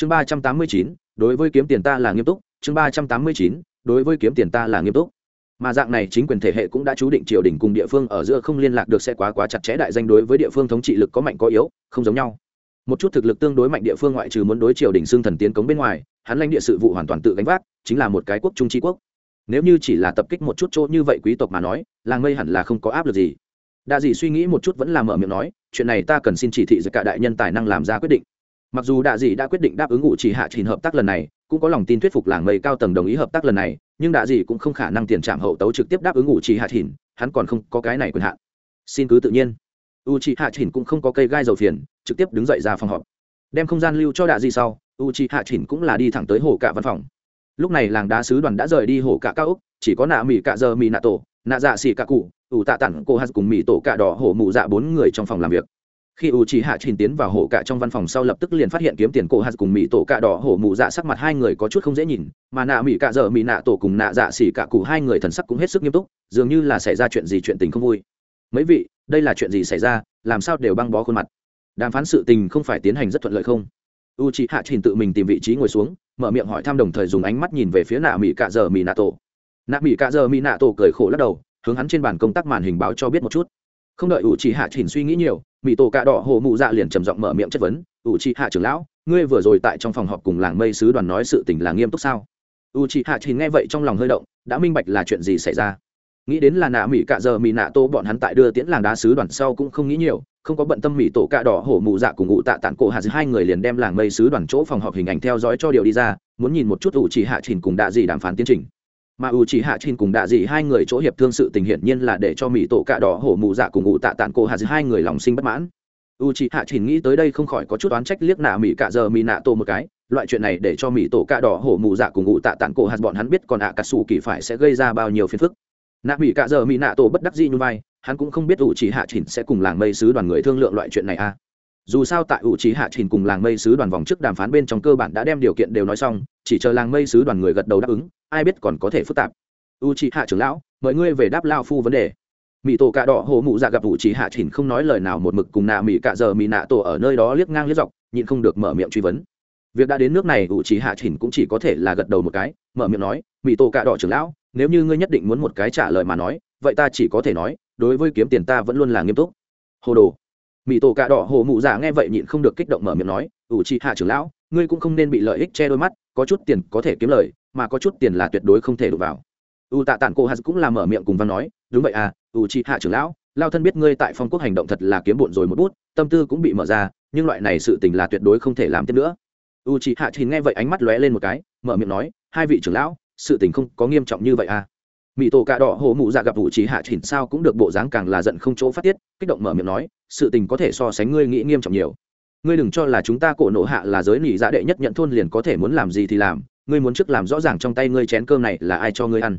chương ba trăm tám mươi chín, đối với kiếm tiền ta là nghiêm túc. Chương ba trăm tám mươi chín, đối với kiếm tiền ta là nghiêm túc. Mà dạng này chính quyền thể hệ cũng đã chú định triều đình cùng địa phương ở giữa không liên lạc được sẽ quá quá chặt chẽ đại danh đối với địa phương thống trị lực có mạnh có yếu, không giống nhau. Một chút thực lực tương đối mạnh địa phương ngoại trừ muốn đối triều đình xương thần tiến cống bên ngoài, hắn lãnh địa sự vụ hoàn toàn tự gánh vác, chính là một cái quốc trung tri quốc. Nếu như chỉ là tập kích một chút chỗ như vậy quý tộc mà nói, làng mây hẳn là không có áp lực gì. Đa dị suy nghĩ một chút vẫn là mở miệng nói, chuyện này ta cần xin chỉ thị giữa cả đại nhân tài năng làm ra quyết định mặc dù đạ dị đã quyết định đáp ứng ngụ chỉ hạ trình hợp tác lần này, cũng có lòng tin thuyết phục làng mây cao tầng đồng ý hợp tác lần này, nhưng đạ dị cũng không khả năng tiền trạm hậu tấu trực tiếp đáp ứng ngụ chỉ hạ trình hắn còn không có cái này quyền hạn. Xin cứ tự nhiên. U chỉ hạ trình cũng không có cây gai dầu phiền, trực tiếp đứng dậy ra phòng họp. Đem không gian lưu cho đạ dị sau u chỉ hạ trình cũng là đi thẳng tới hồ cả văn phòng. Lúc này làng đá sứ đoàn đã rời đi hồ cả cao úc chỉ có nạ mỹ cạ giờ mỹ nạ tổ, nạ dạ xỉ cạ cụ, ủ tạ tặng cô hát cùng mỹ tổ cạ đỏ hổ mụ dạ bốn người trong phòng làm việc khi u chỉ hạ trình tiến vào hổ cạ trong văn phòng sau lập tức liền phát hiện kiếm tiền cổ hạt cùng mỹ tổ cạ đỏ hổ mụ dạ sắc mặt hai người có chút không dễ nhìn, mà nạ mỹ cạ dở mỹ nạ tổ cùng nạ dạ xỉ cạ cụ hai người thần sắc cũng hết sức nghiêm túc, dường như là xảy ra chuyện gì chuyện tình không vui. Mấy vị, đây là chuyện gì xảy ra, làm sao đều băng bó khuôn mặt? Đàm phán sự tình không phải tiến hành rất thuận lợi không? U Chỉ hạ trình tự mình tìm vị trí ngồi xuống, mở miệng hỏi thăm đồng thời dùng ánh mắt nhìn về phía nạ mỹ cạ dở mỹ nạ tổ. Nạ mỹ cạ dở mỹ nạ tổ cười khổ lắc đầu, hướng hắn trên bàn công tác màn hình báo cho biết một chút. Không đợi u Chỉ hạ trình suy nghĩ nhiều mỹ tổ cạ đỏ hồ mụ dạ liền trầm giọng mở miệng chất vấn, u c h hạ trưởng lão, ngươi vừa rồi tại trong phòng họp cùng làng mây sứ đoàn nói sự tình là nghiêm túc sao? U c h hạ trình nghe vậy trong lòng hơi động, đã minh bạch là chuyện gì xảy ra. Nghĩ đến là nạ mỹ cạ giờ mỹ nạ tô bọn hắn tại đưa tiễn làng đá sứ đoàn sau cũng không nghĩ nhiều, không có bận tâm mỹ tổ cạ đỏ hổ mụ dạ cùng ngụ tạ tản cổ hạ hai người liền đem làng mây sứ đoàn chỗ phòng họp hình ảnh theo dõi cho điều đi ra, muốn nhìn một chút ủ chỉ hạ trình cùng đạ gì đàm phán tiến trình mà ưu chỉ hạ trên cùng đạ dị hai người chỗ hiệp thương sự tình hiển nhiên là để cho mỹ tổ cạ đỏ hổ mụ dạ cùng ngụ tạ tàn cổ hạ hai người lòng sinh bất mãn u chỉ hạ trình nghĩ tới đây không khỏi có chút oán trách liếc nạ mỹ cạ giờ mỹ nạ tổ một cái, loại chuyện này để cho mỹ tổ cạ đỏ hổ mụ dạ cùng ngụ tạ tàn cổ hạt bọn hắn biết còn ạ cà sủ kỳ phải sẽ gây ra bao nhiêu phiền phức nạ mỹ cạ giờ mỹ nạ tổ bất đắc dĩ như vai, hắn cũng không biết ưu chỉ hạ chỉnh sẽ cùng làng mây sứ đoàn người thương lượng loại chuyện này à dù sao tại ủ trí hạ chỉnh cùng làng mây sứ đoàn vòng trước đàm phán bên trong cơ bản đã đem điều kiện đều nói xong, chỉ chờ làng mây sứ đoàn người gật đầu đáp ứng, ai biết còn có thể phức tạp. U trí hạ trưởng lão, mời ngươi về đáp lao phu vấn đề. Mỹ tổ cạ đỏ hồ mụ dạ gặp ủ trí hạ chỉnh không nói lời nào một mực cùng nạ mỹ cạ giờ mỹ nạ tổ ở nơi đó liếc ngang liếc dọc, nhịn không được mở miệng truy vấn. Việc đã đến nước này, ủ trí hạ chỉnh cũng chỉ có thể là gật đầu một cái, mở miệng nói mỹ tổ cạ đỏ trưởng lão, nếu như ngươi nhất định muốn một cái trả lời mà nói, vậy ta chỉ có thể nói, đối với kiếm tiền ta vẫn luôn là nghiêm túc. Hồ đồ mỹ tổ cạ đỏ hồ mụ giả nghe vậy nhịn không được kích động mở miệng nói, ủ chị hạ trưởng lão, ngươi cũng không nên bị lợi ích che đôi mắt, có chút tiền có thể kiếm lời, mà có chút tiền là tuyệt đối không thể đụng vào. U tạ tản cô hạt cũng là mở miệng cùng văn nói, đúng vậy à ủ chị hạ trưởng lão lao thân biết ngươi tại phong quốc hành động thật là kiếm bộn rồi một bút, tâm tư cũng bị mở ra, nhưng loại này sự tình là tuyệt đối không thể làm tiếp nữa. U chị hạ thì nghe vậy ánh mắt lóe lên một cái, mở miệng nói, hai vị trưởng lão, sự tình không có nghiêm trọng như vậy à mỹ tổ cạ đỏ hồ mụ dạ gặp ủ trí hạ chỉnh sao cũng được bộ dáng càng là giận không chỗ phát tiết, kích động mở miệng nói, sự tình có thể so sánh ngươi nghĩ nghiêm trọng nhiều. Ngươi đừng cho là chúng ta cổ nộ hạ là giới nỉ dạ đệ nhất nhận thôn liền có thể muốn làm gì thì làm, ngươi muốn trước làm rõ ràng trong tay ngươi chén cơm này là ai cho ngươi ăn.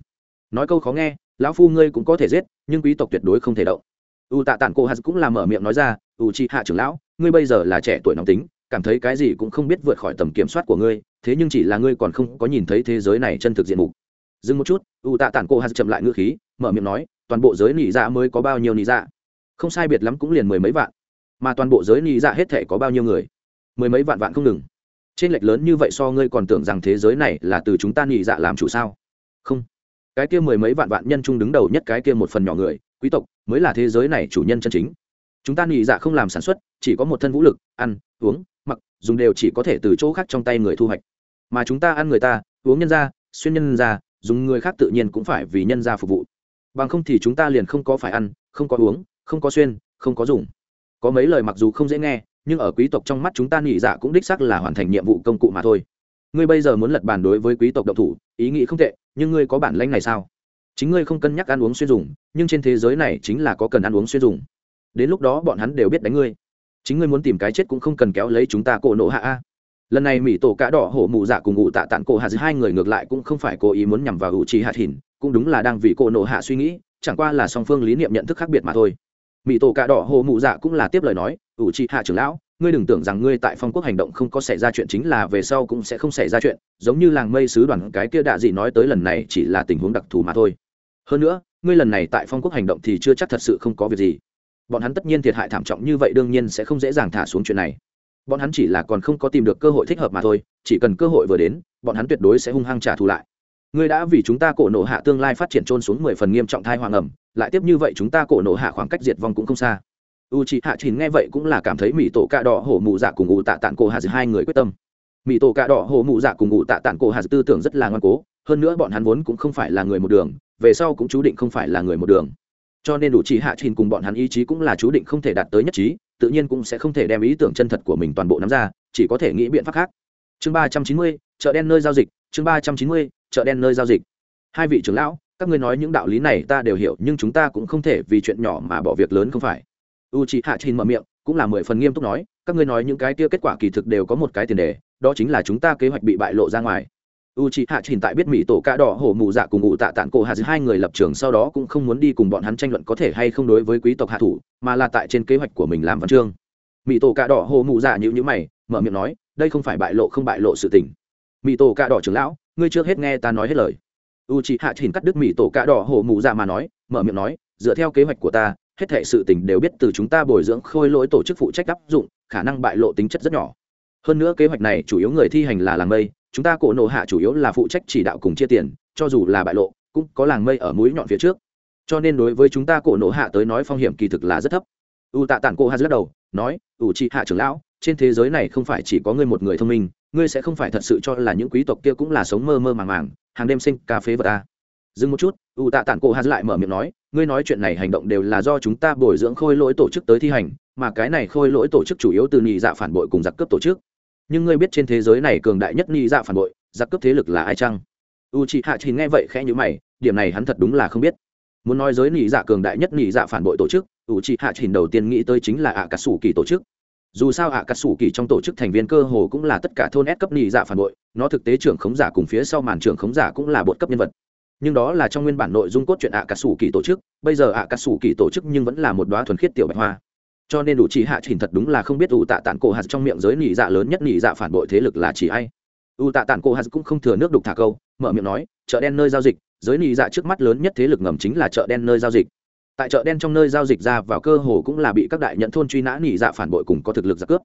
Nói câu khó nghe, lão phu ngươi cũng có thể giết, nhưng quý tộc tuyệt đối không thể động. U tạ tản cô hạt cũng là mở miệng nói ra, u chi hạ trưởng lão, ngươi bây giờ là trẻ tuổi nóng tính, cảm thấy cái gì cũng không biết vượt khỏi tầm kiểm soát của ngươi, thế nhưng chỉ là ngươi còn không có nhìn thấy thế giới này chân thực diện mục dừng một chút u tạ tản cô hạt chậm lại ngữ khí, mở miệng nói, toàn bộ giới nị dạ mới có bao nhiêu nị dạ? Không sai biệt lắm cũng liền mười mấy vạn. Mà toàn bộ giới nị dạ hết thể có bao nhiêu người? Mười mấy vạn vạn không ngừng. Trên lệch lớn như vậy so ngươi còn tưởng rằng thế giới này là từ chúng ta nị dạ làm chủ sao? Không. Cái kia mười mấy vạn vạn nhân chung đứng đầu nhất cái kia một phần nhỏ người, quý tộc, mới là thế giới này chủ nhân chân chính. Chúng ta nị dạ không làm sản xuất, chỉ có một thân vũ lực, ăn, uống, mặc, dùng đều chỉ có thể từ chỗ khác trong tay người thu hoạch. Mà chúng ta ăn người ta, uống nhân ra, xuyên nhân ra dùng người khác tự nhiên cũng phải vì nhân gia phục vụ. Bằng không thì chúng ta liền không có phải ăn, không có uống, không có xuyên, không có dùng. Có mấy lời mặc dù không dễ nghe, nhưng ở quý tộc trong mắt chúng ta nghĩ dạ cũng đích xác là hoàn thành nhiệm vụ công cụ mà thôi. Ngươi bây giờ muốn lật bàn đối với quý tộc động thủ, ý nghĩ không tệ, nhưng ngươi có bản lãnh này sao? Chính ngươi không cân nhắc ăn uống xuyên dùng, nhưng trên thế giới này chính là có cần ăn uống xuyên dùng. Đến lúc đó bọn hắn đều biết đánh ngươi. Chính ngươi muốn tìm cái chết cũng không cần kéo lấy chúng ta cổ nộ hạ a lần này mỹ tổ cá đỏ hổ mụ dạ cùng ngụ tạ tản cổ hạ hai người ngược lại cũng không phải cố ý muốn nhằm vào hữu trí hạ thìn cũng đúng là đang vì cô nộ hạ suy nghĩ, chẳng qua là song phương lý niệm nhận thức khác biệt mà thôi. Mỹ tổ cá đỏ hổ mụ dạ cũng là tiếp lời nói, hữu trí hạ trưởng lão, ngươi đừng tưởng rằng ngươi tại phong quốc hành động không có xảy ra chuyện chính là về sau cũng sẽ không xảy ra chuyện, giống như làng mây sứ đoàn cái kia đạ gì nói tới lần này chỉ là tình huống đặc thù mà thôi. Hơn nữa, ngươi lần này tại phong quốc hành động thì chưa chắc thật sự không có việc gì. Bọn hắn tất nhiên thiệt hại thảm trọng như vậy đương nhiên sẽ không dễ dàng thả xuống chuyện này bọn hắn chỉ là còn không có tìm được cơ hội thích hợp mà thôi, chỉ cần cơ hội vừa đến, bọn hắn tuyệt đối sẽ hung hăng trả thù lại. Ngươi đã vì chúng ta cổ nộ hạ tương lai phát triển trôn xuống mười phần nghiêm trọng thai hoàng ẩm, lại tiếp như vậy chúng ta cổ nộ hạ khoảng cách diệt vong cũng không xa. U c h ị hạ chín nghe vậy cũng là cảm thấy mỹ tổ cạ đỏ hổ mụ dạ cùng ủ tạ tạng cổ hạ hai người quyết tâm. Mỹ tổ cạ đỏ hổ mụ dạ cùng ủ tạ tạng cổ hạ tư tưởng rất là ngoan cố, hơn nữa bọn hắn vốn cũng không phải là người một đường, về sau cũng chú định không phải là người một đường. Cho nên đủ chỉ hạ chín cùng bọn hắn ý chí cũng là chú định không thể đạt tới nhất trí tự nhiên cũng sẽ không thể đem ý tưởng chân thật của mình toàn bộ nắm ra, chỉ có thể nghĩ biện pháp khác. Chương ba trăm chín mươi, chợ đen nơi giao dịch. Chương ba trăm chín mươi, chợ đen nơi giao dịch. Hai vị trưởng lão, các ngươi nói những đạo lý này ta đều hiểu, nhưng chúng ta cũng không thể vì chuyện nhỏ mà bỏ việc lớn không phải. U c hạ chín mở miệng, cũng là mười phần nghiêm túc nói, các ngươi nói những cái kia kết quả kỳ thực đều có một cái tiền đề, đó chính là chúng ta kế hoạch bị bại lộ ra ngoài u c h ị hạ Trình tại biết mỹ tổ ca đỏ hổ mù dạ cùng ngụ tạ tạng cổ hạ hai người lập trường sau đó cũng không muốn đi cùng bọn hắn tranh luận có thể hay không đối với quý tộc hạ thủ, mà là tại trên kế hoạch của mình làm văn chương. Mỹ tổ ca đỏ hổ mù dạ nhữ nhữ mày, mở miệng nói, đây không phải bại lộ không bại lộ sự tình. Mỹ tổ ca đỏ trưởng lão, ngươi trước hết nghe ta nói hết lời. U c h ị hạ Trình cắt đứt mỹ tổ ca đỏ hổ mù dạ mà nói, mở miệng nói, dựa theo kế hoạch của ta, hết thệ sự tình đều biết từ chúng ta bồi dưỡng khôi lỗi tổ chức phụ trách áp dụng, khả năng bại lộ tính chất rất nhỏ. Hơn nữa kế hoạch này chủ yếu người thi hành là làng mây chúng ta cổ nộ hạ chủ yếu là phụ trách chỉ đạo cùng chia tiền, cho dù là bại lộ, cũng có làng mây ở mũi nhọn phía trước. Cho nên đối với chúng ta cổ nộ hạ tới nói phong hiểm kỳ thực là rất thấp. U tạ tản cô hà lắc đầu, nói ủ trị hạ trưởng lão, trên thế giới này không phải chỉ có ngươi một người thông minh, ngươi sẽ không phải thật sự cho là những quý tộc kia cũng là sống mơ mơ màng màng, hàng đêm sinh cà phê vật ta. Dừng một chút, u tạ tản cô hà lại mở miệng nói, ngươi nói chuyện này hành động đều là do chúng ta bồi dưỡng khôi lỗi tổ chức tới thi hành, mà cái này khôi lỗi tổ chức chủ yếu từ nhị dạ phản bội cùng giặc cướp tổ chức nhưng ngươi biết trên thế giới này cường đại nhất ni dạ phản bội, giặc cướp thế lực là ai chăng? U chị hạ chỉ nghe vậy khẽ nhữ mày, điểm này hắn thật đúng là không biết. Muốn nói giới nỉ dạ cường đại nhất nỉ dạ phản bội tổ chức u chị hạ chỉ đầu tiên nghĩ tới chính là ạ cà sủ kỳ tổ chức. Dù sao ạ cà sủ kỳ trong tổ chức thành viên cơ hồ cũng là tất cả thôn ép cấp nỉ dạ phản bội, nó thực tế trưởng khống giả cùng phía sau màn trưởng khống giả cũng là bột cấp nhân vật. Nhưng đó là trong nguyên bản nội dung cốt truyện ạ cà sủ kỳ tổ chức, bây giờ ạ cà sủ kỳ tổ chức nhưng vẫn là một đoá thuần khiết tiểu bạch hoa cho nên đủ chỉ hạ trình thật đúng là không biết ủ tạ tản cổ hạt trong miệng giới nỉ dạ lớn nhất nỉ dạ phản bội thế lực là chỉ ai. Ủ tạ tản cổ hạt cũng không thừa nước đục thả câu, mở miệng nói, chợ đen nơi giao dịch, giới nỉ dạ trước mắt lớn nhất thế lực ngầm chính là chợ đen nơi giao dịch. Tại chợ đen trong nơi giao dịch ra vào cơ hồ cũng là bị các đại nhận thôn truy nã nỉ dạ phản bội cùng có thực lực giặc cướp.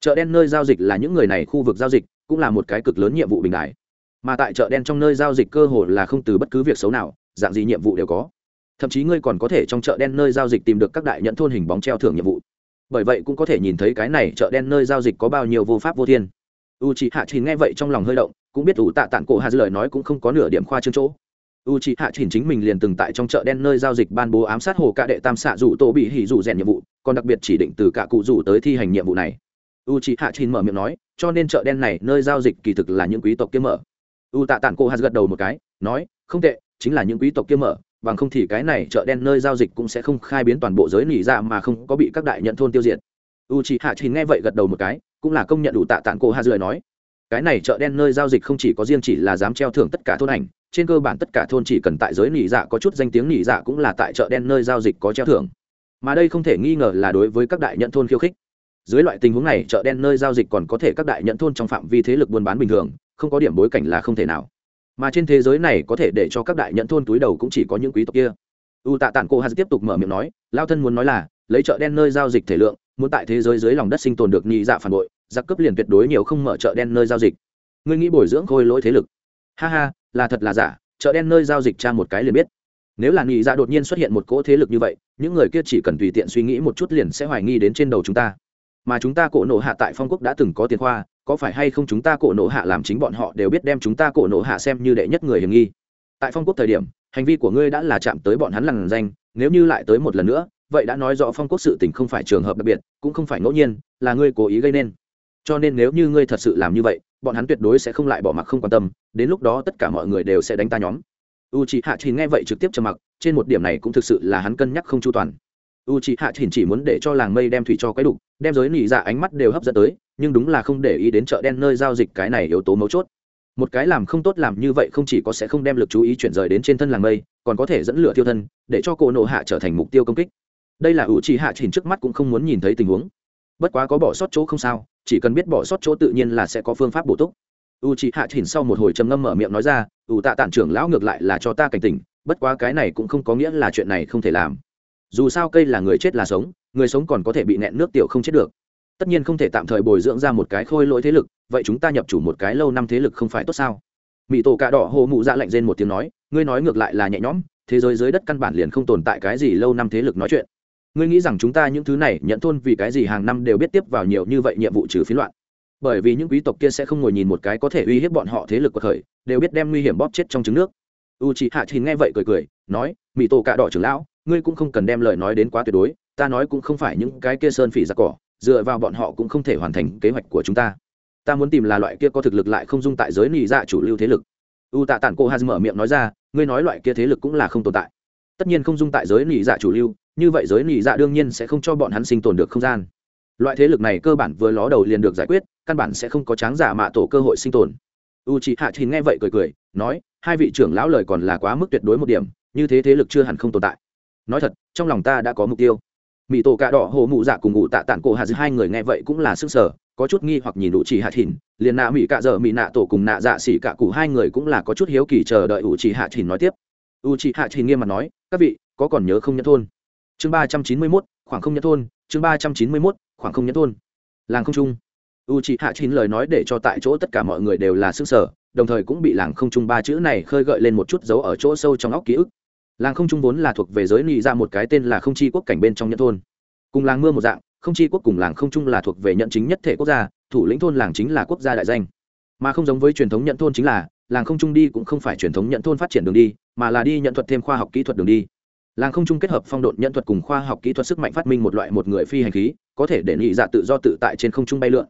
Chợ đen nơi giao dịch là những người này khu vực giao dịch, cũng là một cái cực lớn nhiệm vụ bình đại. Mà tại chợ đen trong nơi giao dịch cơ hồ là không từ bất cứ việc xấu nào, dạng gì nhiệm vụ đều có thậm chí ngươi còn có thể trong chợ đen nơi giao dịch tìm được các đại nhận thôn hình bóng treo thưởng nhiệm vụ. Bởi vậy cũng có thể nhìn thấy cái này chợ đen nơi giao dịch có bao nhiêu vô pháp vô thiên. U c h ị hạ trình nghe vậy trong lòng hơi động, cũng biết ủ tạ tản cổ hà dư lời nói cũng không có nửa điểm khoa trương chỗ. U c h ị hạ trình chính mình liền từng tại trong chợ đen nơi giao dịch ban bố ám sát hồ ca đệ tam xạ rủ tổ bị hỉ rủ rèn nhiệm vụ, còn đặc biệt chỉ định từ cả cụ rủ tới thi hành nhiệm vụ này. U c h ị hạ trình mở miệng nói, cho nên chợ đen này nơi giao dịch kỳ thực là những quý tộc kiếm mở. U tạ tản Cổ hạt gật đầu một cái, nói, không tệ, chính là những quý tộc kia mở bằng không thì cái này chợ đen nơi giao dịch cũng sẽ không khai biến toàn bộ giới nỉ ra mà không có bị các đại nhận thôn tiêu diệt. U chị hạ chỉ nghe vậy gật đầu một cái, cũng là công nhận đủ tạ tản cô hạ dười nói. Cái này chợ đen nơi giao dịch không chỉ có riêng chỉ là dám treo thưởng tất cả thôn ảnh, trên cơ bản tất cả thôn chỉ cần tại giới nỉ dạ có chút danh tiếng nỉ dạ cũng là tại chợ đen nơi giao dịch có treo thưởng. Mà đây không thể nghi ngờ là đối với các đại nhận thôn khiêu khích. Dưới loại tình huống này, chợ đen nơi giao dịch còn có thể các đại nhận thôn trong phạm vi thế lực buôn bán bình thường, không có điểm bối cảnh là không thể nào mà trên thế giới này có thể để cho các đại nhận thôn túi đầu cũng chỉ có những quý tộc kia. U tạ tản cô hà tiếp tục mở miệng nói, lao thân muốn nói là, lấy chợ đen nơi giao dịch thể lượng, muốn tại thế giới dưới lòng đất sinh tồn được nhị dạ phản bội, giặc cấp liền tuyệt đối nhiều không mở chợ đen nơi giao dịch. Ngươi nghĩ bồi dưỡng khôi lỗi thế lực? Ha ha, là thật là giả, chợ đen nơi giao dịch tra một cái liền biết. Nếu là nhị dạ đột nhiên xuất hiện một cỗ thế lực như vậy, những người kia chỉ cần tùy tiện suy nghĩ một chút liền sẽ hoài nghi đến trên đầu chúng ta. Mà chúng ta cổ nộ hạ tại phong quốc đã từng có tiền khoa có phải hay không chúng ta cổ nộ hạ làm chính bọn họ đều biết đem chúng ta cổ nộ hạ xem như đệ nhất người hiểm nghi. Tại phong quốc thời điểm, hành vi của ngươi đã là chạm tới bọn hắn lằn danh, nếu như lại tới một lần nữa, vậy đã nói rõ phong quốc sự tình không phải trường hợp đặc biệt, cũng không phải ngẫu nhiên, là ngươi cố ý gây nên. Cho nên nếu như ngươi thật sự làm như vậy, bọn hắn tuyệt đối sẽ không lại bỏ mặc không quan tâm, đến lúc đó tất cả mọi người đều sẽ đánh ta nhóm. U c h ị hạ thì nghe vậy trực tiếp trầm mặc, trên một điểm này cũng thực sự là hắn cân nhắc không chu toàn u c h ị hạ chỉnh chỉ muốn để cho làng mây đem thủy cho quấy đục, đem giới nỉ dạ ánh mắt đều hấp dẫn tới, nhưng đúng là không để ý đến chợ đen nơi giao dịch cái này yếu tố mấu chốt. Một cái làm không tốt làm như vậy không chỉ có sẽ không đem lực chú ý chuyển rời đến trên thân làng mây, còn có thể dẫn lửa tiêu thân, để cho cổ nộ hạ trở thành mục tiêu công kích. Đây là u c hạ chỉnh trước mắt cũng không muốn nhìn thấy tình huống. Bất quá có bỏ sót chỗ không sao, chỉ cần biết bỏ sót chỗ tự nhiên là sẽ có phương pháp bổ túc. U c hạ chỉnh sau một hồi trầm ngâm mở miệng nói ra, ủ tạ tản trưởng lão ngược lại là cho ta cảnh tỉnh, bất quá cái này cũng không có nghĩa là chuyện này không thể làm dù sao cây là người chết là sống người sống còn có thể bị nẹn nước tiểu không chết được. Tất nhiên không thể tạm thời bồi dưỡng ra một cái khôi lỗi thế lực vậy chúng ta nhập chủ một cái lâu năm thế lực không phải tốt sao? Mỹ tổ cạ đỏ hồ mụ dạ lạnh rên một tiếng nói ngươi nói ngược lại là nhẹ nhõm thế giới dưới đất căn bản liền không tồn tại cái gì lâu năm thế lực nói chuyện. Ngươi nghĩ rằng chúng ta những thứ này nhận thôn vì cái gì hàng năm đều biết tiếp vào nhiều như vậy nhiệm vụ trừ phiến loạn? Bởi vì những quý tộc kia sẽ không ngồi nhìn một cái có thể uy hiếp bọn họ thế lực của thời, đều biết đem nguy hiểm bóp chết trong trứng nước. U chị hạ thì nghe vậy cười cười nói mỹ tổ cạ đỏ trưởng lão ngươi cũng không cần đem lời nói đến quá tuyệt đối, ta nói cũng không phải những cái kia sơn phỉ giặc cỏ, dựa vào bọn họ cũng không thể hoàn thành kế hoạch của chúng ta. Ta muốn tìm là loại kia có thực lực lại không dung tại giới nị dạ chủ lưu thế lực. U tạ tản cô haz mở miệng nói ra, ngươi nói loại kia thế lực cũng là không tồn tại. Tất nhiên không dung tại giới nị dạ chủ lưu, như vậy giới nị dạ đương nhiên sẽ không cho bọn hắn sinh tồn được không gian. Loại thế lực này cơ bản vừa ló đầu liền được giải quyết, căn bản sẽ không có tráng giả mạ tổ cơ hội sinh tồn. U chị hạ thì nghe vậy cười cười, nói, hai vị trưởng lão lời còn là quá mức tuyệt đối một điểm, như thế thế lực chưa hẳn không tồn tại nói thật, trong lòng ta đã có mục tiêu. Mỹ tổ cạ đỏ, hồ mụ dạ cùng ngụ tạ tản cổ hạ hai người nghe vậy cũng là sức sở có chút nghi hoặc nhìn đủ chỉ hạ thìn. Liền nạ mỹ cạ dở mỹ nạ tổ cùng nạ dạ xỉ cạ cụ, hai người cũng là có chút hiếu kỳ chờ đợi u chỉ hạ thìn nói tiếp. U chỉ hạ thìn nghiêm mặt nói, các vị, có còn nhớ không nhớ thôn? Chương ba trăm chín mươi mốt, khoảng không nhớ thôn, chương ba trăm chín mươi mốt, khoảng không nhớ thôn. Làng không trung. U chỉ hạ thìn lời nói để cho tại chỗ tất cả mọi người đều là sức sở đồng thời cũng bị làng không trung ba chữ này khơi gợi lên một chút dấu ở chỗ sâu trong óc ký ức làng không trung vốn là thuộc về giới nị ra một cái tên là không chi quốc cảnh bên trong nhận thôn. Cùng làng mưa một dạng, không chi quốc cùng làng không trung là thuộc về nhận chính nhất thể quốc gia, thủ lĩnh thôn làng chính là quốc gia đại danh. Mà không giống với truyền thống nhận thôn chính là, làng không trung đi cũng không phải truyền thống nhận thôn phát triển đường đi, mà là đi nhận thuật thêm khoa học kỹ thuật đường đi. Làng không trung kết hợp phong độn nhận thuật cùng khoa học kỹ thuật sức mạnh phát minh một loại một người phi hành khí, có thể để nhị dạ tự do tự tại trên không trung bay lượn.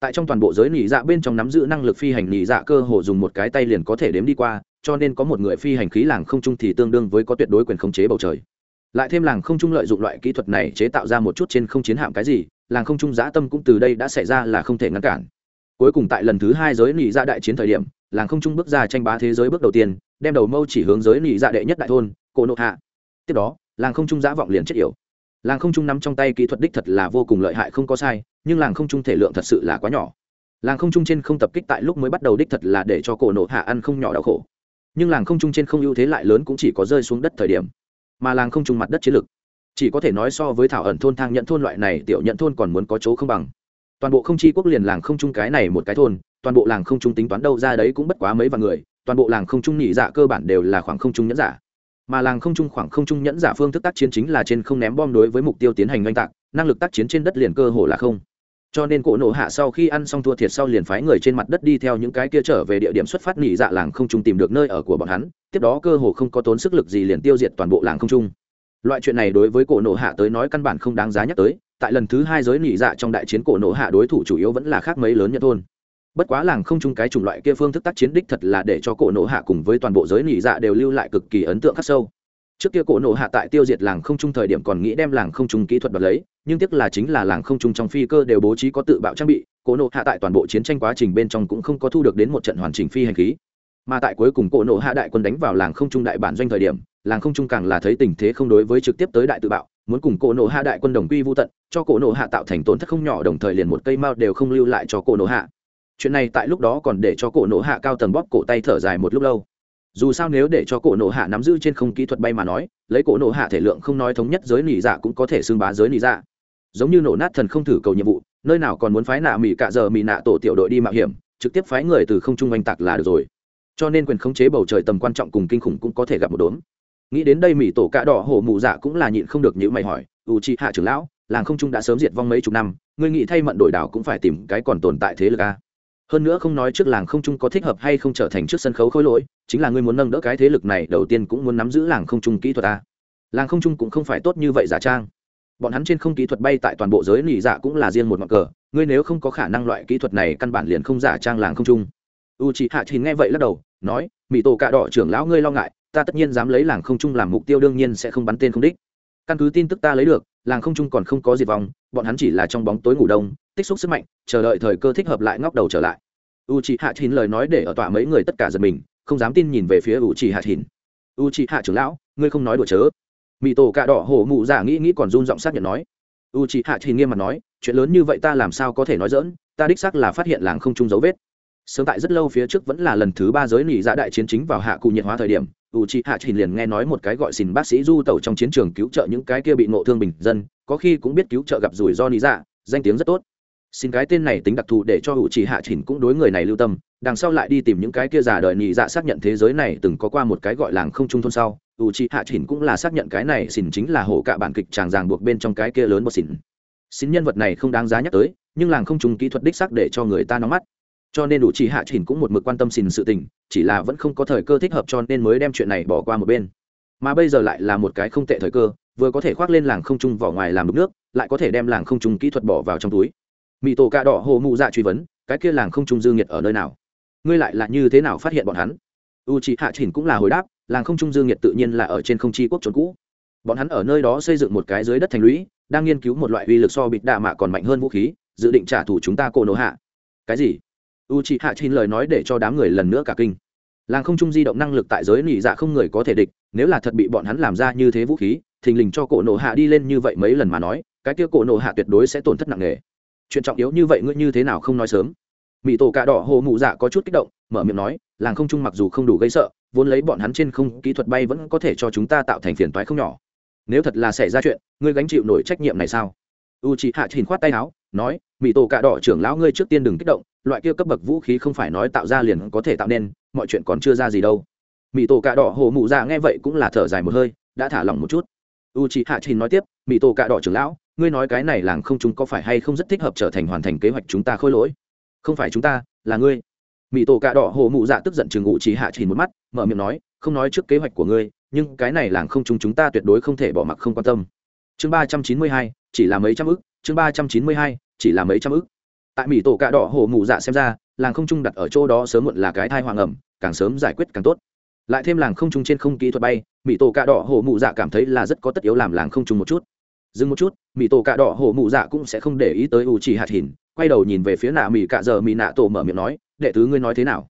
Tại trong toàn bộ giới nhị dạ bên trong nắm giữ năng lực phi hành nhị dạ cơ hồ dùng một cái tay liền có thể đếm đi qua cho nên có một người phi hành khí làng không trung thì tương đương với có tuyệt đối quyền khống chế bầu trời. Lại thêm làng không trung lợi dụng loại kỹ thuật này chế tạo ra một chút trên không chiến hạm cái gì, làng không trung giã tâm cũng từ đây đã xảy ra là không thể ngăn cản. Cuối cùng tại lần thứ hai giới nị ra đại chiến thời điểm, làng không trung bước ra tranh bá thế giới bước đầu tiên, đem đầu mâu chỉ hướng giới nị dạ đệ nhất đại thôn, cổ nộ hạ. Tiếp đó, làng không trung giã vọng liền chết yểu. Làng không trung nắm trong tay kỹ thuật đích thật là vô cùng lợi hại không có sai, nhưng làng không trung thể lượng thật sự là quá nhỏ. Làng không trung trên không tập kích tại lúc mới bắt đầu đích thật là để cho cổ nộ hạ ăn không nhỏ đau khổ nhưng làng không trung trên không ưu thế lại lớn cũng chỉ có rơi xuống đất thời điểm. Mà làng không trung mặt đất chiến lực chỉ có thể nói so với thảo ẩn thôn thang nhận thôn loại này, tiểu nhận thôn còn muốn có chỗ không bằng. Toàn bộ không chi quốc liền làng không trung cái này một cái thôn, toàn bộ làng không trung tính toán đâu ra đấy cũng bất quá mấy vạn người, toàn bộ làng không trung nhị dạ cơ bản đều là khoảng không trung nhẫn giả. Mà làng không trung khoảng không trung nhẫn giả phương thức tác chiến chính là trên không ném bom đối với mục tiêu tiến hành oanh tạc, năng lực tác chiến trên đất liền cơ hồ là không cho nên cổ nổ hạ sau khi ăn xong thua thiệt sau liền phái người trên mặt đất đi theo những cái kia trở về địa điểm xuất phát nghỉ dạ làng không trung tìm được nơi ở của bọn hắn, tiếp đó cơ hồ không có tốn sức lực gì liền tiêu diệt toàn bộ làng không trung. Loại chuyện này đối với cổ nổ hạ tới nói căn bản không đáng giá nhắc tới, tại lần thứ hai giới nghỉ dạ trong đại chiến cổ nổ hạ đối thủ chủ yếu vẫn là khác mấy lớn nhất thôn. Bất quá làng không trung cái chủng loại kia phương thức tác chiến đích thật là để cho cổ nổ hạ cùng với toàn bộ giới nghỉ dạ đều lưu lại cực kỳ ấn tượng khắc sâu trước kia cổ nộ hạ tại tiêu diệt làng không trung thời điểm còn nghĩ đem làng không trung kỹ thuật bật lấy, nhưng tiếc là chính là làng không trung trong phi cơ đều bố trí có tự bạo trang bị, cổ nộ hạ tại toàn bộ chiến tranh quá trình bên trong cũng không có thu được đến một trận hoàn chỉnh phi hành khí. Mà tại cuối cùng cổ nộ hạ đại quân đánh vào làng không trung đại bản doanh thời điểm, làng không trung càng là thấy tình thế không đối với trực tiếp tới đại tự bạo, muốn cùng cổ nộ hạ đại quân đồng quy vô tận, cho cổ nộ hạ tạo thành tổn thất không nhỏ đồng thời liền một cây mao đều không lưu lại cho cổ nộ hạ. Chuyện này tại lúc đó còn để cho cổ nộ hạ cao tầng bóp cổ tay thở dài một lúc lâu dù sao nếu để cho cổ nổ hạ nắm giữ trên không kỹ thuật bay mà nói, lấy cổ nổ hạ thể lượng không nói thống nhất giới nỉ dạ cũng có thể xưng bá giới nỉ dạ. Giống như nổ nát thần không thử cầu nhiệm vụ, nơi nào còn muốn phái nạ mỹ cạ giờ mỹ nạ tổ tiểu đội đi mạo hiểm, trực tiếp phái người từ không trung oanh tạc là được rồi. Cho nên quyền khống chế bầu trời tầm quan trọng cùng kinh khủng cũng có thể gặp một đốm. Nghĩ đến đây mỹ tổ cạ đỏ hổ mụ dạ cũng là nhịn không được những mày hỏi u chị hạ trưởng lão, làng không trung đã sớm diệt vong mấy chục năm, ngươi nghĩ thay mận đổi đảo cũng phải tìm cái còn tồn tại thế lực a? Hơn nữa không nói trước làng không trung có thích hợp hay không trở thành trước sân khấu khối lỗi, chính là ngươi muốn nâng đỡ cái thế lực này, đầu tiên cũng muốn nắm giữ làng không trung kỹ thuật à làng không trung cũng không phải tốt như vậy giả trang. Bọn hắn trên không kỹ thuật bay tại toàn bộ giới lì dạ cũng là riêng một ngọn cờ, ngươi nếu không có khả năng loại kỹ thuật này căn bản liền không giả trang làng không trung. U chị hạ thì nghe vậy lắc đầu, nói mỹ tổ cạ đỏ trưởng lão ngươi lo ngại, ta tất nhiên dám lấy làng không trung làm mục tiêu đương nhiên sẽ không bắn tên không đích. Căn cứ tin tức ta lấy được làng không trung còn không có diệt vong, bọn hắn chỉ là trong bóng tối ngủ đông, tích xúc sức mạnh, chờ đợi thời cơ thích hợp lại ngóc đầu trở lại. U chị hạ thìn lời nói để ở tọa mấy người tất cả giật mình, không dám tin nhìn về phía u chị hạ thìn u chị hạ trưởng lão, ngươi không nói đùa chớ. Mỹ tổ cạ đỏ hổ mụ giả nghĩ nghĩ còn run giọng xác nhận nói. U chị hạ thìn nghiêm mặt nói, chuyện lớn như vậy ta làm sao có thể nói dỡn ta đích xác là phát hiện làng không trung dấu vết. Sớm tại rất lâu phía trước vẫn là lần thứ ba giới nỉ dạ đại chiến chính vào hạ cụ nhiệt hóa thời điểm u chị hạ Chỉ liền nghe nói một cái gọi xin bác sĩ du tẩu trong chiến trường cứu trợ những cái kia bị nộ thương bình dân, có khi cũng biết cứu trợ gặp rủi ro nị dạ danh tiếng rất tốt. Xin cái tên này tính đặc thù để cho hữu trí hạ Chỉ cũng đối người này lưu tâm, đằng sau lại đi tìm những cái kia giả đời nhị dạ xác nhận thế giới này từng có qua một cái gọi làng không trung thôn sau hữu trí hạ Chỉ cũng là xác nhận cái này xin chính là hổ cả bản kịch tràng ràng buộc bên trong cái kia lớn một xin xin nhân vật này không đáng giá nhắc tới, nhưng làng không trung kỹ thuật đích xác để cho người ta nóng mắt cho nên đủ chỉ hạ chỉnh cũng một mực quan tâm xin sự tình, chỉ là vẫn không có thời cơ thích hợp cho nên mới đem chuyện này bỏ qua một bên. Mà bây giờ lại là một cái không tệ thời cơ, vừa có thể khoác lên làng không trung vỏ ngoài làm đục nước, lại có thể đem làng không trung kỹ thuật bỏ vào trong túi. Mỹ tổ cà đỏ hồ mụ dạ truy vấn, cái kia làng không trung dương nhiệt ở nơi nào? Ngươi lại là như thế nào phát hiện bọn hắn? U chị hạ chỉnh cũng là hồi đáp, làng không trung dương nhiệt tự nhiên là ở trên không chi quốc trốn cũ. Bọn hắn ở nơi đó xây dựng một cái dưới đất thành lũy, đang nghiên cứu một loại uy lực so bịt đạ mạ còn mạnh hơn vũ khí, dự định trả thù chúng ta cô nổ hạ. Cái gì? U chị hạ chín lời nói để cho đám người lần nữa cả kinh. Làng không trung di động năng lực tại giới nỉ dạ không người có thể địch, nếu là thật bị bọn hắn làm ra như thế vũ khí, thình lình cho cổ nổ hạ đi lên như vậy mấy lần mà nói, cái kia cổ nổ hạ tuyệt đối sẽ tổn thất nặng nề. Chuyện trọng yếu như vậy ngươi như thế nào không nói sớm? Mỹ tổ cà đỏ hồ mụ dạ có chút kích động, mở miệng nói, làng không trung mặc dù không đủ gây sợ, vốn lấy bọn hắn trên không kỹ thuật bay vẫn có thể cho chúng ta tạo thành phiền toái không nhỏ. Nếu thật là xảy ra chuyện, ngươi gánh chịu nổi trách nhiệm này sao? U chị hạ chỉnh khoát tay áo, nói mỹ tổ cà đỏ trưởng lão ngươi trước tiên đừng kích động loại kia cấp bậc vũ khí không phải nói tạo ra liền có thể tạo nên, mọi chuyện còn chưa ra gì đâu. Mỹ tổ cà đỏ hồ mụ dạ nghe vậy cũng là thở dài một hơi, đã thả lỏng một chút. U chị hạ trình nói tiếp mỹ tổ cà đỏ trưởng lão, ngươi nói cái này làng không chúng có phải hay không rất thích hợp trở thành hoàn thành kế hoạch chúng ta khôi lỗi? Không phải chúng ta, là ngươi. Mỹ tổ cà đỏ hồ mụ dạ tức giận chừng ngụ chỉ hạ chỉ một mắt, mở miệng nói, không nói trước kế hoạch của ngươi, nhưng cái này làng không chúng chúng ta tuyệt đối không thể bỏ mặc không quan tâm. Chương ba trăm chín mươi hai, chỉ là mấy trăm ức, chương ba trăm chín mươi hai, chỉ là mấy trăm ức tại mỹ tổ cạ đỏ hổ mù dạ xem ra, làng không trung đặt ở chỗ đó sớm muộn là cái thai hoàng ẩm, càng sớm giải quyết càng tốt. Lại thêm làng không trung trên không kỹ thuật bay, mỹ tổ cạ đỏ hổ mù dạ cảm thấy là rất có tất yếu làm làng không trung một chút. Dừng một chút, mỹ tổ cạ đỏ hổ mụ dạ cũng sẽ không để ý tới u chỉ hạt hìn, quay đầu nhìn về phía nạ mỹ cạ giờ mỹ nạ tổ mở miệng nói, đệ tứ ngươi nói thế nào?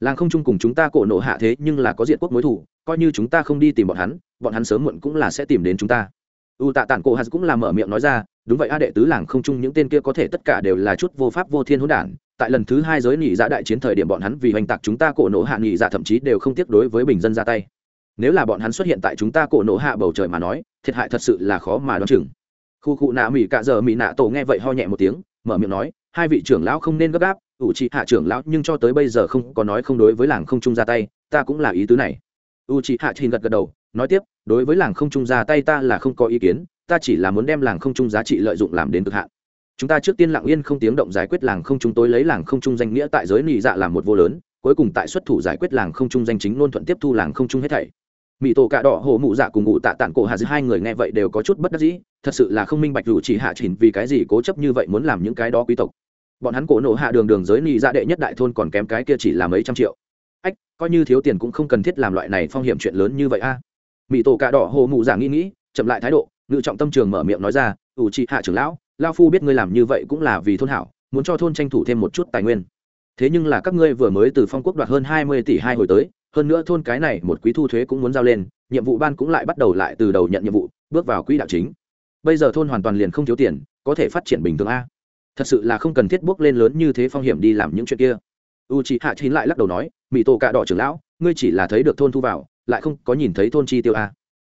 Làng không chung cùng chúng ta cổ nộ hạ thế nhưng là có diện quốc mối thủ coi như chúng ta không đi tìm bọn hắn bọn hắn sớm muộn cũng là sẽ tìm đến chúng ta u tạ tản cổ hạt cũng là mở miệng nói ra, đúng vậy a, đệ tứ làng không chung những tên kia có thể tất cả đều là chút vô pháp vô thiên hỗn đản. Tại lần thứ hai giới Nhị dạ đại chiến thời điểm bọn hắn vì hoành tạc chúng ta cổ nổ hạ Nhị dạ thậm chí đều không tiếc đối với bình dân ra tay. Nếu là bọn hắn xuất hiện tại chúng ta cổ nổ hạ bầu trời mà nói, thiệt hại thật sự là khó mà đoán chừng. Khu cụ nạ mỹ cạ giờ mỹ nạ tổ nghe vậy ho nhẹ một tiếng, mở miệng nói, hai vị trưởng lão không nên gấp gáp, ủ trị hạ trưởng lão nhưng cho tới bây giờ không có nói không đối với làng không trung ra tay, ta cũng là ý tứ này. U trị hạ trình gật gật đầu nói tiếp, đối với làng không trung ra tay ta là không có ý kiến, ta chỉ là muốn đem làng không trung giá trị lợi dụng làm đến cực hạn. Chúng ta trước tiên lặng yên không tiếng động giải quyết làng không trung tối lấy làng không trung danh nghĩa tại giới nị dạ làm một vô lớn, cuối cùng tại xuất thủ giải quyết làng không trung danh chính luôn thuận tiếp thu làng không trung hết thảy. Mỹ tổ cạ đỏ hổ mụ dạ cùng ngụ tạ tản cổ hà giữa hai người nghe vậy đều có chút bất đắc dĩ, thật sự là không minh bạch dù chỉ hạ chỉnh vì cái gì cố chấp như vậy muốn làm những cái đó quý tộc. Bọn hắn cổ nổ hạ đường đường giới nị dạ đệ nhất đại thôn còn kém cái kia chỉ là mấy trăm triệu. Ách, coi như thiếu tiền cũng không cần thiết làm loại này phong hiểm chuyện lớn như vậy a mỹ tổ cạ đỏ hồ mụ giả nghĩ nghĩ, chậm lại thái độ, ngự trọng tâm trường mở miệng nói ra, ủ trị hạ trưởng lão, lao phu biết ngươi làm như vậy cũng là vì thôn hảo, muốn cho thôn tranh thủ thêm một chút tài nguyên. Thế nhưng là các ngươi vừa mới từ phong quốc đoạt hơn hai mươi tỷ hai hồi tới, hơn nữa thôn cái này một quý thu thuế cũng muốn giao lên, nhiệm vụ ban cũng lại bắt đầu lại từ đầu nhận nhiệm vụ, bước vào quỹ đạo chính. Bây giờ thôn hoàn toàn liền không thiếu tiền, có thể phát triển bình thường a. Thật sự là không cần thiết bước lên lớn như thế phong hiểm đi làm những chuyện kia. U chị hạ chín lại lắc đầu nói mỹ tổ cạ đỏ trưởng lão, ngươi chỉ là thấy được thôn thu vào lại không có nhìn thấy thôn chi tiêu a.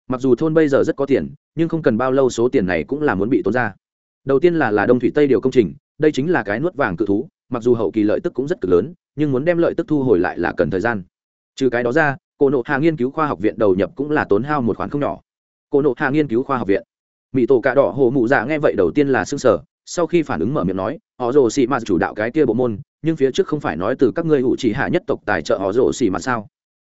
Mặc dù thôn bây giờ rất có tiền, nhưng không cần bao lâu số tiền này cũng là muốn bị tốn ra. Đầu tiên là là đông thủy tây điều công trình, đây chính là cái nuốt vàng cự thú, mặc dù hậu kỳ lợi tức cũng rất cực lớn, nhưng muốn đem lợi tức thu hồi lại là cần thời gian. Trừ cái đó ra, cổ nộ hạ nghiên cứu khoa học viện đầu nhập cũng là tốn hao một khoản không nhỏ. Cổ nộ hạ nghiên cứu khoa học viện. Mỹ tổ cạ đỏ hồ mụ dạ nghe vậy đầu tiên là xương sở sau khi phản ứng mở miệng nói, họ rồ xì mà chủ đạo cái kia bộ môn, nhưng phía trước không phải nói từ các ngươi hữu chỉ hạ nhất tộc tài trợ họ rồ xì mà sao?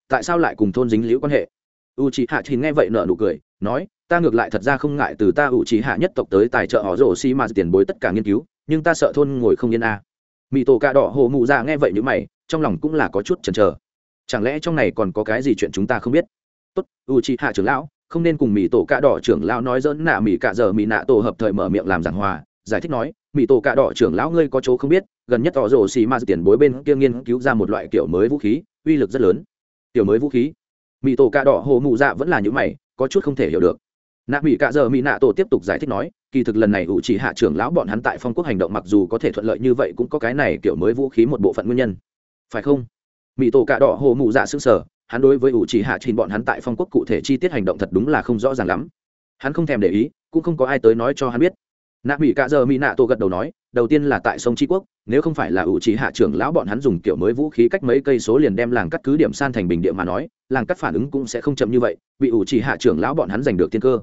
Tại sao lại cùng thôn dính liễu quan hệ? U chỉ hạ thì nghe vậy nợ nụ cười, nói, ta ngược lại thật ra không ngại từ ta ủ chỉ hạ nhất tộc tới tài trợ họ rổ xì mà tiền bối tất cả nghiên cứu, nhưng ta sợ thôn ngồi không yên a. À. mỹ tổ cạ đỏ hồ mụ dạ nghe vậy như mày, trong lòng cũng là có chút chần chờ. Chẳng lẽ trong này còn có cái gì chuyện chúng ta không biết? Tốt u c hạ trưởng lão, không nên cùng mỹ tổ cạ đỏ trưởng lão nói dỡn nạ mỹ cạ giờ mỹ nạ tổ hợp thời mở miệng làm giảng hòa. Giải thích nói mỹ tổ cạ đỏ trưởng lão ngươi có chỗ không biết, gần nhất họ rổ xì ma tiền bối bên kia nghiên cứu ra một loại kiểu mới vũ khí, uy lực rất lớn. Tiểu mới vũ khí. Mỹ tổ cạ đỏ hồ mụ dạ vẫn là những mày, có chút không thể hiểu được. Nạ mỹ cạ giờ mỹ nạ tổ tiếp tục giải thích nói, kỳ thực lần này ủ chỉ hạ trưởng lão bọn hắn tại phong quốc hành động mặc dù có thể thuận lợi như vậy cũng có cái này kiểu mới vũ khí một bộ phận nguyên nhân. Phải không? Mỹ tổ cạ đỏ hồ mụ dạ xương sở hắn đối với ủ chỉ hạ trình bọn hắn tại phong quốc cụ thể chi tiết hành động thật đúng là không rõ ràng lắm. Hắn không thèm để ý, cũng không có ai tới nói cho hắn biết. Nạ mỹ cạ giờ mỹ nạ tổ gật đầu nói đầu tiên là tại sông tri quốc, nếu không phải là ủ trí hạ trưởng lão bọn hắn dùng kiểu mới vũ khí cách mấy cây số liền đem làng cắt cứ điểm san thành bình địa mà nói, làng cắt phản ứng cũng sẽ không chậm như vậy, bị ủ trí hạ trưởng lão bọn hắn giành được tiên cơ.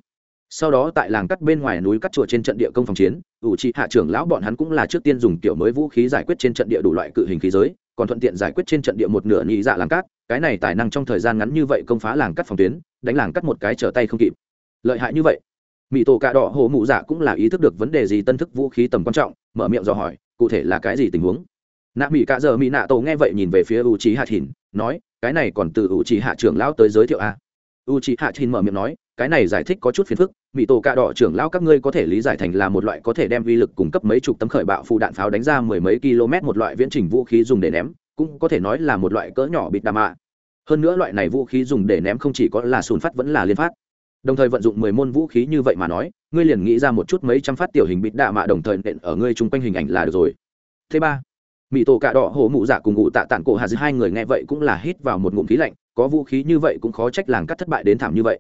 Sau đó tại làng cắt bên ngoài núi cắt chùa trên trận địa công phòng chiến, ủ trí hạ trưởng lão bọn hắn cũng là trước tiên dùng kiểu mới vũ khí giải quyết trên trận địa đủ loại cự hình khí giới, còn thuận tiện giải quyết trên trận địa một nửa nhị dạ làng cát cái này tài năng trong thời gian ngắn như vậy công phá làng cắt phòng tuyến, đánh làng cắt một cái trở tay không kịp. Lợi hại như vậy mỹ tổ cạ đỏ hồ mụ dạ cũng là ý thức được vấn đề gì tân thức vũ khí tầm quan trọng, mở miệng dò hỏi, cụ thể là cái gì tình huống? Nạ mỹ cạ giờ mỹ nạ tổ nghe vậy nhìn về phía u trí hạ thìn, nói, cái này còn từ u trí hạ trưởng lão tới giới thiệu à? a u trí hạ thìn mở miệng nói, cái này giải thích có chút phiền phức mỹ tổ cạ đỏ trưởng lão các ngươi có thể lý giải thành là một loại có thể đem vi lực cung cấp mấy chục tấm khởi bạo phụ đạn pháo đánh ra mười mấy km một loại viễn trình vũ khí dùng để ném, cũng có thể nói là một loại cỡ nhỏ bịt đà mạ hơn nữa loại này vũ khí dùng để ném không chỉ có là sùn phát vẫn là liên phát đồng thời vận dụng mười môn vũ khí như vậy mà nói, ngươi liền nghĩ ra một chút mấy trăm phát tiểu hình bịt đạ mạ đồng thời nện ở ngươi chung quanh hình ảnh là được rồi. Thứ ba mỹ tổ cạ đỏ hổ mụ dạ cùng ngụ tạ tản cổ hà giữa hai người nghe vậy cũng là hít vào một ngụm khí lạnh, có vũ khí như vậy cũng khó trách làng cắt thất bại đến thảm như vậy.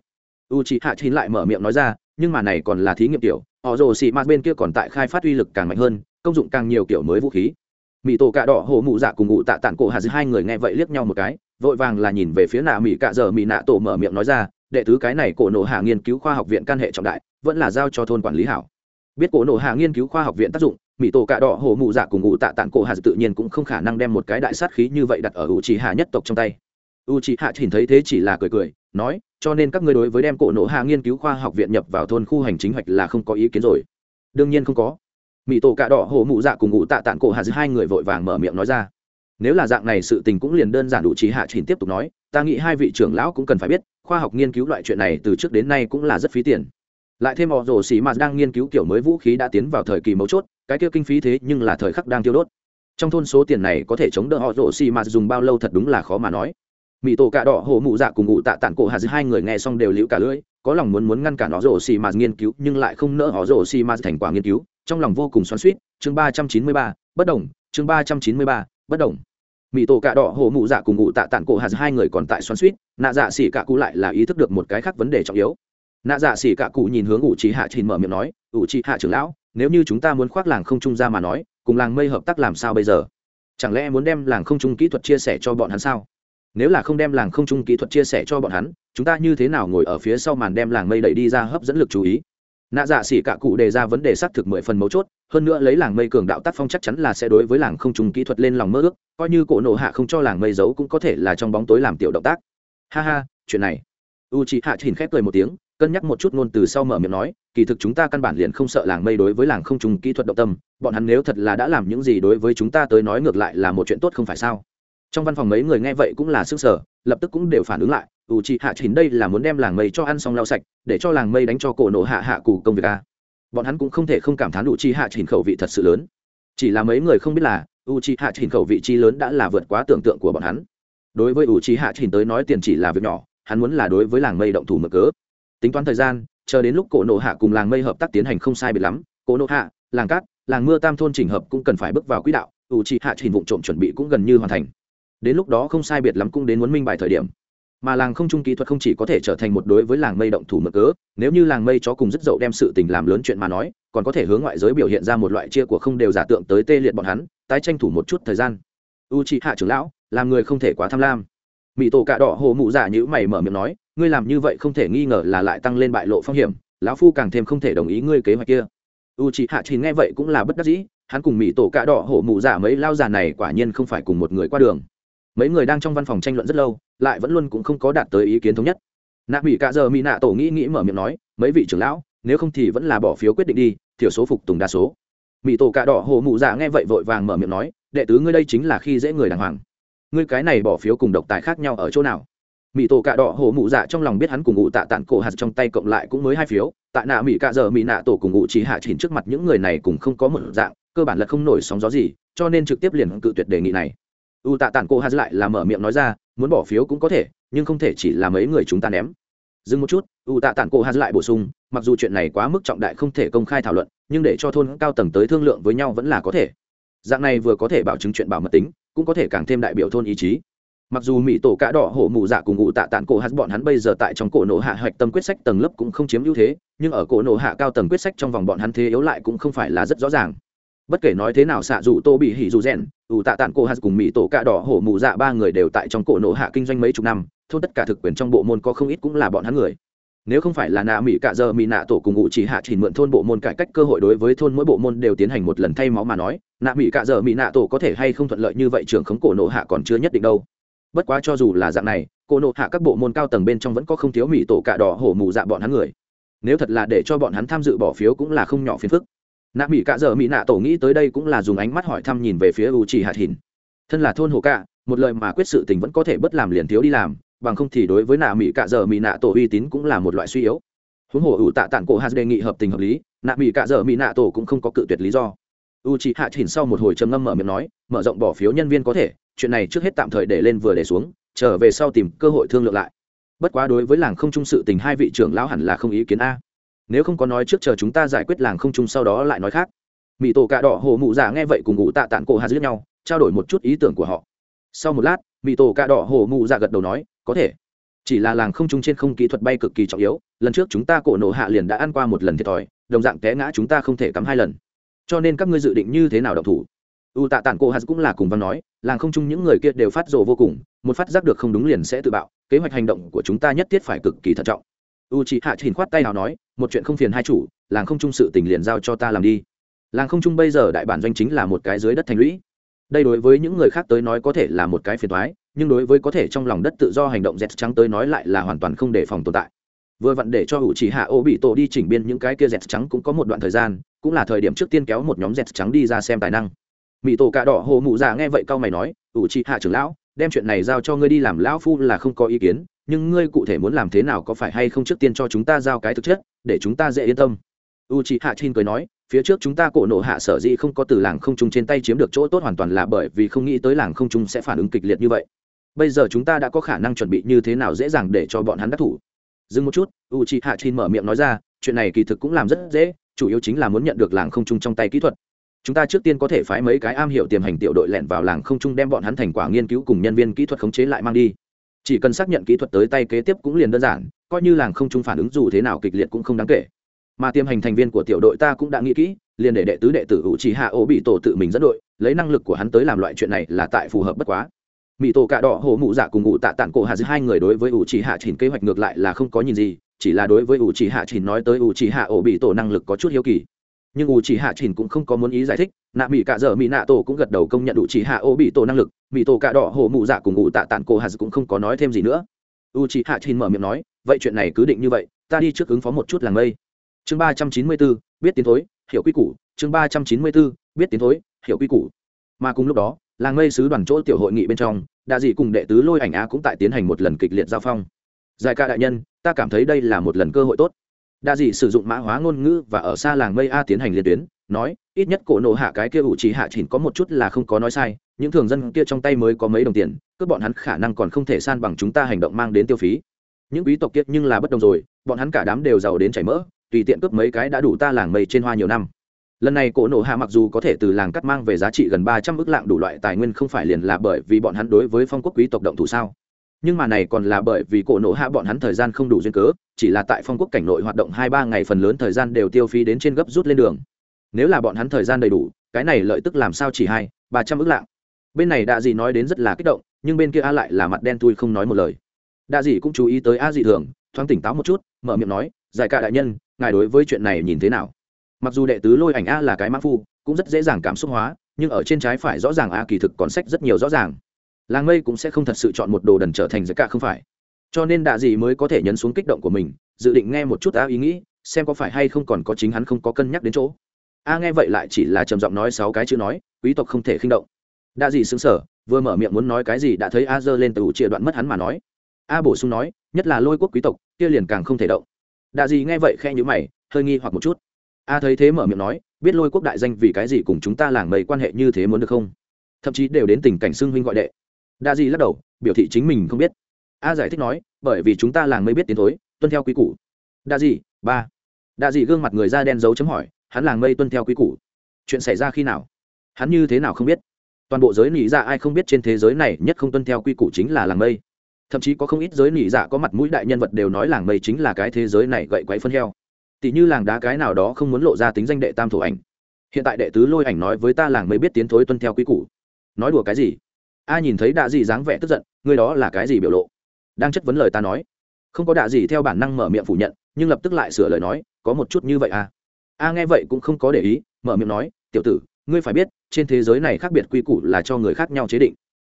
U chị hạ chín lại mở miệng nói ra, nhưng mà này còn là thí nghiệm tiểu, họ rồ xị mạt bên kia còn tại khai phát uy lực càng mạnh hơn, công dụng càng nhiều kiểu mới vũ khí. Mỹ tổ cạ đỏ hổ mụ dạ cùng ngụ tạ tản cổ hà giữa hai người nghe vậy liếc nhau một cái, vội vàng là nhìn về phía nạ mỹ cạ giờ mỹ nạ tổ mở miệng nói ra đệ tứ cái này cổ nộ hạ nghiên cứu khoa học viện can hệ trọng đại, vẫn là giao cho thôn quản lý hảo. Biết cổ nộ hạ nghiên cứu khoa học viện tác dụng mỹ tổ cạ đỏ hồ mụ dạ cùng ngụ tạ tạng cổ hạ tự nhiên cũng không khả năng đem một cái đại sát khí như vậy đặt ở u trì hạ nhất tộc trong tay. U trì hạ nhìn thấy thế chỉ là cười cười, nói, cho nên các ngươi đối với đem cổ nộ hạ nghiên cứu khoa học viện nhập vào thôn khu hành chính hoạch là không có ý kiến rồi. Đương nhiên không có. Mỹ tổ cạ đỏ hồ mụ dạ cùng ngụ tạ tạng cổ hạ hai người vội vàng mở miệng nói ra nếu là dạng này sự tình cũng liền đơn giản đủ trí hạ trình tiếp tục nói, ta nghĩ hai vị trưởng lão cũng cần phải biết, khoa học nghiên cứu loại chuyện này từ trước đến nay cũng là rất phí tiền. Lại thêm họ rồ xì mà đang nghiên cứu kiểu mới vũ khí đã tiến vào thời kỳ mấu chốt, cái kia kinh phí thế nhưng là thời khắc đang tiêu đốt. Trong thôn số tiền này có thể chống đỡ họ rồ xì mà dùng bao lâu thật đúng là khó mà nói. Mỹ tổ cạ đỏ hồ mụ dạ cùng ngụ tạ tản cổ hà giữa hai người nghe xong đều liễu cả lưỡi, có lòng muốn muốn ngăn cản họ rồ xì mà nghiên cứu, nhưng lại không nỡ họ rồ xì mà thành quả nghiên cứu, trong lòng vô cùng xoắn suýt chương ba trăm chín mươi ba, bất đồng, chương ba trăm chín mươi ba bất đồng. Mỹ tổ cạ đỏ hồ mụ dạ cùng ngụ tạ tản cổ hà hai người còn tại xoắn suýt, nạ dạ xỉ cạ cụ lại là ý thức được một cái khác vấn đề trọng yếu. Nạ dạ xỉ cạ cụ nhìn hướng ủ trí hạ trình mở miệng nói, ủ trí hạ trưởng lão, nếu như chúng ta muốn khoác làng không trung ra mà nói, cùng làng mây hợp tác làm sao bây giờ? Chẳng lẽ muốn đem làng không trung kỹ thuật chia sẻ cho bọn hắn sao? Nếu là không đem làng không trung kỹ thuật chia sẻ cho bọn hắn, chúng ta như thế nào ngồi ở phía sau màn đem làng mây đẩy đi ra hấp dẫn lực chú ý? Nạ dạ xỉ cạ cụ đề ra vấn đề xác thực mười phần mấu chốt, hơn nữa lấy làng mây cường đạo tác phong chắc chắn là sẽ đối với làng không trùng kỹ thuật lên lòng mơ ước, coi như cổ nổ hạ không cho làng mây giấu cũng có thể là trong bóng tối làm tiểu động tác. Ha ha, chuyện này. U chị hạ chỉnh khép cười một tiếng, cân nhắc một chút ngôn từ sau mở miệng nói, kỳ thực chúng ta căn bản liền không sợ làng mây đối với làng không trùng kỹ thuật động tâm, bọn hắn nếu thật là đã làm những gì đối với chúng ta tới nói ngược lại là một chuyện tốt không phải sao? Trong văn phòng mấy người nghe vậy cũng là sức sở lập tức cũng đều phản ứng lại ủ chị hạ chỉnh đây là muốn đem làng mây cho ăn xong lau sạch, để cho làng mây đánh cho cổ nổ hạ hạ cù công việc a. Bọn hắn cũng không thể không cảm thán ủ chi hạ chỉnh khẩu vị thật sự lớn. Chỉ là mấy người không biết là, ủ chi hạ chỉnh khẩu vị chi lớn đã là vượt quá tưởng tượng của bọn hắn. Đối với ủ chi hạ chỉnh tới nói tiền chỉ là việc nhỏ, hắn muốn là đối với làng mây động thủ mở cớ. Tính toán thời gian, chờ đến lúc cổ nổ hạ cùng làng mây hợp tác tiến hành không sai biệt lắm, cổ nổ hạ, làng cát, làng mưa tam thôn chỉnh hợp cũng cần phải bước vào quỹ đạo, ủ chi hạ chỉnh vụ trộm chuẩn bị cũng gần như hoàn thành. Đến lúc đó không sai biệt lắm cũng đến muốn minh bài thời điểm mà làng không trung kỹ thuật không chỉ có thể trở thành một đối với làng mây động thủ mở cớ, nếu như làng mây chó cùng rất dậu đem sự tình làm lớn chuyện mà nói, còn có thể hướng ngoại giới biểu hiện ra một loại chia của không đều giả tượng tới tê liệt bọn hắn, tái tranh thủ một chút thời gian. U chị hạ trưởng lão, làm người không thể quá tham lam. Mỹ tổ cạ đỏ hồ mụ giả nhữ mày mở miệng nói, ngươi làm như vậy không thể nghi ngờ là lại tăng lên bại lộ phong hiểm, lão phu càng thêm không thể đồng ý ngươi kế hoạch kia. U chị hạ chỉ nghe vậy cũng là bất đắc dĩ, hắn cùng mỹ tổ cạ đỏ hổ mụ giả mấy lao già này quả nhiên không phải cùng một người qua đường mấy người đang trong văn phòng tranh luận rất lâu, lại vẫn luôn cũng không có đạt tới ý kiến thống nhất. Nạ mỹ cạ giờ mỹ nạ tổ nghĩ nghĩ mở miệng nói, mấy vị trưởng lão, nếu không thì vẫn là bỏ phiếu quyết định đi, thiểu số phục tùng đa số. Mỹ tổ cạ đỏ hồ mụ dạ nghe vậy vội vàng mở miệng nói, đệ tứ ngươi đây chính là khi dễ người đàng hoàng. Ngươi cái này bỏ phiếu cùng độc tài khác nhau ở chỗ nào? Mỹ tổ cạ đỏ hồ mụ dạ trong lòng biết hắn cùng ngụ tạ tản cổ hạt trong tay cộng lại cũng mới hai phiếu, tại nạ mỹ cạ giờ mỹ nạ tổ cùng ngụ chỉ hạ chỉnh trước mặt những người này cùng không có một dạng, cơ bản là không nổi sóng gió gì, cho nên trực tiếp liền cự tuyệt đề nghị này u tạ tản cổ hà lại là mở miệng nói ra, muốn bỏ phiếu cũng có thể, nhưng không thể chỉ là mấy người chúng ta ném. Dừng một chút, u tạ tản cổ hà lại bổ sung, mặc dù chuyện này quá mức trọng đại không thể công khai thảo luận, nhưng để cho thôn cao tầng tới thương lượng với nhau vẫn là có thể. Dạng này vừa có thể bảo chứng chuyện bảo mật tính, cũng có thể càng thêm đại biểu thôn ý chí. Mặc dù mỹ tổ cả đỏ hổ mù dạ cùng ngụ tạ tản cổ hạt bọn hắn bây giờ tại trong cổ nổ hạ hoạch tâm quyết sách tầng lớp cũng không chiếm ưu thế, nhưng ở cổ nổ hạ cao tầng quyết sách trong vòng bọn hắn thế yếu lại cũng không phải là rất rõ ràng. Bất kể nói thế nào xạ dù tô bị hỉ dù rèn ủ tạ tản cô hạt cùng mỹ tổ cạ đỏ hổ mù dạ ba người đều tại trong cổ nổ hạ kinh doanh mấy chục năm, thôn tất cả thực quyền trong bộ môn có không ít cũng là bọn hắn người. Nếu không phải là nạ mỹ cạ giờ mỹ nạ tổ cùng ngụ chỉ hạ chỉ mượn thôn bộ môn cải cách cơ hội đối với thôn mỗi bộ môn đều tiến hành một lần thay máu mà nói, nạ mỹ cạ giờ mỹ nạ tổ có thể hay không thuận lợi như vậy trưởng khống cổ nộ hạ còn chưa nhất định đâu. Bất quá cho dù là dạng này, cổ nộ hạ các bộ môn cao tầng bên trong vẫn có không thiếu mỹ tổ cạ đỏ hổ mù dạ bọn hắn người. Nếu thật là để cho bọn hắn tham dự bỏ phiếu cũng là không nhỏ phiền phức nạ mỹ cạ giờ mỹ nạ tổ nghĩ tới đây cũng là dùng ánh mắt hỏi thăm nhìn về phía u chỉ hạ thìn thân là thôn hồ cạ, một lời mà quyết sự tình vẫn có thể bất làm liền thiếu đi làm, bằng không thì đối với nạ mỹ cạ giờ mỹ nạ tổ uy tín cũng là một loại suy yếu. Huống hồ ủ tạ tản cổ hạt đề nghị hợp tình hợp lý, nạ mỹ cạ giờ mỹ nạ tổ cũng không có cự tuyệt lý do. U chỉ hạ chỉnh sau một hồi trầm ngâm mở miệng nói, mở rộng bỏ phiếu nhân viên có thể, chuyện này trước hết tạm thời để lên vừa để xuống trở về sau tìm cơ hội thương lượng lại. Bất quá đối với làng không trung sự tình hai vị trưởng lão hẳn là không ý kiến a nếu không có nói trước chờ chúng ta giải quyết làng không trung sau đó lại nói khác. Mỹ tổ cạ đỏ hồ mụ dạ nghe vậy cùng ngụ tạ tản cổ hạt giết nhau, trao đổi một chút ý tưởng của họ. Sau một lát mỹ tổ cạ đỏ hồ mụ dạ gật đầu nói, có thể. Chỉ là làng không trung trên không kỹ thuật bay cực kỳ trọng yếu, lần trước chúng ta cổ nổ hạ liền đã ăn qua một lần thiệt thòi, đồng dạng té ngã chúng ta không thể cắm hai lần. Cho nên các ngươi dự định như thế nào động thủ? U tạ tản cổ hạt cũng là cùng văn nói, làng không trung những người kia đều phát rồ vô cùng, một phát giác được không đúng liền sẽ tự bạo, kế hoạch hành động của chúng ta nhất thiết phải cực kỳ thận trọng u chị hạ chỉnh khoát tay nào nói, một chuyện không phiền hai chủ, làng không trung sự tình liền giao cho ta làm đi. Làng không trung bây giờ đại bản doanh chính là một cái dưới đất thành lũy. Đây đối với những người khác tới nói có thể là một cái phiền toái, nhưng đối với có thể trong lòng đất tự do hành động dẹt trắng tới nói lại là hoàn toàn không đề phòng tồn tại. Vừa vặn để cho hữu chỉ hạ ô bị tổ đi chỉnh biên những cái kia dẹt trắng cũng có một đoạn thời gian, cũng là thời điểm trước tiên kéo một nhóm dẹt trắng đi ra xem tài năng. Mỹ tổ cà đỏ hồ mụ già nghe vậy cao mày nói ủ chỉ hạ trưởng lão, đem chuyện này giao cho ngươi đi làm lão phu là không có ý kiến nhưng ngươi cụ thể muốn làm thế nào có phải hay không trước tiên cho chúng ta giao cái thực chất, để chúng ta dễ yên tâm. U chị hạ chin cười nói, phía trước chúng ta cổ nộ hạ sở dĩ không có từ làng không trung trên tay chiếm được chỗ tốt hoàn toàn là bởi vì không nghĩ tới làng không trung sẽ phản ứng kịch liệt như vậy. Bây giờ chúng ta đã có khả năng chuẩn bị như thế nào dễ dàng để cho bọn hắn đắc thủ? Dừng một chút u chị hạ chin mở miệng nói ra, chuyện này kỳ thực cũng làm rất dễ, chủ yếu chính là muốn nhận được làng không trung trong tay kỹ thuật. Chúng ta trước tiên có thể phái mấy cái am hiểu tiềm hành tiểu đội lẻn vào làng không trung đem bọn hắn thành quả nghiên cứu cùng nhân viên kỹ thuật khống chế lại mang đi chỉ cần xác nhận kỹ thuật tới tay kế tiếp cũng liền đơn giản, coi như làng không trung phản ứng dù thế nào kịch liệt cũng không đáng kể. Mà tiêm hành thành viên của tiểu đội ta cũng đã nghĩ kỹ, liền để đệ tứ đệ tử hữu trí hạ ô bị tổ tự mình dẫn đội, lấy năng lực của hắn tới làm loại chuyện này là tại phù hợp bất quá. Mỹ tổ cạ đỏ, hồ mụ dạ cùng ngụ tạ tản cổ hạ giữa hai người đối với ủ trì hạ chỉnh kế hoạch ngược lại là không có nhìn gì, chỉ là đối với ủ trì hạ chỉnh nói tới ủ trì hạ ổ bị tổ năng lực có chút hiếu kỳ nhưng U Chỉ hạ chỉnh cũng không có muốn ý giải thích, nạ mỹ cạ dở mỹ nạ tổ cũng gật đầu công nhận u chỉ hạ ô bị tổ năng lực mỹ tổ cạ đỏ hổ mụ dạ cùng ngụ tạ tản cổ hà cũng không có nói thêm gì nữa. U Chỉ hạ chỉnh mở miệng nói, vậy chuyện này cứ định như vậy, ta đi trước ứng phó một chút làng mây. Chương ba trăm chín mươi bốn, biết tiến thối, hiểu quy củ. Chương ba trăm chín mươi bốn, biết tiến thối, hiểu quy củ. Mà cùng lúc đó, làng mây sứ đoàn chỗ tiểu hội nghị bên trong đạ dị cùng đệ tứ lôi ảnh á cũng tại tiến hành một lần kịch liệt giao phong. Giải ca đại nhân, ta cảm thấy đây là một lần cơ hội tốt đa dị sử dụng mã hóa ngôn ngữ và ở xa làng mây a tiến hành liên tuyến, nói, ít nhất cổ nộ hạ cái kia ủ trí hạ chỉnh có một chút là không có nói sai, những thường dân kia trong tay mới có mấy đồng tiền, cướp bọn hắn khả năng còn không thể san bằng chúng ta hành động mang đến tiêu phí. Những quý tộc kiệt nhưng là bất đồng rồi, bọn hắn cả đám đều giàu đến chảy mỡ, tùy tiện cướp mấy cái đã đủ ta làng mây trên hoa nhiều năm. Lần này cổ nộ hạ mặc dù có thể từ làng cắt mang về giá trị gần ba trăm ước lạng đủ loại tài nguyên không phải liền là bởi vì bọn hắn đối với phong quốc quý tộc động thủ sao? Nhưng mà này còn là bởi vì cổ nộ hạ bọn hắn thời gian không đủ duyên cớ, chỉ là tại phong quốc cảnh nội hoạt động hai ba ngày phần lớn thời gian đều tiêu phí đến trên gấp rút lên đường. Nếu là bọn hắn thời gian đầy đủ, cái này lợi tức làm sao chỉ hai, ba trăm ước lạng. Bên này đạ dị nói đến rất là kích động, nhưng bên kia a lại là mặt đen thui không nói một lời. Đạ dị cũng chú ý tới a dị thường, thoáng tỉnh táo một chút, mở miệng nói, giải cả đại nhân, ngài đối với chuyện này nhìn thế nào? Mặc dù đệ tứ lôi ảnh a là cái mã phu, cũng rất dễ dàng cảm xúc hóa, nhưng ở trên trái phải rõ ràng a kỳ thực còn sách rất nhiều rõ ràng làng mây cũng sẽ không thật sự chọn một đồ đần trở thành giới cả không phải. Cho nên đạ dì mới có thể nhấn xuống kích động của mình, dự định nghe một chút a ý nghĩ, xem có phải hay không còn có chính hắn không có cân nhắc đến chỗ. A nghe vậy lại chỉ là trầm giọng nói sáu cái chữ nói, quý tộc không thể khinh động. Đạ dì xứng sở vừa mở miệng muốn nói cái gì đã thấy a giơ lên từ chia đoạn mất hắn mà nói. A bổ sung nói, nhất là lôi quốc quý tộc, kia liền càng không thể động. Đạ dì nghe vậy khe nhữ mày, hơi nghi hoặc một chút. A thấy thế mở miệng nói, biết lôi quốc đại danh vì cái gì cùng chúng ta làng mây quan hệ như thế muốn được không? Thậm chí đều đến tình cảnh xưng huynh gọi đệ đa di lắc đầu, biểu thị chính mình không biết. A giải thích nói, bởi vì chúng ta làng mây biết tiến thối, tuân theo quy củ. Đa di, ba. Đa di gương mặt người da đen dấu chấm hỏi, hắn làng mây tuân theo quy củ. Chuyện xảy ra khi nào? Hắn như thế nào không biết? Toàn bộ giới nỉ dạ ai không biết trên thế giới này nhất không tuân theo quy củ chính là làng mây. Thậm chí có không ít giới nỉ dạ có mặt mũi đại nhân vật đều nói làng mây chính là cái thế giới này gậy quáy phân heo. Tỷ như làng đá cái nào đó không muốn lộ ra tính danh đệ tam thủ ảnh. Hiện tại đệ tứ lôi ảnh nói với ta làng mới biết tiến thối tuân theo quy củ. Nói đùa cái gì? A nhìn thấy đạ dị dáng vẻ tức giận, người đó là cái gì biểu lộ? Đang chất vấn lời ta nói. Không có đạ dị theo bản năng mở miệng phủ nhận, nhưng lập tức lại sửa lời nói, có một chút như vậy à? A nghe vậy cũng không có để ý, mở miệng nói, tiểu tử, ngươi phải biết, trên thế giới này khác biệt quy củ là cho người khác nhau chế định.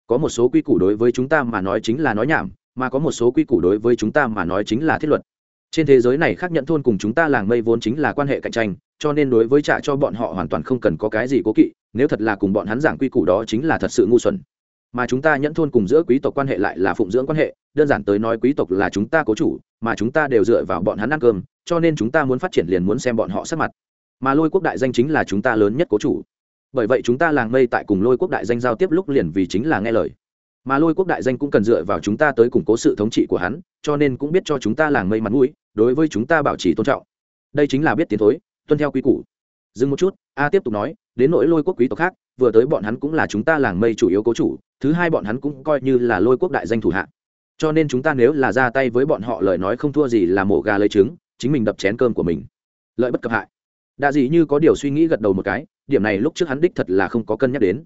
Có một số quy củ đối với chúng ta mà nói chính là nói nhảm, mà có một số quy củ đối với chúng ta mà nói chính là thiết luật. Trên thế giới này khác nhận thôn cùng chúng ta làng mây vốn chính là quan hệ cạnh tranh, cho nên đối với trả cho bọn họ hoàn toàn không cần có cái gì cố kỵ, nếu thật là cùng bọn hắn giảng quy củ đó chính là thật sự ngu xuẩn mà chúng ta nhẫn thôn cùng giữa quý tộc quan hệ lại là phụng dưỡng quan hệ đơn giản tới nói quý tộc là chúng ta cố chủ mà chúng ta đều dựa vào bọn hắn ăn cơm cho nên chúng ta muốn phát triển liền muốn xem bọn họ sắc mặt mà lôi quốc đại danh chính là chúng ta lớn nhất cố chủ bởi vậy chúng ta làng mây tại cùng lôi quốc đại danh giao tiếp lúc liền vì chính là nghe lời mà lôi quốc đại danh cũng cần dựa vào chúng ta tới củng cố sự thống trị của hắn cho nên cũng biết cho chúng ta làng mây mặt mũi đối với chúng ta bảo trì tôn trọng đây chính là biết tiến thối tuân theo quy củ dừng một chút a tiếp tục nói đến nỗi lôi quốc quý tộc khác vừa tới bọn hắn cũng là chúng ta làng mây chủ yếu cố chủ thứ hai bọn hắn cũng coi như là lôi quốc đại danh thủ hạ. Cho nên chúng ta nếu là ra tay với bọn họ lời nói không thua gì là mổ gà lấy trứng, chính mình đập chén cơm của mình. Lợi bất cập hại. Đạ dị như có điều suy nghĩ gật đầu một cái, điểm này lúc trước hắn đích thật là không có cân nhắc đến.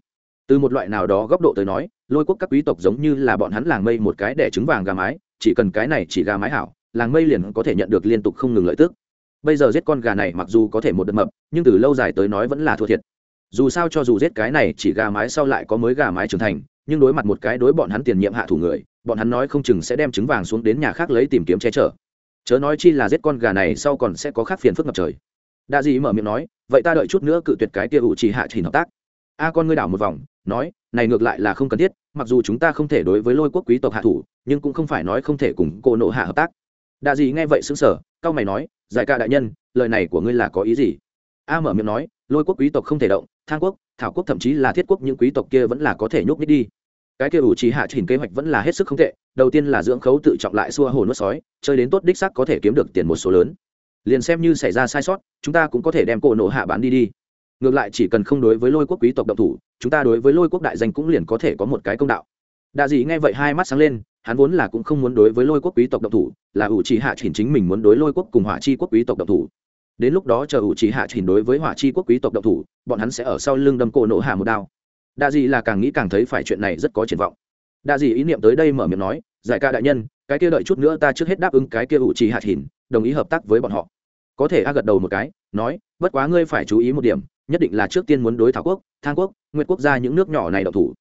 Từ một loại nào đó góc độ tới nói, lôi quốc các quý tộc giống như là bọn hắn làng mây một cái đẻ trứng vàng gà mái, chỉ cần cái này chỉ gà mái hảo, làng mây liền có thể nhận được liên tục không ngừng lợi tức. Bây giờ giết con gà này mặc dù có thể một đợt mập, nhưng từ lâu dài tới nói vẫn là thua thiệt. Dù sao cho dù giết cái này chỉ gà mái sau lại có mới gà mái trưởng thành nhưng đối mặt một cái đối bọn hắn tiền nhiệm hạ thủ người, bọn hắn nói không chừng sẽ đem trứng vàng xuống đến nhà khác lấy tìm kiếm che chở. Chớ nói chi là giết con gà này sau còn sẽ có khác phiền phức ngập trời. Đa dĩ mở miệng nói, vậy ta đợi chút nữa cự tuyệt cái kia ủ chỉ hạ chỉ hợp tác. A con ngươi đảo một vòng, nói, này ngược lại là không cần thiết, mặc dù chúng ta không thể đối với lôi quốc quý tộc hạ thủ, nhưng cũng không phải nói không thể cùng cô nộ hạ hợp tác. Đa dĩ nghe vậy xứng sở cao mày nói, giải ca đại nhân, lời này của ngươi là có ý gì? A mở miệng nói, lôi quốc quý tộc không thể động, thang quốc thảo quốc thậm chí là thiết quốc những quý tộc kia vẫn là có thể nhúc nít đi. Cái kia ủ trí hạ trình kế hoạch vẫn là hết sức không tệ, đầu tiên là dưỡng khấu tự trọng lại xua hồ nuốt sói, chơi đến tốt đích sắc có thể kiếm được tiền một số lớn. Liền xem như xảy ra sai sót, chúng ta cũng có thể đem cổ nổ hạ bán đi đi. Ngược lại chỉ cần không đối với lôi quốc quý tộc độc thủ, chúng ta đối với lôi quốc đại danh cũng liền có thể có một cái công đạo. Đạ dị nghe vậy hai mắt sáng lên, hắn vốn là cũng không muốn đối với lôi quốc quý tộc độc thủ, là ủ chỉ hạ chỉnh chính mình muốn đối lôi quốc cùng hỏa chi quốc quý tộc độc thủ đến lúc đó chờ ủ chỉ hạ chỉnh đối với hỏa chi quốc quý tộc độc thủ, bọn hắn sẽ ở sau lưng đâm cổ nổ hạ một đao. Đa dị là càng nghĩ càng thấy phải chuyện này rất có triển vọng. Đa dị ý niệm tới đây mở miệng nói, giải ca đại nhân, cái kia đợi chút nữa ta trước hết đáp ứng cái kia ủ chỉ hạ chỉnh, đồng ý hợp tác với bọn họ. Có thể a gật đầu một cái, nói, bất quá ngươi phải chú ý một điểm, nhất định là trước tiên muốn đối thảo quốc, thang quốc, nguyệt quốc gia những nước nhỏ này độc thủ.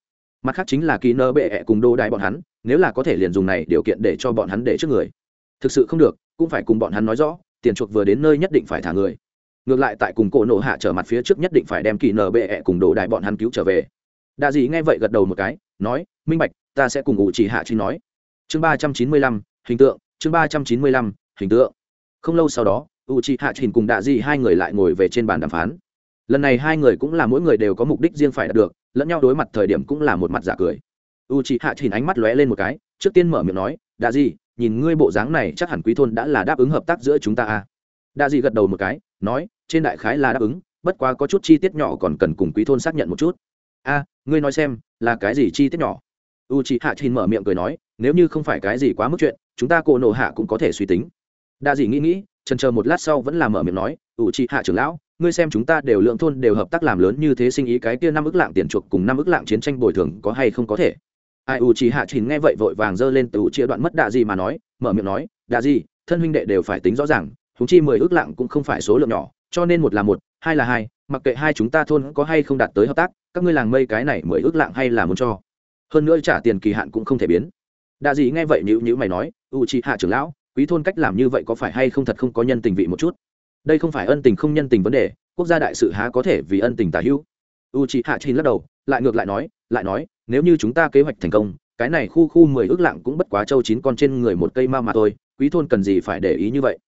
Mặt khác chính là kỳ nơ bệ -ẹ cùng đô đại bọn hắn, nếu là có thể liền dùng này điều kiện để cho bọn hắn để trước người. Thực sự không được, cũng phải cùng bọn hắn nói rõ tiền chuộc vừa đến nơi nhất định phải thả người. Ngược lại tại cùng cổ nộ hạ trở mặt phía trước nhất định phải đem kỳ nở bệ -ẹ cùng đồ đại bọn hắn cứu trở về. Đa dị nghe vậy gật đầu một cái, nói, minh bạch, ta sẽ cùng ngụ chỉ hạ chi nói. Chương ba trăm chín mươi lăm, hình tượng, chương ba trăm chín mươi lăm, hình tượng. Không lâu sau đó u chi hạ trình cùng đạ dị hai người lại ngồi về trên bàn đàm phán. Lần này hai người cũng là mỗi người đều có mục đích riêng phải đạt được, lẫn nhau đối mặt thời điểm cũng là một mặt giả cười. U chi hạ trình ánh mắt lóe lên một cái, trước tiên mở miệng nói đạ dị nhìn ngươi bộ dáng này chắc hẳn quý thôn đã là đáp ứng hợp tác giữa chúng ta à. Đa dị gật đầu một cái, nói, trên đại khái là đáp ứng, bất quá có chút chi tiết nhỏ còn cần cùng quý thôn xác nhận một chút. A ngươi nói xem, là cái gì chi tiết nhỏ? U chị hạ trình mở miệng cười nói, nếu như không phải cái gì quá mức chuyện, chúng ta cổ nộ hạ cũng có thể suy tính. Đa dị nghĩ nghĩ trần chờ một lát sau vẫn là mở miệng nói u chị hạ trưởng lão, ngươi xem chúng ta đều lượng thôn đều hợp tác làm lớn như thế sinh ý cái kia năm ức lạng tiền chuộc cùng năm ức lạng chiến tranh bồi thường có hay không có thể? Ai u chỉ hạ chín nghe vậy vội vàng giơ lên từ chia đoạn mất đạ gì mà nói, mở miệng nói, đạ gì, thân huynh đệ đều phải tính rõ ràng thúng chi mười ước lạng cũng không phải số lượng nhỏ, cho nên một là một, hai là hai, mặc kệ hai chúng ta thôn có hay không đạt tới hợp tác, các ngươi làng mây cái này mười ước lạng hay là muốn cho. Hơn nữa trả tiền kỳ hạn cũng không thể biến. Đạ gì nghe vậy nhữ nhữ mày nói, u chỉ hạ trưởng lão, quý thôn cách làm như vậy có phải hay không thật không có nhân tình vị một chút? Đây không phải ân tình không nhân tình vấn đề, quốc gia đại sự há có thể vì ân tình tả hữu. U c h hạ chín lắc đầu, lại ngược lại nói lại nói nếu như chúng ta kế hoạch thành công, cái này khu khu mười ước lạng cũng bất quá châu chín con trên người một cây ma mà thôi, quý thôn cần gì phải để ý như vậy?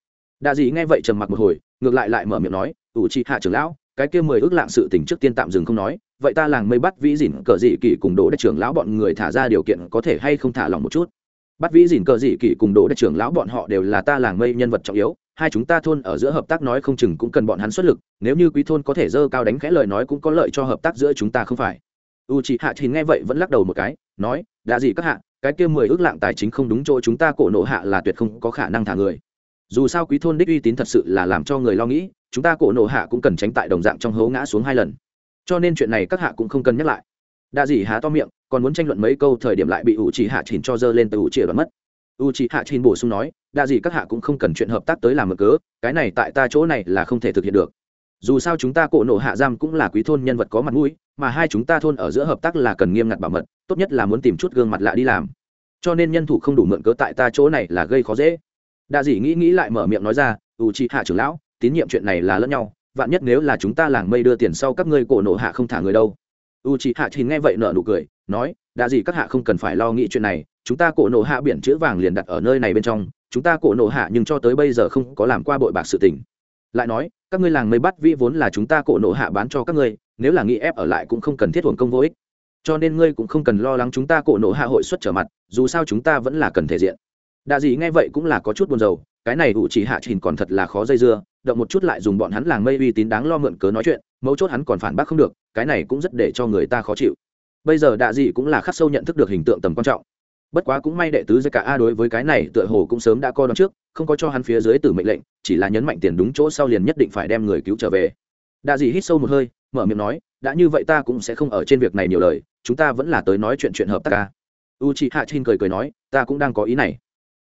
Đạ dị nghe vậy trầm mặc một hồi, ngược lại lại mở miệng nói, ủ trị hạ trưởng lão, cái kia mười ước lạng sự tỉnh trước tiên tạm dừng không nói, vậy ta làng mây bắt vĩ dỉn cờ dị kỳ cùng đỗ đất trưởng lão bọn người thả ra điều kiện có thể hay không thả lòng một chút? Bắt vĩ dìn cờ dị kỷ cùng đỗ đất trưởng lão bọn họ đều là ta làng mây nhân vật trọng yếu, hai chúng ta thôn ở giữa hợp tác nói không chừng cũng cần bọn hắn xuất lực, nếu như quý thôn có thể dơ cao đánh khẽ lời nói cũng có lợi cho hợp tác giữa chúng ta không phải u chị hạ thì nghe vậy vẫn lắc đầu một cái, nói đã gì các hạ, cái kia mười ước lạng tài chính không đúng chỗ chúng ta cổ nộ hạ là tuyệt không có khả năng thả người. Dù sao quý thôn đích uy tín thật sự là làm cho người lo nghĩ, chúng ta cổ nộ hạ cũng cần tránh tại đồng dạng trong hố ngã xuống hai lần. Cho nên chuyện này các hạ cũng không cần nhắc lại. Đa dị há to miệng, còn muốn tranh luận mấy câu thời điểm lại bị ủ trì hạ chỉnh cho dơ lên từ ủ trì đoán mất. U trì hạ chỉnh bổ sung nói, đa dị các hạ cũng không cần chuyện hợp tác tới làm mở cớ, cái này tại ta chỗ này là không thể thực hiện được dù sao chúng ta cổ nộ hạ giam cũng là quý thôn nhân vật có mặt mũi, mà hai chúng ta thôn ở giữa hợp tác là cần nghiêm ngặt bảo mật, tốt nhất là muốn tìm chút gương mặt lạ đi làm. Cho nên nhân thủ không đủ mượn cớ tại ta chỗ này là gây khó dễ. Đa dĩ nghĩ nghĩ lại mở miệng nói ra u trì hạ trưởng lão, tín nhiệm chuyện này là lẫn nhau, vạn nhất nếu là chúng ta làng mây đưa tiền sau các ngươi cổ nộ hạ không thả người đâu. U c hạ thì nghe vậy nợ nụ cười, nói, đa dĩ các hạ không cần phải lo nghĩ chuyện này, chúng ta cổ nộ hạ biển chữ vàng liền đặt ở nơi này bên trong, chúng ta cổ nộ hạ nhưng cho tới bây giờ không có làm qua bội bạc sự tình lại nói, các ngươi làng mây bắt vĩ vốn là chúng ta cổ nộ hạ bán cho các ngươi, nếu là nghĩ ép ở lại cũng không cần thiết thuần công vô ích. Cho nên ngươi cũng không cần lo lắng chúng ta cổ nộ hạ hội xuất trở mặt, dù sao chúng ta vẫn là cần thể diện. Đạ dị nghe vậy cũng là có chút buồn rầu, cái này ủ chỉ hạ trình còn thật là khó dây dưa, động một chút lại dùng bọn hắn làng mây uy tín đáng lo mượn cớ nói chuyện, mấu chốt hắn còn phản bác không được, cái này cũng rất để cho người ta khó chịu. Bây giờ đạ dị cũng là khắc sâu nhận thức được hình tượng tầm quan trọng bất quá cũng may đệ tứ giới cả a đối với cái này tựa hồ cũng sớm đã co đón trước, không có cho hắn phía dưới tử mệnh lệnh, chỉ là nhấn mạnh tiền đúng chỗ sau liền nhất định phải đem người cứu trở về. Đạ dị hít sâu một hơi, mở miệng nói, đã như vậy ta cũng sẽ không ở trên việc này nhiều lời, chúng ta vẫn là tới nói chuyện chuyện hợp tác ca u chị hạ chin cười cười nói, ta cũng đang có ý này.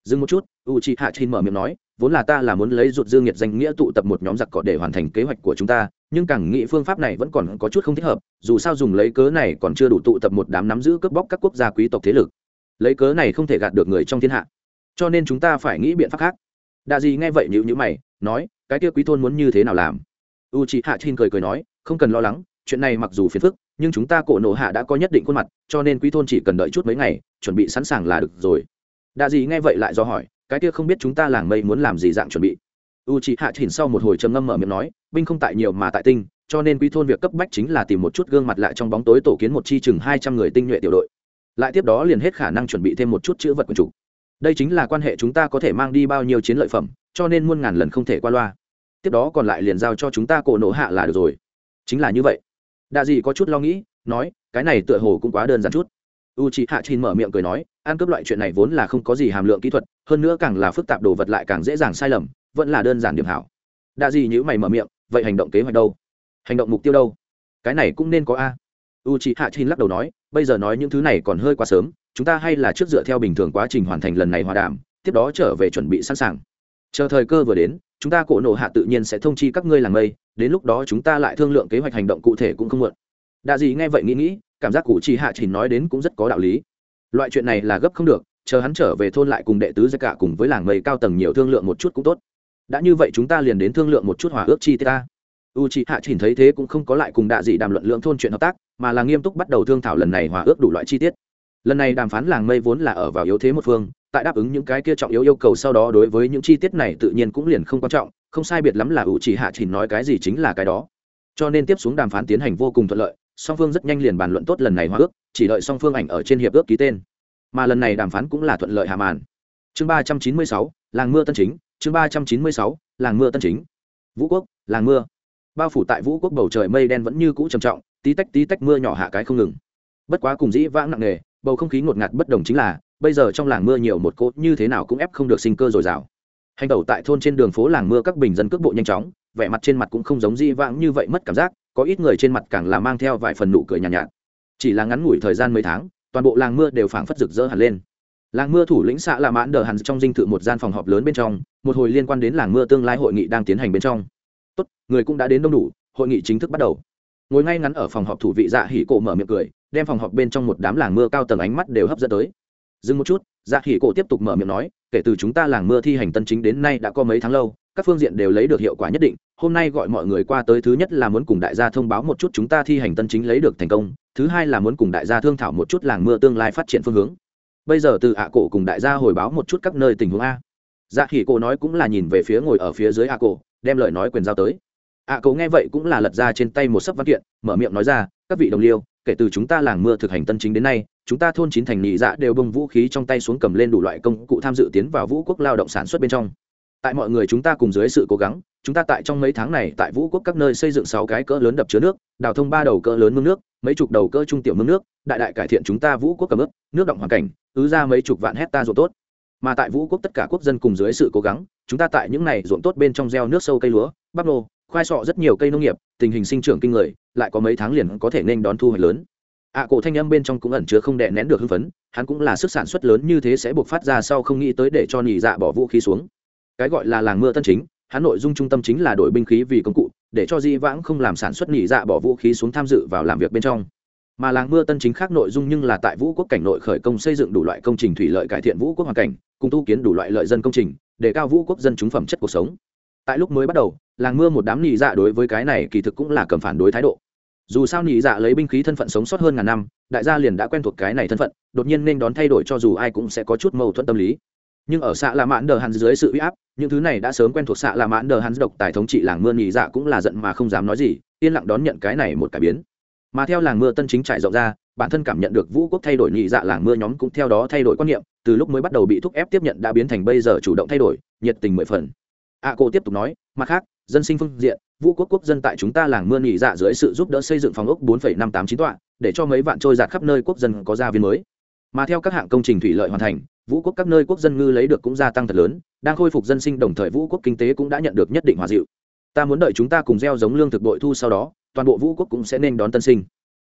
Dừng một chút u chị hạ chin mở miệng nói, vốn là ta là muốn lấy rụt dương nhiệt danh nghĩa tụ tập một nhóm giặc cỏ để hoàn thành kế hoạch của chúng ta, nhưng càng nghĩ phương pháp này vẫn còn có chút không thích hợp, dù sao dùng lấy cớ này còn chưa đủ tụ tập một đám nắm giữ cướp bóc các quốc gia quý tộc thế lực lấy cớ này không thể gạt được người trong thiên hạ. Cho nên chúng ta phải nghĩ biện pháp khác. Đà gì nghe vậy nhữ nhữ mày, nói, cái kia quý thôn muốn như thế nào làm? U chị hạ chin cười cười nói, không cần lo lắng, chuyện này mặc dù phiền phức, nhưng chúng ta cổ nộ hạ đã có nhất định khuôn mặt, cho nên quý thôn chỉ cần đợi chút mấy ngày, chuẩn bị sẵn sàng là được rồi. Đà gì nghe vậy lại do hỏi, cái kia không biết chúng ta làng mây muốn làm gì dạng chuẩn bị? U chị hạ chỉnh sau một hồi trầm ngâm mở miệng nói, binh không tại nhiều mà tại tinh, cho nên quý thôn việc cấp bách chính là tìm một chút gương mặt lại trong bóng tối tổ kiến một chi chừng hai trăm người tinh nhuệ tiểu đội lại tiếp đó liền hết khả năng chuẩn bị thêm một chút chữ vật quần chủ. Đây chính là quan hệ chúng ta có thể mang đi bao nhiêu chiến lợi phẩm, cho nên muôn ngàn lần không thể qua loa. Tiếp đó còn lại liền giao cho chúng ta cổ nổ hạ là được rồi. Chính là như vậy. Đa dị có chút lo nghĩ, nói, cái này tựa hồ cũng quá đơn giản chút. U chị hạ chin mở miệng cười nói, ăn cướp loại chuyện này vốn là không có gì hàm lượng kỹ thuật, hơn nữa càng là phức tạp đồ vật lại càng dễ dàng sai lầm, vẫn là đơn giản điểm hảo. Đa gì nhữ mày mở miệng, vậy hành động kế hoạch đâu? Hành động mục tiêu đâu? Cái này cũng nên có a. U chị hạ chin lắc đầu nói bây giờ nói những thứ này còn hơi quá sớm, chúng ta hay là trước dựa theo bình thường quá trình hoàn thành lần này hòa đàm, tiếp đó trở về chuẩn bị sẵn sàng. Chờ thời cơ vừa đến, chúng ta cổ nộ hạ tự nhiên sẽ thông chi các ngươi làng mây, đến lúc đó chúng ta lại thương lượng kế hoạch hành động cụ thể cũng không muộn. Đạ gì nghe vậy nghĩ nghĩ, cảm giác cụ chi hạ chỉ nói đến cũng rất có đạo lý. Loại chuyện này là gấp không được, chờ hắn trở về thôn lại cùng đệ tứ gia cả cùng với làng mây cao tầng nhiều thương lượng một chút cũng tốt. Đã như vậy chúng ta liền đến thương lượng một chút hòa ước chi ta u chị hạ chỉnh thấy thế cũng không có lại cùng đạ dị đàm luận lượng thôn chuyện hợp tác, mà là nghiêm túc bắt đầu thương thảo lần này hòa ước đủ loại chi tiết. Lần này đàm phán làng mây vốn là ở vào yếu thế một phương, tại đáp ứng những cái kia trọng yếu yêu cầu sau đó đối với những chi tiết này tự nhiên cũng liền không quan trọng, không sai biệt lắm là u chị hạ chỉnh nói cái gì chính là cái đó. Cho nên tiếp xuống đàm phán tiến hành vô cùng thuận lợi, song phương rất nhanh liền bàn luận tốt lần này hòa ước, chỉ đợi song phương ảnh ở trên hiệp ước ký tên. Mà lần này đàm phán cũng là thuận lợi hà màn. Chương ba trăm chín mươi sáu, làng mưa tân chính, chương ba trăm chín mươi sáu, làng mưa tân chính. Vũ quốc, làng mưa bao phủ tại vũ quốc bầu trời mây đen vẫn như cũ trầm trọng tí tách tí tách mưa nhỏ hạ cái không ngừng. Bất quá cùng dĩ vãng nặng nề bầu không khí ngột ngạt bất đồng chính là bây giờ trong làng mưa nhiều một cốt như thế nào cũng ép không được sinh cơ dồi dào. Hành tẩu tại thôn trên đường phố làng mưa các bình dân cước bộ nhanh chóng vẻ mặt trên mặt cũng không giống dĩ vãng như vậy mất cảm giác có ít người trên mặt càng là mang theo vài phần nụ cười nhàn nhạt, nhạt. Chỉ là ngắn ngủi thời gian mấy tháng toàn bộ làng mưa đều phảng phất rực rỡ hẳn lên. Làng mưa thủ lĩnh xã là mãn đờ hẳn trong dinh thự một gian phòng họp lớn bên trong một hồi liên quan đến làng mưa tương lai hội nghị đang tiến hành bên trong người cũng đã đến đông đủ, hội nghị chính thức bắt đầu. Ngồi ngay ngắn ở phòng họp thủ vị dạ hỉ cổ mở miệng cười, đem phòng họp bên trong một đám làng mưa cao tầng ánh mắt đều hấp dẫn tới. Dừng một chút dạ hỉ cổ tiếp tục mở miệng nói, kể từ chúng ta làng mưa thi hành tân chính đến nay đã có mấy tháng lâu, các phương diện đều lấy được hiệu quả nhất định. Hôm nay gọi mọi người qua tới thứ nhất là muốn cùng đại gia thông báo một chút chúng ta thi hành tân chính lấy được thành công, thứ hai là muốn cùng đại gia thương thảo một chút làng mưa tương lai phát triển phương hướng. Bây giờ từ ạ cổ cùng đại gia hồi báo một chút các nơi tình huống a. Dạ khỉ cổ nói cũng là nhìn về phía ngồi ở phía dưới ạ cổ, đem lời nói quyền giao tới ạ cậu nghe vậy cũng là lật ra trên tay một sấp văn kiện, mở miệng nói ra, các vị đồng liêu, kể từ chúng ta làng mưa thực hành tân chính đến nay, chúng ta thôn chín thành nhị dạ đều bông vũ khí trong tay xuống cầm lên đủ loại công cụ tham dự tiến vào vũ quốc lao động sản xuất bên trong. Tại mọi người chúng ta cùng dưới sự cố gắng, chúng ta tại trong mấy tháng này tại vũ quốc các nơi xây dựng sáu cái cỡ lớn đập chứa nước, đào thông ba đầu cỡ lớn mương nước, mấy chục đầu cỡ trung tiểu mương nước, đại đại cải thiện chúng ta vũ quốc cầm ướp, nước động hoàn cảnh, ứ ra mấy chục vạn hecta ruộng tốt. Mà tại vũ quốc tất cả quốc dân cùng dưới sự cố gắng, chúng ta tại những này ruộng tốt bên trong gieo nước sâu cây lúa, bắp nô khoai sọ rất nhiều cây nông nghiệp, tình hình sinh trưởng kinh người, lại có mấy tháng liền có thể nên đón thu hoạch lớn. Ạ cổ thanh âm bên trong cũng ẩn chứa không đè nén được hưng phấn, hắn cũng là sức sản xuất lớn như thế sẽ buộc phát ra sau không nghĩ tới để cho nhị dạ bỏ vũ khí xuống. Cái gọi là làng mưa tân chính, hắn nội dung trung tâm chính là đổi binh khí vì công cụ, để cho di vãng không làm sản xuất nhị dạ bỏ vũ khí xuống tham dự vào làm việc bên trong. Mà làng mưa tân chính khác nội dung nhưng là tại vũ quốc cảnh nội khởi công xây dựng đủ loại công trình thủy lợi cải thiện vũ quốc hoàn cảnh, cùng tu kiến đủ loại lợi dân công trình, để cao vũ quốc dân chúng phẩm chất cuộc sống. Tại lúc mới bắt đầu làng mưa một đám nhị dạ đối với cái này kỳ thực cũng là cầm phản đối thái độ. Dù sao nhị dạ lấy binh khí thân phận sống sót hơn ngàn năm, đại gia liền đã quen thuộc cái này thân phận, đột nhiên nên đón thay đổi cho dù ai cũng sẽ có chút mâu thuẫn tâm lý. Nhưng ở xạ là mãn đờ hắn dưới sự uy áp, những thứ này đã sớm quen thuộc xạ là mãn đờ hắn độc tài thống trị làng mưa nhị dạ cũng là giận mà không dám nói gì, yên lặng đón nhận cái này một cải biến. Mà theo làng mưa tân chính trải rộng ra, bản thân cảm nhận được vũ quốc thay đổi nhị dạ làng mưa nhóm cũng theo đó thay đổi quan niệm, từ lúc mới bắt đầu bị thúc ép tiếp nhận đã biến thành bây giờ chủ động thay đổi, nhiệt tình mười phần. A cô tiếp tục nói, mặt khác dân sinh phương diện, vũ quốc quốc dân tại chúng ta làng mưa nghỉ dạ dưới sự giúp đỡ xây dựng phòng ốc bốn năm tám chín tọa, để cho mấy vạn trôi giạt khắp nơi quốc dân có gia viên mới. Mà theo các hạng công trình thủy lợi hoàn thành, vũ quốc các nơi quốc dân ngư lấy được cũng gia tăng thật lớn, đang khôi phục dân sinh đồng thời vũ quốc kinh tế cũng đã nhận được nhất định hòa dịu. Ta muốn đợi chúng ta cùng gieo giống lương thực đội thu sau đó, toàn bộ vũ quốc cũng sẽ nên đón tân sinh.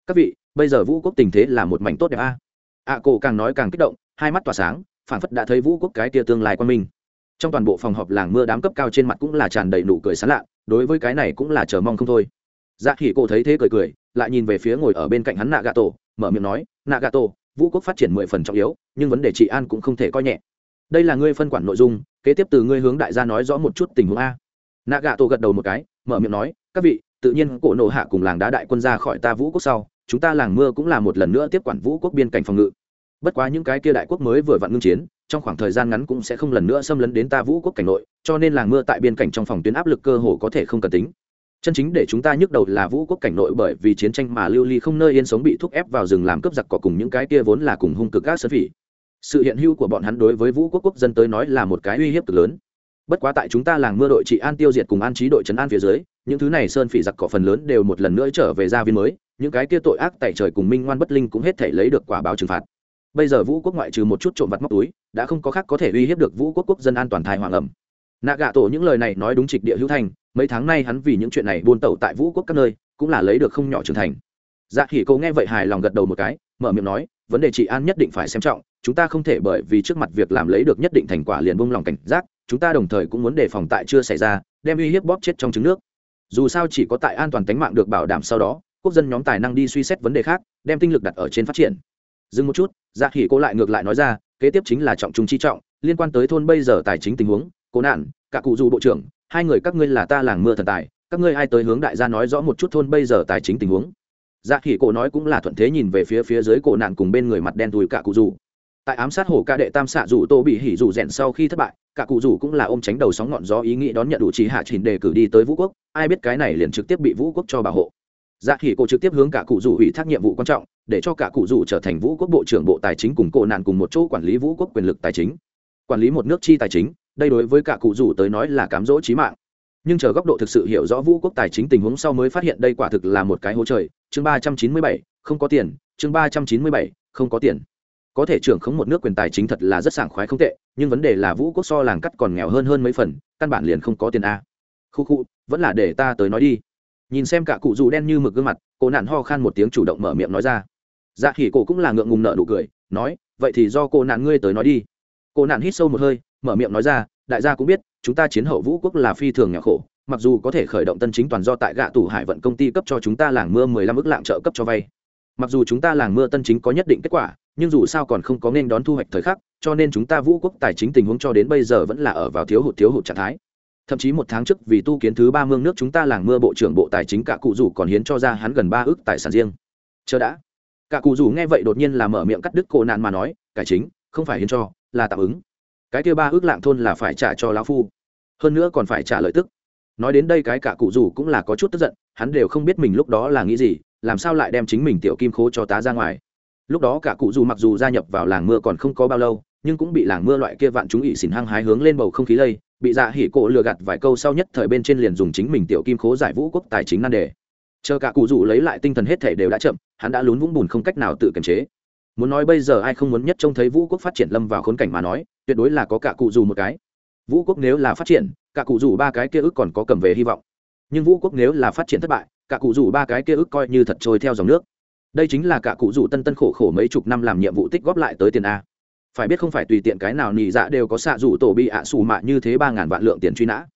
Các vị, bây giờ vũ quốc tình thế là một mảnh tốt đẹp a. À. ạ cổ càng nói càng kích động, hai mắt tỏa sáng phản phất đã thấy vũ quốc cái tia tương lai quan minh trong toàn bộ phòng họp làng mưa đám cấp cao trên mặt cũng là tràn đầy nụ cười sán lạ, đối với cái này cũng là chờ mong không thôi. Dạ khỉ cổ thấy thế cười cười, lại nhìn về phía ngồi ở bên cạnh hắn nạ gà tổ mở miệng nói nạ gà tổ vũ quốc phát triển mười phần trọng yếu, nhưng vấn đề trị an cũng không thể coi nhẹ. Đây là ngươi phân quản nội dung, kế tiếp từ ngươi hướng đại gia nói rõ một chút tình huống a. Nạ gà tổ gật đầu một cái, mở miệng nói, các vị, tự nhiên cổ nộ hạ cùng làng đá đại quân ra khỏi ta vũ quốc sau, chúng ta làng mưa cũng là một lần nữa tiếp quản vũ quốc biên cảnh phòng ngự. Bất quá những cái kia đại quốc mới vừa vặn ngưng chiến trong khoảng thời gian ngắn cũng sẽ không lần nữa xâm lấn đến ta vũ quốc cảnh nội, cho nên làng mưa tại biên cảnh trong phòng tuyến áp lực cơ hồ có thể không cần tính. Chân chính để chúng ta nhức đầu là vũ quốc cảnh nội bởi vì chiến tranh mà lưu ly không nơi yên sống bị thúc ép vào rừng làm cướp giặc cỏ cùng những cái kia vốn là cùng hung cực các sơn phỉ. Sự hiện hữu của bọn hắn đối với vũ quốc quốc dân tới nói là một cái uy hiếp cực lớn. Bất quá tại chúng ta làng mưa đội trị an tiêu diệt cùng an trí đội trấn an phía dưới, những thứ này sơn phỉ giặc cỏ phần lớn đều một lần nữa trở về gia viên mới, những cái kia tội ác tại trời cùng minh ngoan bất linh cũng hết thể lấy được quả báo trừng phạt bây giờ vũ quốc ngoại trừ một chút trộm vặt móc túi, đã không có khác có thể uy hiếp được vũ quốc quốc dân an toàn thai hoàng ẩm. Nạ gạ tổ những lời này nói đúng trịch địa hữu thành, mấy tháng nay hắn vì những chuyện này buôn tẩu tại vũ quốc các nơi, cũng là lấy được không nhỏ trưởng thành. Dạ khỉ cô nghe vậy hài lòng gật đầu một cái, mở miệng nói, vấn đề trị an nhất định phải xem trọng, chúng ta không thể bởi vì trước mặt việc làm lấy được nhất định thành quả liền bông lòng cảnh giác, chúng ta đồng thời cũng muốn đề phòng tại chưa xảy ra, đem uy hiếp bóp chết trong trứng nước. Dù sao chỉ có tại an toàn tính mạng được bảo đảm sau đó, quốc dân nhóm tài năng đi suy xét vấn đề khác, đem tinh lực đặt ở trên phát triển. Dừng một chút dạ khỉ cô lại ngược lại nói ra, kế tiếp chính là trọng trung chi trọng, liên quan tới thôn bây giờ tài chính tình huống, cố nạn, cả cụ dù bộ trưởng, hai người các ngươi là ta làng mưa thần tài, các ngươi ai tới hướng đại gia nói rõ một chút thôn bây giờ tài chính tình huống? Dạ khỉ cổ nói cũng là thuận thế nhìn về phía phía dưới cổ nạn cùng bên người mặt đen tùi cả cụ dù. Tại ám sát hổ ca đệ tam xạ dù tô bị hỉ dù rèn sau khi thất bại, cả cụ dù cũng là ôm tránh đầu sóng ngọn gió ý nghĩ đón nhận đủ trí hạ trình đề cử đi tới vũ quốc, ai biết cái này liền trực tiếp bị vũ quốc cho bảo hộ. Dạ khỉ cổ trực tiếp hướng cả cụ dù ủy thác nhiệm vụ quan trọng để cho cả cụ dù trở thành vũ quốc bộ trưởng bộ tài chính cùng cổ nạn cùng một chỗ quản lý vũ quốc quyền lực tài chính, quản lý một nước chi tài chính, đây đối với cả cụ dù tới nói là cám dỗ trí mạng. Nhưng chờ góc độ thực sự hiểu rõ vũ quốc tài chính tình huống sau mới phát hiện đây quả thực là một cái hố trời. Chương ba trăm chín mươi bảy, không có tiền. Chương ba trăm chín mươi bảy, không có tiền. Có thể trưởng khống một nước quyền tài chính thật là rất sảng khoái không tệ, nhưng vấn đề là vũ quốc so làng cắt còn nghèo hơn hơn mấy phần, căn bản liền không có tiền a. Khu khu, vẫn là để ta tới nói đi. Nhìn xem cả cụ dù đen như mực gương mặt cô nạn ho khan một tiếng chủ động mở miệng nói ra dạ khỉ cổ cũng là ngượng ngùng nợ nụ cười, nói, vậy thì do cô nạn ngươi tới nói đi. Cô nạn hít sâu một hơi, mở miệng nói ra, đại gia cũng biết, chúng ta chiến hậu vũ quốc là phi thường nhà khổ, mặc dù có thể khởi động tân chính toàn do tại gạ tủ hải vận công ty cấp cho chúng ta làng mưa mười lăm ước lạng trợ cấp cho vay. Mặc dù chúng ta làng mưa tân chính có nhất định kết quả, nhưng dù sao còn không có nên đón thu hoạch thời khắc, cho nên chúng ta vũ quốc tài chính tình huống cho đến bây giờ vẫn là ở vào thiếu hụt thiếu hụt trạng thái. Thậm chí một tháng trước, vì tu kiến thứ ba mương nước chúng ta làng mưa bộ trưởng bộ tài chính cả cụ rủ còn hiến cho ra hắn gần ba ước tài sản riêng. Chờ đã cả cụ rủ nghe vậy đột nhiên là mở miệng cắt đứt cổ nạn mà nói, cải chính, không phải hiến cho, là tạm ứng. Cái kia ba ước lạng thôn là phải trả cho lão phu, hơn nữa còn phải trả lợi tức. Nói đến đây cái cả cụ rủ cũng là có chút tức giận, hắn đều không biết mình lúc đó là nghĩ gì, làm sao lại đem chính mình tiểu kim khố cho tá ra ngoài. Lúc đó cả cụ dù mặc dù gia nhập vào làng mưa còn không có bao lâu, nhưng cũng bị làng mưa loại kia vạn chúng ỉ xỉn hăng hái hướng lên bầu không khí lây, bị dạ hỉ cổ lừa gạt vài câu sau nhất thời bên trên liền dùng chính mình tiểu kim khố giải vũ quốc tài chính nan đề chờ cả cụ rủ lấy lại tinh thần hết thể đều đã chậm, hắn đã lún vũng bùn không cách nào tự kiềm chế. Muốn nói bây giờ ai không muốn nhất trông thấy vũ quốc phát triển lâm vào khốn cảnh mà nói, tuyệt đối là có cả cụ dù một cái. Vũ quốc nếu là phát triển, cả cụ dù ba cái kia ức còn có cầm về hy vọng. Nhưng vũ quốc nếu là phát triển thất bại, cả cụ rủ ba cái kia ức coi như thật trôi theo dòng nước. Đây chính là cả cụ rủ tân tân khổ khổ mấy chục năm làm nhiệm vụ tích góp lại tới tiền a. Phải biết không phải tùy tiện cái nào nỉ dạ đều có xạ rủ tổ bị ạ à xù mạ như thế ba ngàn vạn lượng tiền truy nã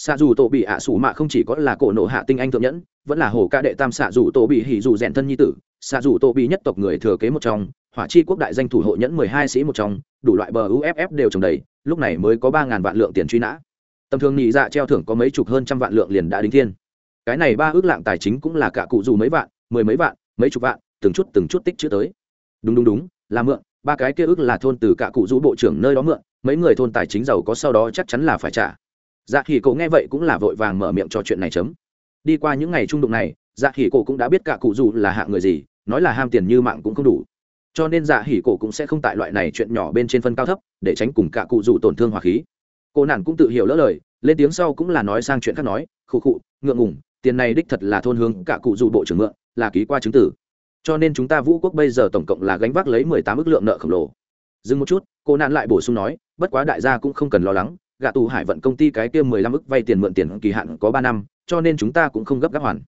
xạ rủ tổ bị ạ sủ mạ không chỉ có là cổ nộ hạ tinh anh thượng nhẫn, vẫn là hồ ca đệ tam xạ rủ tổ bị hỉ rủ rèn thân nhi tử. Xạ rủ tổ bị nhất tộc người thừa kế một trong, hỏa chi quốc đại danh thủ hộ nhẫn mười hai sĩ một trong, đủ loại bờ uff đều trồng đầy, lúc này mới có ba ngàn vạn lượng tiền truy nã. Tầm thường nhị dạ treo thưởng có mấy chục hơn trăm vạn lượng liền đã đính thiên. Cái này ba ước lạng tài chính cũng là cả cụ dù mấy vạn, mười mấy vạn, mấy chục vạn, từng chút từng chút tích chữ tới. Đúng đúng đúng, là mượn, ba cái kia ước là thôn từ cả cụ dù bộ trưởng nơi đó mượn, mấy người thôn tài chính giàu có sau đó chắc chắn là phải trả dạ khỉ cổ nghe vậy cũng là vội vàng mở miệng cho chuyện này chấm. Đi qua những ngày trung đụng này dạ khỉ cổ cũng đã biết cả cụ dù là hạng người gì, nói là ham tiền như mạng cũng không đủ. Cho nên dạ hỉ cổ cũng sẽ không tại loại này chuyện nhỏ bên trên phân cao thấp, để tránh cùng cả cụ dù tổn thương hòa khí. Cô nản cũng tự hiểu lỡ lời, lên tiếng sau cũng là nói sang chuyện khác nói, khụ khụ, ngượng ngủng tiền này đích thật là thôn hướng cả cụ dù bộ trưởng mượn, là ký qua chứng tử. Cho nên chúng ta vũ quốc bây giờ tổng cộng là gánh vác lấy mười tám ước lượng nợ khổng lồ. Dừng một chút, cô nạn lại bổ sung nói, bất quá đại gia cũng không cần lo lắng gạ tù hải vận công ty cái kia mười lăm ước vay tiền mượn tiền kỳ hạn có ba năm, cho nên chúng ta cũng không gấp gáp hoàn.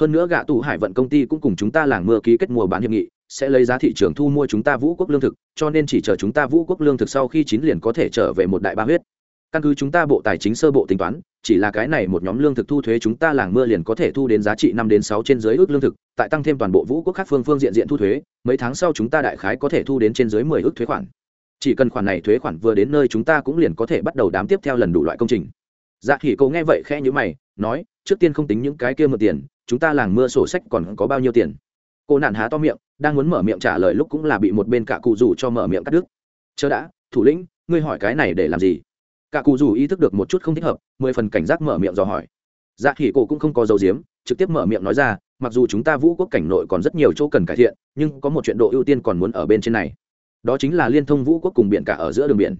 Hơn nữa gạ tù hải vận công ty cũng cùng chúng ta làng mưa ký kết mùa bán hiệp nghị, sẽ lấy giá thị trường thu mua chúng ta vũ quốc lương thực, cho nên chỉ chờ chúng ta vũ quốc lương thực sau khi chín liền có thể trở về một đại ba huyết. Căn cứ chúng ta bộ tài chính sơ bộ tính toán, chỉ là cái này một nhóm lương thực thu thuế chúng ta làng mưa liền có thể thu đến giá trị năm đến sáu trên dưới ước lương thực, tại tăng thêm toàn bộ vũ quốc khác phương phương diện diện thu thuế, mấy tháng sau chúng ta đại khái có thể thu đến trên dưới mười ước thuế khoản chỉ cần khoản này thuế khoản vừa đến nơi chúng ta cũng liền có thể bắt đầu đám tiếp theo lần đủ loại công trình. Dạ khỉ cậu nghe vậy khẽ nhữ mày, nói, trước tiên không tính những cái kia mượn tiền, chúng ta làng mưa sổ sách còn có bao nhiêu tiền? Cô nạn há to miệng, đang muốn mở miệng trả lời lúc cũng là bị một bên cả cụ rủ cho mở miệng cắt đứt. Chớ đã, thủ lĩnh, ngươi hỏi cái này để làm gì? Cả cụ rủ ý thức được một chút không thích hợp, mười phần cảnh giác mở miệng dò hỏi. Dạ khỉ cổ cũng không có dấu diếm trực tiếp mở miệng nói ra, mặc dù chúng ta vũ quốc cảnh nội còn rất nhiều chỗ cần cải thiện, nhưng có một chuyện độ ưu tiên còn muốn ở bên trên này đó chính là liên thông vũ quốc cùng biển cả ở giữa đường biển.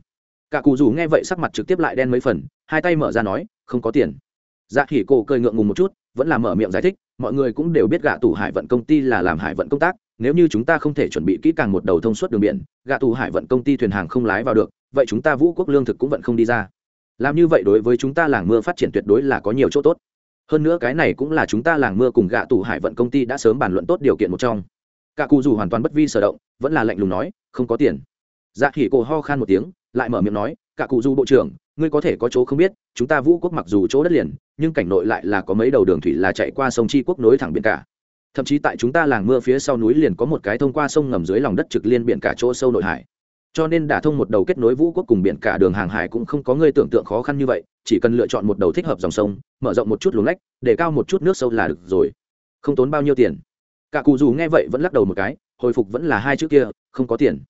Cả cụ dù nghe vậy sắc mặt trực tiếp lại đen mấy phần, hai tay mở ra nói, không có tiền. Dạ khỉ cổ cười ngượng ngùng một chút, vẫn là mở miệng giải thích, mọi người cũng đều biết gạ tủ hải vận công ty là làm hải vận công tác, nếu như chúng ta không thể chuẩn bị kỹ càng một đầu thông suốt đường biển, gạ tù hải vận công ty thuyền hàng không lái vào được, vậy chúng ta vũ quốc lương thực cũng vẫn không đi ra. Làm như vậy đối với chúng ta làng mưa phát triển tuyệt đối là có nhiều chỗ tốt. Hơn nữa cái này cũng là chúng ta làng mưa cùng gạ tù hải vận công ty đã sớm bàn luận tốt điều kiện một trong. Cả cụ dù hoàn toàn bất vi sở động, vẫn là lạnh lùng nói không có tiền. Dạ khỉ cổ ho khan một tiếng, lại mở miệng nói, cả cụ du bộ trưởng, ngươi có thể có chỗ không biết, chúng ta vũ quốc mặc dù chỗ đất liền, nhưng cảnh nội lại là có mấy đầu đường thủy là chạy qua sông chi quốc nối thẳng biển cả. Thậm chí tại chúng ta làng mưa phía sau núi liền có một cái thông qua sông ngầm dưới lòng đất trực liên biển cả chỗ sâu nội hải. Cho nên đả thông một đầu kết nối vũ quốc cùng biển cả đường hàng hải cũng không có người tưởng tượng khó khăn như vậy, chỉ cần lựa chọn một đầu thích hợp dòng sông, mở rộng một chút luồng lách, để cao một chút nước sâu là được rồi. Không tốn bao nhiêu tiền. Cả cụ dù nghe vậy vẫn lắc đầu một cái hồi phục vẫn là hai chữ kia, không có tiền.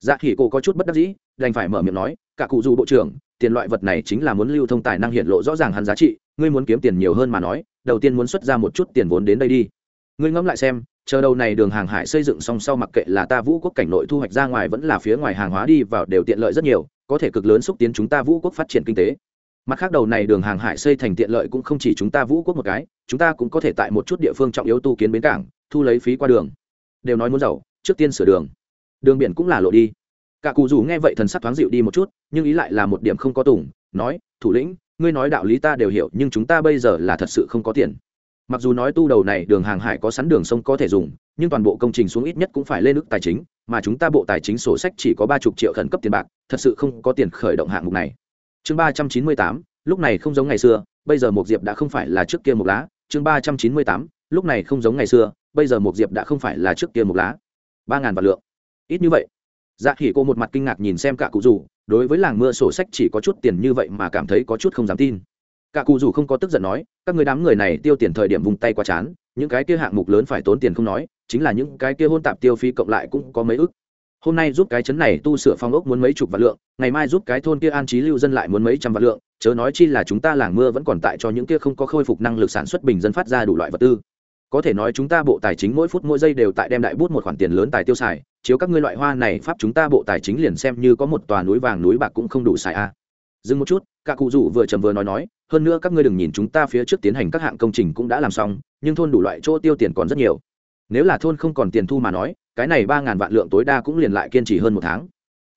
Dạ khỉ cô có chút bất đắc dĩ, đành phải mở miệng nói, cả cụ dù bộ trưởng, tiền loại vật này chính là muốn lưu thông tài năng hiện lộ rõ ràng hắn giá trị, ngươi muốn kiếm tiền nhiều hơn mà nói, đầu tiên muốn xuất ra một chút tiền vốn đến đây đi. Ngươi ngẫm lại xem, chờ đầu này đường hàng hải xây dựng song sau mặc kệ là ta vũ quốc cảnh nội thu hoạch ra ngoài vẫn là phía ngoài hàng hóa đi vào đều tiện lợi rất nhiều, có thể cực lớn xúc tiến chúng ta vũ quốc phát triển kinh tế. Mặt khác đầu này đường hàng hải xây thành tiện lợi cũng không chỉ chúng ta vũ quốc một cái, chúng ta cũng có thể tại một chút địa phương trọng yếu tu kiến bến cảng, thu lấy phí qua đường đều nói muốn giàu, trước tiên sửa đường. Đường biển cũng là lộ đi. Cả cụ dù nghe vậy thần sắc thoáng dịu đi một chút, nhưng ý lại là một điểm không có tùng, nói, thủ lĩnh, ngươi nói đạo lý ta đều hiểu, nhưng chúng ta bây giờ là thật sự không có tiền. Mặc dù nói tu đầu này đường hàng hải có sẵn đường sông có thể dùng, nhưng toàn bộ công trình xuống ít nhất cũng phải lên nước tài chính, mà chúng ta bộ tài chính sổ sách chỉ có ba chục triệu khẩn cấp tiền bạc, thật sự không có tiền khởi động hạng mục này. Chương ba trăm chín mươi tám, lúc này không giống ngày xưa, bây giờ một diệp đã không phải là trước kia một lá. Chương ba trăm chín mươi tám lúc này không giống ngày xưa, bây giờ một diệp đã không phải là trước kia một lá. Ba ngàn vạn lượng. Ít như vậy. Dạ khỉ cô một mặt kinh ngạc nhìn xem cả cụ rủ đối với làng mưa sổ sách chỉ có chút tiền như vậy mà cảm thấy có chút không dám tin. Cả cụ rủ không có tức giận nói, các người đám người này tiêu tiền thời điểm vùng tay quá chán, những cái kia hạng mục lớn phải tốn tiền không nói, chính là những cái kia hôn tạp tiêu phí cộng lại cũng có mấy ức. Hôm nay giúp cái chấn này tu sửa phong ốc muốn mấy chục vạn lượng, ngày mai giúp cái thôn kia an trí lưu dân lại muốn mấy trăm vạn lượng, chớ nói chi là chúng ta làng mưa vẫn còn tại cho những kia không có khôi phục năng lực sản xuất bình dân phát ra đủ loại vật tư có thể nói chúng ta bộ tài chính mỗi phút mỗi giây đều tại đem đại bút một khoản tiền lớn tài tiêu xài, chiếu các ngươi loại hoa này pháp chúng ta bộ tài chính liền xem như có một tòa núi vàng núi bạc cũng không đủ xài a. À. dừng một chút cả cụ rủ vừa trầm vừa nói nói, hơn nữa các ngươi đừng nhìn chúng ta phía trước tiến hành các hạng công trình cũng đã làm xong, nhưng thôn đủ loại chỗ tiêu tiền còn rất nhiều. Nếu là thôn không còn tiền thu mà nói, cái này ba ngàn vạn lượng tối đa cũng liền lại kiên trì hơn một tháng.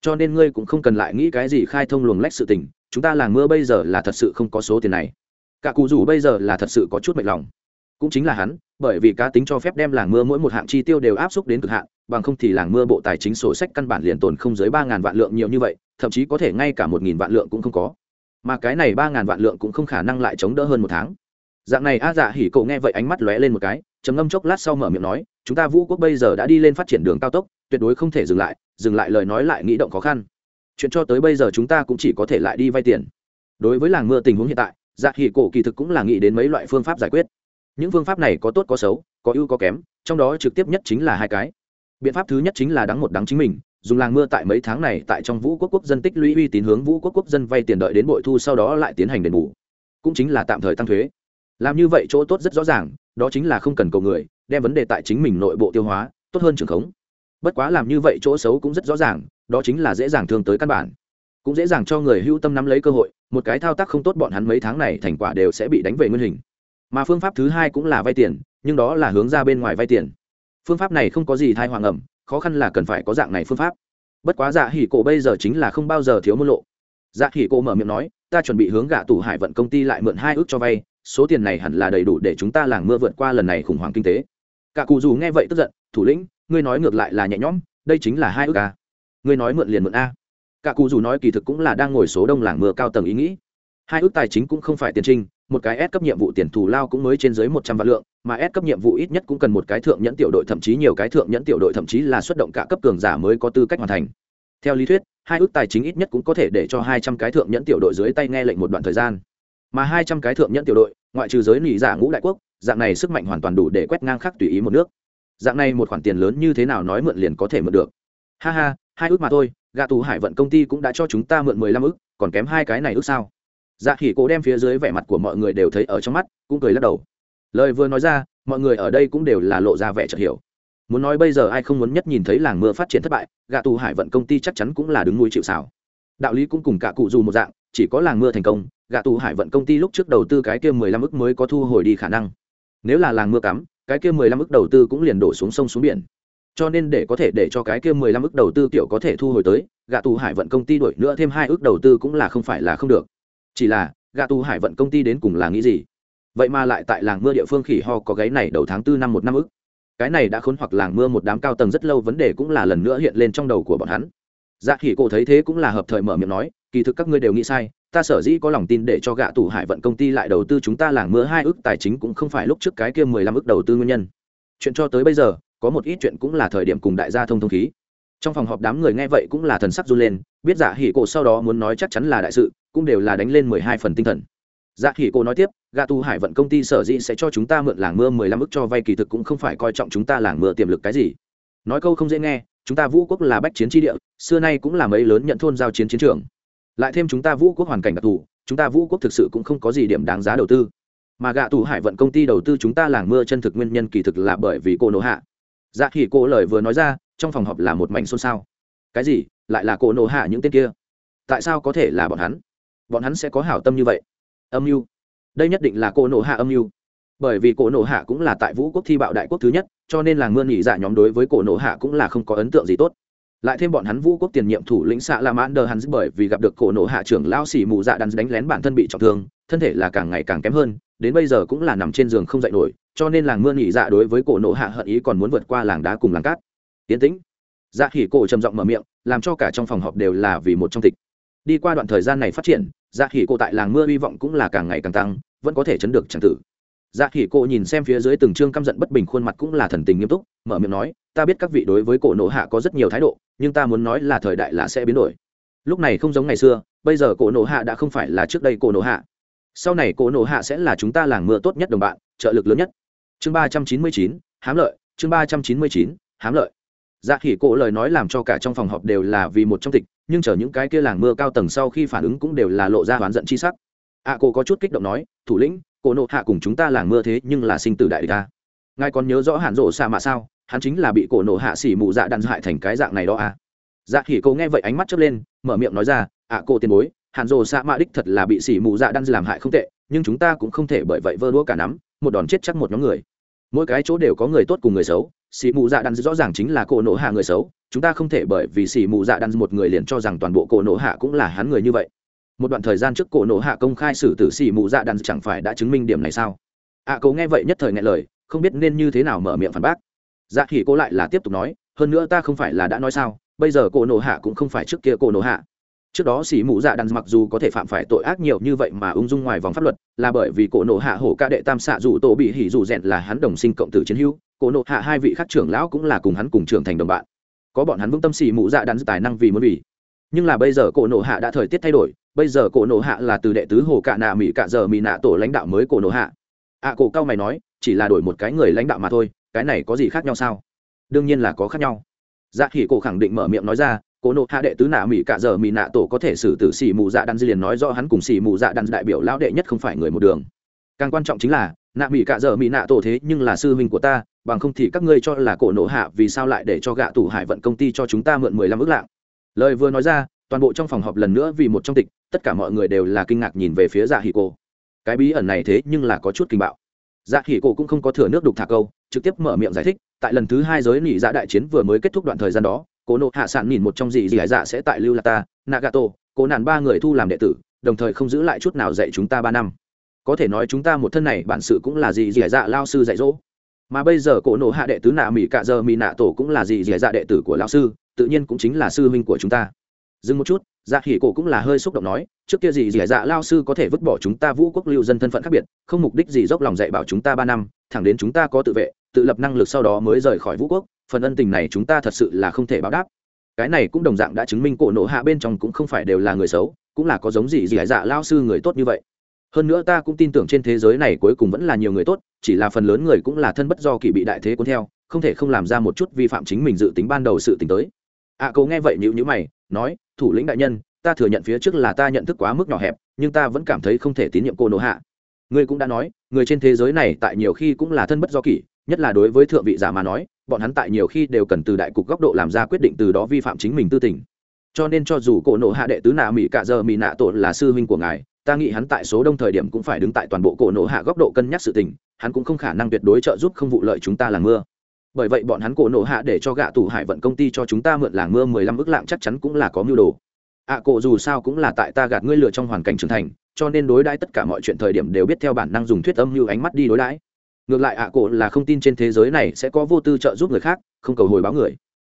Cho nên ngươi cũng không cần lại nghĩ cái gì khai thông luồng lách sự tình, chúng ta làng mưa bây giờ là thật sự không có số tiền này. Cả cụ rủ bây giờ là thật sự có chút mệt lòng cũng chính là hắn, bởi vì cá tính cho phép đem làng mưa mỗi một hạng chi tiêu đều áp suất đến cực hạn, bằng không thì làng mưa bộ tài chính sổ sách căn bản liền tồn không dưới ba ngàn vạn lượng nhiều như vậy, thậm chí có thể ngay cả một nghìn vạn lượng cũng không có. Mà cái này ba ngàn vạn lượng cũng không khả năng lại chống đỡ hơn một tháng. Dạng này a dạ hỉ cậu nghe vậy ánh mắt lóe lên một cái, trầm ngâm chốc lát sau mở miệng nói, chúng ta vũ quốc bây giờ đã đi lên phát triển đường cao tốc, tuyệt đối không thể dừng lại dừng lại lời nói lại nghĩ động khó khăn. Chuyện cho tới bây giờ chúng ta cũng chỉ có thể lại đi vay tiền. Đối với làng mưa tình huống hiện tại dạ hỉ cổ kỳ thực cũng là nghĩ đến mấy loại phương pháp giải quyết những phương pháp này có tốt có xấu, có ưu có kém, trong đó trực tiếp nhất chính là hai cái. Biện pháp thứ nhất chính là đắng một đắng chính mình, dùng làng mưa tại mấy tháng này tại trong vũ quốc quốc dân tích lũy uy tín hướng vũ quốc quốc dân vay tiền đợi đến bội thu sau đó lại tiến hành đền bù. Cũng chính là tạm thời tăng thuế. Làm như vậy chỗ tốt rất rõ ràng, đó chính là không cần cầu người, đem vấn đề tại chính mình nội bộ tiêu hóa, tốt hơn trường khống. Bất quá làm như vậy chỗ xấu cũng rất rõ ràng, đó chính là dễ dàng thương tới căn bản. Cũng dễ dàng cho người hưu tâm nắm lấy cơ hội, một cái thao tác không tốt bọn hắn mấy tháng này thành quả đều sẽ bị đánh về nguyên hình mà phương pháp thứ hai cũng là vay tiền, nhưng đó là hướng ra bên ngoài vay tiền. Phương pháp này không có gì thai hoàng ẩm, khó khăn là cần phải có dạng này phương pháp. Bất quá dạ hỉ cổ bây giờ chính là không bao giờ thiếu môn lộ. Dạ hỉ cổ mở miệng nói, ta chuẩn bị hướng gạ tủ hải vận công ty lại mượn hai ước cho vay, số tiền này hẳn là đầy đủ để chúng ta làng mưa vượt qua lần này khủng hoảng kinh tế. Cả cụ dù nghe vậy tức giận, thủ lĩnh, ngươi nói ngược lại là nhẹ nhõm, đây chính là hai ước a ngươi nói mượn liền mượn a. Cả cụ dù nói kỳ thực cũng là đang ngồi số đông làng mưa cao tầng ý nghĩ. Hai ước tài chính cũng không phải tiền trinh một cái S cấp nhiệm vụ tiền thù lao cũng mới trên dưới một trăm vạn lượng, mà S cấp nhiệm vụ ít nhất cũng cần một cái thượng nhẫn tiểu đội thậm chí nhiều cái thượng nhẫn tiểu đội thậm chí là xuất động cả cấp cường giả mới có tư cách hoàn thành. Theo lý thuyết, hai ước tài chính ít nhất cũng có thể để cho hai trăm cái thượng nhẫn tiểu đội dưới tay nghe lệnh một đoạn thời gian. Mà hai trăm cái thượng nhẫn tiểu đội, ngoại trừ giới nỉ giả ngũ đại quốc, dạng này sức mạnh hoàn toàn đủ để quét ngang khắc tùy ý một nước. Dạng này một khoản tiền lớn như thế nào nói mượn liền có thể mượn được. Ha ha, hai ước mà thôi, gạ tù hải vận công ty cũng đã cho chúng ta mượn mười lăm ức, còn kém hai cái này ước sao? Dạ khỉ cổ đem phía dưới vẻ mặt của mọi người đều thấy ở trong mắt, cũng cười lắc đầu. Lời vừa nói ra, mọi người ở đây cũng đều là lộ ra vẻ chợt hiểu. Muốn nói bây giờ ai không muốn nhất nhìn thấy làng mưa phát triển thất bại gạ tù hải vận công ty chắc chắn cũng là đứng nuôi chịu xảo đạo lý cũng cùng cả cụ dù một dạng, chỉ có làng mưa thành công gạ tù hải vận công ty lúc trước đầu tư cái kia mười lăm ức mới có thu hồi đi khả năng. Nếu là làng mưa cắm, cái kia mười lăm ức đầu tư cũng liền đổ xuống sông xuống biển. Cho nên để có thể để cho cái kia mười lăm ức đầu tư kiểu có thể thu hồi tới gạ tù hải vận công ty đổi nữa thêm hai ức đầu tư cũng là không phải là không được chỉ là gà tu hải vận công ty đến cùng là nghĩ gì? Vậy mà lại tại làng mưa địa phương khỉ ho có gáy này đầu tháng tư năm một năm ức. Cái này đã khốn hoặc làng mưa một đám cao tầng rất lâu, vấn đề cũng là lần nữa hiện lên trong đầu của bọn hắn. Dạ khỉ cổ thấy thế cũng là hợp thời mở miệng nói, kỳ thực các ngươi đều nghĩ sai, ta sở dĩ có lòng tin để cho gạ tủ hải vận công ty lại đầu tư chúng ta làng mưa hai ước tài chính cũng không phải lúc trước cái kia mười lăm ước đầu tư nguyên nhân. Chuyện cho tới bây giờ, có một ít chuyện cũng là thời điểm cùng đại gia thông thông khí trong phòng họp đám người nghe vậy cũng là thần sắc run lên, biết dạ hỉ cổ sau đó muốn nói chắc chắn là đại sự, cũng đều là đánh lên mười hai phần tinh thần. Dạ hỉ cổ nói tiếp gà tu hải vận công ty sở dĩ sẽ cho chúng ta mượn làng mưa mười lăm ức cho vay kỳ thực cũng không phải coi trọng chúng ta làng mưa tiềm lực cái gì. Nói câu không dễ nghe, chúng ta vũ quốc là bách chiến tri địa, xưa nay cũng là mấy lớn nhận thôn giao chiến chiến trường. Lại thêm chúng ta vũ quốc hoàn cảnh đặc thù, chúng ta vũ quốc thực sự cũng không có gì điểm đáng giá đầu tư. Mà gạ tù hải vận công ty đầu tư chúng ta làng mưa chân thực nguyên nhân kỳ thực là bởi vì cô nổ hạ. Dạ hỉ cô lời vừa nói ra trong phòng họp là một mảnh xôn xao. Cái gì? Lại là cổ nổ hạ những tên kia? Tại sao có thể là bọn hắn? Bọn hắn sẽ có hảo tâm như vậy? Âm mưu. Đây nhất định là cổ nổ hạ âm mưu. Bởi vì cổ nổ hạ cũng là tại vũ quốc thi bạo đại quốc thứ nhất, cho nên là mưa nghỉ dạ nhóm đối với cổ nổ hạ cũng là không có ấn tượng gì tốt. Lại thêm bọn hắn vũ quốc tiền nhiệm thủ lĩnh xạ la mãn đờ hắn bởi vì gặp được cổ nổ hạ trưởng lao xỉ mù dạ đắn đánh lén bản thân bị trọng thương, thân thể là càng ngày càng kém hơn, đến bây giờ cũng là nằm trên giường không dậy nổi, cho nên làng mưa nghỉ dạ đối với cổ nổ hạ hận ý còn muốn vượt qua làng đá cùng làng cát yến tĩnh. Dạ khỉ cổ trầm giọng mở miệng, làm cho cả trong phòng họp đều là vì một trong tịch. Đi qua đoạn thời gian này phát triển dạ khỉ cổ tại làng mưa hy vọng cũng là càng ngày càng tăng, vẫn có thể chấn được tràng tử. Dạ khỉ cổ nhìn xem phía dưới từng chương căm giận bất bình khuôn mặt cũng là thần tình nghiêm túc, mở miệng nói, ta biết các vị đối với cổ nộ hạ có rất nhiều thái độ, nhưng ta muốn nói là thời đại là sẽ biến đổi. Lúc này không giống ngày xưa, bây giờ cổ nộ hạ đã không phải là trước đây cổ nộ hạ. Sau này cổ nộ hạ sẽ là chúng ta làng mưa tốt nhất đồng bạn, trợ lực lớn nhất. Chương ba trăm chín mươi chín, hám lợi, chương ba trăm chín mươi chín, hám lợi dạ khỉ cổ lời nói làm cho cả trong phòng họp đều là vì một trong tịch nhưng chờ những cái kia làng mưa cao tầng sau khi phản ứng cũng đều là lộ ra oán giận chi sắc. Ạ à, cô có chút kích động nói thủ lĩnh cổ nộ hạ cùng chúng ta làng mưa thế nhưng là sinh tử đại ta ngài còn nhớ rõ hạn rộ xa mà sao? Hắn chính là bị cổ nộ hạ xỉ mụ dạ đạn hại thành cái dạng này đó à dạ khỉ cô nghe vậy ánh mắt chớp lên mở miệng nói ra ạ à, cô tiền bối hạn rộ xa mạ đích thật là bị xỉ mụ dạ đạn làm hại không tệ nhưng chúng ta cũng không thể bởi vậy vơ đũa cả nắm một đòn chết chắc một nhóm người mỗi cái chỗ đều có người tốt cùng người xấu xỉ mù dạ đan rõ ràng chính là cổ nộ hạ người xấu chúng ta không thể bởi vì xỉ mù dạ đan một người liền cho rằng toàn bộ cổ nộ hạ cũng là hắn người như vậy. Một đoạn thời gian trước cổ nộ hạ công khai xử tử xì mù dạ đan chẳng phải đã chứng minh điểm này sao? Ạ à, cậu nghe vậy nhất thời nghe lời không biết nên như thế nào mở miệng phản bác. Dạ khỉ cô lại là tiếp tục nói hơn nữa ta không phải là đã nói sao bây giờ cổ nộ hạ cũng không phải trước kia cổ nộ hạ trước đó xỉ mụ dạ đàn mặc dù có thể phạm phải tội ác nhiều như vậy mà ung dung ngoài vòng pháp luật là bởi vì cổ nộ hạ hổ ca đệ tam xạ dù tổ bị hỉ dù rèn là hắn đồng sinh cộng tử chiến hữu cổ nộ hạ hai vị khác trưởng lão cũng là cùng hắn cùng trưởng thành đồng bạn. Có bọn hắn vững tâm xỉ mụ dạ đàn tài năng vì muốn vì. Nhưng là bây giờ cổ nộ hạ đã thời tiết thay đổi bây giờ cổ nộ hạ là từ đệ tứ hồ cạ nạ mỹ cạ giờ mỹ nạ tổ lãnh đạo mới cổ nộ hạ. Ạ à, cổ cao mày nói chỉ là đổi một cái người lãnh đạo mà thôi cái này có gì khác nhau sao? Đương nhiên là có khác nhau. Dạ khỉ cổ khẳng định mở miệng nói ra cổ nộ hạ đệ tứ nạ mỹ cạ giờ mỹ nạ tổ có thể xử tử xỉ mù dạ đan dư liền nói do hắn cùng xỉ mù dạ đan đại biểu lão đệ nhất không phải người một đường. Càng quan trọng chính là, nạ mỹ cạ giờ mỹ nạ tổ thế nhưng là sư huynh của ta, bằng không thì các ngươi cho là cổ nộ hạ vì sao lại để cho gạ tủ hải vận công ty cho chúng ta mượn mười lăm ước lạng. Lời vừa nói ra, toàn bộ trong phòng họp lần nữa vì một trong tịch, tất cả mọi người đều là kinh ngạc nhìn về phía dạ hỉ cổ. Cái bí ẩn này thế nhưng là có chút kinh bạo. Dạ hỉ cổ cũng không có thừa nước đục thả câu, trực tiếp mở miệng giải thích, tại lần thứ hai giới nỉ dạ đại chiến vừa mới kết thúc đoạn thời gian đó cố nộ hạ sản nhìn một trong gì gì hải dạ sẽ tại lưu là ta, nagato, cố nàn ba người thu làm đệ tử, đồng thời không giữ lại chút nào dạy chúng ta ba năm. Có thể nói chúng ta một thân này bản sự cũng là gì dị dạ lao sư dạy dỗ. Mà bây giờ cổ nộ hạ đệ tứ nạ mỹ cạ giờ mỹ nạ tổ cũng là gì dị dạ đệ tử của lao sư, tự nhiên cũng chính là sư huynh của chúng ta. Dừng một chút dạ khỉ cổ cũng là hơi xúc động nói, trước kia gì dì dạ lao sư có thể vứt bỏ chúng ta vũ quốc lưu dân thân phận khác biệt, không mục đích gì dốc lòng dạy bảo chúng ta ba năm, thẳng đến chúng ta có tự vệ tự lập năng lực sau đó mới rời khỏi vũ quốc phần ân tình này chúng ta thật sự là không thể báo đáp. Cái này cũng đồng dạng đã chứng minh cổ nộ hạ bên trong cũng không phải đều là người xấu cũng là có giống gì dì dạ lao sư người tốt như vậy. Hơn nữa ta cũng tin tưởng trên thế giới này cuối cùng vẫn là nhiều người tốt chỉ là phần lớn người cũng là thân bất do kỳ bị đại thế cuốn theo không thể không làm ra một chút vi phạm chính mình dự tính ban đầu sự tính tới. Ạ à, cậu nghe vậy nhữ nhữ mày nói thủ lĩnh đại nhân ta thừa nhận phía trước là ta nhận thức quá mức nhỏ hẹp nhưng ta vẫn cảm thấy không thể tín nhiệm cô nộ hạ. Ngươi cũng đã nói người trên thế giới này tại nhiều khi cũng là thân bất do kỷ nhất là đối với thượng vị giả mà nói bọn hắn tại nhiều khi đều cần từ đại cục góc độ làm ra quyết định từ đó vi phạm chính mình tư tình. Cho nên cho dù cổ nộ hạ đệ tứ nạ mỹ cạ giờ mỹ nạ tổ là sư huynh của ngài ta nghĩ hắn tại số đông thời điểm cũng phải đứng tại toàn bộ cổ nộ hạ góc độ cân nhắc sự tình hắn cũng không khả năng tuyệt đối trợ giúp không vụ lợi chúng ta là mưa. Bởi vậy bọn hắn cổ nộ hạ để cho gạ tủ hải vận công ty cho chúng ta mượn làng mưa mười lăm ước lạng chắc chắn cũng là có mưu đồ. Ạ à, cổ dù sao cũng là tại ta gạt ngươi lừa trong hoàn cảnh trưởng thành cho nên đối đãi tất cả mọi chuyện thời điểm đều biết theo bản năng dùng thuyết âm như ánh mắt đi đối đãi ngược lại ạ à, cổ là không tin trên thế giới này sẽ có vô tư trợ giúp người khác không cầu hồi báo người.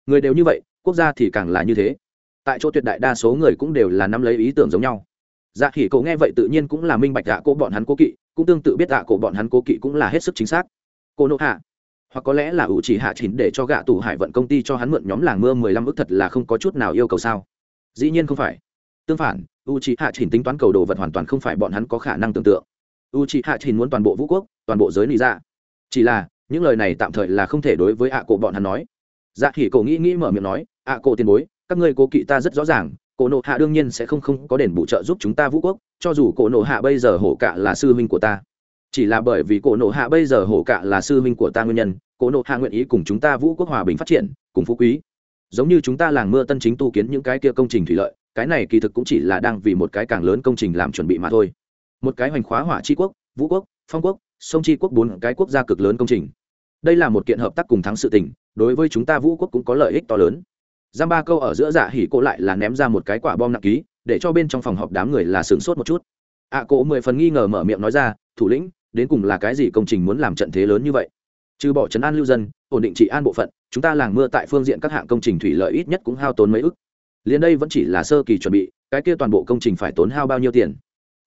Người đều như vậy quốc gia thì càng là như thế. Tại chỗ tuyệt đại đa số người cũng đều là nắm lấy ý tưởng giống nhau. Dạ khỉ cậu nghe vậy tự nhiên cũng là minh bạch ạ cổ bọn hắn cố kỵ cũng tương tự biết ạ cổ bọn hắn cố kỵ cũng là hết sức chính xác. Cô nộ hạ hoặc có lẽ là ủ chỉ hạ chín để cho gạ tủ hải vận công ty cho hắn mượn nhóm làng mưa mười lăm ước thật là không có chút nào yêu cầu sao? Dĩ nhiên không phải. Tương phản u c h hạ chỉnh tính toán cầu đồ vật hoàn toàn không phải bọn hắn có khả năng tưởng tượng. U c h hạ chỉnh muốn toàn bộ vũ quốc toàn bộ giới lý dạ. Chỉ là, những lời này tạm thời là không thể đối với ạ cổ bọn hắn nói. Dạ khỉ cổ nghĩ nghĩ mở miệng nói, ạ cổ tiền bối, các ngươi cố kỵ ta rất rõ ràng, cổ nộ hạ đương nhiên sẽ không không có đền bù trợ giúp chúng ta vũ quốc, cho dù cổ nộ hạ bây giờ hổ cạ là sư huynh của ta. Chỉ là bởi vì cổ nộ hạ bây giờ hổ cạ là sư huynh của ta nguyên nhân, cổ nộ hạ nguyện ý cùng chúng ta vũ quốc hòa bình phát triển, cùng phú quý. Giống như chúng ta làng mưa tân chính tu kiến những cái kia công trình thủy lợi, cái này kỳ thực cũng chỉ là đang vì một cái càng lớn công trình làm chuẩn bị mà thôi. Một cái hoành khóa hỏa tri quốc, vũ quốc phong quốc sông tri quốc bốn cái quốc gia cực lớn công trình. Đây là một kiện hợp tác cùng thắng sự tình đối với chúng ta vũ quốc cũng có lợi ích to lớn. Giam ba câu ở giữa dạ hỉ cô lại là ném ra một cái quả bom nặng ký để cho bên trong phòng họp đám người là sửng sốt một chút. Ạ à, cổ mười phần nghi ngờ mở miệng nói ra thủ lĩnh đến cùng là cái gì công trình muốn làm trận thế lớn như vậy? Trừ bỏ trấn an lưu dân ổn định trị an bộ phận chúng ta làng mưa tại phương diện các hạng công trình thủy lợi ít nhất cũng hao tốn mấy ức. Liền đây vẫn chỉ là sơ kỳ chuẩn bị cái kia toàn bộ công trình phải tốn hao bao nhiêu tiền?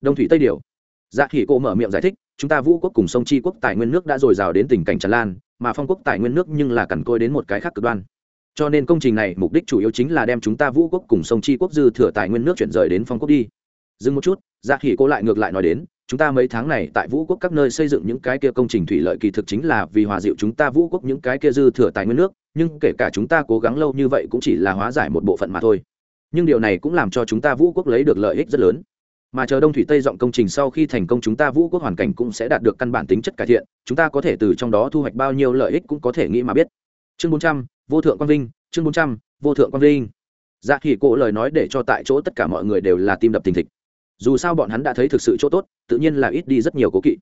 Đông thủy tây điều. Dạ khỉ cô mở miệng giải thích chúng ta vũ quốc cùng sông chi quốc tài nguyên nước đã dồi dào đến tình cảnh tràn lan, mà phong quốc tài nguyên nước nhưng là cằn côi đến một cái khác cực đoan. Cho nên công trình này mục đích chủ yếu chính là đem chúng ta vũ quốc cùng sông chi quốc dư thừa tài nguyên nước chuyển rời đến phong quốc đi. Dừng một chút dạ khỉ cô lại ngược lại nói đến, chúng ta mấy tháng này tại vũ quốc các nơi xây dựng những cái kia công trình thủy lợi kỳ thực chính là vì hòa dịu chúng ta vũ quốc những cái kia dư thừa tài nguyên nước, nhưng kể cả chúng ta cố gắng lâu như vậy cũng chỉ là hóa giải một bộ phận mà thôi. Nhưng điều này cũng làm cho chúng ta vũ quốc lấy được lợi ích rất lớn mà chờ đông thủy tây dọn công trình sau khi thành công, chúng ta vũ quốc hoàn cảnh cũng sẽ đạt được căn bản tính chất cải thiện. Chúng ta có thể từ trong đó thu hoạch bao nhiêu lợi ích cũng có thể nghĩ mà biết. Chương bốn trăm, vô thượng quang vinh, chương bốn trăm, vô thượng quang vinh. Dạ khỉ cổ lời nói để cho tại chỗ tất cả mọi người đều là tim đập thình thịch. Dù sao bọn hắn đã thấy thực sự chỗ tốt, tự nhiên là ít đi rất nhiều cố kỵ.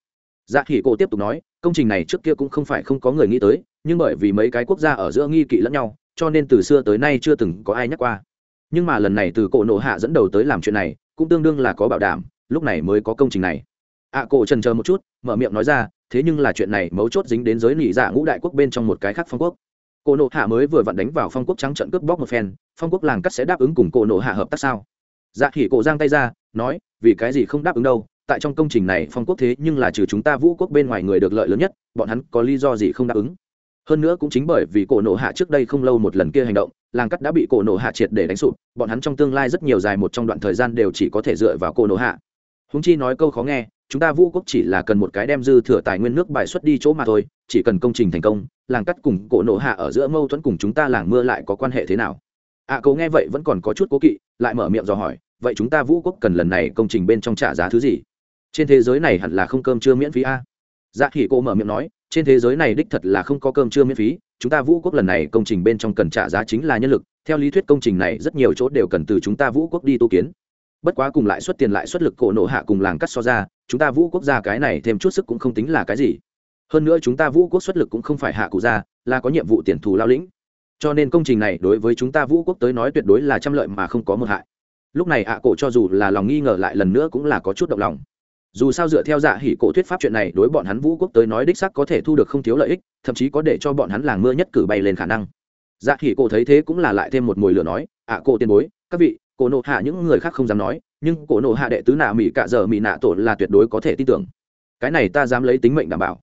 Dạ khỉ cổ tiếp tục nói, công trình này trước kia cũng không phải không có người nghĩ tới, nhưng bởi vì mấy cái quốc gia ở giữa nghi kỵ lẫn nhau, cho nên từ xưa tới nay chưa từng có ai nhắc qua. Nhưng mà lần này từ cổ nộ hạ dẫn đầu tới làm chuyện này cũng tương đương là có bảo đảm, lúc này mới có công trình này. Ạ cổ trần chờ một chút, mở miệng nói ra, thế nhưng là chuyện này mấu chốt dính đến giới nỉ dạ ngũ đại quốc bên trong một cái khác phong quốc. Cô nộ hạ mới vừa vặn đánh vào phong quốc trắng trận cướp bóc một phen, phong quốc làng cắt sẽ đáp ứng cùng cô nộ hạ hợp tác sao? Dạ khỉ cổ giang tay ra, nói, vì cái gì không đáp ứng đâu, tại trong công trình này phong quốc thế nhưng là trừ chúng ta vũ quốc bên ngoài người được lợi lớn nhất, bọn hắn có lý do gì không đáp ứng? Hơn nữa cũng chính bởi vì cổ nộ hạ trước đây không lâu một lần kia hành động làng cắt đã bị cổ nổ hạ triệt để đánh sụp bọn hắn trong tương lai rất nhiều dài một trong đoạn thời gian đều chỉ có thể dựa vào cổ nổ hạ. Húng chi nói câu khó nghe chúng ta vũ quốc chỉ là cần một cái đem dư thừa tài nguyên nước bài xuất đi chỗ mà thôi chỉ cần công trình thành công làng cắt cùng cổ nổ hạ ở giữa mâu thuẫn cùng chúng ta làng mưa lại có quan hệ thế nào? Ạ à, cậu nghe vậy vẫn còn có chút cố kỵ lại mở miệng dò hỏi vậy chúng ta vũ quốc cần lần này công trình bên trong trả giá thứ gì? Trên thế giới này hẳn là không cơm chưa miễn phí a. Dạ khỉ cô mở miệng nói trên thế giới này đích thật là không có cơm chưa miễn phí chúng ta vũ quốc lần này công trình bên trong cần trả giá chính là nhân lực, theo lý thuyết công trình này rất nhiều chỗ đều cần từ chúng ta vũ quốc đi tu kiến. Bất quá cùng lại xuất tiền lại xuất lực cổ nộ hạ cùng làng cắt so ra, chúng ta vũ quốc gia cái này thêm chút sức cũng không tính là cái gì. Hơn nữa chúng ta vũ quốc xuất lực cũng không phải hạ cụ gia là có nhiệm vụ tiền thù lao lĩnh. Cho nên công trình này đối với chúng ta vũ quốc tới nói tuyệt đối là trăm lợi mà không có một hại. Lúc này ạ cổ cho dù là lòng nghi ngờ lại lần nữa cũng là có chút động lòng dù sao dựa theo dạ hỉ cổ thuyết pháp chuyện này, đối bọn hắn vũ quốc tới nói đích sắc có thể thu được không thiếu lợi ích, thậm chí có để cho bọn hắn làng mưa nhất cử bay lên khả năng. Dạ hỉ cổ thấy thế cũng là lại thêm một mồi lửa nói ạ cổ tiền bối, các vị, cổ nộ hạ những người khác không dám nói, nhưng cổ nộ hạ đệ tứ nạ mỹ cạ giờ mỹ nạ tổ là tuyệt đối có thể tin tưởng. Cái này ta dám lấy tính mệnh đảm bảo.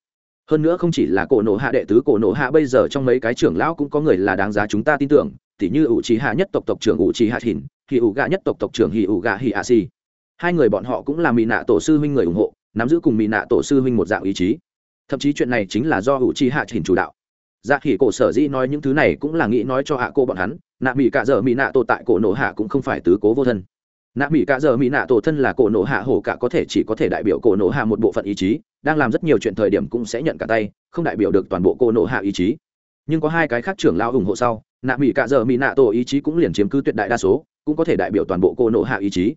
Hơn nữa không chỉ là cổ nộ hạ đệ tứ, cổ nộ hạ bây giờ trong mấy cái trưởng lão cũng có người là đáng giá chúng ta tin tưởng, tỉ như ủ trí hạ nhất tộc tộc trưởng ủ trí hạ thìn hì ủ gạ nhất tộc tộc trưởng hì ủ gạ hì a si hai người bọn họ cũng là mỹ nạ tổ sư huynh người ủng hộ, nắm giữ cùng mỹ nạ tổ sư huynh một dạng ý chí. Thậm chí chuyện này chính là do ủ trí hạ trình chủ đạo. Dạ khỉ cổ sở dĩ nói những thứ này cũng là nghĩ nói cho hạ cô bọn hắn, nạ mỹ cạ dở mỹ nạ tổ tại cổ nổ hạ cũng không phải tứ cố vô thân. Nạ mỹ cạ dở mỹ nạ tổ thân là cổ nổ hạ hổ cả có thể chỉ có thể đại biểu cổ nổ hạ một bộ phận ý chí, đang làm rất nhiều chuyện thời điểm cũng sẽ nhận cả tay, không đại biểu được toàn bộ cổ nổ hạ ý chí. Nhưng có hai cái khác trưởng lao ủng hộ sau, nạ mỹ cạ dở mỹ nạ tổ ý chí cũng liền chiếm cứ tuyệt đại đa số, cũng có thể đại biểu toàn bộ cổ nổ hạ ý chí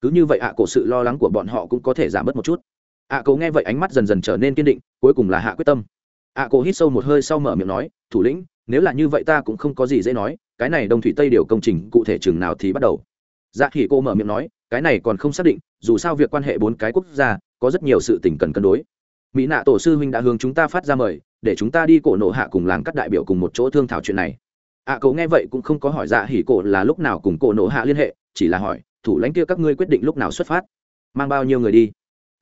cứ như vậy ạ cổ sự lo lắng của bọn họ cũng có thể giảm bớt một chút. ạ cổ nghe vậy ánh mắt dần dần trở nên kiên định cuối cùng là hạ quyết tâm. ạ cổ hít sâu một hơi sau mở miệng nói thủ lĩnh nếu là như vậy ta cũng không có gì dễ nói cái này đông thủy tây điều công trình cụ thể chừng nào thì bắt đầu. Dạ khỉ cô mở miệng nói cái này còn không xác định dù sao việc quan hệ bốn cái quốc gia có rất nhiều sự tình cần cân đối. Mỹ nạ tổ sư huynh đã hướng chúng ta phát ra mời để chúng ta đi cổ nộ hạ cùng làng các đại biểu cùng một chỗ thương thảo chuyện này. ạ à, cậu nghe vậy cũng không có hỏi dạ hỉ cổ là lúc nào cùng cổ nộ hạ liên hệ chỉ là hỏi thủ lãnh kia các ngươi quyết định lúc nào xuất phát? Mang bao nhiêu người đi?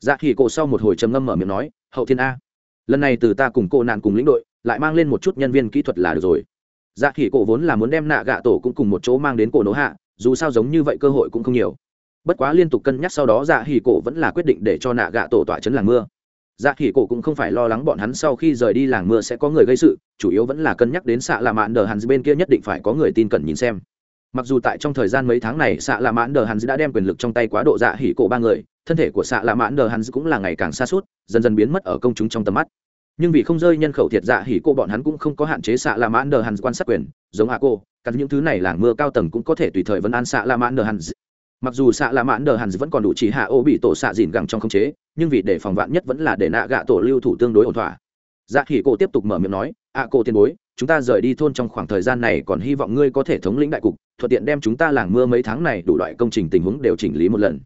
Dạ hỉ cổ sau một hồi trầm ngâm mở miệng nói, hậu thiên a, lần này từ ta cùng cô nạn cùng lĩnh đội, lại mang lên một chút nhân viên kỹ thuật là được rồi. Dạ khỉ cổ vốn là muốn đem nạ gạ tổ cũng cùng một chỗ mang đến cổ nỗ hạ, dù sao giống như vậy cơ hội cũng không nhiều. Bất quá liên tục cân nhắc sau đó dạ khỉ cổ vẫn là quyết định để cho nạ gạ tổ tỏa chấn làng mưa. Dạ khỉ cổ cũng không phải lo lắng bọn hắn sau khi rời đi làng mưa sẽ có người gây sự, chủ yếu vẫn là cân nhắc đến xạ là mạn đờ hắn bên kia nhất định phải có người tin cẩn nhìn xem mặc dù tại trong thời gian mấy tháng này xạ lạ mãn đờ hắn đã đem quyền lực trong tay quá độ dạ hỉ cổ ba người, thân thể của xạ lạ mãn đờ hắn cũng là ngày càng xa suốt dần dần biến mất ở công chúng trong tầm mắt. Nhưng vì không rơi nhân khẩu thiệt dạ hỉ cô bọn hắn cũng không có hạn chế xạ la mãn đờ hàn quan sát quyền, giống hạ cô, cắn những thứ này làng mưa cao tầng cũng có thể tùy thời vấn an xạ la mãn đờ hàn mặc dù xạ la mãn đờ hàn vẫn còn đủ chỉ hạ ô bị tổ xạ dìn gẳng trong không chế, nhưng vì để phòng vạn nhất vẫn là để nạ gạ tổ lưu thủ tương đối ổn thỏa. Dạ hỉ cô tiếp tục mở miệng nói ạ cô tiền bối, chúng ta rời đi thôn trong khoảng thời gian này còn hy vọng ngươi có thể thống lĩnh đại cục thuận tiện đem chúng ta làng mưa mấy tháng này đủ loại công trình tình huống đều chỉnh lý một lần.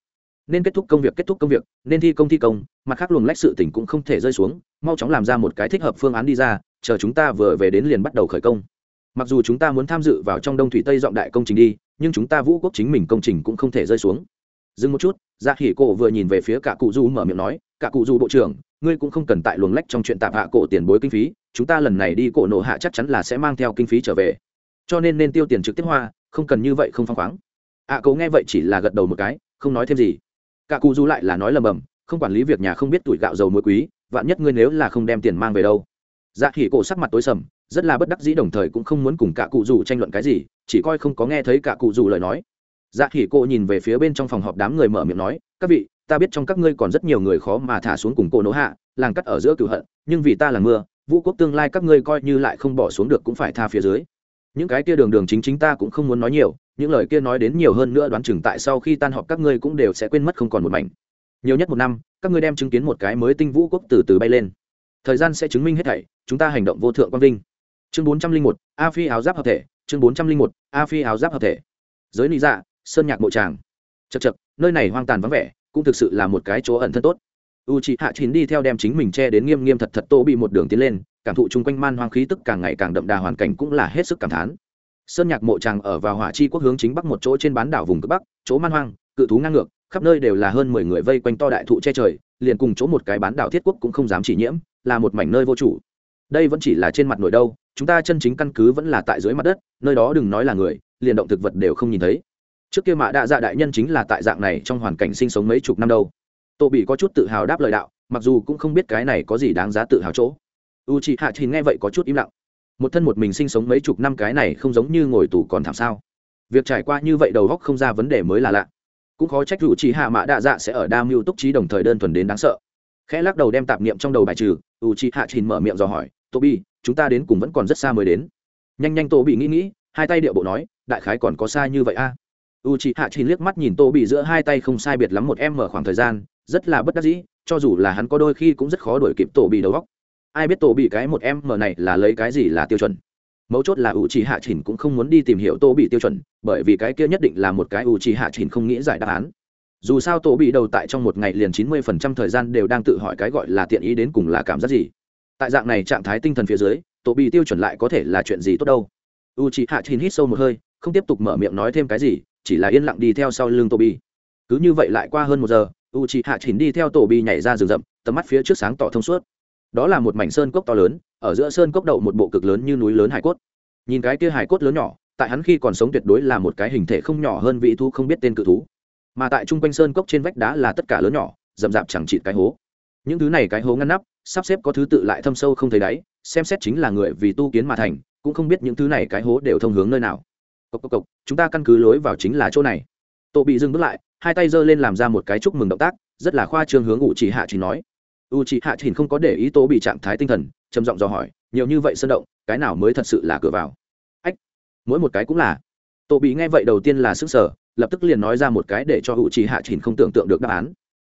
Nên kết thúc công việc kết thúc công việc, nên thi công thi công mặt khác luồng lách sự tỉnh cũng không thể rơi xuống, mau chóng làm ra một cái thích hợp phương án đi ra, chờ chúng ta vừa về đến liền bắt đầu khởi công. Mặc dù chúng ta muốn tham dự vào trong đông thủy tây dọn đại công trình đi, nhưng chúng ta vũ quốc chính mình công trình cũng không thể rơi xuống. Dừng một chút dạ hỉ cổ vừa nhìn về phía cả cụ du mở miệng nói cả cụ du bộ trưởng, ngươi cũng không cần tại luồng lách trong chuyện tạp hạ cổ tiền bối kinh phí, chúng ta lần này đi cổ nộ hạ chắc chắn là sẽ mang theo kinh phí trở về. Cho nên nên tiêu tiền trực tiếp hoa không cần như vậy không phăng khoáng. Ạ à, cậu nghe vậy chỉ là gật đầu một cái không nói thêm gì. Cả cụ du lại là nói lầm bầm không quản lý việc nhà không biết tuổi gạo dầu muối quý vạn nhất ngươi nếu là không đem tiền mang về đâu. Dạ khỉ cổ sắc mặt tối sầm rất là bất đắc dĩ đồng thời cũng không muốn cùng cả cụ dù tranh luận cái gì chỉ coi không có nghe thấy cả cụ dù lời nói. Dạ khỉ cổ nhìn về phía bên trong phòng họp đám người mở miệng nói các vị ta biết trong các ngươi còn rất nhiều người khó mà thả xuống cùng cổ nỗ hạ làng cắt ở giữa cửu hận nhưng vì ta là mưa vũ quốc tương lai các ngươi coi như lại không bỏ xuống được cũng phải tha phía dưới những cái kia đường đường chính chính ta cũng không muốn nói nhiều, những lời kia nói đến nhiều hơn nữa đoán chừng tại sau khi tan họp các ngươi cũng đều sẽ quên mất không còn một mảnh. Nhiều nhất một năm, các ngươi đem chứng kiến một cái mới tinh vũ quốc từ từ bay lên. Thời gian sẽ chứng minh hết thảy, chúng ta hành động vô thượng quang vinh. Chương bốn trăm linh một, a phi áo giáp hợp thể, chương bốn trăm linh một, a phi áo giáp hợp thể. Giới lý dạ sơn nhạc bộ tràng. Chật chật nơi này hoang tàn vắng vẻ, cũng thực sự là một cái chỗ ẩn thân tốt. U c h ị hạ chín đi theo đem chính mình che đến nghiêm nghiêm thật thật tô bị một đường tiến lên cảm thụ chung quanh man hoang khí tức càng ngày càng đậm đà hoàn cảnh cũng là hết sức cảm thán. Sơn nhạc mộ tràng ở vào hỏa chi quốc hướng chính bắc một chỗ trên bán đảo vùng cực bắc, chỗ man hoang, cự thú ngang ngược, khắp nơi đều là hơn mười người vây quanh to đại thụ che trời, liền cùng chỗ một cái bán đảo thiết quốc cũng không dám chỉ nhiễm, là một mảnh nơi vô chủ. Đây vẫn chỉ là trên mặt nổi đâu, chúng ta chân chính căn cứ vẫn là tại dưới mặt đất, nơi đó đừng nói là người, liền động thực vật đều không nhìn thấy. Trước kia mạ đạ dạ đại nhân chính là tại dạng này trong hoàn cảnh sinh sống mấy chục năm đâu. Tô bị có chút tự hào đáp lời đạo, mặc dù cũng không biết cái này có gì đáng giá tự hào chỗ u chị hạ thì nghe vậy có chút im lặng. Một thân một mình sinh sống mấy chục năm cái này không giống như ngồi tù còn thảm sao. Việc trải qua như vậy đầu góc không ra vấn đề mới là lạ. Cũng khó trách u chị hạ mạ đa dạ sẽ ở đa mưu túc trí đồng thời đơn thuần đến đáng sợ. Khẽ lắc đầu đem tạp niệm trong đầu bài trừ u chị hạ chìn mở miệng dò hỏi tô bi chúng ta đến cùng vẫn còn rất xa mới đến. Nhanh nhanh tô bị nghĩ nghĩ, hai tay điệu bộ nói, đại khái còn có xa như vậy a. U chị hạ chìn liếc mắt nhìn tô bị giữa hai tay không sai biệt lắm một em mở khoảng thời gian, rất là bất đắc dĩ, cho dù là hắn có đôi khi cũng rất khó đuổi kịp tổ bị đầu góc ai biết tổ bị cái một em mở này là lấy cái gì là tiêu chuẩn. Mấu chốt là ủ trì hạ chỉnh cũng không muốn đi tìm hiểu tổ bị tiêu chuẩn, bởi vì cái kia nhất định là một cái ủ trì hạ chỉnh không nghĩ giải đáp án. Dù sao tổ bị đầu tại trong một ngày liền chín mươi phần trăm thời gian đều đang tự hỏi cái gọi là tiện ý đến cùng là cảm giác gì. Tại dạng này trạng thái tinh thần phía dưới, tổ bị tiêu chuẩn lại có thể là chuyện gì tốt đâu. U c hạ chỉnh hít sâu một hơi, không tiếp tục mở miệng nói thêm cái gì, chỉ là yên lặng đi theo sau lưng tổ bị. Cứ như vậy lại qua hơn một giờ u c hạ chỉnh đi theo tổ bị nhảy ra rừng rậm, tầm mắt phía trước sáng tỏ thông suốt đó là một mảnh sơn cốc to lớn, ở giữa sơn cốc đậu một bộ cực lớn như núi lớn hải cốt. Nhìn cái kia hải cốt lớn nhỏ, tại hắn khi còn sống tuyệt đối là một cái hình thể không nhỏ hơn vị thu không biết tên cự thú. Mà tại trung quanh sơn cốc trên vách đá là tất cả lớn nhỏ, rậm rạp chẳng chịt cái hố. Những thứ này cái hố ngăn nắp, sắp xếp có thứ tự lại thâm sâu không thấy đáy, xem xét chính là người vì tu kiến mà thành, cũng không biết những thứ này cái hố đều thông hướng nơi nào. Cộc cộc cộc, chúng ta căn cứ lối vào chính là chỗ này. Tổ bị dừng bước lại, hai tay giơ lên làm ra một cái chúc mừng động tác, rất là khoa trương hướng u chỉ hạ chỉ nói u chỉ hạ chỉ không có để ý tố bị trạng thái tinh thần, trầm giọng dò hỏi, nhiều như vậy sơn động, cái nào mới thật sự là cửa vào? Ách, mỗi một cái cũng là. Tổ bị nghe vậy đầu tiên là sức sở lập tức liền nói ra một cái để cho u chỉ hạ chỉ không tưởng tượng được đáp án.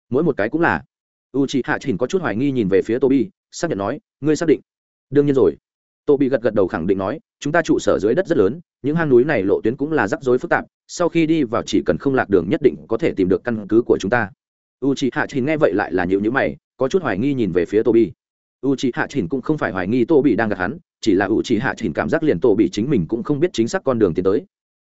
Mỗi một cái cũng là. U chỉ hạ chỉ có chút hoài nghi nhìn về phía tô bi xác nhận nói, ngươi xác định. Đương nhiên rồi. Tô bị gật gật đầu khẳng định nói, chúng ta trụ sở dưới đất rất lớn, những hang núi này lộ tuyến cũng là rắc rối phức tạp, sau khi đi vào chỉ cần không lạc đường nhất định có thể tìm được căn cứ của chúng ta u c h ị hạ Trình nghe vậy lại là nhịu nhữ mày, có chút hoài nghi nhìn về phía tô bi u c h ị hạ Trình cũng không phải hoài nghi tô bị đang gặp hắn, chỉ là u c h ị hạ Trình cảm giác liền tô bị chính mình cũng không biết chính xác con đường tiến tới.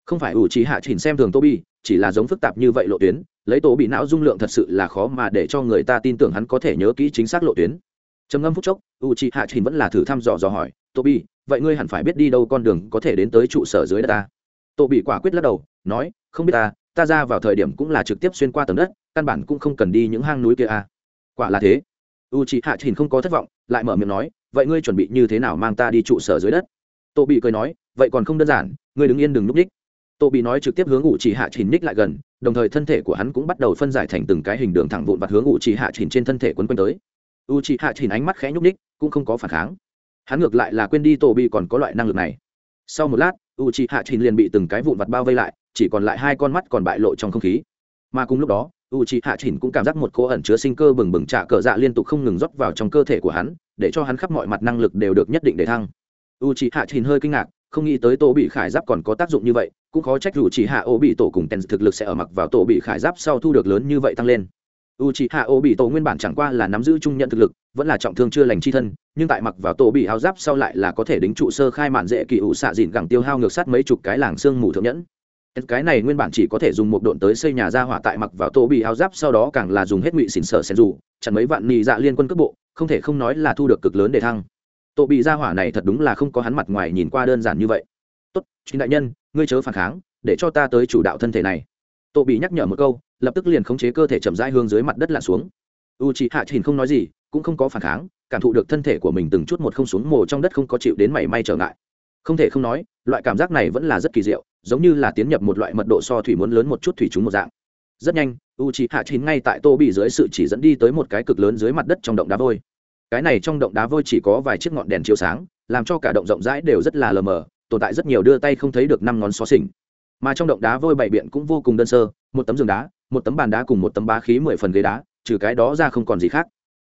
Không phải u c h ị hạ Trình xem thường tô bi chỉ là giống phức tạp như vậy lộ tuyến, lấy tô bị não dung lượng thật sự là khó mà để cho người ta tin tưởng hắn có thể nhớ kỹ chính xác lộ tuyến. Trầm ngâm phút chốc u c h ị hạ Trình vẫn là thử thăm dò dò hỏi tô bi vậy ngươi hẳn phải biết đi đâu con đường có thể đến tới trụ sở dưới đất ta? Tô bị quả quyết lắc đầu, nói, không biết ta ta ra vào thời điểm cũng là trực tiếp xuyên qua tầng đất, căn bản cũng không cần đi những hang núi kia à. quả là thế. U chị hạ trình không có thất vọng, lại mở miệng nói, vậy ngươi chuẩn bị như thế nào mang ta đi trụ sở dưới đất? Tô bị cười nói, vậy còn không đơn giản, ngươi đứng yên đừng núp ních tô bị nói trực tiếp hướng u chị hạ trình ních lại gần, đồng thời thân thể của hắn cũng bắt đầu phân giải thành từng cái hình đường thẳng vụn vặt hướng u chị hạ trình trên thân thể quấn quanh tới. U chị hạ trình ánh mắt khẽ nhúc ních cũng không có phản kháng. Hắn ngược lại là quên đi tô bị còn có loại năng lực này. Sau một lát u chị hạ trình liền bị từng cái vụn vặt bao vây lại chỉ còn lại hai con mắt còn bại lộ trong không khí. Mà cùng lúc đó u c h i hạ chỉnh cũng cảm giác một cô ẩn chứa sinh cơ bừng bừng trả cờ dạ liên tục không ngừng rót vào trong cơ thể của hắn, để cho hắn khắp mọi mặt năng lực đều được nhất định để thăng. U c h i hạ chỉnh hơi kinh ngạc, không nghĩ tới tổ bị khải giáp còn có tác dụng như vậy, cũng khó trách dù chỉ hạ ô bị tổ cùng tèn thực lực sẽ ở mặc vào tổ bị khải giáp sau thu được lớn như vậy tăng lên. U c h i hạ ô bị tổ nguyên bản chẳng qua là nắm giữ trung nhận thực lực, vẫn là trọng thương chưa lành chi thân, nhưng tại mặc vào tổ bị áo giáp sau lại là có thể đính trụ sơ khai mạn dễ kỳ ủ xạ dịn gẳng tiêu hao ngược sát mấy chục cái làng xương mù thượng nhẫn cái này nguyên bản chỉ có thể dùng một độn tới xây nhà ra hỏa tại mặc vào tô bị áo giáp, sau đó càng là dùng hết ngụy xỉn sợ xen dù, chẳng mấy vạn nhị dạ liên quân cấp bộ, không thể không nói là thu được cực lớn để thăng. Tô bị ra hỏa này thật đúng là không có hắn mặt ngoài nhìn qua đơn giản như vậy. Tốt chính đại nhân, ngươi chớ phản kháng, để cho ta tới chủ đạo thân thể này. Tô bị nhắc nhở một câu, lập tức liền khống chế cơ thể chậm rãi hướng dưới mặt đất lặn xuống. U chị hạ trình không nói gì, cũng không có phản kháng, cảm thụ được thân thể của mình từng chút một không xuống, mồ trong đất không có chịu đến mảy may trở ngại không thể không nói, loại cảm giác này vẫn là rất kỳ diệu, giống như là tiến nhập một loại mật độ so thủy muốn lớn một chút thủy chúng một dạng. Rất nhanh u c h i hạ chín ngay tại tô bị dưới sự chỉ dẫn đi tới một cái cực lớn dưới mặt đất trong động đá vôi. Cái này trong động đá vôi chỉ có vài chiếc ngọn đèn chiếu sáng, làm cho cả động rộng rãi đều rất là lờ mờ, tồn tại rất nhiều đưa tay không thấy được năm ngón xó xỉnh. Mà trong động đá vôi bảy biện cũng vô cùng đơn sơ, một tấm giường đá, một tấm bàn đá cùng một tấm bá khí mười phần ghế đá, trừ cái đó ra không còn gì khác.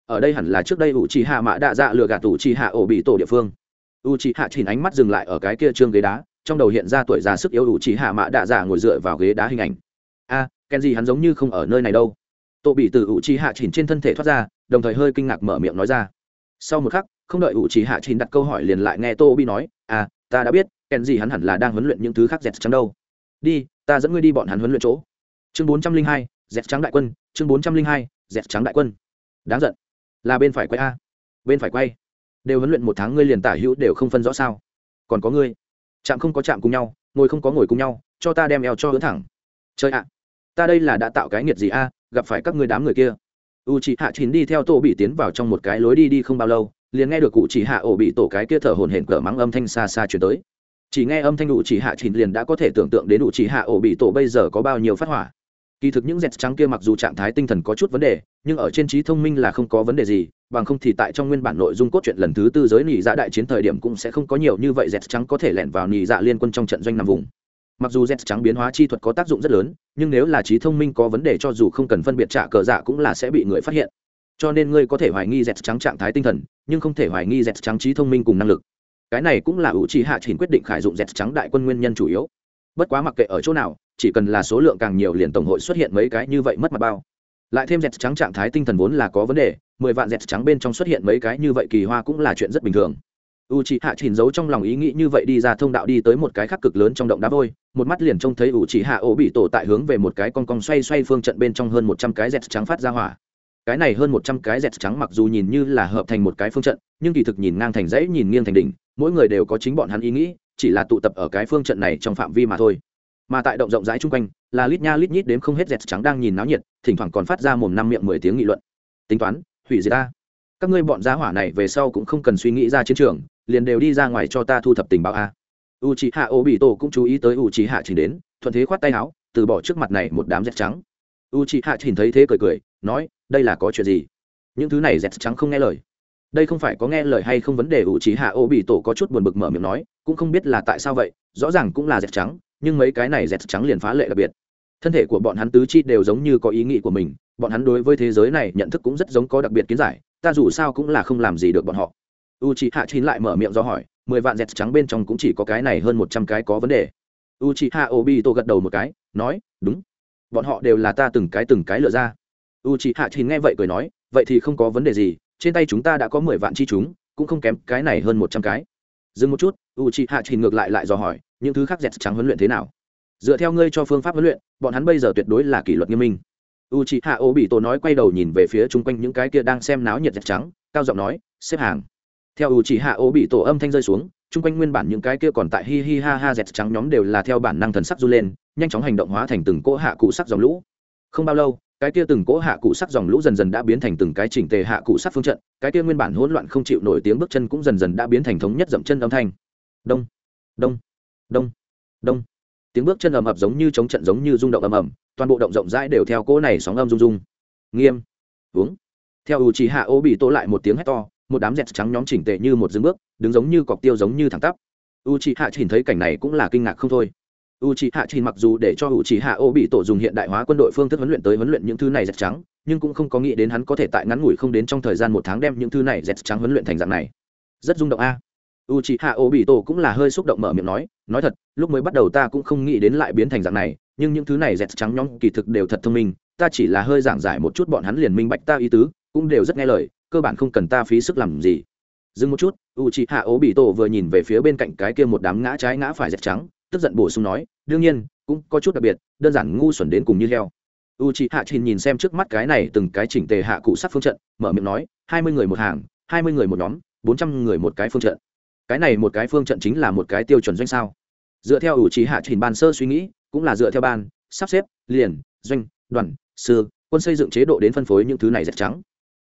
Ở đây hẳn là trước đây u c h hạ mã đạ dạ lừa gạt u c h hạ ổ bị tổ địa phương u c h ị hạ chỉnh ánh mắt dừng lại ở cái kia trương ghế đá, trong đầu hiện ra tuổi già sức yếu u c h ị hạ mạ đạ giả ngồi dựa vào ghế đá hình ảnh. A ken gì hắn giống như không ở nơi này đâu? Tổ bị từ ủ trì hạ chỉnh trên thân thể thoát ra, đồng thời hơi kinh ngạc mở miệng nói ra. Sau một khắc, không đợi ủ trì hạ chỉnh đặt câu hỏi liền lại nghe tô bị nói à ta đã biết ken gì hắn hẳn là đang huấn luyện những thứ khác dẹt trắng đâu. Đi, ta dẫn ngươi đi bọn hắn huấn luyện chỗ. Chương bốn trăm linh hai, dẹt trắng đại quân, chương bốn trăm linh hai, dẹt trắng đại quân. Đáng giận. Là bên phải quay a. Bên phải quay đều huấn luyện một tháng ngươi liền tả hữu đều không phân rõ sao? Còn có ngươi. Chạm không có chạm cùng nhau, ngồi không có ngồi cùng nhau, cho ta đem eo cho hướng thẳng. Chơi ạ, ta đây là đã tạo cái nghiệt gì a, gặp phải các ngươi đám người kia. U chị hạ chín đi theo tổ bị tiến vào trong một cái lối đi đi không bao lâu, liền nghe được cụ chỉ hạ ổ bị tổ cái kia thở hồn hển cỡ mắng âm thanh xa xa chuyển tới. Chỉ nghe âm thanh đủ chỉ hạ chín liền đã có thể tưởng tượng đến đủ chỉ hạ ổ bị tổ bây giờ có bao nhiêu phát hỏa. Kỳ thực những dẹt trắng kia mặc dù trạng thái tinh thần có chút vấn đề, nhưng ở trên trí thông minh là không có vấn đề gì bằng không thì tại trong nguyên bản nội dung cốt truyện lần thứ tư giới nỉ dạ đại chiến thời điểm cũng sẽ không có nhiều như vậy dẹt trắng có thể lẻn vào nỉ dạ liên quân trong trận doanh nằm vùng. Mặc dù dẹt trắng biến hóa chi thuật có tác dụng rất lớn, nhưng nếu là trí thông minh có vấn đề cho dù không cần phân biệt trả cờ dạ cũng là sẽ bị người phát hiện. Cho nên ngươi có thể hoài nghi dẹt trắng trạng thái tinh thần, nhưng không thể hoài nghi dẹt trắng trí thông minh cùng năng lực. Cái này cũng là ủ trì hạ trình quyết định khải dụng dẹt trắng đại quân nguyên nhân chủ yếu. Bất quá mặc kệ ở chỗ nào, chỉ cần là số lượng càng nhiều liền tổng hội xuất hiện mấy cái như vậy mất mặt bao. Lại thêm dẹt trắng trạng thái tinh thần vốn là có vấn đề mười vạn dẹt trắng bên trong xuất hiện mấy cái như vậy kỳ hoa cũng là chuyện rất bình thường. U c h ị hạ chỉnh giấu trong lòng ý nghĩ như vậy đi ra thông đạo đi tới một cái khắc cực lớn trong động đá vôi, một mắt liền trông thấy u c h ị hạ ổ bị tổ tại hướng về một cái con cong xoay xoay phương trận bên trong hơn một trăm cái dẹt trắng phát ra hỏa. Cái này hơn một trăm cái dẹt trắng mặc dù nhìn như là hợp thành một cái phương trận, nhưng kỳ thực nhìn ngang thành dãy, nhìn nghiêng thành đỉnh, mỗi người đều có chính bọn hắn ý nghĩ, chỉ là tụ tập ở cái phương trận này trong phạm vi mà thôi. Mà tại động rộng rãi chung quanh, là lít nha lít nhít đếm không hết dẹt trắng đang nhìn náo nhiệt, thỉnh thoảng còn phát ra mồm năm miệng mười tiếng nghị luận. Tính toán hủy diệt ta. Các ngươi bọn giá hỏa này về sau cũng không cần suy nghĩ ra chiến trường, liền đều đi ra ngoài cho ta thu thập tình báo a. U c h ị hạ ô bị tổ cũng chú ý tới u c h ị hạ chỉ đến, thuận thế khoát tay áo, từ bỏ trước mặt này một đám dẹt trắng. U c h ị hạ nhìn thấy thế cười cười, nói, đây là có chuyện gì? Những thứ này dẹt trắng không nghe lời. Đây không phải có nghe lời hay không vấn đề u c h ị hạ ô bị tổ có chút buồn bực mở miệng nói, cũng không biết là tại sao vậy, rõ ràng cũng là dẹt trắng, nhưng mấy cái này dẹt trắng liền phá lệ đặc biệt. Thân thể của bọn hắn tứ chi đều giống như có ý nghĩ của mình bọn hắn đối với thế giới này nhận thức cũng rất giống có đặc biệt kiến giải, ta dù sao cũng là không làm gì được bọn họ. U c h ị hạ chín lại mở miệng do hỏi, mười vạn dẹt trắng bên trong cũng chỉ có cái này hơn một trăm cái có vấn đề. U c h ị hạ ô bi tô gật đầu một cái, nói, đúng. Bọn họ đều là ta từng cái từng cái lựa ra. U c h ị hạ chín nghe vậy cười nói, vậy thì không có vấn đề gì, trên tay chúng ta đã có mười vạn chi chúng, cũng không kém cái này hơn một trăm cái. Dừng một chút u c h ị hạ chín ngược lại lại dò hỏi, những thứ khác dẹt trắng huấn luyện thế nào? Dựa theo ngươi cho phương pháp huấn luyện, bọn hắn bây giờ tuyệt đối là kỷ luật nghiêm minh u c h hạ ô bị tổ nói quay đầu nhìn về phía chung quanh những cái kia đang xem náo nhiệt dẹt trắng, cao giọng nói, xếp hàng. Theo ủ chỉ hạ ố bị tổ âm thanh rơi xuống, chung quanh nguyên bản những cái kia còn tại hi hi ha ha dẹt trắng nhóm đều là theo bản năng thần sắc du lên, nhanh chóng hành động hóa thành từng cỗ hạ cụ sắc dòng lũ. Không bao lâu, cái kia từng cỗ hạ cụ sắc dòng lũ dần dần đã biến thành từng cái chỉnh tề hạ cụ sắc phương trận, cái kia nguyên bản hỗn loạn không chịu nổi tiếng bước chân cũng dần dần đã biến thành thống nhất dậm chân âm thanh. Đông đông đông đông. Tiếng bước chân ầm ập giống như chống trận giống như rung động ầm ầm toàn bộ động rộng rãi đều theo cỗ này sóng âm rung rung. Nghiêm. Uống theo ủ chỉ hạ ô bị tổ lại một tiếng hét to, một đám dẹt trắng nhóm chỉnh tệ như một dưng bước, đứng giống như cọc tiêu giống như thẳng tắp. U c h hạ chỉnh thấy cảnh này cũng là kinh ngạc không thôi. U c h hạ chỉ mặc dù để cho u c h hạ ô bị tổ dùng hiện đại hóa quân đội phương thức huấn luyện tới huấn luyện những thứ này dẹt trắng, nhưng cũng không có nghĩ đến hắn có thể tại ngắn ngủi không đến trong thời gian một tháng đem những thứ này dẹt trắng huấn luyện thành dạng này. Rất rung động a. U c h hạ ô bị tổ cũng là hơi xúc động mở miệng nói nói thật, lúc mới bắt đầu ta cũng không nghĩ đến lại biến thành dạng này nhưng những thứ này dẹt trắng nhóm kỳ thực đều thật thông minh, ta chỉ là hơi giảng giải một chút bọn hắn liền minh bạch ta ý tứ, cũng đều rất nghe lời, cơ bản không cần ta phí sức làm gì. Dừng một chút u c h ị hạ ố bị tổ vừa nhìn về phía bên cạnh cái kia một đám ngã trái ngã phải dẹt trắng, tức giận bổ sung nói, đương nhiên, cũng có chút đặc biệt, đơn giản ngu xuẩn đến cùng như heo. U c h ị hạ trình nhìn xem trước mắt cái này từng cái chỉnh tề hạ cụ sắc phương trận, mở miệng nói, hai mươi người một hàng, hai mươi người một nhóm, bốn trăm người một cái phương trận. Cái này một cái phương trận chính là một cái tiêu chuẩn doanh sao? Dựa theo ủ trí hạ trình ban sơ suy nghĩ cũng là dựa theo ban, sắp xếp, liền, doanh, đoàn, sư, quân xây dựng chế độ đến phân phối những thứ này rất trắng.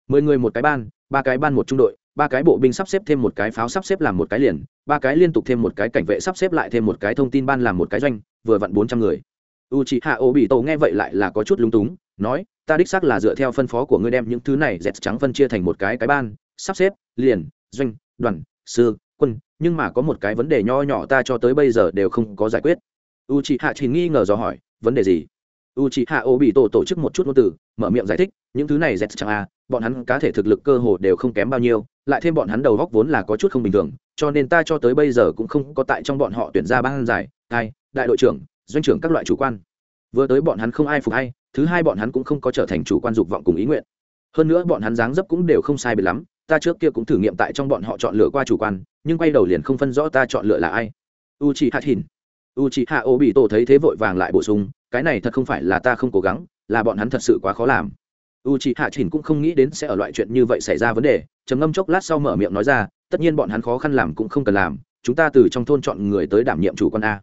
Mười người một cái ban, ba cái ban một trung đội, ba cái bộ binh sắp xếp thêm một cái pháo sắp xếp làm một cái liền, ba cái liên tục thêm một cái cảnh vệ sắp xếp lại thêm một cái thông tin ban làm một cái doanh, vừa vặn bốn trăm người. U c h ị hạ ô bị tổ nghe vậy lại là có chút lúng túng, nói, ta đích xác là dựa theo phân phó của ngươi đem những thứ này dẹt trắng phân chia thành một cái cái ban, sắp xếp, liền, doanh, đoàn, sư, quân, nhưng mà có một cái vấn đề nho nhỏ ta cho tới bây giờ đều không có giải quyết u c h hạ chỉ nghi ngờ dò hỏi, vấn đề gì? U c h hạ ô bị tổ tổ chức một chút ngôn từ, mở miệng giải thích, những thứ này dẹt chẳng a bọn hắn cá thể thực lực cơ hồ đều không kém bao nhiêu, lại thêm bọn hắn đầu góc vốn là có chút không bình thường, cho nên ta cho tới bây giờ cũng không có tại trong bọn họ tuyển ra ban giải, ai, đại đội trưởng, doanh trưởng các loại chủ quan. Vừa tới bọn hắn không ai phục hay, thứ hai bọn hắn cũng không có trở thành chủ quan dục vọng cùng ý nguyện. Hơn nữa bọn hắn dáng dấp cũng đều không sai biệt lắm, ta trước kia cũng thử nghiệm tại trong bọn họ chọn lựa qua chủ quan, nhưng quay đầu liền không phân rõ ta chọn lựa là ai. U chị hạ hình u chị hạ ô bị tổ thấy thế vội vàng lại bổ sung, cái này thật không phải là ta không cố gắng, là bọn hắn thật sự quá khó làm. U chị hạ thìn cũng không nghĩ đến sẽ ở loại chuyện như vậy xảy ra vấn đề, trầm ngâm chốc lát sau mở miệng nói ra, tất nhiên bọn hắn khó khăn làm cũng không cần làm, chúng ta từ trong thôn chọn người tới đảm nhiệm chủ quan a.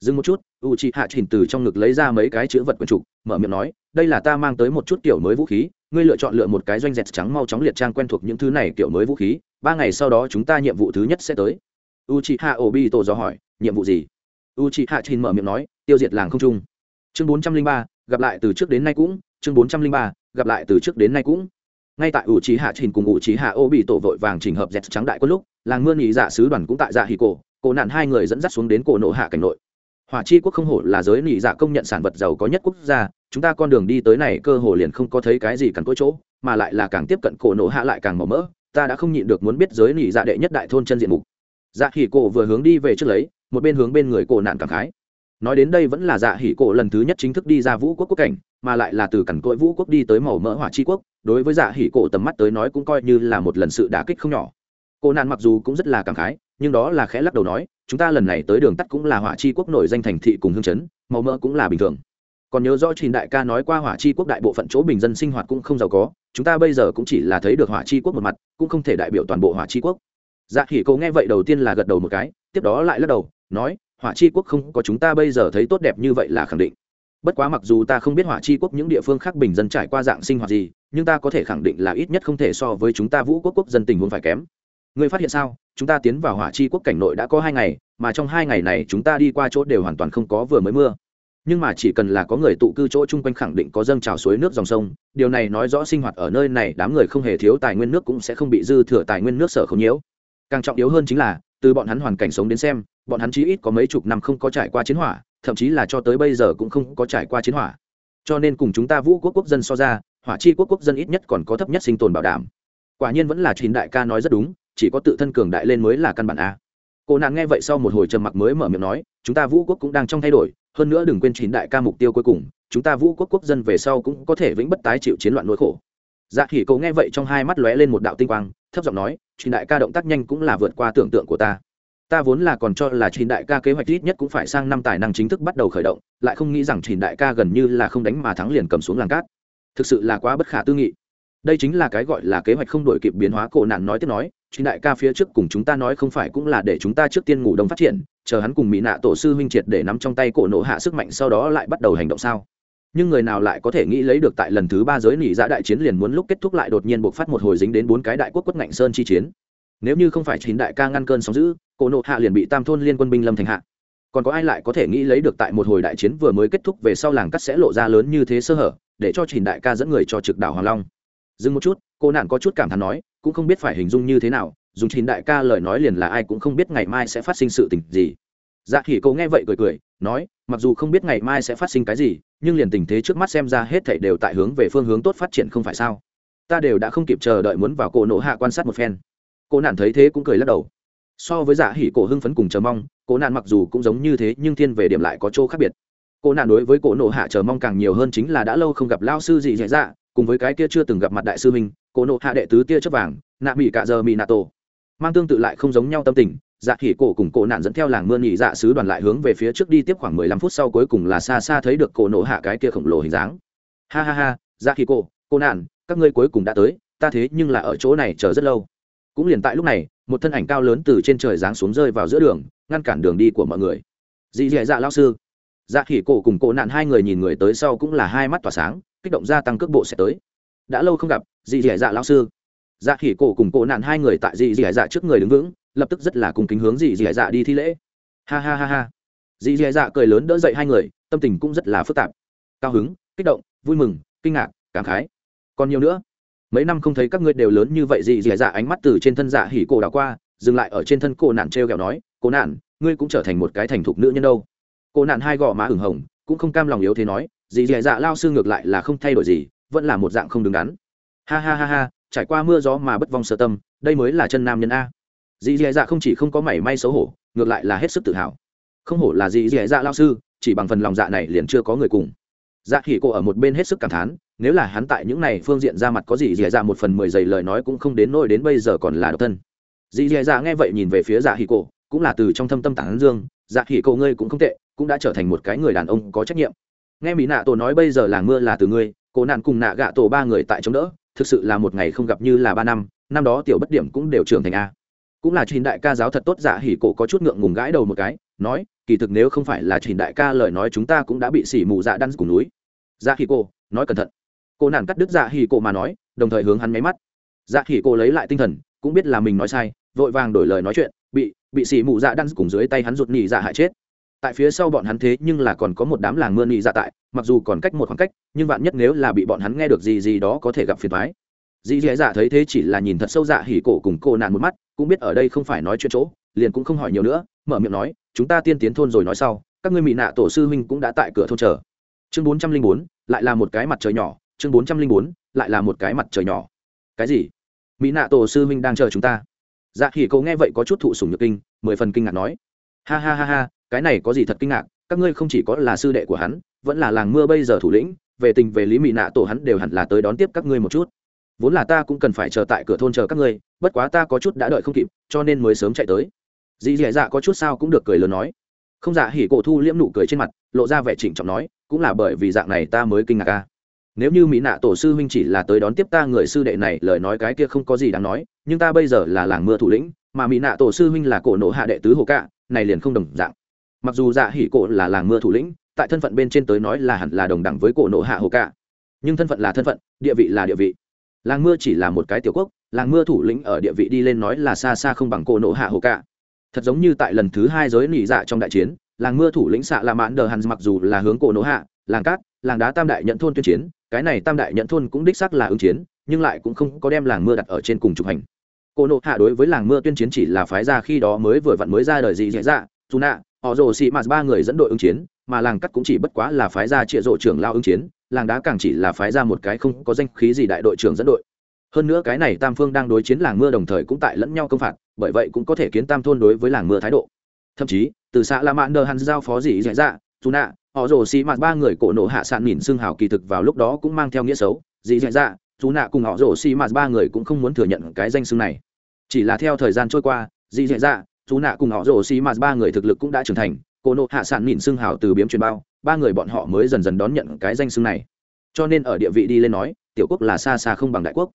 Dừng một chút u chị hạ thìn từ trong ngực lấy ra mấy cái chữ vật quần trục, mở miệng nói, đây là ta mang tới một chút kiểu mới vũ khí, ngươi lựa chọn lựa một cái doanh dẹt trắng mau chóng liệt trang quen thuộc những thứ này kiểu mới vũ khí, ba ngày sau đó chúng ta nhiệm vụ thứ nhất sẽ tới. U c h i h a tổ do hỏi, nhiệm vụ gì? U c h i h a chin mở miệng nói, tiêu diệt làng không trung. Chương bốn trăm linh ba, gặp lại từ trước đến nay cũng. Chương bốn trăm linh ba, gặp lại từ trước đến nay cũng. Ngay tại u c h i hạ chin cùng u c h i bị tổ vội vàng chỉnh hợp dẹt trắng đại quân lúc, làng mưa nghỉ dạ sứ đoàn cũng tại dạ hì cổ cổ nạn hai người dẫn dắt xuống đến cổ nộ hạ cảnh nội. Hỏa chi quốc không hổ là giới nỉ dạ công nhận sản vật giàu có nhất quốc gia, chúng ta con đường đi tới này cơ hồ liền không có thấy cái gì cắn cỗi chỗ, mà lại là càng tiếp cận cổ nộ hạ lại càng màu mỡ, ta đã không nhịn được muốn biết giới nỉ dạ đệ nhất đại thôn chân diện mục. Dạ hỉ cổ vừa hướng đi về trước lấy một bên hướng bên người cổ nạn cảm khái. Nói đến đây vẫn là dạ hỉ cổ lần thứ nhất chính thức đi ra vũ quốc quốc cảnh, mà lại là từ cằn cỗi vũ quốc đi tới màu mỡ hỏa chi quốc, đối với dạ hỉ cổ tầm mắt tới nói cũng coi như là một lần sự đả kích không nhỏ. Cô nạn mặc dù cũng rất là cảm khái, nhưng đó là khẽ lắc đầu nói, chúng ta lần này tới đường tắt cũng là hỏa chi quốc nổi danh thành thị cùng hương chấn, màu mỡ cũng là bình thường. Còn nhớ rõ trình đại ca nói qua hỏa chi quốc đại bộ phận chỗ bình dân sinh hoạt cũng không giàu có, chúng ta bây giờ cũng chỉ là thấy được hỏa chi quốc một mặt, cũng không thể đại biểu toàn bộ hỏa chi quốc. Dạ hỉ cổ nghe vậy đầu tiên là gật đầu một cái, tiếp đó lại lắc đầu nói, hỏa chi quốc không có chúng ta bây giờ thấy tốt đẹp như vậy là khẳng định. Bất quá mặc dù ta không biết hỏa chi quốc những địa phương khác bình dân trải qua dạng sinh hoạt gì, nhưng ta có thể khẳng định là ít nhất không thể so với chúng ta vũ quốc quốc dân tình huống phải kém. Ngươi phát hiện sao? Chúng ta tiến vào hỏa chi quốc cảnh nội đã có hai ngày, mà trong hai ngày này chúng ta đi qua chỗ đều hoàn toàn không có vừa mới mưa. Nhưng mà chỉ cần là có người tụ cư chỗ chung quanh khẳng định có dâng trào suối nước dòng sông, điều này nói rõ sinh hoạt ở nơi này đám người không hề thiếu tài nguyên nước cũng sẽ không bị dư thừa tài nguyên nước sở không nhiễu. Càng trọng yếu hơn chính là, từ bọn hắn hoàn cảnh sống đến xem bọn hắn chí ít có mấy chục năm không có trải qua chiến hỏa, thậm chí là cho tới bây giờ cũng không có trải qua chiến hỏa. Cho nên cùng chúng ta vũ quốc quốc dân so ra, hỏa chi quốc quốc dân ít nhất còn có thấp nhất sinh tồn bảo đảm. Quả nhiên vẫn là trình đại ca nói rất đúng, chỉ có tự thân cường đại lên mới là căn bản a. Cô nàng nghe vậy sau một hồi trầm mặc mới mở miệng nói, chúng ta vũ quốc cũng đang trong thay đổi, hơn nữa đừng quên chín đại ca mục tiêu cuối cùng, chúng ta vũ quốc quốc dân về sau cũng có thể vĩnh bất tái chịu chiến loạn nỗi khổ. Dạ khỉ cậu nghe vậy trong hai mắt lóe lên một đạo tinh quang, thấp giọng nói, chín đại ca động tác nhanh cũng là vượt qua tưởng tượng của ta ta vốn là còn cho là trình đại ca kế hoạch ít nhất cũng phải sang năm tài năng chính thức bắt đầu khởi động, lại không nghĩ rằng trình đại ca gần như là không đánh mà thắng liền cầm xuống làng cát. Thực sự là quá bất khả tư nghị. Đây chính là cái gọi là kế hoạch không đổi kịp biến hóa cổ nạn nói tiếp nói, trình đại ca phía trước cùng chúng ta nói không phải cũng là để chúng ta trước tiên ngủ đông phát triển, chờ hắn cùng mỹ nạ tổ sư huynh triệt để nắm trong tay cổ nổ hạ sức mạnh sau đó lại bắt đầu hành động sao? Nhưng người nào lại có thể nghĩ lấy được tại lần thứ ba giới nỉ dạ đại chiến liền muốn lúc kết thúc lại đột nhiên buộc phát một hồi dính đến bốn cái đại quốc quất ngạnh sơn chi chiến? Nếu như không phải chín đại ca ngăn cơn sóng giữ cổ nộ hạ liền bị tam thôn liên quân binh lâm thành hạ. Còn có ai lại có thể nghĩ lấy được tại một hồi đại chiến vừa mới kết thúc về sau làng cắt sẽ lộ ra lớn như thế sơ hở, để cho trình đại ca dẫn người cho trực đảo hoàng long? Dừng một chút, cô nạn có chút cảm thán nói, cũng không biết phải hình dung như thế nào, dùng Trình đại ca lời nói liền là ai cũng không biết ngày mai sẽ phát sinh sự tình gì. Dạ khỉ cô nghe vậy cười cười, nói, mặc dù không biết ngày mai sẽ phát sinh cái gì, nhưng liền tình thế trước mắt xem ra hết thảy đều tại hướng về phương hướng tốt phát triển không phải sao? Ta đều đã không kịp chờ đợi muốn vào cổ nổ hạ quan sát một phen. Cô nạn thấy thế cũng cười lắc đầu so với giả hỉ cổ hưng phấn cùng chờ mong, cổ nạn mặc dù cũng giống như thế, nhưng thiên về điểm lại có chỗ khác biệt. Cổ nạn đối với cổ nổ hạ chờ mong càng nhiều hơn chính là đã lâu không gặp lao sư gì dạy dạ cùng với cái kia chưa từng gặp mặt đại sư minh cổ nộ hạ đệ tứ tia chớp vàng, nạ mỹ cả giờ mỹ nạ tổ. Mang tương tự lại không giống nhau tâm tình dạ khỉ cổ cùng cổ nạn dẫn theo làng mưa nhị dạ sứ đoàn lại hướng về phía trước đi tiếp khoảng mười lăm phút sau cuối cùng là xa xa thấy được cổ nộ hạ cái kia khổng lồ hình dáng. Ha ha ha dạ khỉ cổ cổ nạn, các ngươi cuối cùng đã tới, ta thế nhưng là ở chỗ này chờ rất lâu. Cũng liền tại lúc này một thân ảnh cao lớn từ trên trời giáng xuống rơi vào giữa đường, ngăn cản đường đi của mọi người. Dị dạ dạ lao sư. Dạ khỉ cổ cùng cổ nạn hai người nhìn người tới sau cũng là hai mắt tỏa sáng, kích động gia tăng cước bộ sẽ tới. Đã lâu không gặp dị dị dạ lao sư. Dạ khỉ cổ cùng cổ nạn hai người tại dị dị dạ trước người đứng vững, lập tức rất là cùng kính hướng dị dị dạ đi thi lễ. Ha ha ha ha. Dị dị dạ cười lớn đỡ dậy hai người, tâm tình cũng rất là phức tạp. Cao hứng, kích động, vui mừng, kinh ngạc, cảm khái. Còn nhiều nữa? Mấy năm không thấy các ngươi đều lớn như vậy gì dị dạ ánh mắt từ trên thân dạ hỉ cổ đảo qua, dừng lại ở trên thân cổ nạn t r kẹo nói cổ nạn, ngươi cũng trở thành một cái thành thục nữ nhân đâu. Cổ nạn hai gò má ửng hồng, cũng không cam lòng yếu thế nói, dì dì dạ lao sư ngược lại là không thay đổi gì, vẫn là một dạng không đứng đắn. Ha ha ha ha, trải qua mưa gió mà bất vong sơ tâm, đây mới là chân nam nhân a. Dì dì dạ không chỉ không có mảy may xấu hổ, ngược lại là hết sức tự hào. Không hổ là dì dì dạ lao sư, chỉ bằng phần lòng dạ này liền chưa có người cùng. Dạ hỉ cổ ở một bên hết sức cảm thán nếu là hắn tại những này phương diện ra mặt có gì dì dạ một phần mười giày lời nói cũng không đến nôi đến bây giờ còn là độc thân. Dì dì dạ nghe vậy nhìn về phía dạ hì cổ, cũng là từ trong thâm tâm tản dương dạ hì cổ ngươi cũng không tệ, cũng đã trở thành một cái người đàn ông có trách nhiệm. Nghe mỹ nạ tổ nói bây giờ làng mưa là từ ngươi, cổ nạn cùng nạ gạ tổ ba người tại chống đỡ, thực sự là một ngày không gặp như là ba năm năm đó tiểu bất điểm cũng đều trưởng thành a. Cũng là trình đại ca giáo thật tốt dạ hỉ cổ có chút ngượng ngùng gãi đầu một cái, nói, kỳ thực nếu không phải là trình đại ca lời nói chúng ta cũng đã bị xỉ mù dạ đăn cùng núi. Dạ hỉ cổ, nói cẩn thận cô nản cắt đứt dạ hỉ cổ mà nói, đồng thời hướng hắn máy mắt. Dạ hỉ cổ lấy lại tinh thần, cũng biết là mình nói sai, vội vàng đổi lời nói chuyện, bị bị xỉ mù dạ đăn cùng dưới tay hắn rụt nhị dạ hại chết. Tại phía sau bọn hắn thế nhưng là còn có một đám làng mưa nhị dạ tại, mặc dù còn cách một khoảng cách, nhưng vạn nhất nếu là bị bọn hắn nghe được gì gì đó có thể gặp phiền thoái dì dì dạ thấy thế chỉ là nhìn thật sâu dạ hỉ cổ cùng cô nạn một mắt, cũng biết ở đây không phải nói chuyện chỗ, liền cũng không hỏi nhiều nữa, mở miệng nói, chúng ta tiên tiến thôn rồi nói sau, các ngươi mỹ nạ tổ sư huynh cũng đã tại cửa thôn chờ. Chương bốn trăm linh bốn, lại là một cái mặt trời nhỏ chương bốn trăm linh bốn, lại là một cái mặt trời nhỏ. Cái gì? Mỹ nạ tổ sư huynh đang chờ chúng ta. Dạ hỉ cậu nghe vậy có chút thụ sùng nhược kinh, mười phần kinh ngạc nói. Ha ha ha ha, cái này có gì thật kinh ngạc, các ngươi không chỉ có là sư đệ của hắn, vẫn là làng mưa bây giờ thủ lĩnh, về tình về lý mỹ nạ tổ hắn đều hẳn là tới đón tiếp các ngươi một chút. Vốn là ta cũng cần phải chờ tại cửa thôn chờ các ngươi, bất quá ta có chút đã đợi không kịp, cho nên mới sớm chạy tới. Dì dì dạ có chút sao cũng được cười lớn nói. Không dạ hỉ cổ thu liễm nụ cười trên mặt, lộ ra vẻ chỉnh trọng nói, cũng là bởi vì dạng này ta mới kinh ngạc ca nếu như mỹ nạ tổ sư huynh chỉ là tới đón tiếp ta người sư đệ này, lời nói cái kia không có gì đáng nói, nhưng ta bây giờ là làng mưa thủ lĩnh, mà mỹ nạ tổ sư huynh là cổ nộ hạ đệ tứ hồ cạ, này liền không đồng dạng. Mặc dù dạ hỉ cổ là làng mưa thủ lĩnh, tại thân phận bên trên tới nói là hẳn là đồng đẳng với cổ nộ hạ hồ cạ. Nhưng thân phận là thân phận, địa vị là địa vị. Làng mưa chỉ là một cái tiểu quốc, làng mưa thủ lĩnh ở địa vị đi lên nói là xa xa không bằng cổ nộ hạ hồ cả thật giống như tại lần thứ hai giới nỉ dạ trong đại chiến, làng mưa thủ lĩnh xạ la mãn đờ hàn mặc dù là hướng cổ nộ hạ, làng cát, làng đá tam đại nhận thôn tuyên chiến cái này tam đại nhận thôn cũng đích xác là ứng chiến, nhưng lại cũng không có đem làng mưa đặt ở trên cùng trục hành. Cô nộ hạ đối với làng mưa tuyên chiến chỉ là phái ra khi đó mới vừa vặn mới ra đời gì dễ dạ dù nạ, họ rồ xị mạt ba người dẫn đội ứng chiến, mà làng cắt cũng chỉ bất quá là phái ra trịa rộ trưởng lao ứng chiến, làng đá càng chỉ là phái ra một cái không có danh khí gì đại đội trưởng dẫn đội. Hơn nữa cái này tam phương đang đối chiến làng mưa đồng thời cũng tại lẫn nhau công phạt, bởi vậy cũng có thể kiến tam thôn đối với làng mưa thái độ. Thậm chí, từ xã la mãn đờ hắn giao phó gì dễ dạ dù nạ họ rồ xì mạt ba người cổ nổ hạ sạn nhìn xương hào kỳ thực vào lúc đó cũng mang theo nghĩa xấu. Dị dạy dạ dù nạ cùng họ rồ xì mạt ba người cũng không muốn thừa nhận cái danh xưng này. Chỉ là theo thời gian trôi qua Dị dạy dạ dù nạ cùng họ rồ xì mạt ba người thực lực cũng đã trưởng thành. Cổ nộ hạ sạn nhìn xương hào từ biếm truyền bao, ba người bọn họ mới dần dần đón nhận cái danh xưng này. Cho nên ở địa vị đi lên nói, tiểu quốc là xa xa không bằng đại quốc.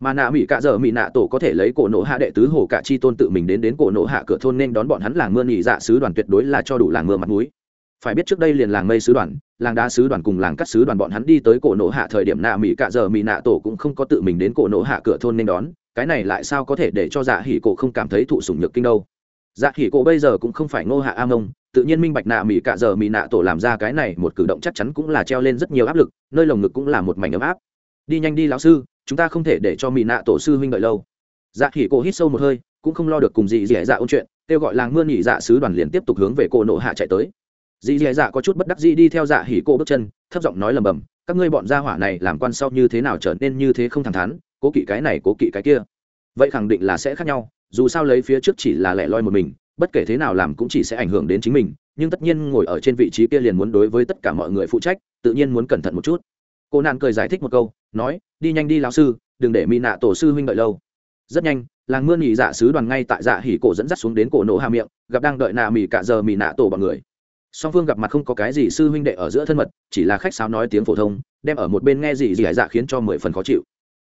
Mà nạ mỹ cạ dở mỹ nạ tổ có thể lấy cổ nộ hạ đệ tứ hồ cạ chi tôn tự mình đến đến cổ nộ hạ cửa thôn nên đón bọn hắn làng mưa nghỉ dạ sứ đoàn tuyệt đối là cho đủ làng mưa mặt núi phải biết trước đây liền làng mây sứ đoàn, làng đá sứ đoàn cùng làng cắt sứ đoàn bọn hắn đi tới cổ nổ hạ thời điểm nạ mỹ cạ giờ mỹ nạ tổ cũng không có tự mình đến cổ nổ hạ cửa thôn nên đón, cái này lại sao có thể để cho dạ hỉ cổ không cảm thấy thụ sủng nhược kinh đâu. Dạ hỉ cổ bây giờ cũng không phải ngô hạ a mông tự nhiên minh bạch nạ mỹ cạ giờ mỹ nạ tổ làm ra cái này một cử động chắc chắn cũng là treo lên rất nhiều áp lực, nơi lồng ngực cũng là một mảnh ấm áp. Đi nhanh đi lão sư, chúng ta không thể để cho mỹ nạ tổ sư huynh đợi lâu. Dạ hỉ cổ hít sâu một hơi, cũng không lo được cùng gì dì dạ ôn chuyện, kêu gọi làng mưa nhị dạ sứ đoàn liền tiếp tục hướng về cổ nổ hạ chạy tới dì dì dạ có chút bất đắc dĩ đi theo dạ hỉ cổ bước chân, thấp giọng nói lầm bầm, các ngươi bọn gia hỏa này làm quan sau như thế nào trở nên như thế không thẳng thắn, cố kỵ cái này, cố kỵ cái kia. Vậy khẳng định là sẽ khác nhau, dù sao lấy phía trước chỉ là lẻ loi một mình, bất kể thế nào làm cũng chỉ sẽ ảnh hưởng đến chính mình, nhưng tất nhiên ngồi ở trên vị trí kia liền muốn đối với tất cả mọi người phụ trách, tự nhiên muốn cẩn thận một chút. Cô nạn cười giải thích một câu, nói, đi nhanh đi lão sư, đừng để mỹ nạ tổ sư huynh đợi lâu. Rất nhanh, làng mưa nhị dạ sứ đoàn ngay tại dạ hỉ cổ dẫn dắt xuống đến cổ nổ hà miệng, gặp đang đợi nạ mỹ cả giờ mỹ nạ tổ bọn người song phương gặp mặt không có cái gì sư huynh đệ ở giữa thân mật, chỉ là khách sáo nói tiếng phổ thông, đem ở một bên nghe gì gì hải dạ khiến cho mười phần khó chịu.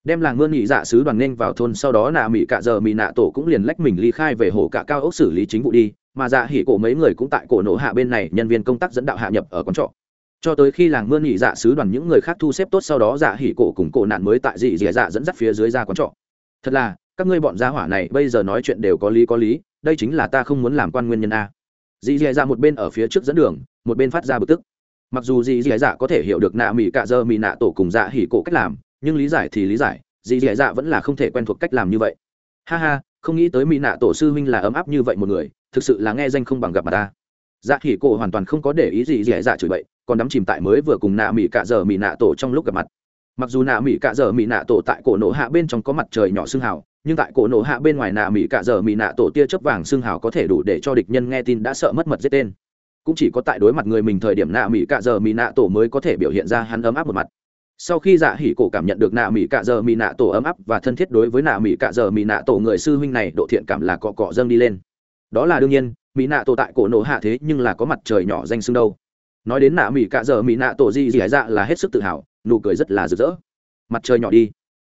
Đem làng mưa nhị dạ sứ đoàn nên vào thôn sau đó nạ mỹ cả giờ mỹ nạ tổ cũng liền lách mình ly khai về hồ cả cao ốc xử lý chính vụ đi, mà dạ hỉ cổ mấy người cũng tại cổ nổ hạ bên này nhân viên công tác dẫn đạo hạ nhập ở quán trọ. Cho tới khi làng mưa nhị dạ sứ đoàn những người khác thu xếp tốt sau đó dạ hỉ cổ cùng cổ nạn mới tại dị dị dạ dẫn dắt phía dưới ra quán trọ. Thật là, các ngươi bọn gia hỏa này bây giờ nói chuyện đều có lý có lý, đây chính là ta không muốn làm quan nguyên nhân a dì dì dạ một bên ở phía trước dẫn đường, một bên phát ra bực tức. Mặc dù dì dì dạ có thể hiểu được nạ mỹ cạ dơ mỹ nạ tổ cùng dạ hỉ cổ cách làm, nhưng lý giải thì lý giải, dì dì dạ vẫn là không thể quen thuộc cách làm như vậy. Ha ha, không nghĩ tới mỹ nạ tổ sư huynh là ấm áp như vậy một người, thực sự là nghe danh không bằng gặp mà ta. Dạ hỉ cổ hoàn toàn không có để ý gì dì dạ chửi bậy, còn đắm chìm tại mới vừa cùng nạ mỹ cạ Dơ mỹ nạ tổ trong lúc gặp mặt. Mặc dù nạ mỹ cạ Dơ mỹ nạ tổ tại cổ nổ hạ bên trong có mặt trời nhỏ xương hào nhưng tại cổ nổ hạ bên ngoài nạ mỹ cạ giờ mỹ nạ tổ tia chớp vàng xương hào có thể đủ để cho địch nhân nghe tin đã sợ mất mật giết tên. Cũng chỉ có tại đối mặt người mình thời điểm nạ mỹ cạ giờ mỹ nạ tổ mới có thể biểu hiện ra hắn ấm áp một mặt. Sau khi dạ hỉ cổ cảm nhận được nạ mỹ cạ giờ mỹ nạ tổ ấm áp và thân thiết đối với nạ mỹ cạ giờ mỹ nạ tổ, người sư huynh này độ thiện cảm là cọ cọ dâng đi lên. Đó là đương nhiên, mỹ nạ tổ tại cổ nổ hạ thế nhưng là có mặt trời nhỏ danh xưng đâu. Nói đến nạ mỹ cạ giờ mỹ nạ tổ gì gì dạ là hết sức tự hào, nụ cười rất là rực rỡ. Mặt trời nhỏ đi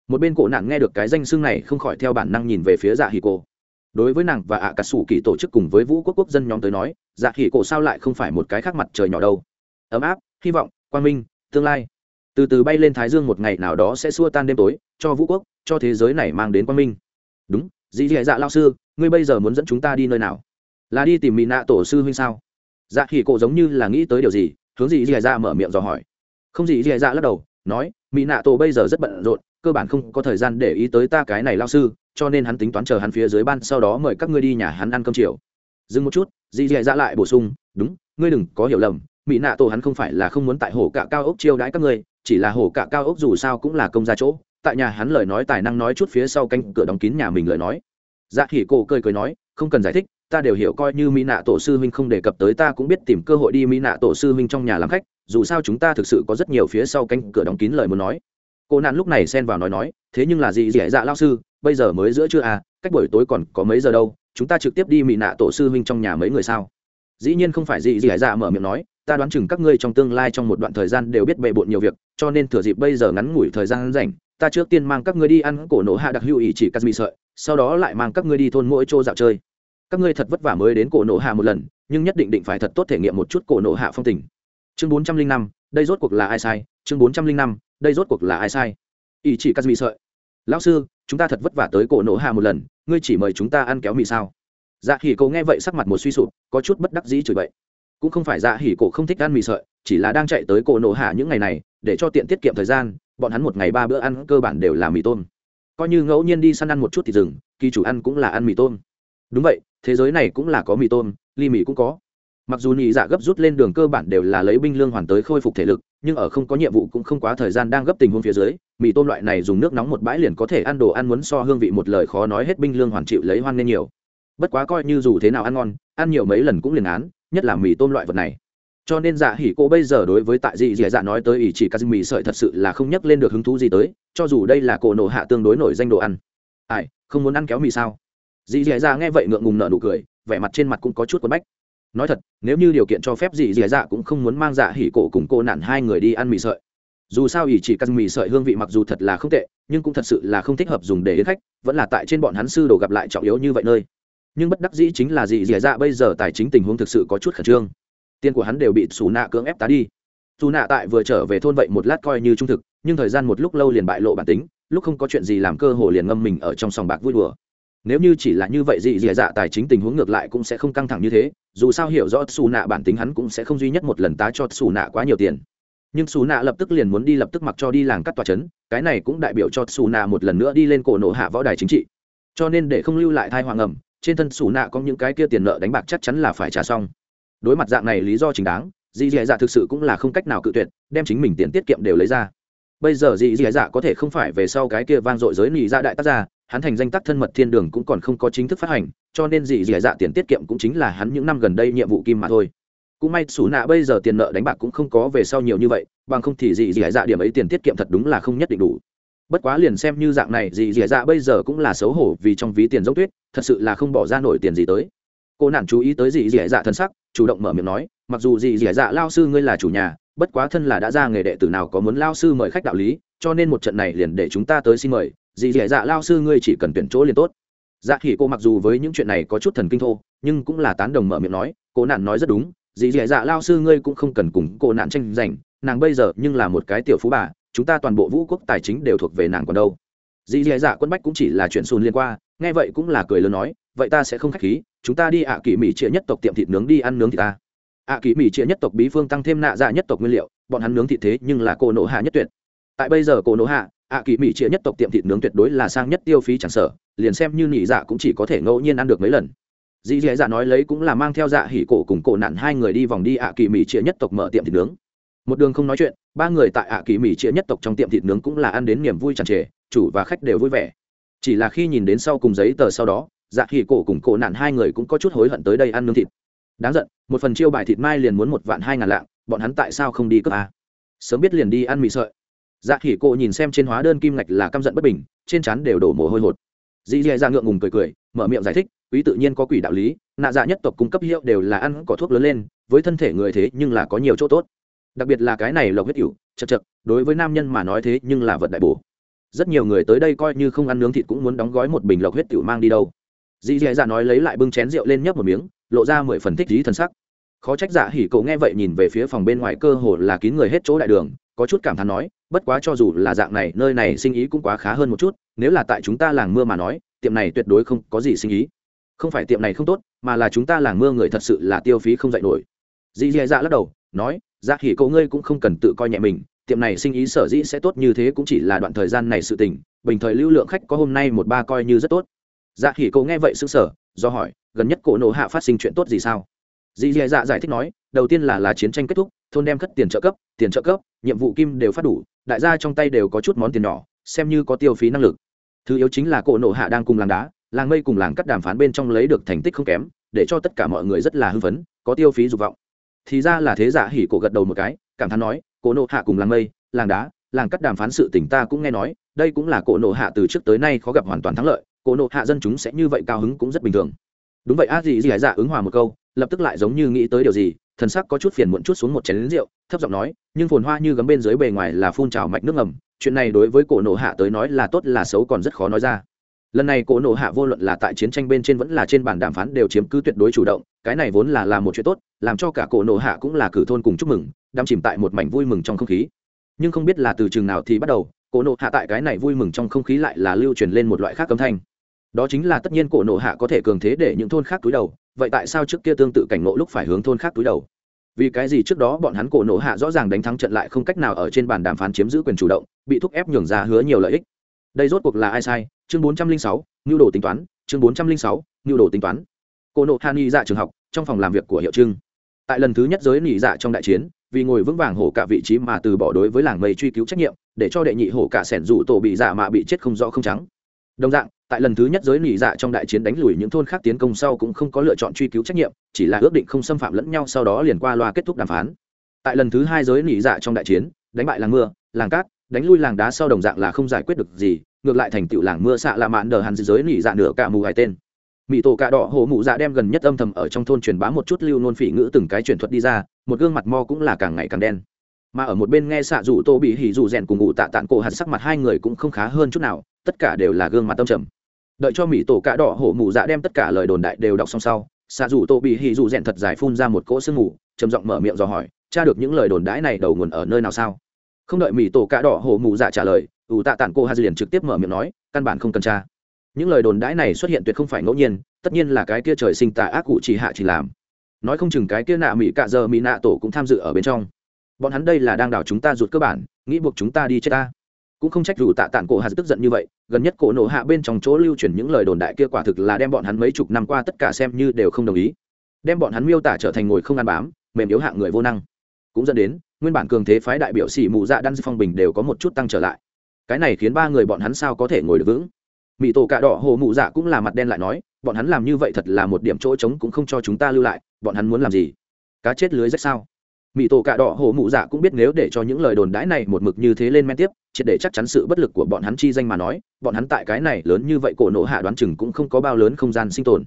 một bên cổ nạn nghe được cái danh xưng này không khỏi theo bản năng nhìn về phía dạ hỉ cổ. Đối với nàng và ạ cà sủ kỳ tổ chức cùng với vũ quốc quốc dân nhóm tới nói dạ hỉ cổ sao lại không phải một cái khác mặt trời nhỏ đâu? Ấm áp, hy vọng, quang minh, tương lai. Từ từ bay lên thái dương một ngày nào đó sẽ xua tan đêm tối, cho vũ quốc, cho thế giới này mang đến quang minh. Đúng, dì dì dạ lao sư, ngươi bây giờ muốn dẫn chúng ta đi nơi nào? Là đi tìm mỹ nạ tổ sư huynh sao? Dạ hỉ cổ giống như là nghĩ tới điều gì, hướng dì dì dạ mở miệng dò hỏi. Không, dì dì dạ lắc đầu, nói mỹ nạ tổ bây giờ rất bận rộn cơ bản không có thời gian để ý tới ta cái này lao sư, cho nên hắn tính toán chờ hắn phía dưới ban sau đó mời các ngươi đi nhà hắn ăn cơm chiều. Dừng một chút, dì dì dạ lại bổ sung, đúng, ngươi đừng có hiểu lầm, mỹ nạ tổ hắn không phải là không muốn tại hồ cạ cao ốc chiêu đãi các ngươi, chỉ là hồ cạ cao ốc dù sao cũng là công gia chỗ, tại nhà hắn lời nói tài năng nói chút phía sau canh cửa đóng kín nhà mình lời nói. Dạ khỉ cổ cười cười nói, không cần giải thích, ta đều hiểu coi như mỹ nạ tổ sư huynh không đề cập tới ta cũng biết tìm cơ hội đi mỹ nạ tổ sư huynh trong nhà làm khách, dù sao chúng ta thực sự có rất nhiều phía sau canh cửa đóng kín lời muốn nói cô nạn lúc này xen vào nói nói, thế nhưng là gì dẻ dạ lao sư, bây giờ mới giữa trưa à cách buổi tối còn có mấy giờ đâu, chúng ta trực tiếp đi mỹ nạ tổ sư huynh trong nhà mấy người sao? Dĩ nhiên không phải gì dẻ dạ mở miệng nói, ta đoán chừng các ngươi trong tương lai trong một đoạn thời gian đều biết bề bộn nhiều việc, cho nên thừa dịp bây giờ ngắn ngủi thời gian rảnh, ta trước tiên mang các ngươi đi ăn cổ nổ hạ đặc hữu ý chỉ cắt mì sợi, sau đó lại mang các ngươi đi thôn mỗi chỗ dạo chơi. Các ngươi thật vất vả mới đến cổ nổ hạ một lần, nhưng nhất định định phải thật tốt thể nghiệm một chút cổ nổ hạ phong tình. Chương bốn trăm linh năm, đây rốt cuộc là ai sai? Chương bốn trăm linh năm đây rốt cuộc là ai sai? Ý chỉ cắt sợi. Lão sư, chúng ta thật vất vả tới cổ nổ hạ một lần, ngươi chỉ mời chúng ta ăn kéo mì sao? Dạ hỉ cổ nghe vậy sắc mặt một suy sụp, có chút bất đắc dĩ chửi vậy cũng không phải dạ hỉ cổ không thích ăn mì sợi, chỉ là đang chạy tới cổ nổ hạ những ngày này, để cho tiện tiết kiệm thời gian, bọn hắn một ngày ba bữa ăn cơ bản đều là mì tôm. Coi như ngẫu nhiên đi săn ăn một chút thì rừng kỳ chủ ăn cũng là ăn mì tôm. Đúng vậy, thế giới này cũng là có mì tôm, ly mì cũng có. Mặc dù nhị dạ gấp rút lên đường cơ bản đều là lấy binh lương hoàn tới khôi phục thể lực nhưng ở không có nhiệm vụ cũng không quá thời gian đang gấp tình huống phía dưới, mì tôm loại này dùng nước nóng một bãi liền có thể ăn đồ ăn muốn so hương vị một lời khó nói hết binh lương hoàn chịu lấy hoan nên nhiều. Bất quá coi như dù thế nào ăn ngon, ăn nhiều mấy lần cũng liền án, nhất là mì tôm loại vật này. Cho nên dạ hỉ cô bây giờ đối với tại dị dạ dạ nói tới ỷ chỉ cà mì sợi thật sự là không nhắc lên được hứng thú gì tới, cho dù đây là cổ nổ hạ tương đối nổi danh đồ ăn. Ai, không muốn ăn kéo mì sao? Dị dạ dạ nghe vậy ngượng ngùng nở nụ cười, vẻ mặt trên mặt cũng có chút quấn bách nói thật, nếu như điều kiện cho phép gì Dì dạ cũng không muốn mang dạ hỉ cổ cùng cô nản hai người đi ăn mì sợi. Dù sao ý chỉ cà mì sợi hương vị mặc dù thật là không tệ, nhưng cũng thật sự là không thích hợp dùng để đến khách, vẫn là tại trên bọn hắn sư đồ gặp lại trọng yếu như vậy nơi. Nhưng bất đắc dĩ chính là gì dạ dạ bây giờ tài chính tình huống thực sự có chút khẩn trương. Tiền của hắn đều bị xù nạ cưỡng ép tá đi. Dù nạ tại vừa trở về thôn vậy một lát coi như trung thực, nhưng thời gian một lúc lâu liền bại lộ bản tính, lúc không có chuyện gì làm cơ hồ liền ngâm mình ở trong sòng bạc vui đùa nếu như chỉ là như vậy dị dị dạ tài chính tình huống ngược lại cũng sẽ không căng thẳng như thế, dù sao hiểu rõ xù nạ bản tính hắn cũng sẽ không duy nhất một lần tá cho xù nạ quá nhiều tiền. Nhưng xù nạ lập tức liền muốn đi lập tức mặc cho đi làng cắt tòa c h ấ n cái này cũng đại biểu cho xù nạ một lần nữa đi lên cổ nộ hạ võ đài chính trị. Cho nên để không lưu lại thai hoàng ẩm, trên thân xù nạ có những cái kia tiền nợ đánh bạc chắc chắn là phải trả xong. Đối mặt dạng này lý do chính đáng dì dị dạ thực sự cũng là không cách nào cự tuyệt, đem chính mình tiền tiết kiệm đều lấy ra. Bây giờ dì dị dạ có thể không phải về sau cái kia vang dội giới nị ra đại tác gia hắn thành danh tác thân mật thiên đường cũng còn không có chính thức phát hành, cho nên dì dì dạ tiền tiết kiệm cũng chính là hắn những năm gần đây nhiệm vụ kim mà thôi. Cũng may xù nạ bây giờ tiền nợ đánh bạc cũng không có về sau nhiều như vậy, bằng không thì dì dì dạ điểm ấy tiền tiết kiệm thật đúng là không nhất định đủ. Bất quá liền xem như dạng này, dì dì dạ bây giờ cũng là xấu hổ vì trong ví tiền dốc tuyết, thật sự là không bỏ ra nổi tiền gì tới. Cô nản chú ý tới dì dì dạ thân sắc, chủ động mở miệng nói, mặc dù dì dì dạ lao sư ngươi là chủ nhà, bất quá thân là đã ra nghề đệ tử nào có muốn lao sư mời khách đạo lý, cho nên một trận này liền để chúng ta tới xin mời dì dì dạ lao sư ngươi chỉ cần tuyển chỗ liền tốt. Dạ khỉ cô mặc dù với những chuyện này có chút thần kinh thô, nhưng cũng là tán đồng mở miệng nói, cô nạn nói rất đúng, dì dì dạ lao sư ngươi cũng không cần cùng cô nạn tranh giành, nàng bây giờ nhưng là một cái tiểu phú bà, chúng ta toàn bộ vũ quốc tài chính đều thuộc về nàng còn đâu. Dì dì dạ quân bách cũng chỉ là chuyện xùn liên qua, nghe vậy cũng là cười lớn nói, vậy ta sẽ không khách khí, chúng ta đi ạ à kỳ mỹ chia nhất tộc tiệm thịt nướng đi ăn nướng thịt ta. Ạ à kỳ mỹ chia nhất tộc bí phương tăng thêm nạ dạ nhất tộc nguyên liệu, bọn hắn nướng thịt thế nhưng là cô nộ hạ nhất tuyệt. Tại bây giờ cô nộ hạ ạ kỳ mỹ chia nhất tộc tiệm thịt nướng tuyệt đối là sang nhất tiêu phí chẳng sở liền xem như nhị dạ cũng chỉ có thể ngẫu nhiên ăn được mấy lần. Dì dì dạ nói lấy cũng là mang theo dạ hỉ cổ cùng cổ nạn hai người đi vòng đi ạ kỳ mỹ chia nhất tộc mở tiệm thịt nướng. Một đường không nói chuyện, ba người tại ạ kỳ mỹ chia nhất tộc trong tiệm thịt nướng cũng là ăn đến niềm vui tràn trề, chủ và khách đều vui vẻ. Chỉ là khi nhìn đến sau cùng giấy tờ sau đó dạ hỉ cổ cùng cổ nạn hai người cũng có chút hối hận tới đây ăn nướng thịt. Đáng giận, một phần chiêu bài thịt mai liền muốn một vạn hai ngàn lạng, bọn hắn tại sao không đi cướp a? Sớm biết liền đi ăn mì sợi dạ khỉ cô nhìn xem trên hóa đơn kim ngạch là căm giận bất bình, trên trán đều đổ mồ hôi hột. Dì dì dạ ngượng ngùng cười cười, mở miệng giải thích, quý tự nhiên có quỷ đạo lý, nạ dạ nhất tộc cung cấp hiệu đều là ăn cỏ thuốc lớn lên, với thân thể người thế nhưng là có nhiều chỗ tốt. Đặc biệt là cái này lộc huyết cựu chật chật, đối với nam nhân mà nói thế nhưng là vật đại bổ. Rất nhiều người tới đây coi như không ăn nướng thịt cũng muốn đóng gói một bình lộc huyết cựu mang đi đâu. Dì dì dạ nói lấy lại bưng chén rượu lên nhấp một miếng, lộ ra mười phần thích lý thân sắc. Khó trách dạ hỉ cậu nghe vậy nhìn về phía phòng bên ngoài cơ hồ là kín người hết chỗ đại đường, có chút cảm thán nói bất quá cho dù là dạng này, nơi này sinh ý cũng quá khá hơn một chút, nếu là tại chúng ta làng mưa mà nói, tiệm này tuyệt đối không có gì sinh ý. Không phải tiệm này không tốt, mà là chúng ta làng mưa người thật sự là tiêu phí không dạy nổi. Dì dì dạ lắc đầu, nói dạ hỉ cậu ngươi cũng không cần tự coi nhẹ mình, tiệm này sinh ý sở dĩ sẽ tốt như thế cũng chỉ là đoạn thời gian này sự tình, bình thời lưu lượng khách có hôm nay một ba coi như rất tốt. Dạ hỉ cậu nghe vậy sững sờ, do hỏi, gần nhất cổ nộ hạ phát sinh chuyện tốt gì sao? Dì dì dạ giải thích nói, đầu tiên là là chiến tranh kết thúc, thôn đem cất tiền trợ cấp, tiền trợ cấp, nhiệm vụ kim đều phát đủ đại gia trong tay đều có chút món tiền nhỏ, xem như có tiêu phí năng lực. Thứ yếu chính là cổ nổ hạ đang cùng làng đá, làng mây cùng làng cắt đàm phán bên trong lấy được thành tích không kém, để cho tất cả mọi người rất là hưng phấn, có tiêu phí dục vọng. Thì ra là thế giả hỉ cổ gật đầu một cái, cảm thán nói, cổ nổ hạ cùng làng mây, làng đá, làng cắt đàm phán sự tỉnh ta cũng nghe nói, đây cũng là cổ nổ hạ từ trước tới nay khó gặp hoàn toàn thắng lợi, cổ nổ hạ dân chúng sẽ như vậy cao hứng cũng rất bình thường. Đúng vậy, a gì gì dạ ứng hòa một câu, lập tức lại giống như nghĩ tới điều gì thần sắc có chút phiền muộn chút xuống một chén rượu, thấp giọng nói, nhưng phồn hoa như gấm bên dưới bề ngoài là phun trào mạch nước ngầm, chuyện này đối với cổ nộ hạ tới nói là tốt là xấu còn rất khó nói ra. Lần này cổ nộ hạ vô luận là tại chiến tranh bên trên vẫn là trên bàn đàm phán đều chiếm cứ tuyệt đối chủ động, cái này vốn là làm một chuyện tốt, làm cho cả cổ nộ hạ cũng là cử thôn cùng chúc mừng, đắm chìm tại một mảnh vui mừng trong không khí. Nhưng không biết là từ chừng nào thì bắt đầu, cổ nộ hạ tại cái này vui mừng trong không khí lại là lưu truyền lên một loại khác âm thanh. Đó chính là tất nhiên cổ nộ hạ có thể cường thế để những thôn khác túi đầu vậy tại sao trước kia tương tự cảnh ngộ lúc phải hướng thôn khác túi đầu? Vì cái gì trước đó bọn hắn cổ nổ hạ rõ ràng đánh thắng trận lại không cách nào ở trên bàn đàm phán chiếm giữ quyền chủ động, bị thúc ép nhường ra hứa nhiều lợi ích? Đây rốt cuộc là ai sai? Chương bốn trăm linh sáu nhu đồ tính toán. Chương bốn trăm linh sáu nhu đồ tính toán. Cổ nổ hạ nghi dạ trường học, trong phòng làm việc của hiệu trưng. Tại lần thứ nhất giới nghỉ dạ trong đại chiến, vì ngồi vững vàng hổ cả vị trí mà từ bỏ đối với làng mây truy cứu trách nhiệm, để cho đệ nhị hổ cả sẻn rủ tổ bị dạ mà bị chết không rõ không trắng. Đồng dạng tại lần thứ nhất giới nỉ dạ trong đại chiến đánh lùi những thôn khác tiến công sau cũng không có lựa chọn truy cứu trách nhiệm, chỉ là ước định không xâm phạm lẫn nhau sau đó liền qua loa kết thúc đàm phán. Tại lần thứ hai giới nỉ dạ trong đại chiến, đánh bại làng mưa, làng cát, đánh lui làng đá sau đồng dạng là không giải quyết được gì, ngược lại thành tựu làng mưa xạ lạ mạn đờ hàn giới nỉ dạ nửa cả mù gài tên. Mỹ tổ cạ đỏ hồ mụ dạ đem gần nhất âm thầm ở trong thôn truyền bá một chút lưu nôn phỉ ngữ từng cái truyền thuật đi ra, một gương mặt mo cũng là càng ngày càng đen. Mà ở một bên nghe xạ rủ tô bị hỉ rủ rèn cùng ngụ tạ tạng cổ hạt sắc mặt hai người cũng không khá hơn chút nào, tất cả đều là gương mặt tâm trầm đợi cho mỹ tổ cạ đỏ hổ mụ dạ đem tất cả lời đồn đại đều đọc xong sau xạ rủ tô bị hỉ rủ rèn thật dài phun ra một cỗ sương mù, trầm giọng mở miệng dò hỏi, cha được những lời đồn đãi này đầu nguồn ở nơi nào sao? Không đợi mỹ tổ cạ đỏ hổ mụ dạ trả lời, ủ tạ tản cô hà liền trực tiếp mở miệng nói, căn bản không cần cha. Những lời đồn đãi này xuất hiện tuyệt không phải ngẫu nhiên, tất nhiên là cái kia trời sinh tà ác cụ chỉ hạ chỉ làm. Nói không chừng cái kia nạ mỹ cạ giờ mỹ nạ tổ cũng tham dự ở bên trong. Bọn hắn đây là đang đào chúng ta ruột cơ bản, nghĩ buộc chúng ta đi chết ta cũng không trách dù tạ tản cổ hạt tức giận như vậy, gần nhất cổ nổ hạ bên trong chỗ lưu truyền những lời đồn đại kia quả thực là đem bọn hắn mấy chục năm qua tất cả xem như đều không đồng ý. Đem bọn hắn miêu tả trở thành ngồi không ăn bám, mềm yếu hạng người vô năng. Cũng dẫn đến, nguyên bản cường thế phái đại biểu sĩ mù dạ đan phong bình đều có một chút tăng trở lại. Cái này khiến ba người bọn hắn sao có thể ngồi được vững? Mỹ tổ cạ đỏ hồ mụ dạ cũng là mặt đen lại nói, bọn hắn làm như vậy thật là một điểm chỗ trống cũng không cho chúng ta lưu lại, bọn hắn muốn làm gì? Cá chết lưới rách sao? Mỹ tổ cạ đỏ hổ mụ dạ cũng biết nếu để cho những lời đồn đãi này một mực như thế lên men tiếp, triệt để chắc chắn sự bất lực của bọn hắn chi danh mà nói, bọn hắn tại cái này lớn như vậy cổ nổ hạ đoán chừng cũng không có bao lớn không gian sinh tồn.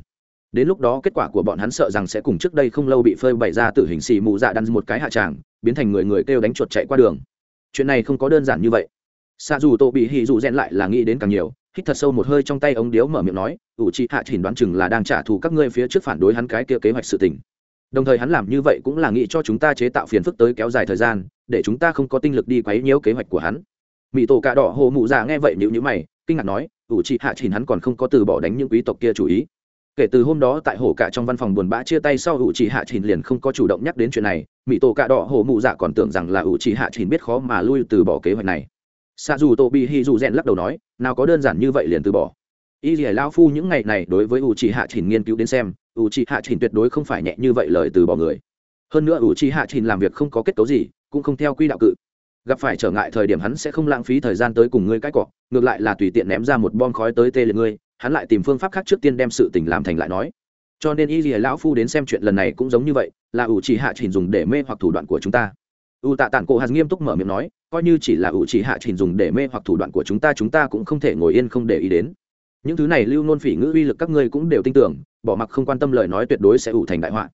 Đến lúc đó kết quả của bọn hắn sợ rằng sẽ cùng trước đây không lâu bị phơi bày ra tử hình xì mụ dạ đăn một cái hạ tràng, biến thành người người kêu đánh chuột chạy qua đường. Chuyện này không có đơn giản như vậy. Xa dù tổ bị hì dù rèn lại là nghĩ đến càng nhiều, hít thật sâu một hơi trong tay ống điếu mở miệng nói, ủ chị hạ chỉnh đoán chừng là đang trả thù các ngươi phía trước phản đối hắn cái kia kế hoạch sự tình đồng thời hắn làm như vậy cũng là nghĩ cho chúng ta chế tạo phiền phức tới kéo dài thời gian, để chúng ta không có tinh lực đi quấy nhiễu kế hoạch của hắn. Mỹ tổ cạ đỏ hồ mụ già nghe vậy nhữ nhữ mày, kinh ngạc nói, ủ chị hạ chỉnh hắn còn không có từ bỏ đánh những quý tộc kia chủ ý. Kể từ hôm đó tại hồ cả trong văn phòng buồn bã chia tay sau, ủ chị hạ chỉnh liền không có chủ động nhắc đến chuyện này. Mỹ tổ cạ đỏ hồ mụ dạ còn tưởng rằng là ủ chị hạ chỉnh biết khó mà lui từ bỏ kế hoạch này. Xa dù tô bi hi dù rèn lắc đầu nói, nào có đơn giản như vậy liền từ bỏ. Y dì lao phu những ngày này đối với ủ chị hạ chỉnh nghiên cứu đến xem U trì hạ trình tuyệt đối không phải nhẹ như vậy lời từ bỏ người. Hơn nữa U trì hạ trình làm việc không có kết cấu gì, cũng không theo quy đạo cự. Gặp phải trở ngại thời điểm hắn sẽ không lãng phí thời gian tới cùng ngươi cãi cọ, ngược lại là tùy tiện ném ra một bom khói tới tê liệt ngươi, hắn lại tìm phương pháp khác trước tiên đem sự tình làm thành lại nói. Cho nên y dì lão phu đến xem chuyện lần này cũng giống như vậy, là ủ chỉ hạ trình dùng để mê hoặc thủ đoạn của chúng ta. U tạ tản cổ hạt nghiêm túc mở miệng nói, coi như chỉ là ủ chỉ hạ trình dùng để mê hoặc thủ đoạn của chúng ta chúng ta cũng không thể ngồi yên không để ý đến. Những thứ này lưu nôn phỉ ngữ uy lực các ngươi cũng đều tin tưởng bỏ mặc không quan tâm lời nói tuyệt đối sẽ ủ thành đại họa.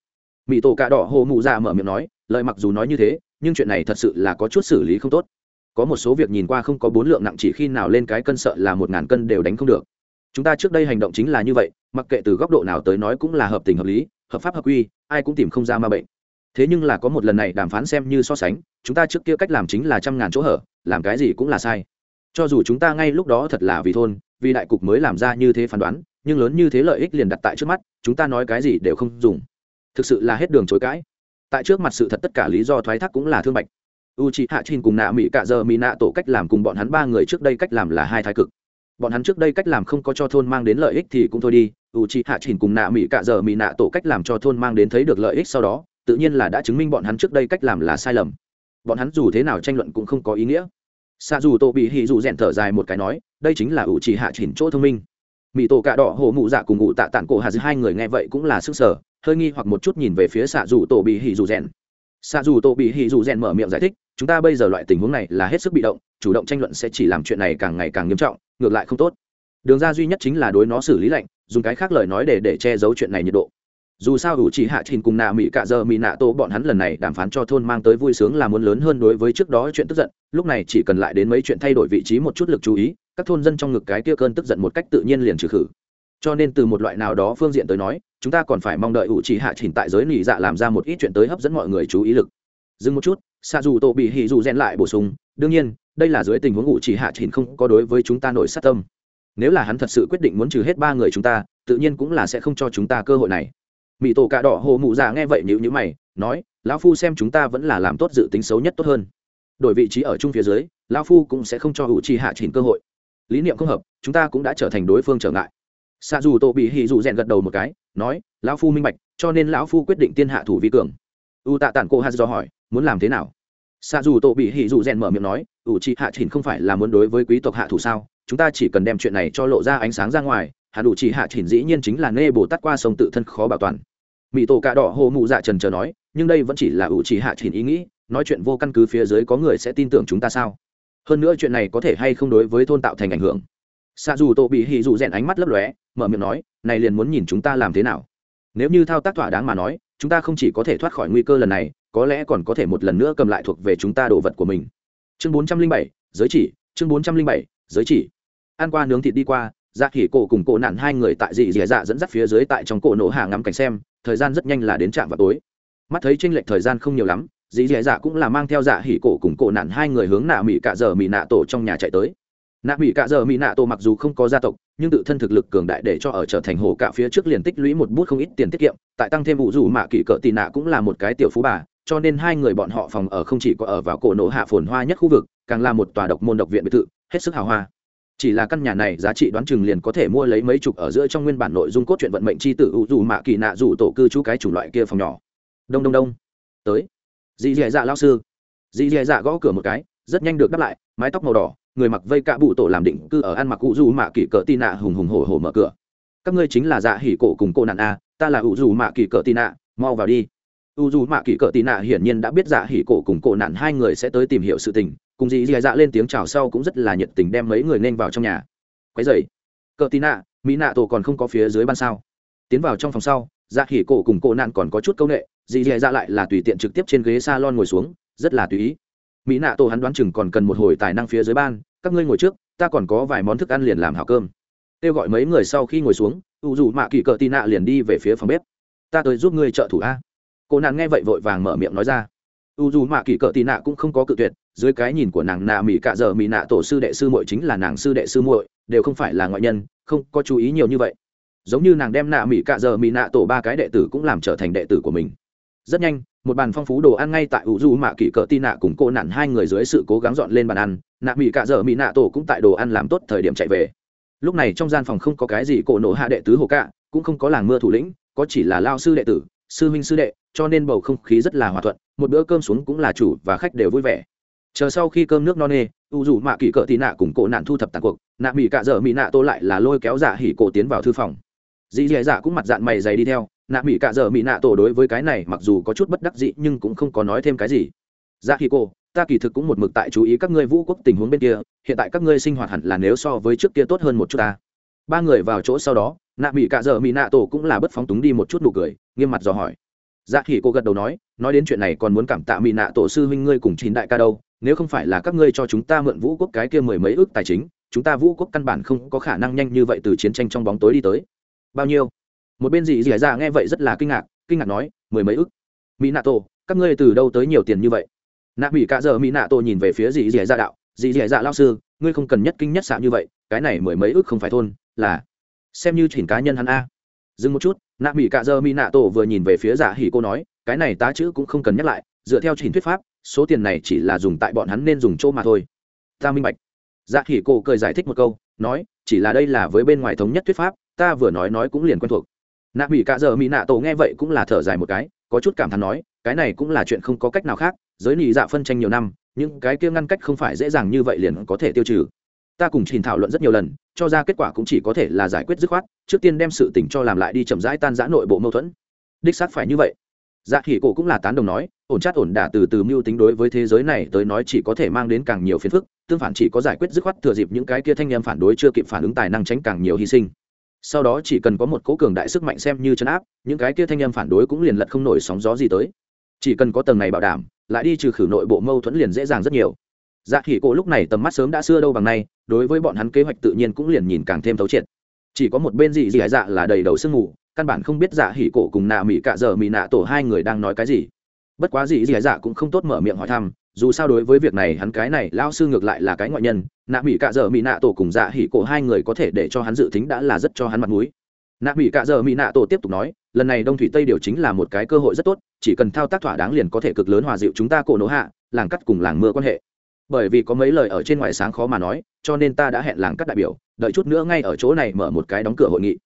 Mỹ tổ cạ đỏ hồ mụ dạ mở miệng nói, lời mặc dù nói như thế, nhưng chuyện này thật sự là có chút xử lý không tốt. Có một số việc nhìn qua không có bốn lượng nặng chỉ khi nào lên cái cân sợ là một ngàn cân đều đánh không được. Chúng ta trước đây hành động chính là như vậy, mặc kệ từ góc độ nào tới nói cũng là hợp tình hợp lý, hợp pháp hợp quy, ai cũng tìm không ra ma bệnh. Thế nhưng là có một lần này đàm phán xem như so sánh, chúng ta trước kia cách làm chính là trăm ngàn chỗ hở, làm cái gì cũng là sai. Cho dù chúng ta ngay lúc đó thật là vì thôn, vì đại cục mới làm ra như thế phán đoán nhưng lớn như thế lợi ích liền đặt tại trước mắt, chúng ta nói cái gì đều không dùng. Thực sự là hết đường chối cãi. Tại trước mặt sự thật tất cả lý do thoái thác cũng là thương bạch. U c h ị hạ trình cùng nạ mỹ cạ giờ mỹ nạ tổ cách làm cùng bọn hắn ba người trước đây cách làm là hai thái cực. Bọn hắn trước đây cách làm không có cho thôn mang đến lợi ích thì cũng thôi đi. U c h ị hạ trình cùng nạ mỹ cạ giờ mỹ nạ tổ cách làm cho thôn mang đến thấy được lợi ích sau đó, tự nhiên là đã chứng minh bọn hắn trước đây cách làm là sai lầm. Bọn hắn dù thế nào tranh luận cũng không có ý nghĩa. Xa dù tổ bị hì dù rèn thở dài một cái nói, đây chính là u c h ị hạ trình chỗ thông minh mỹ tổ cạ đỏ hổ mụ dạ cùng ngụ tạ tản cổ hà dư hai người nghe vậy cũng là sức sở, hơi nghi hoặc một chút nhìn về phía xạ dù tổ bị hỉ dù rèn. Xạ dù tổ bị hỉ dù rèn mở miệng giải thích, chúng ta bây giờ loại tình huống này là hết sức bị động, chủ động tranh luận sẽ chỉ làm chuyện này càng ngày càng nghiêm trọng, ngược lại không tốt. Đường ra duy nhất chính là đối nó xử lý lạnh, dùng cái khác lời nói để để che giấu chuyện này nhiệt độ. Dù sao ủ chỉ hạ trình cùng nạ mỹ cạ giờ mỹ nạ tô bọn hắn lần này đàm phán cho thôn mang tới vui sướng là muốn lớn hơn đối với trước đó chuyện tức giận, lúc này chỉ cần lại đến mấy chuyện thay đổi vị trí một chút lực chú ý các thôn dân trong ngực cái kia cơn tức giận một cách tự nhiên liền trừ khử. Cho nên từ một loại nào đó phương diện tới nói, chúng ta còn phải mong đợi ủ chỉ hạ trình tại giới nỉ dạ làm ra một ít chuyện tới hấp dẫn mọi người chú ý lực. Dừng một chút xa dù tổ bị hỉ dù rèn lại bổ sung, đương nhiên, đây là dưới tình huống ủ chỉ hạ chỉnh không có đối với chúng ta nổi sát tâm. Nếu là hắn thật sự quyết định muốn trừ hết ba người chúng ta, tự nhiên cũng là sẽ không cho chúng ta cơ hội này. Mỹ tổ cạ đỏ hồ mụ già nghe vậy nhữ nhữ mày, nói, lão phu xem chúng ta vẫn là làm tốt dự tính xấu nhất tốt hơn. Đổi vị trí ở chung phía dưới, lão phu cũng sẽ không cho hữu chi hạ chỉnh cơ hội lý niệm không hợp, chúng ta cũng đã trở thành đối phương trở ngại. Xa dù tổ bị hì dù rèn gật đầu một cái, nói, lão phu minh bạch, cho nên lão phu quyết định tiên hạ thủ vi cường. U tạ tản cô hà do hỏi, muốn làm thế nào? Xa dù tổ bị hì dù rèn mở miệng nói ủ chị hạ chỉnh không phải là muốn đối với quý tộc hạ thủ sao? Chúng ta chỉ cần đem chuyện này cho lộ ra ánh sáng ra ngoài hạ đủ Chỉ hạ chỉnh dĩ nhiên chính là nê bồ tát qua sông tự thân khó bảo toàn. Mỹ tổ cạ đỏ hồ mụ dạ trần chờ nói, nhưng đây vẫn chỉ là ủ chỉ hạ chỉnh ý nghĩ, nói chuyện vô căn cứ phía dưới có người sẽ tin tưởng chúng ta sao? Hơn nữa chuyện này có thể hay không đối với thôn tạo thành ảnh hưởng. Xa dù tổ bị hỉ dù rèn ánh mắt lấp lóe, mở miệng nói, này liền muốn nhìn chúng ta làm thế nào? Nếu như thao tác thỏa đáng mà nói, chúng ta không chỉ có thể thoát khỏi nguy cơ lần này, có lẽ còn có thể một lần nữa cầm lại thuộc về chúng ta đồ vật của mình. Chương bốn trăm linh bảy, giới chỉ, chương bốn trăm linh bảy, giới chỉ. Ăn qua nướng thịt đi qua dạ khỉ cổ cùng cổ nạn hai người tại dị dì dạ dẫn dắt phía dưới tại trong cổ nổ hạ ngắm cảnh xem, thời gian rất nhanh là đến trạm vào tối. Mắt thấy tranh lệch thời gian không nhiều lắm dì dì dạ cũng là mang theo dạ hỉ cổ cùng cổ nạn hai người hướng nạ mỹ cạ dở mỹ nạ tổ trong nhà chạy tới. Nạ mỹ cạ dở mỹ nạ tổ mặc dù không có gia tộc, nhưng tự thân thực lực cường đại để cho ở trở thành hồ cạ phía trước liền tích lũy một bút không ít tiền tiết kiệm, tại tăng thêm vụ rủ mạ kỷ cỡ tì nạ cũng là một cái tiểu phú bà, cho nên hai người bọn họ phòng ở không chỉ có ở vào cổ nổ hạ phồn hoa nhất khu vực, càng là một tòa độc môn độc viện biệt thự, hết sức hào hoa. Chỉ là căn nhà này giá trị đoán chừng liền có thể mua lấy mấy chục ở giữa trong nguyên bản nội dung cốt truyện vận mệnh c h i tử ủ dù mạ kỳ nạ dù tổ cư trú cái chủng loại kia phòng nhỏ. Đông đông đông. Tới dì dì dạ lao sư. Dì dì dạ gõ cửa một cái, rất nhanh được đáp lại, mái tóc màu đỏ, người mặc vây cạ bụ tổ làm định cư ở ăn mặc Cụ dù mạ kỳ cỡ tì nạ hùng hùng hổ hổ mở cửa. Các ngươi chính là dạ hỉ cổ cùng cô nạn a ta là ủ dù mạ kỳ cỡ tì nạ, mau vào đi. U dù mạ kỳ cỡ tì nạ hiển nhiên đã biết dạ hỉ cổ cùng Cô nạn hai người sẽ tới tìm hiểu sự tình, cùng dì dì dạ lên tiếng chào sau cũng rất là nhiệt tình đem mấy người nên vào trong nhà. Quấy dày cỡ tì nạ, mỹ nạ tổ còn không có phía dưới ban sao. Tiến vào trong phòng sau dạ hỉ cổ cùng Cô nạn còn có chút công nghệ dì dì dạ lại là tùy tiện trực tiếp trên ghế s a lon ngồi xuống, rất là tùy ý. Mỹ nạ tổ hắn đoán chừng còn cần một hồi tài năng phía dưới ban, các ngươi ngồi trước, ta còn có vài món thức ăn liền làm hảo cơm. Kêu gọi mấy người sau khi ngồi xuống, u dù mạ kỳ Cờ tì nạ liền đi về phía phòng bếp. Ta tới giúp ngươi trợ thủ a. Cô nàng nghe vậy vội vàng mở miệng nói ra. U dù mạ kỳ cỡ tì nạ cũng không có cự tuyệt, dưới cái nhìn của nàng nạ mỹ cạ giờ mỹ nạ tổ sư đệ sư muội chính là nàng sư đệ sư muội, đều không phải là ngoại nhân, không có chú ý nhiều như vậy. Giống như nàng đem nạ mỹ cạ giờ mỹ nạ tổ ba cái đệ tử cũng làm trở thành đệ tử của mình rất nhanh, một bàn phong phú đồ ăn ngay tại u du mạ kỷ cỡ tì nạ cùng cô nạn hai người dưới sự cố gắng dọn lên bàn ăn, nạ mỹ cạ dở mỹ nạ tổ cũng tại đồ ăn làm tốt thời điểm chạy về. Lúc này trong gian phòng không có cái gì cổ nổ hạ đệ tứ hồ cạ, cũng không có làng mưa thủ lĩnh, có chỉ là lao sư đệ tử, sư huynh sư đệ, cho nên bầu không khí rất là hòa thuận, một bữa cơm xuống cũng là chủ và khách đều vui vẻ. Chờ sau khi cơm nước no nê u dù mạ kỳ cỡ tì nạ cùng cổ nạn thu thập tàn cuộc, nạ mỹ cạ dở mỹ nạ tô lại là lôi kéo giả hỉ cổ tiến vào thư phòng. Dì dì dạ cũng mặt dạng mày dày đi theo nạ mỹ cạ dợ mỹ nạ tổ đối với cái này mặc dù có chút bất đắc dị nhưng cũng không có nói thêm cái gì. Dạ khi cô, ta kỳ thực cũng một mực tại chú ý các ngươi vũ quốc tình huống bên kia, hiện tại các ngươi sinh hoạt hẳn là nếu so với trước kia tốt hơn một chút ta. Ba người vào chỗ sau đó, nạ mỹ cạ dợ mỹ nạ tổ cũng là bất phóng túng đi một chút nụ cười, nghiêm mặt dò hỏi. Dạ khi cô gật đầu nói nói đến chuyện này còn muốn cảm tạ mỹ nạ tổ sư huynh ngươi cùng chín đại ca đâu, nếu không phải là các ngươi cho chúng ta mượn vũ quốc cái kia mười mấy ước tài chính, chúng ta vũ quốc căn bản không có khả năng nhanh như vậy từ chiến tranh trong bóng tối đi tới. Bao nhiêu? Một bên dị dì dạ nghe vậy rất là kinh ngạc kinh ngạc nói, mười mấy ức? Mỹ nạ tổ các ngươi từ đâu tới nhiều tiền như vậy? Nạ mỹ cạ giờ mỹ nạ tổ nhìn về phía dị dì dạ đạo dị dì dạ lao sư, ngươi không cần nhất kinh nhất xạ như vậy, cái này mười mấy ức không phải thôn, là xem như chỉnh cá nhân hắn a. Dừng một chút, nạ mỹ cạ giờ mỹ nạ tổ vừa nhìn về phía dạ hỉ cô nói, cái này tá chữ cũng không cần nhắc lại, dựa theo chỉnh thuyết pháp, số tiền này chỉ là dùng tại bọn hắn nên dùng chỗ mà thôi. Ta minh bạch. Dạ hỉ cô cười giải thích một câu, nói, chỉ là đây là với bên ngoài thống nhất thuyết pháp, ta vừa nói nói cũng liền quen thuộc nạ mỹ cạ giờ mỹ nạ tổ nghe vậy cũng là thở dài một cái, có chút cảm thán nói, cái này cũng là chuyện không có cách nào khác, giới nị dạ phân tranh nhiều năm, những cái kia ngăn cách không phải dễ dàng như vậy liền có thể tiêu trừ. Ta cùng trình thảo luận rất nhiều lần, cho ra kết quả cũng chỉ có thể là giải quyết dứt khoát, trước tiên đem sự tỉnh cho làm lại đi chậm rãi tan giã nội bộ mâu thuẫn. Đích xác phải như vậy. Dạ khỉ cổ cũng là tán đồng nói, ổn chát ổn đả từ từ mưu tính đối với thế giới này tới nói chỉ có thể mang đến càng nhiều phiền phức, tương phản chỉ có giải quyết dứt khoát thừa dịp những cái kia thanh em phản đối chưa kịp phản ứng tài năng tránh càng nhiều hy sinh sau đó chỉ cần có một cố cường đại sức mạnh xem như chấn áp, những cái kia thanh em phản đối cũng liền lật không nổi sóng gió gì tới. Chỉ cần có tầng này bảo đảm, lại đi trừ khử nội bộ mâu thuẫn liền dễ dàng rất nhiều. Dạ khỉ cổ lúc này tầm mắt sớm đã xưa đâu bằng nay, đối với bọn hắn kế hoạch tự nhiên cũng liền nhìn càng thêm thấu triệt. Chỉ có một bên gì gì dạ là đầy đầu sương mù, căn bản không biết dạ hỉ cổ cùng nạ mỹ cạ giờ mỹ nạ tổ hai người đang nói cái gì. Bất quá gì gì dạ cũng không tốt mở miệng hỏi thăm dù sao đối với việc này hắn cái này lao sư ngược lại là cái ngoại nhân, nạ mỹ cạ dợ mỹ nạ tổ cùng dạ hỉ cổ hai người có thể để cho hắn dự tính đã là rất cho hắn mặt mũi. Nạ mỹ cạ dợ mỹ nạ tổ tiếp tục nói, lần này đông thủy tây điều chính là một cái cơ hội rất tốt, chỉ cần thao tác thỏa đáng liền có thể cực lớn hòa dịu chúng ta cổ nỗ hạ, làng cắt cùng làng mưa quan hệ. Bởi vì có mấy lời ở trên ngoài sáng khó mà nói, cho nên ta đã hẹn làng cắt đại biểu, đợi chút nữa ngay ở chỗ này mở một cái đóng cửa hội nghị.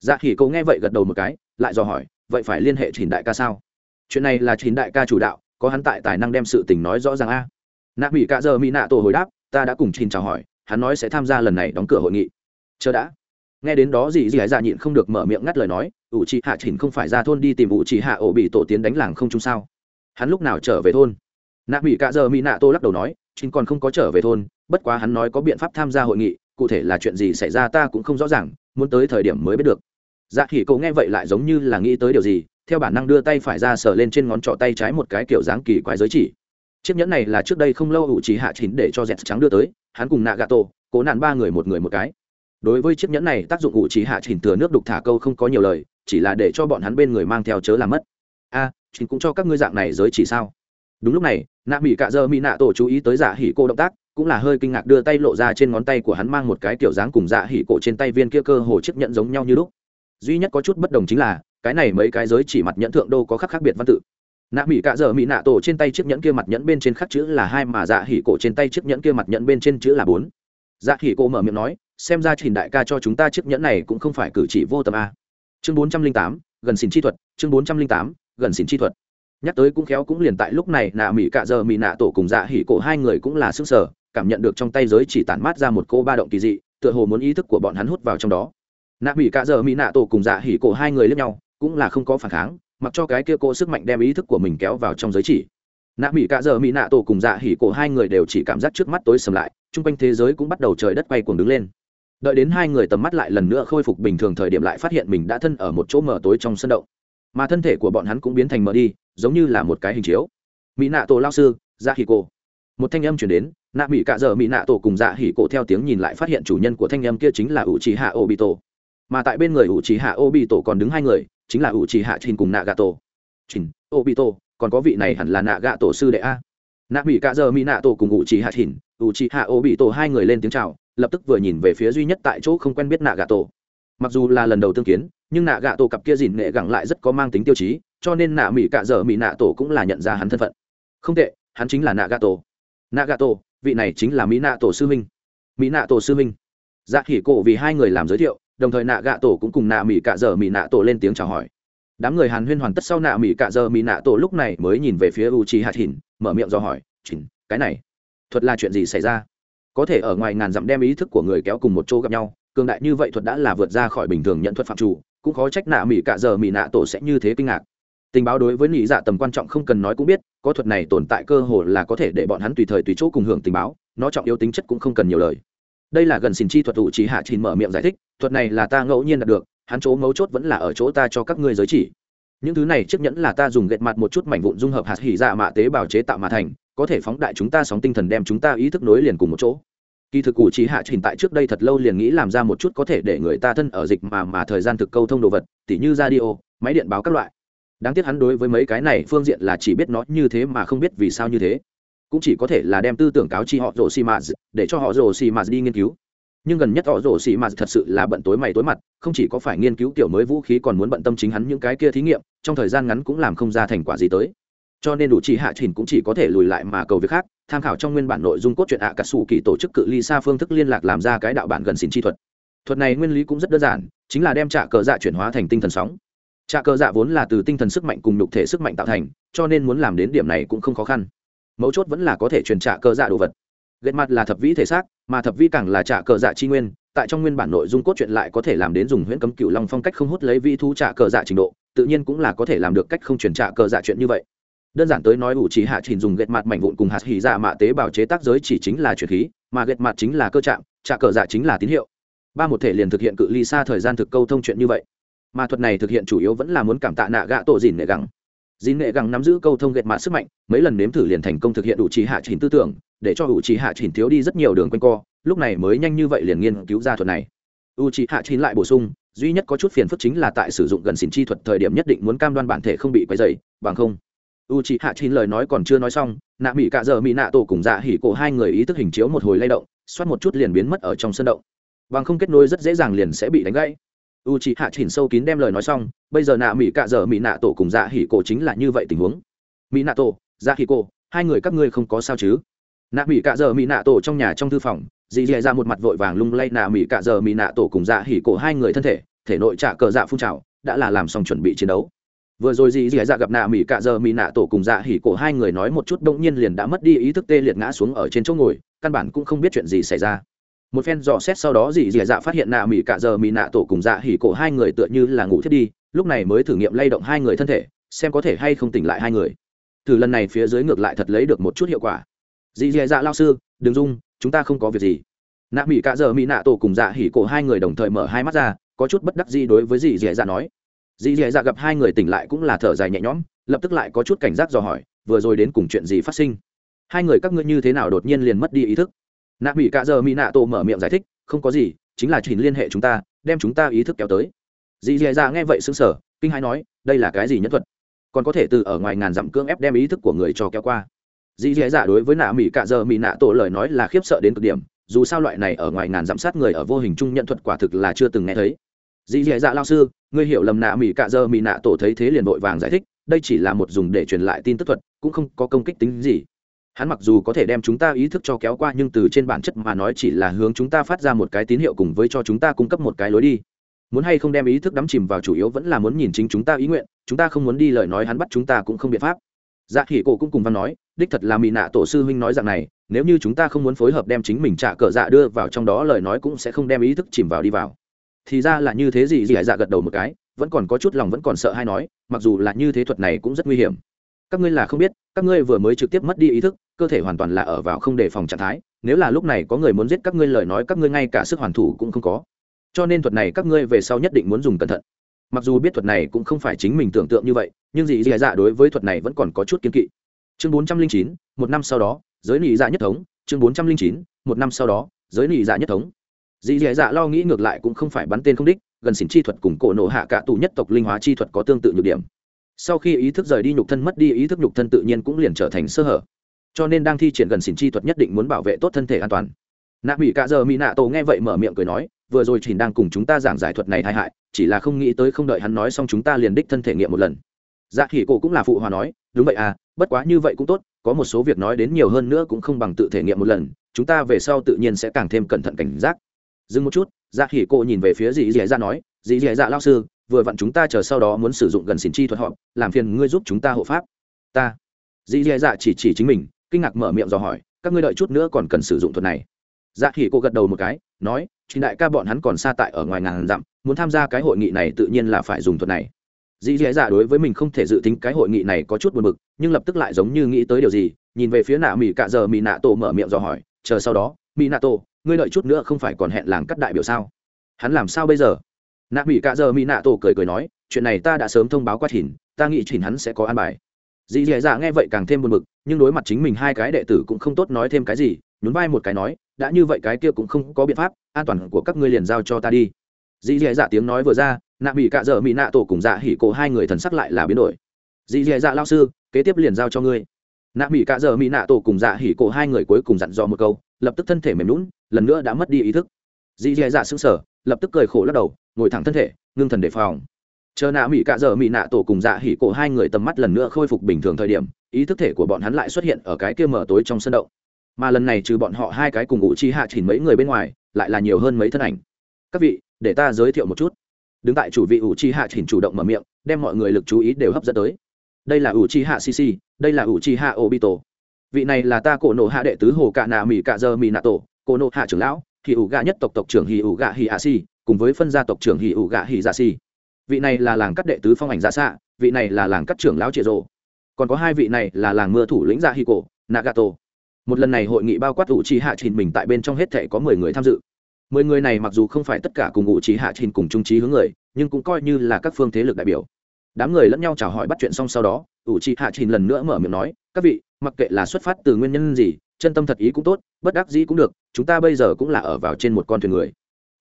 Dạ hỉ cổ nghe vậy gật đầu một cái, lại dò hỏi, vậy phải liên hệ trình đại ca sao? Chuyện này là trình đại ca chủ đạo có hắn tại tài năng đem sự tình nói rõ ràng a. Nạ mỹ cạ giờ mỹ nạ tổ hồi đáp, ta đã cùng trình chào hỏi, hắn nói sẽ tham gia lần này đóng cửa hội nghị. Chờ đã. Nghe đến đó gì gì dạ nhịn không được mở miệng ngắt lời nói, ủ chị hạ chỉnh không phải ra thôn đi tìm ủ chị hạ ổ bị tổ tiến đánh làng không chung sao? Hắn lúc nào trở về thôn? Nạ mỹ cạ giờ mỹ nạ tô lắc đầu nói chính còn không có trở về thôn, bất quá hắn nói có biện pháp tham gia hội nghị, cụ thể là chuyện gì xảy ra ta cũng không rõ ràng, muốn tới thời điểm mới biết được. Dạ khỉ cậu nghe vậy lại giống như là nghĩ tới điều gì theo bản năng đưa tay phải ra sờ lên trên ngón trỏ tay trái một cái kiểu dáng kỳ quái giới chỉ. Chiếc nhẫn này là trước đây không lâu ủ chỉ hạ chín để cho dẹt trắng đưa tới hắn cùng nạ gà tổ cố nạn ba người một người một cái. Đối với chiếc nhẫn này tác dụng ủ chỉ hạ chỉnh thừa nước đục thả câu không có nhiều lời chỉ là để cho bọn hắn bên người mang theo chớ làm mất. A à, cũng cho các ngươi dạng này giới chỉ sao? Đúng lúc này nạ mỹ cạ dơ mỹ nạ tổ chú ý tới dạ hỉ cô động tác cũng là hơi kinh ngạc đưa tay lộ ra trên ngón tay của hắn mang một cái kiểu dáng cùng dạ hỉ cổ trên tay viên kia cơ hồ chiếc nhẫn giống nhau như lúc. Duy nhất có chút bất đồng chính là cái này mấy cái giới chỉ mặt nhẫn thượng đô có khắc khác biệt văn tự. Nạ mỹ cạ dở mỹ nạ tổ trên tay chiếc nhẫn kia mặt nhẫn bên trên khắc chữ là hai mà dạ hỉ cổ trên tay chiếc nhẫn kia mặt nhẫn bên trên chữ là bốn. Dạ hỉ cổ mở miệng nói, xem ra trình đại ca cho chúng ta chiếc nhẫn này cũng không phải cử chỉ vô tâm a. Chương bốn trăm linh tám, gần xin chi thuật, chương bốn trăm linh tám, gần xin chi thuật. Nhắc tới cũng khéo cũng liền tại lúc này, nạ mỹ cạ giờ mỹ nạ tổ cùng dạ hỉ cổ hai người cũng là sức sở cảm nhận được trong tay giới chỉ tản mát ra một cô ba động kỳ dị, tựa hồ muốn ý thức của bọn hắn hút vào trong đó. Nạ mỹ cạ giờ mỹ nạ tổ cùng dạ hỉ cổ hai người lướt nhau cũng là không có phản kháng, mặc cho cái kia cô sức mạnh đem ý thức của mình kéo vào trong giới chỉ. Nạ mỹ cạ giờ mỹ nạ tổ cùng dạ hỉ cổ hai người đều chỉ cảm giác trước mắt tối sầm lại, chung quanh thế giới cũng bắt đầu trời đất quay cuồng đứng lên. Đợi đến hai người tầm mắt lại lần nữa khôi phục bình thường thời điểm lại phát hiện mình đã thân ở một chỗ mở tối trong sân động. Mà thân thể của bọn hắn cũng biến thành mở đi, giống như là một cái hình chiếu. Mỹ nạ tổ lao sư dạ hỉ cổ. Một thanh âm chuyển đến, nạ mỹ cạ dợ mỹ nạ tổ cùng dạ hỉ cổ theo tiếng nhìn lại phát hiện chủ nhân của thanh âm kia chính là ủ trì hạ ô bị tổ mà tại bên người ủ trì hạ ô bị tổ còn đứng hai người, chính là ủ trì hạ trình cùng nạ gà tổ trình ô bị tổ còn có vị này hẳn là nạ gà tổ sư đệ a. Nạ mỹ cạ giờ mỹ nạ tổ cùng ủ trì hạ trình ủ trì hạ ô bị tổ hai người lên tiếng chào, lập tức vừa nhìn về phía duy nhất tại chỗ không quen biết nạ gà tổ mặc dù là lần đầu tương kiến, nhưng nạ gà tổ cặp kia dìn nghệ gẳng lại rất có mang tính tiêu chí, cho nên nạ mỹ cạ giờ mỹ nạ tổ cũng là nhận ra hắn thân phận. Không tệ, hắn chính là nạ gà tổ nạ gà tổ vị này chính là mỹ nạ tổ sư minh mỹ nạ tổ sư minh dạ khỉ cổ vì hai người làm giới thiệu đồng thời nạ gạ tổ cũng cùng nạ mỹ cạ dở mỹ nạ tổ lên tiếng chào hỏi. Đám người hàn huyên hoàn tất sau nạ mỹ cạ dở mỹ nạ tổ lúc này mới nhìn về phía u trí hạt hìn mở miệng do hỏi, chỉnh, cái này, thuật là chuyện gì xảy ra? Có thể ở ngoài ngàn dặm đem ý thức của người kéo cùng một chỗ gặp nhau, cường đại như vậy thuật đã là vượt ra khỏi bình thường nhận thuật phạm chủ, cũng khó trách nạ mỹ cả giờ mỹ nạ tổ sẽ như thế kinh ngạc. Tình báo đối với nị dạ tầm quan trọng không cần nói cũng biết, có thuật này tồn tại cơ hội là có thể để bọn hắn tùy thời tùy chỗ cùng hưởng tình báo, nó trọng yếu tính chất cũng không cần nhiều lời đây là gần xin chi thuật tụ chỉ hạ chỉ mở miệng giải thích, thuật này là ta ngẫu nhiên đạt được, hắn chỗ mấu chốt vẫn là ở chỗ ta cho các ngươi giới chỉ. Những thứ này chiếc nhẫn là ta dùng gẹt mặt một chút mảnh vụn dung hợp hạt hỉ dạ mạ tế bào chế tạo mà thành, có thể phóng đại chúng ta sóng tinh thần đem chúng ta ý thức nối liền cùng một chỗ. Kỳ thực cụ chỉ hạ trình tại trước đây thật lâu liền nghĩ làm ra một chút có thể để người ta thân ở dịch mà mà thời gian thực câu thông đồ vật, tỉ như radio, máy điện báo các loại. Đáng tiếc hắn đối với mấy cái này phương diện là chỉ biết nó như thế mà không biết vì sao như thế cũng chỉ có thể là đem tư tưởng cáo chi họ rổ xì mạt để cho họ rổ xì mạt đi nghiên cứu. Nhưng gần nhất họ rổ xì mạt thật sự là bận tối mày tối mặt, không chỉ có phải nghiên cứu kiểu mới vũ khí còn muốn bận tâm chính hắn những cái kia thí nghiệm, trong thời gian ngắn cũng làm không ra thành quả gì tới. Cho nên đủ chỉ hạ trình cũng chỉ có thể lùi lại mà cầu việc khác, tham khảo trong nguyên bản nội dung cốt truyện ạ à sủ kỳ tổ chức cự ly xa phương thức liên lạc làm ra cái đạo bản gần xin chi thuật. Thuật này nguyên lý cũng rất đơn giản, chính là đem trả cờ dạ chuyển hóa thành tinh thần sóng. Trả cờ dạ vốn là từ tinh thần sức mạnh cùng nhục thể sức mạnh tạo thành, cho nên muốn làm đến điểm này cũng không khó khăn mấu chốt vẫn là có thể truyền trả cơ dạ đồ vật. Ghét mặt là thập vĩ thể xác, mà thập vĩ càng là trả cờ dạ chi nguyên, tại trong nguyên bản nội dung cốt truyện lại có thể làm đến dùng huyễn cấm cựu long phong cách không hút lấy vĩ thu trả cờ dạ trình độ, tự nhiên cũng là có thể làm được cách không truyền trả cờ dạ chuyện như vậy. Đơn giản tới nói ủ trí hạ trình dùng ghét mặt mảnh vụn cùng hạt hỉ dạ mạ tế bào chế tác giới chỉ chính là truyền khí, mà ghét mặt chính là cơ trạng, trả cờ dạ chính là tín hiệu. Ba một thể liền thực hiện cự ly xa thời gian thực câu thông chuyện như vậy. Mà thuật này thực hiện chủ yếu vẫn là muốn cảm tạ nạ gạ tổ dìn nệ gẳng. Dĩ nghệ gẳng nắm giữ câu thông gẹt mặt sức mạnh, mấy lần nếm thử liền thành công thực hiện đủ trì hạ chỉnh tư tưởng, để cho ủ trì hạ chỉnh thiếu đi rất nhiều đường quanh co, lúc này mới nhanh như vậy liền nghiên cứu ra thuật này. U trì hạ chỉnh lại bổ sung, duy nhất có chút phiền phức chính là tại sử dụng gần xỉn chi thuật thời điểm nhất định muốn cam đoan bản thể không bị quấy dày bằng không. U trì hạ chỉnh lời nói còn chưa nói xong, nạ mỹ cạ giờ mỹ nạ tổ cùng dạ hỉ cổ hai người ý thức hình chiếu một hồi lay động, xoát một chút liền biến mất ở trong sân động. Bằng không kết nối rất dễ dàng liền sẽ bị đánh gãy u c h ị hạ chỉnh sâu kín đem lời nói xong, bây giờ nạ mỹ cạ dở mỹ nạ tổ cùng dạ hỉ cổ chính là như vậy tình huống. Mỹ nạ tổ dạ hỉ cổ, hai người các ngươi không có sao chứ? Nạ mỹ cạ dở mỹ nạ tổ trong nhà trong thư phòng, dì dì ra một mặt vội vàng lung lay nạ mỹ cạ dở mỹ nạ tổ cùng dạ hỉ cổ hai người thân thể thể nội trả cờ dạ phun trào, đã là làm xong chuẩn bị chiến đấu. Vừa rồi dì dì dạ gặp nạ mỹ cạ dở mỹ nạ tổ cùng dạ hỉ cổ hai người nói một chút đông nhiên liền đã mất đi ý thức tê liệt ngã xuống ở trên chỗ ngồi, căn bản cũng không biết chuyện gì xảy ra một phen dò xét sau đó dì dì dạ phát hiện nạ mỹ cạ giờ mỹ nạ tổ cùng dạ hỉ cổ hai người tựa như là ngủ thiết đi, lúc này mới thử nghiệm lay động hai người thân thể, xem có thể hay không tỉnh lại hai người. Từ lần này phía dưới ngược lại thật lấy được một chút hiệu quả. Dì dì dạ lao sư, đừng dung chúng ta không có việc gì. Nạ mỹ cạ giờ mỹ nạ tổ cùng dạ hỉ cổ hai người đồng thời mở hai mắt ra, có chút bất đắc gì đối với dì dì dạ nói. Dì dì dạ gặp hai người tỉnh lại cũng là thở dài nhẹ nhõm, lập tức lại có chút cảnh giác dò hỏi, vừa rồi đến cùng chuyện gì phát sinh? Hai người các ngươi như thế nào đột nhiên liền mất đi ý thức? Nạ mỹ cạ giờ mỹ nạ tổ mở miệng giải thích, không có gì, chính là trình liên hệ chúng ta, đem chúng ta ý thức kéo tới. Dì dì dạ nghe vậy xứng sở kinh hai nói, đây là cái gì nhất thuật? Còn có thể từ ở ngoài ngàn dặm cưỡng ép đem ý thức của người cho kéo qua. Dì dì dạ đối với nạ mỹ cạ giờ mỹ nạ tổ lời nói là khiếp sợ đến cực điểm, dù sao loại này ở ngoài ngàn dặm sát người ở vô hình chung nhận thuật quả thực là chưa từng nghe thấy. Dì dì dạ lao sư, ngươi hiểu lầm nạ mỹ cạ dơ mỹ nạ tổ thấy thế liền vội vàng giải thích, đây chỉ là một dùng để truyền lại tin tức thuật, cũng không có công kích tính gì hắn mặc dù có thể đem chúng ta ý thức cho kéo qua nhưng từ trên bản chất mà nói chỉ là hướng chúng ta phát ra một cái tín hiệu cùng với cho chúng ta cung cấp một cái lối đi. Muốn hay không đem ý thức đắm chìm vào chủ yếu vẫn là muốn nhìn chính chúng ta ý nguyện, chúng ta không muốn đi lời nói hắn bắt chúng ta cũng không biện pháp. Dạ khỉ cổ cũng cùng văn nói, đích thật là mỹ nạ tổ sư huynh nói rằng này, nếu như chúng ta không muốn phối hợp đem chính mình trả cờ dạ đưa vào trong đó lời nói cũng sẽ không đem ý thức chìm vào đi vào. Thì ra là như thế gì gì hải dạ gật đầu một cái, vẫn còn có chút lòng vẫn còn sợ hay nói, mặc dù là như thế thuật này cũng rất nguy hiểm. Các ngươi là không biết, các ngươi vừa mới trực tiếp mất đi ý thức cơ thể hoàn toàn là ở vào không đề phòng trạng thái, nếu là lúc này có người muốn giết các ngươi lời nói các ngươi ngay cả sức hoàn thủ cũng không có. Cho nên thuật này các ngươi về sau nhất định muốn dùng cẩn thận. Mặc dù biết thuật này cũng không phải chính mình tưởng tượng như vậy, nhưng dị dị dạ đối với thuật này vẫn còn có chút kiên kỵ. Chương bốn trăm linh chín, một năm sau đó, giới nị dạ nhất thống. Chương bốn trăm linh chín, một năm sau đó, giới nị dạ nhất thống. Dị dị dạ lo nghĩ ngược lại cũng không phải bắn tên không đích, gần xỉn chi thuật cùng cổ nổ hạ cả tù nhất tộc linh hóa chi thuật có tương tự nhược điểm. Sau khi ý thức rời đi nhục thân mất đi, ý thức nhục thân tự nhiên cũng liền trở thành sơ hở cho nên đang thi triển gần xỉn chi thuật nhất định muốn bảo vệ tốt thân thể an toàn. Nạ mỹ cả giờ mỹ nạ tổ nghe vậy mở miệng cười nói, vừa rồi chỉ đang cùng chúng ta giảng giải thuật này tai hại, chỉ là không nghĩ tới không đợi hắn nói xong chúng ta liền đích thân thể nghiệm một lần. Dạ khỉ cổ cũng là phụ hòa nói, đúng vậy à bất quá như vậy cũng tốt, có một số việc nói đến nhiều hơn nữa cũng không bằng tự thể nghiệm một lần, chúng ta về sau tự nhiên sẽ càng thêm cẩn thận cảnh giác. Dừng một chút dạ khỉ cô nhìn về phía dì dì dạ nói, dì dì dạ lao sư, vừa vặn chúng ta chờ sau đó muốn sử dụng gần xỉn chi thuật họ làm phiền ngươi giúp chúng ta hộ pháp. Ta. Dì dì dạ chỉ chỉ chính mình kinh ngạc mở miệng dò hỏi, các ngươi đợi chút nữa còn cần sử dụng thuật này. Dạ khỉ cô gật đầu một cái, nói, chính đại ca bọn hắn còn xa tại ở ngoài ngàn dặm, muốn tham gia cái hội nghị này tự nhiên là phải dùng thuật này. Dĩ dì dạ đối với mình không thể dự tính cái hội nghị này có chút buồn bực, nhưng lập tức lại giống như nghĩ tới điều gì, nhìn về phía nạ mỹ cạ giờ mỹ nạ tổ mở miệng dò hỏi, chờ sau đó mỹ nạ tổ, ngươi đợi chút nữa không phải còn hẹn làng cắt đại biểu sao? Hắn làm sao bây giờ? Nạ mỹ cạ giờ mỹ nạ tổ cười cười nói, chuyện này ta đã sớm thông báo qua thìn ta nghĩ thìn hắn sẽ có an bài dì dì dạ nghe vậy càng thêm buồn bực, nhưng đối mặt chính mình hai cái đệ tử cũng không tốt nói thêm cái gì, nhún vai một cái nói, đã như vậy cái kia cũng không có biện pháp, an toàn của các ngươi liền giao cho ta đi. Dì dì dạ tiếng nói vừa ra, nạ mỹ cạ dợ mỹ nạ tổ cùng dạ hỉ cổ hai người thần sắc lại là biến đổi. Dì dì dạ lao sư, kế tiếp liền giao cho ngươi. Nạ mỹ cạ dợ mỹ nạ tổ cùng dạ hỉ cổ hai người cuối cùng dặn dò một câu, lập tức thân thể mềm lún lần nữa đã mất đi ý thức. Dì dì dạ xứng sở lập tức cười khổ lắc đầu, ngồi thẳng thân thể, ngưng thần đề phòng chờ nạ mỹ cạ dở mỹ nạ tổ cùng dạ hỉ cổ hai người tầm mắt lần nữa khôi phục bình thường thời điểm, ý thức thể của bọn hắn lại xuất hiện ở cái kia mở tối trong sân động. Mà lần này trừ bọn họ hai cái cùng ngụ chi hạ chỉnh mấy người bên ngoài, lại là nhiều hơn mấy thân ảnh. Các vị, để ta giới thiệu một chút. Đứng tại chủ vị ủ chi hạ chỉnh chủ động mở miệng, đem mọi người lực chú ý đều hấp dẫn tới. Đây là ủ chi hạ sisi, đây là ủ chi hạ obito. Vị này là ta cổ nộ hạ đệ tứ hồ cạ nạ mỹ cạ dơ mỹ nạ tổ, cổ nộ hạ trưởng lão, hì ủ gạ nhất tộc tộc trưởng hì ủ gạ hì a si, cùng với phân gia tộc trưởng hì ủ gạ hì dạ si vị này là làng cắt đệ tứ phong ảnh dạ xạ, vị này là làng cắt trưởng lão trịa rộ còn có hai vị này là làng mưa thủ lĩnh dạ hi cổ nagato. Một lần này hội nghị bao quát ủ trì hạ trình mình tại bên trong hết thể có mười người tham dự. Mười người này mặc dù không phải tất cả cùng ủ trì hạ trình cùng trung trí hướng người, nhưng cũng coi như là các phương thế lực đại biểu. Đám người lẫn nhau chào hỏi bắt chuyện xong sau đó ủ trì hạ trình lần nữa mở miệng nói, các vị, mặc kệ là xuất phát từ nguyên nhân gì, chân tâm thật ý cũng tốt, bất đắc dĩ cũng được, chúng ta bây giờ cũng là ở vào trên một con thuyền người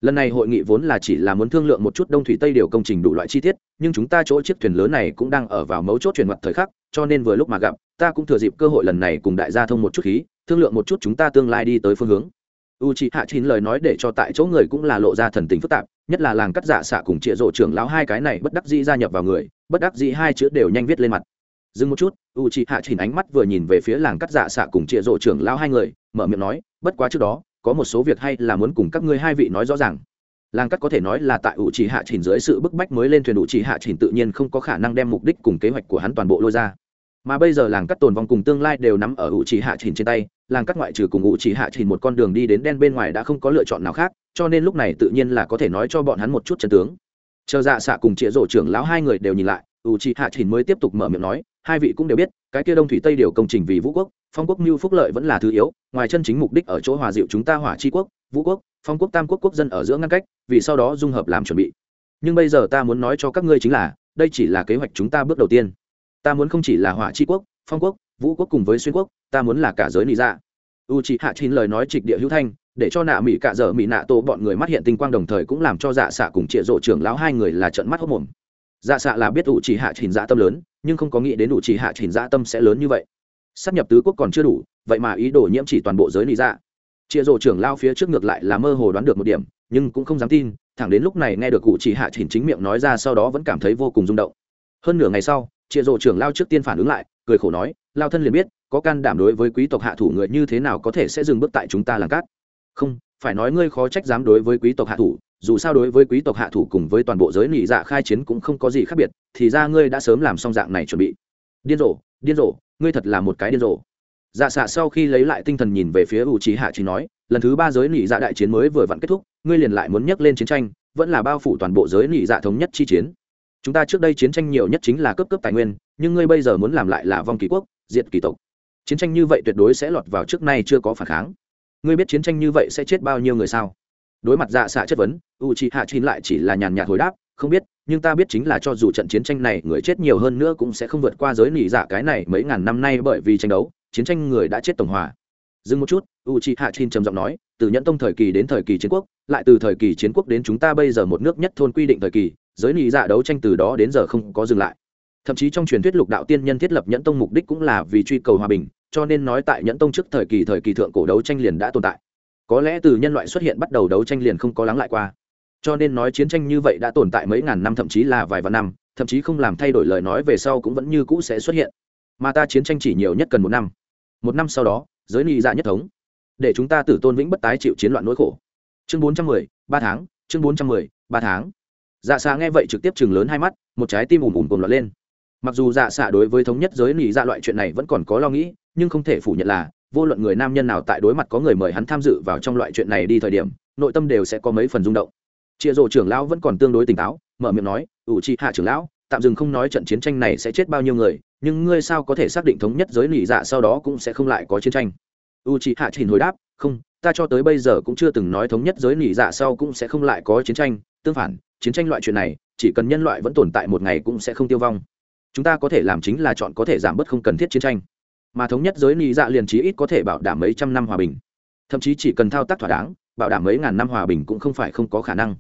lần này hội nghị vốn là chỉ là muốn thương lượng một chút đông thủy tây điều công trình đủ loại chi tiết, nhưng chúng ta chỗ chiếc thuyền lớn này cũng đang ở vào mấu chốt chuyển mặt thời khắc, cho nên vừa lúc mà gặp, ta cũng thừa dịp cơ hội lần này cùng đại gia thông một chút khí, thương lượng một chút chúng ta tương lai đi tới phương hướng. U c h ị hạ chín lời nói để cho tại chỗ người cũng là lộ ra thần tình phức tạp, nhất là làng cắt giả xạ cùng trịa rộ trưởng lão hai cái này bất đắc dĩ gia nhập vào người, bất đắc dĩ hai chữ đều nhanh viết lên mặt. Dừng một chút u c h ị hạ chín ánh mắt vừa nhìn về phía làng cắt giả xạ cùng trịa rộ trưởng lão hai người, mở miệng nói, bất quá trước đó có một số việc hay là muốn cùng các ngươi hai vị nói rõ ràng. Làng cắt có thể nói là tại u trì hạ chỉnh dưới sự bức bách mới lên thuyền u trì hạ chỉnh tự nhiên không có khả năng đem mục đích cùng kế hoạch của hắn toàn bộ lôi ra. Mà bây giờ làng cắt tồn vong cùng tương lai đều nắm ở ủ trì hạ chỉnh trên tay, làng cắt ngoại trừ cùng ủ trì hạ chỉnh một con đường đi đến đen bên ngoài đã không có lựa chọn nào khác, cho nên lúc này tự nhiên là có thể nói cho bọn hắn một chút chân tướng. Chờ dạ xạ cùng chĩa rổ trưởng lão hai người đều nhìn lại, ủ trì hạ chỉnh mới tiếp tục mở miệng nói hai vị cũng đều biết, cái kia đông thủy tây điều công trình vì vũ quốc, phong quốc mưu phúc lợi vẫn là thứ yếu, ngoài chân chính mục đích ở chỗ hòa dịu chúng ta hỏa chi quốc, vũ quốc, phong quốc, tam quốc quốc dân ở giữa ngăn cách, vì sau đó dung hợp làm chuẩn bị. Nhưng bây giờ ta muốn nói cho các ngươi chính là, đây chỉ là kế hoạch chúng ta bước đầu tiên. Ta muốn không chỉ là hỏa c quốc, phong quốc, vũ quốc cùng với xuyên quốc, ta muốn là cả giới nị dạ. U c h ị hạ chín lời nói trịch địa hữu thanh, để cho nạ mỹ cạ dở mỹ nạ tổ bọn người mắt hiện tinh quang đồng thời cũng làm cho dạ xạ cùng trịa rộ trưởng lão hai người là trận mắt hốc mồm. Dạ xạ là biết u c h ị hạ chín dạ tâm lớn nhưng không có nghĩ đến đủ chỉ hạ chín dạ tâm sẽ lớn như vậy. Sắp nhập tứ quốc còn chưa đủ, vậy mà ý đồ nhiễm chỉ toàn bộ giới lý dạ. Trịa rổ trưởng lao phía trước ngược lại là mơ hồ đoán được một điểm, nhưng cũng không dám tin, thẳng đến lúc này nghe được cụ chỉ hạ chỉnh chính miệng nói ra sau đó vẫn cảm thấy vô cùng rung động. Hơn nửa ngày sau, chịa rổ trưởng lao trước tiên phản ứng lại, cười khổ nói, lao thân liền biết, có can đảm đối với quý tộc hạ thủ người như thế nào có thể sẽ dừng bước tại chúng ta làm cát. Không, phải nói ngươi khó trách dám đối với quý tộc hạ thủ dù sao đối với quý tộc hạ thủ cùng với toàn bộ giới nị dạ khai chiến cũng không có gì khác biệt, thì ra ngươi đã sớm làm xong dạng này chuẩn bị. Điên rồ điên rồ, ngươi thật là một cái điên rồ. Dạ xạ sau khi lấy lại tinh thần nhìn về phía u trí hạ chỉ nói, lần thứ ba giới nị dạ đại chiến mới vừa vặn kết thúc, ngươi liền lại muốn nhắc lên chiến tranh, vẫn là bao phủ toàn bộ giới nị dạ thống nhất chi chiến. Chúng ta trước đây chiến tranh nhiều nhất chính là cấp cấp tài nguyên, nhưng ngươi bây giờ muốn làm lại là vong kỳ quốc, diệt kỳ tộc. Chiến tranh như vậy tuyệt đối sẽ lọt vào trước nay chưa có phản kháng. Ngươi biết chiến tranh như vậy sẽ chết bao nhiêu người sao? Đối mặt dạ xạ chất vấn u c h i hạ chín lại chỉ là nhàn nhạt hồi đáp, không biết, nhưng ta biết chính là cho dù trận chiến tranh này người chết nhiều hơn nữa cũng sẽ không vượt qua giới nỉ dạ cái này mấy ngàn năm nay bởi vì tranh đấu, chiến tranh người đã chết tổng hòa. Dừng một chút u c h i hạ chín trầm giọng nói, từ nhẫn tông thời kỳ đến thời kỳ chiến quốc, lại từ thời kỳ chiến quốc đến chúng ta bây giờ một nước nhất thôn quy định thời kỳ, giới nỉ dạ đấu tranh từ đó đến giờ không có dừng lại. Thậm chí trong truyền thuyết lục đạo tiên nhân thiết lập nhẫn tông mục đích cũng là vì truy cầu hòa bình, cho nên nói tại nhẫn tông trước thời kỳ thời kỳ thượng cổ đấu tranh liền đã tồn tại có lẽ từ nhân loại xuất hiện bắt đầu đấu tranh liền không có lắng lại qua. Cho nên nói chiến tranh như vậy đã tồn tại mấy ngàn năm, thậm chí là vài vạn năm, thậm chí không làm thay đổi lời nói về sau cũng vẫn như cũ sẽ xuất hiện. Mà ta chiến tranh chỉ nhiều nhất cần một năm. Một năm sau đó, giới nị dạ nhất thống. Để chúng ta tử tôn vĩnh bất tái chịu chiến loạn nỗi khổ. Chương bốn trăm mười, ba tháng, chương bốn trăm mười, ba tháng. Dạ xạ nghe vậy trực tiếp chừng lớn hai mắt, một trái tim ùm ùm cùng lọt lên. Mặc dù dạ xạ đối với thống nhất giới nỉ dạ loại chuyện này vẫn còn có lo nghĩ, nhưng không thể phủ nhận là vô luận người nam nhân nào tại đối mặt có người mời hắn tham dự vào trong loại chuyện này đi thời điểm, nội tâm đều sẽ có mấy phần rung động. Chịa rổ trưởng lão vẫn còn tương đối tỉnh táo, mở miệng nói, ủ trị hạ trưởng lão, tạm dừng không nói trận chiến tranh này sẽ chết bao nhiêu người, nhưng ngươi sao có thể xác định thống nhất giới lì dạ sau đó cũng sẽ không lại có chiến tranh? U chị hạ trình hồi đáp, không, ta cho tới bây giờ cũng chưa từng nói thống nhất giới lì dạ sau cũng sẽ không lại có chiến tranh. Tương phản, chiến tranh loại chuyện này, chỉ cần nhân loại vẫn tồn tại một ngày cũng sẽ không tiêu vong. Chúng ta có thể làm chính là chọn có thể giảm bớt không cần thiết chiến tranh mà thống nhất giới nỉ dạ liền chí ít có thể bảo đảm mấy trăm năm hòa bình. Thậm chí chỉ cần thao tác thỏa đáng, bảo đảm mấy ngàn năm hòa bình cũng không phải không có khả năng.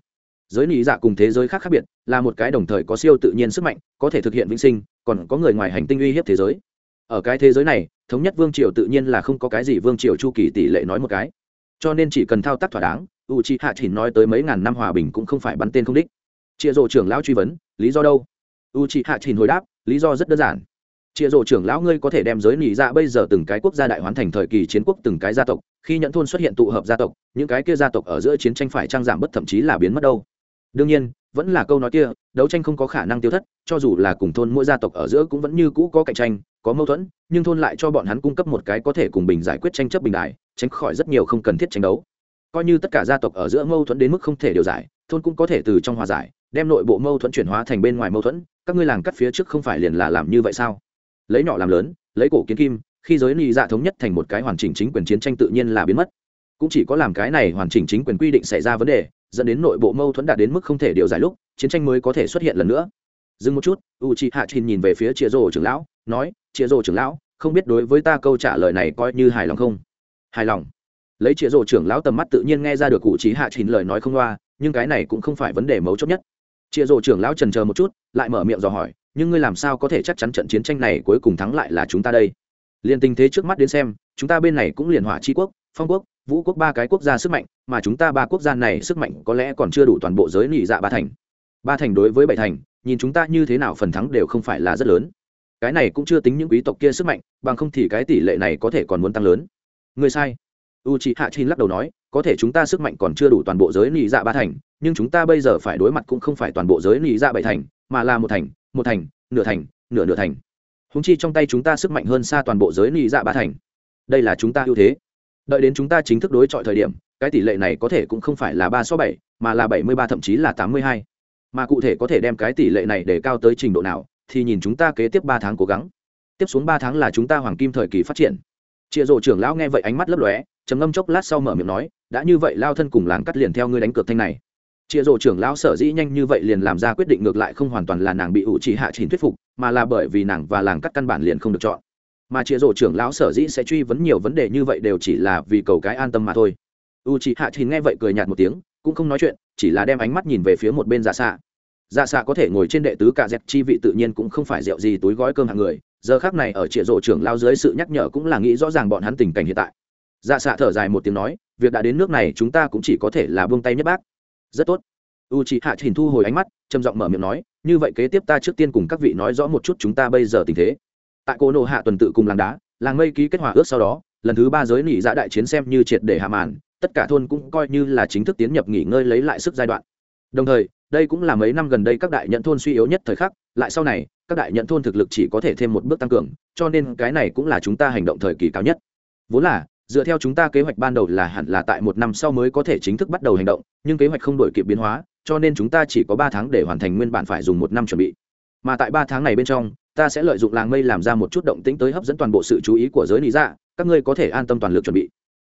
Giới nỉ dạ cùng thế giới khác khác biệt, là một cái đồng thời có siêu tự nhiên sức mạnh, có thể thực hiện vĩnh sinh, còn có người ngoài hành tinh uy hiếp thế giới. Ở cái thế giới này, thống nhất vương triều tự nhiên là không có cái gì vương triều chu kỳ tỷ lệ nói một cái. Cho nên chỉ cần thao tác thỏa đáng u chi hạ chỉ nói tới mấy ngàn năm hòa bình cũng không phải bắn tên không đích. Chia rộ trưởng lão truy vấn, lý do đâu? U chi hạ chỉ hồi đáp, lý do rất đơn giản chia rộ trưởng lão ngươi có thể đem giới nỉ dạ bây giờ từng cái quốc gia đại hoán thành thời kỳ chiến quốc từng cái gia tộc, khi nhận thôn xuất hiện tụ hợp gia tộc, những cái kia gia tộc ở giữa chiến tranh phải trang giảm bất thậm chí là biến mất đâu. Đương nhiên, vẫn là câu nói kia, đấu tranh không có khả năng tiêu thất, cho dù là cùng thôn mỗi gia tộc ở giữa cũng vẫn như cũ có cạnh tranh, có mâu thuẫn, nhưng thôn lại cho bọn hắn cung cấp một cái có thể cùng bình giải quyết tranh chấp bình đại, tránh khỏi rất nhiều không cần thiết tranh đấu. Coi như tất cả gia tộc ở giữa mâu thuẫn đến mức không thể điều giải, thôn cũng có thể từ trong hòa giải, đem nội bộ mâu thuẫn chuyển hóa thành bên ngoài mâu thuẫn, các ngươi làng cắt phía trước không phải liền là làm như vậy sao? Lấy nhỏ làm lớn, lấy cổ kiến kim, khi giới ly dạ thống nhất thành một cái hoàn chỉnh chính quyền chiến tranh tự nhiên là biến mất. Cũng chỉ có làm cái này hoàn chỉnh chính quyền quy định xảy ra vấn đề, dẫn đến nội bộ mâu thuẫn đạt đến mức không thể điều giải lúc, chiến tranh mới có thể xuất hiện lần nữa. Dừng một chút u c h i hạ trình nhìn về phía chia rồ trưởng lão, nói chia rồ trưởng lão, không biết đối với ta câu trả lời này coi như hài lòng không? Hài lòng. Lấy chia rồ trưởng lão tầm mắt tự nhiên nghe ra được cụ trí hạ trình lời nói không loa, nhưng cái này cũng không phải vấn đề mấu chốt nhất. Chia rồ trưởng lão trần chờ một chút, lại mở miệng dò hỏi nhưng ngươi làm sao có thể chắc chắn trận chiến tranh này cuối cùng thắng lại là chúng ta đây? Liền tình thế trước mắt đến xem, chúng ta bên này cũng liền hỏa tri quốc, phong quốc, vũ quốc ba cái quốc gia sức mạnh, mà chúng ta ba quốc gia này sức mạnh có lẽ còn chưa đủ toàn bộ giới nỉ dạ ba thành. Ba thành đối với bảy thành, nhìn chúng ta như thế nào phần thắng đều không phải là rất lớn. Cái này cũng chưa tính những quý tộc kia sức mạnh, bằng không thì cái tỷ lệ này có thể còn muốn tăng lớn. Người sai. U chị hạ chin lắc đầu nói, có thể chúng ta sức mạnh còn chưa đủ toàn bộ giới nỉ dạ ba thành, nhưng chúng ta bây giờ phải đối mặt cũng không phải toàn bộ giới nỉ dạ bảy thành, mà là một thành một thành, nửa thành, nửa nửa thành. Húng chi trong tay chúng ta sức mạnh hơn xa toàn bộ giới nị dạ ba thành. Đây là chúng ta ưu thế. Đợi đến chúng ta chính thức đối chọi thời điểm, cái tỷ lệ này có thể cũng không phải là ba so bảy, mà là bảy mươi ba, thậm chí là tám mươi hai. Mà cụ thể có thể đem cái tỷ lệ này để cao tới trình độ nào, thì nhìn chúng ta kế tiếp ba tháng cố gắng. Tiếp xuống ba tháng là chúng ta hoàng kim thời kỳ phát triển. Chịa rộ trưởng lão nghe vậy ánh mắt lấp lóe, trầm ngâm chốc lát sau mở miệng nói, đã như vậy, lao thân cùng làng cắt liền theo ngươi đánh cược thanh này chịa rổ trưởng lão sở dĩ nhanh như vậy liền làm ra quyết định ngược lại không hoàn toàn là nàng bị ủ chỉ hạ trình thuyết phục, mà là bởi vì nàng và làng cắt căn bản liền không được chọn. Mà chịa rổ trưởng lão sở dĩ sẽ truy vấn nhiều vấn đề như vậy đều chỉ là vì cầu cái an tâm mà thôi. U chị hạ trình nghe vậy cười nhạt một tiếng, cũng không nói chuyện, chỉ là đem ánh mắt nhìn về phía một bên dạ xạ dạ xạ có thể ngồi trên đệ tứ cả dẹp chi vị tự nhiên cũng không phải rượu gì túi gói cơm hàng người, giờ khác này ở trịa rộ trưởng lao dưới sự nhắc nhở cũng là nghĩ rõ ràng bọn hắn tình cảnh hiện tại. Dạ xạ thở dài một tiếng nói, việc đã đến nước này chúng ta cũng chỉ có thể là buông tay nhất bác rất tốt. U chị hạ trình thu hồi ánh mắt, trầm giọng mở miệng nói, như vậy kế tiếp ta trước tiên cùng các vị nói rõ một chút chúng ta bây giờ tình thế. Tại cô nộ hạ tuần tự cùng làng đá, làng mây ký kết hòa ước sau đó, lần thứ ba giới nỉ dạ đại chiến xem như triệt để hạ màn, tất cả thôn cũng coi như là chính thức tiến nhập nghỉ ngơi lấy lại sức giai đoạn. Đồng thời, đây cũng là mấy năm gần đây các đại nhận thôn suy yếu nhất thời khắc, lại sau này, các đại nhận thôn thực lực chỉ có thể thêm một bước tăng cường, cho nên cái này cũng là chúng ta hành động thời kỳ cao nhất. Vốn là dựa theo chúng ta kế hoạch ban đầu là hẳn là tại một năm sau mới có thể chính thức bắt đầu hành động, nhưng kế hoạch không đổi kịp biến hóa, cho nên chúng ta chỉ có ba tháng để hoàn thành nguyên bản phải dùng một năm chuẩn bị. Mà tại ba tháng này bên trong, ta sẽ lợi dụng làng mây làm ra một chút động tĩnh tới hấp dẫn toàn bộ sự chú ý của giới lý dạ các ngươi có thể an tâm toàn lực chuẩn bị.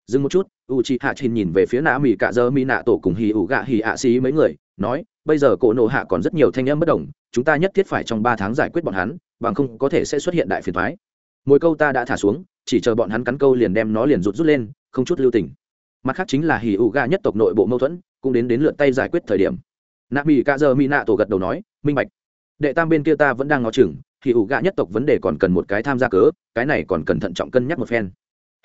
Dừng một chút u c h i hạ trình nhìn về phía nạ mỹ cạ dơ mỹ nạ tổ cùng hì ủ gạ hì ạ xí mấy người, nói, bây giờ cổ nộ hạ còn rất nhiều thanh âm bất đồng, chúng ta nhất thiết phải trong ba tháng giải quyết bọn hắn, bằng không có thể sẽ xuất hiện đại phiền thoái. Mỗi câu ta đã thả xuống chỉ chờ bọn hắn cắn câu liền đem nó liền rụt rút lên, không chút lưu tình. Mặt khác chính là hì ụ gạ nhất tộc nội bộ mâu thuẫn, cũng đến đến lượt tay giải quyết thời điểm. Nạ mỹ cạ giờ mỹ nạ tổ gật đầu nói, minh bạch. Đệ tam bên kia ta vẫn đang ngó chừng hì ụ gạ nhất tộc vấn đề còn cần một cái tham gia cớ, cái này còn cần thận trọng cân nhắc một phen.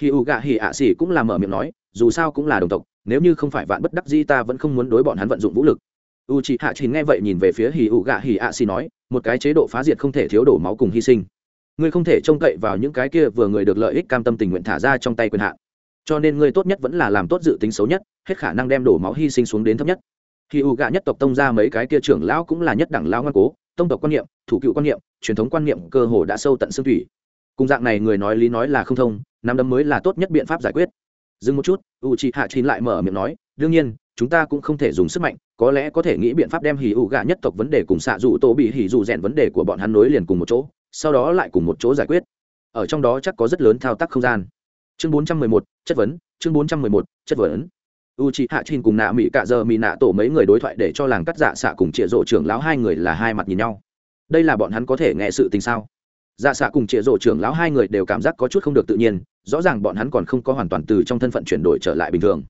Hì ụ gạ hì ạ xỉ cũng là mở miệng nói, dù sao cũng là đồng tộc, nếu như không phải vạn bất đắc di ta vẫn không muốn đối bọn hắn vận dụng vũ lực. U chị hạ chín nghe vậy nhìn về phía hì ụ gạ hì ạ xì nói, một cái chế độ phá diệt không thể thiếu đổ máu cùng hy sinh ngươi không thể trông cậy vào những cái kia vừa người được lợi ích cam tâm tình nguyện thả ra trong tay quyền hạn. Cho nên ngươi tốt nhất vẫn là làm tốt dự tính xấu nhất, hết khả năng đem đổ máu hy sinh xuống đến thấp nhất. Khi u gạ nhất tộc tông ra mấy cái kia trưởng lão cũng là nhất đẳng lão ngoan cố, tông tộc quan niệm, thủ cựu quan niệm, truyền thống quan niệm cơ hồ đã sâu tận xương thủy. Cùng dạng này người nói lý nói là không thông, nắm đấm mới là tốt nhất biện pháp giải quyết. Dừng một chút u chị hạ chín lại mở miệng nói, đương nhiên chúng ta cũng không thể dùng sức mạnh có lẽ có thể nghĩ biện pháp đem hỉ ủ gạ nhất tộc vấn đề cùng xạ dù tổ bị hỉ dù rèn vấn đề của bọn hắn nối liền cùng một chỗ sau đó lại cùng một chỗ giải quyết. Ở trong đó chắc có rất lớn thao tác không gian. Chương 411, chất vấn chương 411, chất vấn u c hạ trinh cùng nạ mỹ cạ giờ mỹ nạ tổ mấy người đối thoại để cho làng cắt dạ xạ cùng trịa rộ trưởng lão hai người là hai mặt nhìn nhau. Đây là bọn hắn có thể nghe sự tình sao? Dạ xạ cùng trịa rộ trưởng lão hai người đều cảm giác có chút không được tự nhiên rõ ràng bọn hắn còn không có hoàn toàn từ trong thân phận chuyển đổi trở lại bình thường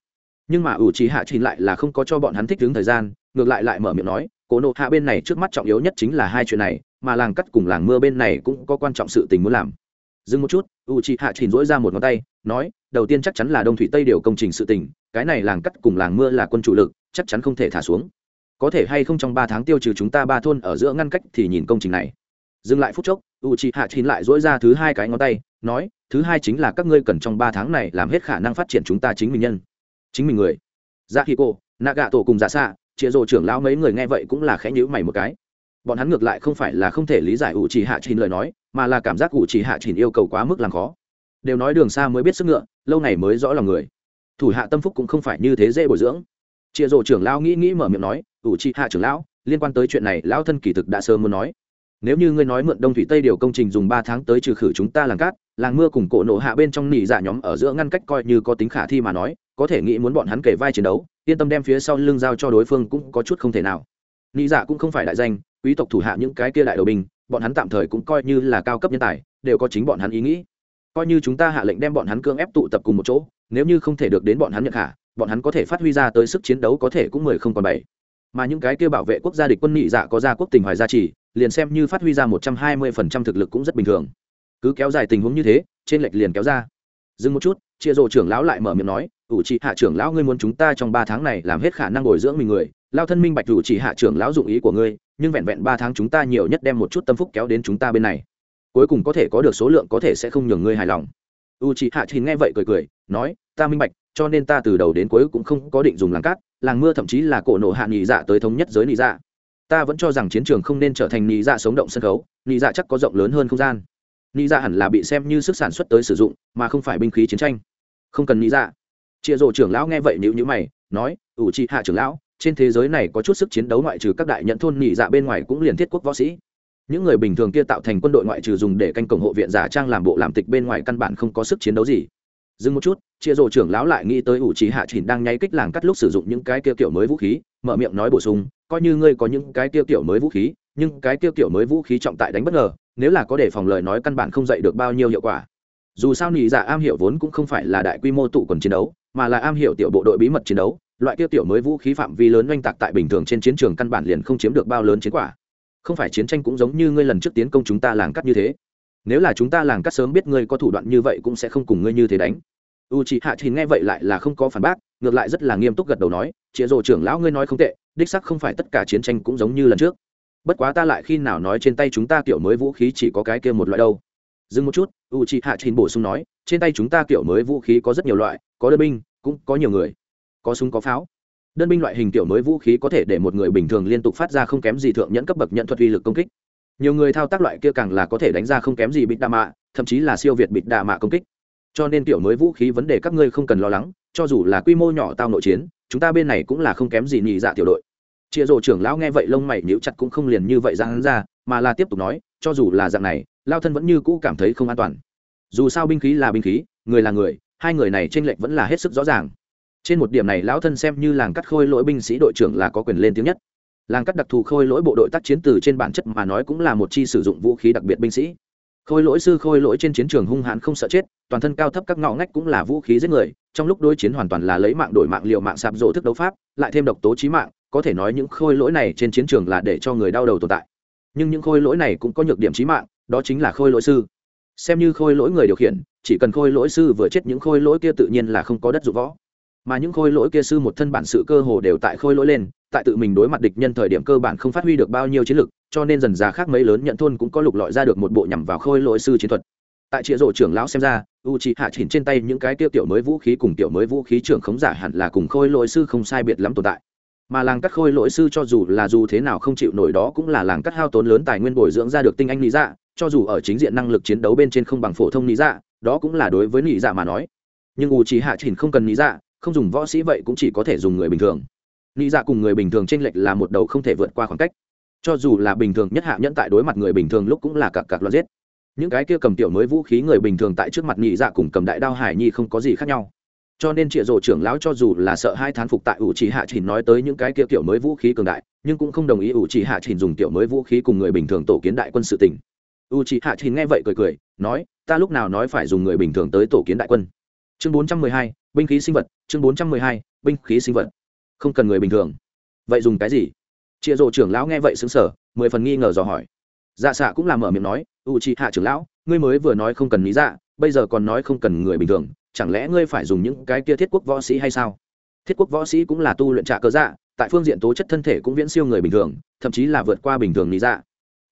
nhưng mà ủ trí hạ trình lại là không có cho bọn hắn thích đứng thời gian, ngược lại lại mở miệng nói, cố nộ hạ bên này trước mắt trọng yếu nhất chính là hai chuyện này, mà làng cắt cùng làng mưa bên này cũng có quan trọng sự tình muốn làm. Dừng một chút u c hạ trình dỗi ra một ngón tay, nói, đầu tiên chắc chắn là đông thủy tây điều công trình sự tình, cái này làng cắt cùng làng mưa là quân chủ lực, chắc chắn không thể thả xuống. Có thể hay không trong ba tháng tiêu trừ chúng ta ba thôn ở giữa ngăn cách thì nhìn công trình này. Dừng lại phút chốc u c hạ trình lại dỗi ra thứ hai cái ngón tay, nói, thứ hai chính là các ngươi cần trong ba tháng này làm hết khả năng phát triển chúng ta chính mình nhân chính mình người. Dạ khi cô nạ gạ tổ cùng dạ xạ chịa rồ trưởng lão mấy người nghe vậy cũng là khẽ nhữ mày một cái. Bọn hắn ngược lại không phải là không thể lý giải ủ trì hạ trình lời nói, mà là cảm giác ủ trì hạ trình yêu cầu quá mức làm khó. Đều nói đường xa mới biết sức ngựa, lâu này mới rõ lòng người. Thủ hạ tâm phúc cũng không phải như thế dễ bồi dưỡng. Chịa rồ trưởng lão nghĩ nghĩ mở miệng nói, ủ trì hạ trưởng lão, liên quan tới chuyện này lão thân kỳ thực đã sớm muốn nói. Nếu như ngươi nói mượn đông thủy tây điều công trình dùng ba tháng tới trừ khử chúng ta làng cát, làng mưa cùng cổ nổ hạ bên trong nỉ dạ nhóm ở giữa ngăn cách coi như có tính khả thi mà nói có thể nghĩ muốn bọn hắn kể vai chiến đấu, yên tâm đem phía sau lưng giao cho đối phương cũng có chút không thể nào. Nghĩ dạ cũng không phải đại danh, quý tộc thủ hạ những cái kia đại đầu binh, bọn hắn tạm thời cũng coi như là cao cấp nhân tài, đều có chính bọn hắn ý nghĩ. Coi như chúng ta hạ lệnh đem bọn hắn cưỡng ép tụ tập cùng một chỗ, nếu như không thể được đến bọn hắn nhận hạ bọn hắn có thể phát huy ra tới sức chiến đấu có thể cũng mười không còn bảy. Mà những cái kia bảo vệ quốc gia địch quân nhị dạ có gia quốc tình hoài gia trì, liền xem như phát huy ra một trăm hai mươi phần trăm thực lực cũng rất bình thường. Cứ kéo dài tình huống như thế, trên lệch liền kéo ra. Dừng một chút, chia rộ trưởng lão lại mở miệng nói ủ trị hạ trưởng lão, ngươi muốn chúng ta trong ba tháng này làm hết khả năng bồi dưỡng mình người. Lao thân minh bạch ủ trị hạ trưởng lão dụng ý của ngươi, nhưng vẹn vẹn ba tháng chúng ta nhiều nhất đem một chút tâm phúc kéo đến chúng ta bên này. Cuối cùng có thể có được số lượng có thể sẽ không nhường ngươi hài lòng. U trị hạ thì nghe vậy cười cười, nói, ta minh bạch, cho nên ta từ đầu đến cuối cũng không có định dùng làng cát, làng mưa thậm chí là cổ nổ hạ nghỉ dạ tới thống nhất giới nghỉ dạ. Ta vẫn cho rằng chiến trường không nên trở thành nghỉ dạ sống động sân khấu nghỉ dạ chắc có rộng lớn hơn không gian. Nghĩ dạ hẳn là bị xem như sức sản xuất tới sử dụng, mà không phải binh khí chiến tranh. Không cần nghĩ dạ chia rổ trưởng lão nghe vậy nhữ nhữ mày, nói, ủ trị hạ trưởng lão, trên thế giới này có chút sức chiến đấu ngoại trừ các đại nhận thôn nhị dạ bên ngoài cũng liền thiết quốc võ sĩ. Những người bình thường kia tạo thành quân đội ngoại trừ dùng để canh cổng hộ viện giả trang làm bộ làm tịch bên ngoài căn bản không có sức chiến đấu gì. Dừng một chút chia rổ trưởng lão lại nghĩ tới ủ trí hạ chỉnh đang nháy kích làng cắt lúc sử dụng những cái kia kiểu mới vũ khí, mở miệng nói bổ sung, coi như ngươi có những cái kia kiểu mới vũ khí, nhưng cái kia kiểu mới vũ khí trọng tại đánh bất ngờ, nếu là có để phòng lời nói căn bản không dạy được bao nhiêu hiệu quả. Dù sao nị dạ am hiểu vốn cũng không phải là đại quy mô tụ quần chiến đấu mà là am hiểu tiểu bộ đội bí mật chiến đấu, loại kia tiểu mới vũ khí phạm vi lớn oanh tạc tại bình thường trên chiến trường căn bản liền không chiếm được bao lớn chiến quả. Không phải chiến tranh cũng giống như ngươi lần trước tiến công chúng ta làng cắt như thế. Nếu là chúng ta làng cắt sớm biết ngươi có thủ đoạn như vậy cũng sẽ không cùng ngươi như thế đánh. U c hạ thì nghe vậy lại là không có phản bác, ngược lại rất là nghiêm túc gật đầu nói, chịa rộ trưởng lão ngươi nói không tệ, đích sắc không phải tất cả chiến tranh cũng giống như lần trước. Bất quá ta lại khi nào nói trên tay chúng ta kiểu mới vũ khí chỉ có cái kia một loại đâu. Dừng một chút u c h hạ trình bổ sung nói, trên tay chúng ta kiểu mới vũ khí có rất nhiều loại có đơn binh, cũng có nhiều người. Có súng, có pháo. Đơn binh loại hình kiểu mới vũ khí có thể để một người bình thường liên tục phát ra không kém gì thượng nhẫn cấp bậc nhận thuật uy lực công kích. Nhiều người thao tác loại kia càng là có thể đánh ra không kém gì bịt đạ mạ, thậm chí là siêu việt bịt đạ mạ công kích. Cho nên kiểu mới vũ khí vấn đề các ngươi không cần lo lắng, cho dù là quy mô nhỏ tao nội chiến, chúng ta bên này cũng là không kém gì nhị dạ tiểu đội. Chia rồ trưởng lão nghe vậy lông mày níu chặt cũng không liền như vậy ra hắn ra, mà là tiếp tục nói, cho dù là dạng này lao thân vẫn như cũ cảm thấy không an toàn. Dù sao binh khí là binh khí, người là người hai người này trên lệnh vẫn là hết sức rõ ràng. Trên một điểm này, lão thân xem như làng cắt khôi lỗi binh sĩ đội trưởng là có quyền lên tiếng nhất. Làng cắt đặc thù khôi lỗi bộ đội tác chiến từ trên bản chất mà nói cũng là một chi sử dụng vũ khí đặc biệt binh sĩ. Khôi lỗi sư khôi lỗi trên chiến trường hung hãn không sợ chết, toàn thân cao thấp các ngõ ngách cũng là vũ khí giết người, trong lúc đối chiến hoàn toàn là lấy mạng đổi mạng liệu mạng sạp rộ thức đấu pháp, lại thêm độc tố trí mạng, có thể nói những khôi lỗi này trên chiến trường là để cho người đau đầu tồn tại. Nhưng những khôi lỗi này cũng có nhược điểm trí mạng, đó chính là khôi lỗi sư. Xem như khôi lỗi người điều khiển chỉ cần khôi lỗi sư vừa chết những khôi lỗi kia tự nhiên là không có đất dụng võ. Mà những khôi lỗi kia sư một thân bản sự cơ hồ đều tại khôi lỗi lên, tại tự mình đối mặt địch nhân thời điểm cơ bản không phát huy được bao nhiêu chiến lực, cho nên dần già khác mấy lớn nhận thôn cũng có lục lọi ra được một bộ nhằm vào khôi lỗi sư chiến thuật. Tại chĩa rộ trưởng lão xem ra u c hạ chỉnh trên tay những cái tiêu tiểu mới vũ khí cùng tiểu mới vũ khí trưởng khống giả hẳn là cùng khôi lỗi sư không sai biệt lắm tồn tại. Mà làng cắt khôi lỗi sư cho dù là dù thế nào không chịu nổi đó cũng là làng cắt hao tốn lớn tài nguyên bồi dưỡng ra được tinh anh lý dạ cho dù ở chính diện năng lực chiến đấu bên trên không bằng phổ thông lý dạ đó cũng là đối với nị dạ mà nói. Nhưng u trí hạ chỉnh không cần nị dạ không dùng võ sĩ vậy cũng chỉ có thể dùng người bình thường. Nị dạ cùng người bình thường tranh lệch là một đầu không thể vượt qua khoảng cách. Cho dù là bình thường, nhất hạ nhẫn tại đối mặt người bình thường lúc cũng là cặp cặp loạt giết. Những cái kia cầm tiểu mới vũ khí người bình thường tại trước mặt nị dạ cùng cầm đại đao hải nhi không có gì khác nhau. Cho nên trịa rổ trưởng lão cho dù là sợ hai thán phục tại ủ trì hạ trình nói tới những cái kia kiểu mới vũ khí cường đại, nhưng cũng không đồng ý ủ trì hạ trình dùng tiểu mới vũ khí cùng người bình thường tổ kiến đại quân sự tỉnh u trì hạ chín nghe vậy cười cười, nói, ta lúc nào nói phải dùng người bình thường tới tổ kiến đại quân? Chương bốn trăm mười hai, binh khí sinh vật, chương bốn trăm mười hai, binh khí sinh vật. Không cần người bình thường. Vậy dùng cái gì? Chịa rổ trưởng lão nghe vậy xứng sở mười phần nghi ngờ dò hỏi. Dạ xạ cũng làm mở miệng nói u trì hạ trưởng lão, ngươi mới vừa nói không cần lý dạ bây giờ còn nói không cần người bình thường, chẳng lẽ ngươi phải dùng những cái kia thiết quốc võ sĩ hay sao? Thiết quốc võ sĩ cũng là tu luyện trạ cơ dạ tại phương diện tố chất thân thể cũng viễn siêu người bình thường, thậm chí là vượt qua bình thường lý dạ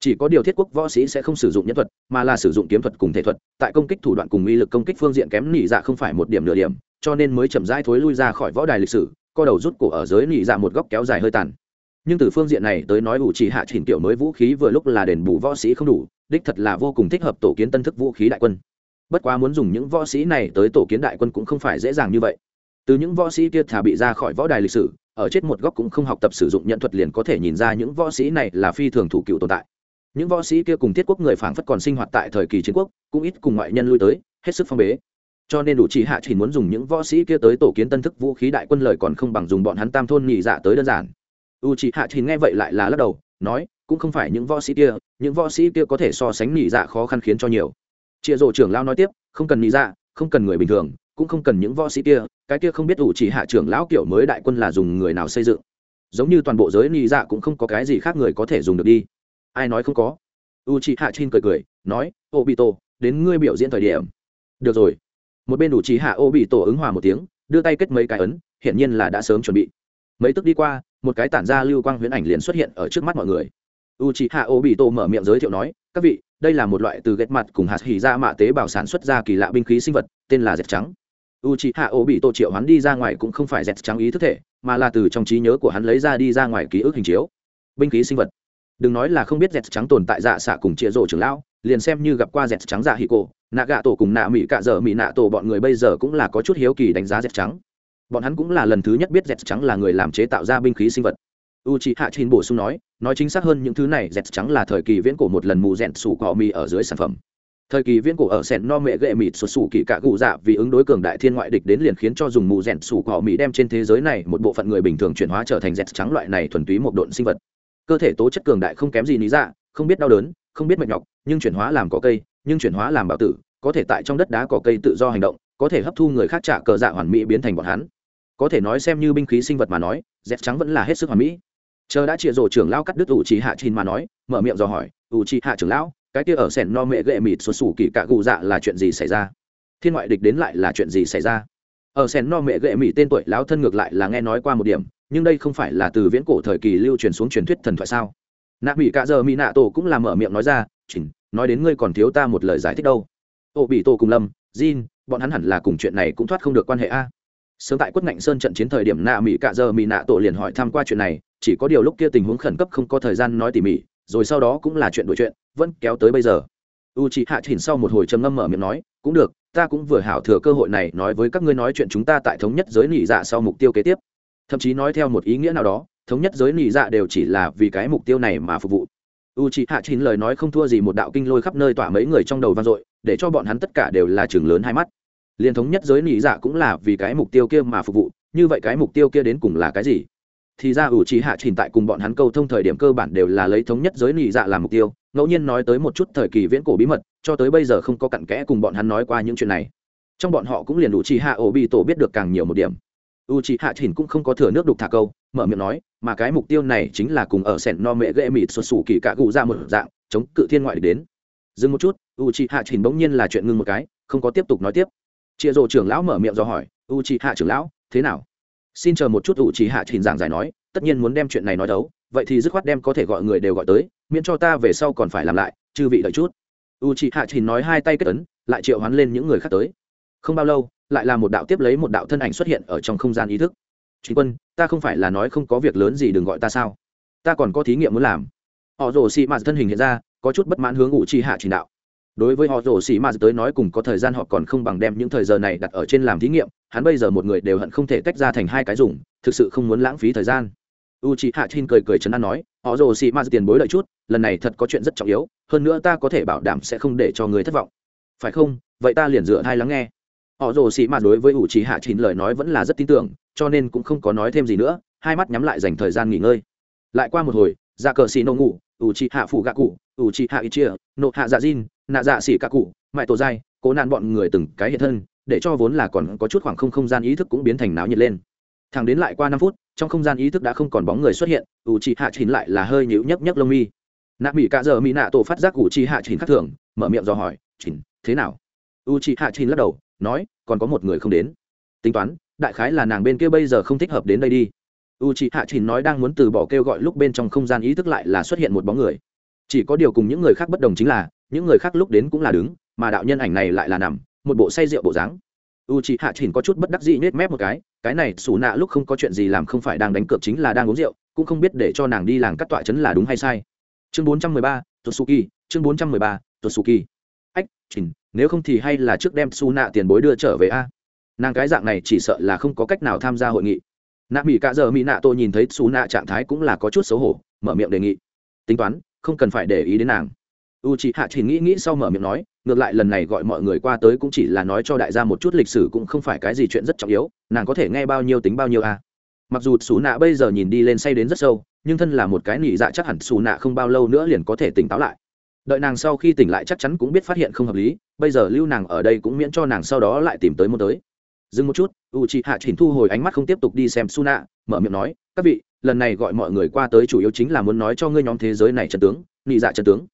chỉ có điều thiết quốc võ sĩ sẽ không sử dụng nhân thuật, mà là sử dụng kiếm thuật cùng thể thuật, tại công kích thủ đoạn cùng uy lực công kích phương diện kém nỉ dạ không phải một điểm nửa điểm, cho nên mới chậm rãi thối lui ra khỏi võ đài lịch sử, co đầu rút cổ ở dưới nỉ dạ một góc kéo dài hơi tàn. Nhưng từ phương diện này tới nói ủ chỉ hạ chỉnh tiểu mới vũ khí vừa lúc là đền bù võ sĩ không đủ, đích thật là vô cùng thích hợp tổ kiến tân thức vũ khí đại quân. Bất quá muốn dùng những võ sĩ này tới tổ kiến đại quân cũng không phải dễ dàng như vậy. Từ những võ sĩ kia thả bị ra khỏi võ đài lịch sử, ở chết một góc cũng không học tập sử dụng nhận thuật liền có thể nhìn ra những võ sĩ này là phi thường thủ cựu tồn tại những võ sĩ kia cùng thiết quốc người phảng phất còn sinh hoạt tại thời kỳ chiến quốc, cũng ít cùng ngoại nhân lui tới, hết sức phong bế. Cho nên đủ chỉ hạ chỉ muốn dùng những võ sĩ kia tới tổ kiến tân thức vũ khí đại quân lời còn không bằng dùng bọn hắn tam thôn nhị dạ tới đơn giản. U chỉ hạ chỉ nghe vậy lại là lắc đầu, nói, cũng không phải những võ sĩ kia, những võ sĩ kia có thể so sánh nhị dạ khó khăn khiến cho nhiều. Chia rộ trưởng lao nói tiếp, không cần nhị dạ không cần người bình thường, cũng không cần những võ sĩ kia, cái kia không biết ủ chỉ hạ trưởng lão kiểu mới đại quân là dùng người nào xây dựng. Giống như toàn bộ giới nhị dạ cũng không có cái gì khác người có thể dùng được đi ai nói không có? U chỉ hạ chin cười cười, nói ô bị tổ đến ngươi biểu diễn thời điểm. Được rồi. Một bên đủ chỉ hạ ô bị tổ ứng hòa một tiếng, đưa tay kết mấy cái ấn, hiển nhiên là đã sớm chuẩn bị. Mấy tức đi qua, một cái tản ra lưu quang huyễn ảnh liền xuất hiện ở trước mắt mọi người. U c h i hạ ô bị tổ mở miệng giới thiệu nói, các vị, đây là một loại từ ghét mặt cùng hạt hỉ ra mạ tế bào sản xuất ra kỳ lạ binh khí sinh vật, tên là dẹt trắng. U c h i hạ ô bị tổ triệu hắn đi ra ngoài cũng không phải dẹt trắng ý thức thể, mà là từ trong trí nhớ của hắn lấy ra đi ra ngoài ký ức hình chiếu. Binh khí sinh vật đừng nói là không biết dẹt trắng tồn tại dạ xạ cùng chia rổ trưởng lão, liền xem như gặp qua dẹt trắng dạ hì cổ, nạ gạ tổ cùng nạ mỹ cạ dở mỹ nạ tổ bọn người bây giờ cũng là có chút hiếu kỳ đánh giá dẹt trắng. Bọn hắn cũng là lần thứ nhất biết dẹt trắng là người làm chế tạo ra binh khí sinh vật. U c h ị hạ chín bổ sung nói nói chính xác hơn những thứ này dẹt trắng là thời kỳ viễn cổ một lần mù dẹt sủ cỏ mì ở dưới sản phẩm. Thời kỳ viễn cổ ở sẹn no mẹ gệ mịt sụt sủ kỳ cạ cụ dạ vì ứng đối cường đại thiên ngoại địch đến liền khiến cho dùng mù rẽn sủ cỏ mì đem trên thế giới này một bộ phận người bình thường chuyển hóa trở thành dẹt trắng loại này thuần túy một độn sinh vật cơ thể tố chất cường đại không kém gì lý dạ không biết đau đớn, không biết mệt nhọc, nhưng chuyển hóa làm cỏ cây, nhưng chuyển hóa làm bảo tử, có thể tại trong đất đá cỏ cây tự do hành động, có thể hấp thu người khác trả cờ dạ hoàn mỹ biến thành bọn hắn. Có thể nói xem như binh khí sinh vật mà nói, dép trắng vẫn là hết sức hoàn mỹ. Chờ đã chịa rổ trưởng lão cắt đứt ủ trì hạ chín mà nói, mở miệng dò hỏi ủ trì hạ trưởng lão, cái kia ở sẻn no mẹ gệ mịt xuất xù kỳ cạ gù dạ là chuyện gì xảy ra? Thiên ngoại địch đến lại là chuyện gì xảy ra? Ở sẻn no mẹ gệ mịt tên tuổi lão thân ngược lại là nghe nói qua một điểm nhưng đây không phải là từ viễn cổ thời kỳ lưu truyền xuống truyền thuyết thần thoại sao? Nạ mỹ cạ giờ mỹ nạ tổ cũng là mở miệng nói ra, chỉnh, nói đến ngươi còn thiếu ta một lời giải thích đâu. Ô bị tổ cùng lâm, jin, bọn hắn hẳn là cùng chuyện này cũng thoát không được quan hệ a. Sớm tại quất ngạnh sơn trận chiến thời điểm, nạ mỹ cạ giờ mỹ nạ tổ liền hỏi tham q u a chuyện này, chỉ có điều lúc kia tình huống khẩn cấp không có thời gian nói tỉ mỉ, rồi sau đó cũng là chuyện đổi chuyện, vẫn kéo tới bây giờ. U chị hạ chỉnh sau một hồi trầm ngâm mở miệng nói, cũng được, ta cũng vừa hảo thừa cơ hội này nói với các ngươi nói chuyện chúng ta tại thống nhất giới nỉ dạ sau mục tiêu kế tiếp thậm chí nói theo một ý nghĩa nào đó, thống nhất giới nị dạ đều chỉ là vì cái mục tiêu này mà phục vụ. U chị hạ chín lời nói không thua gì một đạo kinh lôi khắp nơi tỏa mấy người trong đầu vang dội, để cho bọn hắn tất cả đều là trường lớn hai mắt. Liền thống nhất giới nị dạ cũng là vì cái mục tiêu kia mà phục vụ, như vậy cái mục tiêu kia đến cùng là cái gì? Thì ra ủ trì hạ trình tại cùng bọn hắn câu thông thời điểm cơ bản đều là lấy thống nhất giới nị dạ làm mục tiêu, ngẫu nhiên nói tới một chút thời kỳ viễn cổ bí mật, cho tới bây giờ không có cặn kẽ cùng bọn hắn nói qua những chuyện này. Trong bọn họ cũng liền ủ trì hạ ổ bị tổ biết được càng nhiều một điểm u trì hạ trình cũng không có thừa nước đục thả câu, mở miệng nói, mà cái mục tiêu này chính là cùng ở sẻn no mẹ ghệ mịt xuất xù kỳ cạ gù ra một dạng, chống cự thiên ngoại đến. Dừng một chút u trì hạ trình bỗng nhiên là chuyện ngưng một cái, không có tiếp tục nói tiếp. Chịa rộ trưởng lão mở miệng do hỏi u c h ị hạ trưởng lão, thế nào? Xin chờ một chút u c h ị hạ trình giảng giải nói, tất nhiên muốn đem chuyện này nói đấu, vậy thì dứt khoát đem có thể gọi người đều gọi tới, miễn cho ta về sau còn phải làm lại, chư vị đợi chút. U c h ị hạ trình nói hai tay kết ấn, lại triệu hoán lên những người khác tới. Không bao lâu lại là một đạo tiếp lấy một đạo thân ảnh xuất hiện ở trong không gian ý thức. Chính quân, ta không phải là nói không có việc lớn gì đừng gọi ta sao? Ta còn có thí nghiệm muốn làm. Họ rồ xị mạt thân hình hiện ra, có chút bất mãn hướng u Chi hạ trình đạo. Đối với họ rổ xì ma tới nói cùng có thời gian họ còn không bằng đem những thời giờ này đặt ở trên làm thí nghiệm, hắn bây giờ một người đều hận không thể tách ra thành hai cái dùng, thực sự không muốn lãng phí thời gian. U Chi hạ chin cười cười chấn an nói, họ rồ xì ma tiền bối lợi chút, lần này thật có chuyện rất trọng yếu, hơn nữa ta có thể bảo đảm sẽ không để cho người thất vọng. Phải không? Vậy ta liền dựa hai lắng nghe họ rồ xì mà đối với ủ trí hạ chín lời nói vẫn là rất tin tưởng, cho nên cũng không có nói thêm gì nữa, hai mắt nhắm lại dành thời gian nghỉ ngơi. Lại qua một hồi ra cờ xì nô ngủ, ủ trí hạ phủ gạ cụ, ủ trí hạ ít chia, nộ hạ dạ diên nạ dạ xỉ cả cụ, mại tổ dai, cố nạn bọn người từng cái hiện thân, để cho vốn là còn có chút khoảng không không gian ý thức cũng biến thành náo nhiệt lên. Thẳng đến lại qua năm phút, trong không gian ý thức đã không còn bóng người xuất hiện, ủ trí hạ chín lại là hơi nhũ nhấc nhấc lông mi. Nạ mỹ cả giờ mỹ nạ tổ phát giác ủ trí hạ chín khác thường, mở miệng do hỏi chín thế nào? U trí hạ chín lắc đầu nói còn có một người không đến. Tính toán đại khái là nàng bên kia bây giờ không thích hợp đến đây đi. U chị hạ chín nói đang muốn từ bỏ kêu gọi lúc bên trong không gian ý thức lại là xuất hiện một bóng người. Chỉ có điều cùng những người khác bất đồng chính là những người khác lúc đến cũng là đứng mà đạo nhân ảnh này lại là nằm một bộ say rượu bộ dáng. U chị hạ chỉnh có chút bất đắc dĩ nết mép một cái cái này xù nạ lúc không có chuyện gì làm không phải đang đánh cược chính là đang uống rượu cũng không biết để cho nàng đi làng cắt tọa chấn là đúng hay sai. Chương bốn trăm mười ba Totsuki, chương bốn trăm mười ba Totsuki. Ách, chỉnh, nếu không thì hay là trước đem Su nạ tiền bối đưa trở về a. Nàng cái dạng này chỉ sợ là không có cách nào tham gia hội nghị. Nạ Mỹ cả giờ Mỹ nạ tôi nhìn thấy Su nạ trạng thái cũng là có chút xấu hổ, mở miệng đề nghị. Tính toán, không cần phải để ý đến nàng u chị hạ chỉ nghĩ nghĩ sau mở miệng nói ngược lại lần này gọi mọi người qua tới cũng chỉ là nói cho đại gia một chút lịch sử cũng không phải cái gì chuyện rất trọng yếu nàng có thể nghe bao nhiêu tính bao nhiêu à. mặc dù xù nạ bây giờ nhìn đi lên say đến rất sâu nhưng thân là một cái nị dạ chắc hẳn xù nạ không bao lâu nữa liền có thể tỉnh táo lại đợi nàng sau khi tỉnh lại chắc chắn cũng biết phát hiện không hợp lý, bây giờ lưu nàng ở đây cũng miễn cho nàng sau đó lại tìm tới một tới. Dừng một chút u chị hạ chỉnh thu hồi ánh mắt không tiếp tục đi xem su nạ mở miệng nói, các vị, lần này gọi mọi người qua tới chủ yếu chính là muốn nói cho ngươi nhóm thế giới này chân tướng, nị dạ chân tướng.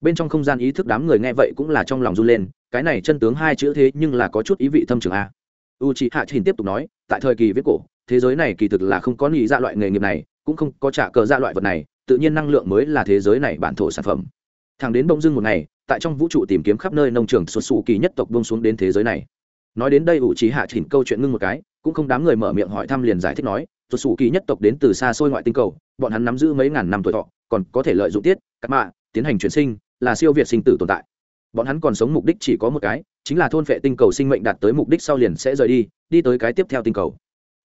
Bên trong không gian ý thức đám người nghe vậy cũng là trong lòng run lên, cái này chân tướng hai chữ thế nhưng là có chút ý vị thâm trường a. U chị hạ chỉnh tiếp tục nói, tại thời kỳ viết cổ, thế giới này kỳ thực là không có nị dạ loại nghề nghiệp này, cũng không có trả cờ ra loại vật này, tự nhiên năng lượng mới là thế giới này bản thổ sản phẩm thằng đến bông dưng một ngày, tại trong vũ trụ tìm kiếm khắp nơi nông trường xuất xù kỳ nhất tộc bông xuống đến thế giới này. Nói đến đây, ủ trí hạ chỉnh câu chuyện ngưng một cái, cũng không đám người mở miệng hỏi thăm liền giải thích nói, xuất xù kỳ nhất tộc đến từ xa xôi ngoại tinh cầu, bọn hắn nắm giữ mấy ngàn năm tuổi thọ, còn có thể lợi dụng tiết, cắt mạ, tiến hành chuyển sinh, là siêu việt sinh tử tồn tại. Bọn hắn còn sống mục đích chỉ có một cái, chính là thôn phệ tinh cầu sinh mệnh đạt tới mục đích sau liền sẽ rời đi đi tới cái tiếp theo tinh cầu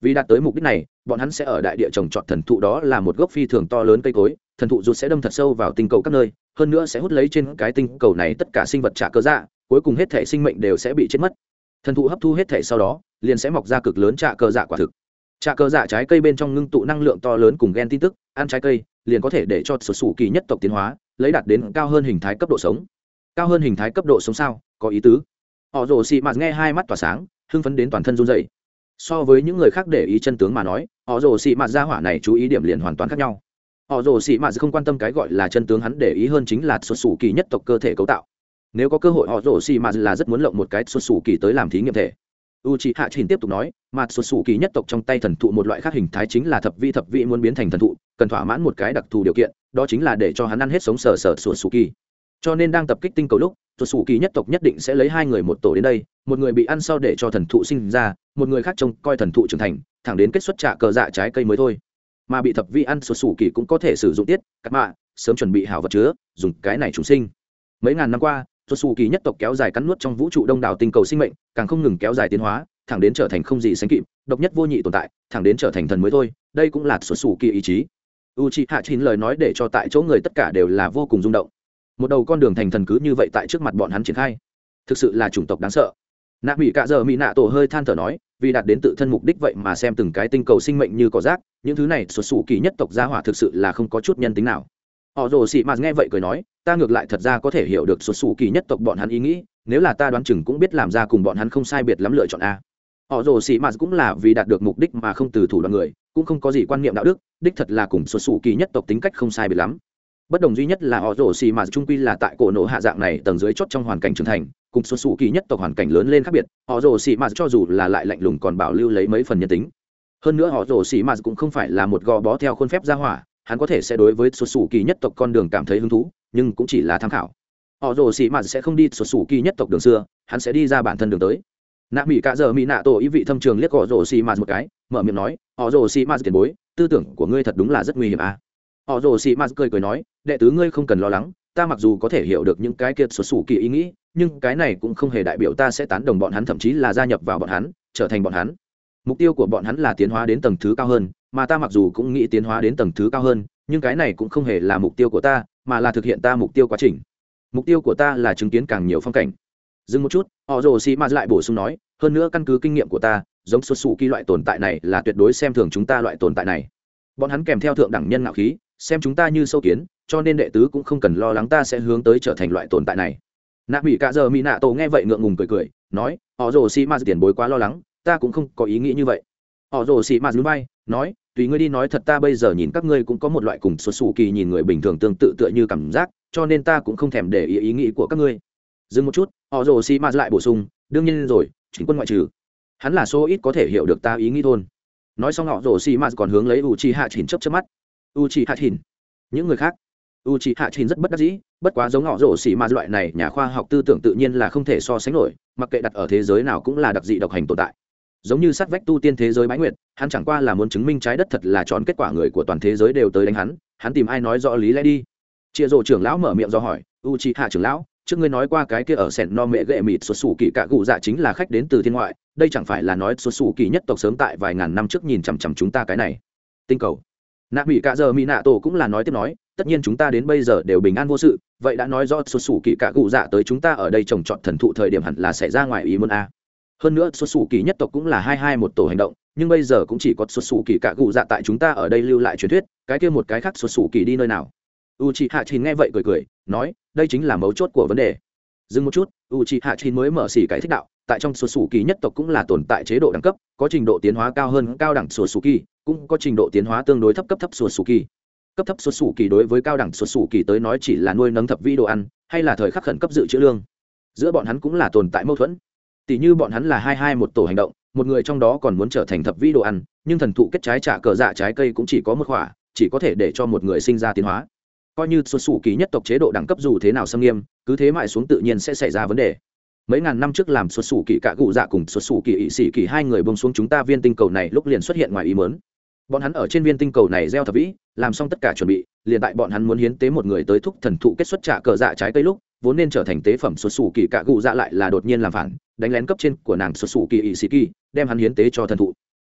vì đạt tới mục đích này, bọn hắn sẽ ở đại địa trồng trọt thần thụ đó là một gốc phi thường to lớn cây cối, thần thụ rụt sẽ đâm thật sâu vào tinh cầu các nơi, hơn nữa sẽ hút lấy trên cái tinh cầu này tất cả sinh vật trả cơ dạ cuối cùng hết thể sinh mệnh đều sẽ bị chết mất. Thần thụ hấp thu hết thể sau đó, liền sẽ mọc ra cực lớn trả cơ dạ quả thực. Trả cơ dạ trái cây bên trong ngưng tụ năng lượng to lớn cùng gen tin tức, ăn trái cây, liền có thể để cho sổ sủ kỳ nhất tộc tiến hóa, lấy đạt đến cao hơn hình thái cấp độ sống. Cao hơn hình thái cấp độ sống sao? Có ý tứ. Họ rồ xị mạt nghe hai mắt tỏa sáng, hưng phấn đến toàn thân run dày so với những người khác để ý chân tướng mà nói, họ rồ xị mạt ra hỏa này chú ý điểm liền hoàn toàn khác nhau. Họ rồ xị mạt không quan tâm cái gọi là chân tướng hắn để ý hơn chính là xuất xù kỳ nhất tộc cơ thể cấu tạo. Nếu có cơ hội, họ rồ xị mạt là rất muốn lộng một cái xuất xù kỳ tới làm thí nghiệm thể. U c h ị hạ trình tiếp tục nói mặt xuất xù kỳ nhất tộc trong tay thần thụ một loại khác hình thái chính là thập vi thập vị muốn biến thành thần thụ, cần thỏa mãn một cái đặc thù điều kiện, đó chính là để cho hắn ăn hết sống sờ sờ xuất xù kỳ. Cho nên đang tập kích tinh cầu lúc sụt Sủ kỳ nhất tộc nhất định sẽ lấy hai người một tổ đến đây, một người bị ăn sau để cho thần thụ sinh ra, một người khác trông coi thần thụ trưởng thành, thẳng đến kết xuất trả cờ dạ trái cây mới thôi. Mà bị thập vi ăn sụt Sủ kỳ cũng có thể sử dụng tiết, cắt mạ, sớm chuẩn bị hảo vật chứa, dùng cái này chúng sinh. Mấy ngàn năm qua xuất Sủ kỳ nhất tộc kéo dài cắn nuốt trong vũ trụ đông đảo tinh cầu sinh mệnh, càng không ngừng kéo dài tiến hóa, thẳng đến trở thành không gì sánh kịp, độc nhất vô nhị tồn tại, thẳng đến trở thành thần mới thôi, đây cũng là xuất Sủ kỳ ý chí. U c hạ chín lời nói để cho tại chỗ người tất cả đều là vô cùng rung động một đầu con đường thành thần cứ như vậy tại trước mặt bọn hắn triển khai. Thực sự là chủng tộc đáng sợ. Nạ mỹ cạ giờ mỹ nạ tổ hơi than thở nói, vì đạt đến tự thân mục đích vậy mà xem từng cái tinh cầu sinh mệnh như cỏ rác, những thứ này xuất xù kỳ nhất tộc gia hỏa thực sự là không có chút nhân tính nào. Họ rồ xị mạt nghe vậy cười nói, ta ngược lại thật ra có thể hiểu được xuất xù kỳ nhất tộc bọn hắn ý nghĩ, nếu là ta đoán chừng cũng biết làm ra cùng bọn hắn không sai biệt lắm lựa chọn a. Họ rồ xị mạt cũng là vì đạt được mục đích mà không từ thủ đoạn người, cũng không có gì quan niệm đạo đức, đích thật là cùng xuất xù kỳ nhất tộc tính cách không sai biệt lắm bất đồng duy nhất là họ rồ xì mà trung quy là tại cổ nổ hạ dạng này tầng dưới chót trong hoàn cảnh trưởng thành, cùng xuất xù kỳ nhất tộc hoàn cảnh lớn lên khác biệt, họ rồ xì mà cho dù là lại lạnh lùng còn bảo lưu lấy mấy phần nhân tính. Hơn nữa họ rồ xì mà cũng không phải là một gò bó theo khuôn phép gia hỏa, hắn có thể sẽ đối với xuất xù kỳ nhất tộc con đường cảm thấy hứng thú, nhưng cũng chỉ là tham khảo. Họ rồ xì mà sẽ không đi xuất xù kỳ nhất tộc đường xưa, hắn sẽ đi ra bản thân đường tới. Nạ mỹ cả giờ mỹ nạ tổ ý vị thâm trường liếc họ rồ xì mà một cái, mở miệng nói, họ rồ xì mà tiền bối, tư tưởng của ngươi thật đúng là rất nguy hiểm à? Họ rồ xì m cười cười nói, đệ tứ ngươi không cần lo lắng, ta mặc dù có thể hiểu được những cái kiệt xuất sủ kỳ ý nghĩ, nhưng cái này cũng không hề đại biểu ta sẽ tán đồng bọn hắn, thậm chí là gia nhập vào bọn hắn, trở thành bọn hắn. Mục tiêu của bọn hắn là tiến hóa đến tầng thứ cao hơn, mà ta mặc dù cũng nghĩ tiến hóa đến tầng thứ cao hơn, nhưng cái này cũng không hề là mục tiêu của ta, mà là thực hiện ta mục tiêu quá trình. Mục tiêu của ta là chứng kiến càng nhiều phong cảnh. Dừng một chút, họ rồ xì ma lại bổ sung nói, hơn nữa căn cứ kinh nghiệm của ta, giống xuất xù kỳ loại tồn tại này là tuyệt đối xem thường chúng ta loại tồn tại này. Bọn hắn kèm theo thượng đẳng nhân ngạo khí xem chúng ta như sâu kiến, cho nên đệ tứ cũng không cần lo lắng ta sẽ hướng tới trở thành loại tồn tại này. Nạ mỹ cạ giờ mỹ nạ tổ nghe vậy ngượng ngùng cười cười, nói, họ rồ xì ma tiền bối quá lo lắng, ta cũng không có ý nghĩ như vậy. Họ rồ xì ma bay nói, tùy ngươi đi nói thật ta bây giờ nhìn các ngươi cũng có một loại cùng xuất xù kỳ nhìn người bình thường tương tự tựa như cảm giác, cho nên ta cũng không thèm để ý ý nghĩ của các ngươi. Dừng một chút, họ rồ xì ma lại bổ sung, đương nhiên rồi, chính quân ngoại trừ, hắn là số ít có thể hiểu được ta ý nghĩ thôn. Nói xong họ rồ xì ma còn hướng lấy u chi hạ chỉnh chấp chấp mắt u chỉ hạ Thìn, những người khác u chỉ hạ Thìn rất bất đắc dĩ bất quá giống họ rổ xì ma loại này nhà khoa học tư tưởng tự nhiên là không thể so sánh nổi mặc kệ đặt ở thế giới nào cũng là đặc dị độc hành tồn tại. Giống như sát vách tu tiên thế giới bái nguyệt hắn chẳng qua là muốn chứng minh trái đất thật là tròn kết quả người của toàn thế giới đều tới đánh hắn hắn tìm ai nói rõ lý lẽ đi. Chia rộ trưởng lão mở miệng do hỏi u chi hạ trưởng lão trước ngươi nói qua cái kia ở sẻn no mẹ gệ mịt xuất xù kỳ cả cụ dạ chính là khách đến từ thiên ngoại đây chẳng phải là nói xuất xù kỳ nhất tộc sớm tại vài ngàn năm trước nhìn chằm chằm chúng ta cái này. Tinh cầu nạ mỹ cả giờ mỹ nạ tổ cũng là nói tiếp nói, tất nhiên chúng ta đến bây giờ đều bình an vô sự, vậy đã nói do xuất xù kỳ cả cụ dạ tới chúng ta ở đây trồng trọt thần thụ thời điểm hẳn là xảy ra ngoài ý muốn a. Hơn nữa xuất xù kỳ nhất tộc cũng là hai hai một tổ hành động, nhưng bây giờ cũng chỉ có xuất xù kỳ cả cụ dạ tại chúng ta ở đây lưu lại truyền thuyết, cái kia một cái khác xuất xù kỳ đi nơi nào? U chị hạ chín nghe vậy cười cười, nói, đây chính là mấu chốt của vấn đề. Dừng một chút u chị hạ chín mới mở xỉ cái thích đạo, tại trong xuất xù kỳ nhất tộc cũng là tồn tại chế độ đẳng cấp, có trình độ tiến hóa cao hơn cao đẳng xuất xù kỳ cũng có trình độ tiến hóa tương đối thấp cấp thấp xuất xù kỳ. Cấp thấp xuất xù kỳ đối với cao đẳng xuất xù kỳ tới nói chỉ là nuôi nấng thập vi đồ ăn, hay là thời khắc khẩn cấp dự trữ lương. Giữa bọn hắn cũng là tồn tại mâu thuẫn. Tỷ như bọn hắn là hai hai một tổ hành động, một người trong đó còn muốn trở thành thập vi đồ ăn, nhưng thần thụ kết trái trả cờ dạ trái cây cũng chỉ có một khỏa chỉ có thể để cho một người sinh ra tiến hóa. Coi như xuất xù kỳ nhất tộc chế độ đẳng cấp dù thế nào xâm nghiêm, cứ thế mãi xuống tự nhiên sẽ xảy ra vấn đề. Mấy ngàn năm trước làm xuất xù kỳ cả cụ dạ cùng xuất xù kỳ ỵ sĩ kỳ hai người bông xuống chúng ta viên tinh cầu này lúc liền xuất hiện ngoài ý mớn bọn hắn ở trên viên tinh cầu này gieo thập vĩ, làm xong tất cả chuẩn bị, liền tại bọn hắn muốn hiến tế một người tới thúc thần thụ kết xuất trả cờ dạ trái cây lúc, vốn nên trở thành tế phẩm xuất xù kỳ cả cụ dạ lại là đột nhiên làm phản, đánh lén cấp trên của nàng xuất xù kỳ ỵ sĩ kỳ đem hắn hiến tế cho thần thụ.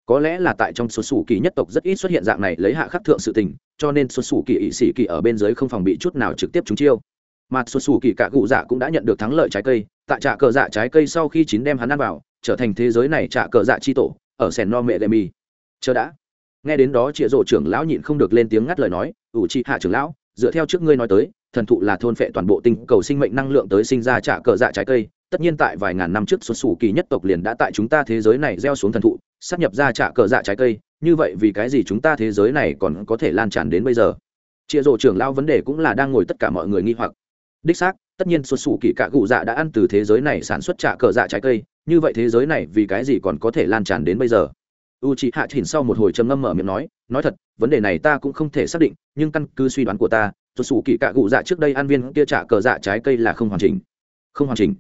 Có lẽ là tại trong xuất xù kỳ nhất tộc rất ít xuất hiện dạng này lấy hạ khắc thượng sự tình, cho nên xuất xù kỳ ỵ sĩ kỳ ở bên dưới không phòng bị chút nào trực tiếp trúng chiêu. Mà xuất xù kỳ cả cụ dạ cũng đã nhận được thắng lợi trái cây, tại trả cờ dạ trái cây sau khi chín đem hắn ăn vào, trở thành thế giới này trả cờ dạ chi tổ, ở sèn no mẹ đê mi chờ đã nghe đến đó chịa rộ trưởng lão nhịn không được lên tiếng ngắt lời nói, ủ trị hạ trưởng lão, dựa theo trước ngươi nói tới, thần thụ là thôn phệ toàn bộ tinh cầu sinh mệnh năng lượng tới sinh ra trả cờ dạ trái cây, tất nhiên tại vài ngàn năm trước xuất xù kỳ nhất tộc liền đã tại chúng ta thế giới này gieo xuống thần thụ, sắp nhập ra trả cờ dạ trái cây, như vậy vì cái gì chúng ta thế giới này còn có thể lan tràn đến bây giờ? Chịa rộ trưởng lão vấn đề cũng là đang ngồi tất cả mọi người nghi hoặc. Đích xác, tất nhiên xuất xù kỳ cả cụ dạ đã ăn từ thế giới này sản xuất trả cờ dạ trái cây, như vậy thế giới này vì cái gì còn có thể lan tràn đến bây giờ? U c h ị hạ chỉnh sau một hồi trầm ngâm mở miệng nói nói thật, vấn đề này ta cũng không thể xác định, nhưng căn cứ suy đoán của ta xuất sủ kỳ cạ cụ dạ trước đây ăn viên kia trả cờ dạ trái cây là không hoàn chỉnh. Không hoàn chỉnh?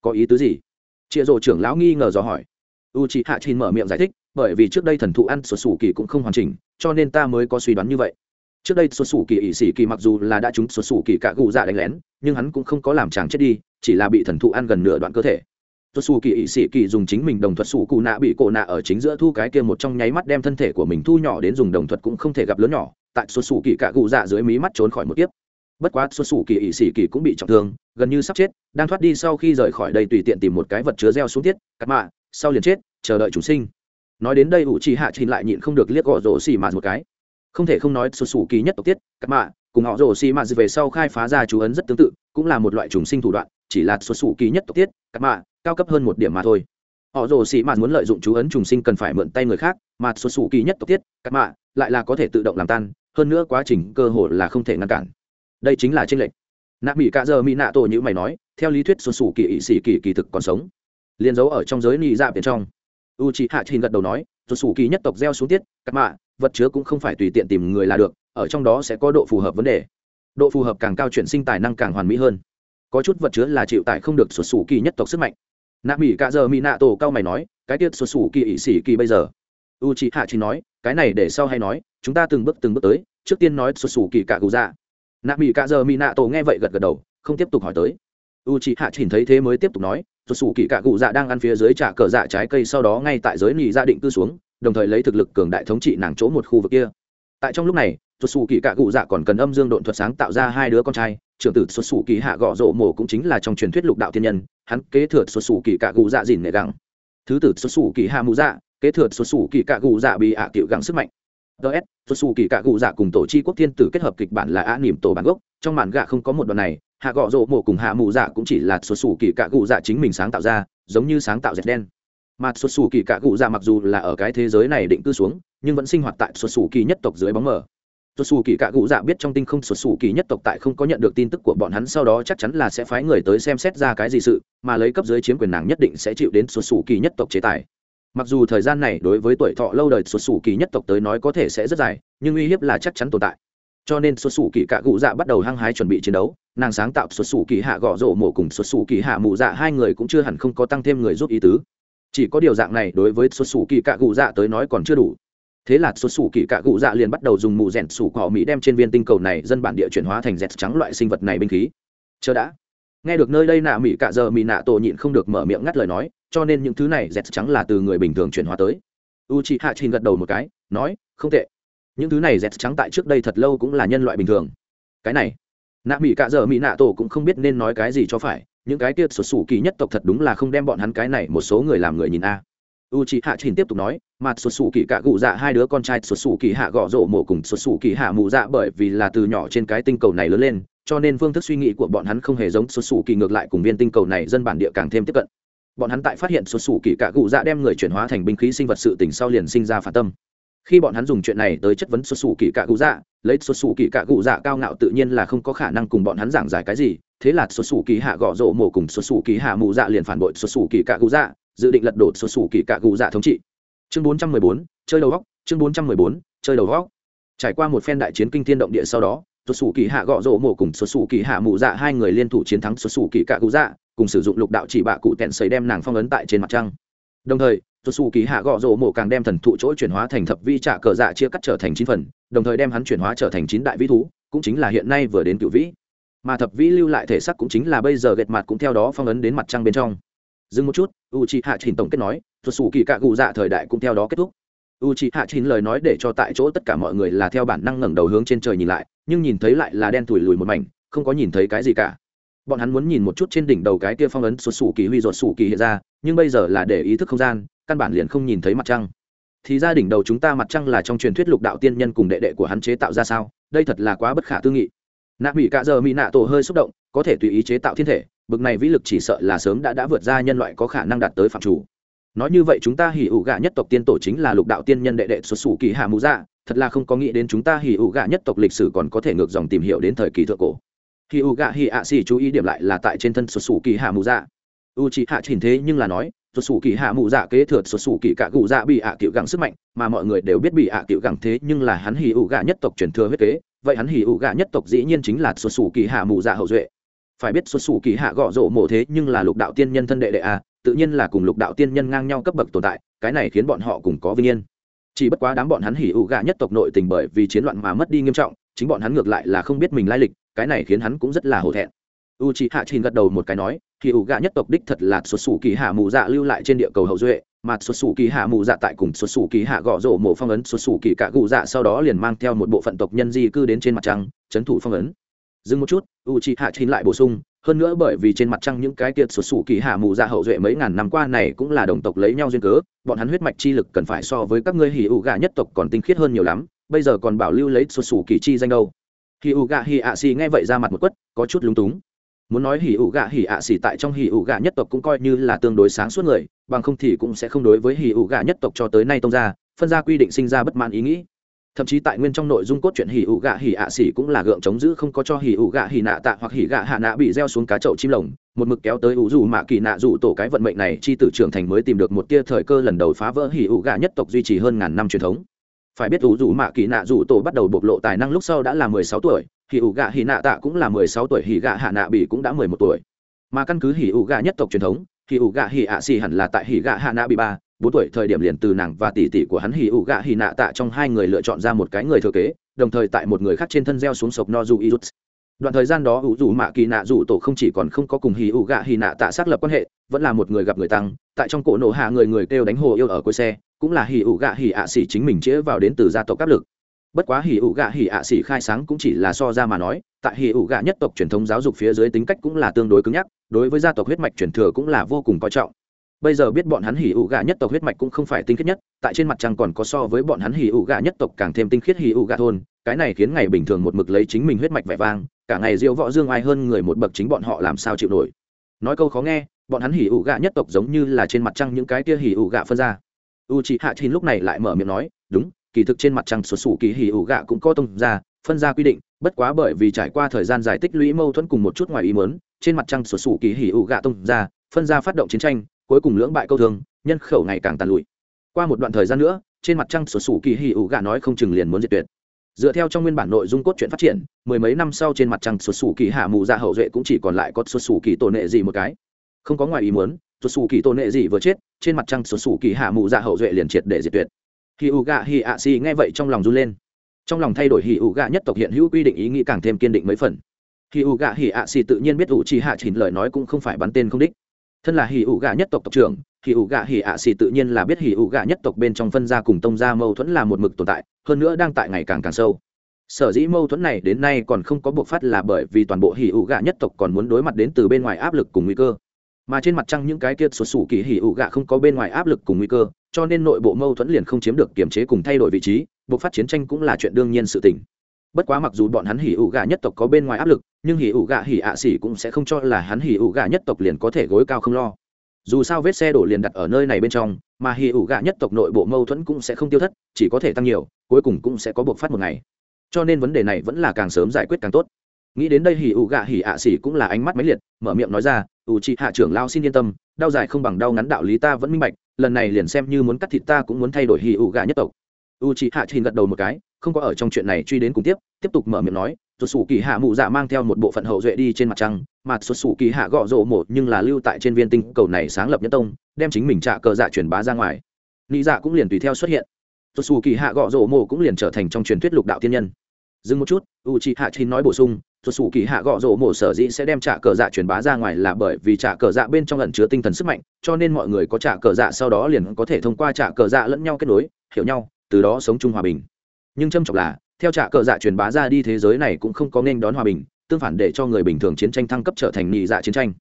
Có ý tứ gì? Chịa rộ trưởng lão nghi ngờ dò hỏi. U c h ị hạ chỉnh mở miệng giải thích, bởi vì trước đây thần thụ ăn xuất sủ kỳ cũng không hoàn chỉnh, cho nên ta mới có suy đoán như vậy. Trước đây xuất sủ kỳ ỵ sĩ kỳ mặc dù là đã trúng xuất sủ kỳ cạ cụ dạ đánh lén, nhưng hắn cũng không có làm chàng chết đi, chỉ là bị thần thụ ăn gần nửa đoạn cơ thể xuất xù kỳ ỵ sĩ kỳ dùng chính mình đồng thuật xù cụ nạ bị cổ nạ ở chính giữa thu cái kia một trong nháy mắt đem thân thể của mình thu nhỏ đến dùng đồng thuật cũng không thể gặp lớn nhỏ. Tại xuất xù kỳ cả cụ dạ dưới mí mắt trốn khỏi một kiếp. Bất quá xuất xù kỳ ỵ sĩ kỳ cũng bị trọng thương, gần như sắp chết, đang thoát đi sau khi rời khỏi đây tùy tiện tìm một cái vật chứa gieo xuống tiết, cắt mạ, sau liền chết, chờ đợi chủ sinh. Nói đến đây ủ trì hạ trình lại nhịn không được liếc gõ rổ xì mạt một cái. Không thể không nói xuất xù kỳ nhất tộc tiết, cắt mạ, cùng họ rổ xì mạt về sau khai phá ra chú ấn rất tương tự, cũng là một loại trùng sinh thủ đoạn, chỉ là xuất xù kỳ nhất tộc tiết, cắt mạ cao cấp hơn một điểm mà thôi. Họ rồ xì mạt muốn lợi dụng chú ấn trùng sinh cần phải mượn tay người khác, mà xuất xù kỳ nhất tộc tiết cắt mạ, lại là có thể tự động làm tan, hơn nữa quá trình cơ hội là không thể ngăn cản. Đây chính là tranh lệch. Nạ mỹ cạ giờ mỹ nạ tổ như mày nói, theo lý thuyết xuất xù kỳ ỵ sĩ kỳ kỳ thực còn sống. Liền giấu ở trong giới nị dạ bên trong. U chị hạ trình gật đầu nói xuất xù kỳ nhất tộc gieo xuống tiết cắt mạ, vật chứa cũng không phải tùy tiện tìm người là được, ở trong đó sẽ có độ phù hợp vấn đề. Độ phù hợp càng cao chuyển sinh tài năng càng hoàn mỹ hơn. Có chút vật chứa là chịu tải không được xuất xù kỳ nhất tộc sức mạnh nạ mỹ cạ giờ mỹ nạ tổ cao mày nói, cái tiết xuất xù kỳ ỵ sĩ kỳ bây giờ. U c hạ chỉ nói, cái này để sau hay nói, chúng ta từng bước từng bước tới, trước tiên nói xuất xù kỳ cạ cụ dạ. Nạ mỹ cạ giờ mỹ nạ tổ nghe vậy gật gật đầu, không tiếp tục hỏi tới. U chị hạ chỉ thấy thế mới tiếp tục nói xuất xù kỳ cạ cụ dạ đang ăn phía dưới trả cờ dạ trái cây sau đó ngay tại giới nị gia định cư xuống, đồng thời lấy thực lực cường đại thống trị nàng chỗ một khu vực kia. Tại trong lúc này xuất xù kỳ cạ cụ dạ còn cần âm dương độn thuật sáng tạo ra hai đứa con trai, trưởng tử xuất xù kỳ hạ gõ rộ mổ cũng chính là trong truyền thuyết lục đạo thiên nhân hắn kế thừa xuất xù kỳ cạ gù dạ dìn nệ gẳng. Thứ tử xuất xù kỳ hạ mù dạ kế thừa xuất xù kỳ cạ gù dạ bị ạ à gẳng sức mạnh. Ts xuất xù kỳ cạ gù dạ cùng tổ chi quốc thiên tử kết hợp kịch bản là ạ niềm tổ bản gốc. Trong màn gạ không có một đoạn này, hạ gõ rộ mổ cùng hạ mù dạ cũng chỉ là xuất xù kỳ cạ gù dạ chính mình sáng tạo ra, giống như sáng tạo dệt đen. Mà xuất xù kỳ cạ gù dạ mặc dù là ở cái thế giới này định cư xuống, nhưng vẫn sinh hoạt tại xuất xù kỳ nhất tộc dưới bóng mờ xuất xù kỳ cạ cụ dạ biết trong tinh không xuất xù kỳ nhất tộc tại không có nhận được tin tức của bọn hắn, sau đó chắc chắn là sẽ phái người tới xem xét ra cái gì sự, mà lấy cấp dưới chiếm quyền nàng nhất định sẽ chịu đến xuất xù kỳ nhất tộc chế tài. Mặc dù thời gian này đối với tuổi thọ lâu đời xuất xù kỳ nhất tộc tới nói có thể sẽ rất dài, nhưng uy hiếp là chắc chắn tồn tại. Cho nên xuất xù kỳ cạ cụ dạ bắt đầu hăng hái chuẩn bị chiến đấu, nàng sáng tạo xuất xù kỳ hạ gõ rổ mổ cùng xuất xù kỳ hạ mụ dạ hai người cũng chưa hẳn không có tăng thêm người giúp ý tứ. Chỉ có điều dạng này đối với xuất xù kỳ cạ cụ dạ tới nói còn chưa đủ thế là xuất xù kỳ cạ cụ dạ liền bắt đầu dùng mù rèn sủ cỏ mỹ đem trên viên tinh cầu này dân bản địa chuyển hóa thành dẹt trắng loại sinh vật này binh khí. Chờ đã. Nghe được nơi đây nạ mỹ cạ giờ mỹ nạ tổ nhịn không được mở miệng ngắt lời nói, cho nên những thứ này dẹt trắng là từ người bình thường chuyển hóa tới. U chị hạ trình gật đầu một cái, nói, không tệ. Những thứ này dẹt trắng tại trước đây thật lâu cũng là nhân loại bình thường. Cái này, nạ mỹ cạ giờ mỹ nạ tổ cũng không biết nên nói cái gì cho phải, những cái kia sụt sủ kỳ nhất tộc thật đúng là không đem bọn hắn cái này một số người làm người nhìn a u chị hạ trình tiếp tục nói mặt xuất sủ kỳ cạ cụ dạ hai đứa con trai xuất sủ kỳ hạ gõ rổ mổ cùng xuất sủ kỳ hạ mù dạ bởi vì là từ nhỏ trên cái tinh cầu này lớn lên, cho nên phương thức suy nghĩ của bọn hắn không hề giống xuất sủ kỳ ngược lại cùng viên tinh cầu này dân bản địa càng thêm tiếp cận. Bọn hắn tại phát hiện xuất sủ kỳ cạ cụ dạ đem người chuyển hóa thành binh khí sinh vật sự tình sau liền sinh ra phản tâm. Khi bọn hắn dùng chuyện này tới chất vấn xuất xù kỳ cạ cụ dạ lấy xuất xù kỳ cạ cụ dạ cao ngạo tự nhiên là không có khả năng cùng bọn hắn giảng giải cái gì, thế là xuất xù kỳ hạ gõ rổ mổ cùng xuất xù kỳ hạ mù dạ liền phản bội xuất xù kỳ cạ cụ dạ dự định lật đổ sổ sủ kỳ cạ cụ dạ thống trị. Chương bốn trăm mười bốn, chơi đầu góc. Chương bốn trăm mười bốn, chơi đầu góc. Trải qua một phen đại chiến kinh thiên động địa sau đó, sổ sủ kỳ hạ gõ rỗ mổ cùng sổ sủ kỳ hạ mù dạ hai người liên thủ chiến thắng sổ sủ kỳ cạ cụ dạ cùng sử dụng lục đạo chỉ bạ cụ tẹn sấy đem nàng phong ấn tại trên mặt trăng. Đồng thời tuột xù kỳ hạ gõ rổ mổ càng đem thần thụ chỗ chuyển hóa thành thập vi trả cờ dạ chia cắt trở thành chín phần, đồng thời đem hắn chuyển hóa trở thành chín đại vĩ thú, cũng chính là hiện nay vừa đến cựu vĩ. Mà thập vĩ lưu lại thể sắc cũng chính là bây giờ gệt mặt cũng theo đó phong ấn đến mặt trăng bên trong dừng một chút u c hạ trình tổng kết nói thuật sủ kỳ cạ gù dạ thời đại cũng theo đó kết thúc. U c hạ trình lời nói để cho tại chỗ tất cả mọi người là theo bản năng ngẩng đầu hướng trên trời nhìn lại, nhưng nhìn thấy lại là đen thủi lùi một mảnh, không có nhìn thấy cái gì cả. Bọn hắn muốn nhìn một chút trên đỉnh đầu cái kia phong ấn xuất xù kỳ huy ruột xù kỳ hiện ra, nhưng bây giờ là để ý thức không gian, căn bản liền không nhìn thấy mặt trăng. Thì ra đỉnh đầu chúng ta mặt trăng là trong truyền thuyết lục đạo tiên nhân cùng đệ đệ của hắn chế tạo ra sao? Đây thật là quá bất khả tư nghị. Nạ mỹ cạ giờ mỹ nạ tổ hơi xúc động, có thể tùy ý chế tạo thiên thể bực này vĩ lực chỉ sợ là sớm đã đã vượt ra nhân loại có khả năng đạt tới phạm chủ. Nói như vậy chúng ta hỉ ủ gạ nhất tộc tiên tổ chính là lục đạo tiên nhân đệ đệ xuất xù kỳ hạ mũ dạ thật là không có nghĩ đến chúng ta hỉ ủ gạ nhất tộc lịch sử còn có thể ngược dòng tìm hiểu đến thời kỳ thượng cổ. Hỉ ủ gạ hỉ ạ xì chú ý điểm lại là tại trên thân xuất xù kỳ hạ mũ dạ. U chị hạ chỉnh thế nhưng là nói, xuất xù kỳ hạ mụ dạ kế thừa xuất xù kỳ cả cụ dạ bị ạ cựu gẳng sức mạnh, mà mọi người đều biết bị ạ cựu gẳng thế nhưng là hắn hỉ ủ gà nhất tộc truyền thừa huyết kế, vậy hắn hỉ ủ gà nhất tộc dĩ nhiên chính là xuất xù kỳ hạ mụ dạ hậu duệ phải biết xuất xù kỳ hạ gõ rổ mộ thế nhưng là lục đạo tiên nhân thân đệ đệ a, tự nhiên là cùng lục đạo tiên nhân ngang nhau cấp bậc tồn tại, cái này khiến bọn họ cùng có vinh yên. Chỉ bất quá đám bọn hắn hỉ ủ gà nhất tộc nội tình bởi vì chiến loạn mà mất đi nghiêm trọng, chính bọn hắn ngược lại là không biết mình lai lịch, cái này khiến hắn cũng rất là hổ thẹn. U c h hạ trình gật đầu một cái nói, hỉ ủ gạ nhất tộc đích thật là xuất xù kỳ hạ mù dạ lưu lại trên địa cầu hậu duệ, mà xuất xù kỳ hạ mù dạ tại cùng xuất xù kỳ hạ gõ rổ mộ phong ấn, xuất xù kỳ cả cụ dạ sau đó liền mang theo một bộ phận tộc nhân di cư đến trên mặt trăng, trấn thủ phong ấn dừng một chút u c h i hạ chín lại bổ sung, hơn nữa bởi vì trên mặt trăng những cái tiệt sụt xù kỳ hạ mù dạ hậu duệ mấy ngàn năm qua này cũng là đồng tộc lấy nhau duyên cớ, bọn hắn huyết mạch chi lực cần phải so với các ngươi hỉ ụ gạ nhất tộc còn tinh khiết hơn nhiều lắm, bây giờ còn bảo lưu lấy sụt xù kỳ chi danh đâu. Hỉ ụ gạ hỉ ạ xì nghe vậy ra mặt một quất, có chút lúng túng. Muốn nói hỉ ụ gạ hỉ ạ xì tại trong hỉ ụ gạ nhất tộc cũng coi như là tương đối sáng suốt người, bằng không thì cũng sẽ không đối với hỉ ụ gạ nhất tộc cho tới nay tông ra phân ra quy định sinh ra bất mãn ý nghĩ thậm chí tại nguyên trong nội dung cốt truyện hỉ ủ gạ hỉ ạ xỉ cũng là gượng chống giữ không có cho hỉ ủ gạ hỉ nạ tạ hoặc hỉ gạ hạ nạ bị gieo xuống cá chậu chim lồng, một mực kéo tới ủ dù mạ kỳ nạ dù tổ cái vận mệnh này, chi tử trưởng thành mới tìm được một tia thời cơ lần đầu phá vỡ hỉ ủ gạ nhất tộc duy trì hơn ngàn năm truyền thống. Phải biết ủ dù mạ kỳ nạ dù tổ bắt đầu bộc lộ tài năng lúc sau đã là mười sáu tuổi, hỉ ủ gạ hỉ nạ tạ cũng là mười sáu tuổi, hỉ gạ hạ nạ bị cũng đã mười một tuổi. Mà căn cứ hỉ ủ gạ nhất tộc truyền thống, hỉ ủ gạ hỉ ạ xỉ hẳn là tại hỉ gạ hạ nạ bị ba bốn tuổi thời điểm liền từ nàng và tỷ tỷ của hắn hì ủ gạ hì nạ tạ trong hai người lựa chọn ra một cái người thừa kế, đồng thời tại một người khác trên thân gieo xuống sộc no du irut đoạn thời gian đó, ủ dù mạ kỳ nạ dù tổ không chỉ còn không có cùng hì ủ gạ hì nạ tạ xác lập quan hệ, vẫn là một người gặp người tăng, tại trong cổ nổ hạ người người kêu đánh hồ yêu ở cuối xe, cũng là hì ủ gạ hì ạ xỉ chính mình chĩa vào đến từ gia tộc áp lực. Bất quá hì ủ gạ hì ạ xỉ khai sáng cũng chỉ là so ra mà nói, tại hì ủ gạ nhất tộc truyền thống giáo dục phía dưới tính cách cũng là tương đối cứng nhắc, đối với gia tộc huyết mạch truyền thừa cũng là vô cùng coi trọng bây giờ biết bọn hắn hỉ ủ gà nhất tộc huyết mạch cũng không phải tinh khiết nhất, tại trên mặt trăng còn có so với bọn hắn hỉ ủ gà nhất tộc càng thêm tinh khiết hỉ ủ gà thôn, cái này khiến ngày bình thường một mực lấy chính mình huyết mạch vẻ vang, cả ngày diễu võ dương ai hơn người một bậc chính bọn họ làm sao chịu nổi. Nói câu khó nghe, bọn hắn hỉ ủ gà nhất tộc giống như là trên mặt trăng những cái kia hỉ ủ gà phân ra. U chị hạ chín lúc này lại mở miệng nói, đúng, kỳ thực trên mặt trăng xuất sủ kỳ hỉ ủ gà cũng có tông ra, phân ra quy định, bất quá bởi vì trải qua thời gian giải tích lũy mâu thuẫn cùng một chút ngoài ý mớn trên mặt trăng xuất sủ kỳ hỉ ủ gà tông ra, phân ra phát động chiến tranh cuối cùng lưỡng bại câu thương, nhân khẩu ngày càng tàn lụi. Qua một đoạn thời gian nữa, trên mặt trăng sổ sủ kỳ hì ủ gà nói không chừng liền muốn diệt tuyệt. Dựa theo trong nguyên bản nội dung cốt truyện phát triển, mười mấy năm sau trên mặt trăng sổ sủ kỳ hạ mù ra dạ hậu duệ cũng chỉ còn lại có sổ sủ kỳ tổ nệ gì một cái. Không có ngoài ý muốn, sổ sủ kỳ tổ nệ gì vừa chết, trên mặt trăng sổ sủ kỳ hạ mù ra dạ hậu duệ liền triệt để diệt tuyệt. Hì ủ gà hì ạ xì nghe vậy trong lòng run lên. Trong lòng thay đổi hì ủ gà nhất tộc hiện hữu quy định ý nghĩ càng thêm kiên định mấy phần. Hì ủ gà hì ạ xì tự nhiên biết ủ chỉ hạ chỉnh lời nói cũng không phải bắn tên không đích thân là hì ủ gà nhất tộc tộc trưởng hì ủ gà hì ạ xì tự nhiên là biết hì ủ gà nhất tộc bên trong phân gia cùng tông gia mâu thuẫn là một mực tồn tại, hơn nữa đang tại ngày càng càng sâu. Sở dĩ mâu thuẫn này đến nay còn không có buộc phát là bởi vì toàn bộ hì ủ gà nhất tộc còn muốn đối mặt đến từ bên ngoài áp lực cùng nguy cơ. Mà trên mặt trăng những cái kia sụt sủ kỳ hì ủ gà không có bên ngoài áp lực cùng nguy cơ, cho nên nội bộ mâu thuẫn liền không chiếm được kiềm chế cùng thay đổi vị trí buộc phát chiến tranh cũng là chuyện đương nhiên sự tình bất quá mặc dù bọn hắn hỉ ủ gà nhất tộc có bên ngoài áp lực, nhưng hỉ ủ gà hỉ ạ xỉ cũng sẽ không cho là hắn hỉ ủ gà nhất tộc liền có thể gối cao không lo. Dù sao vết xe đổ liền đặt ở nơi này bên trong, mà hỉ ủ gà nhất tộc nội bộ mâu thuẫn cũng sẽ không tiêu thất, chỉ có thể tăng nhiều, cuối cùng cũng sẽ có buộc phát một ngày. Cho nên vấn đề này vẫn là càng sớm giải quyết càng tốt. Nghĩ đến đây hỉ ủ gà hỉ ạ xỉ cũng là ánh mắt máy liệt, mở miệng nói ra, ủ chị hạ trưởng lao xin yên tâm, đau dài không bằng đau ngắn đạo lý ta vẫn minh bạch, lần này liền xem như muốn cắt thịt ta cũng muốn thay đổi hỉ ủ gà nhất tộc. U chị hạ trình gật đầu một cái không có ở trong chuyện này truy đến cùng tiếp tiếp tục mở miệng nói xuất xù kỳ hạ mụ dạ mang theo một bộ phận hậu duệ đi trên mặt trăng, mà xuất xù kỳ hạ gõ rộ một nhưng là lưu tại trên viên tinh cầu này sáng lập nhất tông, đem chính mình trả cờ dạ truyền bá ra ngoài. Lý dạ cũng liền tùy theo xuất hiện. Xuất xù kỳ hạ gõ rộ mộ cũng liền trở thành trong truyền thuyết lục đạo thiên nhân. Dừng một chút u chị hạ chín nói bổ sung xuất xù kỳ hạ gõ rỗ mộ sở dĩ sẽ đem trả cờ dạ truyền bá ra ngoài là bởi vì trả cờ dạ bên trong ẩn chứa tinh thần sức mạnh, cho nên mọi người có trả cờ dạ sau đó liền có thể thông qua trả cờ dạ lẫn nhau kết nối, hiểu nhau, từ đó sống chung hòa bình nhưng trâm trọng là, theo trạ cờ dạ truyền bá ra đi thế giới này cũng không có nên đón hòa bình, tương phản để cho người bình thường chiến tranh thăng cấp trở thành nhị dạ chiến tranh.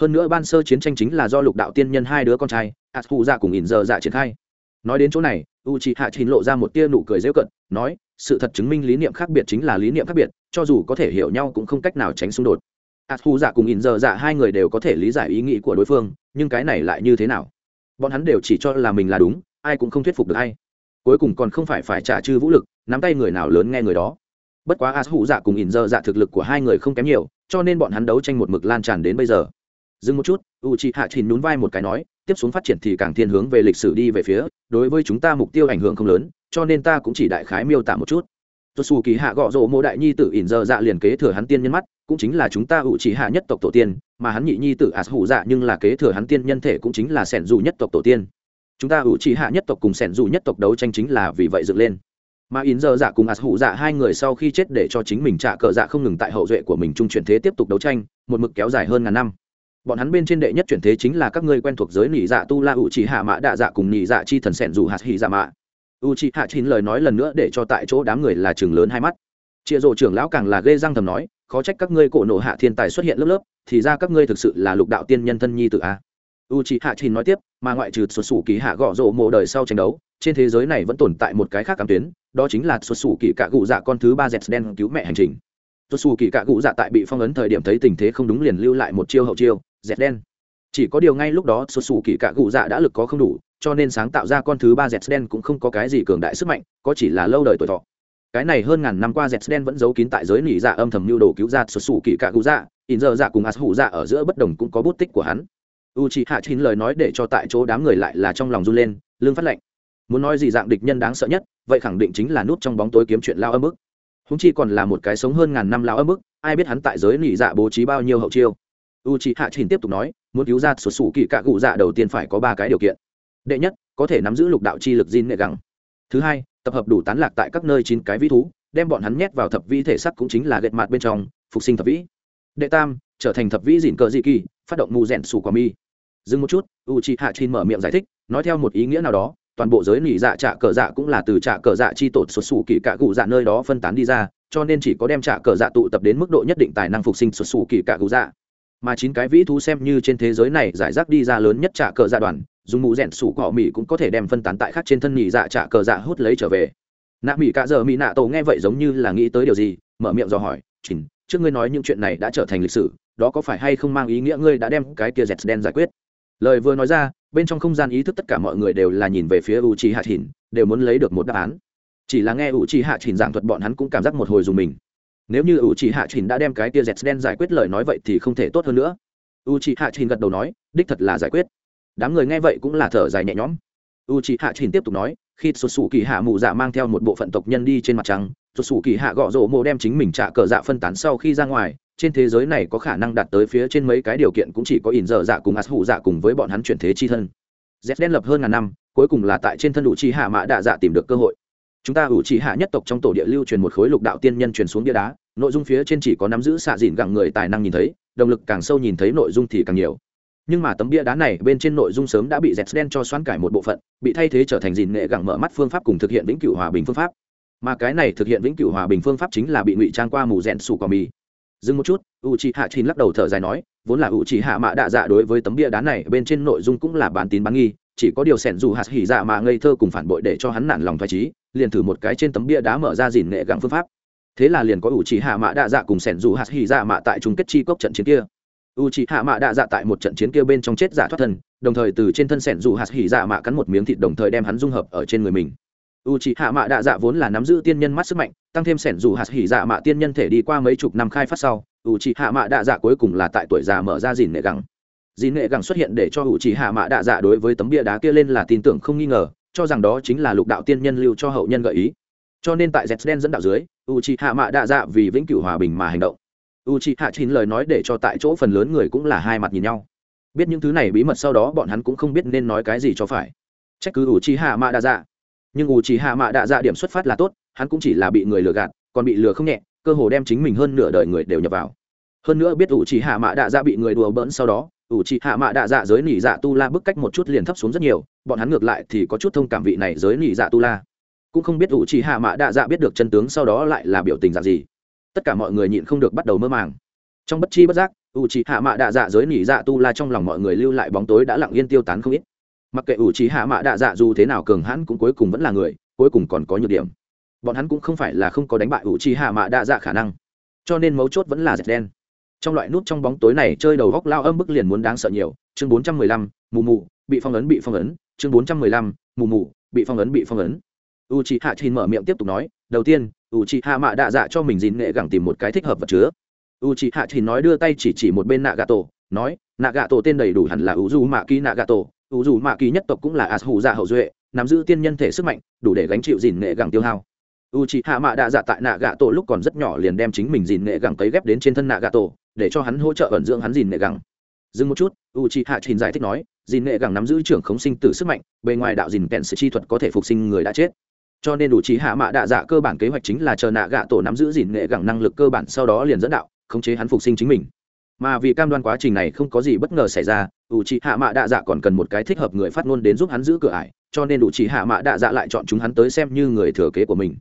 Hơn nữa ban sơ chiến tranh chính là do lục đạo tiên nhân hai đứa con trai ạt phụ dạ cùng ỉn giờ dạ triển khai. Nói đến chỗ này u c h ị hạ chín lộ ra một tia nụ cười dễ cận nói, sự thật chứng minh lý niệm khác biệt chính là lý niệm khác biệt, cho dù có thể hiểu nhau cũng không cách nào tránh xung đột. Ạt phụ dạ cùng ỉn giờ dạ hai người đều có thể lý giải ý nghĩ của đối phương, nhưng cái này lại như thế nào? Bọn hắn đều chỉ cho là mình là đúng, ai cũng không thuyết phục được ai cuối cùng còn không phải phải trả chư vũ lực, nắm tay người nào lớn nghe người đó. Bất quá as hụ dạ cùng ỉn dơ dạ thực lực của hai người không kém nhiều, cho nên bọn hắn đấu tranh một mực lan tràn đến bây giờ. Dừng một chút u chị hạ trình nhún vai một cái nói, tiếp xuống phát triển thì càng thiên hướng về lịch sử đi về phía, đối với chúng ta mục tiêu ảnh hưởng không lớn, cho nên ta cũng chỉ đại khái miêu tả một chút. Tôi xù kỳ hạ gõ rộ mô đại nhi tử ỉn dơ dạ liền kế thừa hắn tiên nhân mắt, cũng chính là chúng ta U chỉ hạ nhất tộc tổ tiên, mà hắn nhị nhi tử as hụ dạ nhưng là kế thừa hắn tiên nhân thể cũng chính là sẻn dù nhất tộc tổ tiên chúng ta ủ trì hạ nhất tộc cùng sẻn dù nhất tộc đấu tranh chính là vì vậy dựng lên. Mà in giờ dạ cùng ạt hụ dạ hai người sau khi chết để cho chính mình trả cờ dạ không ngừng tại hậu duệ của mình trung chuyển thế tiếp tục đấu tranh, một mực kéo dài hơn ngàn năm. Bọn hắn bên trên đệ nhất chuyển thế chính là các ngươi quen thuộc giới nỉ dạ tu la ủ trì hạ mã đạ dạ cùng nỉ dạ chi thần sẻn dù hạt hỉ dạ mạ u trì hạ chín lời nói lần nữa để cho tại chỗ đám người là chừng lớn hai mắt. Chia rộ trưởng lão càng là ghê răng thầm nói, khó trách các ngươi cổ nộ hạ thiên tài xuất hiện lớp lớp, thì ra các ngươi thực sự là lục đạo tiên nhân thân nhi tự a u c h ị hạ chín nói tiếp, mà ngoại trừ xuất xù kỳ hạ gõ rộ mộ đời sau tranh đấu, trên thế giới này vẫn tồn tại một cái khác cảm tuyến, đó chính là xuất xù kỳ cạ cụ dạ con thứ ba dẹt đen cứu mẹ hành trình. Xuất xù kỳ cạ cụ dạ tại bị phong ấn thời điểm thấy tình thế không đúng liền lưu lại một chiêu hậu chiêu dẹt đen. Chỉ có điều ngay lúc đó xuất xù kỳ cạ cụ dạ đã lực có không đủ, cho nên sáng tạo ra con thứ ba dẹt đen cũng không có cái gì cường đại sức mạnh, có chỉ là lâu đời tuổi thọ. Cái này hơn ngàn năm qua dẹt đen vẫn giấu kín tại giới nỉ dạ âm thầm mưu đồ cứu ra xuất xù kỳ cạ cụ dạ in giờ dạ cùng as hủ dạ ở giữa bất đồng cũng có bút tích của hắn u c h ị hạ chín lời nói để cho tại chỗ đám người lại là trong lòng run lên lương phát lệnh muốn nói gì dạng địch nhân đáng sợ nhất, vậy khẳng định chính là nút trong bóng tối kiếm chuyện lao âm ức húng chi còn là một cái sống hơn ngàn năm lao âm ức ai biết hắn tại giới nỉ dạ bố trí bao nhiêu hậu chiêu. U c h ị hạ chín tiếp tục nói, muốn cứu ra sụt sủ kỳ cạ cụ dạ đầu tiên phải có ba cái điều kiện. Đệ nhất, có thể nắm giữ lục đạo chi lực Jin nghệ gẳng. Thứ hai, tập hợp đủ tán lạc tại các nơi chín cái vĩ thú, đem bọn hắn nhét vào thập vi thể sắc cũng chính là gệt mặt bên trong, phục sinh thập vĩ. Đệ tam, trở thành thập vĩ dìn cờ dị kỳ, phát động mù rèn sủ quả mi dừng một chút u c h i hạ chin mở miệng giải thích, nói theo một ý nghĩa nào đó, toàn bộ giới nỉ dạ trạ cờ dạ cũng là từ trạ cờ dạ chi tột xuất xù kỳ cạ cụ dạ nơi đó phân tán đi ra, cho nên chỉ có đem trạ cờ dạ tụ tập đến mức độ nhất định tài năng phục sinh xuất xù kỳ cạ cụ dạ. Mà chín cái vĩ thú xem như trên thế giới này giải rác đi ra lớn nhất trạ cờ dạ đoàn, dùng mũ rèn sủ cọ mỹ cũng có thể đem phân tán tại khác trên thân nỉ dạ trạ cờ dạ hút lấy trở về. Nạ mỹ cạ giờ mỹ nạ tổ nghe vậy giống như là nghĩ tới điều gì, mở miệng dò hỏi chỉnh trước ngươi nói những chuyện này đã trở thành lịch sử, đó có phải hay không mang ý nghĩa ngươi đã đem cái kia dẹt đen giải quyết? Lời vừa nói ra, bên trong không gian ý thức tất cả mọi người đều là nhìn về phía u chi hạ thìn đều muốn lấy được một đáp án. Chỉ là nghe u chi hạ thìn giảng thuật, bọn hắn cũng cảm giác một hồi dùng mình. Nếu như u chi hạ thìn đã đem cái tia dẹt đen giải quyết lời nói vậy thì không thể tốt hơn nữa. U chi hạ thìn gật đầu nói, đích thật là giải quyết. Đám người nghe vậy cũng là thở dài nhẹ nhõm. U chi hạ thìn tiếp tục nói, khi sụt sù kỳ hạ mù dạ mang theo một bộ phận tộc nhân đi trên mặt trăng sụt sù kỳ hạ gõ rổ mộ đem chính mình trả cờ dạ phân tán sau khi ra ngoài trên thế giới này có khả năng đạt tới phía trên mấy cái điều kiện cũng chỉ có ỉn dở dạ cùng ạt hụ dạ cùng với bọn hắn chuyển thế chi thân. Z đen lập hơn ngàn năm, cuối cùng là tại trên thân đủ chi hạ mã đạ dạ tìm được cơ hội. Chúng ta ủ chỉ hạ nhất tộc trong tổ địa lưu truyền một khối lục đạo tiên nhân truyền xuống bia đá, nội dung phía trên chỉ có nắm giữ xạ dìn gặng người tài năng nhìn thấy, động lực càng sâu nhìn thấy nội dung thì càng nhiều. Nhưng mà tấm bia đá này bên trên nội dung sớm đã bị dẹt đen cho xoắn cải một bộ phận, bị thay thế trở thành dìn nghệ gặng mở mắt phương pháp cùng thực hiện vĩnh cửu hòa bình phương pháp. Mà cái này thực hiện vĩnh cửu hòa bình phương pháp chính là bị ngụy trang qua mù rẽn sủ cỏ mì dừng một chút u c hạ chín lắc đầu thở dài nói, vốn là u c hạ mạ đạ dạ đối với tấm bia đá này, bên trên nội dung cũng là bán tín bán nghi, chỉ có điều sẻn dù hạt hỉ dạ mà ngây thơ cùng phản bội để cho hắn nản lòng thoải trí liền thử một cái trên tấm bia đá mở ra dìn nghệ gắng phương pháp. Thế là liền có u c hạ mạ đạ dạ cùng sẻn dù hạt hỉ dạ mạ tại chung kết chi cốc trận chiến kia. U c hạ mạ đạ dạ tại một trận chiến kia bên trong chết giả thoát thân, đồng thời từ trên thân sẻn dù hạt hỉ dạ mạ cắn một miếng thịt đồng thời đem hắn dung hợp ở trên người mình u c hạ mạ đạ dạ vốn là nắm giữ tiên nhân mắt sức mạnh tăng thêm sẻn dù hạt hỉ dạ mạ tiên nhân thể đi qua mấy chục năm khai phát sau u c hạ mạ đạ dạ cuối cùng là tại tuổi già mở ra dìn nghệ gẳng dìn nghệ gẳng xuất hiện để cho u c hạ mạ đạ dạ đối với tấm bia đá kia lên là tin tưởng không nghi ngờ cho rằng đó chính là lục đạo tiên nhân lưu cho hậu nhân gợi ý cho nên tại z đen dẫn đạo dưới u c hạ mạ đạ dạ vì vĩnh cửu hòa bình mà hành động u c hạ chín lời nói để cho tại chỗ phần lớn người cũng là hai mặt nhìn nhau biết những thứ này bí mật sau đó bọn hắn cũng không biết nên nói cái gì cho phải trách cứ u c hạ mạ đạ dạ nhưng ủ chỉ hạ mạ đạ dạ điểm xuất phát là tốt, hắn cũng chỉ là bị người lừa gạt, còn bị lừa không nhẹ, cơ hồ đem chính mình hơn nửa đời người đều nhập vào. Hơn nữa biết ủ chỉ hạ mạ đạ dạ bị người đùa bỡn sau đó ủ chỉ hạ mạ đạ dạ giới nỉ dạ tu la bức cách một chút liền thấp xuống rất nhiều, bọn hắn ngược lại thì có chút thông cảm vị này giới nỉ dạ tu la. Cũng không biết ủ chỉ hạ mạ đạ dạ biết được chân tướng sau đó lại là biểu tình dạng gì. Tất cả mọi người nhịn không được bắt đầu mơ màng. Trong bất chi bất giác ủ chỉ hạ mạ đạ dạ giới nỉ dạ tu la trong lòng mọi người lưu lại bóng tối đã lặng yên tiêu tán không ít mặc kệ ủ trí hạ mạ đạ dạ dù thế nào cường hãn cũng cuối cùng vẫn là người, cuối cùng còn có nhược điểm. Bọn hắn cũng không phải là không có đánh bại ủ trì hạ mạ đạ dạ khả năng. Cho nên mấu chốt vẫn là dệt đen. Trong loại nút trong bóng tối này chơi đầu góc lao âm bức liền muốn đáng sợ nhiều. Chương bốn trăm mười lăm, mù mù, bị phong ấn, bị phong ấn. Chương bốn trăm mười lăm, mù mù, bị phong ấn, bị phong ấn. U c h hạ chín mở miệng tiếp tục nói, đầu tiên u c h hạ mạ đạ dạ cho mình dìn nghệ gẳng tìm một cái thích hợp vật chứa. U c h hạ chín nói đưa tay chỉ chỉ một bên nạ gà tổ nói nạ gà tổ tên đầy đủ hẳn là u du mạ ký nạ gà tổ u dù mạ kỳ nhất tộc cũng là as hủ dạ hậu duệ, nắm giữ tiên nhân thể sức mạnh, đủ để gánh chịu dìn nghệ gẳng tiêu hao. U c h ị hạ mạ đạ dạ tại nạ gạ tổ lúc còn rất nhỏ liền đem chính mình dìn nghệ gẳng cấy ghép đến trên thân nạ gạ tổ, để cho hắn hỗ trợ ẩn dưỡng hắn dìn nghệ gẳng. Dừng một chút u c h ị hạ trình giải thích nói dìn nghệ gẳng nắm giữ trưởng khống sinh tử sức mạnh, bề ngoài đạo dìn kèn sự chi thuật có thể phục sinh người đã chết. Cho nên đủ trí hạ mạ đạ dạ cơ bản kế hoạch chính là chờ nạ gạ tổ nắm giữ dìn nghệ gẳng năng lực cơ bản sau đó liền dẫn đạo, khống chế hắn phục sinh chính mình mà vì cam đoan quá trình này không có gì bất ngờ xảy ra, ủ trì hạ mạ đạ dạ còn cần một cái thích hợp người phát ngôn đến giúp hắn giữ cửa ải, cho nên đủ trì hạ mạ đạ dạ lại chọn chúng hắn tới xem như người thừa kế của mình.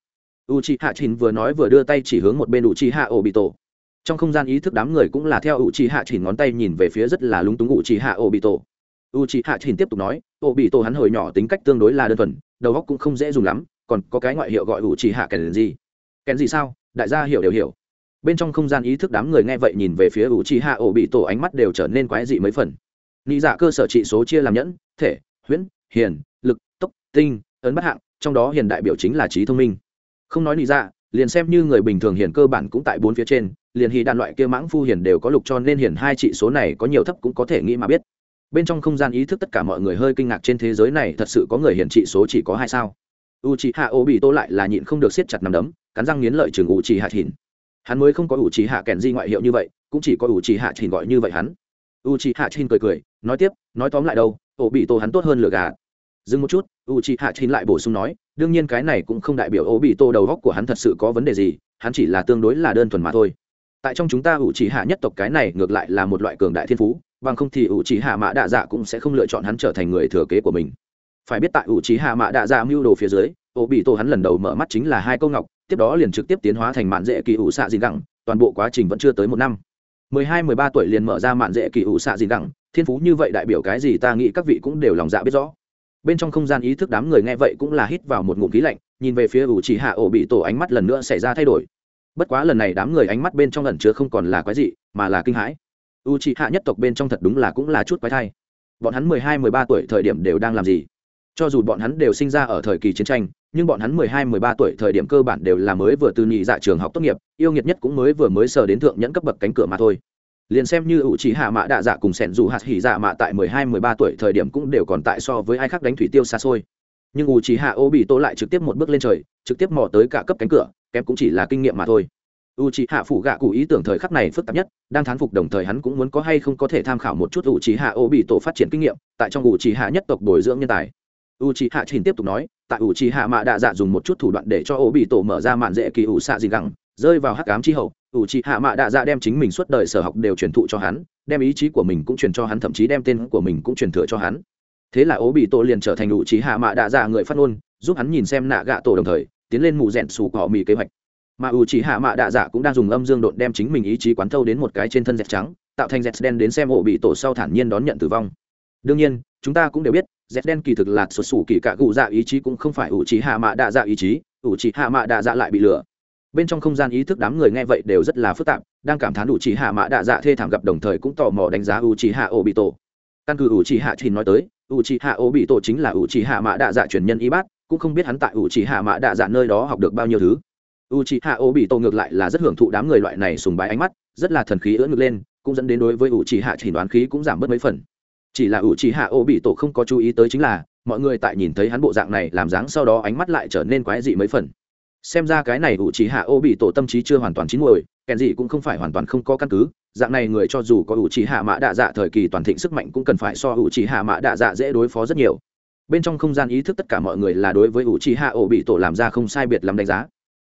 U c h i hạ chín vừa nói vừa đưa tay chỉ hướng một bên u c h i hạ ổ bị tổ trong không gian ý thức đám người cũng là theo u c h i hạ chín ngón tay nhìn về phía rất là lúng túng u c h i hạ ổ bị tổ u c h i hạ chín tiếp tục nói ổ bị tổ hắn hồi nhỏ tính cách tương đối là đơn thuần, đầu óc cũng không dễ dùng lắm, còn có cái ngoại hiệu gọi u c h i hạ kèn gì. Kèn gì sao? Đại gia hiểu đều hiểu bên trong không gian ý thức đám người nghe vậy nhìn về phía u chi hạ ổ bị tổ ánh mắt đều trở nên quái dị mấy phần. Nghĩ dạ cơ sở trị số chia làm nhẫn, thể, huyễn, hiền, lực, tốc, tinh, ấn bắt hạng, trong đó hiền đại biểu chính là trí thông minh. Không nói nghĩ dạ liền xem như người bình thường hiền cơ bản cũng tại bốn phía trên, liền hy đàn loại kia mãng phu hiền đều có lục cho nên hiền hai trị số này có nhiều thấp cũng có thể nghĩ mà biết. Bên trong không gian ý thức tất cả mọi người hơi kinh ngạc trên thế giới này thật sự có người hiền trị số chỉ có hai sao. U c hạ ô bị tô lại là nhịn không được siết chặt nằm đấm, cắn răng nghiến lợi chừng u c hạ thìn hắn mới không có ủ trì hạ kèn di ngoại hiệu như vậy, cũng chỉ có ủ trì hạ trình gọi như vậy hắn. U trì hạ trình cười cười, nói tiếp, nói tóm lại đâu, ổ bị tô hắn tốt hơn lửa gà. Dừng một chút u trì hạ trình lại bổ sung nói, đương nhiên cái này cũng không đại biểu ổ bị tô đầu góc của hắn thật sự có vấn đề gì, hắn chỉ là tương đối là đơn thuần mà thôi. Tại trong chúng ta ủ trì hạ nhất tộc cái này ngược lại là một loại cường đại thiên phú, bằng không thì ủ trì hạ mã đạ dạ cũng sẽ không lựa chọn hắn trở thành người thừa kế của mình. Phải biết tại ủ trì hạ mã đạ dạ mưu đồ phía dưới, ổ bị tổ hắn lần đầu mở mắt chính là hai câu ngọc tiếp đó liền trực tiếp tiến hóa thành mạn dễ kỳ ủ xạ dìn gẳng, toàn bộ quá trình vẫn chưa tới một năm. mười hai, mười ba tuổi liền mở ra mạn dễ kỳ ủ xạ dìn gẳng, thiên phú như vậy đại biểu cái gì ta nghĩ các vị cũng đều lòng dạ biết rõ. Bên trong không gian ý thức đám người nghe vậy cũng là hít vào một ngụm khí lạnh, nhìn về phía ủ chỉ hạ ổ bị tổ ánh mắt lần nữa xảy ra thay đổi. Bất quá lần này đám người ánh mắt bên trong lần chứa không còn là quái dị, mà là kinh hãi. U chỉ hạ nhất tộc bên trong thật đúng là cũng là chút quái thai. Bọn hắn mười hai, mười ba tuổi thời điểm đều đang làm gì? Cho dù bọn hắn đều sinh ra ở thời kỳ chiến tranh nhưng bọn hắn mười hai, mười ba tuổi thời điểm cơ bản đều là mới vừa từ nhị dạ trường học tốt nghiệp, yêu nghiệt nhất cũng mới vừa mới sờ đến thượng nhẫn cấp bậc cánh cửa mà thôi. Liền xem như ủ trí hạ mạ đạ dạ cùng sẻn dù hạt hỉ dạ mạ tại mười hai, mười ba tuổi thời điểm cũng đều còn tại so với ai khác đánh thủy tiêu xa xôi. Nhưng ủ trí hạ ô bị tô lại trực tiếp một bước lên trời, trực tiếp mò tới cả cấp cánh cửa, kém cũng chỉ là kinh nghiệm mà thôi. U trí hạ phủ gạ cụ ý tưởng thời khắc này phức tạp nhất, đang thán phục đồng thời hắn cũng muốn có hay không có thể tham khảo một chút u trí hạ ô bị tổ phát triển kinh nghiệm, tại trong u trí hạ nhất tộc bồi dưỡng nhân tài u trí hạ trình tiếp tục nói, tại u trí hạ mạ đạ dạ dùng một chút thủ đoạn để cho ô bị tổ mở ra màn dễ kỳ ủ xạ gì gẳng, rơi vào hắc ám chi hậu U trị hạ mạ đạ dạ đem chính mình suốt đời sở học đều truyền thụ cho hắn, đem ý chí của mình cũng truyền cho hắn, thậm chí đem tên của mình cũng truyền thừa cho hắn. Thế là ố bị tổ liền trở thành U trí hạ mạ đạ dạ người phát ngôn, giúp hắn nhìn xem nạ gạ tổ đồng thời, tiến lên mù rẽn xù cỏ mì kế hoạch. Mà U trí hạ mạ đạ dạ cũng đang dùng âm dương đột đem chính mình ý chí quán thâu đến một cái trên thân dẹt trắng, tạo thành dẹt đen đến xem ổ bị tổ sau thản nhiên đón nhận tử vong. Đương nhiên, chúng ta cũng đều biết dẹt đen kỳ thực là sụt sủ kỳ cạ cụ dạ ý chí cũng không phải ủ trí hạ mạ đạ dạ ý chí ủ trí hạ mạ đạ dạ lại bị lừa bên trong không gian ý thức đám người nghe vậy đều rất là phức tạp đang cảm thán ủ trí hạ mã đạ dạ thê thảm gặp đồng thời cũng tò mò đánh giá ủ trí hạ ô bị tổ căn cứ ủ trí hạ chỉ nói tới ủ trí hạ ô bị tổ chính là ủ trí hạ mã đạ dạ truyền nhân y bát cũng không biết hắn tại ủ trí hạ mã đạ dạ nơi đó học được bao nhiêu thứ ủ trí hạ ô bị tổ ngược lại là rất hưởng thụ đám người loại này sùng bái ánh mắt rất là thần khí ưỡn ngược lên cũng dẫn đến đối với ủ trí hạ chỉ đoán khí cũng giảm bớt mấy phần chỉ là ủ trì hạ ô bị tổ không có chú ý tới chính là, mọi người tại nhìn thấy hắn bộ dạng này làm dáng sau đó ánh mắt lại trở nên quái dị mấy phần. Xem ra cái này ủ trì hạ ô bị tổ tâm trí chưa hoàn toàn chín muồi, kèn gì cũng không phải hoàn toàn không có căn cứ. Dạng này người cho dù có ủ trì hạ mã đạ dạ thời kỳ toàn thịnh sức mạnh cũng cần phải so ủ trì hạ mã đạ dạ dễ đối phó rất nhiều. Bên trong không gian ý thức tất cả mọi người là đối với ủ trì hạ ô bị tổ làm ra không sai biệt làm đánh giá.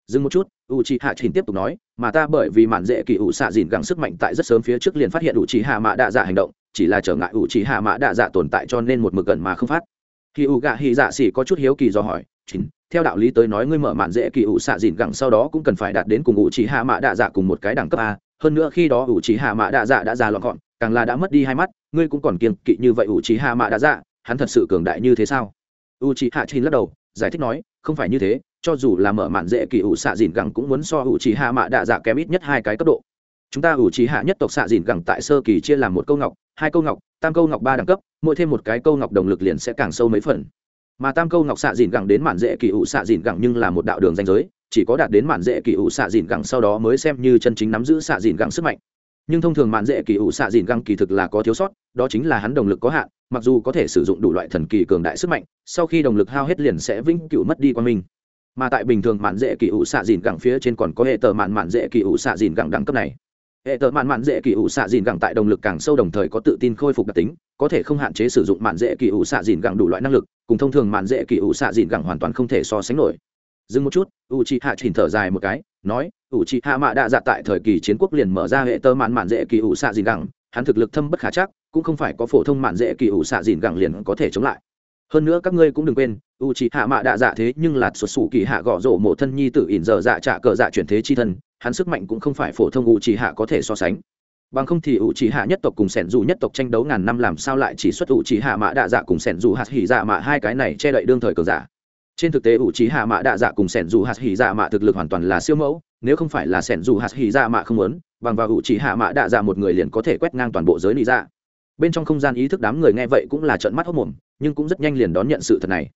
Dừng một chút u trí hạ trình tiếp tục nói, mà ta bởi vì mạn dễ kỳ ủ xạ dìn gắng sức mạnh tại rất sớm phía trước liền phát hiện ủ i hạ mã đạ dạ hành động chỉ là trở ngại ủ trí hạ mã đạ dạ tồn tại cho nên một mực gần mà không phát. Khi ủ gạ hy dạ xỉ có chút hiếu kỳ do hỏi chính theo đạo lý tới nói ngươi mở mạn dễ kỳ ủ xạ dìn gẳng sau đó cũng cần phải đạt đến cùng ủ chỉ hạ mã đạ dạ cùng một cái đẳng cấp a, hơn nữa khi đó ủ chỉ hạ mã đạ dạ đã già lọn gọn, càng là đã mất đi hai mắt, ngươi cũng còn kiêng kỵ như vậy ủ chỉ hạ mã đạ dạ hắn thật sự cường đại như thế sao? U chỉ hạ chín lắc đầu, giải thích nói, không phải như thế, cho dù là mở mạn dễ kỳ ủ xạ dìn gẳng cũng muốn so ủ chỉ hạ mã đạ dạ kém ít nhất hai cái cấp độ chúng ta ủ trí hạ nhất tộc xạ dìn gẳng tại sơ kỳ chia làm một câu ngọc, hai câu ngọc, tam câu ngọc ba đẳng cấp, mỗi thêm một cái câu ngọc đồng lực liền sẽ càng sâu mấy phần. Mà tam câu ngọc xạ dìn gẳng đến mạn dễ kỳ ủ xạ dìn gẳng nhưng là một đạo đường danh giới, chỉ có đạt đến mạn dễ kỳ ủ xạ dìn gẳng sau đó mới xem như chân chính nắm giữ xạ dìn gẳng sức mạnh. Nhưng thông thường mạn dễ kỳ ủ xạ dìn gẳng kỳ thực là có thiếu sót, đó chính là hắn đồng lực có hạn, mặc dù có thể sử dụng đủ loại thần kỳ cường đại sức mạnh, sau khi đồng lực hao hết liền sẽ vĩnh cửu mất đi qua mình mà tại bình thường mạn dễ kỳ ủ xạ dìn gẳng phía trên còn có hệ tờ mạn mạn dễ kỳ ủ xạ dìn gẳng đẳng cấp này hệ tờ mạn mạn dễ kỳ ủ xạ dìn gẳng tại đồng lực càng sâu đồng thời có tự tin khôi phục đặc tính, có thể không hạn chế sử dụng mạn dễ kỳ ủ xạ dìn gẳng đủ loại năng lực, cùng thông thường mạn dễ kỳ ủ xạ dìn gẳng hoàn toàn không thể so sánh nổi. Dừng một chút u chi hạ chỉnh thở dài một cái, nói u chi hạ mạ đạ dạ tại thời kỳ chiến quốc liền mở ra hệ tơ mạn mạn dễ kỳ ủ xạ dìn gẳng, hắn thực lực thâm bất khả chắc, cũng không phải có phổ thông mạn dễ kỳ ủ xạ dìn gẳng liền có thể chống lại hơn nữa các ngươi cũng đừng quên u c hạ mạ đạ dạ thế nhưng là xuất xù kỳ hạ gõ rổ mộ thân nhi tử ỉn dở dạ trả cờ dạ chuyển thế chi thân hắn sức mạnh cũng không phải phổ thông u c hạ có thể so sánh. Bằng không thì ủ chỉ hạ nhất tộc cùng sẻn dù nhất tộc tranh đấu ngàn năm làm sao lại chỉ xuất ủ chỉ hạ mạ đạ dạ cùng sẻn dù hạt hỉ dạ mạ hai cái này che đậy đương thời cờ giả. Trên thực tế ủ chỉ hạ mạ đạ dạ cùng sẻn dù hạt hỉ dạ mạ thực lực hoàn toàn là siêu mẫu nếu không phải là sẻn dù hạt hỉ dạ mạ không lớn, bằng vào u chỉ hạ mạ đạ dạ một người liền có thể quét ngang toàn bộ giới lý dạ bên trong không gian ý thức đám người nghe vậy cũng là trợn mắt hốc mồm, nhưng cũng rất nhanh liền đón nhận sự thật này.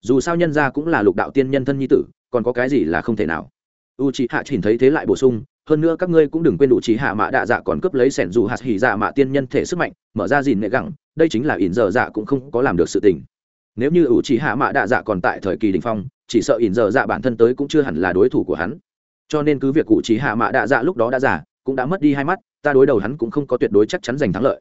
Dù sao nhân ra cũng là lục đạo tiên nhân thân nhi tử, còn có cái gì là không thể nào. U c hạ chỉnh thấy thế lại bổ sung, hơn nữa các ngươi cũng đừng quên đủ trí hạ mã đạ dạ còn cướp lấy sẻn dù hạt hỉ dạ mạ tiên nhân thể sức mạnh, mở ra dìn nệ gẳng, đây chính là ỉn dở dạ cũng không có làm được sự tình. Nếu như u trí hạ mã đạ dạ còn tại thời kỳ đình phong, chỉ sợ ỉn dở dạ bản thân tới cũng chưa hẳn là đối thủ của hắn. Cho nên cứ việc cụ trí hạ mã đạ dạ lúc đó đã giả cũng đã mất đi hai mắt, ta đối đầu hắn cũng không có tuyệt đối chắc chắn giành thắng lợi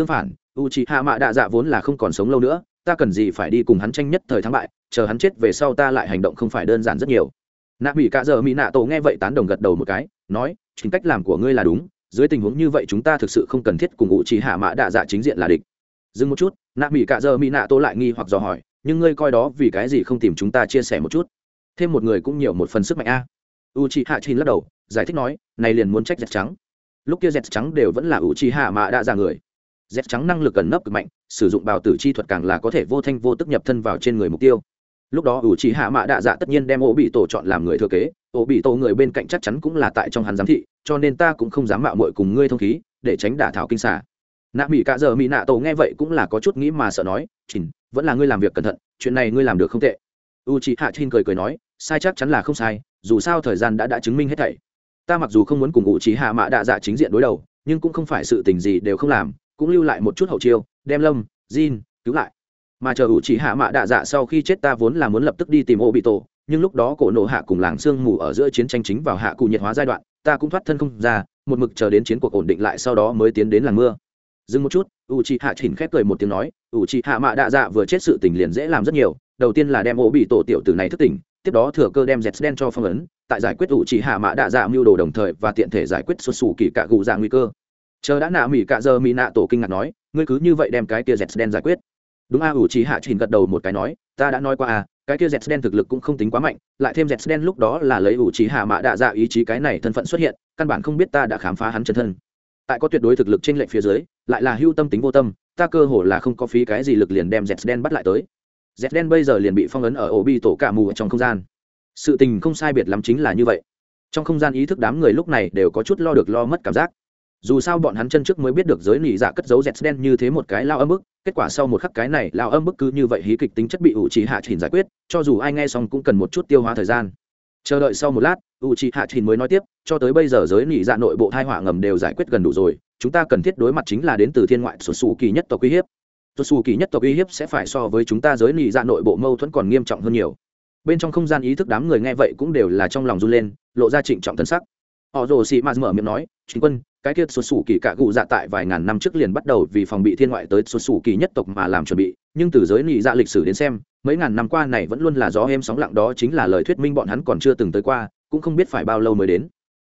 tương phản u trí hạ mã đạ dạ vốn là không còn sống lâu nữa, ta cần gì phải đi cùng hắn tranh nhất thời thắng bại, chờ hắn chết về sau ta lại hành động không phải đơn giản rất nhiều. Nạ mỹ cạ dợ mỹ nạ tổ nghe vậy tán đồng gật đầu một cái, nói, chính cách làm của ngươi là đúng, dưới tình huống như vậy chúng ta thực sự không cần thiết cùng ngụ chỉ hạ mã đạ dạ chính diện là địch. Dừng một chút nạ mỹ cạ dợ mỹ nạ tô lại nghi hoặc dò hỏi, nhưng ngươi coi đó vì cái gì không tìm chúng ta chia sẻ một chút? Thêm một người cũng nhiều một phần sức mạnh a. U c h i hạ chín lắc đầu, giải thích nói, này liền muốn trách dẹt trắng. Lúc kia dẹt trắng đều vẫn là u c h i hạ mã đạ dạ người rét trắng năng lực cần nấp cực mạnh, sử dụng bào tử chi thuật càng là có thể vô thanh vô tức nhập thân vào trên người mục tiêu. Lúc đó u trí hạ mã đạ dạ tất nhiên đem ô bị tổ chọn làm người thừa kế, ô bị tổ người bên cạnh chắc chắn cũng là tại trong hắn giám thị, cho nên ta cũng không dám mạo mội cùng ngươi thông khí, để tránh đả thảo kinh xả nạ mỹ cả giờ mỹ nạ tổ nghe vậy cũng là có chút nghĩ mà sợ nói chỉnh vẫn là ngươi làm việc cẩn thận, chuyện này ngươi làm được không tệ. U chị hạ chin cười cười nói, sai chắc chắn là không sai, dù sao thời gian đã đã chứng minh hết thảy. Ta mặc dù không muốn cùng u chị hạ mã đạ dạ chính diện đối đầu, nhưng cũng không phải sự tình gì đều không làm cũng lưu lại một chút hậu chiêu, đem lâm, jin cứu lại. Mà chờ ủ chỉ hạ mạ đạ dạ sau khi chết ta vốn là muốn lập tức đi tìm ô bị tổ nhưng lúc đó cổ nộ hạ cùng làng sương mù ở giữa chiến tranh chính vào hạ cụ nhiệt hóa giai đoạn, ta cũng thoát thân không ra, một mực chờ đến chiến cuộc ổn định lại sau đó mới tiến đến làng mưa. Dừng một chút u c hạ chỉnh khép cười một tiếng nói u c hạ mạ đạ dạ vừa chết sự tình liền dễ làm rất nhiều, đầu tiên là đem ô bị tổ tiểu tử này thức tỉnh, tiếp đó thừa cơ đem dẹt đen cho phong ấn, tại giải quyết ủ chỉ hạ mạ đạ dạ mưu đồ đồng thời và tiện thể giải quyết xuất xù kỳ cạ gù dạ nguy cơ chờ đã nạ mỹ cạ giờ mỹ nạ tổ kinh ngạc nói, ngươi cứ như vậy đem cái kia dẹt đen giải quyết. Đúng a, ủ chỉ hạ trình gật đầu một cái nói, ta đã nói qua à cái kia dẹt đen thực lực cũng không tính quá mạnh, lại thêm dẹt đen lúc đó là lấy ủ trí hạ mã đạ dạ ý chí cái này thân phận xuất hiện, căn bản không biết ta đã khám phá hắn chân thân. Tại có tuyệt đối thực lực trên lệnh phía dưới, lại là hưu tâm tính vô tâm, ta cơ hồ là không có phí cái gì lực liền đem dẹt đen bắt lại tới. Dẹt đen bây giờ liền bị phong ấn ở ổ bi tổ cả mù ở trong không gian. Sự tình không sai biệt lắm chính là như vậy. Trong không gian ý thức đám người lúc này đều có chút lo được lo mất cảm giác dù sao bọn hắn chân trước mới biết được giới nỉ dạ cất dấu dẹt đen như thế một cái lao âm bức, kết quả sau một khắc cái này lao âm bức cứ như vậy hí kịch tính chất bị ủ trì hạ trình giải quyết, cho dù ai nghe xong cũng cần một chút tiêu hóa thời gian. Chờ đợi sau một lát ủ trì hạ trình mới nói tiếp, cho tới bây giờ giới nỉ dạ nội bộ thai họa ngầm đều giải quyết gần đủ rồi, chúng ta cần thiết đối mặt chính là đến từ thiên ngoại sổ sù kỳ nhất tộc uy hiếp. Sổ sù kỳ nhất tộc uy hiếp sẽ phải so với chúng ta giới nỉ dạ nội bộ mâu thuẫn còn nghiêm trọng hơn nhiều. Bên trong không gian ý thức đám người nghe vậy cũng đều là trong lòng run lên, lộ ra trịnh trọng thân sắc họ rồ sĩ mạt mở miệng nói, chính quân, cái kia xuất xù kỳ cạ cụ dạ tại vài ngàn năm trước liền bắt đầu vì phòng bị thiên ngoại tới xuất xù kỳ nhất tộc mà làm chuẩn bị, nhưng từ giới nị dạ lịch sử đến xem, mấy ngàn năm qua này vẫn luôn là gió êm sóng lặng đó chính là lời thuyết minh bọn hắn còn chưa từng tới qua, cũng không biết phải bao lâu mới đến.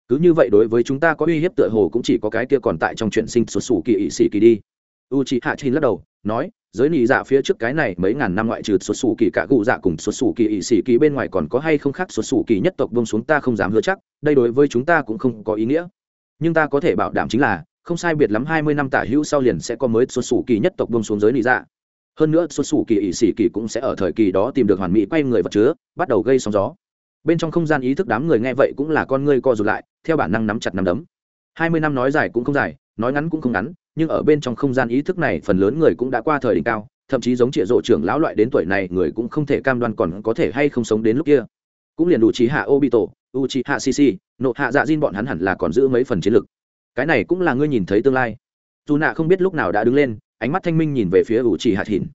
Cứ như vậy đối với chúng ta có uy hiếp tựa hồ cũng chỉ có cái kia còn tại trong chuyện sinh xuất xù kỳ ỵ sĩ kỳ đi. U chị hạ trinh lắc đầu, nói giới nị dạ phía trước cái này mấy ngàn năm ngoại trừ xuất xù kỳ cả cụ dạ cùng xuất xù kỳ ỵ sĩ kỳ bên ngoài còn có hay không khác xuất xù kỳ nhất tộc bông xuống ta không dám hứa chắc, đây đối với chúng ta cũng không có ý nghĩa. Nhưng ta có thể bảo đảm chính là, không sai biệt lắm hai mươi năm tả hữu sau liền sẽ có mới xuất xù kỳ nhất tộc bông xuống giới nị dạ. Hơn nữa xuất xù kỳ ỵ sĩ kỳ cũng sẽ ở thời kỳ đó tìm được hoàn mỹ quay người vật chứa, bắt đầu gây sóng gió. Bên trong không gian ý thức đám người nghe vậy cũng là con ngươi co rụt lại, theo bản năng nắm chặt nắm đấm. Hai mươi năm nói dài cũng không dài, nói ngắn cũng không ngắn nhưng ở bên trong không gian ý thức này phần lớn người cũng đã qua thời đỉnh cao, thậm chí giống trịa rộ trưởng lão loại đến tuổi này người cũng không thể cam đoan còn có thể hay không sống đến lúc kia. Cũng liền đủ trí hạ obito u trí hạ sisi nộ hạ dạ diên bọn hắn hẳn là còn giữ mấy phần chiến lực. Cái này cũng là ngươi nhìn thấy tương lai. Dù nạ không biết lúc nào đã đứng lên, ánh mắt thanh minh nhìn về phía u trí hạ thìn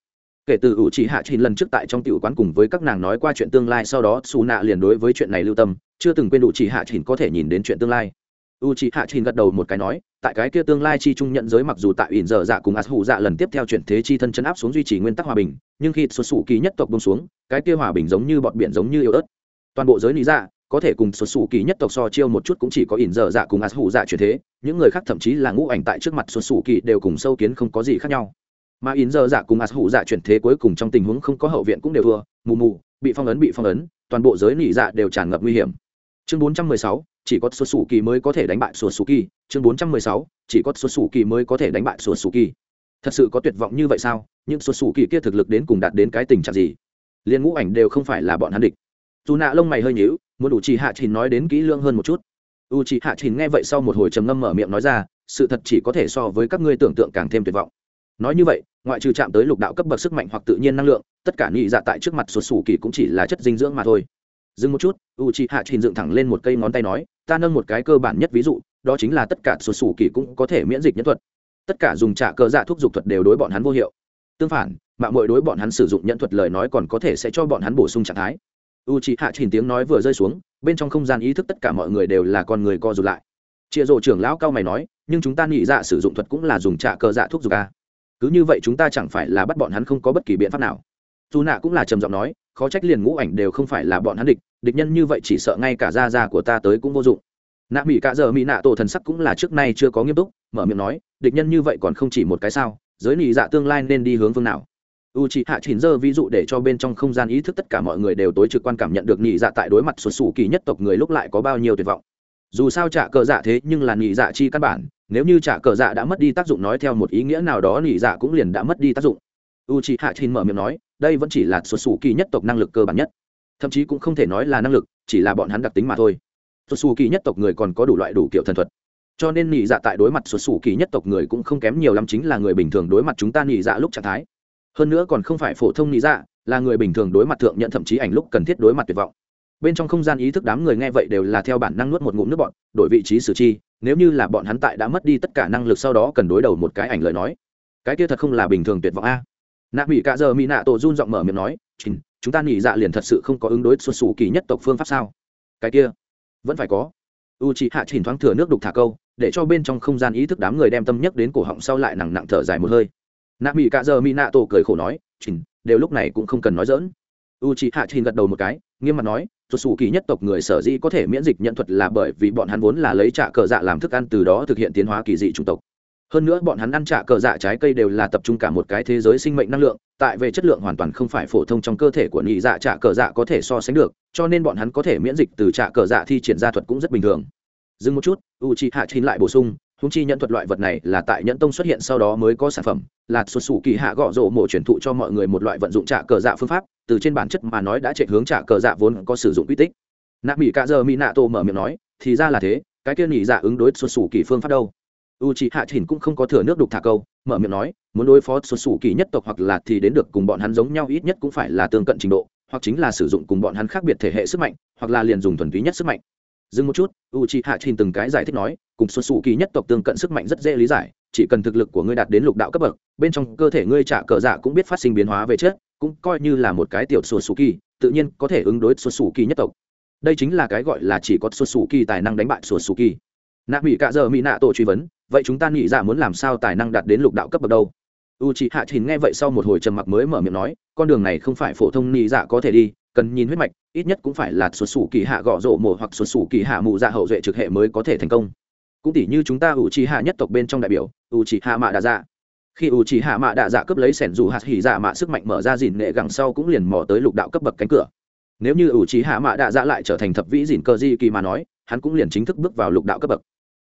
kể từ u trí hạ thìn lần trước tại trong tiểu quán cùng với các nàng nói qua chuyện tương lai, sau đó xù nạ liền đối với chuyện này lưu tâm, chưa từng quên u trí hạ thìn có thể nhìn đến chuyện tương lai. U trí hạ thìn gật đầu một cái nói tại cái kia tương lai chi trung nhận giới mặc dù tại ỉn dở dạ cùng át hụ dạ lần tiếp theo chuyển thế chi thân chấn áp xuống duy trì nguyên tắc hòa bình, nhưng khi xuất xù kỳ nhất tộc bông xuống, cái kia hòa bình giống như bọt biển giống như yêu ớt. Toàn bộ giới lý dạ có thể cùng xuất xù kỳ nhất tộc so chiêu một chút cũng chỉ có ỉn dở dạ cùng át hụ dạ chuyển thế, những người khác thậm chí là ngũ ảnh tại trước mặt xuất xù kỳ đều cùng sâu kiến không có gì khác nhau. Mà ỉn dở dạ cùng át hụ dạ chuyển thế cuối cùng trong tình huống không có hậu viện cũng đều thua, mù mù, bị phong ấn bị phong ấn, toàn bộ giới lý dạ đều tràn ngập nguy hiểm. Chương bốn trăm mười sáu chỉ có xuất xù kỳ mới có thể đánh bại xuất xù kỳ chương bốn trăm mười sáu, chỉ có xuất xù kỳ mới có thể đánh bại xuất xù kỳ thật sự có tuyệt vọng như vậy sao? Những xuất xù kỳ kia thực lực đến cùng đạt đến cái tình trạng gì? Liên ngũ ảnh đều không phải là bọn hắn địch. Dù nạ lông mày hơi nhíu, muốn đủ chỉ hạ trình nói đến kỹ lưỡng hơn một chút. U chỉ hạ trình nghe vậy sau một hồi trầm ngâm mở miệng nói ra, sự thật chỉ có thể so với các ngươi tưởng tượng càng thêm tuyệt vọng. Nói như vậy, ngoại trừ chạm tới lục đạo cấp bậc sức mạnh hoặc tự nhiên năng lượng, tất cả nhị dạ tại trước mặt xuất sủ kỳ cũng chỉ là chất dinh dưỡng mà thôi. Dừng một chút u c hạ trình dựng thẳng lên một cây ngón tay nói ta nâng một cái cơ bản nhất ví dụ, đó chính là tất cả sụt sủ kỳ cũng có thể miễn dịch nhân thuật. Tất cả dùng trả cơ dạ thuốc dục thuật đều đối bọn hắn vô hiệu. Tương phản, mạng mội đối bọn hắn sử dụng nhân thuật lời nói còn có thể sẽ cho bọn hắn bổ sung trạng thái. U c h ị hạ trình tiếng nói vừa rơi xuống, bên trong không gian ý thức tất cả mọi người đều là con người co rụt lại. Chịa rộ trưởng lão cao mày nói, nhưng chúng ta nghĩ dạ sử dụng thuật cũng là dùng trả cơ dạ thuốc dục a cứ như vậy chúng ta chẳng phải là bắt bọn hắn không có bất kỳ biện pháp nào dù nạ cũng là trầm giọng nói, khó trách liền ngũ ảnh đều không phải là bọn hắn địch địch nhân như vậy chỉ sợ ngay cả da da của ta tới cũng vô dụng. Nạ mỹ cạ giờ mỹ nạ tổ thần sắc cũng là trước nay chưa có nghiêm túc, mở miệng nói, địch nhân như vậy còn không chỉ một cái sao, giới nị dạ tương lai nên đi hướng phương nào? U c h ị hạ chỉnh dơ ví dụ để cho bên trong không gian ý thức tất cả mọi người đều tối trực quan cảm nhận được nị dạ tại đối mặt xuất xù kỳ nhất tộc người lúc lại có bao nhiêu tuyệt vọng. Dù sao trả cờ dạ thế nhưng là nị dạ chi căn bản, nếu như trả cờ dạ đã mất đi tác dụng nói theo một ý nghĩa nào đó nị dạ cũng liền đã mất đi tác dụng. U c h ị hạ chỉnh mở miệng nói đây vẫn chỉ là xuất xù kỳ nhất tộc năng lực cơ bản nhất. Thậm chí cũng không thể nói là năng lực, chỉ là bọn hắn đặc tính mà thôi. Xuất xù kỳ nhất tộc người còn có đủ loại đủ kiểu thần thuật. Cho nên nhị dạ tại đối mặt xuất xù kỳ nhất tộc người cũng không kém nhiều lắm chính là người bình thường đối mặt chúng ta nhị dạ lúc trạng thái. Hơn nữa còn không phải phổ thông nhị dạ là người bình thường đối mặt thượng nhận thậm chí ảnh lúc cần thiết đối mặt tuyệt vọng. Bên trong không gian ý thức đám người nghe vậy đều là theo bản năng nuốt một ngụm nước bọn đổi vị trí xử chi, nếu như là bọn hắn tại đã mất đi tất cả năng lực sau đó cần đối đầu một cái ảnh lời nói. Cái kia thật không là bình thường tuyệt vọng a nạ mỹ cả giờ mỹ nạ tổ run giọng mở miệng nói chỉnh chúng ta nghỉ dạ liền thật sự không có ứng đối xuất xù kỳ nhất tộc phương pháp sao? Cái kia, vẫn phải có. U chị hạ chỉnh thoáng thừa nước đục thả câu, để cho bên trong không gian ý thức đám người đem tâm nhắc đến cổ họng sau lại nặng nặng thở dài một hơi. Nạ mỹ cả giờ mỹ nạ tổ cười khổ nói chỉnh đều lúc này cũng không cần nói dỡn u chị hạ chỉnh gật đầu một cái, nghiêm mặt nói, xuất xù kỳ nhất tộc người sở dĩ có thể miễn dịch nhận thuật là bởi vì bọn hắn vốn là lấy trả cờ dạ làm thức ăn từ đó thực hiện tiến hóa kỳ dị chủng tộc hơn nữa bọn hắn ăn trả cờ dạ trái cây đều là tập trung cả một cái thế giới sinh mệnh năng lượng, tại về chất lượng hoàn toàn không phải phổ thông trong cơ thể của nhị dạ trả cờ dạ có thể so sánh được, cho nên bọn hắn có thể miễn dịch từ trả cờ dạ thi triển ra thuật cũng rất bình thường. Dừng một chút u chi hạ chín lại bổ sung húng chi nhận thuật loại vật này là tại nhẫn tông xuất hiện sau đó mới có sản phẩm, là xuất xù kỳ hạ gõ rộ mổ truyền thụ cho mọi người một loại vận dụng trả cờ dạ phương pháp, từ trên bản chất mà nói đã chạy hướng trả cờ dạ vốn có sử dụng uy tích. Nạ mỹ cạ giờ mỹ nạ tổ mở miệng nói, thì ra là thế, cái kia nhị dạ ứng đối xuất xù kỳ phương pháp đâu? U c hạ thìn cũng không có thừa nước đục thả câu, mở miệng nói, muốn đối phó xuất xù kỳ nhất tộc hoặc là thì đến được cùng bọn hắn giống nhau ít nhất cũng phải là tương cận trình độ, hoặc chính là sử dụng cùng bọn hắn khác biệt thể hệ sức mạnh, hoặc là liền dùng thuần túy nhất sức mạnh. Dừng một chút, u c hạ thìn từng cái giải thích nói, cùng xuất xù kỳ nhất tộc tương cận sức mạnh rất dễ lý giải, chỉ cần thực lực của ngươi đạt đến lục đạo cấp bậc, bên trong cơ thể ngươi trả cờ dạ cũng biết phát sinh biến hóa về chết cũng coi như là một cái tiểu xuất xù kỳ, tự nhiên có thể ứng đối xuất xù kỳ nhất tộc. Đây chính là cái gọi là chỉ có xuất xù kỳ tài năng đánh bại xuất xù kỳ nạ mỹ cạ giờ mỹ nạ tổ truy vấn, vậy chúng ta nghĩ ra muốn làm sao tài năng đạt đến lục đạo cấp bậc đâu? U c h ị hạ thìn nghe vậy sau một hồi trầm mặc mới mở miệng nói, con đường này không phải phổ thông nghĩ dạ có thể đi, cần nhìn huyết mạch, ít nhất cũng phải là xuất xù kỳ hạ gõ rộ mộ hoặc xuất xù kỳ hạ mụ dạ hậu duệ trực hệ mới có thể thành công. Cũng tỷ như chúng ta u c h ị hạ nhất tộc bên trong đại biểu, u c h ị hạ mạ đạ dạ. Khi u c h ị hạ mạ đạ dạ cấp lấy sẻn dù hạt hỉ dạ mạ sức mạnh mở ra dìn nghệ gẳng sau cũng liền mò tới lục đạo cấp bậc cánh cửa. Nếu như u c h ị hạ mạ đạ dạ lại trở thành thập vĩ dìn cơ di kỳ mà nói, hắn cũng liền chính thức bước vào lục đạo cấp bậc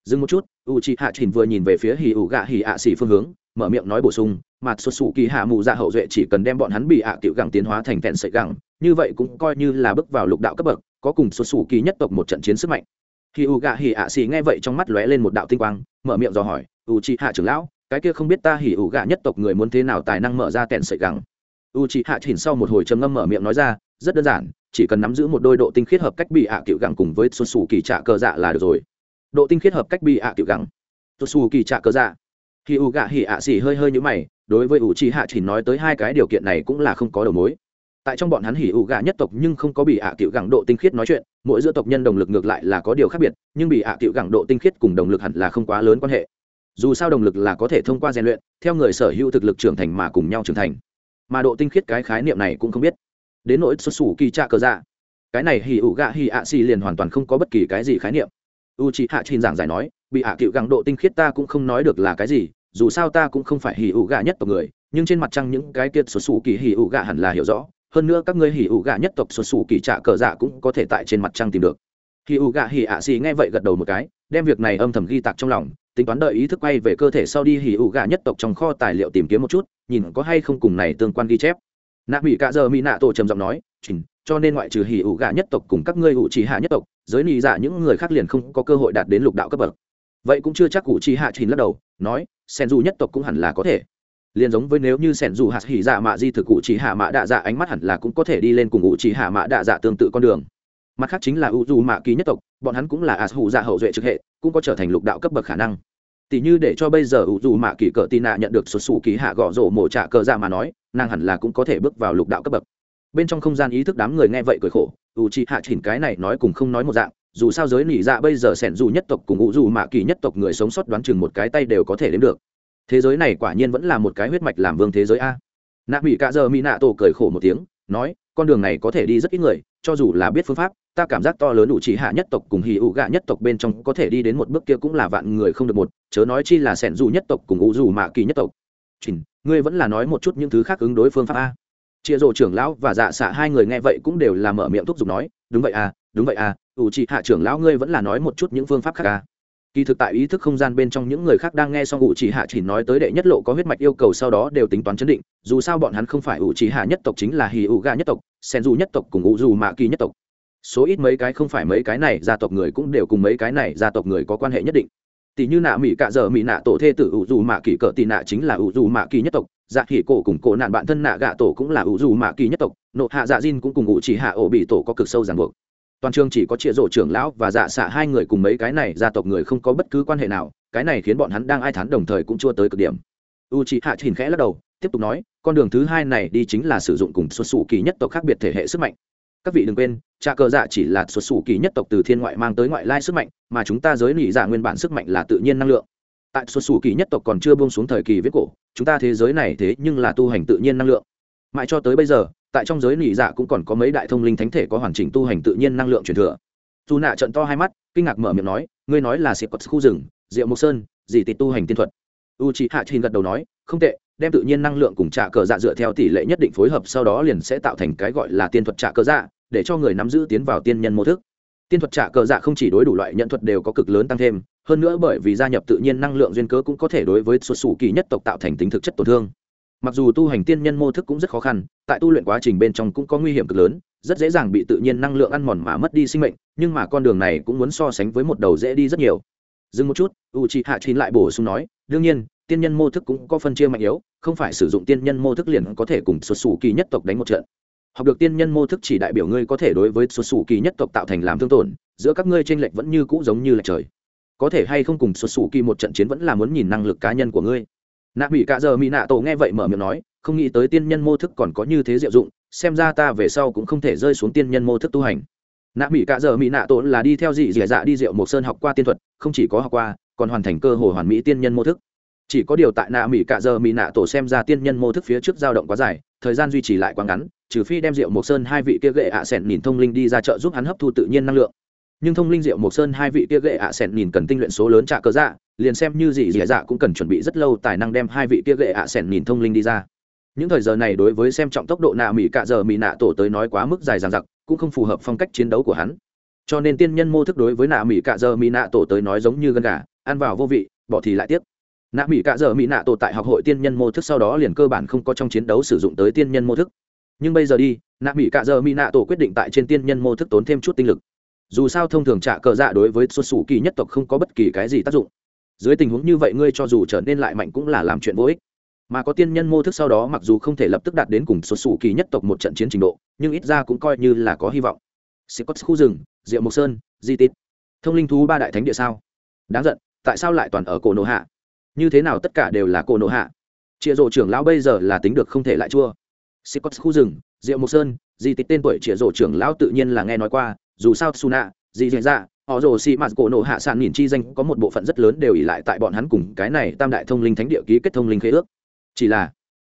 dừng một chút u c h i hạ chỉnh vừa nhìn về phía hì ủ gạ hì ạ xỉ phương hướng, mở miệng nói bổ sung mặt xuất xù kỳ hạ mù dạ hậu duệ chỉ cần đem bọn hắn bị ạ tiểu gẳng tiến hóa thành thẹn sợi gẳng, như vậy cũng coi như là bước vào lục đạo cấp bậc, có cùng xuất xù kỳ nhất tộc một trận chiến sức mạnh. Hì ủ gạ hì ạ xỉ nghe vậy trong mắt lóe lên một đạo tinh quang, mở miệng dò hỏi u c h i hạ trưởng lão, cái kia không biết ta hì ủ gạ nhất tộc người muốn thế nào tài năng mở ra thẹn sợi gẳng? U c hạ chỉnh sau một hồi trầm ngâm mở miệng nói ra, rất đơn giản, chỉ cần nắm giữ một đôi độ tinh khiết hợp cách bị ạ tiểu gẳng cùng với xuất xù kỳ trả cơ dạ là được rồi độ tinh khiết hợp cách bị ạ tiểu gẳng. Tôi xù kỳ trạ cớ dạ. Khi u gạ hỉ ạ xỉ hơi hơi như mày, đối với u chi hạ chỉ nói tới hai cái điều kiện này cũng là không có đầu mối. Tại trong bọn hắn hỉ ủ gạ nhất tộc nhưng không có bị ạ tiểu gẳng độ tinh khiết nói chuyện, mỗi giữa tộc nhân đồng lực ngược lại là có điều khác biệt, nhưng bị ạ tiểu gẳng độ tinh khiết cùng đồng lực hẳn là không quá lớn quan hệ. Dù sao đồng lực là có thể thông qua rèn luyện, theo người sở hữu thực lực trưởng thành mà cùng nhau trưởng thành. Mà độ tinh khiết cái khái niệm này cũng không biết. Đến nỗi xuất xù kỳ trạ cờ dạ. Cái này hỉ ủ gạ hỉ ạ xì liền hoàn toàn không có bất kỳ cái gì khái niệm u c h ị hạ trình giảng giải nói, bị hạ cựu gắng độ tinh khiết ta cũng không nói được là cái gì, dù sao ta cũng không phải hỉ ủ gà nhất tộc người, nhưng trên mặt trăng những cái kiệt xuất xù kỳ hỉ ủ gà hẳn là hiểu rõ, hơn nữa các ngươi hỉ ủ gà nhất tộc xuất xù kỳ trạ cờ dạ cũng có thể tại trên mặt trăng tìm được. Hỉ ủ gà hỉ ạ xì nghe vậy gật đầu một cái, đem việc này âm thầm ghi tạc trong lòng, tính toán đợi ý thức quay về cơ thể sau đi hỉ ủ gà nhất tộc trong kho tài liệu tìm kiếm một chút, nhìn có hay không cùng này tương quan ghi chép. Nạ bị cạ giờ mỹ nạ tổ trầm giọng nói chỉnh cho nên ngoại trừ hỉ ủ gạ nhất tộc cùng các ngươi ủ trì hạ nhất tộc, giới nị dạ những người khác liền không có cơ hội đạt đến lục đạo cấp bậc. Vậy cũng chưa chắc cụ trì hạ trình lắc đầu, nói, sen dù nhất tộc cũng hẳn là có thể. Liền giống với nếu như sen dù hạt hỉ dạ mạ di thực cụ trì hạ mạ đạ dạ ánh mắt hẳn là cũng có thể đi lên cùng ủ trì hạ mạ đạ dạ tương tự con đường. Mặt khác chính là u dù mạ ký nhất tộc, bọn hắn cũng là ạt hủ dạ hậu duệ trực hệ, cũng có trở thành lục đạo cấp bậc khả năng. Tỷ như để cho bây giờ u dù mạ kỳ cờ tì nạ nhận được sụt sù ký hạ gõ rổ mổ trả cờ ra mà nói, nàng hẳn là cũng có thể bước vào lục đạo cấp bậc bên trong không gian ý thức đám người nghe vậy cười khổ u chi hạ chỉnh cái này nói cùng không nói một dạng, dù sao giới nỉ dạ bây giờ sẻn dù nhất tộc cùng ngụ dù mạ kỳ nhất tộc người sống sót đoán chừng một cái tay đều có thể đến được. Thế giới này quả nhiên vẫn là một cái huyết mạch làm vương thế giới a. Nạ mỹ cạ giờ mỹ nạ tổ cười khổ một tiếng, nói, con đường này có thể đi rất ít người, cho dù là biết phương pháp, ta cảm giác to lớn đủ chỉ hạ nhất tộc cùng hì ủ gạ nhất tộc bên trong có thể đi đến một bước kia cũng là vạn người không được một, chớ nói chi là sẻn dù nhất tộc cùng ngụ dù mạ kỳ nhất tộc. Chỉnh, ngươi vẫn là nói một chút những thứ khác ứng đối phương pháp a chia rổ trưởng lão và dạ xạ hai người nghe vậy cũng đều là mở miệng thúc giục nói, đúng vậy à đúng vậy à ủ chỉ hạ trưởng lão ngươi vẫn là nói một chút những phương pháp khác à. Kỳ thực tại ý thức không gian bên trong những người khác đang nghe xong ủ chỉ hạ chỉ nói tới đệ nhất lộ có huyết mạch yêu cầu sau đó đều tính toán chấn định, dù sao bọn hắn không phải ủ chỉ hạ nhất tộc chính là hì ủ ga nhất tộc sen dù nhất tộc cùng ủ dù mạ kỳ nhất tộc. Số ít mấy cái không phải mấy cái này gia tộc người cũng đều cùng mấy cái này gia tộc người có quan hệ nhất định tỷ như nạ mỹ cạ dở mỹ nạ tổ thê tử ủ dù mạ kỳ cỡ tị nạ chính là ủ dù mạ kỳ nhất tộc. Dạ khỉ cổ cùng cổ nạn bạn thân nạ gạ tổ cũng là ủ dù mạ kỳ nhất tộc. Nộ hạ dạ diên cũng cùng ủ chỉ hạ ổ bị tổ có cực sâu ràng buộc. Toàn trường chỉ có trịa rổ trưởng lão và dạ xạ hai người cùng mấy cái này gia tộc người không có bất cứ quan hệ nào. Cái này khiến bọn hắn đang ai thán đồng thời cũng chưa tới cực điểm. U chị hạ chìn khẽ lắc đầu, tiếp tục nói, con đường thứ hai này đi chính là sử dụng cùng xuất xù kỳ nhất tộc khác biệt thể hệ sức mạnh các vị đừng quên trà cờ dạ chỉ là xuất xù kỳ nhất tộc từ thiên ngoại mang tới ngoại lai sức mạnh, mà chúng ta giới nỉ dạ nguyên bản sức mạnh là tự nhiên năng lượng. Tại xuất xù kỳ nhất tộc còn chưa buông xuống thời kỳ viết cổ, chúng ta thế giới này thế nhưng là tu hành tự nhiên năng lượng. Mãi cho tới bây giờ, tại trong giới nỉ dạ cũng còn có mấy đại thông linh thánh thể có hoàn chỉnh tu hành tự nhiên năng lượng truyền thừa. Dù nạ trận to hai mắt, kinh ngạc mở miệng nói, ngươi nói là xịt khu rừng, diệu mộc sơn, gì tịt tu hành tiên thuật? U chị hạ trình gật đầu nói, không tệ đem tự nhiên năng lượng cùng trả cờ dạ dựa theo tỷ lệ nhất định phối hợp sau đó liền sẽ tạo thành cái gọi là tiên thuật trả cờ dạ để cho người nắm giữ tiến vào tiên nhân mô thức. Tiên thuật trả cờ dạ không chỉ đối đủ loại nhận thuật đều có cực lớn tăng thêm, hơn nữa bởi vì gia nhập tự nhiên năng lượng duyên cớ cũng có thể đối với xuất xù kỳ nhất tộc tạo thành tính thực chất tổn thương. Mặc dù tu hành tiên nhân mô thức cũng rất khó khăn, tại tu luyện quá trình bên trong cũng có nguy hiểm cực lớn, rất dễ dàng bị tự nhiên năng lượng ăn mòn mà mất đi sinh mệnh, nhưng mà con đường này cũng muốn so sánh với một đầu dễ đi rất nhiều. Dừng một chút u chị hạ chín lại bổ sung nói, đương nhiên tiên nhân mô thức cũng có phân chia mạnh yếu, không phải sử dụng tiên nhân mô thức liền có thể cùng xuất xù kỳ nhất tộc đánh một trận. Học được tiên nhân mô thức chỉ đại biểu ngươi có thể đối với xuất xù kỳ nhất tộc tạo thành làm thương tổn, giữa các ngươi tranh lệch vẫn như cũ giống như lệch trời. Có thể hay không cùng xuất xù kỳ một trận chiến vẫn là muốn nhìn năng lực cá nhân của ngươi. Nạ bị cả giờ mỹ nạ tổ nghe vậy mở miệng nói, không nghĩ tới tiên nhân mô thức còn có như thế diệu dụng, xem ra ta về sau cũng không thể rơi xuống tiên nhân mô thức tu hành. Nạ mỹ cả giờ mỹ nạ tổ là đi theo dị dì dạ đi diệu mộc sơn học qua tiên thuật, không chỉ có học qua, còn hoàn thành cơ hồ hoàn mỹ tiên nhân mô thức chỉ có điều tại nạ mỹ cạ giờ mỹ nạ tổ xem ra tiên nhân mô thức phía trước dao động quá dài, thời gian duy trì lại quá ngắn, trừ phi đem rượu mộc sơn hai vị kia gệ ạ à sẻn nhìn thông linh đi ra chợ giúp hắn hấp thu tự nhiên năng lượng. Nhưng thông linh rượu mộc sơn hai vị kia gệ ạ à sẻn nhìn cần tinh luyện số lớn trả cơ dạ liền xem như gì dị dạ cũng cần chuẩn bị rất lâu tài năng đem hai vị kia gệ ạ à sẻn nhìn thông linh đi ra. Những thời giờ này đối với xem trọng tốc độ nạ mỹ cạ giờ mỹ nạ tổ tới nói quá mức dài dằng dặc, cũng không phù hợp phong cách chiến đấu của hắn. Cho nên tiên nhân mô thức đối với nạ mỹ cạ giờ mỹ nạ tổ tới nói giống như gân gà, ăn vào vô vị, bỏ thì lại tiếc nạ mỹ cả Dở mỹ nạ tổ tại học hội tiên nhân mô thức sau đó liền cơ bản không có trong chiến đấu sử dụng tới tiên nhân mô thức. Nhưng bây giờ đi, nạ mỹ cả Dở mỹ nạ tổ quyết định tại trên tiên nhân mô thức tốn thêm chút tinh lực. Dù sao thông thường trả cờ dạ đối với xuất xù kỳ nhất tộc không có bất kỳ cái gì tác dụng. Dưới tình huống như vậy ngươi cho dù trở nên lại mạnh cũng là làm chuyện vô ích. Mà có tiên nhân mô thức sau đó mặc dù không thể lập tức đạt đến cùng xuất xù kỳ nhất tộc một trận chiến trình độ, nhưng ít ra cũng coi như là có hy vọng. Sĩ có khu rừng, diệu mộc sơn, di tít. Thông linh thú ba đại thánh địa sao? Đáng giận, tại sao lại toàn ở cổ nổ hạ? Như thế nào tất cả đều là cô nổ hạ. Chịa rộ trưởng lão bây giờ là tính được không thể lại chua. Sĩ có khu rừng, diệu mộc sơn, di tích tên tuổi chịa rộ trưởng lão tự nhiên là nghe nói qua, dù sao suna di dạy ra họ rồ xì mạt cổ nổ hạ sàn nghìn chi danh có một bộ phận rất lớn đều ỉ lại tại bọn hắn cùng cái này tam đại thông linh thánh địa ký kết thông linh khế ước. Chỉ là,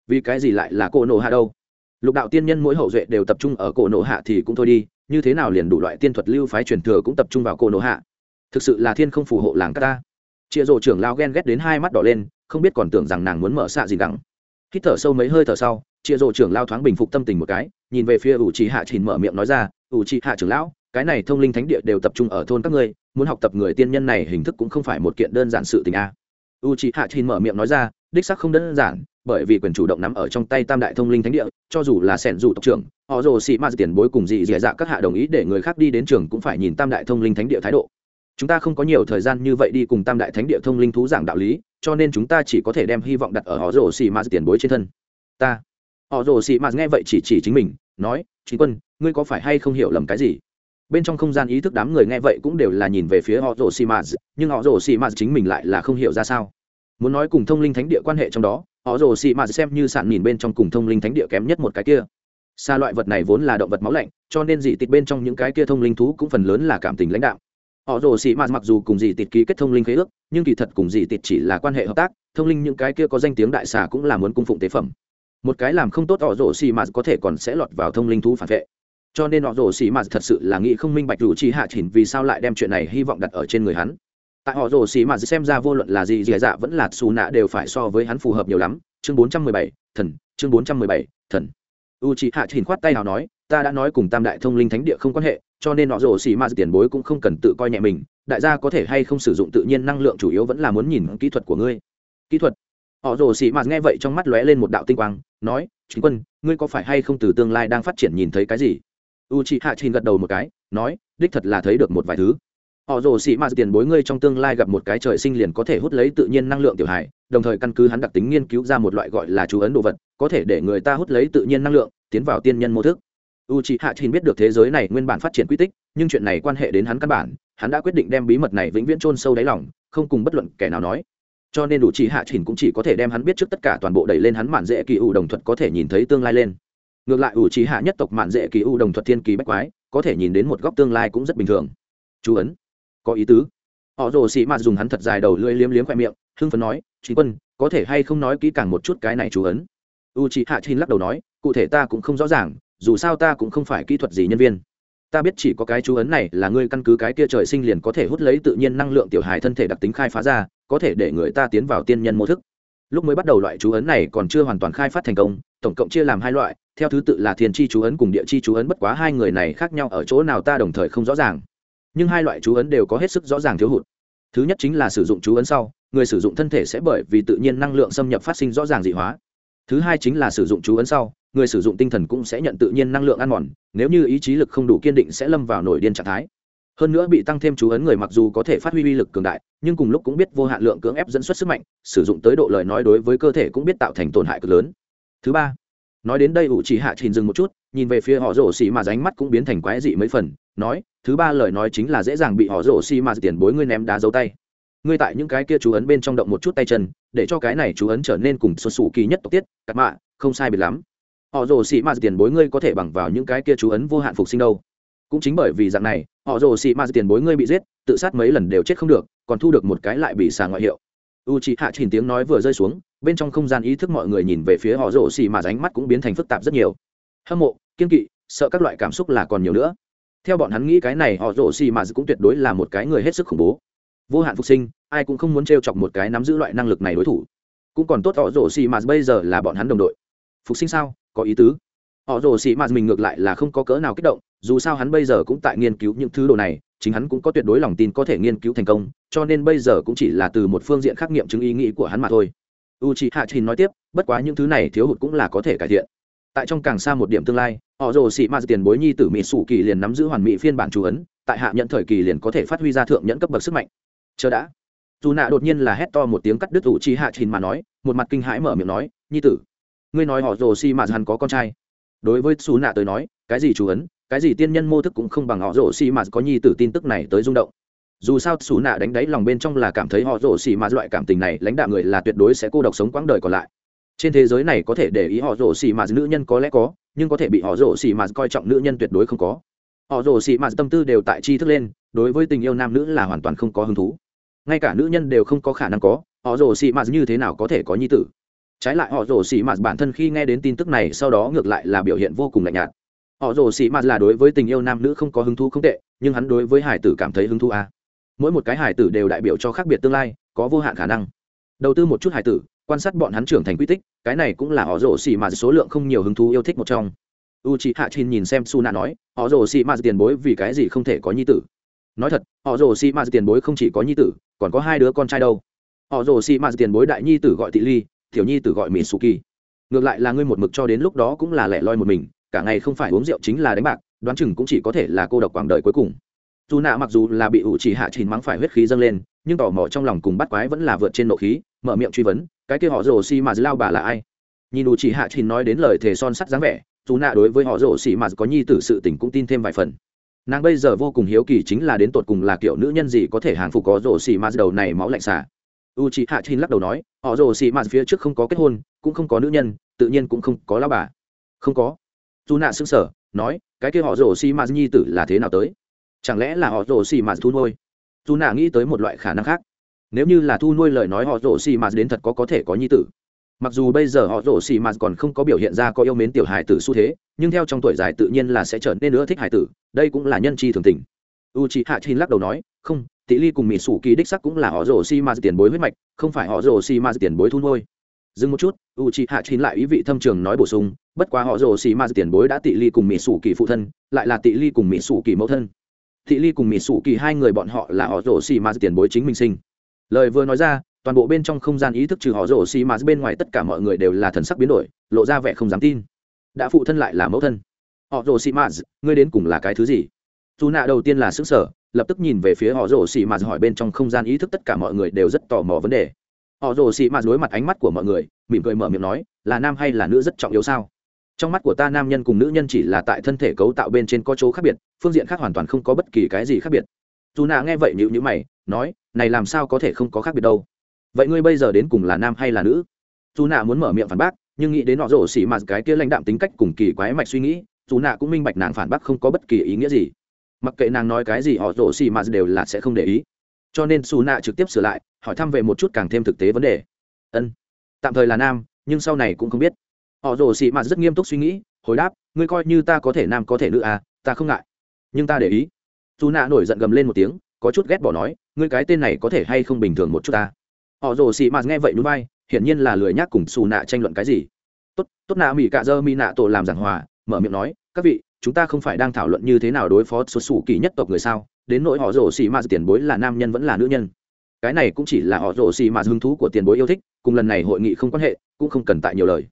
vì cái gì lại là cổ nổ hạ đâu? Lục đạo tiên nhân mỗi hậu duệ đều tập trung ở cổ nổ hạ thì cũng thôi đi, như thế nào liền đủ loại tiên thuật lưu phái truyền thừa cũng tập trung vào cổ nổ hạ? Thực sự là thiên không phù hộ làng ta chia rồ trưởng lao ghen ghét đến hai mắt đỏ lên, không biết còn tưởng rằng nàng muốn mở xạ gì đắng hít thở sâu mấy hơi thở sau, chia rồ trưởng lao thoáng bình phục tâm tình một cái, nhìn về phía ủ trì hạ trình mở miệng nói ra ủ trì hạ trưởng lão, cái này thông linh thánh địa đều tập trung ở thôn các ngươi, muốn học tập người tiên nhân này hình thức cũng không phải một kiện đơn giản sự tình a. U c hạ chìn mở miệng nói ra, đích sắc không đơn giản, bởi vì quyền chủ động nắm ở trong tay tam đại thông linh thánh địa, cho dù là sẻn dù tộc trưởng, họ rồ xị ma tiền bối cùng dị dẻ dạ các hạ đồng ý để người khác đi đến trường cũng phải nhìn tam đại thông linh thánh địa thái độ chúng ta không có nhiều thời gian như vậy đi cùng tam đại thánh địa thông linh thú giảng đạo lý, cho nên chúng ta chỉ có thể đem hy vọng đặt ở họ rồ Xì ma tiền bối trên thân. Ta, họ rồ Xì ma nghe vậy chỉ chỉ chính mình, nói chính quân, ngươi có phải hay không hiểu lầm cái gì? Bên trong không gian ý thức đám người nghe vậy cũng đều là nhìn về phía họ rồ xì mạt, nhưng họ rồ xì mạt chính mình lại là không hiểu ra sao. Muốn nói cùng thông linh thánh địa quan hệ trong đó, họ rồ xì mạt xem như sạn nhìn bên trong cùng thông linh thánh địa kém nhất một cái kia. Xa loại vật này vốn là động vật máu lạnh, cho nên dị tịch bên trong những cái kia thông linh thú cũng phần lớn là cảm tình lãnh đạo họ rồ xì mạt mặc dù cùng dì tịt ký kết thông linh khế ước, nhưng kỳ thật cùng dì tịt chỉ là quan hệ hợp tác, thông linh những cái kia có danh tiếng đại xà cũng là muốn cung phụng tế phẩm. Một cái làm không tốt họ rồ xì mạt có thể còn sẽ lọt vào thông linh thú phản vệ. Cho nên họ rồ xì mạt thật sự là nghĩ không minh bạch rủ chi hạ chỉnh vì sao lại đem chuyện này hy vọng đặt ở trên người hắn. Tại họ rồ xì mạt xem ra vô luận là gì, dì dạ vẫn là xù nạ đều phải so với hắn phù hợp nhiều lắm. Chương bốn trăm mười bảy, thần, chương bốn trăm mười bảy, thần u chị hạ chỉnh khoát tay nào nói, ta đã nói cùng tam đại thông linh thánh địa không quan hệ, cho nên họ rồ xì ma tiền bối cũng không cần tự coi nhẹ mình. Đại gia có thể hay không sử dụng tự nhiên năng lượng chủ yếu vẫn là muốn nhìn kỹ thuật của ngươi. Kỹ thuật? Họ rồ xì ma nghe vậy trong mắt lóe lên một đạo tinh quang, nói, chính quân, ngươi có phải hay không từ tương lai đang phát triển nhìn thấy cái gì? U chị hạ chỉnh gật đầu một cái, nói, đích thật là thấy được một vài thứ. Họ rồ xì mà tiền bối ngươi trong tương lai gặp một cái trời sinh liền có thể hút lấy tự nhiên năng lượng tiểu hài, đồng thời căn cứ hắn đặc tính nghiên cứu ra một loại gọi là chú ấn đồ vật có thể để người ta hút lấy tự nhiên năng lượng, tiến vào tiên nhân mô thức. U c h ị hạ chín biết được thế giới này nguyên bản phát triển quy tích, nhưng chuyện này quan hệ đến hắn căn bản, hắn đã quyết định đem bí mật này vĩnh viễn chôn sâu đáy lòng, không cùng bất luận kẻ nào nói. Cho nên đủ chỉ hạ chỉnh cũng chỉ có thể đem hắn biết trước tất cả toàn bộ đẩy lên hắn mạn dễ kỳ u đồng thuật có thể nhìn thấy tương lai lên. Ngược lại ủ trí hạ nhất tộc mạn dễ kỳ u đồng thuật thiên kỳ bách quái, có thể nhìn đến một góc tương lai cũng rất bình thường. Chú ấn. Có ý tứ. Họ rồ xị mạt dùng hắn thật dài đầu lưỡi liếm liếm khoe miệng, hưng phấn nói, chính quân, có thể hay không nói kỹ càng một chút cái này chú ấn? U chị hạ chin lắc đầu nói, cụ thể ta cũng không rõ ràng, dù sao ta cũng không phải kỹ thuật gì nhân viên. Ta biết chỉ có cái chú ấn này là ngươi căn cứ cái kia trời sinh liền có thể hút lấy tự nhiên năng lượng tiểu hài thân thể đặc tính khai phá ra, có thể để người ta tiến vào tiên nhân mô thức. Lúc mới bắt đầu loại chú ấn này còn chưa hoàn toàn khai phát thành công, tổng cộng chia làm hai loại, theo thứ tự là thiên chi chú ấn cùng địa chi chú ấn, bất quá hai người này khác nhau ở chỗ nào ta đồng thời không rõ ràng. Nhưng hai loại chú ấn đều có hết sức rõ ràng thiếu hụt. Thứ nhất chính là sử dụng chú ấn sau, người sử dụng thân thể sẽ bởi vì tự nhiên năng lượng xâm nhập phát sinh rõ ràng dị hóa thứ hai chính là sử dụng chú ấn sau, người sử dụng tinh thần cũng sẽ nhận tự nhiên năng lượng ăn mòn, nếu như ý chí lực không đủ kiên định sẽ lâm vào nổi điên trạng thái. Hơn nữa bị tăng thêm chú ấn người mặc dù có thể phát huy uy lực cường đại, nhưng cùng lúc cũng biết vô hạn lượng cưỡng ép dẫn xuất sức mạnh, sử dụng tới độ lời nói đối với cơ thể cũng biết tạo thành tổn hại cực lớn. Thứ ba, nói đến đây ủ chỉ hạ trình dừng một chút, nhìn về phía họ rổ xì mà ránh mắt cũng biến thành quái dị mấy phần, nói, thứ ba lời nói chính là dễ dàng bị họ rổ xì mà tiền bối ngươi ném đá dấu tay ngươi tại những cái kia chú ấn bên trong động một chút tay chân, để cho cái này chú ấn trở nên cùng xuất xù kỳ nhất tộc tiết, cắt mạ, không sai biệt lắm. Họ rồ xì ma tiền bối ngươi có thể bằng vào những cái kia chú ấn vô hạn phục sinh đâu. Cũng chính bởi vì dạng này, họ rồ xì ma tiền bối ngươi bị giết, tự sát mấy lần đều chết không được, còn thu được một cái lại bị xà ngoại hiệu. U chị hạ chỉnh tiếng nói vừa rơi xuống, bên trong không gian ý thức mọi người nhìn về phía họ rồ xì ma ránh mắt cũng biến thành phức tạp rất nhiều. Hâm mộ, kiên kỵ, sợ các loại cảm xúc là còn nhiều nữa. Theo bọn hắn nghĩ cái này, họ rồ xì ma cũng tuyệt đối là một cái người hết sức khủng bố vô hạn phục sinh, ai cũng không muốn t chọc một cái nắm giữ loại năng lực này đối thủ. Cũng còn tốt họ rồ xì ma bây giờ là bọn hắn đồng đội. Phục sinh sao? Có ý tứ. Họ rồ xì mạt mình ngược lại là không có cỡ nào kích động, dù sao hắn bây giờ cũng tại nghiên cứu những thứ đồ này, chính hắn cũng có tuyệt đối lòng tin có thể nghiên cứu thành công, cho nên bây giờ cũng chỉ là từ một phương diện khắc nghiệm chứng ý nghĩ của hắn mà thôi. U chị hạ trình nói tiếp, bất quá những thứ này thiếu hụt cũng là có thể cải thiện. Tại trong càng xa một điểm tương lai, họ rồ xị mạt tiền bối nhi tử mỹ sủ kỳ liền nắm giữ hoàn mỹ phiên bản chú ấn, tại hạ nhận thời kỳ liền có thể phát huy ra thượng nhẫn cấp bậc sức mạnh chờ đã. Dù nạ đột nhiên là hét to một tiếng cắt đứt ủ chi hạ trình mà nói, một mặt kinh hãi mở miệng nói, nhi tử, ngươi nói họ rồ xi mà hắn có con trai. Đối với xù nạ tới nói, cái gì chú ấn, cái gì tiên nhân mô thức cũng không bằng họ rồ xi mà có nhi tử tin tức này tới rung động. Dù sao xù nạ đánh đáy lòng bên trong là cảm thấy họ rồ xi mà loại cảm tình này lãnh đạo người là tuyệt đối sẽ cô độc sống quãng đời còn lại. Trên thế giới này có thể để ý họ rồ xi mà nữ nhân có lẽ có, nhưng có thể bị họ rồ xi mà coi trọng nữ nhân tuyệt đối không có. Họ rồ xi mà tâm tư đều tại chi thức lên, đối với tình yêu nam nữ là hoàn toàn không có hứng thú ngay cả nữ nhân đều không có khả năng có, họ rồ xì mạt như thế nào có thể có nhi tử? Trái lại, họ rồ xì mạt bản thân khi nghe đến tin tức này, sau đó ngược lại là biểu hiện vô cùng lạnh nhạt. Họ rồ xì mạt là đối với tình yêu nam nữ không có hứng thú không tệ, nhưng hắn đối với hải tử cảm thấy hứng thú à. mỗi một cái hải tử đều đại biểu cho khác biệt tương lai, có vô hạn khả năng. Đầu tư một chút hải tử, quan sát bọn hắn trưởng thành quy tích, cái này cũng là họ rồ xì mạt số lượng không nhiều hứng thú yêu thích một trong. U chị hạ chin nhìn xem su nạ nói, họ rồ xì mạt tiền bối vì cái gì không thể có nhi tử? Nói thật, họ rồ xì mạt tiền bối không chỉ có nhi tử, còn có hai đứa con trai đâu. Họ rồ xì mạt tiền bối đại nhi tử gọi thị ly, tiểu nhi tử gọi mỹ su kỳ. Ngược lại là ngươi một mực cho đến lúc đó cũng là lẻ loi một mình, cả ngày không phải uống rượu chính là đánh bạc, đoán chừng cũng chỉ có thể là cô độc quảng đời cuối cùng. Dù nạ mặc dù là bị ủ chỉ hạ chín mắng phải huyết khí dâng lên, nhưng tò mò trong lòng cùng bắt quái vẫn là vượt trên nộ khí, mở miệng truy vấn, cái kia họ rồ xi mà lao bà là ai? Nhìn ủ chỉ hạ chín nói đến lời thề son sắt dáng vẻ, dù nạ đối với họ rồ xi mà có nhi tử sự tình cũng tin thêm vài phần nàng bây giờ vô cùng hiếu kỳ chính là đến tột cùng là kiểu nữ nhân gì có thể hàng phục có rồ xì ma đầu này máu lạnh xả. U chị hạ chin lắc đầu nói họ rồ xì ma phía trước không có kết hôn, cũng không có nữ nhân, tự nhiên cũng không có lao bà. Không có. Dù nạ xứng sở nói, cái kia họ rồ xì ma nhi tử là thế nào tới? Chẳng lẽ là họ rồ xì ma thu nuôi? Dù nạ nghĩ tới một loại khả năng khác. Nếu như là thu nuôi lời nói họ rồ xì ma đến thật có có thể có nhi tử mặc dù bây giờ họ rổ xì mà còn không có biểu hiện ra có yêu mến tiểu hài tử xu thế, nhưng theo trong tuổi dài tự nhiên là sẽ trở nên nữa thích hài tử, đây cũng là nhân chi thường tình. U c h i hạ chin lắc đầu nói, không, tỷ ly cùng mỹ sủ kỳ đích sắc cũng là họ rổ xì mạt tiền bối huyết mạch, không phải họ rổ xì mạt tiền bối thu nuôi. Dừng một chút u c h i hạ chin lại ý vị thâm trường nói bổ sung, bất quá họ rổ xì mạt tiền bối đã tỷ ly cùng mỹ sủ kỳ phụ thân, lại là tỷ ly cùng mỹ sủ kỳ mẫu thân. Tỷ ly cùng mỹ sủ kỳ hai người bọn họ là họ rổ xì mạt tiền bối chính mình sinh. Lời vừa nói ra toàn bộ bên trong không gian ý thức trừ họ rổ xì mà bên ngoài tất cả mọi người đều là thần sắc biến đổi, lộ ra vẻ không dám tin. Đã phụ thân lại là mẫu thân. Họ rổ xì mà, ngươi đến cùng là cái thứ gì? Dù nạ đầu tiên là xứng sở lập tức nhìn về phía họ rổ xì mà hỏi bên trong không gian ý thức tất cả mọi người đều rất tò mò vấn đề. Họ rổ xì mà đối mặt ánh mắt của mọi người, mỉm cười mở miệng nói, là nam hay là nữ rất trọng yếu sao? Trong mắt của ta nam nhân cùng nữ nhân chỉ là tại thân thể cấu tạo bên trên có chỗ khác biệt, phương diện khác hoàn toàn không có bất kỳ cái gì khác biệt. Dù nạ nghe vậy nhịu nhữ mày, nói, này làm sao có thể không có khác biệt đâu? Vậy ngươi bây giờ đến cùng là nam hay là nữ? Dù nạ muốn mở miệng phản bác, nhưng nghĩ đến họ rổ xỉ mà cái kia lãnh đạm tính cách cùng kỳ quái mạch suy nghĩ dù nạ cũng minh bạch nàng phản bác không có bất kỳ ý nghĩa gì. Mặc kệ nàng nói cái gì, họ rổ xỉ mà đều là sẽ không để ý. Cho nên xù nạ trực tiếp sửa lại, hỏi thăm về một chút càng thêm thực tế vấn đề. Ân, tạm thời là nam, nhưng sau này cũng không biết. Họ rổ xỉ mà rất nghiêm túc suy nghĩ, hồi đáp, ngươi coi như ta có thể nam có thể nữ à ta không ngại. Nhưng ta để ý. Dù nạ nổi giận gầm lên một tiếng, có chút ghét bỏ nói, ngươi cái tên này có thể hay không bình thường một chút ta? Họ rồ xì mạt nghe vậy núi bay, hiển nhiên là lười nhác cùng xù nạ tranh luận cái gì. Tốt tốt nạ mỹ cạ dơ mỹ nạ tổ làm giảng hòa, mở miệng nói, các vị, chúng ta không phải đang thảo luận như thế nào đối phó xuất xù kỳ nhất tộc người sao? Đến nỗi họ rồ xì mạt tiền bối là nam nhân vẫn là nữ nhân. Cái này cũng chỉ là họ rồ xì mạt hứng thú của tiền bối yêu thích, cùng lần này hội nghị không quan hệ, cũng không cần tại nhiều lời.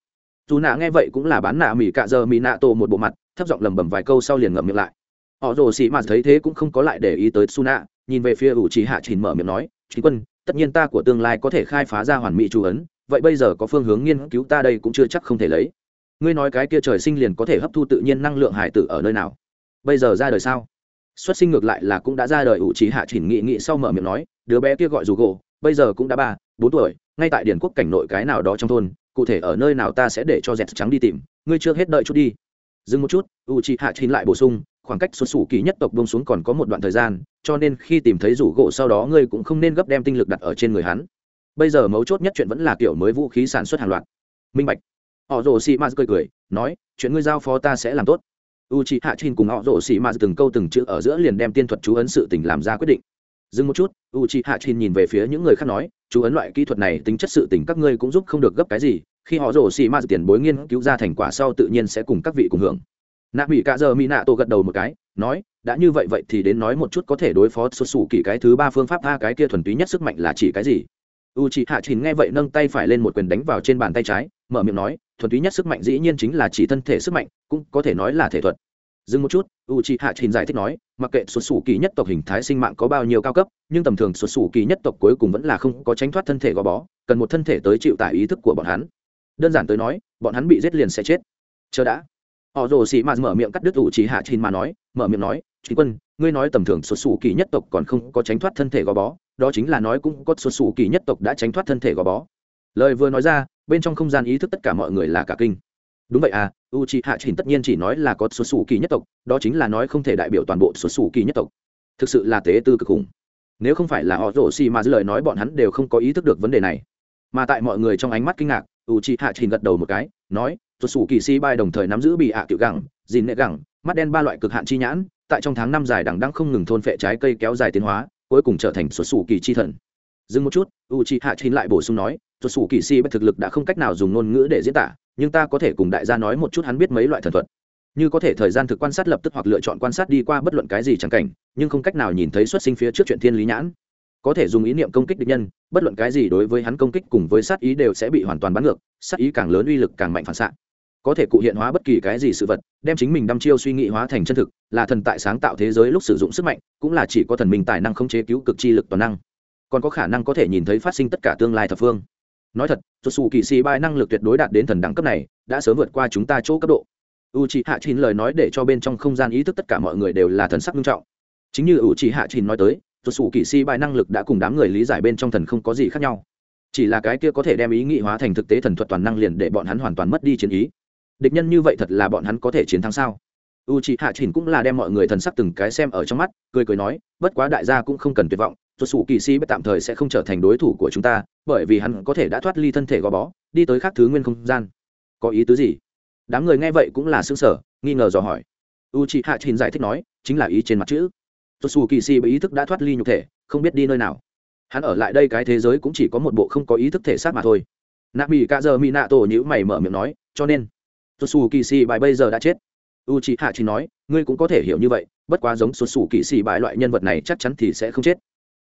Dù nạ nghe vậy cũng là bán nạ mỹ cạ dơ mỹ nạ tổ một bộ mặt, thấp giọng lầm bầm vài câu sau liền ngậm miệng lại. Họ rồ xì mạt thấy thế cũng không có lại để ý tới su nạ nhìn về phía ủ trí hạ trình mở miệng nói chính quân tất nhiên ta của tương lai có thể khai phá ra hoàn mỹ chú ấn, vậy bây giờ có phương hướng nghiên cứu ta đây cũng chưa chắc không thể lấy. Ngươi nói cái kia trời sinh liền có thể hấp thu tự nhiên năng lượng hải tử ở nơi nào? Bây giờ ra đời sao? Xuất sinh ngược lại là cũng đã ra đời ủ trí hạ chỉnh nghị nghị sau mở miệng nói, đứa bé kia gọi dù gỗ, bây giờ cũng đã ba, bốn tuổi, ngay tại điển quốc cảnh nội cái nào đó trong thôn, cụ thể ở nơi nào ta sẽ để cho dẹt trắng đi tìm, ngươi chưa hết đợi chút đi. Dừng một chút u trí hạ chỉnh lại bổ sung khoảng cách xuất xù kỳ nhất tộc bông xuống còn có một đoạn thời gian, cho nên khi tìm thấy rủ gỗ sau đó ngươi cũng không nên gấp đem tinh lực đặt ở trên người hắn. Bây giờ mấu chốt nhất chuyện vẫn là kiểu mới vũ khí sản xuất hàng loạt. Minh bạch. Họ rồ xì m cười cười, nói, chuyện ngươi giao phó ta sẽ làm tốt. U c h i hạ trinh cùng họ rồ xì m từng câu từng chữ ở giữa liền đem tiên thuật chú ấn sự tình làm ra quyết định. Dừng một chút u c h i hạ trinh nhìn về phía những người khác nói, chú ấn loại kỹ thuật này tính chất sự tình các ngươi cũng giúp không được gấp cái gì, khi họ rồ xì m tiền bối nghiên cứu ra thành quả sau tự nhiên sẽ cùng các vị cùng hưởng nạ mỹ cạ giờ mỹ nạ tổ gật đầu một cái, nói, đã như vậy vậy thì đến nói một chút có thể đối phó xuất xù kỳ cái thứ ba phương pháp tha cái kia thuần túy nhất sức mạnh là chỉ cái gì? U chị hạ trình nghe vậy nâng tay phải lên một quyền đánh vào trên bàn tay trái, mở miệng nói, thuần túy nhất sức mạnh dĩ nhiên chính là chỉ thân thể sức mạnh, cũng có thể nói là thể thuật. Dừng một chút u chị hạ trình giải thích nói, mặc kệ xuất xù kỳ nhất tộc hình thái sinh mạng có bao nhiêu cao cấp, nhưng tầm thường xuất xù kỳ nhất tộc cuối cùng vẫn là không có tránh thoát thân thể gò bó, cần một thân thể tới chịu tải ý thức của bọn hắn. Đơn giản tới nói, bọn hắn bị giết liền sẽ chết. Chờ đã họ rồ xì mạt mở miệng cắt đứt ủ chỉ hạ chín mà nói, mở miệng nói chính quân, ngươi nói tầm thường xuất xù kỳ nhất tộc còn không có tránh thoát thân thể gò bó, đó chính là nói cũng có xuất xù kỳ nhất tộc đã tránh thoát thân thể gò bó. Lời vừa nói ra, bên trong không gian ý thức tất cả mọi người là cả kinh. Đúng vậy à u c h i hạ trình tất nhiên chỉ nói là có xuất xù kỳ nhất tộc, đó chính là nói không thể đại biểu toàn bộ xuất xù kỳ nhất tộc. Thực sự là tế tư cực khủng. Nếu không phải là họ rổ xì mà lời nói bọn hắn đều không có ý thức được vấn đề này. Mà tại mọi người trong ánh mắt kinh ngạc u c h i hạ trình gật đầu một cái nói tuột xù kỳ si bay đồng thời nắm giữ bị ạ à gẳng, dìn nệ gẳng, mắt đen ba loại cực hạn chi nhãn, tại trong tháng năm dài đằng đang không ngừng thôn phệ trái cây kéo dài tiến hóa, cuối cùng trở thành tuột xù kỳ chi thần. Dừng một chút u chi hạ chín lại bổ sung nói tuột xù kỳ si bất thực lực đã không cách nào dùng ngôn ngữ để diễn tả, nhưng ta có thể cùng đại gia nói một chút hắn biết mấy loại thần thuật. Như có thể thời gian thực quan sát lập tức hoặc lựa chọn quan sát đi qua bất luận cái gì chẳng cảnh, nhưng không cách nào nhìn thấy xuất sinh phía trước chuyện thiên lý nhãn có thể dùng ý niệm công kích địch nhân, bất luận cái gì đối với hắn công kích cùng với sát ý đều sẽ bị hoàn toàn bắn ngược, sát ý càng lớn uy lực càng mạnh phản xạ. Có thể cụ hiện hóa bất kỳ cái gì sự vật, đem chính mình đăm chiêu suy nghĩ hóa thành chân thực, là thần tại sáng tạo thế giới lúc sử dụng sức mạnh, cũng là chỉ có thần mình tài năng không chế cứu cực chi lực toàn năng. Còn có khả năng có thể nhìn thấy phát sinh tất cả tương lai thập phương. Nói thật cho dù kỳ sĩ bai năng lực tuyệt đối đạt đến thần đẳng cấp này, đã sớm vượt qua chúng ta chỗ cấp độ. U c hạ chín lời nói để cho bên trong không gian ý thức tất cả mọi người đều là thần sắc nghiêm trọng. Chính như u c hạ chín nói tới cho Sủ Kỵ sĩ bài năng lực đã cùng đám người lý giải bên trong thần không có gì khác nhau. Chỉ là cái kia có thể đem ý nghị hóa thành thực tế thần thuật toàn năng liền để bọn hắn hoàn toàn mất đi chiến ý. Địch nhân như vậy thật là bọn hắn có thể chiến thắng sao? U c h ị hạ chỉnh cũng là đem mọi người thần sắc từng cái xem ở trong mắt, cười cười nói, bất quá đại gia cũng không cần tuyệt vọng tuột sủ Kỵ sĩ tạm thời sẽ không trở thành đối thủ của chúng ta, bởi vì hắn có thể đã thoát ly thân thể gò bó, đi tới khác thứ nguyên không gian. Có ý tứ gì? Đám người nghe vậy cũng là xương sở nghi ngờ dò hỏi. U chị hạ trình giải thích nói, chính là ý trên mặt chữ tuột xù kỳ si bị ý thức đã thoát ly nhục thể, không biết đi nơi nào. Hắn ở lại đây cái thế giới cũng chỉ có một bộ không có ý thức thể xác mà thôi. Nạ mỹ cả giờ mỹ nạ tổ nhữ mày mở miệng nói, cho nên tuột xù kỳ si bài bây giờ đã chết. U chị hạ chỉ nói, ngươi cũng có thể hiểu như vậy, bất quá giống xuất xù kỳ si bài loại nhân vật này chắc chắn thì sẽ không chết.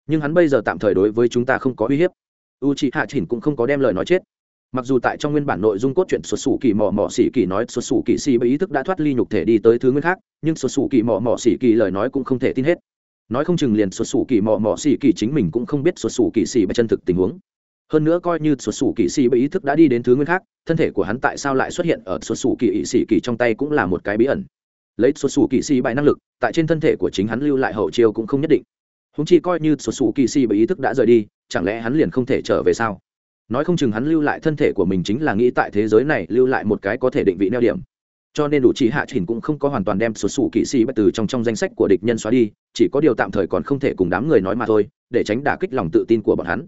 Nhưng hắn bây giờ tạm thời đối với chúng ta không có uy hiếp. U chị hạ chỉnh cũng không có đem lời nói chết. Mặc dù tại trong nguyên bản nội dung cốt truyện xuất xù kỳ mò mò xỉ kỳ nói xuất xù kỳ xì bởi ý thức đã thoát ly nhục thể đi tới thứ nguyên khác, nhưng xuất xù kỳ mò mò xỉ kỳ lời nói cũng không thể tin hết nói không chừng liền xuất xù kỳ mò mò xì kỳ chính mình cũng không biết xuất xù kỳ xì bởi chân thực tình huống. Hơn nữa coi như xuất xù kỳ xì bởi ý thức đã đi đến thứ nguyên khác, thân thể của hắn tại sao lại xuất hiện ở xuất xù kỳ ỵ xì kỳ trong tay cũng là một cái bí ẩn. Lấy xuất xù kỳ xì bài năng lực, tại trên thân thể của chính hắn lưu lại hậu chiêu cũng không nhất định. Húng chi coi như xuất xù kỳ xì bởi ý thức đã rời đi, chẳng lẽ hắn liền không thể trở về sao? Nói không chừng hắn lưu lại thân thể của mình chính là nghĩ tại thế giới này lưu lại một cái có thể định vị neo điểm cho nên đủ chỉ hạ chỉnh cũng không có hoàn toàn đem sụt sụ kỵ sĩ bất từ trong trong danh sách của địch nhân xóa đi chỉ có điều tạm thời còn không thể cùng đám người nói mà thôi để tránh đả kích lòng tự tin của bọn hắn.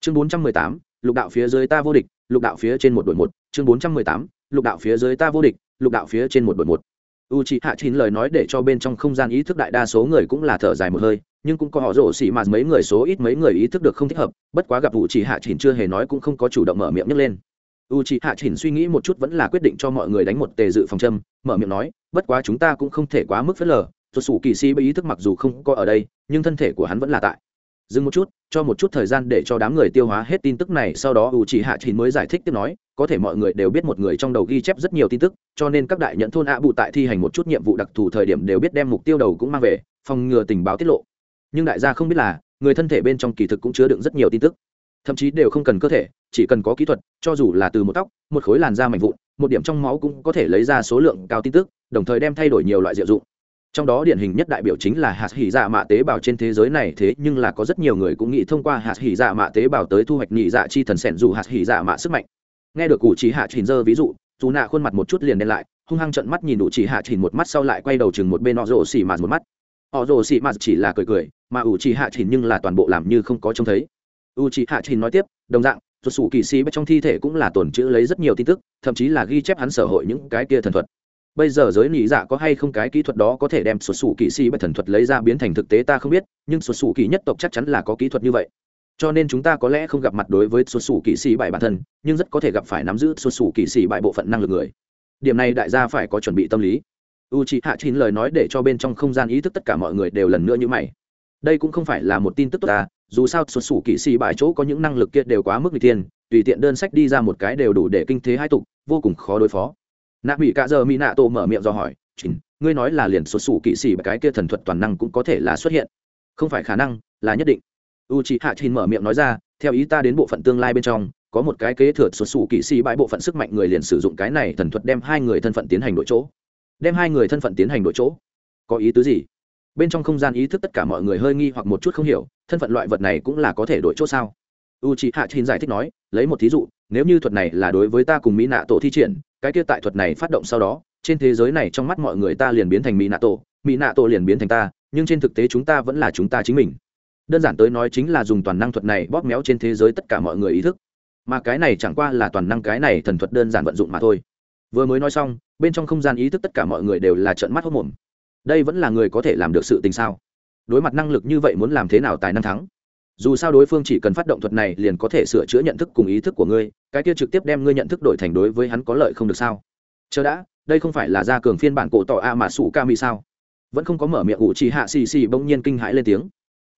Chương 418, lục đạo phía dưới ta vô địch lục đạo phía trên một đội một. Chương 418, lục đạo phía dưới ta vô địch lục đạo phía trên một đội một. U chỉ hạ chín lời nói để cho bên trong không gian ý thức đại đa số người cũng là thở dài một hơi nhưng cũng có họ rổ xỉ mà mấy người số ít mấy người ý thức được không thích hợp bất quá gặp u chỉ hạ chín chưa hề nói cũng không có chủ động mở miệng nhấc lên u chị hạ chỉnh suy nghĩ một chút vẫn là quyết định cho mọi người đánh một tề dự phòng châm, mở miệng nói, bất quá chúng ta cũng không thể quá mức phớt lờ tuột sủ kỳ sĩ bởi ý thức mặc dù không có ở đây, nhưng thân thể của hắn vẫn là tại. Dừng một chút, cho một chút thời gian để cho đám người tiêu hóa hết tin tức này, sau đó u chỉ hạ chỉnh mới giải thích tiếp nói, có thể mọi người đều biết một người trong đầu ghi chép rất nhiều tin tức, cho nên các đại nhận thôn ạ à bụ tại thi hành một chút nhiệm vụ đặc thù thời điểm đều biết đem mục tiêu đầu cũng mang về, phòng ngừa tình báo tiết lộ. Nhưng đại gia không biết là, người thân thể bên trong kỳ thực cũng chứa đựng rất nhiều tin tức thậm chí đều không cần cơ thể, chỉ cần có kỹ thuật, cho dù là từ một tóc, một khối làn da mạnh vụn, một điểm trong máu cũng có thể lấy ra số lượng cao tin tức, đồng thời đem thay đổi nhiều loại diệu dụng. Trong đó điển hình nhất đại biểu chính là hạt hỉ dạ mạ tế bào trên thế giới này, thế nhưng là có rất nhiều người cũng nghĩ thông qua hạt hỉ dạ mạ tế bào tới thu hoạch nhị dạ chi thần sẻn dù hạt hỉ dạ mạ sức mạnh. Nghe được cụ chỉ hạ chỉnh dơ ví dụ, dù nạ khuôn mặt một chút liền đen lại, hung hăng trận mắt nhìn đủ chỉ hạ chỉnh một mắt sau lại quay đầu chừng một bên họ rồ xì mạt một mắt. Họ rồ xì mạt chỉ là cười cười, mà ủ chỉ hạ chỉnh nhưng là toàn bộ làm như không có trông thấy u chỉ hạ Trình nói tiếp, đồng dạng thuật sủ kỳ sĩ trong thi thể cũng là tồn chữ lấy rất nhiều tin tức, thậm chí là ghi chép hắn sở hội những cái kia thần thuật. Bây giờ giới nỉ dạ có hay không cái kỹ thuật đó có thể đem xuất xù kỵ sĩ bất thần thuật lấy ra biến thành thực tế ta không biết, nhưng xuất xù kỵ nhất tộc chắc chắn là có kỹ thuật như vậy. Cho nên chúng ta có lẽ không gặp mặt đối với xuất xù kỵ sĩ bại bản thân, nhưng rất có thể gặp phải nắm giữ xuất xù kỵ sĩ bại bộ phận năng lực người. Điểm này đại gia phải có chuẩn bị tâm lý. U chị hạ chín lời nói để cho bên trong không gian ý thức tất cả mọi người đều lần nữa như mày đây cũng không phải là một tin tức tốt ta, dù sao xuất xù kỵ sĩ bại chỗ có những năng lực kia đều quá mức n g tiên tùy tiện đơn sách đi ra một cái đều đủ để kinh thế hai tục, vô cùng khó đối phó. Nạ mỹ cạ giờ mỹ nạ tổ mở miệng do hỏi chính ngươi nói là liền xuất xù kỵ sĩ cái kia thần thuật toàn năng cũng có thể là xuất hiện. Không phải khả năng, là nhất định. U chị hạ chín mở miệng nói ra, theo ý ta đến bộ phận tương lai bên trong, có một cái kế thừa xuất xù kỵ sĩ bãi bộ phận sức mạnh người liền sử dụng cái này thần thuật đem hai người thân phận tiến hành đổi chỗ. Đem hai người thân phận tiến hành đổi chỗ? Có ý tứ gì? Bên trong không gian ý thức tất cả mọi người hơi nghi hoặc một chút không hiểu, thân phận loại vật này cũng là có thể đổi chỗ sao? U chị hạ chín giải thích nói, lấy một thí dụ, nếu như thuật này là đối với ta cùng mỹ nạ tổ thi triển, cái kia tại thuật này phát động sau đó, trên thế giới này trong mắt mọi người ta liền biến thành mỹ nạ tổ mỹ nạ tổ liền biến thành ta, nhưng trên thực tế chúng ta vẫn là chúng ta chính mình. Đơn giản tới nói chính là dùng toàn năng thuật này bóp méo trên thế giới tất cả mọi người ý thức. Mà cái này chẳng qua là toàn năng cái này thần thuật đơn giản vận dụng mà thôi. Vừa mới nói xong, bên trong không gian ý thức tất cả mọi người đều là trợn mắt hốc mồm đây vẫn là người có thể làm được sự tình sao? Đối mặt năng lực như vậy muốn làm thế nào tài năng thắng? Dù sao đối phương chỉ cần phát động thuật này liền có thể sửa chữa nhận thức cùng ý thức của ngươi, cái kia trực tiếp đem ngươi nhận thức đổi thành đối với hắn có lợi không được sao? Chờ đã, đây không phải là gia cường phiên bản cổ tỏ a mà sủ ca mi sao? Vẫn không có mở miệng u chi hạ xì xì bỗng nhiên kinh hãi lên tiếng.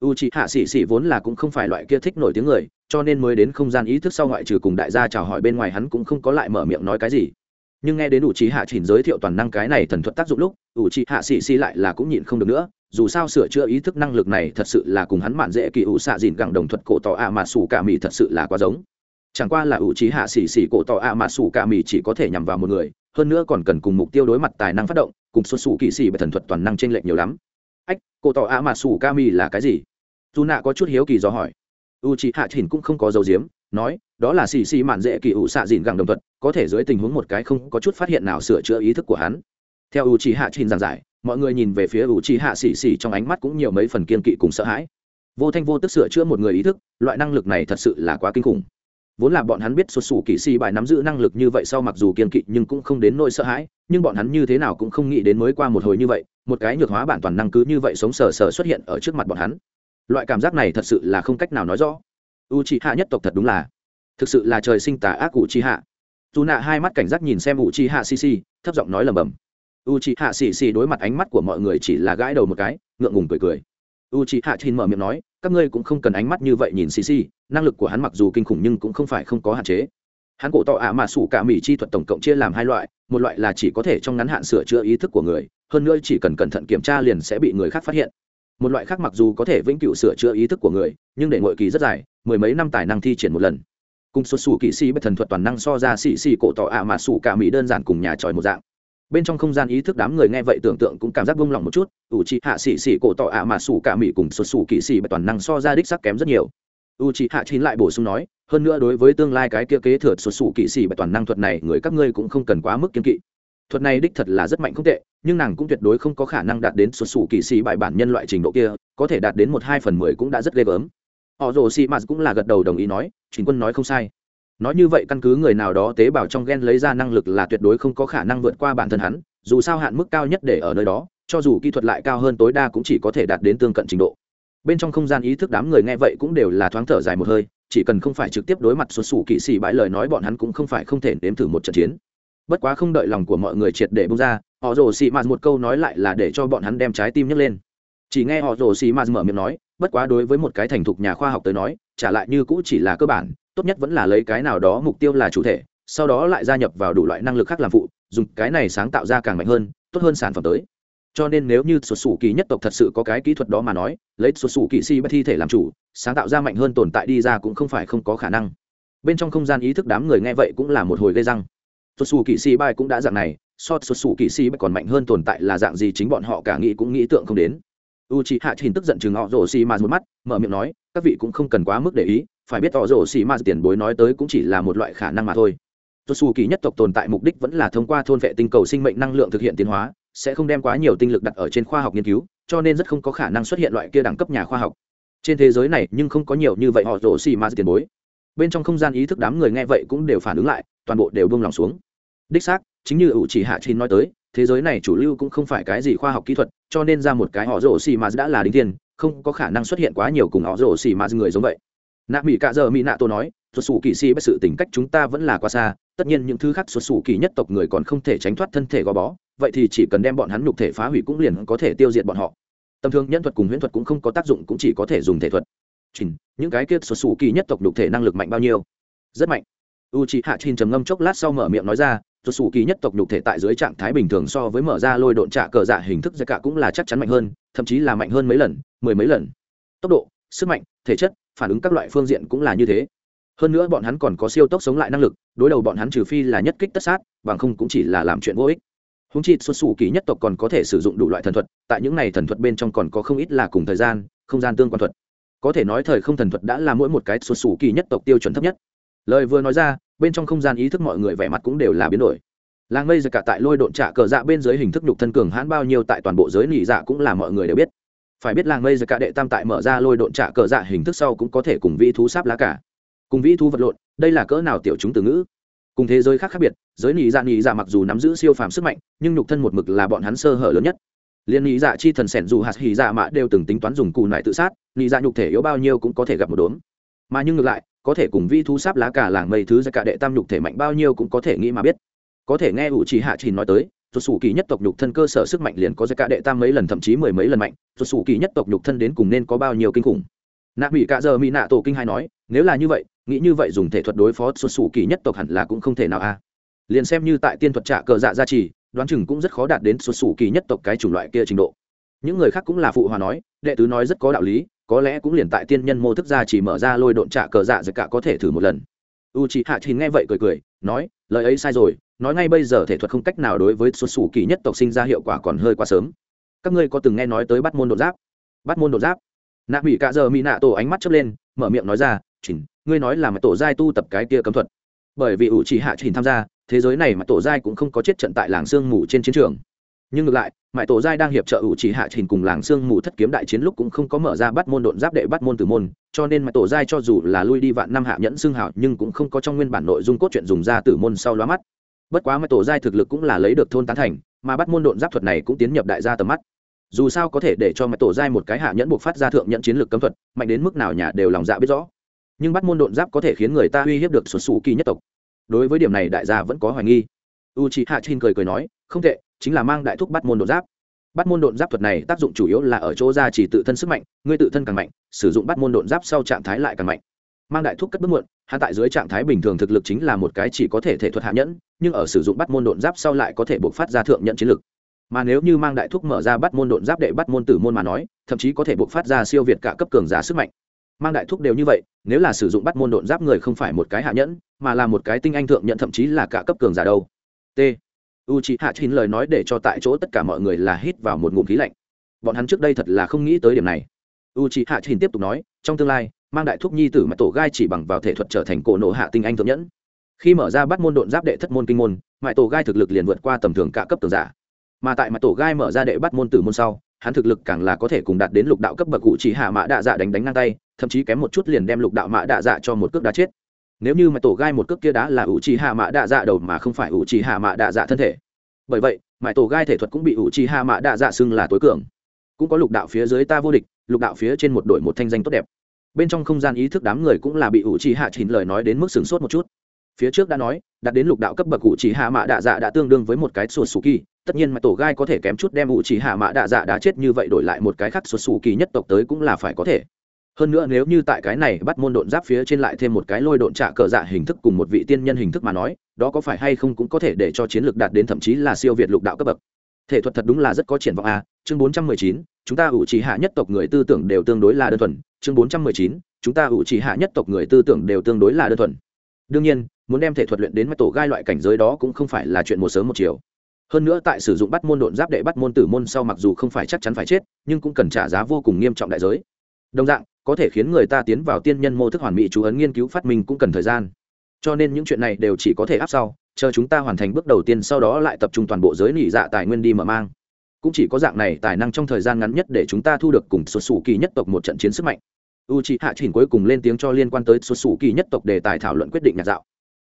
U chi hạ xì xì vốn là cũng không phải loại kia thích nổi tiếng người, cho nên mới đến không gian ý thức sau ngoại trừ cùng đại gia chào hỏi bên ngoài hắn cũng không có lại mở miệng nói cái gì nhưng nghe đến ủ trí hạ chỉnh giới thiệu toàn năng cái này thần thuật tác dụng lúc, ủ trí hạ xì xì lại là cũng nhịn không được nữa, dù sao sửa chữa ý thức năng lực này thật sự là cùng hắn mạn dễ kỳ ủ xạ dìn gẳng đồng thuật cổ tỏ ạ mà sủ cả mì thật sự là quá giống. Chẳng qua là ủ trí hạ xì xì cổ tỏ ạ mà sủ cả mì chỉ có thể nhằm vào một người, hơn nữa còn cần cùng mục tiêu đối mặt tài năng phát động, cùng xuất xù kỳ xì và thần thuật toàn năng trên lệch nhiều lắm. Ách, cổ tỏ ạ mà sủ cả mì là cái gì? Dù nạ có chút hiếu kỳ do hỏi. U trí hạ chỉnh cũng không có dấu diếm, nói đó là xì xì mạn dễ kỳ ủ xạ dìn gẳng đồng thuật, có thể dưới tình huống một cái không có chút phát hiện nào sửa chữa ý thức của hắn. Theo u trí hạ chỉnh giảng giải, mọi người nhìn về phía u trì hạ xì xì trong ánh mắt cũng nhiều mấy phần kiên kỵ cùng sợ hãi. Vô thanh vô tức sửa chữa một người ý thức, loại năng lực này thật sự là quá kinh khủng. Vốn là bọn hắn biết sụt xù kỵ sĩ bài nắm giữ năng lực như vậy sau mặc dù kiên kỵ nhưng cũng không đến nỗi sợ hãi, nhưng bọn hắn như thế nào cũng không nghĩ đến mới qua một hồi như vậy, một cái nhược hóa bản toàn năng cứ như vậy sống sờ sờ xuất hiện ở trước mặt bọn hắn. Loại cảm giác này thật sự là không cách nào nói rõ. U c hạ nhất tộc thật đúng là thực sự là trời sinh tà ác u chi hạ dù nạ hai mắt cảnh giác nhìn xem u chi hạ xì xì thấp giọng nói lầm bầm u chi hạ xì xì đối mặt ánh mắt của mọi người chỉ là gãi đầu một cái, ngượng ngùng cười cười. U chi hạ thì mở miệng nói, các ngươi cũng không cần ánh mắt như vậy nhìn xì xì năng lực của hắn mặc dù kinh khủng nhưng cũng không phải không có hạn chế. Hắn cổ tỏ ạ mà sủ cả mỹ chi thuật tổng cộng chia làm hai loại, một loại là chỉ có thể trong ngắn hạn sửa chữa ý thức của người, hơn nữa chỉ cần cẩn thận kiểm tra liền sẽ bị người khác phát hiện. Một loại khác mặc dù có thể vĩnh cửu sửa chữa ý thức của người, nhưng để ngội kỳ rất dài, mười mấy năm tài năng thi triển một lần cùng xuất xù kỵ sĩ bất thần thuật toàn năng so ra xì xì cổ tỏ ạ mà xù cả mỹ đơn giản cùng nhà tròi một dạng. Bên trong không gian ý thức đám người nghe vậy tưởng tượng cũng cảm giác bông lòng một chút ủ trị hạ xì xì cổ tỏ ạ mà xù cả mỹ cùng xuất xù kỵ sĩ bất toàn năng so ra đích sắc kém rất nhiều. U trị hạ chín lại bổ sung nói, hơn nữa đối với tương lai cái kia kế thừa xuất xù kỵ sĩ bất toàn năng thuật này, người các ngươi cũng không cần quá mức kiên kỵ. Thuật này đích thật là rất mạnh không tệ, nhưng nàng cũng tuyệt đối không có khả năng đạt đến xuất xù kỵ sĩ bài bản nhân loại trình độ kia, có thể đạt đến một hai phần mười cũng đã rất ghê gớm họ rồ xì mạt cũng là gật đầu đồng ý nói chính quân nói không sai. Nói như vậy căn cứ người nào đó tế bào trong gen lấy ra năng lực là tuyệt đối không có khả năng vượt qua bản thân hắn, dù sao hạn mức cao nhất để ở nơi đó, cho dù kỹ thuật lại cao hơn tối đa cũng chỉ có thể đạt đến tương cận trình độ. Bên trong không gian ý thức đám người nghe vậy cũng đều là thoáng thở dài một hơi, chỉ cần không phải trực tiếp đối mặt xuất xù kỵ sĩ bãi lời nói bọn hắn cũng không phải không thể nếm thử một trận chiến. Bất quá không đợi lòng của mọi người triệt để bung ra, họ rồ xì mạt một câu nói lại là để cho bọn hắn đem trái tim nhấc lên. Chỉ nghe họ rồ xì mạt mở miệng nói bất quá đối với một cái thành thục nhà khoa học tới nói, trả lại như cũ chỉ là cơ bản, tốt nhất vẫn là lấy cái nào đó mục tiêu là chủ thể, sau đó lại gia nhập vào đủ loại năng lực khác làm phụ, dùng cái này sáng tạo ra càng mạnh hơn, tốt hơn sản phẩm tới. Cho nên nếu như xuất xù kỳ nhất tộc thật sự có cái kỹ thuật đó mà nói, lấy xuất xù kỳ si bất thi thể làm chủ, sáng tạo ra mạnh hơn tồn tại đi ra cũng không phải không có khả năng. Bên trong không gian ý thức đám người nghe vậy cũng là một hồi gây răng. Xuất xù kỳ si bai cũng đã dạng này, so xuất xù kỳ si còn mạnh hơn tồn tại là dạng gì chính bọn họ cả nghĩ cũng nghĩ tượng không đến u c h i hạ trình tức giận chừng họ rổ xì mà một mắt, mở miệng nói, các vị cũng không cần quá mức để ý, phải biết họ rổ xì mà tiền bối nói tới cũng chỉ là một loại khả năng mà thôi. Tuột xù kỳ nhất tộc tồn tại mục đích vẫn là thông qua thôn vệ tinh cầu sinh mệnh năng lượng thực hiện tiến hóa, sẽ không đem quá nhiều tinh lực đặt ở trên khoa học nghiên cứu, cho nên rất không có khả năng xuất hiện loại kia đẳng cấp nhà khoa học. Trên thế giới này nhưng không có nhiều như vậy họ rổ xì mà tiền bối. Bên trong không gian ý thức đám người nghe vậy cũng đều phản ứng lại, toàn bộ đều buông lòng xuống. Đích xác, chính như ủ chỉ hạ chín nói tới, thế giới này chủ lưu cũng không phải cái gì khoa học kỹ thuật cho nên ra một cái họ rổ xì mà đã là đính thiên không có khả năng xuất hiện quá nhiều cùng họ rổ xì mà người giống vậy. Nạ mỹ cạ giờ mỹ nạ tô nói xuất xù kỳ si bất sự tính cách chúng ta vẫn là quá xa tất nhiên những thứ khác xuất xù kỳ nhất tộc người còn không thể tránh thoát thân thể gò bó vậy thì chỉ cần đem bọn hắn nhục thể phá hủy cũng liền có thể tiêu diệt bọn họ. Tầm thường nhân thuật cùng huyễn thuật cũng không có tác dụng cũng chỉ có thể dùng thể thuật. Trình, những cái kia xuất xù kỳ nhất tộc nhục thể năng lực mạnh bao nhiêu? Rất mạnh. U chị hạ trình trầm ngâm chốc lát sau mở miệng nói ra xuất sủ kỳ nhất tộc nhục thể tại dưới trạng thái bình thường so với mở ra lôi độn trả cờ dạ hình thức ra cả cũng là chắc chắn mạnh hơn, thậm chí là mạnh hơn mấy lần, mười mấy lần. Tốc độ, sức mạnh, thể chất, phản ứng các loại phương diện cũng là như thế. Hơn nữa bọn hắn còn có siêu tốc sống lại năng lực, đối đầu bọn hắn trừ phi là nhất kích tất sát, bằng không cũng chỉ là làm chuyện vô ích. Húng chi, xuất xù kỳ nhất tộc còn có thể sử dụng đủ loại thần thuật, tại những này thần thuật bên trong còn có không ít là cùng thời gian, không gian tương quan thuật. Có thể nói thời không thần thuật đã là mỗi một cái xuất xù kỳ nhất tộc tiêu chuẩn thấp nhất. Lời vừa nói ra bên trong không gian ý thức mọi người vẻ mặt cũng đều là biến đổi. Làng mây giật cả tại lôi độn trả cờ dạ bên dưới hình thức nhục thân cường hãn bao nhiêu tại toàn bộ giới nỉ dạ cũng là mọi người đều biết. Phải biết làng mây giật cả đệ tam tại mở ra lôi độn trả cờ dạ hình thức sau cũng có thể cùng vĩ thú sáp lá cả. Cùng vĩ thú vật lộn, đây là cỡ nào tiểu chúng từ ngữ? Cùng thế giới khác khác biệt, giới nỉ dạ nỉ dạ mặc dù nắm giữ siêu phàm sức mạnh, nhưng nhục thân một mực là bọn hắn sơ hở lớn nhất. Liên nỉ dạ chi thần sẻn dù hạt hỉ dạ mạ đều từng tính toán dùng cù nại tự sát nỉ dạ nhục thể yếu bao nhiêu cũng có thể gặp một đốm. Mà nhưng ngược lại có thể cùng vi thu sáp lá cả làng mây thứ ra cả đệ tam nhục thể mạnh bao nhiêu cũng có thể nghĩ mà biết. Có thể nghe ủ chỉ hạ chỉ nói tới tuột sủ kỳ nhất tộc nhục thân cơ sở sức mạnh liền có ra cả đệ tam mấy lần thậm chí mười mấy lần mạnh tuột sủ kỳ nhất tộc nhục thân đến cùng nên có bao nhiêu kinh khủng. Nạ bị cả giờ mỹ nạ tổ kinh hai nói, nếu là như vậy, nghĩ như vậy dùng thể thuật đối phó tuột sủ kỳ nhất tộc hẳn là cũng không thể nào a. Liền xem như tại tiên thuật trạ cờ dạ gia trì, đoán chừng cũng rất khó đạt đến tuột sủ kỳ nhất tộc cái chủng loại kia trình độ. Những người khác cũng là phụ hòa nói, đệ tứ nói rất có đạo lý có lẽ cũng liền tại tiên nhân mô thức ra chỉ mở ra lôi độn trạ cờ dạ dạ cả có thể thử một lần. U chị hạ chín nghe vậy cười cười, nói, lời ấy sai rồi, nói ngay bây giờ thể thuật không cách nào đối với xuất xù kỳ nhất tộc sinh ra hiệu quả còn hơi quá sớm. Các ngươi có từng nghe nói tới bắt môn đột giáp? Bắt môn đột giáp? Nạ mỹ cạ giờ mỹ nạ tổ ánh mắt chớp lên, mở miệng nói ra chỉnh ngươi nói là mà tổ giai tu tập cái kia cấm thuật. Bởi vì ủ chỉ hạ chỉnh tham gia, thế giới này mà tổ giai cũng không có chết trận tại làng sương mù trên chiến trường. Nhưng ngược lại mãi tổ giai đang hiệp trợ ủ chỉ hạ trình cùng làng xương mù thất kiếm đại chiến lúc cũng không có mở ra bắt môn độn giáp đệ bắt môn tử môn, cho nên mãi tổ giai cho dù là lui đi vạn năm hạ nhẫn xương hảo nhưng cũng không có trong nguyên bản nội dung cốt truyện dùng ra tử môn sau lóa mắt. Bất quá mãi tổ giai thực lực cũng là lấy được thôn tán thành, mà bắt môn độn giáp thuật này cũng tiến nhập đại gia tầm mắt. Dù sao có thể để cho mãi tổ giai một cái hạ nhẫn buộc phát ra thượng nhẫn chiến lược cấm thuật, mạnh đến mức nào nhà đều lòng dạ biết rõ. Nhưng bắt môn độn giáp có thể khiến người ta uy hiếp được xuất xù kỳ nhất tộc. Đối với điểm này đại gia vẫn có hoài nghi. U c h i hạ chin cười cười nói, không tệ chính là mang đại thúc bắt môn đột giáp. Bắt môn độn giáp thuật này tác dụng chủ yếu là ở chỗ ra chỉ tự thân sức mạnh, ngươi tự thân càng mạnh, sử dụng bắt môn độn giáp sau trạng thái lại càng mạnh. Mang đại thúc cất bước muộn hạ tại dưới trạng thái bình thường thực lực chính là một cái chỉ có thể thể thuật hạ nhẫn, nhưng ở sử dụng bắt môn độn giáp sau lại có thể buộc phát ra thượng nhận chiến lực. Mà nếu như mang đại thúc mở ra bắt môn độn giáp để bắt môn tử môn mà nói, thậm chí có thể buộc phát ra siêu việt cả cấp cường giả sức mạnh. Mang đại thúc đều như vậy, nếu là sử dụng bắt môn độn giáp người không phải một cái hạ nhẫn, mà là một cái tinh anh thượng nhận thậm chí là cả cấp cường giả đâu. T u c h i hạ chín lời nói để cho tại chỗ tất cả mọi người là hít vào một ngụm khí lạnh. Bọn hắn trước đây thật là không nghĩ tới điểm này. U c h i hạ chín tiếp tục nói, trong tương lai, mang đại thúc nhi tử mà tổ gai chỉ bằng vào thể thuật trở thành cổ nộ hạ tinh anh thượng nhẫn. Khi mở ra bắt môn độn giáp đệ thất môn kinh môn mãi tổ gai thực lực liền vượt qua tầm thường cả cấp tường giả. Mà tại mặt tổ gai mở ra đệ bắt môn tử môn sau, hắn thực lực càng là có thể cùng đạt đến lục đạo cấp bậc cụ chỉ hạ mã đạ dạ đánh đánh ngang tay, thậm chí kém một chút liền đem lục đạo mã đạ dạ cho một cước đá chết nếu như mà tổ gai một cước kia đá là ủ trì hạ mã đạ dạ đầu mà không phải ủ trì hạ mã đạ dạ thân thể. Bởi vậy mãi tổ gai thể thuật cũng bị ủ trì hạ mã đạ dạ xưng là tối cường. Cũng có lục đạo phía dưới ta vô địch, lục đạo phía trên một đội một thanh danh tốt đẹp. Bên trong không gian ý thức đám người cũng là bị ủ trì hạ chín lời nói đến mức sửng sốt một chút. Phía trước đã nói, đạt đến lục đạo cấp bậc ủ trì hạ mã đạ dạ đã tương đương với một cái sụt sù kỳ tất nhiên mà tổ gai có thể kém chút đem ủ trì hạ mã đạ dạ đã chết như vậy đổi lại một cái khác sụt sù kỳ nhất tộc tới cũng là phải có thể hơn nữa nếu như tại cái này bắt môn độn giáp phía trên lại thêm một cái lôi độn trạ cờ dạ hình thức cùng một vị tiên nhân hình thức mà nói, đó có phải hay không cũng có thể để cho chiến lược đạt đến thậm chí là siêu việt lục đạo cấp bậc. Thể thuật thật đúng là rất có triển vọng a. Chương bốn trăm mười chín, chúng ta ủ trì hạ nhất tộc người tư tưởng đều tương đối là đơn thuần. Chương bốn trăm mười chín, chúng ta ủ trì hạ nhất tộc người tư tưởng đều tương đối là đơn thuần. Đương nhiên, muốn đem thể thuật luyện đến mắt tổ gai loại cảnh giới đó cũng không phải là chuyện một sớm một chiều. Hơn nữa tại sử dụng bắt môn độn giáp đệ bắt môn tử môn sau mặc dù không phải chắc chắn phải chết, nhưng cũng cần trả giá vô cùng nghiêm trọng đại giới. Đồng dạng có thể khiến người ta tiến vào tiên nhân mô thức hoàn mỹ chú ấn nghiên cứu phát minh cũng cần thời gian. Cho nên những chuyện này đều chỉ có thể áp sau, chờ chúng ta hoàn thành bước đầu tiên sau đó lại tập trung toàn bộ giới nỉ dạ tài nguyên đi mở mang. Cũng chỉ có dạng này tài năng trong thời gian ngắn nhất để chúng ta thu được cùng xuất xù kỳ nhất tộc một trận chiến sức mạnh. U c h ị hạ chỉnh cuối cùng lên tiếng cho liên quan tới xuất xù kỳ nhất tộc để tài thảo luận quyết định nhạc dạo.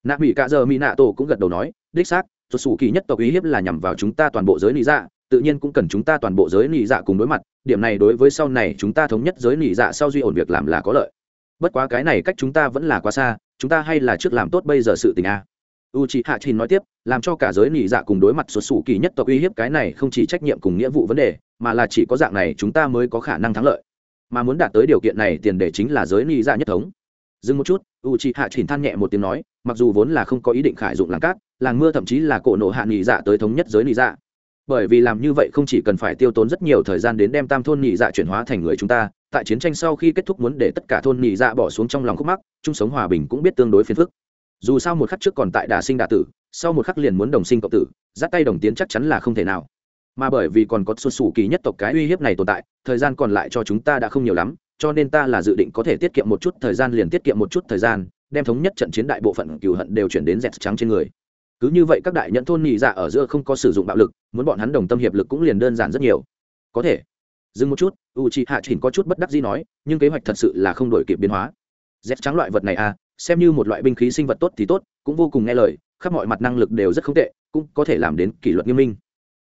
Nạ mỹ cả giờ mỹ nạ tổ cũng gật đầu nói, đích xác, xuất xù kỳ nhất tộc ý hiếp là nhằm vào chúng ta toàn bộ giới nỉ dạ tự nhiên cũng cần chúng ta toàn bộ giới nị dạ cùng đối mặt, điểm này đối với sau này chúng ta thống nhất giới nị dạ sau duy ổn việc làm là có lợi. Bất quá cái này cách chúng ta vẫn là quá xa, chúng ta hay là trước làm tốt bây giờ sự tình a. U c h ị hạ trình nói tiếp, làm cho cả giới nị dạ cùng đối mặt xuất xù kỳ nhất tộc uy hiếp cái này không chỉ trách nhiệm cùng nghĩa vụ vấn đề, mà là chỉ có dạng này chúng ta mới có khả năng thắng lợi. Mà muốn đạt tới điều kiện này tiền đề chính là giới nị dạ nhất thống. Dừng một chút u c h ị hạ trình than nhẹ một tiếng nói, mặc dù vốn là không có ý định khải dụng làng cát, làng mưa thậm chí là cổ nộ hạ nị dạ tới thống nhất giới nị dạ bởi vì làm như vậy không chỉ cần phải tiêu tốn rất nhiều thời gian đến đem tam thôn nhị dạ chuyển hóa thành người chúng ta, tại chiến tranh sau khi kết thúc muốn để tất cả thôn nhị dạ bỏ xuống trong lòng khúc mắc, chung sống hòa bình cũng biết tương đối phiền phức. Dù sao một khắc trước còn tại đà sinh đà tử, sau một khắc liền muốn đồng sinh cộng tử dắt tay đồng tiến chắc chắn là không thể nào. Mà bởi vì còn có xuân sủ kỳ nhất tộc cái uy hiếp này tồn tại, thời gian còn lại cho chúng ta đã không nhiều lắm, cho nên ta là dự định có thể tiết kiệm một chút thời gian liền tiết kiệm một chút thời gian, đem thống nhất trận chiến đại bộ phận cừu hận đều chuyển đến dẹt trắng trên người cứ như vậy các đại nhận thôn nhị dạ ở giữa không có sử dụng bạo lực, muốn bọn hắn đồng tâm hiệp lực cũng liền đơn giản rất nhiều. Có thể. Dừng một chút u c hạ chỉnh có chút bất đắc gì nói, nhưng kế hoạch thật sự là không đổi kịp biến hóa. Dép trắng loại vật này à xem như một loại binh khí sinh vật tốt thì tốt, cũng vô cùng nghe lời, khắp mọi mặt năng lực đều rất không tệ, cũng có thể làm đến kỷ luật nghiêm minh.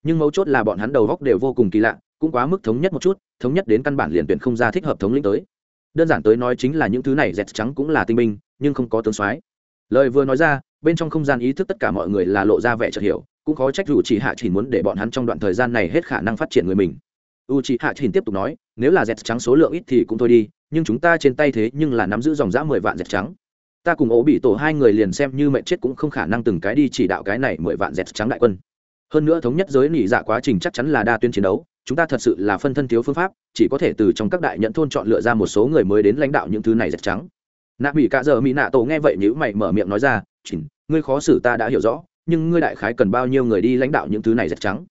Nhưng mấu chốt là bọn hắn đầu góc đều vô cùng kỳ lạ, cũng quá mức thống nhất một chút, thống nhất đến căn bản liền tuyển không ra thích hợp thống lĩnh tới. Đơn giản tới nói chính là những thứ này dẹt trắng cũng là tinh minh nhưng không có tướng soái. Lời vừa nói ra bên trong không gian ý thức tất cả mọi người là lộ ra vẻ chợt hiểu, cũng khó trách dù chỉ hạ chỉ muốn để bọn hắn trong đoạn thời gian này hết khả năng phát triển người mình. U chỉ hạ chỉ tiếp tục nói, nếu là dẹt trắng số lượng ít thì cũng thôi đi, nhưng chúng ta trên tay thế nhưng là nắm giữ dòng dã mười vạn dẹt trắng. Ta cùng ố bị tổ hai người liền xem như mệnh chết cũng không khả năng từng cái đi chỉ đạo cái này mười vạn dẹt trắng đại quân. Hơn nữa thống nhất giới nỉ dạ quá trình chắc chắn là đa tuyên chiến đấu, chúng ta thật sự là phân thân thiếu phương pháp, chỉ có thể từ trong các đại nhận thôn chọn lựa ra một số người mới đến lãnh đạo những thứ này dẹt trắng. Nạ bị cả giờ mỹ nạ tổ nghe vậy nhữ mày mở miệng nói ra chỉnh ngươi khó xử ta đã hiểu rõ, nhưng ngươi đại khái cần bao nhiêu người đi lãnh đạo những thứ này dẹt trắng?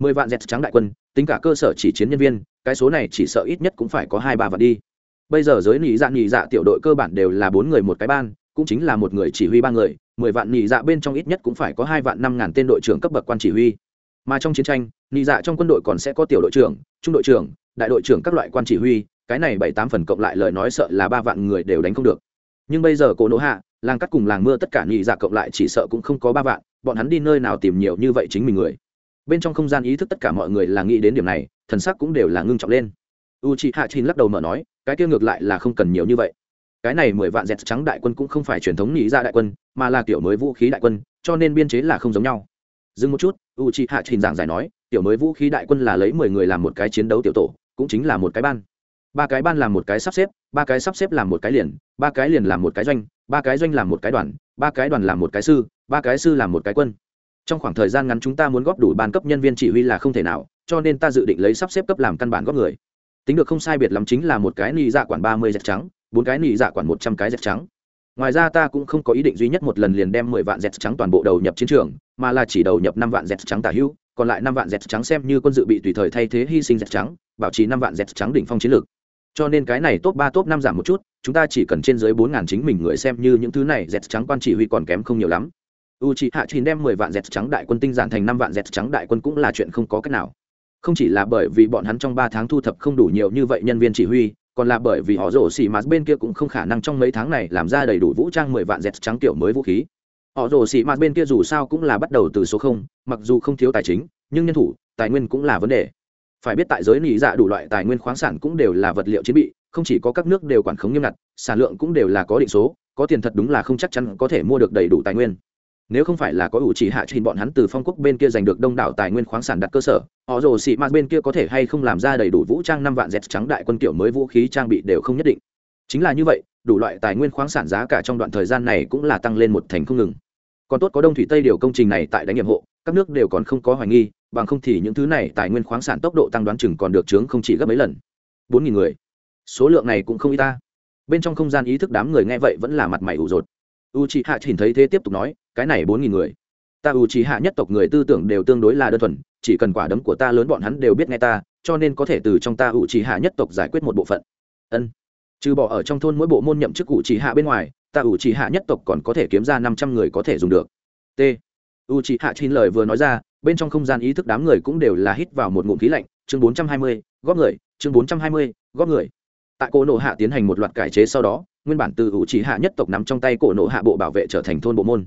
Mười vạn dẹt trắng đại quân, tính cả cơ sở chỉ chiến nhân viên, cái số này chỉ sợ ít nhất cũng phải có hai ba vạn đi. Bây giờ giới nỉ dạ nỉ dạ tiểu đội cơ bản đều là bốn người một cái ban, cũng chính là một người chỉ huy ba người, mười vạn nỉ dạ bên trong ít nhất cũng phải có hai vạn năm ngàn tên đội trưởng cấp bậc quan chỉ huy. Mà trong chiến tranh nhị dạ trong quân đội còn sẽ có tiểu đội trưởng, trung đội trưởng, đại đội trưởng các loại quan chỉ huy, cái này bảy tám phần cộng lại lời nói sợ là ba vạn người đều đánh không được. Nhưng bây giờ cổ nỗ hạ làng cắt cùng làng mưa tất cả nhị dạ cộng lại chỉ sợ cũng không có ba vạn, bọn hắn đi nơi nào tìm nhiều như vậy chính mình người. Bên trong không gian ý thức tất cả mọi người là nghĩ đến điểm này, thần sắc cũng đều là ngưng trọng lên. U chị hạ chín lắc đầu mở nói, cái kia ngược lại là không cần nhiều như vậy. Cái này mười vạn dẹt trắng đại quân cũng không phải truyền thống nhị dạ đại quân, mà là kiểu mới vũ khí đại quân, cho nên biên chế là không giống nhau. Dừng một chút u chị hạ chín giảng giải nói tiểu mới vũ khí đại quân là lấy mười người làm một cái chiến đấu tiểu tổ, cũng chính là một cái ban. Ba cái ban làm một cái sắp xếp, ba cái sắp xếp làm một cái liền, ba cái liền làm một cái doanh ba cái doanh làm một cái đoàn, ba cái đoàn làm một cái sư, ba cái sư làm một cái quân. Trong khoảng thời gian ngắn chúng ta muốn góp đủ ban cấp nhân viên chỉ huy là không thể nào, cho nên ta dự định lấy sắp xếp cấp làm căn bản góp người. Tính được không sai biệt lắm chính là một cái nị dạ quản ba mươi dẹp trắng, bốn cái nị dạ quản một trăm cái dẹp trắng. Ngoài ra ta cũng không có ý định duy nhất một lần liền đem mười vạn dẹp trắng toàn bộ đầu nhập chiến trường, mà là chỉ đầu nhập năm vạn dẹp trắng tả hữu, còn lại năm vạn dẹp trắng xem như quân dự bị tùy thời thay thế hy sinh dẹp trắng, bảo trì năm vạn dẹp trắng đỉnh phong chiến lược cho nên cái này top ba, top năm giảm một chút, chúng ta chỉ cần trên dưới bốn ngàn chính mình người xem như những thứ này dẹt trắng quan chỉ huy còn kém không nhiều lắm. U c hạ chín đem mười vạn dẹt trắng đại quân tinh giản thành năm vạn dẹt trắng đại quân cũng là chuyện không có cách nào. Không chỉ là bởi vì bọn hắn trong ba tháng thu thập không đủ nhiều như vậy nhân viên chỉ huy, còn là bởi vì họ rổ xì mạt bên kia cũng không khả năng trong mấy tháng này làm ra đầy đủ vũ trang mười vạn dẹt trắng kiểu mới vũ khí. Họ rổ xì mạt bên kia dù sao cũng là bắt đầu từ số không, mặc dù không thiếu tài chính, nhưng nhân thủ, tài nguyên cũng là vấn đề phải biết tại giới nỉ dạ đủ loại tài nguyên khoáng sản cũng đều là vật liệu chiến bị, không chỉ có các nước đều quản khống nghiêm ngặt, sản lượng cũng đều là có định số, có tiền thật đúng là không chắc chắn có thể mua được đầy đủ tài nguyên. Nếu không phải là có ủ chỉ hạ trình bọn hắn từ phong quốc bên kia giành được đông đảo tài nguyên khoáng sản đặt cơ sở, họ rồ xị mạt bên kia có thể hay không làm ra đầy đủ vũ trang năm vạn dẹt trắng đại quân kiểu mới vũ khí trang bị đều không nhất định. Chính là như vậy, đủ loại tài nguyên khoáng sản giá cả trong đoạn thời gian này cũng là tăng lên một thành không ngừng. Còn tốt có đông thủy tây điều công trình này tại đánh nhiệm hộ, các nước đều còn không có hoài nghi bằng không thì những thứ này tài nguyên khoáng sản tốc độ tăng đoán chừng còn được chướng không chỉ gấp mấy lần. Bốn nghìn người. Số lượng này cũng không y ta. Bên trong không gian ý thức đám người nghe vậy vẫn là mặt mày ủ rột. U c hạ nhìn thấy thế tiếp tục nói, cái này bốn nghìn người. Ta u c hạ nhất tộc người tư tưởng đều tương đối là đơn thuần, chỉ cần quả đấm của ta lớn bọn hắn đều biết nghe ta, cho nên có thể từ trong ta u c hạ nhất tộc giải quyết một bộ phận. Ân. Trừ bỏ ở trong thôn mỗi bộ môn nhậm chức u c hạ bên ngoài, ta u c hạ nhất tộc còn có thể kiếm ra năm trăm người có thể dùng được. T. U c hạ chín lời vừa nói ra bên trong không gian ý thức đám người cũng đều là hít vào một ngụm khí lạnh. Chương bốn trăm hai mươi, góp người. Chương bốn trăm hai mươi, góp người. Tại cổ nộ hạ tiến hành một loạt cải chế sau đó, nguyên bản từ ủ trí hạ nhất tộc nắm trong tay cổ nộ hạ bộ bảo vệ trở thành thôn bộ môn.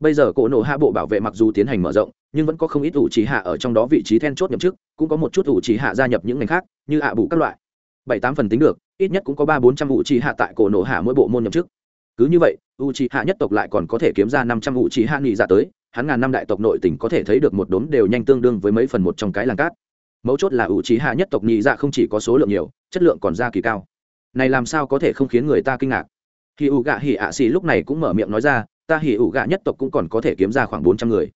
Bây giờ cổ nộ hạ bộ bảo vệ mặc dù tiến hành mở rộng, nhưng vẫn có không ít ủ trí hạ ở trong đó vị trí then chốt nhậm chức, cũng có một chút ủ trí hạ gia nhập những ngành khác, như hạ bụ các loại. Bảy tám phần tính được, ít nhất cũng có ba bốn trăm ủ trí hạ tại cổ nộ hạ mỗi bộ môn nhậm chức. Cứ như vậy u trí hạ nhất tộc lại còn có thể kiếm ra năm trăm ủ trí hạ nghị ra tới hắn ngàn năm đại tộc nội tỉnh có thể thấy được một đốm đều nhanh tương đương với mấy phần một trong cái làng cát. Mấu chốt là ủ trí hạ nhất tộc nhị dạ không chỉ có số lượng nhiều, chất lượng còn ra kỳ cao. Này làm sao có thể không khiến người ta kinh ngạc? Khi ủ gạ hỉ ạ xì lúc này cũng mở miệng nói ra, ta hỉ ủ gạ nhất tộc cũng còn có thể kiếm ra khoảng bốn trăm người.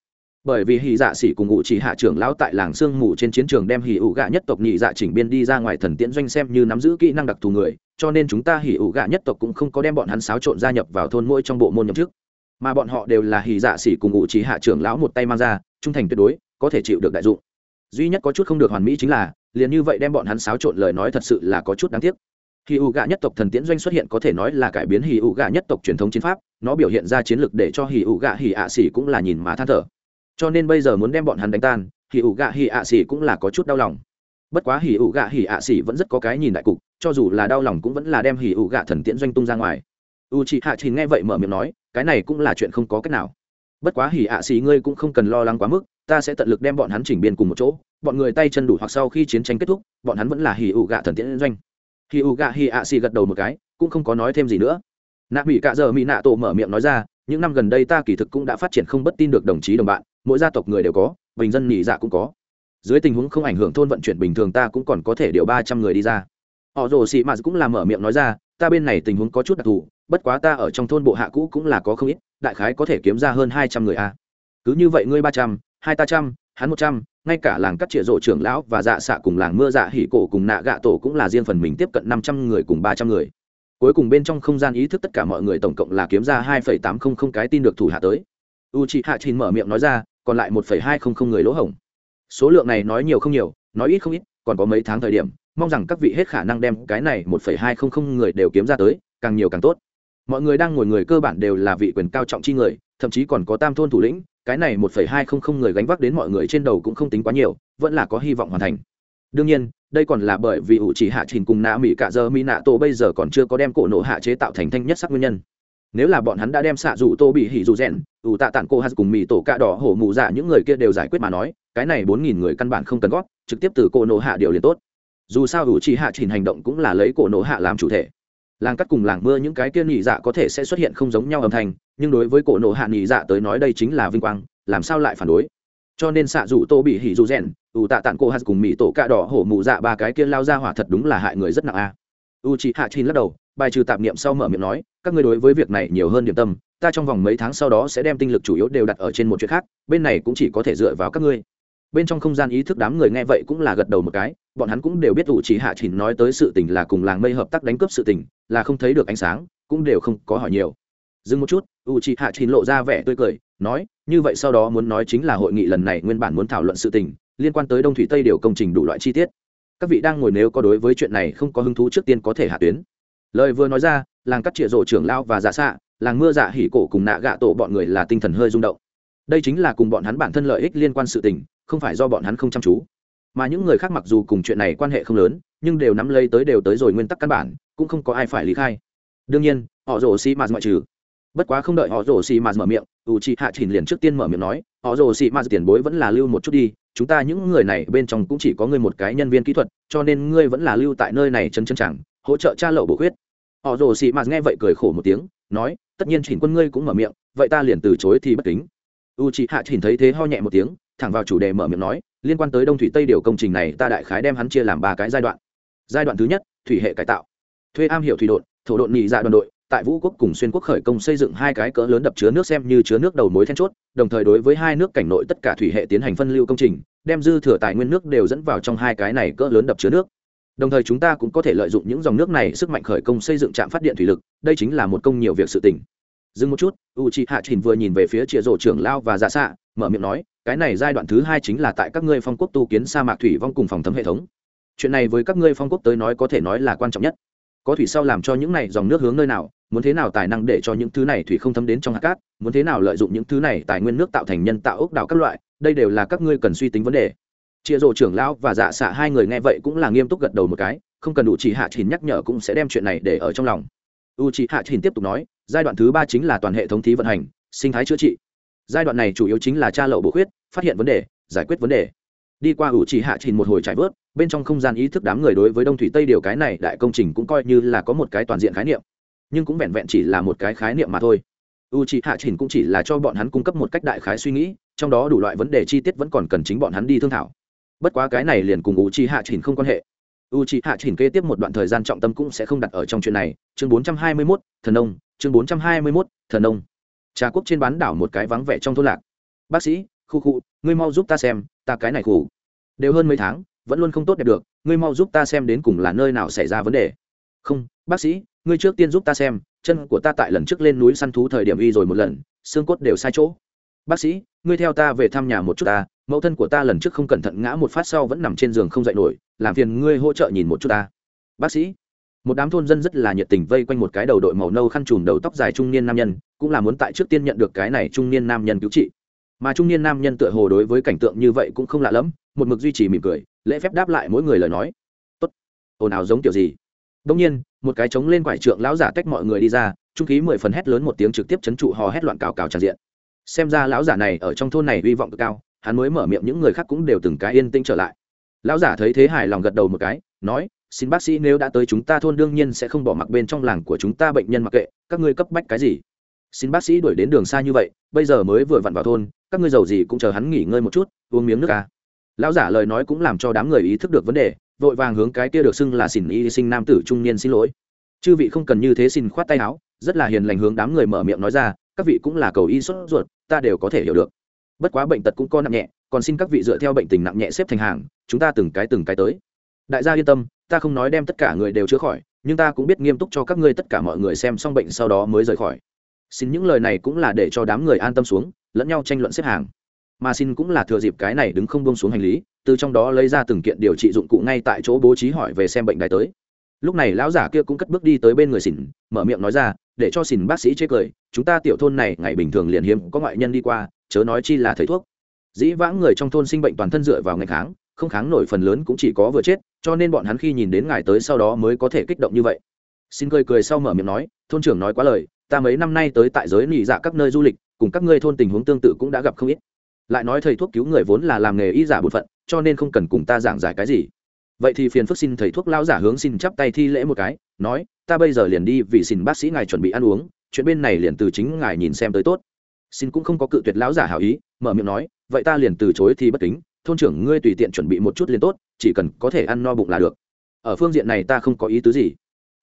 Bởi vì hỉ dạ xỉ cùng ủ chỉ hạ trưởng lão tại làng sương mù trên chiến trường đem hỉ ủ gạ nhất tộc nhị dạ chỉnh biên đi ra ngoài thần tiễn doanh xem như nắm giữ kỹ năng đặc thù người, cho nên chúng ta hỉ ủ gạ nhất tộc cũng không có đem bọn hắn xáo trộn gia nhập vào thôn mỗi trong bộ môn nhậm chức mà bọn họ đều là hỉ dạ xỉ cùng ngụ trí hạ trưởng lão một tay mang ra, trung thành tuyệt đối, có thể chịu được đại dụng. Duy nhất có chút không được hoàn mỹ chính là, liền như vậy đem bọn hắn xáo trộn lời nói thật sự là có chút đáng tiếc. Hì ụ gạ nhất tộc thần tiễn doanh xuất hiện có thể nói là cải biến hì ụ gạ nhất tộc truyền thống chiến pháp, nó biểu hiện ra chiến lược để cho hì ụ gạ hì ạ xỉ cũng là nhìn mà than thở. Cho nên bây giờ muốn đem bọn hắn đánh tan hì ụ gạ hì ạ xỉ cũng là có chút đau lòng. Bất quá hì ụ gạ hì ạ xỉ vẫn rất có cái nhìn đại cục, cho dù là đau lòng cũng vẫn là đem hì ụ gạ thần tiễn doanh tung ra ngoài u chị hạ chín nghe vậy mở miệng nói, cái này cũng là chuyện không có cách nào. Bất quá hỉ ạ xì ngươi cũng không cần lo lắng quá mức, ta sẽ tận lực đem bọn hắn chỉnh biên cùng một chỗ, bọn người tay chân đủ hoặc sau khi chiến tranh kết thúc, bọn hắn vẫn là hỉ ụ gạ thần tiễn doanh. Hỉ ụ gạ hỉ ạ xì gật đầu một cái, cũng không có nói thêm gì nữa. Nạ mỹ cạ giờ mỹ nạ tổ mở miệng nói ra, những năm gần đây ta kỳ thực cũng đã phát triển không bất tin được đồng chí đồng bạn, mỗi gia tộc người đều có, bình dân nhị dạ cũng có. Dưới tình huống không ảnh hưởng thôn vận chuyển bình thường ta cũng còn có thể điều ba trăm người đi ra. Họ rồ xị mạt cũng là mở miệng nói ra, ta bên này tình huống có chút đặc thù bất quá ta ở trong thôn bộ hạ cũ cũng là có không ít, đại khái có thể kiếm ra hơn hai trăm người a. Cứ như vậy ngươi ba trăm, hai ta trăm, hắn một trăm, ngay cả làng cắt trịa rộ trưởng lão và dạ xạ cùng làng mưa dạ hỉ cổ cùng nạ gạ tổ cũng là riêng phần mình tiếp cận năm trăm người cùng ba trăm người. Cuối cùng bên trong không gian ý thức tất cả mọi người tổng cộng là kiếm ra hai phẩy tám không không cái tin được thủ hạ tới. U chị hạ trình mở miệng nói ra, còn lại một phẩy hai không không người lỗ hổng. Số lượng này nói nhiều không nhiều, nói ít không ít, còn có mấy tháng thời điểm, mong rằng các vị hết khả năng đem cái này một phẩy hai không không người đều kiếm ra tới, càng nhiều càng tốt mọi người đang ngồi người cơ bản đều là vị quyền cao trọng chi người, thậm chí còn có tam thôn thủ lĩnh, cái này một phẩy hai không không người gánh vác đến mọi người trên đầu cũng không tính quá nhiều, vẫn là có hy vọng hoàn thành. Đương nhiên, đây còn là bởi vì ủ chỉ hạ trình cùng nạ mỹ cả giờ mỹ nạ tổ bây giờ còn chưa có đem cổ nổ hạ chế tạo thành thanh nhất sắc nguyên nhân. Nếu là bọn hắn đã đem xạ rủ tô bị hỉ dù rèn, ủ tạ tản cô hát cùng mỹ tổ cạ đỏ hổ mù dạ những người kia đều giải quyết mà nói, cái này bốn nghìn người căn bản không cần gót trực tiếp từ cổ nổ hạ điều liền tốt. Dù sao ủ chỉ hạ trình hành động cũng là lấy cổ nổ hạ làm chủ thể làng cắt cùng làng mưa những cái kia nhị dạ có thể sẽ xuất hiện không giống nhau âm thanh, nhưng đối với cổ nổ hạ nhị dạ tới nói đây chính là vinh quang, làm sao lại phản đối? Cho nên xạ dù tô bị hỉ dù rèn, ủ tạ tản cô hạt cùng mỹ tổ cạ đỏ hổ mụ dạ ba cái kia lao ra hỏa thật đúng là hại người rất nặng a. U chị hạ chín lắc đầu, bài trừ tạp niệm sau mở miệng nói, các ngươi đối với việc này nhiều hơn điểm tâm, ta trong vòng mấy tháng sau đó sẽ đem tinh lực chủ yếu đều đặt ở trên một chuyện khác, bên này cũng chỉ có thể dựa vào các ngươi bên trong không gian ý thức đám người nghe vậy cũng là gật đầu một cái, bọn hắn cũng đều biết ủ chỉ hạ chỉnh nói tới sự tình là cùng làng mây hợp tác đánh cướp sự tình, là không thấy được ánh sáng, cũng đều không có hỏi nhiều. Dừng một chút, ủ chỉ hạ chỉnh lộ ra vẻ tươi cười, nói, như vậy sau đó muốn nói chính là hội nghị lần này nguyên bản muốn thảo luận sự tình, liên quan tới đông thủy tây điều công trình đủ loại chi tiết. Các vị đang ngồi nếu có đối với chuyện này không có hứng thú trước tiên có thể hạ tuyến. Lời vừa nói ra, làng cắt trịa rổ trưởng lao và dạ xạ, làng mưa dạ hỉ cổ cùng nạ gạ tổ bọn người là tinh thần hơi rung động. Đây chính là cùng bọn hắn bản thân lợi ích liên quan sự tình không phải do bọn hắn không chăm chú. Mà những người khác mặc dù cùng chuyện này quan hệ không lớn, nhưng đều nắm lấy tới đều tới rồi nguyên tắc căn bản, cũng không có ai phải lý khai. Đương nhiên, họ rổ xì mạt ngoại trừ. Bất quá không đợi họ rổ xì mạt mở miệng u chị hạ trình liền trước tiên mở miệng nói, họ rổ xì mạt tiền bối vẫn là lưu một chút đi, chúng ta những người này bên trong cũng chỉ có ngươi một cái nhân viên kỹ thuật, cho nên ngươi vẫn là lưu tại nơi này chân chân chẳng, hỗ trợ cha lậu bổ khuyết. Họ rồ xì mạt nghe vậy cười khổ một tiếng, nói, tất nhiên chỉnh quân ngươi cũng mở miệng, vậy ta liền từ chối thì bất kính. U chị hạ trình thấy thế ho nhẹ một tiếng thẳng vào chủ đề mở miệng nói, liên quan tới đông thủy tây điều công trình này, ta đại khái đem hắn chia làm ba cái giai đoạn. Giai đoạn thứ nhất, thủy hệ cải tạo. Thuê am hiểu thủy độn, thổ độn nhị dạ đoàn đội, tại vũ quốc cùng xuyên quốc khởi công xây dựng hai cái cỡ lớn đập chứa nước xem như chứa nước đầu mối then chốt, đồng thời đối với hai nước cảnh nội tất cả thủy hệ tiến hành phân lưu công trình, đem dư thừa tài nguyên nước đều dẫn vào trong hai cái này cỡ lớn đập chứa nước. Đồng thời chúng ta cũng có thể lợi dụng những dòng nước này sức mạnh khởi công xây dựng trạm phát điện thủy lực, đây chính là một công nhiều việc sự tỉnh dừng một chút u c h i hạ trình vừa nhìn về phía chĩa rổ trưởng lao và dạ xạ, mở miệng nói cái này giai đoạn thứ hai chính là tại các ngươi phong quốc tu kiến sa mạc thủy vong cùng phòng thấm hệ thống. Chuyện này với các ngươi phong quốc tới nói có thể nói là quan trọng nhất. Có thủy sau làm cho những này dòng nước hướng nơi nào, muốn thế nào tài năng để cho những thứ này thủy không thấm đến trong hạt cát, muốn thế nào lợi dụng những thứ này tài nguyên nước tạo thành nhân tạo ốc đảo các loại, đây đều là các ngươi cần suy tính vấn đề. Chia rổ trưởng lão và dạ xạ hai người nghe vậy cũng là nghiêm túc gật đầu một cái, không cần đủ chỉ hạ trình nhắc nhở cũng sẽ đem chuyện này để ở trong lòng. U chỉ hạ trình tiếp tục nói, giai đoạn thứ ba chính là toàn hệ thống thí vận hành, sinh thái chữa trị giai đoạn này chủ yếu chính là tra lậu bổ khuyết phát hiện vấn đề giải quyết vấn đề. Đi qua ủ chỉ hạ trình một hồi trải vớt bên trong không gian ý thức đám người đối với đông thủy tây điều cái này đại công trình cũng coi như là có một cái toàn diện khái niệm. Nhưng cũng vẹn vẹn chỉ là một cái khái niệm mà thôi. U chỉ hạ trình cũng chỉ là cho bọn hắn cung cấp một cách đại khái suy nghĩ trong đó đủ loại vấn đề chi tiết vẫn còn cần chính bọn hắn đi thương thảo. Bất quá cái này liền cùng u chỉ hạ trình không quan hệ. U chỉ hạ trình kế tiếp một đoạn thời gian trọng tâm cũng sẽ không đặt ở trong chuyện này. Chương 421, thần nông chương 421, thần nông trà quốc trên bán đảo một cái vắng vẻ trong thôn lạc. Bác sĩ, khu khu, ngươi mau giúp ta xem, ta cái này khu đều hơn mấy tháng, vẫn luôn không tốt đẹp được, ngươi mau giúp ta xem đến cùng là nơi nào xảy ra vấn đề. Không, bác sĩ, ngươi trước tiên giúp ta xem, chân của ta tại lần trước lên núi săn thú thời điểm y rồi một lần, xương cốt đều sai chỗ. Bác sĩ, ngươi theo ta về thăm nhà một chút ta, mẫu thân của ta lần trước không cẩn thận ngã một phát sau vẫn nằm trên giường không dậy nổi, làm phiền ngươi hỗ trợ nhìn một chút ta. Bác sĩ, một đám thôn dân rất là nhiệt tình vây quanh một cái đầu đội màu nâu khăn trùm đầu tóc dài trung niên nam nhân cũng là muốn tại trước tiên nhận được cái này trung niên nam nhân cứu trị. Mà trung niên nam nhân tựa hồ đối với cảnh tượng như vậy cũng không lạ lẫm, một mực duy trì mỉm cười, lễ phép đáp lại mỗi người lời nói. Tốt, ồn ào giống kiểu gì? Đông nhiên, một cái trống lên quải trượng lão giả tách mọi người đi ra, trung khí mười phần hét lớn một tiếng trực tiếp chấn trụ hò hét loạn cào cào tràn diện. Xem ra lão giả này ở trong thôn này hy vọng cực cao, hắn mới mở miệng những người khác cũng đều từng cái yên tĩnh trở lại. Lão giả thấy thế hài lòng gật đầu một cái, nói, xin bác sĩ nếu đã tới chúng ta thôn đương nhiên sẽ không bỏ mặc bên trong làng của chúng ta bệnh nhân mặc kệ, các ngươi cấp bách cái gì? Xin bác sĩ đuổi đến đường xa như vậy, bây giờ mới vừa vặn vào thôn, các ngươi giàu gì cũng chờ hắn nghỉ ngơi một chút, uống miếng nước ca lão giả lời nói cũng làm cho đám người ý thức được vấn đề, vội vàng hướng cái kia được xưng là xin y sinh nam tử trung niên xin lỗi. Chư vị không cần như thế xin khoát tay áo, rất là hiền lành hướng đám người mở miệng nói ra, các vị cũng là cầu y sốt ruột, ta đều có thể hiểu được. Bất quá bệnh tật cũng có nặng nhẹ, còn xin các vị dựa theo bệnh tình nặng nhẹ xếp thành hàng, chúng ta từng cái từng cái tới. Đại gia yên tâm, ta không nói đem tất cả người đều chữa khỏi, nhưng ta cũng biết nghiêm túc cho các ngươi tất cả mọi người xem xong bệnh sau đó mới rời khỏi xin những lời này cũng là để cho đám người an tâm xuống, lẫn nhau tranh luận xếp hàng. Mà xin cũng là thừa dịp cái này đứng không bông xuống hành lý, từ trong đó lấy ra từng kiện điều trị dụng cụ ngay tại chỗ bố trí hỏi về xem bệnh đài tới. Lúc này lão giả kia cũng cất bước đi tới bên người xỉn mở miệng nói ra, để cho xỉn bác sĩ chế cười, chúng ta tiểu thôn này ngày bình thường liền hiếm có ngoại nhân đi qua, chớ nói chi là thầy thuốc. Dĩ vãng người trong thôn sinh bệnh toàn thân dựa vào ngày kháng, không kháng nổi phần lớn cũng chỉ có vừa chết, cho nên bọn hắn khi nhìn đến ngài tới sau đó mới có thể kích động như vậy xin cười cười sau mở miệng nói, thôn trưởng nói quá lời, ta mấy năm nay tới tại giới nỉ dạ các nơi du lịch, cùng các ngươi thôn tình huống tương tự cũng đã gặp không ít. Lại nói thầy thuốc cứu người vốn là làm nghề y giả bột phận, cho nên không cần cùng ta giảng giải cái gì. Vậy thì phiền phức xin thầy thuốc lao giả hướng xin chắp tay thi lễ một cái, nói, ta bây giờ liền đi vì xin bác sĩ ngài chuẩn bị ăn uống, chuyện bên này liền từ chính ngài nhìn xem tới tốt. Xin cũng không có cự tuyệt lão giả hảo ý, mở miệng nói, vậy ta liền từ chối thì bất kính, thôn trưởng ngươi tùy tiện chuẩn bị một chút liền tốt, chỉ cần có thể ăn no bụng là được. Ở phương diện này ta không có ý tứ gì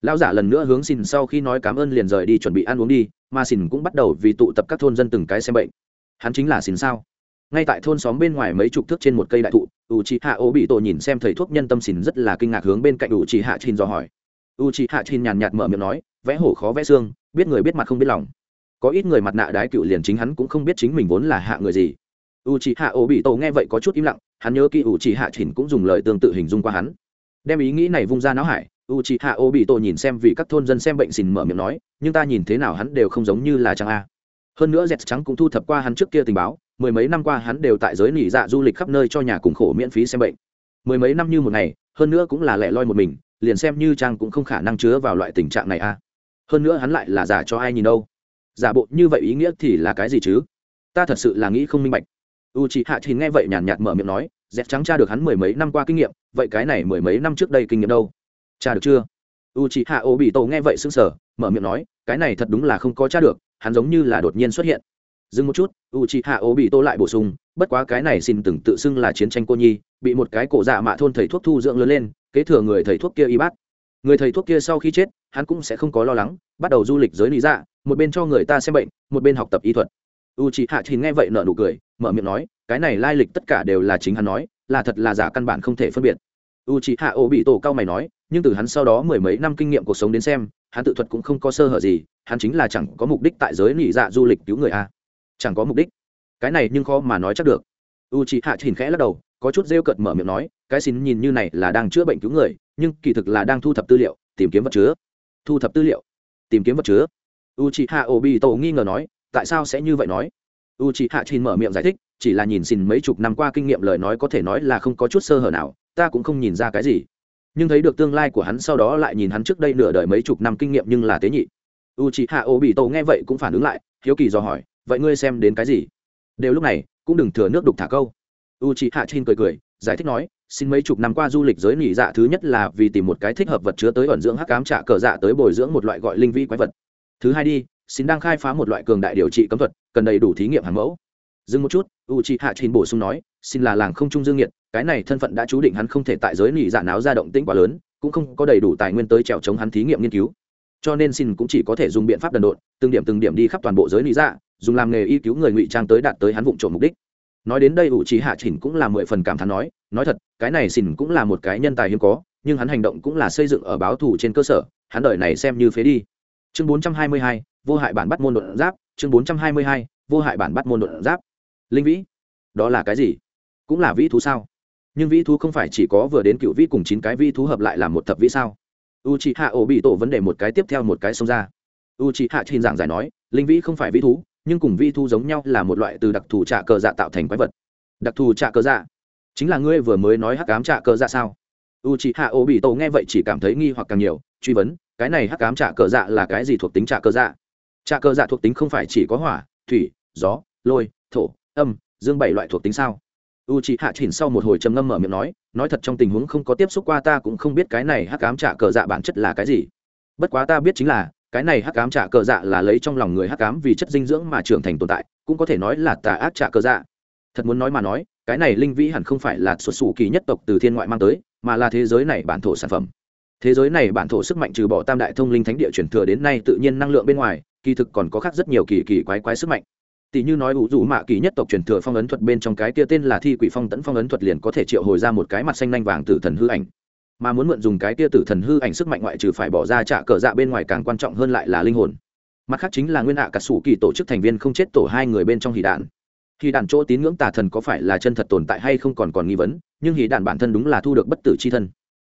lão giả lần nữa hướng xin sau khi nói cảm ơn liền rời đi chuẩn bị ăn uống đi, mà xin cũng bắt đầu vì tụ tập các thôn dân từng cái xem bệnh. Hắn chính là xin sao? Ngay tại thôn xóm bên ngoài mấy chục thước trên một cây đại thụ u c hạ ô bị tổ nhìn xem thầy thuốc nhân tâm xin rất là kinh ngạc hướng bên cạnh u c hạ chin do hỏi. U c hạ chin nhàn nhạt mở miệng nói, vẽ hổ khó vẽ xương, biết người biết mặt không biết lòng. Có ít người mặt nạ đái cựu liền chính hắn cũng không biết chính mình vốn là hạ người gì. U c hạ ô bị tổ nghe vậy có chút im lặng, hắn nhớ kỹ u c hạ chin cũng dùng lời tương tự hình dung qua hắn. Đem ý nghĩ này vung ra não hải u c hạ ô bị tổ nhìn xem vì các thôn dân xem bệnh xin mở miệng nói, nhưng ta nhìn thế nào hắn đều không giống như là trang a. Hơn nữa dẹt trắng cũng thu thập qua hắn trước kia tình báo, mười mấy năm qua hắn đều tại giới nỉ dạ du lịch khắp nơi cho nhà cùng khổ miễn phí xem bệnh. Mười mấy năm như một ngày, hơn nữa cũng là lẻ loi một mình, liền xem như trang cũng không khả năng chứa vào loại tình trạng này a. Hơn nữa hắn lại là giả cho ai nhìn đâu? Giả bộ như vậy ý nghĩa thì là cái gì chứ? Ta thật sự là nghĩ không minh bạch. U chị hạ thì nghe vậy nhàn nhạt mở miệng nói dẹp trắng cha được hắn mười mấy năm qua kinh nghiệm, vậy cái này mười mấy năm trước đây kinh nghiệm đâu? Cha được chưa? U chị hạ ô bị tổ nghe vậy sững sờ, mở miệng nói, cái này thật đúng là không có cha được, hắn giống như là đột nhiên xuất hiện. Dừng một chút u chị hạ ô bị tổ lại bổ sung, bất quá cái này xin từng tự xưng là chiến tranh cô nhi, bị một cái cổ dạ mạ thôn thầy thuốc thu dưỡng lớn lên, kế thừa người thầy thuốc kia y bác. người thầy thuốc kia sau khi chết, hắn cũng sẽ không có lo lắng, bắt đầu du lịch giới lý dạ một bên cho người ta xem bệnh, một bên học tập y thuật. U chị hạ thì nghe vậy nợ nụ cười, mở miệng nói, cái này lai lịch tất cả đều là chính hắn nói, là thật là giả căn bản không thể phân biệt. U chị hạ ô bị tổ cao mày nói nhưng từ hắn sau đó mười mấy năm kinh nghiệm cuộc sống đến xem, hắn tự thuật cũng không có sơ hở gì, hắn chính là chẳng có mục đích tại giới nỉ dạ du lịch cứu người a. Chẳng có mục đích. Cái này nhưng khó mà nói chắc được. U chị hạ chỉnh khẽ lắc đầu, có chút rêu cợt mở miệng nói, cái xin nhìn như này là đang chữa bệnh cứu người, nhưng kỳ thực là đang thu thập tư liệu, tìm kiếm vật chứa. Thu thập tư liệu? Tìm kiếm vật chứa? U chị hạ ô bị tổ nghi ngờ nói, tại sao sẽ như vậy nói? U chị hạ chỉnh mở miệng giải thích, chỉ là nhìn xin mấy chục năm qua kinh nghiệm lời nói có thể nói là không có chút sơ hở nào, ta cũng không nhìn ra cái gì nhưng thấy được tương lai của hắn sau đó lại nhìn hắn trước đây nửa đời mấy chục năm kinh nghiệm nhưng là tế nhị. U chị hạ ô bị tổ nghe vậy cũng phản ứng lại, hiếu kỳ do hỏi, vậy ngươi xem đến cái gì? Đều lúc này, cũng đừng thừa nước đục thả câu. U chị hạ chin cười cười, giải thích nói, xin mấy chục năm qua du lịch giới nghỉ dạ thứ nhất là vì tìm một cái thích hợp vật chứa tới ẩn dưỡng hắc cám trả cờ dạ tới bồi dưỡng một loại gọi linh vi quái vật. Thứ hai đi, xin đang khai phá một loại cường đại điều trị cấm thuật, cần đầy đủ thí nghiệm hàng mẫu. Dừng một chút u chị hạ chin bổ sung nói, xin là làng không trung dương nhiệt cái này thân phận đã chú định hắn không thể tại giới nỉ dạ náo ra động tĩnh quá lớn, cũng không có đầy đủ tài nguyên tới trèo chống hắn thí nghiệm nghiên cứu. Cho nên xin cũng chỉ có thể dùng biện pháp đần độn, từng điểm từng điểm đi khắp toàn bộ giới nỉ dạ dùng làm nghề y cứu người ngụy trang tới đạt tới hắn vụng trộm mục đích. Nói đến đây ủ trí hạ chỉnh cũng là mười phần cảm thán nói nói thật, cái này xin cũng là một cái nhân tài hiếm có, nhưng hắn hành động cũng là xây dựng ở báo thủ trên cơ sở, hắn đợi này xem như phế đi. Chương bốn trăm hai mươi hai, vô hại bản bắt môn đột giáp, chương bốn trăm hai mươi hai, vô hại bản bắt môn đột giáp. Linh vĩ, đó là cái gì? Cũng là vĩ thú sao? Nhưng vĩ thú không phải chỉ có vừa đến cựu vĩ cùng chín cái vĩ thú hợp lại là một thập vĩ sao? U c h i hạ ổ bị tổ vấn đề một cái tiếp theo một cái xông ra. U c h i hạ trên giảng giải nói, linh vĩ không phải vĩ thú, nhưng cùng vĩ thú giống nhau là một loại từ đặc thù trạ cờ dạ tạo thành quái vật. Đặc thù trạ cờ dạ? Chính là ngươi vừa mới nói hắc cám trạ cờ dạ sao? U c h i hạ ổ bị tổ nghe vậy chỉ cảm thấy nghi hoặc càng nhiều, truy vấn, cái này hắc cám trạ cờ dạ là cái gì thuộc tính trạ cờ dạ? Trạ cờ dạ thuộc tính không phải chỉ có hỏa, thủy, gió, lôi, thổ, âm, dương bảy loại thuộc tính sao? U c h ị hạ chỉnh sau một hồi trầm ngâm mở miệng nói nói thật trong tình huống không có tiếp xúc qua ta cũng không biết cái này hắc ám trả cờ dạ bản chất là cái gì. Bất quá ta biết chính là, cái này hắc ám trả cờ dạ là lấy trong lòng người hắc ám vì chất dinh dưỡng mà trưởng thành tồn tại, cũng có thể nói là tà ác trả cờ dạ. Thật muốn nói mà nói, cái này linh vĩ hẳn không phải là xuất xù kỳ nhất tộc từ thiên ngoại mang tới, mà là thế giới này bản thổ sản phẩm. Thế giới này bản thổ sức mạnh trừ bỏ tam đại thông linh thánh địa chuyển thừa đến nay tự nhiên năng lượng bên ngoài, kỳ thực còn có khác rất nhiều kỳ kỳ quái quái sức mạnh tỷ như nói ủ rủ mạ kỳ nhất tộc truyền thừa phong ấn thuật bên trong cái kia tên là thi quỷ phong tẫn phong ấn thuật liền có thể triệu hồi ra một cái mặt xanh nanh vàng tử thần hư ảnh. Mà muốn mượn dùng cái kia tử thần hư ảnh sức mạnh ngoại trừ phải bỏ ra trả cờ dạ bên ngoài càng quan trọng hơn lại là linh hồn. Mặt khác chính là nguyên hạ cả sủ kỳ tổ chức thành viên không chết tổ hai người bên trong hỷ đạn. Hì đạn chỗ tín ngưỡng tà thần có phải là chân thật tồn tại hay không còn còn nghi vấn, nhưng hì đạn bản thân đúng là thu được bất tử c h i thân.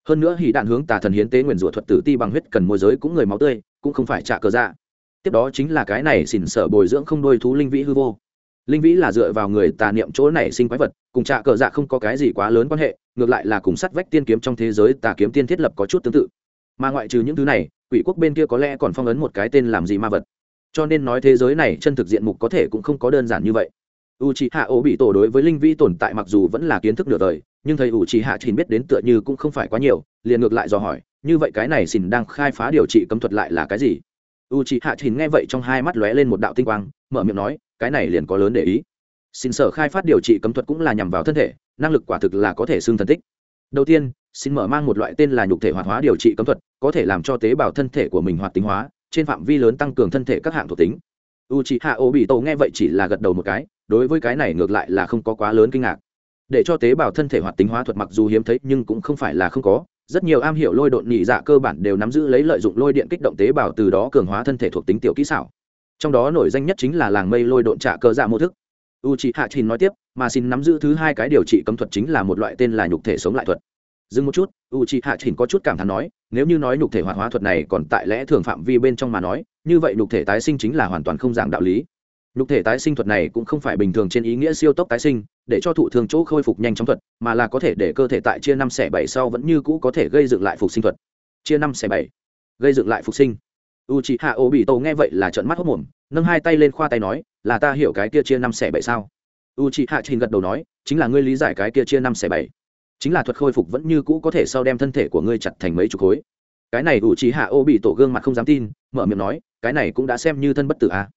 Hơn nữa hì đạn hướng tà thần hiến tế nguyền rủa thuật tử ti bằng huyết cần môi giới cũng người máu tươi, cũng không phải trả cờ dạ tiếp đó chính là cái này xỉn sở bồi dưỡng không đôi thú linh vĩ hư vô. Linh vĩ là dựa vào người tà niệm chỗ này sinh quái vật, cùng trạ cờ dạ không có cái gì quá lớn quan hệ, ngược lại là cùng sắt vách tiên kiếm trong thế giới tà kiếm tiên thiết lập có chút tương tự. Mà ngoại trừ những thứ này, quỷ quốc bên kia có lẽ còn phong ấn một cái tên làm gì ma vật. Cho nên nói thế giới này chân thực diện mục có thể cũng không có đơn giản như vậy. U c h i hạ ố bị tổ đối với linh vĩ tồn tại mặc dù vẫn là kiến thức nửa đời, nhưng thầy u c h i hạ chỉ biết đến tựa như cũng không phải quá nhiều, liền ngược lại dò hỏi, như vậy cái này xin đang khai phá điều trị cấm thuật lại là cái gì? U c h ị hạ chỉ nghe vậy trong hai mắt lóe lên một đạo tinh quang, mở miệng nói, cái này liền có lớn để ý. Xin sở khai phát điều trị cấm thuật cũng là nhằm vào thân thể, năng lực quả thực là có thể xương thần tích. Đầu tiên, xin mở mang một loại tên là nhục thể hoạt hóa điều trị cấm thuật, có thể làm cho tế bào thân thể của mình hoạt tính hóa, trên phạm vi lớn tăng cường thân thể các hạng thuộc tính. U c h ị hạ ô bị tổ nghe vậy chỉ là gật đầu một cái, đối với cái này ngược lại là không có quá lớn kinh ngạc. Để cho tế bào thân thể hoạt tính hóa thuật mặc dù hiếm thấy nhưng cũng không phải là không có rất nhiều am hiểu lôi độn nhị dạ cơ bản đều nắm giữ lấy lợi dụng lôi điện kích động tế bào từ đó cường hóa thân thể thuộc tính tiểu kỹ xảo. Trong đó nổi danh nhất chính là làng mây lôi độn trạ cơ dạ mô thức. U c h ị hạ trình nói tiếp, mà xin nắm giữ thứ hai cái điều trị cấm thuật chính là một loại tên là nhục thể sống lại thuật. Dừng một chút u c h ị hạ trình có chút cảm thán nói, nếu như nói nhục thể hoạt hóa thuật này còn tại lẽ thường phạm vi bên trong mà nói, như vậy nhục thể tái sinh chính là hoàn toàn không giảng đạo lý nhục thể tái sinh thuật này cũng không phải bình thường trên ý nghĩa siêu tốc tái sinh, để cho thụ thường chỗ khôi phục nhanh chóng thuật, mà là có thể để cơ thể tại chia năm xẻ bảy sau vẫn như cũ có thể gây dựng lại phục sinh thuật. Chia năm xẻ bảy. Gây dựng lại phục sinh. U c h ị hạ ô bị tổ nghe vậy là trận mắt hốc mồm nâng hai tay lên khoa tay nói, là ta hiểu cái kia chia năm xẻ bảy sao? U c h ị hạ trình gật đầu nói, chính là ngươi lý giải cái kia chia năm xẻ bảy. Chính là thuật khôi phục vẫn như cũ có thể sau đem thân thể của ngươi chặt thành mấy chục khối. Cái này u trí hạ ô bị tổ gương mặt không dám tin, mở miệng nói, cái này cũng đã xem như thân bất tử à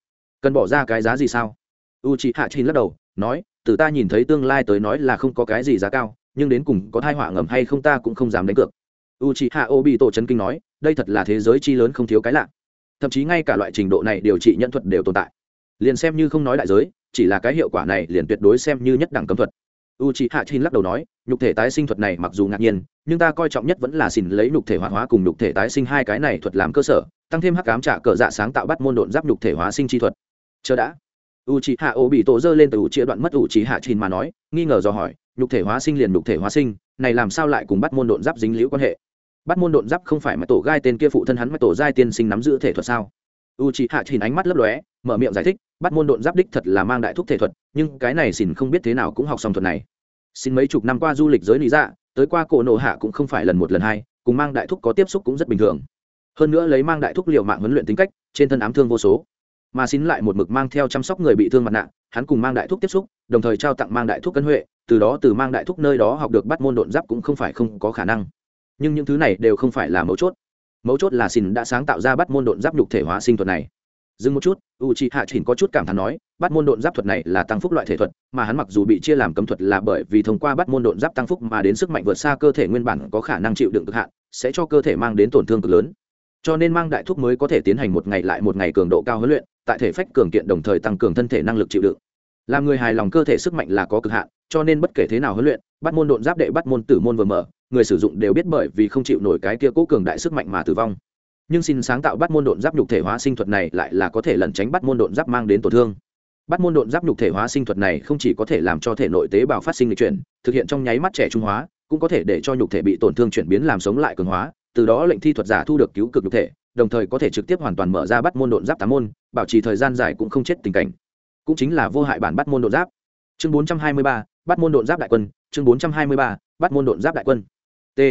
cần bỏ ra cái giá gì sao? U trí hạ chín lắc đầu, nói, từ ta nhìn thấy tương lai tới nói là không có cái gì giá cao, nhưng đến cùng có thai họa ngầm hay không ta cũng không dám đánh cược. U trí hạ ô bị tổ chấn kinh nói, đây thật là thế giới chi lớn không thiếu cái lạ. Thậm chí ngay cả loại trình độ này điều trị nhân thuật đều tồn tại. Liền xem như không nói đại giới, chỉ là cái hiệu quả này liền tuyệt đối xem như nhất đẳng cấm thuật. U c h ị hạ chín lắc đầu nói, nhục thể tái sinh thuật này mặc dù ngạc nhiên, nhưng ta coi trọng nhất vẫn là xin lấy nhục thể hoạt hóa cùng nhục thể tái sinh hai cái này thuật làm cơ sở, tăng thêm hắc cám trả cờ dạ sáng tạo bắt môn độn giáp nhục thể hóa sinh chi thuật chờ đã. U c h ị hạ ô bị tổ dơ lên từ u chia đoạn mất u c h ị hạ chin mà nói, nghi ngờ do hỏi, nhục thể hóa sinh liền nhục thể hóa sinh, này làm sao lại cùng bắt môn độn giáp dính liễu quan hệ? Bắt môn độn giáp không phải mà tổ gai tên kia phụ thân hắn mà tổ giai tiên sinh nắm giữ thể thuật sao? U c h ị hạ chin ánh mắt lấp lóe, mở miệng giải thích, bắt môn độn giáp đích thật là mang đại thúc thể thuật, nhưng cái này xin không biết thế nào cũng học xong thuật này. Xin mấy chục năm qua du lịch giới lý dạ tới qua cổ nộ hạ cũng không phải lần một lần hai, cùng mang đại thúc có tiếp xúc cũng rất bình thường. Hơn nữa lấy mang đại thúc liệu mạng huấn luyện tính cách, trên thân ám thương vô số mà xin lại một mực mang theo chăm sóc người bị thương mặt nạ, hắn cùng mang đại thúc tiếp xúc, đồng thời trao tặng mang đại thúc cân huệ, từ đó từ mang đại thúc nơi đó học được bắt môn độn giáp cũng không phải không có khả năng. Nhưng những thứ này đều không phải là mấu chốt. Mấu chốt là xin đã sáng tạo ra bắt môn độn giáp nhục thể hóa sinh thuật này. Dừng một chút u c h hạ chỉnh có chút cảm thán nói, bắt môn độn giáp thuật này là tăng phúc loại thể thuật, mà hắn mặc dù bị chia làm cấm thuật là bởi vì thông qua bắt môn độn giáp tăng phúc mà đến sức mạnh vượt xa cơ thể nguyên bản có khả năng chịu đựng cực hạn, sẽ cho cơ thể mang đến tổn thương cực lớn. Cho nên mang đại thuốc mới có thể tiến hành một ngày lại một ngày cường độ cao huấn luyện tại thể phách cường kiện đồng thời tăng cường thân thể năng lực chịu đựng. Làm người hài lòng cơ thể sức mạnh là có cực hạn, cho nên bất kể thế nào huấn luyện, bắt môn độn giáp đệ, bắt môn tử môn vừa mở, người sử dụng đều biết bởi vì không chịu nổi cái kia cố cường đại sức mạnh mà tử vong. Nhưng xin sáng tạo bắt môn độn giáp nhục thể hóa sinh thuật này lại là có thể lẩn tránh bắt môn độn giáp mang đến tổn thương. Bắt môn độn giáp nhục thể hóa sinh thuật này không chỉ có thể làm cho thể nội tế bào phát sinh lịch chuyển, thực hiện trong nháy mắt trẻ trung hóa, cũng có thể để cho nhục thể bị tổn thương chuyển biến làm sống lại cường hóa, từ đó lệnh thi thuật giả thu được cứu cực nhục thể, đồng thời có thể trực tiếp hoàn toàn mở ra bắt môn độn giáp tám môn bảo trì thời gian dài cũng không chết tình cảnh. Cũng chính là vô hại bản bắt môn độ giáp. Chương bốn trăm hai mươi ba, bắt môn độ giáp đại quân. Chương bốn trăm hai mươi ba, bắt môn độ giáp đại quân. T.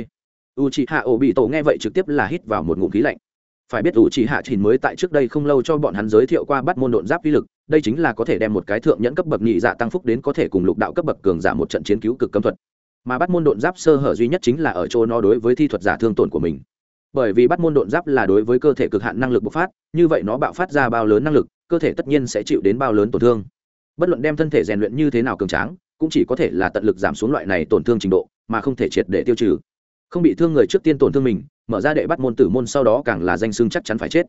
U c h ị hạ ổ bị tổ nghe vậy trực tiếp là hít vào một ngụm khí lạnh. Phải biết ủ chỉ hạ chỉ mới tại trước đây không lâu cho bọn hắn giới thiệu qua bắt môn độ giáp vi lực. Đây chính là có thể đem một cái thượng nhẫn cấp bậc nhị dạ tăng phúc đến có thể cùng lục đạo cấp bậc cường giả một trận chiến cứu cực cấm thuật. Mà bắt môn độ giáp sơ hở duy nhất chính là ở chỗ nó đối với thi thuật giả thương tổn của mình bởi vì bắt môn độn giáp là đối với cơ thể cực hạn năng lực bộc phát, như vậy nó bạo phát ra bao lớn năng lực, cơ thể tất nhiên sẽ chịu đến bao lớn tổn thương. Bất luận đem thân thể rèn luyện như thế nào cường tráng, cũng chỉ có thể là tận lực giảm xuống loại này tổn thương trình độ, mà không thể triệt để tiêu trừ. Không bị thương người trước tiên tổn thương mình, mở ra đệ bắt môn tử môn sau đó càng là danh xưng chắc chắn phải chết.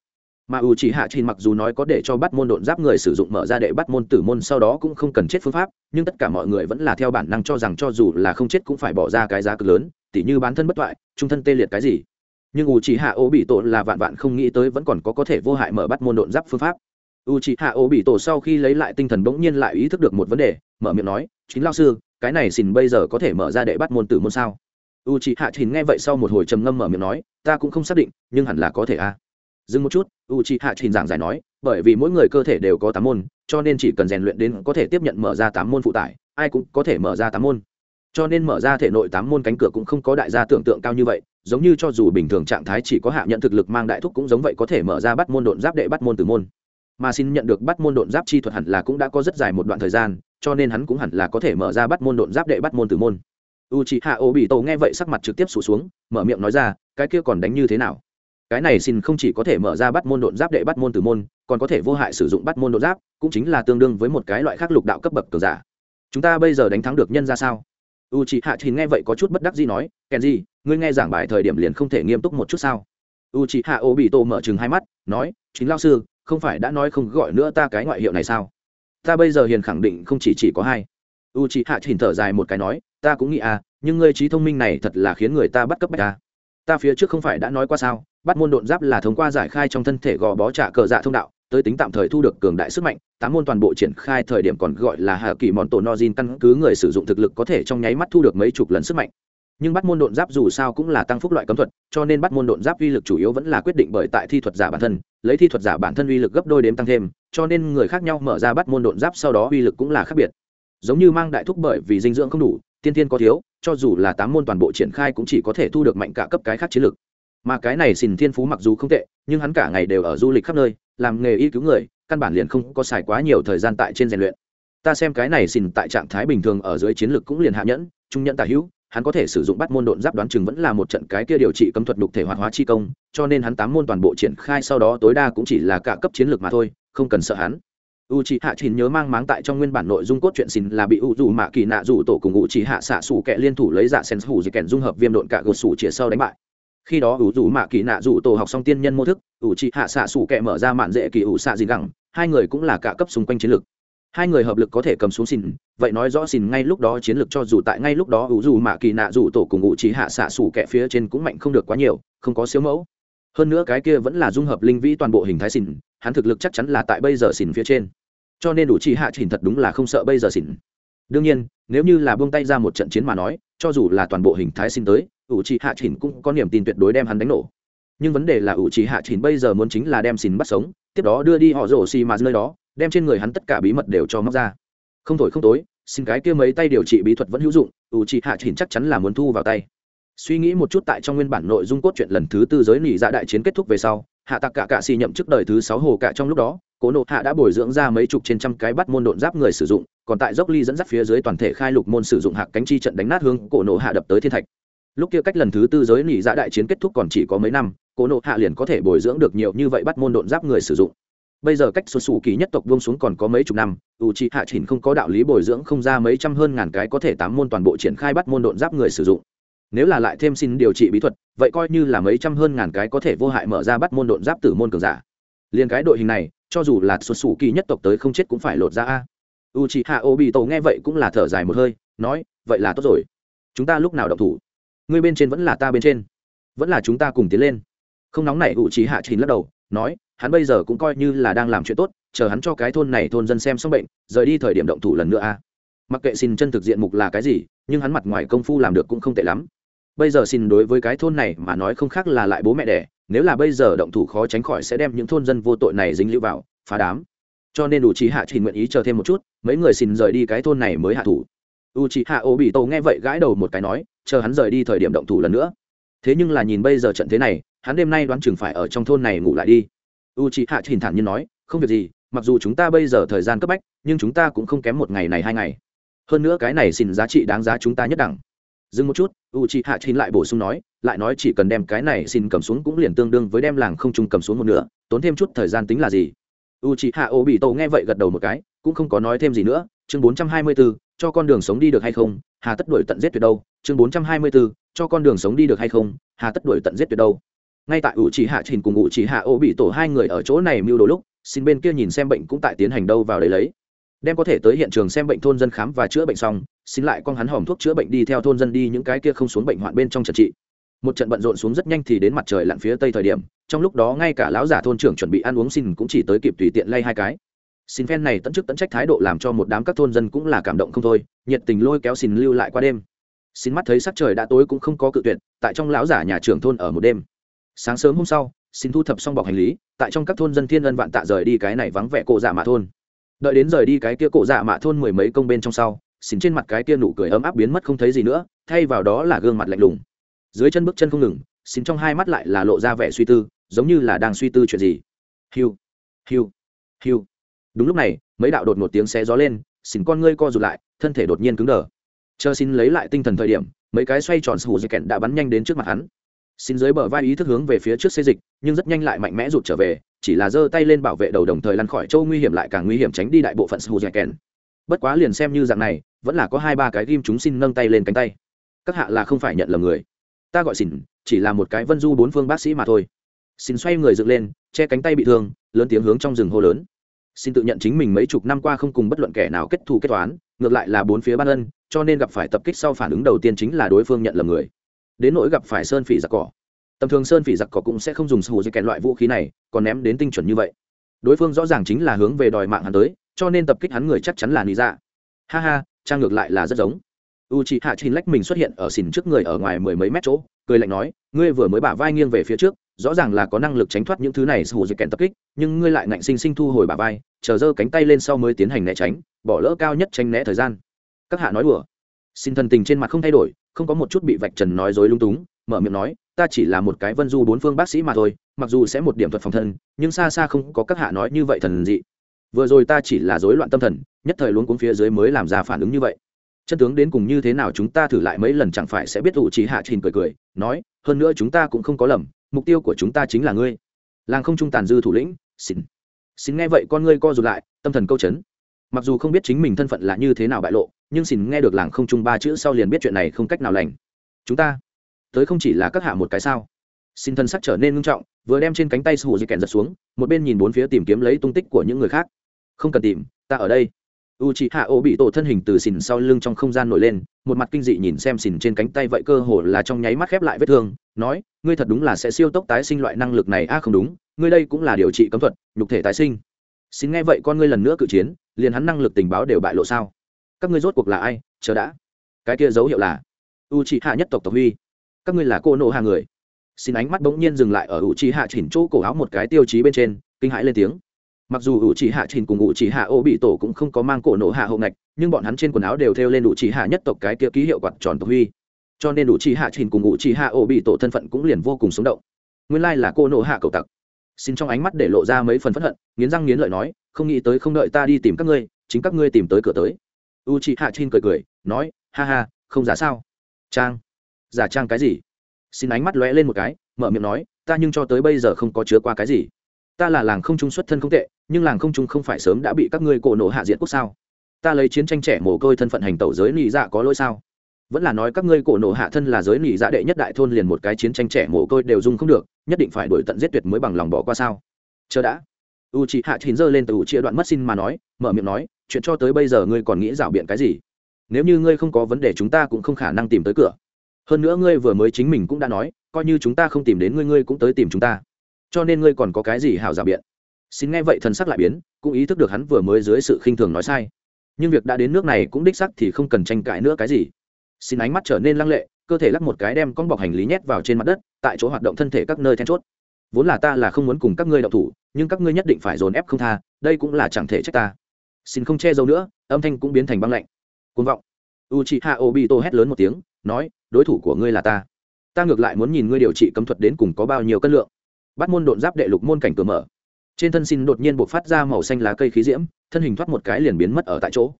Mà u chỉ hạ trình mặc dù nói có để cho bắt môn độn giáp người sử dụng mở ra đệ bắt môn tử môn sau đó cũng không cần chết phương pháp, nhưng tất cả mọi người vẫn là theo bản năng cho rằng cho dù là không chết cũng phải bỏ ra cái giá cực lớn, tỉ như bán thân bất toại, trung thân tê liệt cái gì nhưng u chỉ hạ ô bị tổ là vạn vạn không nghĩ tới vẫn còn có có thể vô hại mở bắt môn độn giáp phương pháp. U chỉ hạ ô bị tổ sau khi lấy lại tinh thần bỗng nhiên lại ý thức được một vấn đề, mở miệng nói chính lao sư, cái này xin bây giờ có thể mở ra đệ bắt môn tử môn sao? U chỉ hạ thìn nghe vậy sau một hồi trầm ngâm mở miệng nói, ta cũng không xác định, nhưng hẳn là có thể a. Dừng một chút u chỉ hạ trình giảng giải nói, bởi vì mỗi người cơ thể đều có tám môn, cho nên chỉ cần rèn luyện đến có thể tiếp nhận mở ra tám môn phụ tải, ai cũng có thể mở ra tám môn cho nên mở ra thể nội tám môn cánh cửa cũng không có đại gia tưởng tượng cao như vậy, giống như cho dù bình thường trạng thái chỉ có hạ nhận thực lực mang đại thúc cũng giống vậy có thể mở ra bắt môn độn giáp đệ bắt môn từ môn. Mà xin nhận được bắt môn độn giáp chi thuật hẳn là cũng đã có rất dài một đoạn thời gian, cho nên hắn cũng hẳn là có thể mở ra bắt môn độn giáp đệ bắt môn từ môn. U chị hạ ô bị tổ nghe vậy sắc mặt trực tiếp sụt xuống, mở miệng nói ra, cái kia còn đánh như thế nào? Cái này xin không chỉ có thể mở ra bắt môn độn giáp đệ bắt môn từ môn, còn có thể vô hại sử dụng bắt môn độn giáp, cũng chính là tương đương với một cái loại khác lục đạo cấp bậc cường giả. Chúng ta bây giờ đánh thắng được nhân ra sao? U c h hạ thì nghe vậy có chút bất đắc gì nói, kèn gì ngươi nghe giảng bài thời điểm liền không thể nghiêm túc một chút sao? U c h hạ ô bị tô mở chừng hai mắt, nói, chính lao sư, không phải đã nói không gọi nữa ta cái ngoại hiệu này sao? Ta bây giờ hiền khẳng định không chỉ chỉ có hai. U c h hạ thìn thở dài một cái nói, ta cũng nghĩ à nhưng ngươi trí thông minh này thật là khiến người ta bắt cấp bách ta ta phía trước không phải đã nói qua sao, bắt môn độn giáp là thông qua giải khai trong thân thể gò bó trả cờ dạ thông đạo tới tính tạm thời thu được cường đại sức mạnh, tám môn toàn bộ triển khai thời điểm còn gọi là hạ kỳ mòn tổ nozin căn cứ người sử dụng thực lực có thể trong nháy mắt thu được mấy chục lần sức mạnh. Nhưng bắt môn độn giáp dù sao cũng là tăng phúc loại cấm thuật, cho nên bắt môn độn giáp uy lực chủ yếu vẫn là quyết định bởi tại thi thuật giả bản thân, lấy thi thuật giả bản thân uy lực gấp đôi đếm tăng thêm, cho nên người khác nhau mở ra bắt môn độn giáp sau đó uy lực cũng là khác biệt. Giống như mang đại thúc bởi vì dinh dưỡng không đủ, tiên tiên có thiếu, cho dù là tám môn toàn bộ triển khai cũng chỉ có thể thu được mạnh cả cấp cái khác chiến lực mà cái này xin thiên phú mặc dù không tệ, nhưng hắn cả ngày đều ở du lịch khắp nơi, làm nghề y cứu người, căn bản liền không có xài quá nhiều thời gian tại trên rèn luyện. Ta xem cái này xin tại trạng thái bình thường ở dưới chiến lược cũng liền hạ nhẫn, trung nhẫn tả hữu, hắn có thể sử dụng bắt môn độn giáp đoán chừng vẫn là một trận cái kia điều trị cấm thuật đục thể hoạt hóa chi công, cho nên hắn tám môn toàn bộ triển khai sau đó tối đa cũng chỉ là cả cấp chiến lược mà thôi, không cần sợ hắn. U c hạ chín nhớ mang máng tại trong nguyên bản nội dung cốt truyện xin là bị u dù mạ kỳ nạ dù tổ cùng u c hạ xạ xù kẹ liên thủ lấy dạ sen hủ dị kèn dung hợp viêm độn cả gột sủ chĩa sau đánh bại khi đó ủ rủ mạ kỳ nạ rủ tổ học xong tiên nhân mô thức, ủ trị hạ xạ sủ kẹ mở ra mạn dễ kỳ ủ xạ gì gẳng, hai người cũng là cả cấp xung quanh chiến lược. Hai người hợp lực có thể cầm xuống xin, vậy nói rõ xin ngay lúc đó chiến lược cho dù tại ngay lúc đó ủ dù mạ kỳ nạ rủ tổ cùng ủ trí hạ xạ sủ kẹ phía trên cũng mạnh không được quá nhiều, không có siêu mẫu. Hơn nữa cái kia vẫn là dung hợp linh vĩ toàn bộ hình thái xin, hắn thực lực chắc chắn là tại bây giờ xin phía trên. Cho nên đủ trí hạ chỉnh thật đúng là không sợ bây giờ xin. Đương nhiên, nếu như là buông tay ra một trận chiến mà nói, cho dù là toàn bộ hình thái xin tới ủ trì hạ chỉnh cũng có niềm tin tuyệt đối đem hắn đánh nổ. Nhưng vấn đề là ủ trì hạ chỉnh bây giờ muốn chính là đem xin bắt sống, tiếp đó đưa đi họ rổ xì mà nơi đó, đem trên người hắn tất cả bí mật đều cho móc ra. Không thổi không tối, xin cái kia mấy tay điều trị bí thuật vẫn hữu dụng ủ trì hạ chỉnh chắc chắn là muốn thu vào tay. Suy nghĩ một chút tại trong nguyên bản nội dung cốt truyện lần thứ tư giới nỉ dạ đại chiến kết thúc về sau, hạ tặc cả cạ xì nhậm chức đời thứ sáu hồ cả trong lúc đó, cố nộ hạ đã bồi dưỡng ra mấy chục trên trăm cái bắt môn độn giáp người sử dụng, còn tại dốc ly dẫn dắt phía dưới toàn thể khai lục môn sử dụng hạ cánh chi trận đánh nát hương cổ nộ hạ đập tới thiên thạch lúc kia cách lần thứ tư giới nỉ dạ đại chiến kết thúc còn chỉ có mấy năm, cố nộ hạ liền có thể bồi dưỡng được nhiều như vậy bắt môn độn giáp người sử dụng. Bây giờ cách số sủ kỳ nhất tộc vương xuống còn có mấy chục năm, u c hạ chỉnh không có đạo lý bồi dưỡng không ra mấy trăm hơn ngàn cái có thể tám môn toàn bộ triển khai bắt môn độn giáp người sử dụng. Nếu là lại thêm xin điều trị bí thuật, vậy coi như là mấy trăm hơn ngàn cái có thể vô hại mở ra bắt môn độn giáp tử môn cường giả. Liền cái đội hình này, cho dù là xuất xù kỳ nhất tộc tới không chết cũng phải lột ra a. U c hạ ô bị tổ nghe vậy cũng là thở dài một hơi, nói, vậy là tốt rồi. Chúng ta lúc nào động thủ? Ngươi bên trên vẫn là ta bên trên, vẫn là chúng ta cùng tiến lên. Không nóng này u trí hạ chín lắc đầu, nói, hắn bây giờ cũng coi như là đang làm chuyện tốt, chờ hắn cho cái thôn này thôn dân xem xong bệnh, rời đi thời điểm động thủ lần nữa a. Mặc kệ xin chân thực diện mục là cái gì, nhưng hắn mặt ngoài công phu làm được cũng không tệ lắm. Bây giờ xin đối với cái thôn này mà nói không khác là lại bố mẹ đẻ, nếu là bây giờ động thủ khó tránh khỏi sẽ đem những thôn dân vô tội này dính lưu vào, phá đám. Cho nên U trí hạ chỉ nguyện ý chờ thêm một chút, mấy người xin rời đi cái thôn này mới hạ thủ. U trí hạ ô bị tô nghe vậy gãi đầu một cái nói chờ hắn rời đi thời điểm động thủ lần nữa. Thế nhưng là nhìn bây giờ trận thế này hắn đêm nay đoán chừng phải ở trong thôn này ngủ lại đi. U trí hạ chỉ thản nhiên nói không việc gì mặc dù chúng ta bây giờ thời gian cấp bách nhưng chúng ta cũng không kém một ngày này hai ngày. Hơn nữa cái này xin giá trị đáng giá chúng ta nhất đẳng. Dừng một chút u c hạ chín lại bổ sung nói lại nói chỉ cần đem cái này xin cầm xuống cũng liền tương đương với đem làng không trung cầm xuống một nửa tốn thêm chút thời gian tính là gì? U c hạ ô bị tổ nghe vậy gật đầu một cái cũng không có nói thêm gì nữa. Chương bốn trăm hai mươi 424, cho con đường sống đi được hay không? Hà tất đuổi tận giết tuyệt đâu chương bốn trăm hai mươi 424, cho con đường sống đi được hay không hà tất đuổi tận giết tuyệt đâu. Ngay tại ủ chỉ hạ trình cùng ủ chỉ hạ ô bị tổ hai người ở chỗ này mưu đồ lúc xin bên kia nhìn xem bệnh cũng tại tiến hành đâu vào đấy lấy. Đem có thể tới hiện trường xem bệnh thôn dân khám và chữa bệnh xong xin lại con hắn hòm thuốc chữa bệnh đi theo thôn dân đi những cái kia không xuống bệnh hoạn bên trong trận trị. Một trận bận rộn xuống rất nhanh thì đến mặt trời lặn phía tây thời điểm trong lúc đó ngay cả lão giả thôn trưởng chuẩn bị ăn uống xin cũng chỉ tới kịp tùy tiện lay hai cái xin phen này tận chức tận trách thái độ làm cho một đám các thôn dân cũng là cảm động không thôi, nhiệt tình lôi kéo xin lưu lại qua đêm. Xin mắt thấy sắc trời đã tối cũng không có cự tuyệt, tại trong lão giả nhà trưởng thôn ở một đêm. Sáng sớm hôm sau, xin thu thập xong bọc hành lý, tại trong các thôn dân thiên ân vạn tạ rời đi cái này vắng vẻ cổ dạ mạ thôn. Đợi đến rời đi cái kia cổ dạ mạ thôn mười mấy công bên trong sau, xin trên mặt cái kia nụ cười ấm áp biến mất không thấy gì nữa, thay vào đó là gương mặt lạnh lùng. Dưới chân bước chân không ngừng, xin trong hai mắt lại là lộ ra vẻ suy tư, giống như là đang suy tư chuyện gì. Hiu hiu hiu đúng lúc này, mấy đạo đột một tiếng xé gió lên xin con ngươi co rụt lại, thân thể đột nhiên cứng đờ. Chờ xin lấy lại tinh thần thời điểm, mấy cái xoay tròn sù dây kẹn đã bắn nhanh đến trước mặt hắn. Xin dưới bờ vai ý thức hướng về phía trước xê dịch, nhưng rất nhanh lại mạnh mẽ rụt trở về, chỉ là giơ tay lên bảo vệ đầu đồng thời lăn khỏi châu nguy hiểm lại càng nguy hiểm tránh đi đại bộ phận sù dây kẹn. Bất quá liền xem như dạng này, vẫn là có hai ba cái ghim chúng xin nâng tay lên cánh tay. Các hạ là không phải nhận lầm người. Ta gọi xin chỉ là một cái vân du bốn phương bác sĩ mà thôi. Xin xoay người dựng lên, che cánh tay bị thương, lớn tiếng hướng trong rừng hô lớn xin tự nhận chính mình mấy chục năm qua không cùng bất luận kẻ nào kết thù kết toán, ngược lại là bốn phía ban ân, cho nên gặp phải tập kích sau phản ứng đầu tiên chính là đối phương nhận lầm người. Đến nỗi gặp phải sơn phỉ giặc cỏ. Tầm thường sơn phỉ giặc cỏ cũng sẽ không dùng sù dây kèn loại vũ khí này, còn ném đến tinh chuẩn như vậy. Đối phương rõ ràng chính là hướng về đòi mạng hắn tới, cho nên tập kích hắn người chắc chắn là lý ra dạ. ha ha, trang ngược lại là rất giống. U chị hạ chín lách mình xuất hiện ở xìn trước người ở ngoài mười mấy mét chỗ, cười lạnh nói, ngươi vừa mới bả vai nghiêng về phía trước rõ ràng là có năng lực tránh thoát những thứ này sù dây kèn tập kích, nhưng ngươi lại ngạnh sinh sinh thu hồi bà vai, chờ giơ cánh tay lên sau mới tiến hành né tránh, bỏ lỡ cao nhất tranh né thời gian. Các hạ nói đùa. Xin thần tình trên mặt không thay đổi, không có một chút bị vạch trần nói dối lung túng, mở miệng nói, ta chỉ là một cái vân du bốn phương bác sĩ mà thôi, mặc dù sẽ một điểm thuật phòng thân, nhưng xa xa không có các hạ nói như vậy thần dị. Vừa rồi ta chỉ là rối loạn tâm thần, nhất thời luống cuống phía dưới mới làm ra phản ứng như vậy. Chân tướng đến cùng như thế nào chúng ta thử lại mấy lần chẳng phải sẽ biết ủ trí hạ trình cười cười, nói, hơn nữa chúng ta cũng không có lầm mục tiêu của chúng ta chính là ngươi. Làng không trung tàn dư thủ lĩnh, xin xin nghe vậy con ngươi co rụt lại, tâm thần câu chấn. Mặc dù không biết chính mình thân phận là như thế nào bại lộ, nhưng xin nghe được làng không trung ba chữ sau liền biết chuyện này không cách nào lành. Chúng ta, tới không chỉ là các hạ một cái sao? Xin thân sắc trở nên ngưng trọng, vừa đem trên cánh tay sù di kèn giật xuống, một bên nhìn bốn phía tìm kiếm lấy tung tích của những người khác. Không cần tìm, ta ở đây. U chị hạ ô bị tổ thân hình từ xìn sau lưng trong không gian nổi lên, một mặt kinh dị nhìn xem xìn trên cánh tay vậy cơ hồ là trong nháy mắt khép lại vết thương nói, ngươi thật đúng là sẽ siêu tốc tái sinh loại năng lực này. A, không đúng, ngươi đây cũng là điều trị cấm thuật, nhục thể tái sinh. Xin nghe vậy con ngươi lần nữa cự chiến, liền hắn năng lực tình báo đều bại lộ sao? Các ngươi rốt cuộc là ai? Chờ đã. Cái kia dấu hiệu là u trị hạ nhất tộc tộc huy. Các ngươi là cô nộ hạ người. Xin ánh mắt bỗng nhiên dừng lại ở u trị hạ chỉnh chỗ cổ áo một cái tiêu chí bên trên, kinh hãi lên tiếng. Mặc dù u trị hạ chỉnh cùng u trị hạ ô bị tổ cũng không có mang cổ nộ hạ hậu ngạch, nhưng bọn hắn trên quần áo đều thêu lên u trị hạ nhất tộc cái kia ký hiệu quạt tròn tộc huy cho nên u chị hạ trình cùng u chị hạ ô bị tổ thân phận cũng liền vô cùng sống động. Nguyên lai là cô nộ hạ cầu tặc. Xin trong ánh mắt để lộ ra mấy phần phẫn hận, nghiến răng nghiến lợi nói, không nghĩ tới không đợi ta đi tìm các ngươi, chính các ngươi tìm tới cửa tới. U chị hạ trình cười cười, nói, ha ha, không giả sao? Trang. Giả trang cái gì? Xin ánh mắt lóe lên một cái, mở miệng nói, ta nhưng cho tới bây giờ không có chứa qua cái gì. Ta là làng không trung xuất thân không tệ, nhưng làng không trung không phải sớm đã bị các ngươi cổ nổ hạ diện quốc sao? Ta lấy chiến tranh trẻ mồ côi thân phận hành tẩu giới lì dạ có lỗi sao? Vẫn là nói các ngươi cổ nổ hạ thân là giới nỉ dạ đệ nhất đại thôn liền một cái chiến tranh trẻ mồ côi đều dung không được, nhất định phải đổi tận giết tuyệt mới bằng lòng bỏ qua sao? Chờ đã. U chị hạ chín giơ lên từ u chia đoạn mất xin mà nói, mở miệng nói, chuyện cho tới bây giờ ngươi còn nghĩ rảo biện cái gì? Nếu như ngươi không có vấn đề chúng ta cũng không khả năng tìm tới cửa. Hơn nữa ngươi vừa mới chính mình cũng đã nói, coi như chúng ta không tìm đến ngươi ngươi cũng tới tìm chúng ta. Cho nên ngươi còn có cái gì hảo rảo biện? Xin nghe vậy thần sắc lại biến, cũng ý thức được hắn vừa mới dưới sự khinh thường nói sai. Nhưng việc đã đến nước này cũng đích sắc thì không cần tranh cãi nữa cái gì xin ánh mắt trở nên lăng lệ, cơ thể lắc một cái đem con bọc hành lý nhét vào trên mặt đất, tại chỗ hoạt động thân thể các nơi then chốt. Vốn là ta là không muốn cùng các ngươi đậu thủ, nhưng các ngươi nhất định phải dồn ép không tha, đây cũng là chẳng thể trách ta. Xin không che giấu nữa, âm thanh cũng biến thành băng lạnh. Côn vọng. U chị hạ ô bị tô hét lớn một tiếng, nói, đối thủ của ngươi là ta. Ta ngược lại muốn nhìn ngươi điều trị cấm thuật đến cùng có bao nhiêu cân lượng. Bắt môn độn giáp đệ lục môn cảnh cửa mở. Trên thân xin đột nhiên buộc phát ra màu xanh lá cây khí diễm, thân hình thoát một cái liền biến mất ở tại chỗ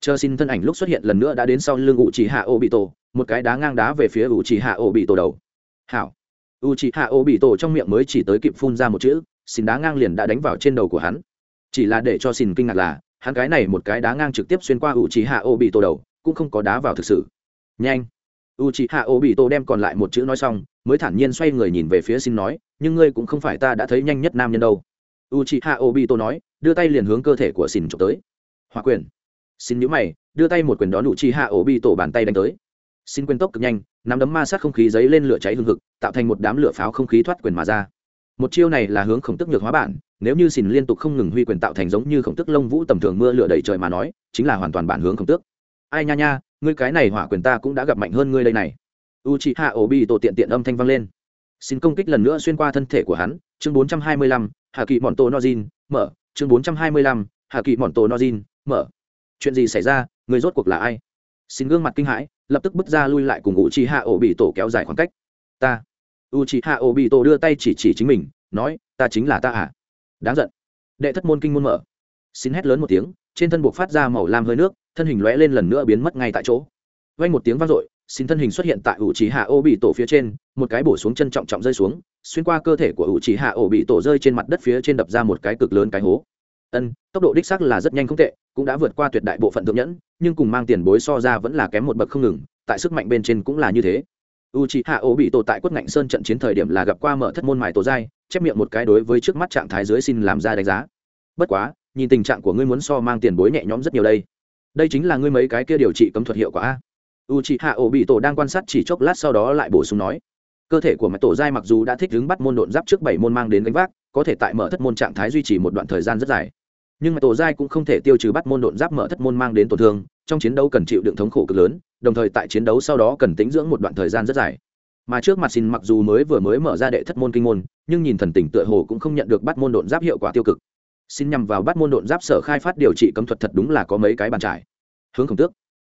chờ xin thân ảnh lúc xuất hiện lần nữa đã đến sau lưng u chỉ hạ ô bị tổ một cái đá ngang đá về phía u chỉ hạ ô bị tổ đầu. Hảo. U chỉ hạ ô bị tổ trong miệng mới chỉ tới kịp phun ra một chữ, xin đá ngang liền đã đánh vào trên đầu của hắn. Chỉ là để cho xin kinh ngạc là, hắn cái này một cái đá ngang trực tiếp xuyên qua u chỉ hạ ô bị tổ đầu, cũng không có đá vào thực sự. Nhanh. U chỉ hạ ô bị tổ đem còn lại một chữ nói xong, mới thản nhiên xoay người nhìn về phía xin nói, nhưng ngươi cũng không phải ta đã thấy nhanh nhất nam nhân đâu. U chỉ hạ ô bị tổ nói, đưa tay liền hướng cơ thể của xin trộm tới. Hòa quyền xin nhữ mày, đưa tay một quyền đón u chi hạ ổ bị tổ bàn tay đánh tới. Xin quyền tốc cực nhanh, nắm đấm ma sát không khí giấy lên lửa cháy hừng hực, tạo thành một đám lửa pháo không khí thoát quyền mà ra. Một chiêu này là hướng khổng tức nhược hóa bản, nếu như xin liên tục không ngừng huy quyền tạo thành giống như khổng tức lông vũ tầm thường mưa lửa đầy trời mà nói, chính là hoàn toàn bản hướng khổng tước. Ai nha nha, ngươi cái này hỏa quyền ta cũng đã gặp mạnh hơn ngươi đây này. U chị hạ ổ bị tổ tiện tiện âm thanh vang lên. Xin công kích lần nữa xuyên qua thân thể của hắn, chương bốn trăm hai mươi lăm hà kỳ mòn tổ nozin mở, chương bốn trăm hai mươi lăm hà kỳ mòn tổ nozin mở chuyện gì xảy ra, người rốt cuộc là ai? Xin gương mặt kinh hãi, lập tức bước ra lui lại cùng u chi hạ ổ bị tổ kéo dài khoảng cách. Ta. U chi hạ ổ bị tổ đưa tay chỉ chỉ chính mình, nói, ta chính là ta à? Đáng giận. Đệ thất môn kinh môn mở. Xin hét lớn một tiếng, trên thân buộc phát ra màu lam hơi nước, thân hình lóe lên lần nữa biến mất ngay tại chỗ. Vang một tiếng vang dội, xin thân hình xuất hiện tại ủ trí hạ ô bị tổ phía trên, một cái bổ xuống chân trọng trọng rơi xuống, xuyên qua cơ thể của ủ trí hạ ô bị tổ rơi trên mặt đất phía trên đập ra một cái cực lớn cái hố ân tốc độ đích xác là rất nhanh không tệ cũng đã vượt qua tuyệt đại bộ phận thượng nhẫn nhưng cùng mang tiền bối so ra vẫn là kém một bậc không ngừng tại sức mạnh bên trên cũng là như thế. U c hạ ô bị tổ tại quất ngạnh sơn trận chiến thời điểm là gặp qua mở thất môn mài tổ dai, chép miệng một cái đối với trước mắt trạng thái dưới xin làm ra đánh giá. Bất quá nhìn tình trạng của ngươi muốn so mang tiền bối nhẹ nhõm rất nhiều đây. Đây chính là ngươi mấy cái kia điều trị cấm thuật hiệu quả u c hạ ô bị tổ đang quan sát chỉ chốc lát sau đó lại bổ sung nói cơ thể của mặt tổ dai mặc dù đã thích đứng bắt môn độn giáp trước bảy môn mang đến gánh vác có thể tại mở thất môn trạng thái duy trì một đoạn thời gian rất dài nhưng mà tổ giai cũng không thể tiêu trừ bắt môn độn giáp mở thất môn mang đến tổn thương, trong chiến đấu cần chịu đựng thống khổ cực lớn, đồng thời tại chiến đấu sau đó cần tính dưỡng một đoạn thời gian rất dài. Mà trước mặt xin mặc dù mới vừa mới mở ra đệ thất môn kinh môn, nhưng nhìn thần tình tựa hồ cũng không nhận được bắt môn độn giáp hiệu quả tiêu cực. Xin nhằm vào bắt môn độn giáp sở khai phát điều trị cấm thuật thật đúng là có mấy cái bàn trải. Hướng khổng tước.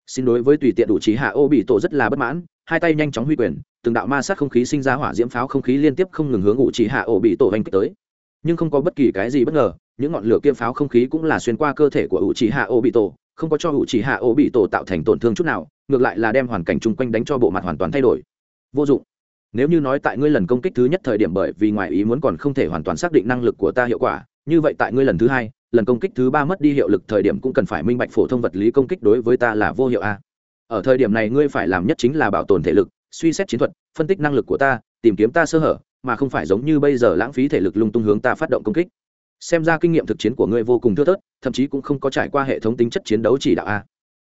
Xin đối với tùy tiện đủ trí hạ ô bị tổ rất là bất mãn, hai tay nhanh chóng huy quyền, từng đạo ma sát không khí sinh ra hỏa diễm pháo không khí liên tiếp không ngừng hướng ủ trí hạ ô bị tổ vanh kích tới nhưng không có bất kỳ cái gì bất ngờ, những ngọn lửa kia pháo không khí cũng là xuyên qua cơ thể của U trí hạ ô bị tổ không có cho U trí hạ ô bị tổ tạo thành tổn thương chút nào, ngược lại là đem hoàn cảnh chung quanh đánh cho bộ mặt hoàn toàn thay đổi. Vô dụng. Nếu như nói tại ngươi lần công kích thứ nhất thời điểm bởi vì ngoài ý muốn còn không thể hoàn toàn xác định năng lực của ta hiệu quả, như vậy tại ngươi lần thứ hai, lần công kích thứ ba mất đi hiệu lực thời điểm cũng cần phải minh bạch phổ thông vật lý công kích đối với ta là vô hiệu a. Ở thời điểm này ngươi phải làm nhất chính là bảo tồn thể lực, suy xét chiến thuật, phân tích năng lực của ta, tìm kiếm ta sơ hở mà không phải giống như bây giờ lãng phí thể lực lung tung hướng ta phát động công kích. Xem ra kinh nghiệm thực chiến của ngươi vô cùng thưa thớt, thậm chí cũng không có trải qua hệ thống tính chất chiến đấu chỉ đạo a.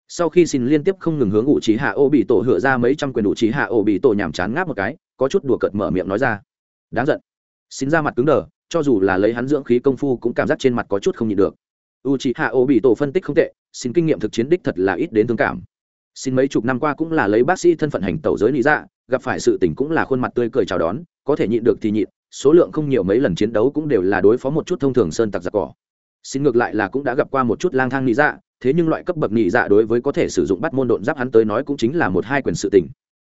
Sau khi xin liên tiếp không ngừng hướng ủ trí hạ ô bị tổ hựa ra mấy trăm quyền ủ trí hạ ô bị tổ nhàm chán ngáp một cái, có chút đùa cợt mở miệng nói ra. Đáng giận. Xin ra mặt cứng đờ, cho dù là lấy hắn dưỡng khí công phu cũng cảm giác trên mặt có chút không nhịn được. U trí hạ ô bị tổ phân tích không tệ, xin kinh nghiệm thực chiến đích thật là ít đến thương cảm. Xin mấy chục năm qua cũng là lấy bác sĩ thân phận hành tẩu giới lý dạ gặp phải sự tình cũng là khuôn mặt tươi cười chào đón có thể nhịn được thì nhịn, số lượng không nhiều mấy lần chiến đấu cũng đều là đối phó một chút thông thường sơn tặc giặc cỏ. Xin ngược lại là cũng đã gặp qua một chút lang thang nghĩ dạ thế nhưng loại cấp bậc nhị dạ đối với có thể sử dụng bắt môn độn giáp hắn tới nói cũng chính là một hai quyền sự tình.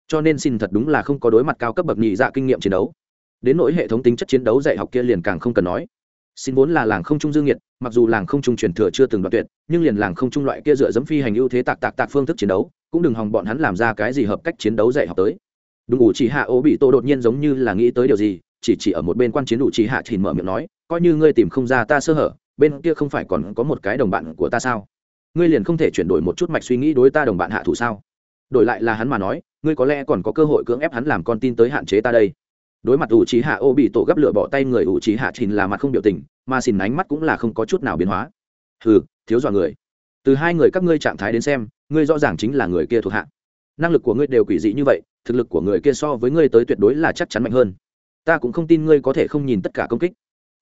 Cho nên xin thật đúng là không có đối mặt cao cấp bậc nhị dạ kinh nghiệm chiến đấu. Đến nỗi hệ thống tính chất chiến đấu dạy học kia liền càng không cần nói. Xin vốn là làng không trung dương nhiệt, mặc dù làng không trung truyền thừa chưa từng đoạn tuyệt, nhưng liền làng không trung loại kia dựa dẫm phi hành ưu thế tạc tạc tạc phương thức chiến đấu, cũng đừng hòng bọn hắn làm ra cái gì hợp cách chiến đấu dạy học tới đúng, ủ chỉ hạ ố bị tô đột nhiên giống như là nghĩ tới điều gì, chỉ chỉ ở một bên quan chiến ủ chỉ hạ thì mở miệng nói, coi như ngươi tìm không ra ta sơ hở, bên kia không phải còn có một cái đồng bạn của ta sao? Ngươi liền không thể chuyển đổi một chút mạch suy nghĩ đối ta đồng bạn hạ thủ sao? Đổi lại là hắn mà nói, ngươi có lẽ còn có cơ hội cưỡng ép hắn làm con tin tới hạn chế ta đây. Đối mặt ủ trí hạ ô bị tổ gấp lửa bỏ tay người ủ trí hạ trình là mặt không biểu tình, mà xìn ánh mắt cũng là không có chút nào biến hóa. Hừ, thiếu dọa người. Từ hai người các ngươi trạng thái đến xem, ngươi rõ ràng chính là người kia thuộc hạ. Năng lực của ngươi đều quỷ dị như vậy thực lực của người kia so với ngươi tới tuyệt đối là chắc chắn mạnh hơn. Ta cũng không tin ngươi có thể không nhìn tất cả công kích.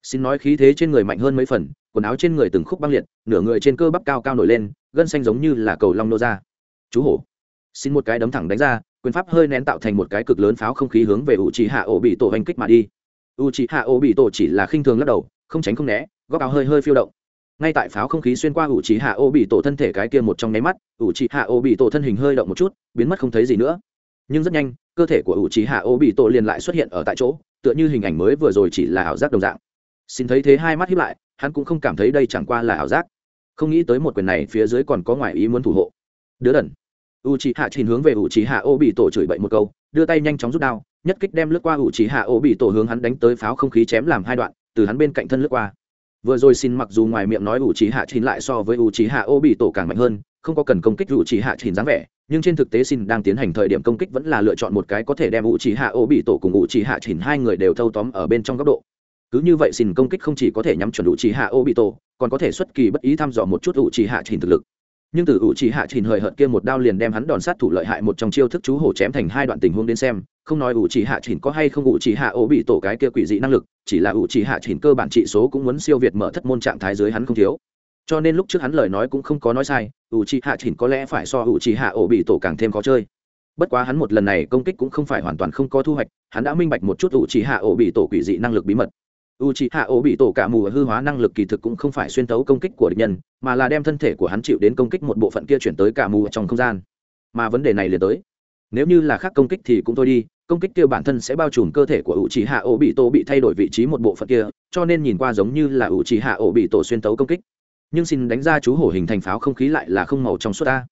Xin nói khí thế trên người mạnh hơn mấy phần, quần áo trên người từng khúc băng liệt, nửa người trên cơ bắp cao cao nổi lên, gân xanh giống như là cầu long nô ra. Chú hổ. Xin một cái đấm thẳng đánh ra, quyền pháp hơi nén tạo thành một cái cực lớn pháo không khí hướng về u trí hạ ổ bị tổ hành kích mà đi. U trí hạ ổ bị tổ chỉ là khinh thường lắc đầu, không tránh không né, góc áo hơi hơi phiêu động. Ngay tại pháo không khí xuyên qua u trí hạ ổ bị tổ thân thể cái kia một trong nháy mắt u trí hạ ổ bị tổ thân hình hơi động một chút, biến mất không thấy gì nữa nhưng rất nhanh, cơ thể của ủ trí hạ ô bị tổ liền lại xuất hiện ở tại chỗ, tựa như hình ảnh mới vừa rồi chỉ là ảo giác đồng dạng. Xin thấy thế hai mắt hiếp lại, hắn cũng không cảm thấy đây chẳng qua là ảo giác. Không nghĩ tới một quyền này phía dưới còn có ngoài ý muốn thủ hộ. Đứa đần. U trí hạ trình hướng về u trí hạ ô bị tổ chửi bậy một câu, đưa tay nhanh chóng rút đao, nhất kích đem lướt qua u trí hạ ô bị tổ hướng hắn đánh tới pháo không khí chém làm hai đoạn, từ hắn bên cạnh thân lướt qua. Vừa rồi xin mặc dù ngoài miệng nói u trí hạ trình lại so với u trí hạ ô bị tổ càng mạnh hơn, không có cần công kích u trí hạ trình dáng vẻ nhưng trên thực tế xin đang tiến hành thời điểm công kích vẫn là lựa chọn một cái có thể đem ủ chỉ hạ, ô bị tổ cùng ủ chỉ hạ chỉnh hai người đều thâu tóm ở bên trong góc độ. Cứ như vậy xin công kích không chỉ có thể nhắm chuẩn ủ chỉ hạ, ô bị tổ, còn có thể xuất kỳ bất ý thăm dò một chút ủ chỉ hạ chỉnh thực lực. Nhưng từ ủ chỉ hạ chỉnh hời hợt kia một đao liền đem hắn đòn sát thủ lợi hại một trong chiêu thức chú hổ chém thành hai đoạn tình huống đến xem, không nói ủ chỉ hạ chỉnh có hay không ủ chỉ hạ, ô bị tổ cái kia quỷ dị năng lực, chỉ là ủ chỉ hạ chỉnh cơ bản trị số cũng muốn siêu việt mở thất môn trạng thái dưới hắn không thiếu cho nên lúc trước hắn lời nói cũng không có nói sai ủ chỉ hạ chỉnh có lẽ phải so ủ chỉ hạ ổ bị tổ càng thêm khó chơi. Bất quá hắn một lần này công kích cũng không phải hoàn toàn không có thu hoạch, hắn đã minh bạch một chút ủ chỉ hạ ổ bị tổ quỷ dị năng lực bí mật. U c h i hạ ổ bị tổ cả mù hư hóa năng lực kỳ thực cũng không phải xuyên tấu công kích của địch nhân, mà là đem thân thể của hắn chịu đến công kích một bộ phận kia chuyển tới cả mù trong không gian. Mà vấn đề này liền tới. Nếu như là khác công kích thì cũng thôi đi, công kích kia bản thân sẽ bao trùm cơ thể của u c hạ ổ bị tổ bị thay đổi vị trí một bộ phận kia, cho nên nhìn qua giống như là u c hạ ổ bị tổ xuyên tấu công kích nhưng xin đánh ra chú hổ hình thành pháo không khí lại là không màu trong suốt ta.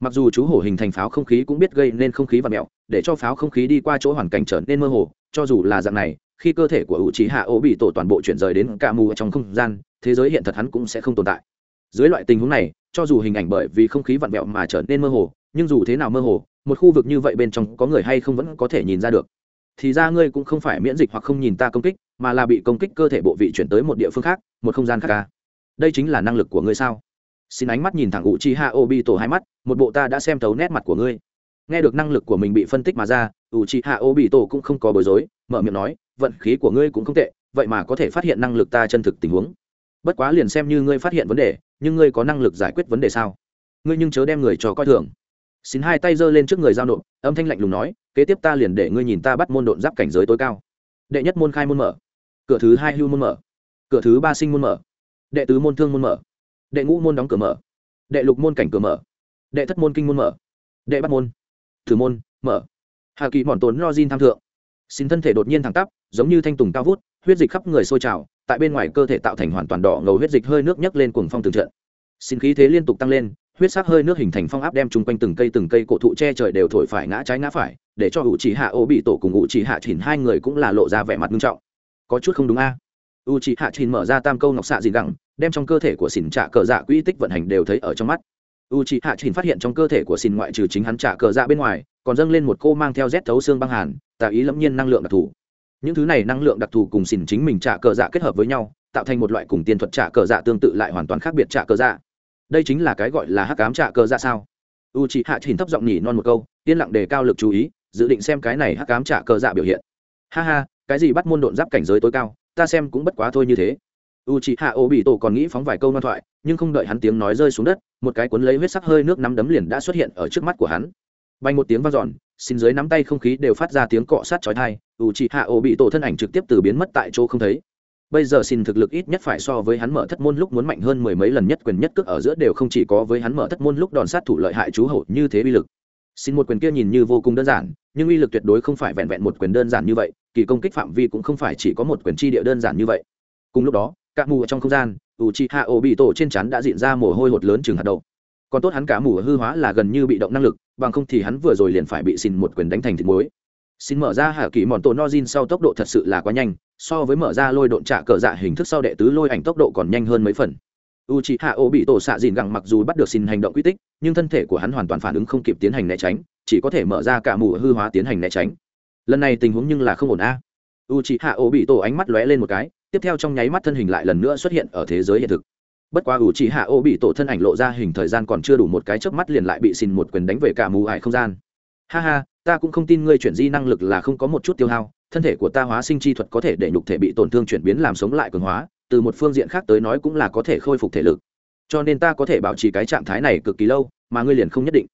Mặc dù chú hổ hình thành pháo không khí cũng biết gây nên không khí và mẹo, để cho pháo không khí đi qua chỗ hoàn cảnh trở nên mơ hồ, cho dù là dạng này, khi cơ thể của ủ trí hạ ố bị tổ toàn bộ chuyển rời đến cả mù trong không gian, thế giới hiện thật hắn cũng sẽ không tồn tại. Dưới loại tình huống này, cho dù hình ảnh bởi vì không khí vặn vẹo mà trở nên mơ hồ, nhưng dù thế nào mơ hồ, một khu vực như vậy bên trong có người hay không vẫn có thể nhìn ra được. Thì ra ngươi cũng không phải miễn dịch hoặc không nhìn ta công kích, mà là bị công kích cơ thể bộ vị chuyển tới một địa phương khác, một không gian khác ca đây chính là năng lực của ngươi sao? Xin ánh mắt nhìn thẳng u chi ha obi tổ hai mắt, một bộ ta đã xem thấu nét mặt của ngươi. Nghe được năng lực của mình bị phân tích mà ra u chi ha obi tổ cũng không có bối rối, mở miệng nói, vận khí của ngươi cũng không tệ, vậy mà có thể phát hiện năng lực ta chân thực tình huống. Bất quá liền xem như ngươi phát hiện vấn đề, nhưng ngươi có năng lực giải quyết vấn đề sao? Ngươi nhưng chớ đem người cho coi thường. Xin hai tay giơ lên trước người giao nộp, âm thanh lạnh lùng nói, kế tiếp ta liền để ngươi nhìn ta bắt môn độn giáp cảnh giới tối cao. Đệ nhất môn khai môn mở. Cửa thứ hai hưu môn mở. Cửa thứ ba sinh môn mở đệ tứ môn thương môn mở. Đệ ngũ môn đóng cửa mở. Đệ lục môn cảnh cửa mở. Đệ thất môn kinh môn mở. Đệ bắt môn. Thử môn, mở. Hà kỳ mòn tốn lo gin tham thượng. Xin thân thể đột nhiên thẳng tắp, giống như thanh tùng cao vút, huyết dịch khắp người sôi trào, tại bên ngoài cơ thể tạo thành hoàn toàn đỏ ngầu huyết dịch hơi nước nhấc lên cuồng phong từng trận. Xin khí thế liên tục tăng lên, huyết sắc hơi nước hình thành phong áp đem chung quanh từng cây từng cây cổ thụ che trời đều thổi phải ngã trái ngã phải, để cho ủ chỉ hạ, ô bị tổ cùng ủ chỉ hạ chỉnh hai người cũng là lộ ra vẻ mặt nghiêm trọng. Có chút không đúng a. à? U chỉ hạ chỉnh mở ra tam câu ngọc xạ dìn gẳng, đem trong cơ thể của xỉn trả cờ dạ quỹ tích vận hành đều thấy ở trong mắt. U c h ị hạ chỉnh phát hiện trong cơ thể của xỉn ngoại trừ chính hắn trả cờ dạ bên ngoài, còn dâng lên một cô mang theo rét thấu xương băng hàn tạo ý lẫm nhiên năng lượng đặc thù. Những thứ này năng lượng đặc thù cùng xỉn chính mình trả cờ dạ kết hợp với nhau, tạo thành một loại cùng tiên thuật trả cờ dạ tương tự lại hoàn toàn khác biệt trả cờ dạ. Đây chính là cái gọi là hắc cám trả cờ dạ sao? U c h hạ chỉnh thấp giọng nhỉ non một câu, yên lặng đề cao lực chú ý, dự định xem cái này hắc cám trả cờ dạ biểu hiện. Ha ha, cái gì bắt môn độn giáp cảnh giới tối cao? Ta xem cũng bất quá thôi như thế. U c h hạ ô bị tổ còn nghĩ phóng vài câu ngoan thoại, nhưng không đợi hắn tiếng nói rơi xuống đất, một cái cuốn lấy huyết sắc hơi nước nắm đấm liền đã xuất hiện ở trước mắt của hắn. Bay một tiếng vang dọn, xin dưới nắm tay không khí đều phát ra tiếng cọ sát chói tai u c h hạ ô bị tổ thân ảnh trực tiếp từ biến mất tại chỗ không thấy. Bây giờ xin thực lực ít nhất phải so với hắn mở thất môn lúc muốn mạnh hơn mười mấy lần nhất quyền nhất cước ở giữa đều không chỉ có với hắn mở thất môn lúc đòn sát thủ lợi hại chú hậu như thế uy lực xin một quyền kia nhìn như vô cùng đơn giản, nhưng uy lực tuyệt đối không phải vẹn vẹn một quyền đơn giản như vậy, kỳ công kích phạm vi cũng không phải chỉ có một quyền chi địa đơn giản như vậy. Cùng lúc đó cả mù ở trong không gian u chi hạ ổ bị tổ trên chắn đã diễn ra mồ hôi hột lớn chừng hạt đậu. Còn tốt hắn cả mù hư hóa là gần như bị động năng lực, bằng không thì hắn vừa rồi liền phải bị xin một quyền đánh thành thịt muối. Xin mở ra hạ kỳ mòn tổ nozin sau tốc độ thật sự là quá nhanh, so với mở ra lôi độn trạ cờ dạ hình thức sau đệ tứ lôi ảnh tốc độ còn nhanh hơn mấy phần. U c h hạ ô bị tổ xạ dìn gẳng mặc dù bắt được xin hành động quy tích nhưng thân thể của hắn hoàn toàn phản ứng không kịp tiến hành né tránh, chỉ có thể mở ra cả mù hư hóa tiến hành né tránh. Lần này tình huống nhưng là không ổn a. U c h ị hạ ổ bị tổ ánh mắt lóe lên một cái, tiếp theo trong nháy mắt thân hình lại lần nữa xuất hiện ở thế giới hiện thực. Bất quá ủ chỉ hạ ổ bị tổ thân ảnh lộ ra hình thời gian còn chưa đủ một cái chớp mắt liền lại bị xin một quyền đánh về cả mù ải không gian. Ha ha, ta cũng không tin ngươi chuyển di năng lực là không có một chút tiêu hao, thân thể của ta hóa sinh chi thuật có thể để nhục thể bị tổn thương chuyển biến làm sống lại cường hóa, từ một phương diện khác tới nói cũng là có thể khôi phục thể lực cho nên ta có thể bảo trì cái trạng thái này cực kỳ lâu, mà ngươi liền không nhất định.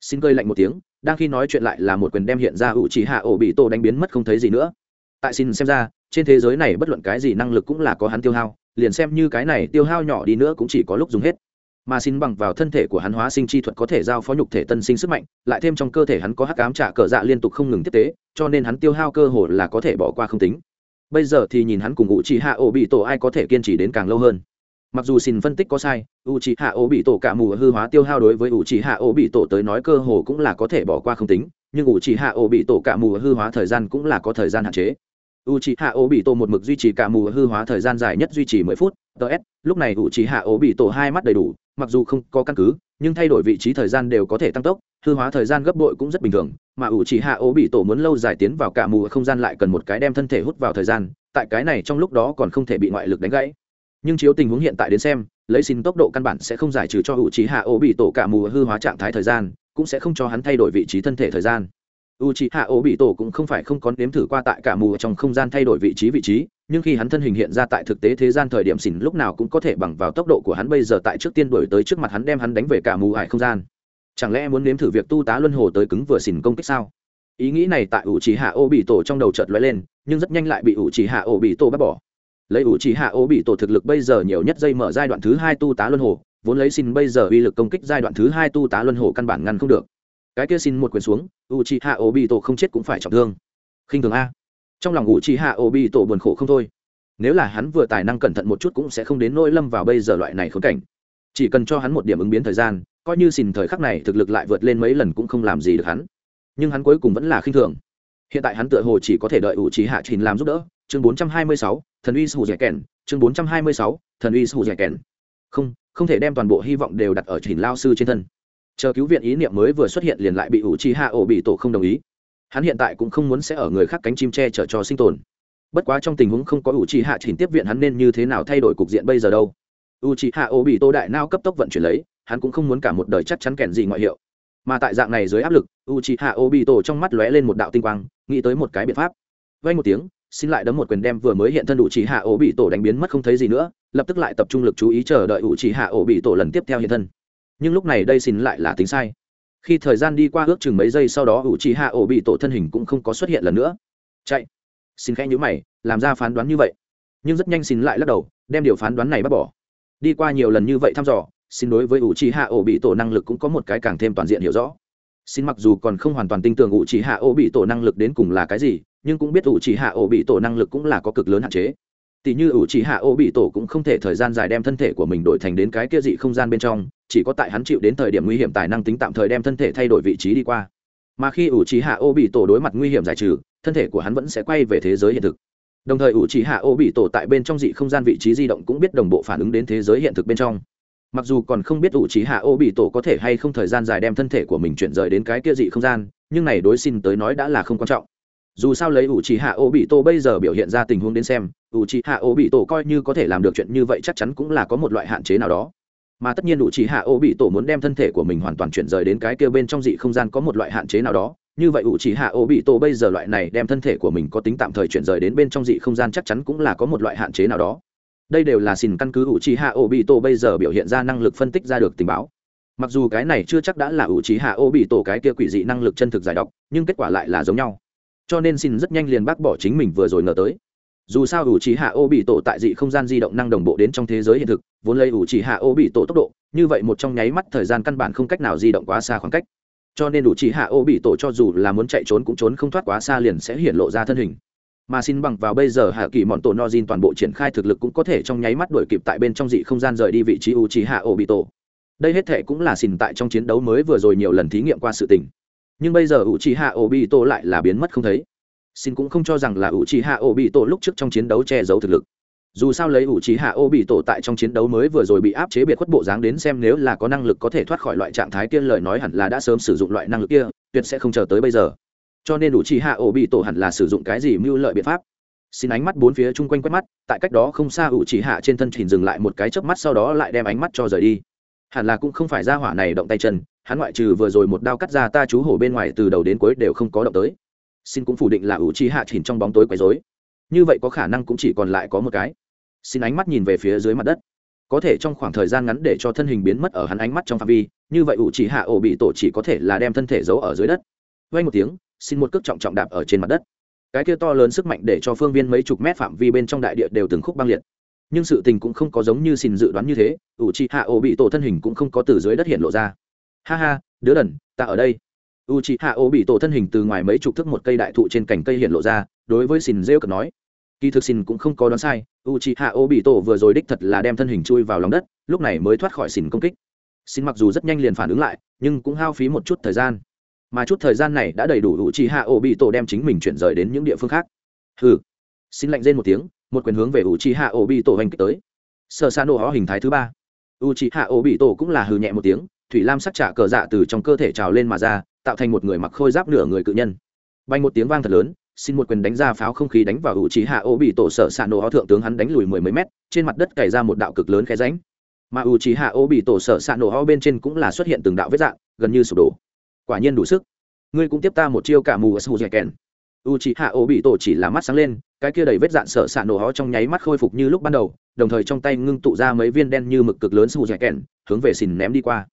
Xin cơi lạnh một tiếng, đang khi nói chuyện lại là một quyền đem hiện ra ủ chỉ hạ ổ bị tổ đánh biến mất không thấy gì nữa. Tại xin xem ra, trên thế giới này bất luận cái gì năng lực cũng là có hắn tiêu hao, liền xem như cái này tiêu hao nhỏ đi nữa cũng chỉ có lúc dùng hết. Mà xin bằng vào thân thể của hắn hóa sinh chi thuật có thể giao phó nhục thể tân sinh sức mạnh, lại thêm trong cơ thể hắn có hắc ám trả cờ dạ liên tục không ngừng tiếp tế, cho nên hắn tiêu hao cơ hồ là có thể bỏ qua không tính. Bây giờ thì nhìn hắn cùng ngụ chỉ hạ ổ bị tổ ai có thể kiên trì đến càng lâu hơn mặc dù xin phân tích có sai u chỉ hạ ố bị tổ cả mù hư hóa tiêu hao đối với u chỉ hạ ố bị tổ tới nói cơ hồ cũng là có thể bỏ qua không tính, nhưng u chỉ hạ ố bị tổ cả mù hư hóa thời gian cũng là có thời gian hạn chế. U c h ị hạ ố bị tổ một mực duy trì cả mù hư hóa thời gian dài nhất duy trì mười phút ts lúc này u c h ị hạ ố bị tổ hai mắt đầy đủ, mặc dù không có căn cứ, nhưng thay đổi vị trí thời gian đều có thể tăng tốc, hư hóa thời gian gấp bội cũng rất bình thường, mà u c h hạ ố bị tổ muốn lâu dài tiến vào cả mù không gian lại cần một cái đem thân thể hút vào thời gian, tại cái này trong lúc đó còn không thể bị ngoại lực đánh gãy nhưng chiếu tình huống hiện tại đến xem, lấy xin tốc độ căn bản sẽ không giải trừ cho u trí hạ ô bị tổ cả mù hư hóa trạng thái thời gian, cũng sẽ không cho hắn thay đổi vị trí thân thể thời gian. U trí hạ ô bị tổ cũng không phải không có nếm thử qua tại cả mù trong không gian thay đổi vị trí vị trí, nhưng khi hắn thân hình hiện ra tại thực tế thế gian thời điểm xỉn lúc nào cũng có thể bằng vào tốc độ của hắn bây giờ tại trước tiên đổi tới trước mặt hắn đem hắn đánh về cả mù ải không gian. Chẳng lẽ muốn nếm thử việc tu tá luân hồ tới cứng vừa xỉn công kích sao? Ý nghĩ này tại ủ trí hạ ô bị tổ trong đầu chợt lóe lên, nhưng rất nhanh lại bị ủ trí hạ ô bị tổ bắt bỏ lấy ủ trì hạ ô bị tổ thực lực bây giờ nhiều nhất dây mở giai đoạn thứ hai tu tá luân hồ, vốn lấy xin bây giờ uy lực công kích giai đoạn thứ hai tu tá luân hồ căn bản ngăn không được. Cái kia xin một quyền xuống u chi hạ ô bị tổ không chết cũng phải trọng thương. Khinh thường a. Trong lòng u chi hạ ô bị tổ buồn khổ không thôi. Nếu là hắn vừa tài năng cẩn thận một chút cũng sẽ không đến nỗi lâm vào bây giờ loại này khốn cảnh. Chỉ cần cho hắn một điểm ứng biến thời gian, coi như xin thời khắc này thực lực lại vượt lên mấy lần cũng không làm gì được hắn. Nhưng hắn cuối cùng vẫn là khinh thường. Hiện tại hắn tựa hồ chỉ có thể đợi ủ trí hạ trình làm giúp đỡ chương 426, thần uy sủ rẻ kèn chương 426, thần uy sủ rẻ kèn. Không không thể đem toàn bộ hy vọng đều đặt ở trình lao sư trên thân. Chờ cứu viện ý niệm mới vừa xuất hiện liền lại bị ủ trí hạ ổ bị tổ không đồng ý. Hắn hiện tại cũng không muốn sẽ ở người khác cánh chim che chở cho sinh tồn. Bất quá trong tình huống không có ủ trí hạ trình tiếp viện hắn nên như thế nào thay đổi cục diện bây giờ đâu. U Obito hạ bị đại não cấp tốc vận chuyển lấy hắn cũng không muốn cả một đời chắc chắn kèn gì ngoại hiệu. Mà tại dạng này dưới áp lực u Obito hạ bị tổ trong mắt lóe lên một đạo tinh quang nghĩ tới một cái biện pháp. Vang một tiếng xin lại đấm một quyền đem vừa mới hiện thân ủ trì hạ ổ bị tổ đánh biến mất không thấy gì nữa, lập tức lại tập trung lực chú ý chờ đợi ủ trì hạ ổ bị tổ lần tiếp theo hiện thân. Nhưng lúc này đây xin lại là tính sai. Khi thời gian đi qua ước chừng mấy giây sau đó ủ trì hạ ổ bị tổ thân hình cũng không có xuất hiện lần nữa. Chạy. Xin khẽ nhữ mày, làm ra phán đoán như vậy. Nhưng rất nhanh xin lại lắc đầu, đem điều phán đoán này bác bỏ. Đi qua nhiều lần như vậy thăm dò, xin đối với ủ trì hạ ổ bị tổ năng lực cũng có một cái càng thêm toàn diện hiểu rõ. Xin mặc dù còn không hoàn toàn tin tưởng ủ trì hạ ổ bị tổ năng lực đến cùng là cái gì nhưng cũng biết ủ chỉ hạ ổ bị tổ năng lực cũng là có cực lớn hạn chế. Tỷ như ủ chỉ hạ ổ bị tổ cũng không thể thời gian dài đem thân thể của mình đổi thành đến cái kia dị không gian bên trong, chỉ có tại hắn chịu đến thời điểm nguy hiểm tài năng tính tạm thời đem thân thể thay đổi vị trí đi qua. Mà khi ủ chỉ hạ ổ bị tổ đối mặt nguy hiểm giải trừ, thân thể của hắn vẫn sẽ quay về thế giới hiện thực. Đồng thời ủ chỉ hạ ổ bị tổ tại bên trong dị không gian vị trí di động cũng biết đồng bộ phản ứng đến thế giới hiện thực bên trong. Mặc dù còn không biết ủ trí hạ ô bị tổ có thể hay không thời gian dài đem thân thể của mình chuyển rời đến cái kia dị không gian, nhưng này đối xin tới nói đã là không quan trọng dù sao lấy ủ trì hạ ô bị tổ bây giờ biểu hiện ra tình huống đến xem ủ trì hạ ô bị tổ coi như có thể làm được chuyện như vậy chắc chắn cũng là có một loại hạn chế nào đó. Mà tất nhiên ủ trì hạ ô bị tổ muốn đem thân thể của mình hoàn toàn chuyển rời đến cái kia bên trong dị không gian có một loại hạn chế nào đó. Như vậy ủ trì hạ ô bị tổ bây giờ loại này đem thân thể của mình có tính tạm thời chuyển rời đến bên trong dị không gian chắc chắn cũng là có một loại hạn chế nào đó. Đây đều là xin căn cứ ủ trì hạ ô bị tổ bây giờ biểu hiện ra năng lực phân tích ra được tình báo. Mặc dù cái này chưa chắc đã là ủ trì hạ ô bị tổ cái kia quỷ dị năng lực chân thực giải độc, nhưng kết quả lại là giống nhau cho nên xin rất nhanh liền bác bỏ chính mình vừa rồi ngờ tới. Dù sao ủ chỉ hạ ô bị tổ tại dị không gian di động năng đồng bộ đến trong thế giới hiện thực, vốn lấy ủ chỉ hạ ô bị tổ tốc độ, như vậy một trong nháy mắt thời gian căn bản không cách nào di động quá xa khoảng cách. Cho nên ủ chỉ hạ ô bị tổ cho dù là muốn chạy trốn cũng trốn không thoát quá xa liền sẽ hiện lộ ra thân hình. Mà xin bằng vào bây giờ hạ kỳ mọn tổ nozin toàn bộ triển khai thực lực cũng có thể trong nháy mắt đuổi kịp tại bên trong dị không gian rời đi vị trí ủ chỉ hạ ô bị tổ. Đây hết thể cũng là xin tại trong chiến đấu mới vừa rồi nhiều lần thí nghiệm qua sự tình nhưng bây giờ u trí hạ ổ bị tổ lại là biến mất không thấy. Xin cũng không cho rằng là u trí hạ ổ bị tổ lúc trước trong chiến đấu che giấu thực lực. Dù sao lấy u trí hạ ổ bị tổ tại trong chiến đấu mới vừa rồi bị áp chế biệt khuất bộ dáng đến xem nếu là có năng lực có thể thoát khỏi loại trạng thái kia lời nói hẳn là đã sớm sử dụng loại năng lực kia, tuyệt sẽ không chờ tới bây giờ. Cho nên đủ chỉ hạ ổ bị tổ hẳn là sử dụng cái gì mưu lợi biện pháp? Xin ánh mắt bốn phía chung quanh quét mắt, tại cách đó không xa ủ chỉ hạ trên thân chỉnh dừng lại một cái chớp mắt sau đó lại đem ánh mắt cho rời đi. Hẳn là cũng không phải ra hỏa này động tay chân hắn ngoại trừ vừa rồi một đao cắt ra ta chú hổ bên ngoài từ đầu đến cuối đều không có động tới. Xin cũng phủ định là ủ chi hạ chỉnh trong bóng tối quấy dối như vậy có khả năng cũng chỉ còn lại có một cái. Xin ánh mắt nhìn về phía dưới mặt đất. Có thể trong khoảng thời gian ngắn để cho thân hình biến mất ở hắn ánh mắt trong phạm vi, như vậy ủ chỉ hạ ổ bị tổ chỉ có thể là đem thân thể giấu ở dưới đất. Vay một tiếng, xin một cước trọng trọng đạp ở trên mặt đất. Cái kia to lớn sức mạnh để cho phương viên mấy chục mét phạm vi bên trong đại địa đều từng khúc băng liệt. Nhưng sự tình cũng không có giống như xin dự đoán như thế, ủ chi hạ ổ bị tổ thân hình cũng không có từ dưới đất hiện lộ ra ha ha, đứa đần, ta ở đây. U chi hạ ô bị tổ thân hình từ ngoài mấy chục thước một cây đại thụ trên cành cây hiện lộ ra, đối với xin rêu cực nói. Kỳ thực xin cũng không có đoán sai u chi hạ ô bị tổ vừa rồi đích thật là đem thân hình chui vào lòng đất, lúc này mới thoát khỏi xin công kích. Xin mặc dù rất nhanh liền phản ứng lại, nhưng cũng hao phí một chút thời gian. Mà chút thời gian này đã đầy đủ u chi hạ ô bị tổ đem chính mình chuyển rời đến những địa phương khác. Hừ. Xin lạnh rên một tiếng, một quyền hướng về u chi hạ ô bị tổ hành kích tới. Sơ xa nổ ho hình thái thứ ba. U chi hạ ô bị tổ cũng là hừ nhẹ một tiếng thủy lam sắc trả cờ dạ từ trong cơ thể trào lên mà ra, tạo thành một người mặc khôi giáp nửa người cự nhân. Bay một tiếng vang thật lớn, xin một quyền đánh ra pháo không khí đánh vào u trí hạ ô bị tổ sở xạ nổ ho thượng tướng hắn đánh lùi mười mấy mét, trên mặt đất cày ra một đạo cực lớn khe ránh mà u trí hạ ô bị tổ sở xạ nổ ho bên trên cũng là xuất hiện từng đạo vết dạng, gần như sụp đổ. Quả nhiên đủ sức. Ngươi cũng tiếp ta một chiêu cả mù sù dẻ kèn. U chị hạ ô bị tổ chỉ là mắt sáng lên, cái kia đầy vết dạn sợ xạ nổ ho trong nháy mắt khôi phục như lúc ban đầu, đồng thời trong tay ngưng tụ ra mấy viên đen như mực cực lớn sù dẻ kèn, hướng về xin ném đi qua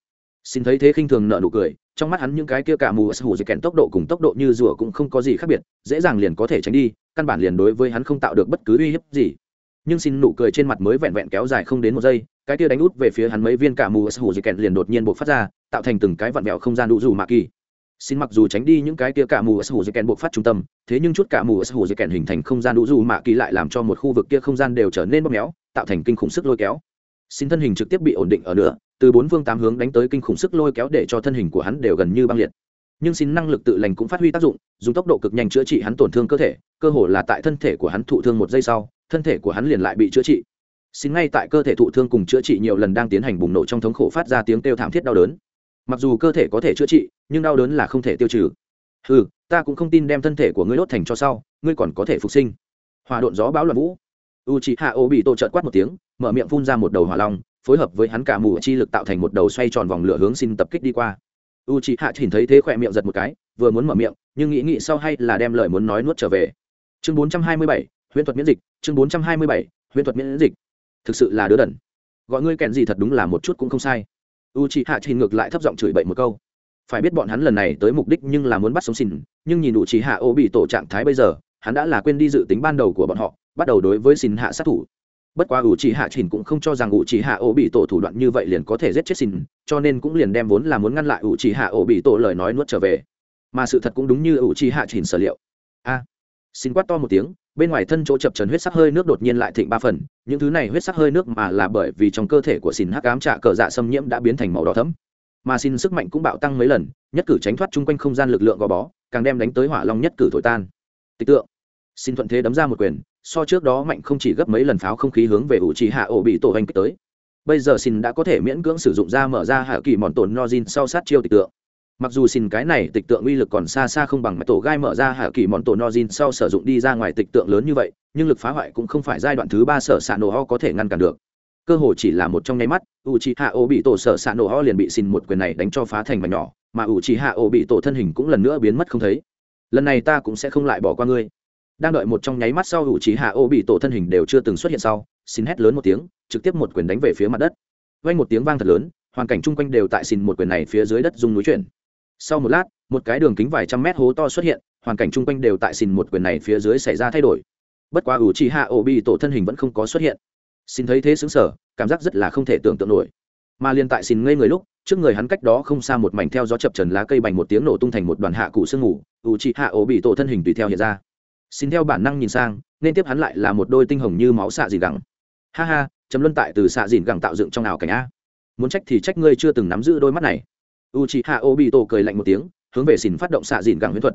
xin thấy thế khinh thường nợ nụ cười, trong mắt hắn những cái kia cả mù su dẻ kèn tốc độ cùng tốc độ như rùa cũng không có gì khác biệt, dễ dàng liền có thể tránh đi, căn bản liền đối với hắn không tạo được bất cứ uy hiếp gì. Nhưng xin nụ cười trên mặt mới vẹn vẹn kéo dài không đến một giây, cái kia đánh út về phía hắn mấy viên cả mù hủ dị kèn liền đột nhiên bộc phát ra, tạo thành từng cái vặn vẹo không gian đủ dù mạ kỳ. Xin mặc dù tránh đi những cái kia cả mù hủ dị kẹn buộc phát trung tâm, thế nhưng chút cả mù hủ dây kèn hình thành không gian đủ dù mạ kỳ lại làm cho một khu vực kia không gian đều trở nên bóp méo, tạo thành kinh khủng sức lôi kéo. Xin thân hình trực tiếp bị ổn định ở nữa từ bốn phương tám hướng đánh tới kinh khủng sức lôi kéo để cho thân hình của hắn đều gần như băng liệt. Nhưng xin năng lực tự lành cũng phát huy tác dụng, dùng tốc độ cực nhanh chữa trị hắn tổn thương cơ thể, cơ hồ là tại thân thể của hắn thụ thương một giây sau, thân thể của hắn liền lại bị chữa trị. Xin ngay tại cơ thể thụ thương cùng chữa trị nhiều lần đang tiến hành bùng nổ trong thống khổ phát ra tiếng kêu thảm thiết đau đớn. Mặc dù cơ thể có thể chữa trị, nhưng đau đớn là không thể tiêu trừ. Ừ ta cũng không tin đem thân thể của ngươi đốt thành cho sau, ngươi còn có thể phục sinh. Hòa độn gió bão loạn vũ. U c h i hạ ô bị tổ trợt quát một tiếng, mở miệng phun ra một đầu hỏa long phối hợp với hắn cả mù chi lực tạo thành một đầu xoay tròn vòng lửa hướng xin tập kích đi qua. U c h i hạ nhìn thấy thế khỏe miệng giật một cái, vừa muốn mở miệng, nhưng nghĩ nghĩ sau hay là đem lời muốn nói nuốt trở về. Chương bốn trăm hai mươi bảy, huyễn thuật miễn dịch, chương bốn trăm hai mươi bảy, huyễn thuật miễn dịch. Thực sự là đứa đần. Gọi ngươi kèn gì thật đúng là một chút cũng không sai. U c h i hạ nhìn ngược lại thấp giọng chửi bậy một câu. Phải biết bọn hắn lần này tới mục đích nhưng là muốn bắt sống xin, nhưng nhìn u c h i hạ ô bị tổ trạng thái bây giờ, hắn đã là quên đi dự tính ban đầu của bọn họ, bắt đầu đối với xin hạ sát thủ bất quá ủ chỉ hạ chỉnh cũng không cho rằng ủ chỉ hạ ổ bị tổ thủ đoạn như vậy liền có thể giết chết xin cho nên cũng liền đem vốn là muốn ngăn lại ủ chỉ hạ ổ bị tổ lời nói nuốt trở về. Mà sự thật cũng đúng như ủ chỉ hạ chỉnh sở liệu. A xin quát to một tiếng, bên ngoài thân chỗ chập trần huyết sắc hơi nước đột nhiên lại thịnh ba phần. Những thứ này huyết sắc hơi nước mà là bởi vì trong cơ thể của xin hắc ám trạ cờ dạ xâm nhiễm đã biến thành màu đỏ thấm mà xin sức mạnh cũng bạo tăng mấy lần, nhất cử tránh thoát chung quanh không gian lực lượng gò bó, càng đem đánh tới hỏa long nhất cử thổi tan. Tịch tượng. Xin thuận thế đấm ra một quyền so trước đó mạnh không chỉ gấp mấy lần pháo không khí hướng về ủ trì hạ ổ bị tổ hành kích tới. Bây giờ xin đã có thể miễn cưỡng sử dụng ra mở ra hạ kỳ mòn tổn nozin sau sát chiêu tịch tượng. Mặc dù xin cái này tịch tượng uy lực còn xa xa không bằng tổ gai mở ra hạ kỳ mòn tổn nozin sau sử dụng đi ra ngoài tịch tượng lớn như vậy, nhưng lực phá hoại cũng không phải giai đoạn thứ ba sở xạ nổ ho có thể ngăn cản được. Cơ hội chỉ là một trong nháy mắt u c hạ ô bị tổ sở xạ nổ ho liền bị xin một quyền này đánh cho phá thành mảnh nhỏ, mà u c hạ ô bị tổ thân hình cũng lần nữa biến mất không thấy. Lần này ta cũng sẽ không lại bỏ qua ngươi đang đợi một trong nháy mắt sau hữu trí hạ ô bị tổ thân hình đều chưa từng xuất hiện sau, xin hét lớn một tiếng, trực tiếp một quyền đánh về phía mặt đất. Vang một tiếng vang thật lớn, hoàn cảnh chung quanh đều tại xin một quyền này phía dưới đất dung núi chuyển. Sau một lát, một cái đường kính vài trăm mét hố to xuất hiện, hoàn cảnh chung quanh đều tại xin một quyền này phía dưới xảy ra thay đổi. Bất quá ủ trì hạ ô bị tổ thân hình vẫn không có xuất hiện. Xin thấy thế xứng sở cảm giác rất là không thể tưởng tượng nổi. Mà liên tại xin ngây người lúc, trước người hắn cách đó không xa một mảnh theo gió chập trần lá cây bành một tiếng nổ tung thành một đoàn hạ cụ sương ngủ ủ trì hạ ổ bị tổ thân hình tùy theo hiện ra xin theo bản năng nhìn sang, nên tiếp hắn lại là một đôi tinh hồng như máu xạ dìn gẳng. Ha ha chấm luân tại từ xạ dìn gẳng tạo dựng trong ảo cảnh a. Muốn trách thì trách ngươi chưa từng nắm giữ đôi mắt này. U chị hạ ô bị tổ cười lạnh một tiếng, hướng về xin phát động xạ dìn gẳng huyễn thuật.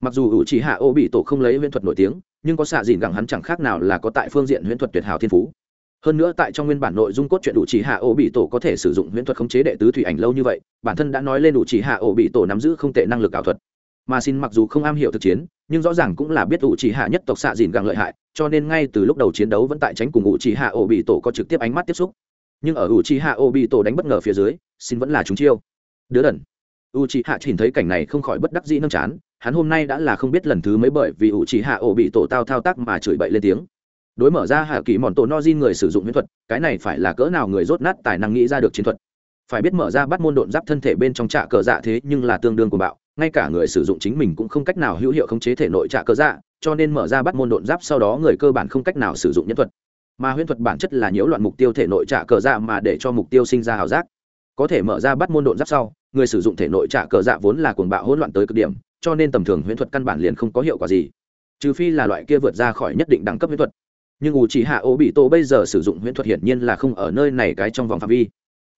Mặc dù u chị hạ ô bị tổ không lấy huyễn thuật nổi tiếng, nhưng có xạ dìn gẳng hắn chẳng khác nào là có tại phương diện huyễn thuật tuyệt hảo thiên phú. Hơn nữa tại trong nguyên bản nội dung cốt truyện đủ chỉ hạ ổ bị tổ có thể sử dụng huyễn thuật khống chế đệ tứ thủy ảnh lâu như vậy, bản thân đã nói lên đủ chỉ hạ ổ bị tổ nắm giữ không tệ năng lực ảo thuật mà xin mặc dù không am hiểu thực chiến, nhưng rõ ràng cũng là biết ủ chỉ hạ nhất tộc xạ dìn càng lợi hại, cho nên ngay từ lúc đầu chiến đấu vẫn tại tránh cùng ủ chỉ hạ ổ bị tổ có trực tiếp ánh mắt tiếp xúc. Nhưng ở ủ chỉ hạ ổ bị tổ đánh bất ngờ phía dưới, xin vẫn là chúng chiêu. Đứa đần. U chỉ hạ nhìn thấy cảnh này không khỏi bất đắc dĩ nâng chán, hắn hôm nay đã là không biết lần thứ mấy bởi vì ủ chỉ hạ ổ bị tổ tao thao tác mà chửi bậy lên tiếng. Đối mở ra hạ kỳ mòn tổ no di người sử dụng miễn thuật, cái này phải là cỡ nào người rốt nát tài năng nghĩ ra được chiến thuật. Phải biết mở ra bắt môn độn giáp thân thể bên trong trạ cờ dạ thế nhưng là tương đương của bạo ngay cả người sử dụng chính mình cũng không cách nào hữu hiệu khống chế thể nội trạ cơ dạ cho nên mở ra bắt môn độn giáp sau đó người cơ bản không cách nào sử dụng nhân thuật. Mà huyễn thuật bản chất là nhiễu loạn mục tiêu thể nội trạ cờ dạ mà để cho mục tiêu sinh ra hào giác. Có thể mở ra bắt môn độn giáp sau, người sử dụng thể nội trạ cờ dạ vốn là cuồng bạo hỗn loạn tới cực điểm, cho nên tầm thường huyễn thuật căn bản liền không có hiệu quả gì. Trừ phi là loại kia vượt ra khỏi nhất định đẳng cấp huyễn thuật. Nhưng ủ chỉ hạ ô bị tổ bây giờ sử dụng huyễn thuật hiển nhiên là không ở nơi này cái trong vòng phạm vi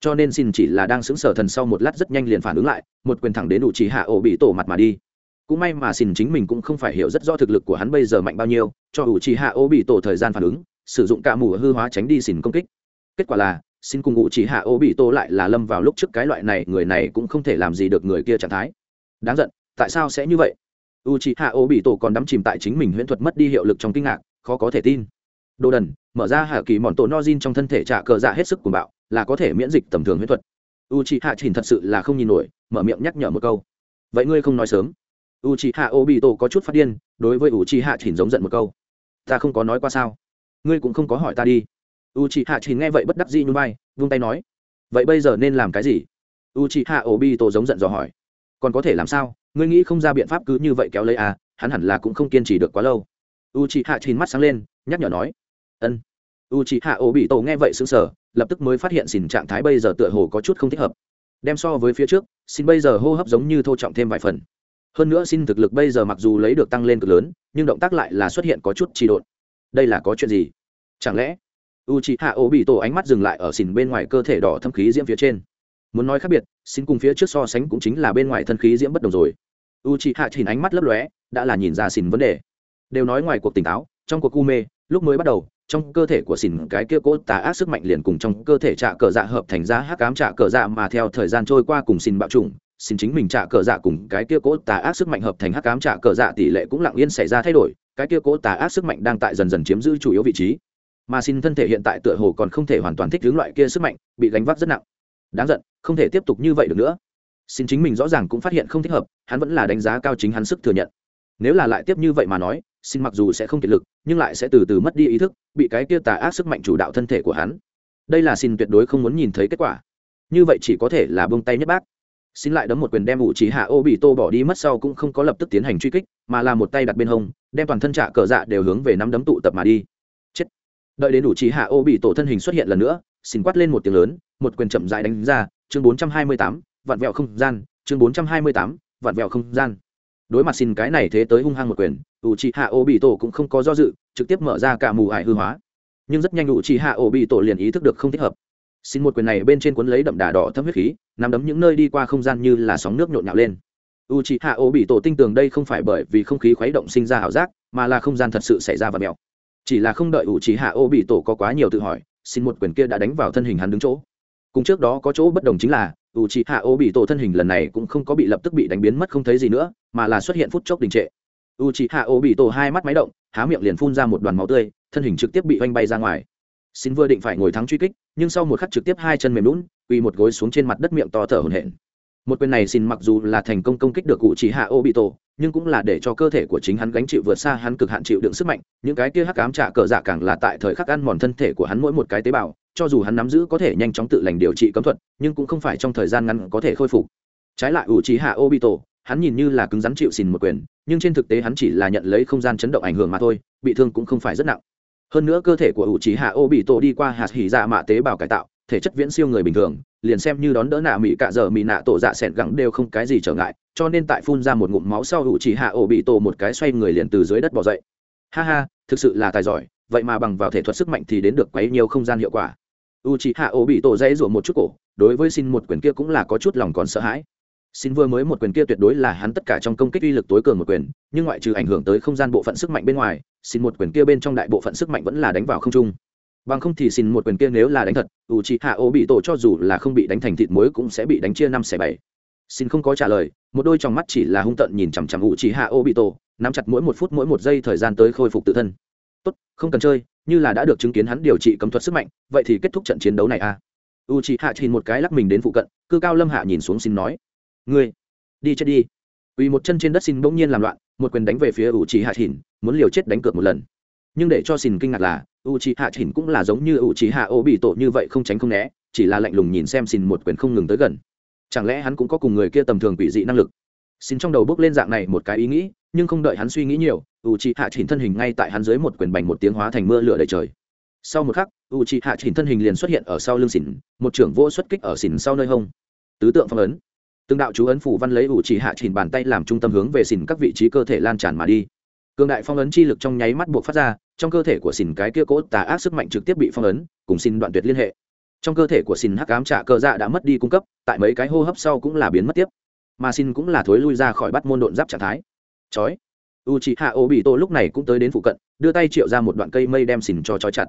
cho nên xin chỉ là đang xứng sở thần sau một lát rất nhanh liền phản ứng lại, một quyền thẳng đến đủ chỉ hạ ổ bị tổ mặt mà đi. Cũng may mà xin chính mình cũng không phải hiểu rất rõ thực lực của hắn bây giờ mạnh bao nhiêu, cho ủ chỉ hạ ổ bị tổ thời gian phản ứng, sử dụng cả mù hư hóa tránh đi xin công kích. Kết quả là, xin cùng ủ chỉ hạ ổ bị tổ lại là lâm vào lúc trước cái loại này, người này cũng không thể làm gì được người kia trạng thái. Đáng giận, tại sao sẽ như vậy? U chỉ hạ ổ bị tổ còn đắm chìm tại chính mình huyễn thuật mất đi hiệu lực trong kinh ngạc, khó có thể tin. Đồ đần, mở ra hạ kỳ mòn tổ nozin trong thân thể trả cờ dạ hết sức cuồng bạo là có thể miễn dịch tầm thường huyết thuật. U c h hạ chỉnh thật sự là không nhìn nổi, mở miệng nhắc nhở một câu. Vậy ngươi không nói sớm. U c h hạ ô bị tổ có chút phát điên, đối với u c h hạ chỉnh giống giận một câu. Ta không có nói qua sao? Ngươi cũng không có hỏi ta đi. U c h hạ chỉnh nghe vậy bất đắc dĩ như bay vung tay nói. Vậy bây giờ nên làm cái gì? U c h hạ ô bị tổ giống giận dò hỏi. Còn có thể làm sao? Ngươi nghĩ không ra biện pháp cứ như vậy kéo lấy à hắn hẳn là cũng không kiên trì được quá lâu. U c h hạ chỉnh mắt sáng lên, nhắc nhở nói. Ân. U chị hạ ô bị tổ nghe vậy xứng sở lập tức mới phát hiện xin trạng thái bây giờ tựa hồ có chút không thích hợp. Đem so với phía trước xin bây giờ hô hấp giống như thô trọng thêm vài phần. Hơn nữa xin thực lực bây giờ mặc dù lấy được tăng lên cực lớn, nhưng động tác lại là xuất hiện có chút trì độn. Đây là có chuyện gì? Chẳng lẽ u chị hạ ô bị tổ ánh mắt dừng lại ở xìn bên ngoài cơ thể đỏ thâm khí diễm phía trên? Muốn nói khác biệt xin cùng phía trước so sánh cũng chính là bên ngoài thân khí diễm bất đồng rồi. U chị hạ chỉnh ánh mắt lấp lóe, đã là nhìn ra xìn vấn đề. Đều nói ngoài cuộc tỉnh táo, trong cuộc u mê, lúc mới bắt đầu trong cơ thể của xỉn cái kia cốt tà ác sức mạnh liền cùng trong cơ thể trạ cờ dạ hợp thành ra hắc ám trạ cờ dạ mà theo thời gian trôi qua cùng xỉn bạo trùng xin chính mình trạ cờ dạ cùng cái kia cốt tà ác sức mạnh hợp thành hắc ám trạ cờ dạ tỷ lệ cũng lặng yên xảy ra thay đổi, cái kia cốt tà ác sức mạnh đang tại dần dần chiếm giữ chủ yếu vị trí. Mà xin thân thể hiện tại tựa hồ còn không thể hoàn toàn thích hướng loại kia sức mạnh, bị gánh vác rất nặng. Đáng giận, không thể tiếp tục như vậy được nữa. Xin chính mình rõ ràng cũng phát hiện không thích hợp, hắn vẫn là đánh giá cao chính hắn sức thừa nhận. Nếu là lại tiếp như vậy mà nói xin mặc dù sẽ không kiệt lực, nhưng lại sẽ từ từ mất đi ý thức, bị cái kia tà ác sức mạnh chủ đạo thân thể của hắn. Đây là xin tuyệt đối không muốn nhìn thấy kết quả. Như vậy chỉ có thể là bông tay nhất bác. Xin lại đấm một quyền đem ủ trí hạ ô bị tô bỏ đi mất sau cũng không có lập tức tiến hành truy kích, mà là một tay đặt bên hông, đem toàn thân trạ cờ dạ đều hướng về năm đấm tụ tập mà đi. Chết. Đợi đến ủ trí hạ ô bị tổ thân hình xuất hiện lần nữa, xin quát lên một tiếng lớn, một quyền chậm dại đánh ra, chương bốn trăm hai mươi tám vạn vẹo không gian, chương bốn trăm hai mươi tám vạn vẹo không gian đối mặt xin cái này thế tới hung hăng một quyền u trì hạ ô bị tổ cũng không có do dự, trực tiếp mở ra cả mù ải hư hóa. Nhưng rất nhanh u trì hạ ô bị tổ liền ý thức được không thích hợp. Xin một quyền này bên trên cuốn lấy đậm đà đỏ thâm huyết khí, nằm đấm những nơi đi qua không gian như là sóng nước nhộn nhạo lên. U c h hạ ô bị tổ tinh tường đây không phải bởi vì không khí khuấy động sinh ra ảo giác, mà là không gian thật sự xảy ra và mèo chỉ là không đợi u c h hạ ô bị tổ có quá nhiều tự hỏi, xin một quyền kia đã đánh vào thân hình hắn đứng chỗ. Cùng trước đó có chỗ bất đồng chính là u c h ị hạ ô bị tổ thân hình lần này cũng không có bị lập tức bị đánh biến mất không thấy gì nữa, mà là xuất hiện phút chốc đình trệ. u c h ị hạ ô bị tổ hai mắt máy động, há miệng liền phun ra một đoàn máu tươi, thân hình trực tiếp bị oanh bay ra ngoài. xin vừa định phải ngồi thắng truy kích, nhưng sau một khắc trực tiếp hai chân mềm lún, quỳ một gối xuống trên mặt đất miệng to thở hổn hển một quyền này xin mặc dù là thành công công kích được cụ chỉ hạ ô bị tổ, nhưng cũng là để cho cơ thể của chính hắn gánh chịu vượt xa hắn cực hạn chịu đựng sức mạnh. Những cái kia hắc ám trả cờ dạ càng là tại thời khắc ăn mòn thân thể của hắn mỗi một cái tế bào, cho dù hắn nắm giữ có thể nhanh chóng tự lành điều trị cấm thuật, nhưng cũng không phải trong thời gian ngắn có thể khôi phục. Trái lại ủ trí hạ ô bị tổ, hắn nhìn như là cứng rắn chịu xìn một quyền, nhưng trên thực tế hắn chỉ là nhận lấy không gian chấn động ảnh hưởng mà thôi, bị thương cũng không phải rất nặng. Hơn nữa cơ thể của ủ trí hạ ô bị tổ đi qua hạt hỉ dạ mạ tế bào cải tạo thể chất viễn siêu người bình thường, liền xem như đón đỡ nạ mỹ cạ dở mỹ nạ tổ dạ sẹn gẳng đều không cái gì trở ngại, cho nên tại phun ra một ngụm máu sau hữu chỉ hạ Ổ bị tổ một cái xoay người liền từ dưới đất bỏ dậy. Ha ha, thực sự là tài giỏi, vậy mà bằng vào thể thuật sức mạnh thì đến được quấy nhiều không gian hiệu quả. U Chỉ hạ Ổ bị tổ dãy rủa một chút cổ, đối với xin một quyền kia cũng là có chút lòng còn sợ hãi. Xin vừa mới một quyền kia tuyệt đối là hắn tất cả trong công kích uy lực tối cường một quyền, nhưng ngoại trừ ảnh hưởng tới không gian bộ phận sức mạnh bên ngoài, xin một quyền kia bên trong đại bộ phận sức mạnh vẫn là đánh vào không trung bằng không thì xin một quyền kia nếu là đánh thật u c hạ ô bị tổ cho dù là không bị đánh thành thịt muối cũng sẽ bị đánh chia năm xẻ bảy xin không có trả lời một đôi trong mắt chỉ là hung tận nhìn chằm chằm u c hạ ô bị tổ nắm chặt mỗi một phút mỗi một giây thời gian tới khôi phục tự thân tốt không cần chơi như là đã được chứng kiến hắn điều trị cấm thuật sức mạnh vậy thì kết thúc trận chiến đấu này a à? u c hạ nhìn một cái lắc mình đến phụ cận cư cao lâm hạ nhìn xuống xin nói ngươi đi chết đi Quỳ một chân trên đất xin bỗng nhiên làm loạn, một quyền đánh về phía u trì hạ Chỉnh, muốn liều chết đánh cược một lần. Nhưng để cho xin kinh ngạc là, U trì hạ Chỉnh cũng là giống như Uchiha Obito như vậy không tránh không né, chỉ là lạnh lùng nhìn xem xin một quyền không ngừng tới gần. Chẳng lẽ hắn cũng có cùng người kia tầm thường quỷ dị năng lực? Xin trong đầu bước lên dạng này một cái ý nghĩ, nhưng không đợi hắn suy nghĩ nhiều, u trì hạ Chỉnh thân hình ngay tại hắn dưới một quyền bành một tiếng hóa thành mưa lửa đầy trời. Sau một khắc, u trì hạ Chỉnh thân hình liền xuất hiện ở sau lưng xỉn, một trưởng vô xuất kích ở xỉn sau nơi hông. Tứ tượng phong ấn từng đạo chú ấn phủ văn lấy ủ chỉ hạ chỉnh bàn tay làm trung tâm hướng về xỉn các vị trí cơ thể lan tràn mà đi cường đại phong ấn chi lực trong nháy mắt buộc phát ra trong cơ thể của xin cái kia cốt tà ác sức mạnh trực tiếp bị phong ấn, cùng xin đoạn tuyệt liên hệ. Trong cơ thể của xin hắc ám trả cơ dạ đã mất đi cung cấp, tại mấy cái hô hấp sau cũng là biến mất tiếp. Mà xin cũng là thối lui ra khỏi bắt môn độn giáp trạng thái. Chói. U chị hạ ô bị tô lúc này cũng tới đến phụ cận, đưa tay triệu ra một đoạn cây mây đem xin cho trói chặt.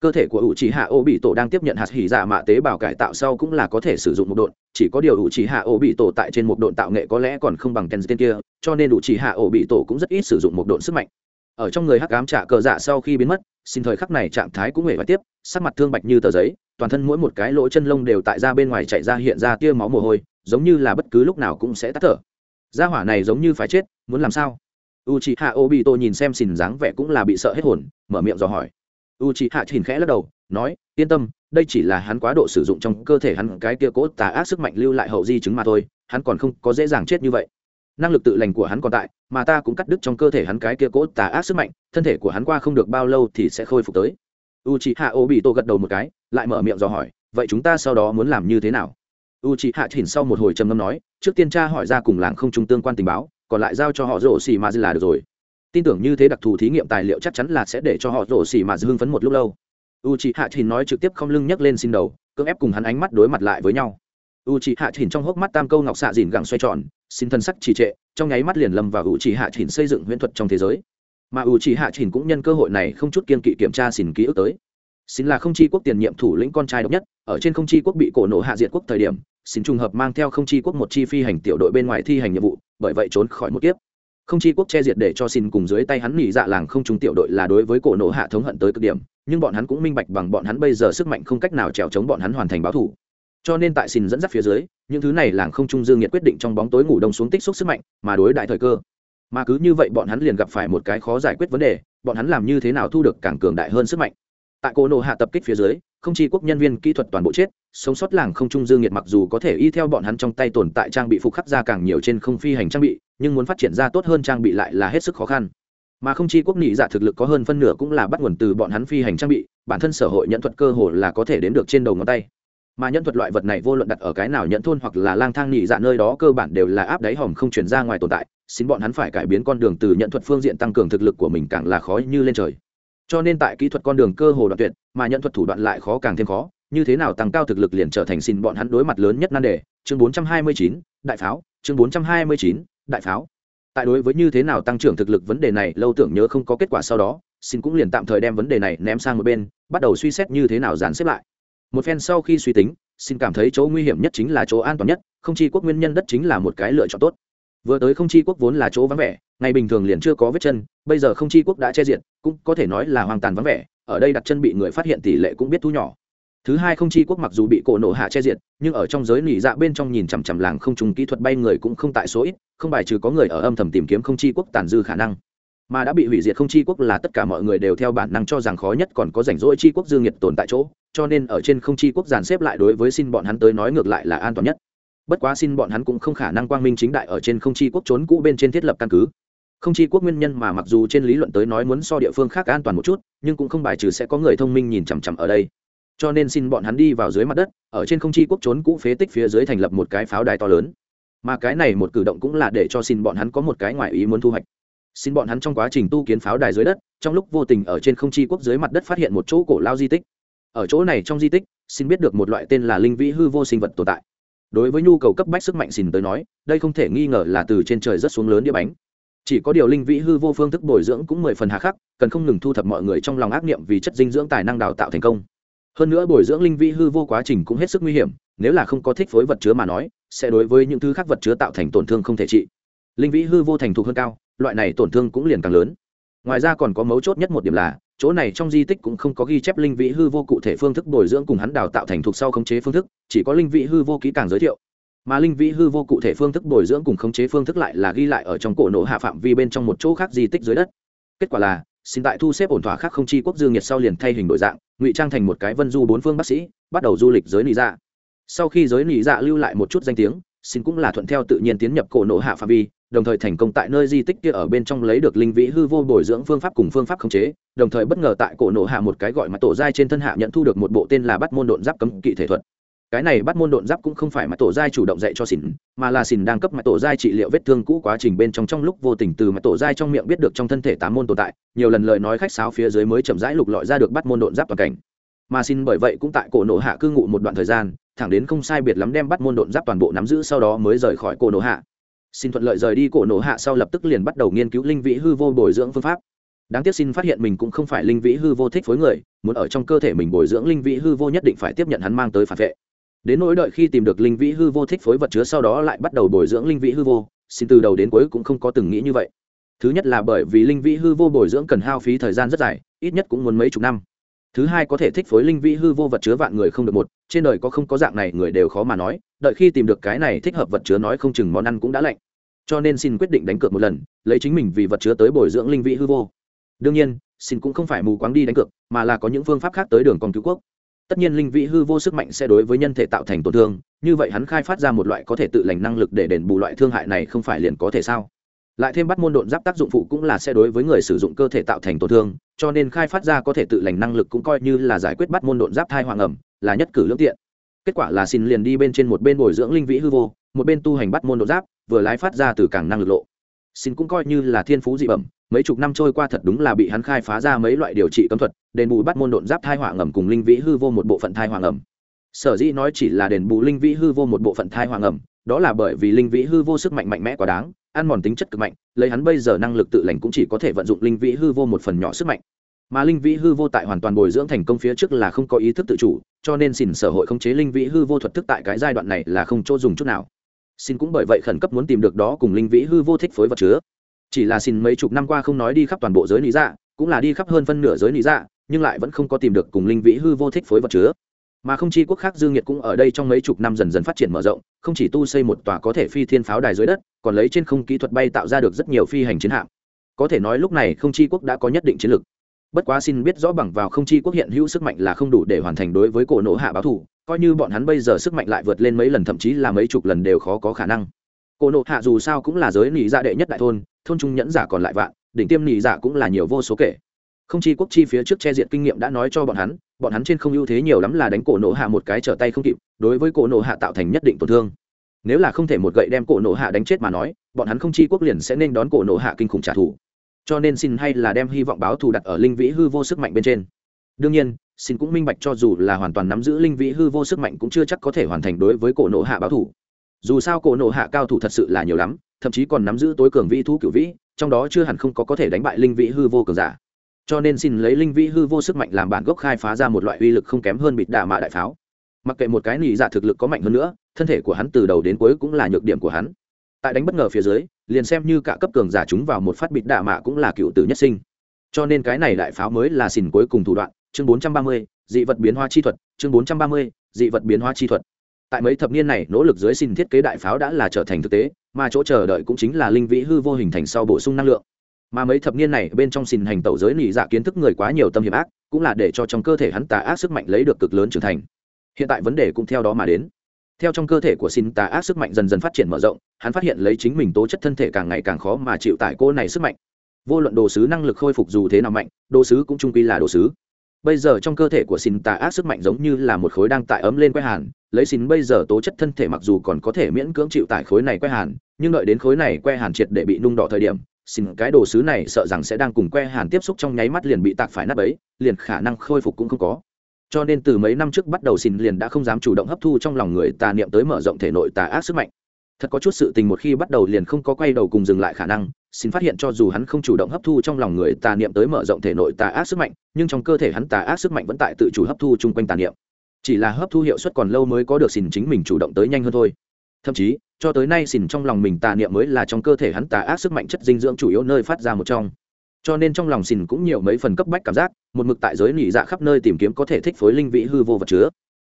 Cơ thể của u trí hạ ô bị tổ đang tiếp nhận hạt hỉ dạ mạ tế bào cải tạo sau cũng là có thể sử dụng một độn, chỉ có điều u trí hạ ô bị tổ tại trên một độn tạo nghệ có lẽ còn không bằng ten tên kia, cho nên u trí hạ ô bị tổ cũng rất ít sử dụng một độn sức mạnh ở trong người hắc ám trả cờ dạ sau khi biến mất, xin thời khắc này trạng thái cũng hề và tiếp, sắc mặt thương bạch như tờ giấy, toàn thân mỗi một cái lỗ chân lông đều tại ra bên ngoài chạy ra hiện ra tia máu mồ hôi, giống như là bất cứ lúc nào cũng sẽ tắt thở. Gia hỏa này giống như phải chết, muốn làm sao? U chị hạ ô bị tổ nhìn xem xìn dáng vẻ cũng là bị sợ hết hồn, mở miệng dò hỏi. U c h hạ chìn khẽ lắc đầu, nói, yên tâm, đây chỉ là hắn quá độ sử dụng trong cơ thể hắn cái kia cốt tà ác sức mạnh lưu lại hậu di chứng mà thôi, hắn còn không có dễ dàng chết như vậy năng lực tự lành của hắn còn tại, mà ta cũng cắt đứt trong cơ thể hắn cái kia cỗ tà ác sức mạnh, thân thể của hắn qua không được bao lâu thì sẽ khôi phục tới. U chị hạ ô bị tô gật đầu một cái, lại mở miệng dò hỏi, vậy chúng ta sau đó muốn làm như thế nào? U chị hạ thìn sau một hồi trầm ngâm nói, trước tiên tra hỏi ra cùng làng không trung tương quan tình báo, còn lại giao cho họ rổ xì mà là được rồi. Tin tưởng như thế đặc thù thí nghiệm tài liệu chắc chắn là sẽ để cho họ rổ xì mà hưng phấn một lúc lâu. U chị hạ thìn nói trực tiếp không lưng nhấc lên xin đầu, cưỡng ép cùng hắn ánh mắt đối mặt lại với nhau u chị hạ chỉnh trong hốc mắt tam câu ngọc xạ dìn gẳng xoay tròn, xin thân sắc trì trệ, trong nháy mắt liền lâm và u chị hạ chỉnh xây dựng huyễn thuật trong thế giới. Mà u chị hạ chỉnh cũng nhân cơ hội này không chút kiên kỵ kiểm tra xin ký ức tới. Xin là không chi quốc tiền nhiệm thủ lĩnh con trai độc nhất, ở trên không chi quốc bị cổ nổ hạ diệt quốc thời điểm, xin trùng hợp mang theo không chi quốc một chi phi hành tiểu đội bên ngoài thi hành nhiệm vụ, bởi vậy trốn khỏi một kiếp. Không chi quốc che diệt để cho xin cùng dưới tay hắn nghỉ dạ làng không trúng tiểu đội là đối với cổ nổ hạ thống hận tới cực điểm, nhưng bọn hắn cũng minh bạch bằng bọn hắn bây giờ sức mạnh không cách nào trèo chống bọn hắn hoàn thành báo thủ cho nên tại xin dẫn dắt phía dưới, những thứ này làng không trung dương nhiệt quyết định trong bóng tối ngủ đông xuống tích xúc sức mạnh mà đối đại thời cơ. Mà cứ như vậy bọn hắn liền gặp phải một cái khó giải quyết vấn đề, bọn hắn làm như thế nào thu được càng cường đại hơn sức mạnh? Tại cô nổ hạ tập kích phía dưới, không chỉ quốc nhân viên kỹ thuật toàn bộ chết, sống sót làng không trung dương nhiệt mặc dù có thể y theo bọn hắn trong tay tồn tại trang bị phục khắc ra càng nhiều trên không phi hành trang bị, nhưng muốn phát triển ra tốt hơn trang bị lại là hết sức khó khăn. Mà không chỉ quốc nhị giả dạ thực lực có hơn phân nửa cũng là bắt nguồn từ bọn hắn phi hành trang bị, bản thân sở hội nhận thuật cơ hồ là có thể đến được trên đầu ngón tay mà nhân thuật loại vật này vô luận đặt ở cái nào nhận thôn hoặc là lang thang nhị dạ nơi đó cơ bản đều là áp đáy hòm không chuyển ra ngoài tồn tại xin bọn hắn phải cải biến con đường từ nhận thuật phương diện tăng cường thực lực của mình càng là khó như lên trời. Cho nên tại kỹ thuật con đường cơ hồ đoạn tuyệt mà nhận thuật thủ đoạn lại khó càng thêm khó như thế nào tăng cao thực lực liền trở thành xin bọn hắn đối mặt lớn nhất nan đề. Chương 429, đại pháo. Chương 429, đại pháo. Tại đối với như thế nào tăng trưởng thực lực vấn đề này lâu tưởng nhớ không có kết quả sau đó xin cũng liền tạm thời đem vấn đề này ném sang một bên bắt đầu suy xét như thế nào dàn xếp lại một phen sau khi suy tính xin cảm thấy chỗ nguy hiểm nhất chính là chỗ an toàn nhất không chi quốc nguyên nhân đất chính là một cái lựa chọn tốt. Vừa tới không chi quốc vốn là chỗ vắng vẻ ngày bình thường liền chưa có vết chân bây giờ không chi quốc đã che diện, cũng có thể nói là hoàn tàn vắng vẻ ở đây đặt chân bị người phát hiện tỷ lệ cũng biết thu nhỏ. Thứ hai không chi quốc mặc dù bị cổ nổ hạ che diện, nhưng ở trong giới nỉ dạ bên trong nhìn chằm chằm làng không trùng kỹ thuật bay người cũng không tại số ít không bài trừ có người ở âm thầm tìm kiếm không chi quốc tàn dư khả năng. Mà đã bị hủy diệt không chi quốc là tất cả mọi người đều theo bản năng cho rằng khó nhất còn có rảnh rỗi chi quốc dương nhiệt tồn tại chỗ cho nên ở trên không chi quốc dàn xếp lại đối với xin bọn hắn tới nói ngược lại là an toàn nhất. Bất quá xin bọn hắn cũng không khả năng quang minh chính đại ở trên không chi quốc trốn cũ bên trên thiết lập căn cứ. Không chi quốc nguyên nhân mà mặc dù trên lý luận tới nói muốn so địa phương khác an toàn một chút, nhưng cũng không bài trừ sẽ có người thông minh nhìn chằm chằm ở đây. Cho nên xin bọn hắn đi vào dưới mặt đất, ở trên không chi quốc trốn cũ phế tích phía dưới thành lập một cái pháo đài to lớn. Mà cái này một cử động cũng là để cho xin bọn hắn có một cái ngoại ý muốn thu hoạch. Xin bọn hắn trong quá trình tu kiến pháo đài dưới đất, trong lúc vô tình ở trên không chi quốc dưới mặt đất phát hiện một chỗ cổ lao di tích ở chỗ này trong di tích, xin biết được một loại tên là linh vĩ hư vô sinh vật tồn tại. Đối với nhu cầu cấp bách sức mạnh xin tới nói, đây không thể nghi ngờ là từ trên trời rất xuống lớn đĩa bánh. Chỉ có điều linh vĩ hư vô phương thức bồi dưỡng cũng mười phần hà khắc, cần không ngừng thu thập mọi người trong lòng ác niệm vì chất dinh dưỡng tài năng đào tạo thành công. Hơn nữa bồi dưỡng linh vĩ hư vô quá trình cũng hết sức nguy hiểm, nếu là không có thích phối vật chứa mà nói, sẽ đối với những thứ khác vật chứa tạo thành tổn thương không thể trị. Linh vĩ hư vô thành thục hơn cao, loại này tổn thương cũng liền càng lớn ngoài ra còn có mấu chốt nhất một điểm là, chỗ này trong di tích cũng không có ghi chép linh vị hư vô cụ thể phương thức bồi dưỡng cùng hắn đào tạo thành thục sau khống chế phương thức, chỉ có linh vị hư vô kỹ càng giới thiệu. Mà linh vị hư vô cụ thể phương thức bồi dưỡng cùng khống chế phương thức lại là ghi lại ở trong cổ nổ hạ phạm vi bên trong một chỗ khác di tích dưới đất. Kết quả là, xin tại thu xếp ổn thỏa khác không chi quốc dương nhiệt sau liền thay hình đổi dạng, ngụy trang thành một cái vân du bốn phương bác sĩ, bắt đầu du lịch giới nị dạ. Sau khi giới nị dạ lưu lại một chút danh tiếng, xin cũng là thuận theo tự nhiên tiến nhập cổ nổ hạ phạm vi đồng thời thành công tại nơi di tích kia ở bên trong lấy được linh vĩ hư vô bồi dưỡng phương pháp cùng phương pháp khống chế, đồng thời bất ngờ tại cổ nổ hạ một cái gọi mặt tổ giai trên thân hạ nhận thu được một bộ tên là bắt môn độn giáp cấm kỵ thể thuật. Cái này bắt môn độn giáp cũng không phải mặt tổ giai chủ động dạy cho xỉn, mà là xỉn đang cấp mặt tổ giai trị liệu vết thương cũ quá trình bên trong trong lúc vô tình từ mặt tổ giai trong miệng biết được trong thân thể tám môn tồn tại, nhiều lần lời nói khách sáo phía dưới mới chậm rãi lục lọi ra được bắt môn độn giáp toàn cảnh. Mà xin bởi vậy cũng tại cổ nổ hạ cư ngụ một đoạn thời gian, thẳng đến không sai biệt lắm đem bắt môn độn giáp toàn bộ nắm giữ sau đó mới rời khỏi cổ nổ hạ xin thuận lợi rời đi cổ nổ hạ sau lập tức liền bắt đầu nghiên cứu linh vĩ hư vô bồi dưỡng phương pháp. Đáng tiếc xin phát hiện mình cũng không phải linh vĩ hư vô thích phối người, muốn ở trong cơ thể mình bồi dưỡng linh vĩ hư vô nhất định phải tiếp nhận hắn mang tới phản vệ. Đến nỗi đợi khi tìm được linh vĩ hư vô thích phối vật chứa sau đó lại bắt đầu bồi dưỡng linh vĩ hư vô, xin từ đầu đến cuối cũng không có từng nghĩ như vậy. Thứ nhất là bởi vì linh vĩ hư vô bồi dưỡng cần hao phí thời gian rất dài, ít nhất cũng muốn mấy chục năm thứ hai có thể thích phối linh vĩ hư vô vật chứa vạn người không được một, trên đời có không có dạng này người đều khó mà nói, đợi khi tìm được cái này thích hợp vật chứa nói không chừng món ăn cũng đã lạnh. Cho nên xin quyết định đánh cược một lần, lấy chính mình vì vật chứa tới bồi dưỡng linh vĩ hư vô. Đương nhiên, xin cũng không phải mù quáng đi đánh cược, mà là có những phương pháp khác tới đường con cứu quốc. Tất nhiên linh vĩ hư vô sức mạnh sẽ đối với nhân thể tạo thành tổn thương, như vậy hắn khai phát ra một loại có thể tự lành năng lực để đền bù loại thương hại này không phải liền có thể sao? Lại thêm bắt môn độn giáp tác dụng phụ cũng là sẽ đối với người sử dụng cơ thể tạo thành tổn thương cho nên khai phát ra có thể tự lành năng lực cũng coi như là giải quyết bắt môn độn giáp thai hoàng ẩm, là nhất cử lương tiện. Kết quả là xin liền đi bên trên một bên bồi dưỡng linh vĩ hư vô, một bên tu hành bắt môn độn giáp, vừa lái phát ra từ cảng năng lực lộ. Xin cũng coi như là thiên phú dị bẩm, mấy chục năm trôi qua thật đúng là bị hắn khai phá ra mấy loại điều trị cấm thuật, đền bù bắt môn độn giáp thai hoàng ngầm cùng linh vĩ hư vô một bộ phận thai hoàng ẩm. Sở dĩ nói chỉ là đền bù linh vĩ hư vô một bộ phận thai hoàng ẩm, đó là bởi vì linh vĩ hư vô sức mạnh mạnh mẽ quá đáng ăn mòn tính chất cực mạnh, lấy hắn bây giờ năng lực tự lành cũng chỉ có thể vận dụng linh vĩ hư vô một phần nhỏ sức mạnh. Mà linh vĩ hư vô tại hoàn toàn bồi dưỡng thành công phía trước là không có ý thức tự chủ, cho nên xin sở hội khống chế linh vĩ hư vô thuật thức tại cái giai đoạn này là không chỗ dùng chút nào. Xin cũng bởi vậy khẩn cấp muốn tìm được đó cùng linh vĩ hư vô thích phối vật chứa. Chỉ là xin mấy chục năm qua không nói đi khắp toàn bộ giới lý dạ cũng là đi khắp hơn phân nửa giới lý dạ nhưng lại vẫn không có tìm được cùng linh vĩ hư vô thích phối vật chứa mà không chi quốc khác dương nhiệt cũng ở đây trong mấy chục năm dần dần phát triển mở rộng, không chỉ tu xây một tòa có thể phi thiên pháo đài dưới đất, còn lấy trên không kỹ thuật bay tạo ra được rất nhiều phi hành chiến hạm. Có thể nói lúc này không chi quốc đã có nhất định chiến lược. Bất quá xin biết rõ bằng vào không chi quốc hiện hữu sức mạnh là không đủ để hoàn thành đối với cổ nổ hạ báo thủ, coi như bọn hắn bây giờ sức mạnh lại vượt lên mấy lần, thậm chí là mấy chục lần đều khó có khả năng. Cổ nổ hạ dù sao cũng là giới nỉ dạ đệ nhất đại thôn thôn trung nhẫn giả còn lại vạn, đỉnh tiêm nỉ dạ cũng là nhiều vô số kể. Không chi quốc chi phía trước che diện kinh nghiệm đã nói cho bọn hắn bọn hắn trên không ưu thế nhiều lắm là đánh cổ nổ hạ một cái trở tay không kịp, đối với cổ nổ hạ tạo thành nhất định tổn thương. Nếu là không thể một gậy đem cổ nổ hạ đánh chết mà nói, bọn hắn không chi quốc liền sẽ nên đón cổ nổ hạ kinh khủng trả thù. Cho nên xin hay là đem hy vọng báo thù đặt ở linh vĩ hư vô sức mạnh bên trên. Đương nhiên, xin cũng minh bạch cho dù là hoàn toàn nắm giữ linh vĩ hư vô sức mạnh cũng chưa chắc có thể hoàn thành đối với cổ nổ hạ báo thù. Dù sao cổ nổ hạ cao thủ thật sự là nhiều lắm, thậm chí còn nắm giữ tối cường vĩ thú cửu vĩ, trong đó chưa hẳn không có có thể đánh bại linh vĩ hư vô cường giả cho nên xin lấy linh vĩ hư vô sức mạnh làm bản gốc khai phá ra một loại uy lực không kém hơn bịt đạ mạ đại pháo. Mặc kệ một cái nỉ dạ thực lực có mạnh hơn nữa thân thể của hắn từ đầu đến cuối cũng là nhược điểm của hắn. Tại đánh bất ngờ phía dưới liền xem như cả cấp cường giả chúng vào một phát bịt đạ mạ cũng là cựu tử nhất sinh. Cho nên cái này đại pháo mới là xin cuối cùng thủ đoạn chương 430, dị vật biến hóa chi thuật chương 430, dị vật biến hóa chi thuật. Tại mấy thập niên này nỗ lực dưới xin thiết kế đại pháo đã là trở thành thực tế mà chỗ chờ đợi cũng chính là linh vĩ hư vô hình thành sau bổ sung năng lượng mà mấy thập niên này bên trong xin hành tẩu giới nỉ dạ kiến thức người quá nhiều tâm hiểm ác, cũng là để cho trong cơ thể hắn tà ác sức mạnh lấy được cực lớn trưởng thành. Hiện tại vấn đề cũng theo đó mà đến. Theo trong cơ thể của xin tà ác sức mạnh dần dần phát triển mở rộng, hắn phát hiện lấy chính mình tố chất thân thể càng ngày càng khó mà chịu tải cô này sức mạnh. Vô luận đồ sứ năng lực khôi phục dù thế nào mạnh, đồ sứ cũng trung quy là đồ sứ. Bây giờ trong cơ thể của xin tà ác sức mạnh giống như là một khối đang tải ấm lên quay hàn, lấy xin bây giờ tố chất thân thể mặc dù còn có thể miễn cưỡng chịu tải khối này quay hàn, nhưng đợi đến khối này quay hàn triệt để bị nung đỏ thời điểm xin cái đồ sứ này sợ rằng sẽ đang cùng que hàn tiếp xúc trong nháy mắt liền bị tạc phải nát ấy, liền khả năng khôi phục cũng không có. Cho nên từ mấy năm trước bắt đầu xin liền đã không dám chủ động hấp thu trong lòng người tà niệm tới mở rộng thể nội tà ác sức mạnh. Thật có chút sự tình một khi bắt đầu liền không có quay đầu cùng dừng lại khả năng, xin phát hiện cho dù hắn không chủ động hấp thu trong lòng người tà niệm tới mở rộng thể nội tà ác sức mạnh, nhưng trong cơ thể hắn tà ác sức mạnh vẫn tại tự chủ hấp thu chung quanh tà niệm. Chỉ là hấp thu hiệu suất còn lâu mới có được xin chính mình chủ động tới nhanh hơn thôi thậm chí, cho tới nay xỉn trong lòng mình tà niệm mới là trong cơ thể hắn tà ác sức mạnh chất dinh dưỡng chủ yếu nơi phát ra một trong. Cho nên trong lòng xỉn cũng nhiều mấy phần cấp bách cảm giác, một mực tại giới nỉ dạ khắp nơi tìm kiếm có thể thích phối linh vị hư vô vật chứa.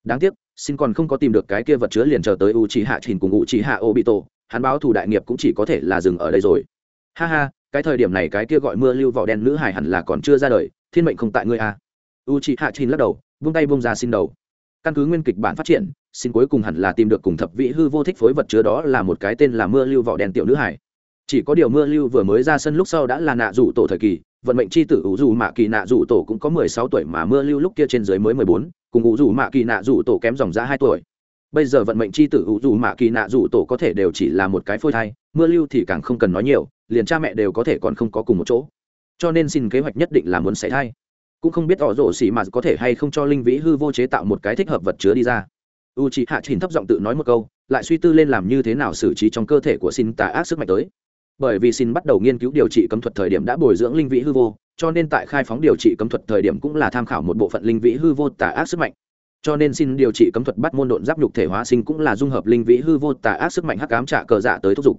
Đáng tiếc xin còn không có tìm được cái kia vật chứa liền chờ tới u chỉ hạ trình cùng u chỉ hạ ô bị tổ hắn báo thù đại nghiệp cũng chỉ có thể là dừng ở đây rồi. Ha ha, cái thời điểm này cái kia gọi mưa lưu vỏ đen nữ hải hẳn là còn chưa ra đời, thiên mệnh không tại ngươi a à. u chỉ hạ trình lắc đầu vung tay vung ra xin đầu. Căn cứ nguyên kịch bản phát triển xin cuối cùng hẳn là tìm được cùng thập vị hư vô thích phối vật chứa đó là một cái tên là mưa lưu vỏ đen tiểu nữ hải. Chỉ có điều mưa lưu vừa mới ra sân lúc sau đã là nạ rủ tổ thời kỳ, vận mệnh c h i tử ủ dù mạ kỳ nạ rủ tổ cũng có mười sáu tuổi mà mưa lưu lúc kia trên dưới mới mười bốn, cùng ủ dù mạ kỳ nạ rủ tổ kém dòng ra hai tuổi. Bây giờ vận mệnh c h i tử ủ dù mạ kỳ nạ rủ tổ có thể đều chỉ là một cái phôi thai, mưa lưu thì càng không cần nói nhiều, liền cha mẹ đều có thể còn không có cùng một chỗ. Cho nên xin kế hoạch nhất định là muốn xảy thai. Cũng không biết ỏ rổ xỉ mà có thể hay không cho linh vĩ hư vô chế tạo một cái thích hợp vật chứa đi ra u c h ị hạ chỉnh thấp giọng tự nói một câu, lại suy tư lên làm như thế nào xử trí trong cơ thể của xin tà ác sức mạnh tới. Bởi vì xin bắt đầu nghiên cứu điều trị cấm thuật thời điểm đã bồi dưỡng linh vĩ hư vô, cho nên tại khai phóng điều trị cấm thuật thời điểm cũng là tham khảo một bộ phận linh vĩ hư vô tà ác sức mạnh. Cho nên xin điều trị cấm thuật bắt môn độn giáp nhục thể hóa sinh cũng là dung hợp linh vĩ hư vô tà ác sức mạnh hắc ám trả cờ dạ tới thúc giục.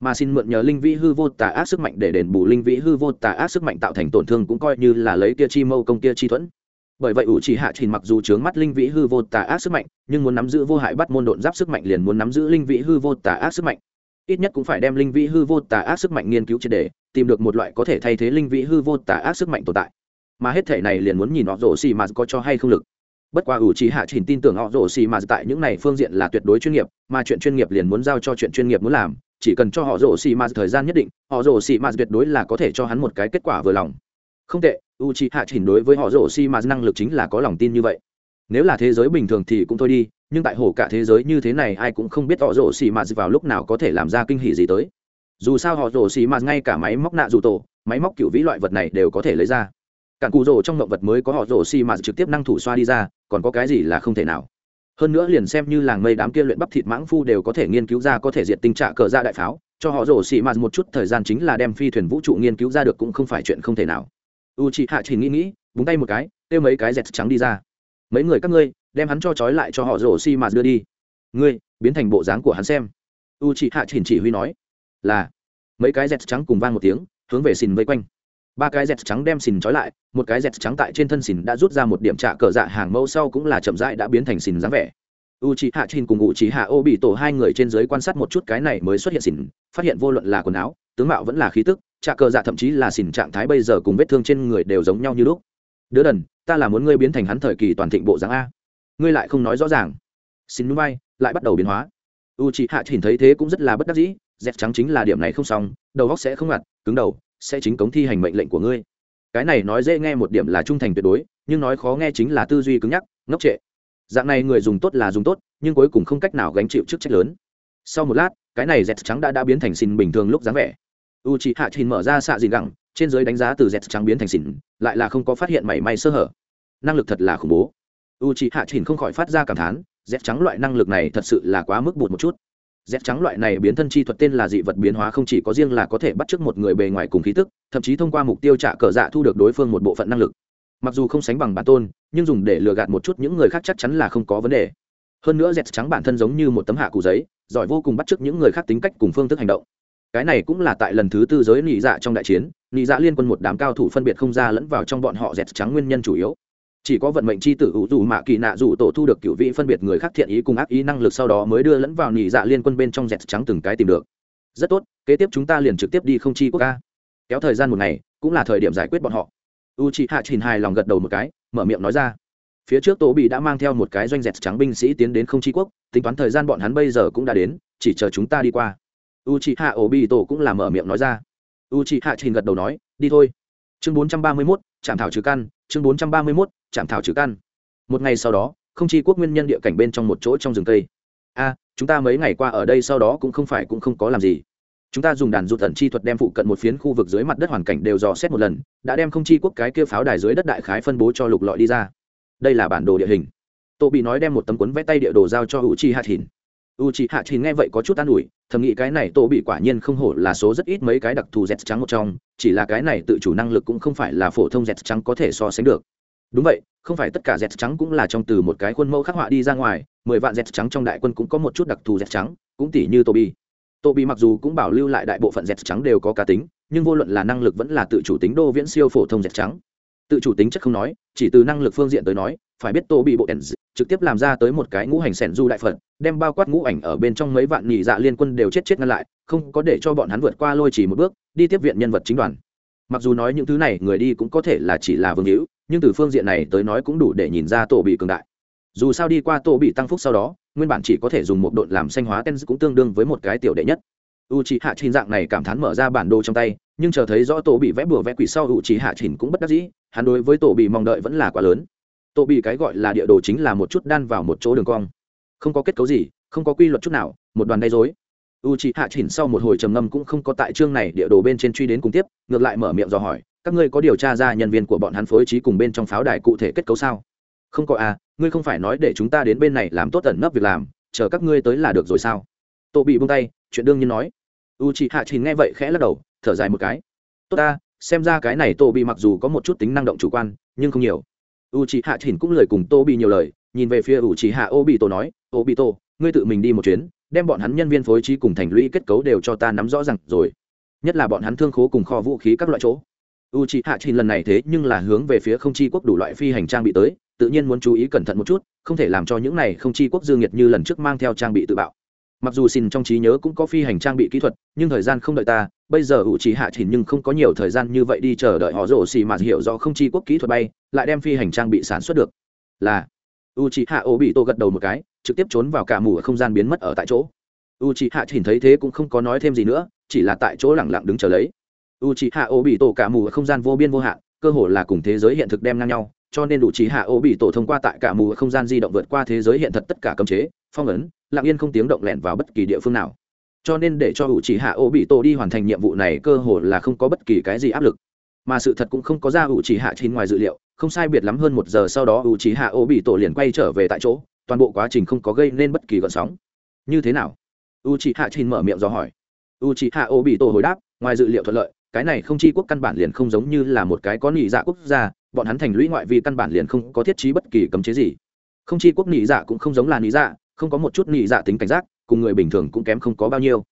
Mà xin mượn nhờ linh vĩ hư vô tà ác sức mạnh để đền bù linh vĩ hư vô tà ác sức mạnh tạo thành tổn thương cũng coi như là lấy kia chi mâu công kia chi thuẫn bởi vậy ủ chỉ hạ trình mặc dù chướng mắt linh vĩ hư vô tà ác sức mạnh, nhưng muốn nắm giữ vô hại bắt môn độn giáp sức mạnh liền muốn nắm giữ linh vĩ hư vô tà ác sức mạnh. Ít nhất cũng phải đem linh vĩ hư vô tà ác sức mạnh nghiên cứu triệt đề tìm được một loại có thể thay thế linh vĩ hư vô tà ác sức mạnh tồn tại. Mà hết thể này liền muốn nhìn họ rổ xì mà có cho hay không lực. Bất quá ủ chỉ hạ trình tin tưởng họ rổ xì mà tại những này phương diện là tuyệt đối chuyên nghiệp, mà chuyện chuyên nghiệp liền muốn giao cho chuyện chuyên nghiệp muốn làm, chỉ cần cho họ rổ xì mà thời gian nhất định, họ rổ xì mà tuyệt đối là có thể cho hắn một cái kết quả vừa lòng. Không tệ u c h i hạ chỉnh đối với họ rổ xi mà năng lực chính là có lòng tin như vậy. Nếu là thế giới bình thường thì cũng thôi đi, nhưng tại hồ cả thế giới như thế này ai cũng không biết họ rổ xi mà vào lúc nào có thể làm ra kinh hỉ gì tới. Dù sao họ rổ xi mà ngay cả máy móc nạ dù tổ, máy móc cựu vĩ loại vật này đều có thể lấy ra. Cản cụ rổ trong động vật mới có họ rổ xi mà trực tiếp năng thủ xoa đi ra, còn có cái gì là không thể nào. Hơn nữa liền xem như làng mây đám kia luyện bắp thịt mãng phu đều có thể nghiên cứu ra có thể diệt tình trạng cờ ra đại pháo, cho họ rổ xì mạt một chút thời gian chính là đem phi thuyền vũ trụ nghiên cứu ra được cũng không phải chuyện không thể nào u chị hạ chỉ nghĩ nghĩ, búng tay một cái, kêu mấy cái dẹt trắng đi ra. Mấy người các ngươi, đem hắn cho trói lại cho họ rổ xi mà đưa đi. Ngươi, biến thành bộ dáng của hắn xem. U chị hạ chỉ chỉ huy nói. Là. Mấy cái dẹt trắng cùng vang một tiếng, hướng về xìn vây quanh. Ba cái dẹt trắng đem xìn trói lại, một cái dẹt trắng tại trên thân xìn đã rút ra một điểm trạ cờ dạ hàng mẫu sau cũng là chậm rãi đã biến thành xìn dáng vẻ. U chị hạ chin cùng u chị hạ ô bị tổ hai người trên dưới quan sát một chút cái này mới xuất hiện xỉn phát hiện vô luận là quần áo, tướng mạo vẫn là khí tức trạ cờ dạ thậm chí là xỉn trạng thái bây giờ cùng vết thương trên người đều giống nhau như lúc. Đứa đần, ta là muốn ngươi biến thành hắn thời kỳ toàn thịnh bộ dáng a. Ngươi lại không nói rõ ràng. Xin núi bay, lại bắt đầu biến hóa. U chị hạ nhìn thấy thế cũng rất là bất đắc dĩ dẹp trắng chính là điểm này không xong, đầu góc sẽ không ngặt, cứng đầu, sẽ chính cống thi hành mệnh lệnh của ngươi. Cái này nói dễ nghe một điểm là trung thành tuyệt đối, nhưng nói khó nghe chính là tư duy cứng nhắc, ngốc trệ. Dạng này người dùng tốt là dùng tốt, nhưng cuối cùng không cách nào gánh chịu chức trách lớn. Sau một lát, cái này dẹt trắng đã đã biến thành xin bình thường lúc dáng vẻ u c h ị hạ trình mở ra xạ dìn gẳng, trên giới đánh giá từ dẹt trắng biến thành xỉn, lại là không có phát hiện mảy may sơ hở. Năng lực thật là khủng bố. U c h ị hạ trình không khỏi phát ra cảm thán dẹt trắng loại năng lực này thật sự là quá mức bụt một chút. Dẹt trắng loại này biến thân chi thuật tên là dị vật biến hóa không chỉ có riêng là có thể bắt t r ư ớ c một người bề ngoài cùng khí tức, thậm chí thông qua mục tiêu trả cờ dạ thu được đối phương một bộ phận năng lực. Mặc dù không sánh bằng bản tôn, nhưng dùng để lừa gạt một chút những người khác chắc chắn là không có vấn đề. Hơn nữa dẹt trắng bản thân giống như một tấm hạ cụ giấy, giỏi vô cùng bắt chước những người khác tính cách cùng phương thức hành động cái này cũng là tại lần thứ tư giới nị dạ trong đại chiến, nị dạ liên quân một đám cao thủ phân biệt không ra lẫn vào trong bọn họ dẹt trắng nguyên nhân chủ yếu. Chỉ có vận mệnh c h i tử hữu dù mạ kỳ nạ dù tổ thu được cựu vị phân biệt người khác thiện ý cùng ác ý năng lực sau đó mới đưa lẫn vào nị dạ liên quân bên trong dẹt trắng từng cái tìm được. Rất tốt, kế tiếp chúng ta liền trực tiếp đi không chi quốc ca kéo thời gian một ngày, cũng là thời điểm giải quyết bọn họ. U chị hạ Trình hài lòng gật đầu một cái, mở miệng nói ra. Phía trước tổ bị đã mang theo một cái doanh dẹt trắng binh sĩ tiến đến không Chi quốc, tính toán thời gian bọn hắn bây giờ cũng đã đến, chỉ chờ chúng ta đi qua u c h hạ ổ bị tổ cũng là mở miệng nói ra. U c h hạ chỉnh gật đầu nói, đi thôi. Chương bốn trăm ba mươi mốt chạm thảo trừ căn. Chương bốn trăm ba mươi mốt chạm thảo trừ căn. Một ngày sau đó, không chi quốc nguyên nhân địa cảnh bên trong một chỗ trong rừng cây. A, chúng ta mấy ngày qua ở đây sau đó cũng không phải cũng không có làm gì. Chúng ta dùng đàn rụt tận chi thuật đem phụ cận một phiến khu vực dưới mặt đất hoàn cảnh đều dò xét một lần, đã đem không chi quốc cái kia pháo đài dưới đất đại khái phân bố cho lục lọi đi ra. Đây là bản đồ địa hình. Tô bị nói đem một tấm cuốn vẽ tay địa đồ giao cho u chi u chi hạ thìn nghe vậy có chút an ủi, thầm nghĩ cái này tô bị quả nhiên không hổ là số rất ít mấy cái đặc thù z trắng một trong, chỉ là cái này tự chủ năng lực cũng không phải là phổ thông z trắng có thể so sánh được. Đúng vậy, không phải tất cả z trắng cũng là trong từ một cái khuôn mẫu khắc họa đi ra ngoài, mười vạn z trắng trong đại quân cũng có một chút đặc thù z trắng, cũng tỷ như tô bị tô bị mặc dù cũng bảo lưu lại đại bộ phận z trắng đều có cá tính, nhưng vô luận là năng lực vẫn là tự chủ tính đô viễn siêu phổ thông z trắng. Tự chủ tính chất không nói, chỉ từ năng lực phương diện tới nói phải biết tô bị bộ ends trực tiếp làm ra tới một cái ngũ hành sẻn du đại phật, đem bao quát ngũ ảnh ở bên trong mấy vạn nhị dạ liên quân đều chết chết ngăn lại, không có để cho bọn hắn vượt qua lôi chỉ một bước, đi tiếp viện nhân vật chính đoàn. Mặc dù nói những thứ này người đi cũng có thể là chỉ là vương hữu, nhưng từ phương diện này tới nói cũng đủ để nhìn ra tổ bị cường đại. Dù sao đi qua tổ bị tăng phúc sau đó, nguyên bản chỉ có thể dùng một độn làm xanh hóa ten cũng tương đương với một cái tiểu đệ nhất. U c h hạ trình dạng này cảm thán mở ra bản đồ trong tay, nhưng chờ thấy rõ tổ bị vẽ bừa vẽ quỷ sau u c h hạ trình cũng bất đắc dĩ, hắn đối với tổ bị mong đợi vẫn là quá lớn tổ bị cái gọi là địa đồ chính là một chút đan vào một chỗ đường cong. Không có kết cấu gì, không có quy luật chút nào, một đoàn gây dối u c h ị hạ Chỉnh sau một hồi trầm ngâm cũng không có tại chương này địa đồ bên trên truy đến cùng tiếp, ngược lại mở miệng dò hỏi, các ngươi có điều tra ra nhân viên của bọn hắn phối trí cùng bên trong pháo đài cụ thể kết cấu sao? Không có à ngươi không phải nói để chúng ta đến bên này làm tốt tẩn nấp việc làm, chờ các ngươi tới là được rồi sao? Tô bị buông tay, chuyện đương nhiên nói. U chị hạ Chỉnh nghe vậy khẽ lắc đầu, thở dài một cái. Tốt ta, xem ra cái này tô bị mặc dù có một chút tính năng động chủ quan, nhưng không nhiều u chị hạ chỉnh cũng lời cùng tô bị nhiều lời, nhìn về phía u chị hạ ô bị tô nói ô bị tô ngươi tự mình đi một chuyến, đem bọn hắn nhân viên phối trí cùng thành lũy kết cấu đều cho ta nắm rõ ràng rồi. Nhất là bọn hắn thương khố cùng kho vũ khí các loại chỗ. U chị hạ chỉnh lần này thế nhưng là hướng về phía không chi quốc đủ loại phi hành trang bị tới, tự nhiên muốn chú ý cẩn thận một chút, không thể làm cho những này không chi quốc dương nhiệt như lần trước mang theo trang bị tự bạo. Mặc dù xin trong trí nhớ cũng có phi hành trang bị kỹ thuật, nhưng thời gian không đợi ta bây giờ ủ trì hạ chỉnh nhưng không có nhiều thời gian như vậy đi chờ đợi họ rổ xì mà hiểu rõ không chi quốc kỹ thuật bay, lại đem phi hành trang bị sản xuất được. Là u trì hạ ổ bị tô gật đầu một cái, trực tiếp trốn vào cả mù ở không gian biến mất ở tại chỗ. U trì hạ chỉnh thấy thế cũng không có nói thêm gì nữa, chỉ là tại chỗ lẳng lặng đứng chờ lấy. U trì hạ ổ bị tổ cả mù ở không gian vô biên vô hạn, cơ hồ là cùng thế giới hiện thực đem ngang nhau, cho nên đủ trí hạ ô bị tổ thông qua tại cả mù không gian di động vượt qua thế giới hiện thật tất cả cấm chế, phong ấn, lặng yên không tiếng động lẹn vào bất kỳ địa phương nào cho nên để cho ủ trí hạ ô bị tổ đi hoàn thành nhiệm vụ này cơ hồ là không có bất kỳ cái gì áp lực. Mà sự thật cũng không có ra ủ trí hạ chín ngoài dự liệu, không sai biệt lắm hơn một giờ sau đó ủ trí hạ ô bị tổ liền quay trở về tại chỗ, toàn bộ quá trình không có gây nên bất kỳ gợn sóng. Như thế nào? U trí hạ chín mở miệng do hỏi. U trí hạ ô bị tổ hồi đáp, ngoài dự liệu thuận lợi, cái này không chi quốc căn bản liền không giống như là một cái có nị dạ quốc gia, bọn hắn thành lũy ngoại vi căn bản liền không có thiết trí bất kỳ cấm chế gì. Không chi quốc nị dạ cũng không giống là nị dạ không có một chút nị dạ tính cảnh giác cùng người bình thường cũng kém không có bao nhiêu.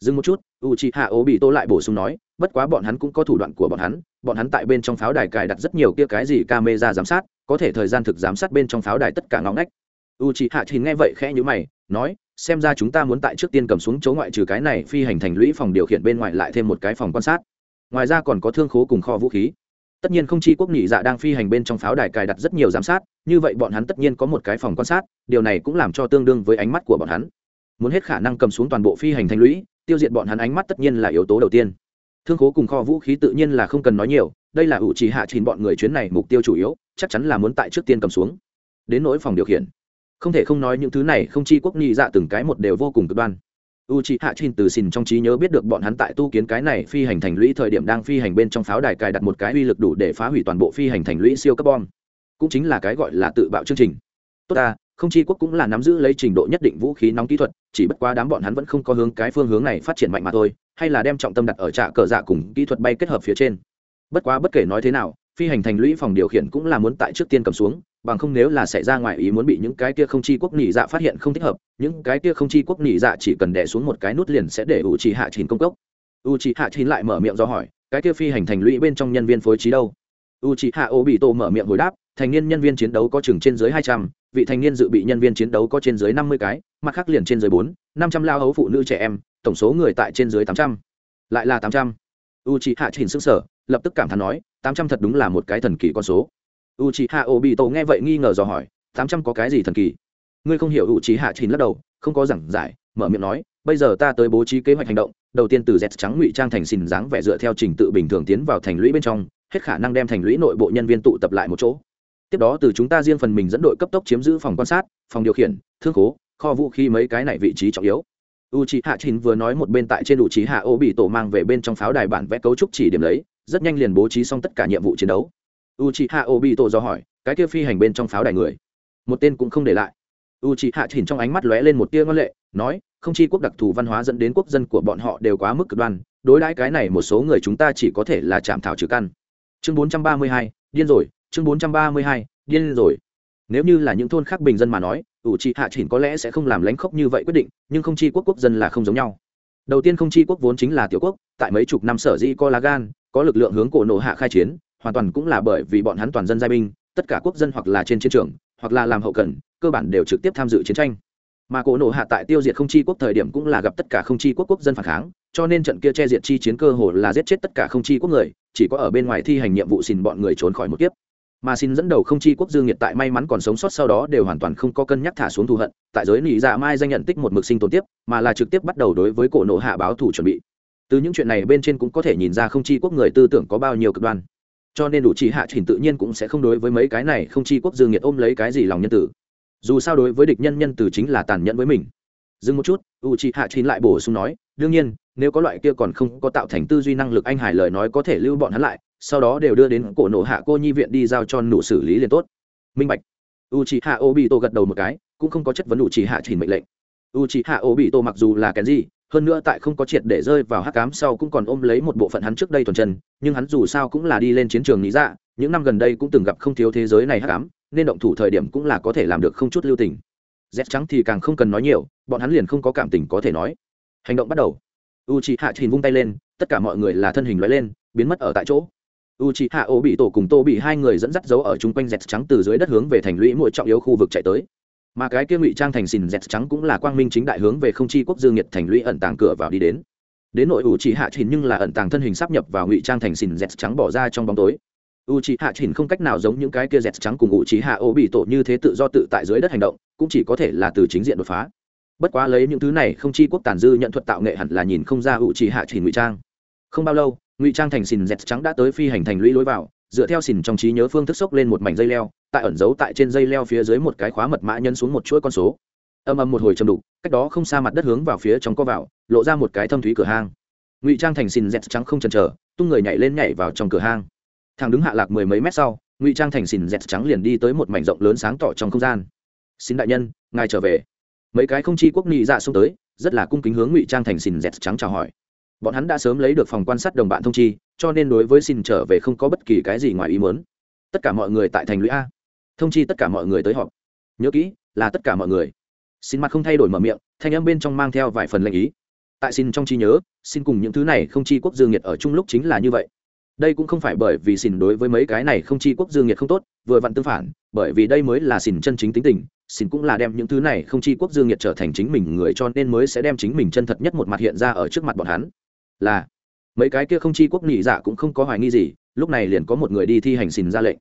Dừng một chút u c h i hạ ố bị tô lại bổ sung nói, bất quá bọn hắn cũng có thủ đoạn của bọn hắn bọn hắn tại bên trong pháo đài cài đặt rất nhiều kia cái gì ca mê ra giám sát, có thể thời gian thực giám sát bên trong pháo đài tất cả ngõ ngách. U c h i hạ thì nghe vậy khẽ nhữ mày, nói, xem ra chúng ta muốn tại trước tiên cầm xuống chỗ ngoại trừ cái này phi hành thành lũy phòng điều khiển bên ngoài lại thêm một cái phòng quan sát. Ngoài ra còn có thương khố cùng kho vũ khí. Tất nhiên không chi quốc nhị dạ đang phi hành bên trong pháo đài cài đặt rất nhiều giám sát, như vậy bọn hắn tất nhiên có một cái phòng quan sát, điều này cũng làm cho tương đương với ánh mắt của bọn hắn muốn hết khả năng cầm xuống toàn bộ phi hành thành lũy, tiêu diệt bọn hắn ánh mắt tất nhiên là yếu tố đầu tiên. Thương khố cùng kho vũ khí tự nhiên là không cần nói nhiều, đây là ủ trì hạ trình bọn người chuyến này mục tiêu chủ yếu, chắc chắn là muốn tại trước tiên cầm xuống. Đến nỗi phòng điều khiển, không thể không nói những thứ này không chi quốc nhị dạ từng cái một đều vô cùng cực đoan. U c hạ trình từ xin trong trí nhớ biết được bọn hắn tại tu kiến cái này phi hành thành lũy thời điểm đang phi hành bên trong pháo đài cài đặt một cái uy lực đủ để phá hủy toàn bộ phi hành thành lũy siêu cấp bom cũng chính là cái gọi là tự bạo chương trình. Tốt ta không chi quốc cũng là nắm giữ lấy trình độ nhất định vũ khí nóng kỹ thuật, chỉ bất quá đám bọn hắn vẫn không có hướng cái phương hướng này phát triển mạnh mà thôi, hay là đem trọng tâm đặt ở trạ cờ dạ cùng kỹ thuật bay kết hợp phía trên. Bất quá bất kể nói thế nào, phi hành thành lũy phòng điều khiển cũng là muốn tại trước tiên cầm xuống, bằng không nếu là xảy ra ngoài ý muốn bị những cái kia không chi quốc nỉ dạ phát hiện không thích hợp, những cái kia không chi quốc nỉ dạ chỉ cần đẻ xuống một cái nút liền sẽ để u chỉ hạ chín công cốc. U chỉ hạ chín lại mở miệng do hỏi, cái kia phi hành thành lũy bên trong nhân viên phối trí đâu? U O hạ ô bị tổ mở miệng hồi đáp, thành niên nhân viên chiến đấu có chừng trên dưới hai trăm, vị thành niên dự bị nhân viên chiến đấu có trên dưới năm mươi cái, mặt khác liền trên dưới bốn, năm trăm lao hấu phụ nữ trẻ em, tổng số người tại trên dưới tám trăm. Lại là tám trăm. U c h ị hạ chỉnh sức sở lập tức cảm thán nói, tám trăm thật đúng là một cái thần kỳ con số. U c h ị hạ ô bị tổ nghe vậy nghi ngờ dò hỏi, tám trăm có cái gì thần kỳ? Ngươi không hiểu u c h ị hạ chỉnh lắc đầu, không có giảng giải, mở miệng nói, bây giờ ta tới bố trí kế hoạch hành động, đầu tiên từ dẹt trắng ngụy trang thành xìn dáng vẻ dựa theo trình tự bình thường tiến vào thành lũy bên trong hết khả năng đem thành lũy nội bộ nhân viên tụ tập lại một chỗ. Tiếp đó từ chúng ta riêng phần mình dẫn đội cấp tốc chiếm giữ phòng quan sát, phòng điều khiển, thương khố, kho vũ khí mấy cái này vị trí trọng yếu. U c h hạ chín vừa nói một bên tại trên u c h hạ ô bị tổ mang về bên trong pháo đài bản vẽ cấu trúc chỉ điểm lấy, rất nhanh liền bố trí xong tất cả nhiệm vụ chiến đấu. U c h hạ ô bị tổ do hỏi, cái kia phi hành bên trong pháo đài người? Một tên cũng không để lại. U c h hạ chín trong ánh mắt lóe lên một tia ngân lệ, nói, không chi quốc đặc thù văn hóa dẫn đến quốc dân của bọn họ đều quá mức cực đoan, đối đãi cái này một số người chúng ta chỉ có thể là chạm thảo trừ căn chương bốn trăm ba mươi hai, điên rồi, chương bốn trăm ba mươi hai, điên rồi. Nếu như là những thôn khác bình dân mà nói, ủ trị hạ chỉnh có lẽ sẽ không làm lánh khốc như vậy quyết định, nhưng không chi quốc quốc dân là không giống nhau. Đầu tiên không chi quốc vốn chính là tiểu quốc, tại mấy chục năm sở di co lá gan, có lực lượng hướng cổ nổ hạ khai chiến, hoàn toàn cũng là bởi vì bọn hắn toàn dân giai binh, tất cả quốc dân hoặc là trên chiến trường, hoặc là làm hậu cần, cơ bản đều trực tiếp tham dự chiến tranh mà cổ nổ hạ tại tiêu diệt không chi quốc thời điểm cũng là gặp tất cả không chi quốc quốc dân phản kháng, cho nên trận kia che diệt chi chiến cơ hồ là giết chết tất cả không chi quốc người, chỉ có ở bên ngoài thi hành nhiệm vụ xin bọn người trốn khỏi một kiếp. Mà xin dẫn đầu không chi quốc dương nhiệt tại may mắn còn sống sót sau đó đều hoàn toàn không có cân nhắc thả xuống thù hận, tại giới nỉ dạ mai danh nhận tích một mực sinh tồn tiếp, mà là trực tiếp bắt đầu đối với cổ nộ hạ báo thủ chuẩn bị. Từ những chuyện này bên trên cũng có thể nhìn ra không chi quốc người tư tưởng có bao nhiêu cực đoan. Cho nên đủ chỉ hạ trình tự nhiên cũng sẽ không đối với mấy cái này không chi quốc dương nhiệt ôm lấy cái gì lòng nhân tử dù sao đối với địch nhân nhân từ chính là tàn nhẫn với mình. Dừng một chút u c hạ chín lại bổ sung nói, đương nhiên, nếu có loại kia còn không có tạo thành tư duy năng lực anh hải lời nói có thể lưu bọn hắn lại, sau đó đều đưa đến cổ nổ hạ cô nhi viện đi giao cho nụ xử lý liền tốt. Minh bạch. U c h i hạ ô bị tổ gật đầu một cái, cũng không có chất vấn u c h i hạ chín mệnh lệnh. U c h i hạ ô bị tổ mặc dù là kèn gì, hơn nữa tại không có triệt để rơi vào hắc cám sau cũng còn ôm lấy một bộ phận hắn trước đây thuần chân, nhưng hắn dù sao cũng là đi lên chiến trường lý dạ những năm gần đây cũng từng gặp không thiếu thế giới này hắc cám nên động thủ thời điểm cũng là có thể làm được không chút lưu tình. Z trắng thì càng không cần nói nhiều, bọn hắn liền không có cảm tình có thể nói. Hành động bắt đầu. U c hạ vung tay lên, tất cả mọi người là thân hình loại lên, biến mất ở tại chỗ. U c hạ ô bị tổ cùng tô bị hai người dẫn dắt dấu ở chung quanh dẹt trắng từ dưới đất hướng về thành lũy mỗi trọng yếu khu vực chạy tới. Mà cái kia ngụy trang thành xìn dẹt trắng cũng là quang minh chính đại hướng về không chi quốc dương nhiệt thành lũy ẩn tàng cửa vào đi đến. Đến nội u chỉ hạ nhưng là ẩn tàng thân hình sắp nhập vào ngụy trang thành xìn dẹt trắng bỏ ra trong bóng tối u chỉ hạ chỉnh không cách nào giống những cái kia dẹt trắng cùng u chỉ hạ ô bị tổ như thế tự do tự tại dưới đất hành động, cũng chỉ có thể là từ chính diện đột phá. Bất quá lấy những thứ này không chi quốc tàn dư nhận thuật tạo nghệ hẳn là nhìn không ra u chỉ hạ chỉnh ngụy trang. Không bao lâu, ngụy trang thành xìn dẹt trắng đã tới phi hành thành lũy lối vào, dựa theo xìn trong trí nhớ phương thức xốc lên một mảnh dây leo, tại ẩn giấu tại trên dây leo phía dưới một cái khóa mật mã nhân xuống một chuỗi con số. Âm âm một hồi chầm đục, cách đó không xa mặt đất hướng vào phía trong co vào, lộ ra một cái thâm thúy cửa hang. Ngụy trang thành xìn dẹt trắng không chần chờ, tung người nhảy lên nhảy vào trong cửa hang thằng đứng hạ lạc mười mấy mét sau, ngụy trang thành xìn dẹt trắng liền đi tới một mảnh rộng lớn sáng tỏ trong không gian. Xin đại nhân, ngài trở về. Mấy cái không chi quốc nghị dạ xông tới, rất là cung kính hướng ngụy trang thành xìn dẹt trắng chào hỏi. Bọn hắn đã sớm lấy được phòng quan sát đồng bạn thông chi, cho nên đối với xin trở về không có bất kỳ cái gì ngoài ý muốn. Tất cả mọi người tại thành lũy a. Thông chi tất cả mọi người tới họp. Nhớ kỹ, là tất cả mọi người. Xin mặt không thay đổi mở miệng, thanh âm bên trong mang theo vài phần lệnh ý. Tại xin trong chi nhớ, xin cùng những thứ này không chi quốc dương nhiệt ở chung lúc chính là như vậy đây cũng không phải bởi vì xỉn đối với mấy cái này không chi quốc dương nhiệt không tốt, vừa vặn tương phản, bởi vì đây mới là xỉn chân chính tính tình, xỉn cũng là đem những thứ này không chi quốc dương nhiệt trở thành chính mình người cho nên mới sẽ đem chính mình chân thật nhất một mặt hiện ra ở trước mặt bọn hắn. Là, mấy cái kia không chi quốc nhị dạ cũng không có hoài nghi gì, lúc này liền có một người đi thi hành xỉn ra lệnh.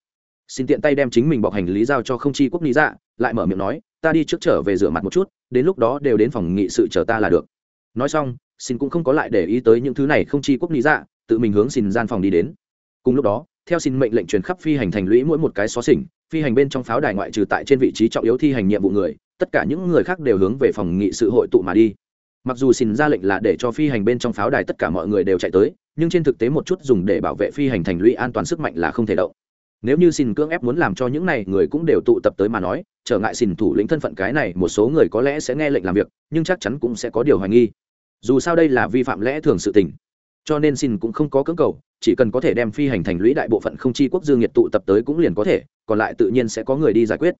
Xin tiện tay đem chính mình bọc hành lý giao cho không chi quốc nhị dạ lại mở miệng nói, ta đi trước trở về rửa mặt một chút, đến lúc đó đều đến phòng nghị sự chờ ta là được. Nói xong xin cũng không có lại để ý tới những thứ này không chi quốc nhị dạ tự mình hướng xin gian phòng đi đến. Cùng lúc đó, theo xin mệnh lệnh truyền khắp phi hành thành lũy mỗi một cái xó xỉnh, phi hành bên trong pháo đài ngoại trừ tại trên vị trí trọng yếu thi hành nhiệm vụ người, tất cả những người khác đều hướng về phòng nghị sự hội tụ mà đi. Mặc dù xin ra lệnh là để cho phi hành bên trong pháo đài tất cả mọi người đều chạy tới, nhưng trên thực tế một chút dùng để bảo vệ phi hành thành lũy an toàn sức mạnh là không thể động. Nếu như xin cưỡng ép muốn làm cho những này người cũng đều tụ tập tới mà nói, trở ngại xin thủ lĩnh thân phận cái này một số người có lẽ sẽ nghe lệnh làm việc, nhưng chắc chắn cũng sẽ có điều hoài nghi. Dù sao đây là vi phạm lẽ thường sự tình cho nên xin cũng không có cưỡng cầu, chỉ cần có thể đem phi hành thành lũy đại bộ phận không chi quốc dương nhiệt tụ tập tới cũng liền có thể, còn lại tự nhiên sẽ có người đi giải quyết.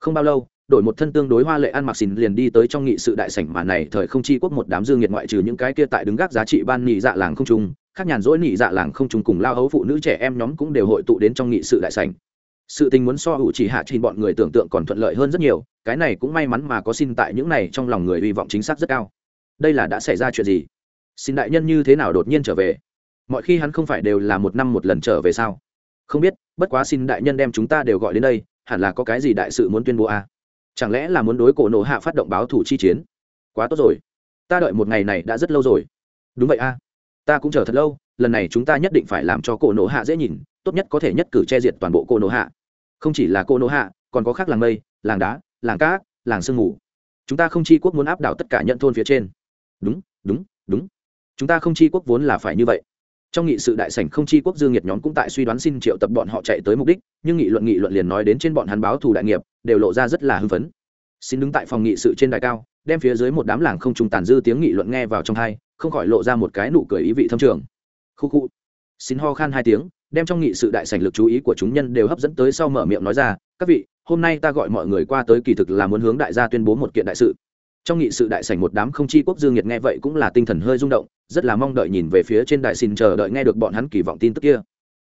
Không bao lâu, đổi một thân tương đối hoa lệ ăn mặc xin liền đi tới trong nghị sự đại sảnh mà này thời không chi quốc một đám dương nhiệt ngoại trừ những cái kia tại đứng gác giá trị ban nhị dạ làng không trung, khác nhàn rỗi nhị dạ làng không trung cùng lao hấu phụ nữ trẻ em nhóm cũng đều hội tụ đến trong nghị sự đại sảnh. Sự tình muốn so hữu chỉ hạ trên bọn người tưởng tượng còn thuận lợi hơn rất nhiều, cái này cũng may mắn mà có xin tại những này trong lòng người hy vọng chính xác rất cao. Đây là đã xảy ra chuyện gì? Xin đại nhân như thế nào đột nhiên trở về? Mọi khi hắn không phải đều là một năm một lần trở về sao? Không biết bất quá xin đại nhân đem chúng ta đều gọi đến đây hẳn là có cái gì đại sự muốn tuyên bố à? chẳng lẽ là muốn đối cổ nổ hạ phát động báo thủ chi chiến? Quá tốt rồi. Ta đợi một ngày này đã rất lâu rồi. Đúng vậy a à. ta cũng chờ thật lâu lần này chúng ta nhất định phải làm cho cổ nổ hạ dễ nhìn tốt nhất có thể nhất cử che diệt toàn bộ cổ nổ hạ. Không chỉ là cổ nổ hạ còn có khác làng mây làng đá làng cá, làng sương mù. Chúng ta không chi quốc muốn áp đảo tất cả nhận thôn phía trên. Đúng đúng đúng chúng ta không chi quốc vốn là phải như vậy. Trong nghị sự đại sảnh không chi quốc dương nhiệt nhóm cũng tại suy đoán xin triệu tập bọn họ chạy tới mục đích, nhưng nghị luận nghị luận liền nói đến trên bọn hắn báo thù đại nghiệp, đều lộ ra rất là hưng phấn. Xin đứng tại phòng nghị sự trên đài cao, đem phía dưới một đám làng không trùng tàn dư tiếng nghị luận nghe vào trong hai không khỏi lộ ra một cái nụ cười ý vị thâm trường. Khu khu. Xin ho khan hai tiếng, đem trong nghị sự đại sảnh lực chú ý của chúng nhân đều hấp dẫn tới sau mở miệng nói ra, các vị, hôm nay ta gọi mọi người qua tới kỳ thực là muốn hướng đại gia tuyên bố một kiện đại sự trong nghị sự đại sảnh một đám không chi quốc dương nhiệt nghe vậy cũng là tinh thần hơi rung động, rất là mong đợi nhìn về phía trên đại xin chờ đợi nghe được bọn hắn kỳ vọng tin tức kia.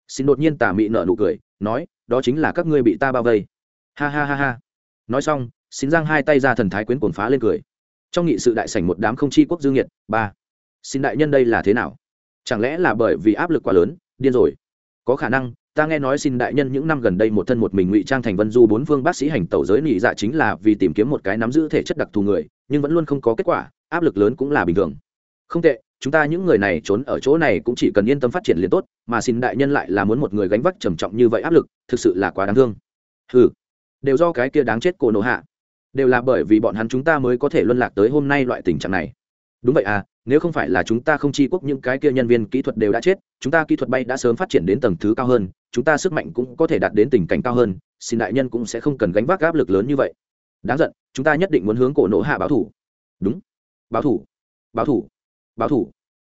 Xin đột nhiên tà mị nợ nụ cười, nói, đó chính là các ngươi bị ta bao vây. Ha ha ha ha. Nói xong, xin giang hai tay ra thần thái quyến cuồng phá lên cười. Trong nghị sự đại sảnh một đám không chi quốc dương nhiệt, ba. Xin đại nhân đây là thế nào? Chẳng lẽ là bởi vì áp lực quá lớn? Điên rồi. Có khả năng, ta nghe nói xin đại nhân những năm gần đây một thân một mình ngụy trang thành vân du bốn phương bác sĩ hành tẩu giới nị dạ chính là vì tìm kiếm một cái nắm giữ thể chất đặc thù người nhưng vẫn luôn không có kết quả, áp lực lớn cũng là bình thường. Không tệ, chúng ta những người này trốn ở chỗ này cũng chỉ cần yên tâm phát triển liền tốt, mà xin đại nhân lại là muốn một người gánh vác trầm trọng như vậy áp lực, thực sự là quá đáng thương. Ừ đều do cái kia đáng chết cổ nổ hạ. Đều là bởi vì bọn hắn chúng ta mới có thể luân lạc tới hôm nay loại tình trạng này. Đúng vậy à nếu không phải là chúng ta không chi quốc những cái kia nhân viên kỹ thuật đều đã chết, chúng ta kỹ thuật bay đã sớm phát triển đến tầng thứ cao hơn, chúng ta sức mạnh cũng có thể đạt đến tình cảnh cao hơn, xin đại nhân cũng sẽ không cần gánh vác áp lực lớn như vậy đáng giận, chúng ta nhất định muốn hướng cổ nổ hạ báo thủ. Đúng. Báo thủ. Báo thủ. Báo thủ.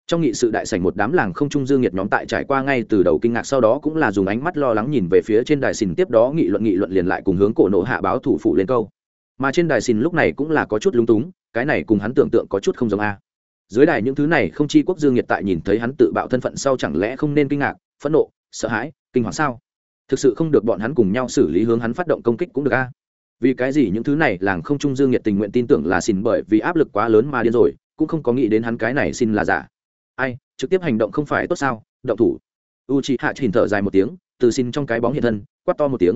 Trong nghị sự đại sảnh một đám làng không trung dương nhiệt nhóm tại trải qua ngay từ đầu kinh ngạc sau đó cũng là dùng ánh mắt lo lắng nhìn về phía trên đài xin tiếp đó nghị luận nghị luận liền lại cùng hướng cổ nổ hạ báo thủ phụ lên câu. Mà trên đài xin lúc này cũng là có chút lúng túng, cái này cùng hắn tưởng tượng có chút không giống a. Dưới đài những thứ này không chi quốc dương nhiệt tại nhìn thấy hắn tự bạo thân phận sau chẳng lẽ không nên kinh ngạc, phẫn nộ, sợ hãi, kinh hoàng sao? Thực sự không được bọn hắn cùng nhau xử lý hướng hắn phát động công kích cũng được a vì cái gì những thứ này làng không trung dương nhiệt tình nguyện tin tưởng là xin bởi vì áp lực quá lớn mà điên rồi, cũng không có nghĩ đến hắn cái này xin là giả. Ai, trực tiếp hành động không phải tốt sao? Động thủ. U chị hạ chỉnh thở dài một tiếng, từ xin trong cái bóng hiện thân, quát to một tiếng.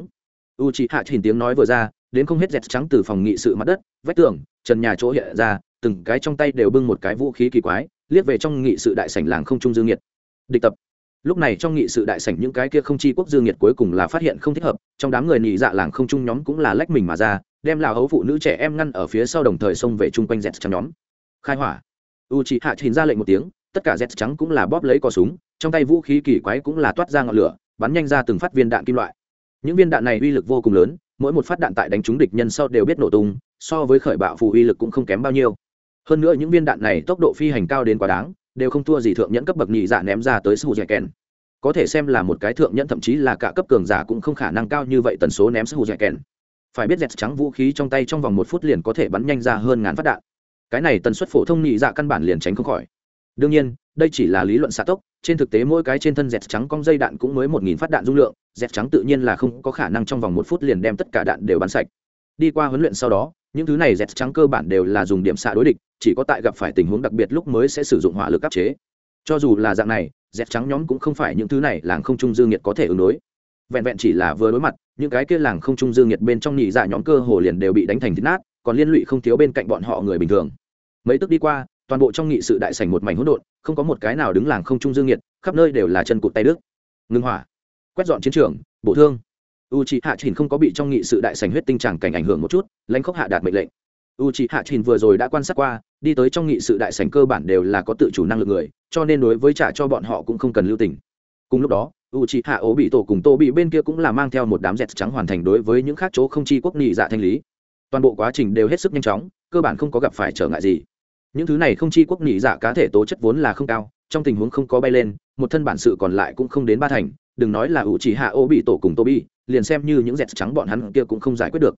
U chị hạ chỉnh tiếng nói vừa ra, đến không hết dẹt trắng từ phòng nghị sự mặt đất, vách tường, trần nhà chỗ hiện ra, từng cái trong tay đều bưng một cái vũ khí kỳ quái, liếc về trong nghị sự đại sảnh làng không trung dương nhiệt. Địch tập lúc này trong nghị sự đại sảnh những cái kia không chi quốc dương nhiệt cuối cùng là phát hiện không thích hợp, trong đám người nhị dạ làng không chung nhóm cũng là lách mình mà ra, đem lào hấu phụ nữ trẻ em ngăn ở phía sau đồng thời xông về chung quanh dẹt trắng nhóm. Khai hỏa. U chị hạ trình ra lệnh một tiếng, tất cả dẹt trắng cũng là bóp lấy cò súng, trong tay vũ khí kỳ quái cũng là toát ra ngọn lửa, bắn nhanh ra từng phát viên đạn kim loại. Những viên đạn này uy lực vô cùng lớn, mỗi một phát đạn tại đánh trúng địch nhân sau đều biết nổ tung, so với khởi bạo phù uy lực cũng không kém bao nhiêu. Hơn nữa những viên đạn này tốc độ phi hành cao đến quá đáng đều không thua gì thượng nhẫn cấp bậc nhị dạ ném ra tới sù dạy kèn. Có thể xem là một cái thượng nhẫn, thậm chí là cả cấp cường giả cũng không khả năng cao như vậy tần số ném sù dạy kèn. Phải biết dẹt trắng vũ khí trong tay trong vòng một phút liền có thể bắn nhanh ra hơn ngàn phát đạn. Cái này tần suất phổ thông nhị dạ căn bản liền tránh không khỏi. Đương nhiên, đây chỉ là lý luận xạ tốc, trên thực tế mỗi cái trên thân dẹt trắng cong dây đạn cũng mới một nghìn phát đạn dung lượng, dẹt trắng tự nhiên là không có khả năng trong vòng một phút liền đem tất cả đạn đều bắn sạch. Đi qua huấn luyện sau đó, những thứ này dẹt trắng cơ bản đều là dùng điểm xạ đối địch chỉ có tại gặp phải tình huống đặc biệt lúc mới sẽ sử dụng hỏa lực áp chế. Cho dù là dạng này dẹt trắng nhóm cũng không phải những thứ này làng không trung dương nhiệt có thể ứng đối. Vẹn vẹn chỉ là vừa đối mặt, những cái kia làng không trung dương nhiệt bên trong nhị dạ nhóm cơ hồ liền đều bị đánh thành thịt nát, còn liên lụy không thiếu bên cạnh bọn họ người bình thường. Mấy tức đi qua, toàn bộ trong nghị sự đại sảnh một mảnh hỗn độn, không có một cái nào đứng làng không trung dương nhiệt khắp nơi đều là chân cụt tay đức ngưng hỏa, quét dọn chiến trường, bổ thương. U c hạ trình không có bị trong nghị sự đại sảnh huyết tinh tràng cảnh ảnh hưởng một chút, lãnh khốc hạ đạt mệnh lệnh u c hạ trình vừa rồi đã quan sát qua, đi tới trong nghị sự đại sảnh cơ bản đều là có tự chủ năng lực người, cho nên đối với trả cho bọn họ cũng không cần lưu tình. Cùng lúc đó u c hạ ố bị tổ cùng tô bị bên kia cũng là mang theo một đám dẹt trắng hoàn thành đối với những khác chỗ không chi quốc nghị dạ thanh lý. Toàn bộ quá trình đều hết sức nhanh chóng, cơ bản không có gặp phải trở ngại gì. Những thứ này không chi quốc nghị dạ cá thể tố chất vốn là không cao, trong tình huống không có bay lên, một thân bản sự còn lại cũng không đến ba thành, đừng nói là ủ chỉ hạ ố bị tổ cùng tô bị liền xem như những dẹt trắng bọn hắn kia cũng không giải quyết được.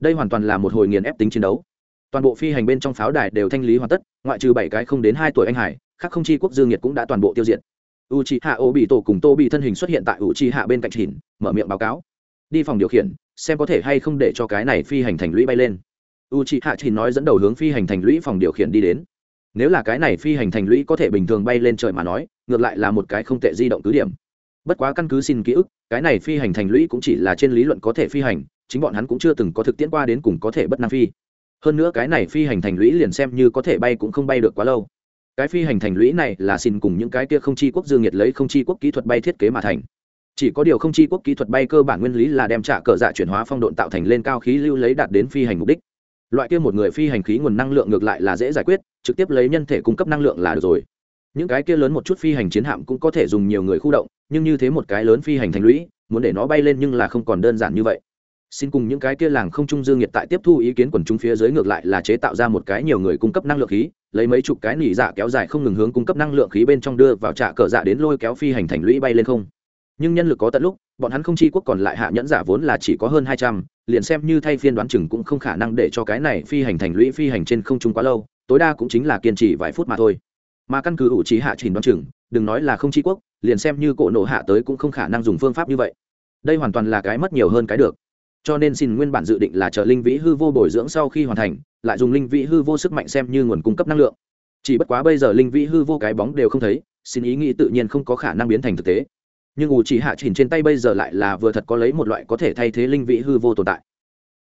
Đây hoàn toàn là một hồi nghiền ép tính chiến đấu toàn bộ phi hành bên trong pháo đài đều thanh lý hoàn tất, ngoại trừ bảy cái không đến hai tuổi anh hải, khác không chi quốc dương nhiệt cũng đã toàn bộ tiêu diệt. U c hạ ô bị tổ cùng tô bị thân hình xuất hiện tại u c hạ bên cạnh chỉnh mở miệng báo cáo. Đi phòng điều khiển, xem có thể hay không để cho cái này phi hành thành lũy bay lên. U c hạ chỉnh nói dẫn đầu hướng phi hành thành lũy phòng điều khiển đi đến. Nếu là cái này phi hành thành lũy có thể bình thường bay lên trời mà nói, ngược lại là một cái không tệ di động cứ điểm. Bất quá căn cứ xin ký ức, cái này phi hành thành lũy cũng chỉ là trên lý luận có thể phi hành, chính bọn hắn cũng chưa từng có thực tiễn qua đến cùng có thể bất nam phi hơn nữa cái này phi hành thành lũy liền xem như có thể bay cũng không bay được quá lâu. Cái phi hành thành lũy này là xin cùng những cái kia không chi quốc dương nhiệt lấy không chi quốc kỹ thuật bay thiết kế mà thành. Chỉ có điều không chi quốc kỹ thuật bay cơ bản nguyên lý là đem trả cờ dạ chuyển hóa phong độn tạo thành lên cao khí lưu lấy đạt đến phi hành mục đích. Loại kia một người phi hành khí nguồn năng lượng ngược lại là dễ giải quyết, trực tiếp lấy nhân thể cung cấp năng lượng là được rồi. Những cái kia lớn một chút phi hành chiến hạm cũng có thể dùng nhiều người khu động, nhưng như thế một cái lớn phi hành thành lũy, muốn để nó bay lên nhưng là không còn đơn giản như vậy xin cùng những cái kia làng không trung dương nhiệt tại tiếp thu ý kiến quần chúng phía dưới ngược lại là chế tạo ra một cái nhiều người cung cấp năng lượng khí, lấy mấy chục cái nỉ dạ kéo dài không ngừng hướng cung cấp năng lượng khí bên trong đưa vào trạ cờ dạ đến lôi kéo phi hành thành lũy bay lên không. Nhưng nhân lực có tận lúc, bọn hắn không chi quốc còn lại hạ nhẫn giả vốn là chỉ có hơn hai trăm, liền xem như thay phiên đoán chừng cũng không khả năng để cho cái này phi hành thành lũy phi hành trên không trung quá lâu, tối đa cũng chính là kiên trì vài phút mà thôi. Mà căn cứ ủ trí hạ trình đoán chừng, đừng nói là không chi quốc, liền xem như cổ nổ hạ tới cũng không khả năng dùng phương pháp như vậy. Đây hoàn toàn là cái mất nhiều hơn cái được cho nên xin nguyên bản dự định là chờ linh vĩ hư vô bồi dưỡng sau khi hoàn thành, lại dùng linh vĩ hư vô sức mạnh xem như nguồn cung cấp năng lượng. Chỉ bất quá bây giờ linh vĩ hư vô cái bóng đều không thấy, xin ý nghĩ tự nhiên không có khả năng biến thành thực tế. Nhưng ủ chỉ hạ chỉnh trên tay bây giờ lại là vừa thật có lấy một loại có thể thay thế linh vĩ hư vô tồn tại.